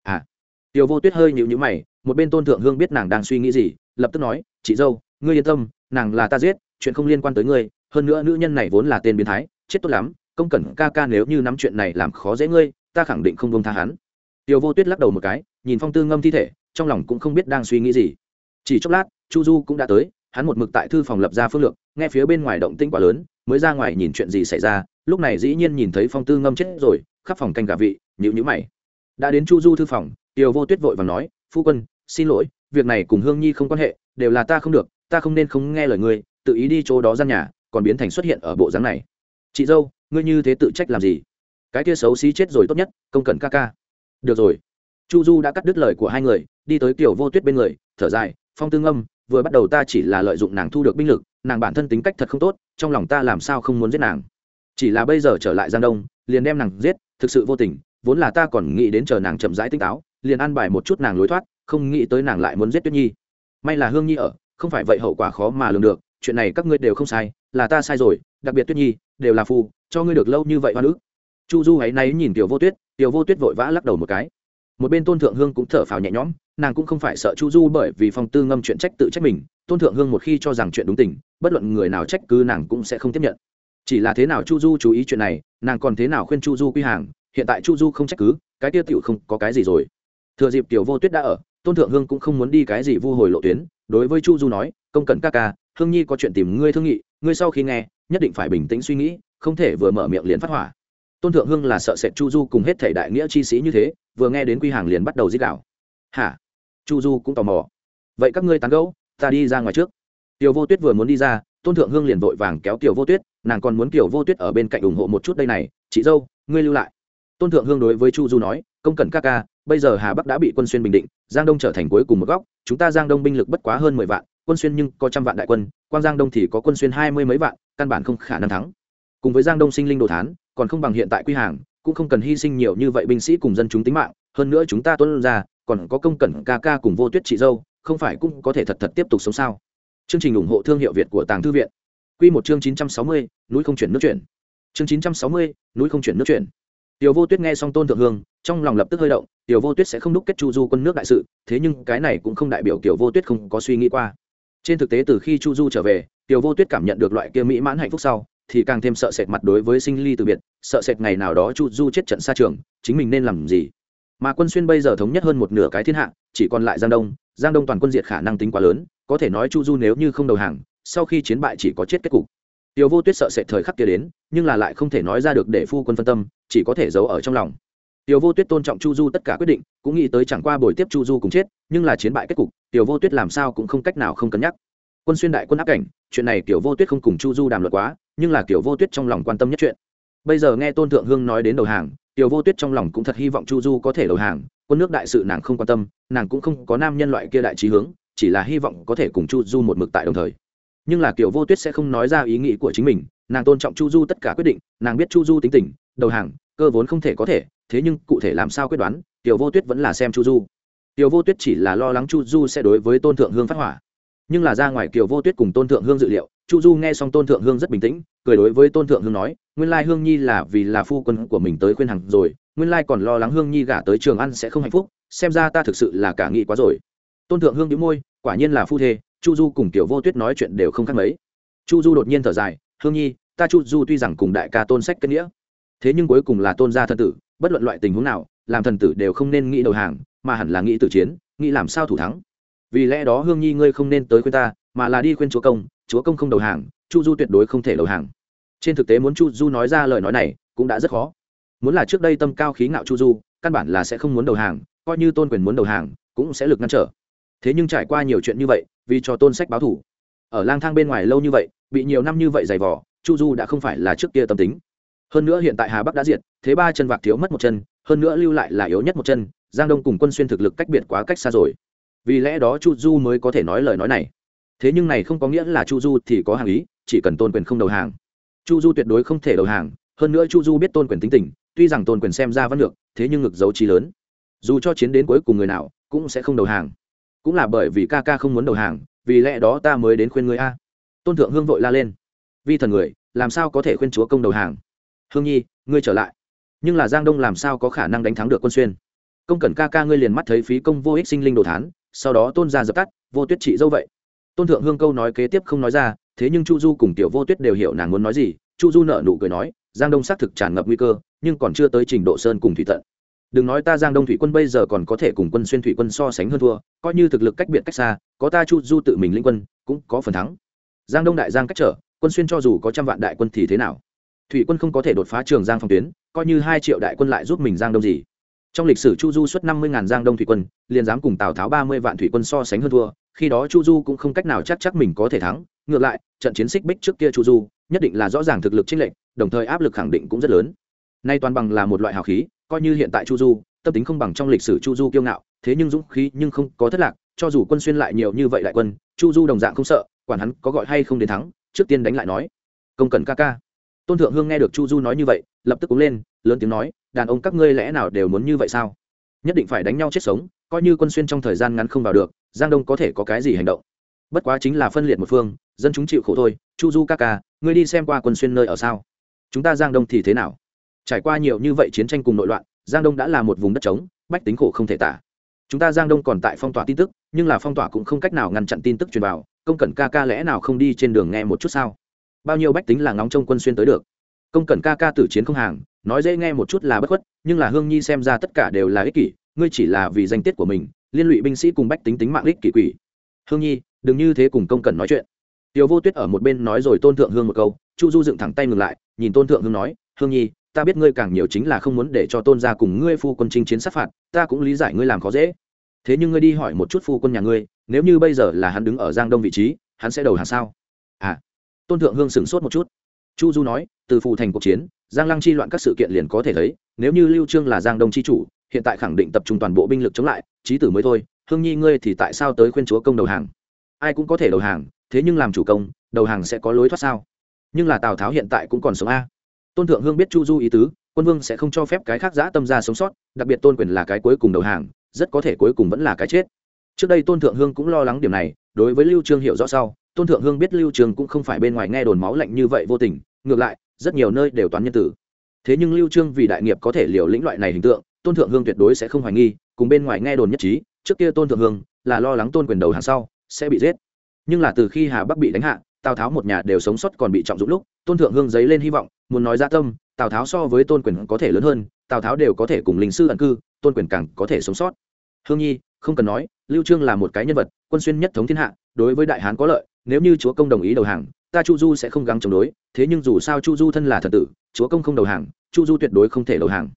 À. Tiểu vô tuyết hơi nhịu nhữ mày một bên tôn thượng hương biết nàng đang suy nghĩ gì lập tức nói chị dâu ngươi yên tâm nàng là ta giết chuyện không liên quan tới ngươi hơn nữa nữ nhân này vốn là tên biến thái chết tốt lắm công cẩn ca ca nếu như nắm chuyện này làm khó dễ ngươi ta khẳng định không đông tha hắn. Tiểu vô tuyết lắc đầu một cái nhìn phong tư ngâm thi thể trong lòng cũng không biết đang suy nghĩ gì chỉ chốc lát, chu du cũng đã tới, hắn một mực tại thư phòng lập ra phương lược, nghe phía bên ngoài động tĩnh quá lớn, mới ra ngoài nhìn chuyện gì xảy ra, lúc này dĩ nhiên nhìn thấy phong tư ngâm chết rồi, khắp phòng canh gà vị nhữ nhữ mày. Đã đến chu du thư phòng tiều vô tuyết vội và nói, phu quân, xin lỗi, việc này cùng hương nhi không quan hệ, đều là ta không được, ta không nên không nghe lời ngươi, tự ý đi chỗ đó gian nhà, còn biến thành xuất hiện ở bộ dáng này. Chị dâu, ngươi như thế tự trách làm gì? Cái kia xấu xí chết rồi tốt nhất, công cần ca ca. Được rồi. Chu du đã cắt đứt lời của hai người, đi tới kiểu vô tuyết bên người, thở dài phong tương âm vừa bắt đầu ta chỉ là lợi dụng nàng thu được binh lực, nàng bản thân tính cách thật không tốt, trong lòng ta làm sao không muốn giết nàng. Chỉ là bây giờ trở lại giang đông, liền đem nàng giết, thực sự vô tình, vốn là ta còn nghĩ đến chờ nàng chậm rãi tinh táo, liền ăn bài một chút nàng lối thoát, không nghĩ tới nàng lại muốn giết tuyết nhi. May là hương nhi ở, không phải vậy hậu quả khó mà lường được, chuyện này các ngươi đều không sai, là ta sai rồi, đặc biệt tuyết nhi, đều là phù, cho ngươi được lâu như vậy hoa nữ chu du ấy náy nhìn tiểu vô tuyết, tiểu vô tuyết vội vã lắc đầu một cái một bên tôn thượng hương cũng thở phào nhẹ nhõm, nàng cũng không phải sợ chu du bởi vì phong tư ngâm chuyện trách tự trách mình, tôn thượng hương một khi cho rằng chuyện đúng tình, bất luận người nào trách cứ nàng cũng sẽ không tiếp nhận. Chỉ là thế nào chu du chú ý chuyện này, nàng còn thế nào khuyên chu du quy hàng, hiện tại chu du không trách cứ, cái tiêu tiểu không có cái gì rồi. Thừa dịp tiểu vô tuyết đã ở, tôn thượng hương cũng không muốn đi cái gì vu hồi lộ tuyến, đối với chu du nói, công cận ca ca, hương nhi có chuyện tìm ngươi thương nghị, ngươi sau khi nghe, nhất định phải bình tĩnh suy nghĩ, không thể vừa mở miệng liền phát hỏa tôn thượng hương là sợ sệt chu du cùng hết thể đại nghĩa chi sĩ như thế, vừa nghe đến quy hàng liền bắt đầu giết đảo hả? Chu du cũng tò mò. Vậy các ngươi tán gẫu, ta đi ra ngoài trước. Tiểu vô tuyết vừa muốn đi ra, tôn thượng hương liền vội vàng kéo tiểu vô tuyết, nàng còn muốn tiểu vô tuyết ở bên cạnh ủng hộ một chút đây này, chị dâu, ngươi lưu lại. Tôn thượng hương đối với chu du nói, công cẩn ca ca, bây giờ hà bắc đã bị quân xuyên bình định, giang đông trở thành cuối cùng một góc, chúng ta giang đông binh lực bất quá hơn mười vạn, quân xuyên nhưng có trăm vạn đại quân, quang giang đông thì có quân xuyên hai mươi mấy vạn, căn bản không khả năng thắng cùng với giang đông sinh linh đồ thán, còn không bằng hiện tại quy hàng, cũng không cần hy sinh nhiều như vậy binh sĩ cùng dân chúng tính mạng, hơn nữa chúng ta tuân ra, còn có công cẩn ca ca cùng vô tuyết chị dâu, không phải cũng có thể thật thật tiếp tục sống sao? Chương trình ủng hộ thương hiệu việt của tàng thư viện. Quy một chương chín trăm sáu mươi, núi không chuyển nước chuyển. Chương chín trăm sáu mươi, núi không chuyển nước chuyển. Tiểu vô tuyết nghe xong tôn thượng hương, trong lòng lập tức hơi động, tiểu vô tuyết sẽ không đúc kết chu du quân nước đại sự, thế nhưng cái này cũng không đại biểu tiểu vô tuyết không có suy nghĩ qua. Trên thực tế từ khi chu du trở về, tiểu vô tuyết cảm nhận được loại kia mỹ mãn hạnh phúc sau thì càng thêm sợ sệt mặt đối với sinh ly từ biệt, sợ sệt ngày nào đó chu du chết trận xa trường, chính mình nên làm gì? Mà quân xuyên bây giờ thống nhất hơn một nửa cái thiên hạ, chỉ còn lại giang đông giang đông toàn quân diệt khả năng tính quá lớn, có thể nói chu du nếu như không đầu hàng, sau khi chiến bại chỉ có chết kết cục. Tiểu vô tuyết sợ sệt thời khắc kia đến, nhưng là lại không thể nói ra được để phu quân phân tâm, chỉ có thể giấu ở trong lòng. Tiểu vô tuyết tôn trọng chu du tất cả quyết định, cũng nghĩ tới chẳng qua buổi tiếp chu du cùng chết, nhưng là chiến bại kết cục, tiểu vô tuyết làm sao cũng không cách nào không cân nhắc. Quân xuyên đại quân áp cảnh, chuyện này tiểu vô tuyết không cùng chu du đàm luận quá nhưng là tiểu vô tuyết trong lòng quan tâm nhất chuyện. Bây giờ nghe tôn thượng hương nói đến đầu hàng tiểu vô tuyết trong lòng cũng thật hy vọng chu du có thể đầu hàng, quân nước đại sự nàng không quan tâm, nàng cũng không có nam nhân loại kia đại trí hướng, chỉ là hy vọng có thể cùng chu du một mực tại đồng thời. Nhưng là kiểu vô tuyết sẽ không nói ra ý nghĩ của chính mình, nàng tôn trọng chu du tất cả quyết định, nàng biết chu du tính tình, đầu hàng, cơ vốn không thể có thể, thế nhưng cụ thể làm sao quyết đoán tiểu vô tuyết vẫn là xem chu du. Tiểu vô tuyết chỉ là lo lắng chu du sẽ đối với tôn thượng hương phát hỏa nhưng là ra ngoài kiều vô tuyết cùng tôn thượng hương dự liệu, chu du nghe xong tôn thượng hương rất bình tĩnh, cười đối với tôn thượng hương nói, nguyên lai hương nhi là vì là phu quân của mình tới khuyên hằng rồi, nguyên lai còn lo lắng hương nhi gả tới trường ăn sẽ không hạnh phúc, xem ra ta thực sự là cả nghị quá rồi. Tôn thượng hương đĩu môi, quả nhiên là phu thê, chu du cùng tiểu vô tuyết nói chuyện đều không khác mấy. Chu du đột nhiên thở dài, hương nhi, ta chu du tuy rằng cùng đại ca tôn sách kết nghĩa, thế nhưng cuối cùng là tôn gia thần tử, bất luận loại tình huống nào, làm thần tử đều không nên nghĩ đầu hàng, mà hẳn là nghĩ tử chiến, nghĩ làm sao thủ thắng vì lẽ đó hương nhi ngươi không nên tới khuyên ta, mà là đi khuyên chúa công chúa công không đầu hàng, chu du tuyệt đối không thể đầu hàng. Trên thực tế muốn chu du nói ra lời nói này cũng đã rất khó. Muốn là trước đây tâm cao khí ngạo chu du, căn bản là sẽ không muốn đầu hàng, coi như tôn quyền muốn đầu hàng, cũng sẽ lực ngăn trở. Thế nhưng trải qua nhiều chuyện như vậy, vì cho tôn sách báo thủ. Ở lang thang bên ngoài lâu như vậy, bị nhiều năm như vậy dày vỏ chu du đã không phải là trước kia tâm tính. Hơn nữa hiện tại hà bắc đã diệt, thế ba chân vạc thiếu mất một chân, hơn nữa lưu lại là yếu nhất một chân, giang đông cùng quân xuyên thực lực cách biệt quá cách xa rồi vì lẽ đó chu du mới có thể nói lời nói này. Thế nhưng này không có nghĩa là chu du thì có hàng ý, chỉ cần tôn quyền không đầu hàng. Chu du tuyệt đối không thể đầu hàng, hơn nữa chu du biết tôn quyền tính tình, tuy rằng tôn quyền xem ra vẫn được thế nhưng ngực dấu trí lớn. Dù cho chiến đến cuối cùng người nào cũng sẽ không đầu hàng. Cũng là bởi vì ca ca không muốn đầu hàng, vì lẽ đó ta mới đến khuyên người a. Tôn thượng hương vội la lên. Vi thần người, làm sao có thể khuyên chúa công đầu hàng? Hương nhi, ngươi trở lại. Nhưng là giang đông làm sao có khả năng đánh thắng được quân xuyên? Công cẩn ca ca ngươi liền mắt thấy phí công vô ích sinh linh đồ thán sau đó tôn ra dập tắt, vô tuyết trị dâu vậy. Tôn thượng hương câu nói kế tiếp không nói ra, thế nhưng chu du cùng tiểu vô tuyết đều hiểu nàng muốn nói gì, chu du nợ nụ cười nói, giang đông xác thực tràn ngập nguy cơ, nhưng còn chưa tới trình độ sơn cùng thủy tận. Đừng nói ta giang đông thủy quân bây giờ còn có thể cùng quân xuyên thủy quân so sánh hơn thua, coi như thực lực cách biệt cách xa, có ta chu du tự mình linh quân, cũng có phần thắng. Giang đông đại giang cách trở, quân xuyên cho dù có trăm vạn đại quân thì thế nào? Thủy quân không có thể đột phá trường giang phong tuyến, coi như hai triệu đại quân lại giúp mình giang đông gì? Trong lịch sử chu du xuất năm mươi ngàn giang đông thủy quân, liền dám cùng tào tháo ba mươi vạn thủy quân so sánh hơn thua, khi đó chu du cũng không cách nào chắc chắc mình có thể thắng. Ngược lại, trận chiến xích bích trước kia chu du, nhất định là rõ ràng thực lực chênh lệch, đồng thời áp lực khẳng định cũng rất lớn. Nay toàn bằng là một loại hào khí, coi như hiện tại chu du, tâm tính không bằng trong lịch sử chu du kiêu ngạo, thế nhưng dũng khí nhưng không có thất lạc, cho dù quân xuyên lại nhiều như vậy đại quân, chu du đồng dạng không sợ, quản hắn có gọi hay không đến thắng, trước tiên đánh lại nói. Công cần ca ca. Tôn thượng hương nghe được chu du nói như vậy, lập tức cúng lên lớn tiếng nói, đàn ông các ngươi lẽ nào đều muốn như vậy sao? Nhất định phải đánh nhau chết sống, coi như quân xuyên trong thời gian ngắn không vào được, giang đông có thể có cái gì hành động? Bất quá chính là phân liệt một phương, dân chúng chịu khổ thôi, chu du ca ca, ngươi đi xem qua quân xuyên nơi ở sao? Chúng ta giang đông thì thế nào? Trải qua nhiều như vậy chiến tranh cùng nội loạn, giang đông đã là một vùng đất trống, bách tính khổ không thể tả. Chúng ta giang đông còn tại phong tỏa tin tức, nhưng là phong tỏa cũng không cách nào ngăn chặn tin tức truyền vào, công cẩn ca ca lẽ nào không đi trên đường nghe một chút sao? Bao nhiêu bách tính là ngóng trông quân xuyên tới được. Công cẩn ca ca tử chiến không hàng nói dễ nghe một chút là bất khuất, nhưng là hương nhi xem ra tất cả đều là ích kỷ, ngươi chỉ là vì danh tiết của mình, liên lụy binh sĩ cùng bách tính tính mạng ích kỷ quỷ. Hương nhi, đừng như thế cùng công cần nói chuyện. Tiểu vô tuyết ở một bên nói rồi tôn thượng hương một câu, chu du dựng thẳng tay ngừng lại, nhìn tôn thượng hương nói, hương nhi, ta biết ngươi càng nhiều chính là không muốn để cho tôn gia cùng ngươi phu quân chinh chiến sát phạt, ta cũng lý giải ngươi làm khó dễ. Thế nhưng ngươi đi hỏi một chút phu quân nhà ngươi, nếu như bây giờ là hắn đứng ở giang đông vị trí, hắn sẽ đầu hàng sao? À. Tôn thượng hương sửng sốt một chút. Chu du nói, từ phù thành cuộc chiến giang lăng chi loạn các sự kiện liền có thể thấy, nếu như lưu trương là giang đông chi chủ, hiện tại khẳng định tập trung toàn bộ binh lực chống lại trí tử mới thôi, hương nhi ngươi thì tại sao tới khuyên chúa công đầu hàng? Ai cũng có thể đầu hàng, thế nhưng làm chủ công, đầu hàng sẽ có lối thoát sao? Nhưng là tào tháo hiện tại cũng còn sống a. Tôn thượng hương biết chu du ý tứ, quân vương sẽ không cho phép cái khác giã tâm ra sống sót, đặc biệt tôn quyền là cái cuối cùng đầu hàng, rất có thể cuối cùng vẫn là cái chết. Trước đây tôn thượng hương cũng lo lắng điểm này, đối với lưu trương hiểu rõ sau, tôn thượng hương biết lưu trương cũng không phải bên ngoài nghe đồn máu lạnh như vậy vô tình, ngược lại rất nhiều nơi đều toán nhân tử. Thế nhưng lưu trương vì đại nghiệp có thể liều lĩnh loại này hình tượng, tôn thượng hương tuyệt đối sẽ không hoài nghi, cùng bên ngoài nghe đồn nhất trí, trước kia tôn thượng hương là lo lắng tôn quyền đầu hàng sau, sẽ bị giết. Nhưng là từ khi hà bắc bị đánh hạ, tào tháo một nhà đều sống sót còn bị trọng dụng lúc, tôn thượng hương giấy lên hy vọng, muốn nói ra tâm, tào tháo so với tôn quyền có thể lớn hơn, tào tháo đều có thể cùng linh sư ẩn cư, tôn quyền càng có thể sống sót. Hương nhi, không cần nói, lưu trương là một cái nhân vật, quân xuyên nhất thống thiên hạ, đối với đại hán có lợi, nếu như chúa công đồng ý đầu hàng ta chu du sẽ không gắng chống đối, thế nhưng dù sao chu du thân là thần tử, chúa công không đầu hàng, chu du tuyệt đối không thể đầu hàng.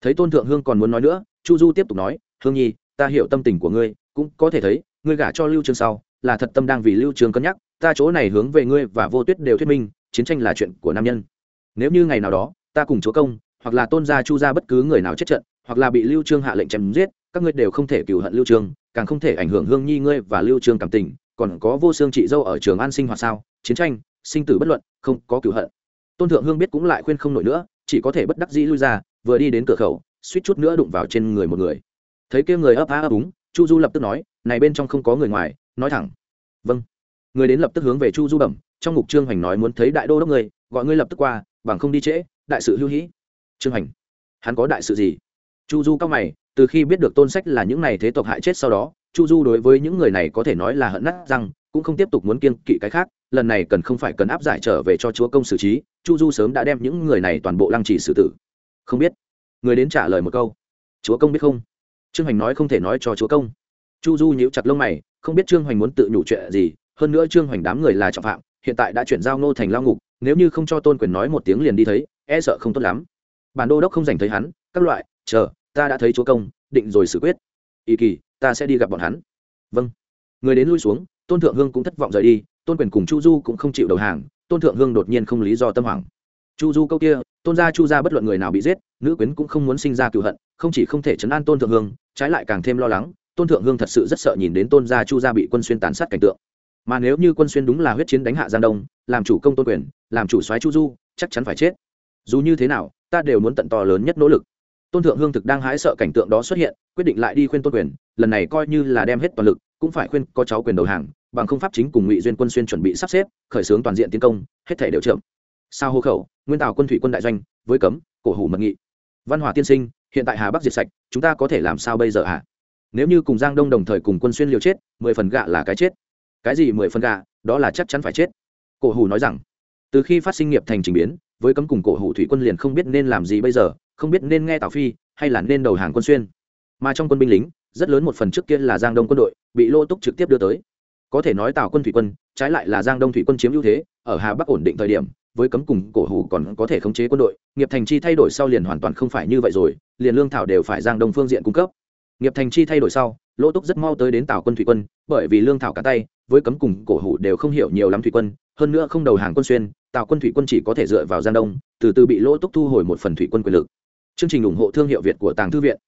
Thấy tôn thượng hương còn muốn nói nữa, chu du tiếp tục nói, hương nhi, ta hiểu tâm tình của ngươi, cũng có thể thấy, ngươi gả cho lưu trương sau, là thật tâm đang vì lưu trương cân nhắc, ta chỗ này hướng về ngươi và vô tuyết đều thuyết minh, chiến tranh là chuyện của nam nhân. Nếu như ngày nào đó, ta cùng chúa công, hoặc là tôn gia chu gia bất cứ người nào chết trận, hoặc là bị lưu trương hạ lệnh chém giết, các ngươi đều không thể cừu hận lưu trương, càng không thể ảnh hưởng hương nhi ngươi và lưu trương cảm tình, còn có vô xương chị dâu ở trường an sinh hoạt sao? Chiến tranh, sinh tử bất luận, không có cửu hận. Tôn thượng hương biết cũng lại khuyên không nổi nữa, chỉ có thể bất đắc dĩ lui ra, vừa đi đến cửa khẩu, suýt chút nữa đụng vào trên người một người. Thấy kia người ấp á ấp úng, chu du lập tức nói, này bên trong không có người ngoài, nói thẳng. Vâng. Người đến lập tức hướng về chu du bẩm, trong ngục trương hoành nói muốn thấy đại đô đốc người, gọi ngươi lập tức qua, bằng không đi trễ, đại sự hữu hĩ trương hoành, hắn có đại sự gì? Chu du cao mày, từ khi biết được tôn sách là những này thế tộc hại chết sau đó, chu du đối với những người này có thể nói là hận nát rằng cũng không tiếp tục muốn kiên kỵ cái khác, lần này cần không phải cần áp giải trở về cho chúa công xử trí, chu du sớm đã đem những người này toàn bộ lăng trì xử tử. Không biết, người đến trả lời một câu. Chúa công biết không? Trương hoành nói không thể nói cho chúa công. Chu du nhíu chặt lông mày, không biết trương hoành muốn tự nhủ chuyện gì, hơn nữa trương hoành đám người là trọng phạm, hiện tại đã chuyển giao nô thành lao ngục, nếu như không cho tôn quyền nói một tiếng liền đi thấy e sợ không tốt lắm. Bản đô đốc không dành thấy hắn, các loại, chờ, ta đã thấy chúa công, định rồi xử quyết. Ý kỳ, ta sẽ đi gặp bọn hắn. Vâng. Người đến lui xuống tôn thượng hương cũng thất vọng rời đi, tôn quyền cùng chu du cũng không chịu đầu hàng, tôn thượng hương đột nhiên không lý do tâm hoảng. Chu du câu kia, tôn gia chu gia bất luận người nào bị giết, nữ quyến cũng không muốn sinh ra cựu hận, không chỉ không thể chấn an tôn thượng hương, trái lại càng thêm lo lắng, tôn thượng hương thật sự rất sợ nhìn đến tôn gia chu gia bị quân xuyên tàn sát cảnh tượng. Mà nếu như quân xuyên đúng là huyết chiến đánh hạ giang đông, làm chủ công tôn quyền, làm chủ soái chu du, chắc chắn phải chết. Dù như thế nào, ta đều muốn tận to lớn nhất nỗ lực. Tôn thượng hương thực đang hái sợ cảnh tượng đó xuất hiện, quyết định lại đi khuyên tôn quyền, lần này coi như là đem hết toàn lực cũng phải khuyên có cháu quyền đầu hàng, bằng không pháp chính cùng ngụy duyên quân xuyên chuẩn bị sắp xếp, khởi xướng toàn diện tiến công, hết thể đều chậm. Sao hô khẩu, nguyên tào quân thủy quân đại doanh, với cấm, cổ hủ mật nghị. Văn hòa tiên sinh, hiện tại hà bắc diệt sạch, chúng ta có thể làm sao bây giờ ạ à? nếu như cùng giang đông đồng thời cùng quân xuyên liều chết, mười phần gạ là cái chết. Cái gì mười phần gạ, đó là chắc chắn phải chết. Cổ hủ nói rằng, từ khi phát sinh nghiệp thành trình biến, với cấm cùng cổ hủ thủy quân liền không biết nên làm gì bây giờ, không biết nên nghe tào phi, hay là nên đầu hàng quân xuyên. Mà trong quân binh lính rất lớn một phần trước kia là giang đông quân đội, bị lô túc trực tiếp đưa tới. Có thể nói tào quân thủy quân, trái lại là giang đông thủy quân chiếm ưu thế, ở hà bắc ổn định thời điểm, với cấm cùng cổ hủ còn có thể khống chế quân đội, nghiệp thành chi thay đổi sau liền hoàn toàn không phải như vậy rồi, liền lương thảo đều phải giang đông phương diện cung cấp. Nghiệp thành chi thay đổi sau lỗ túc rất mau tới đến tào quân thủy quân, bởi vì lương thảo cả tay, với cấm cùng cổ hủ đều không hiểu nhiều lắm thủy quân, hơn nữa không đầu hàng quân xuyên, tào quân thủy quân chỉ có thể dựa vào giang đông, từ từ bị lỗ túc thu hồi một phần thủy quân quyền lực. Chương trình ủng hộ thương hiệu việt của tàng thư viện.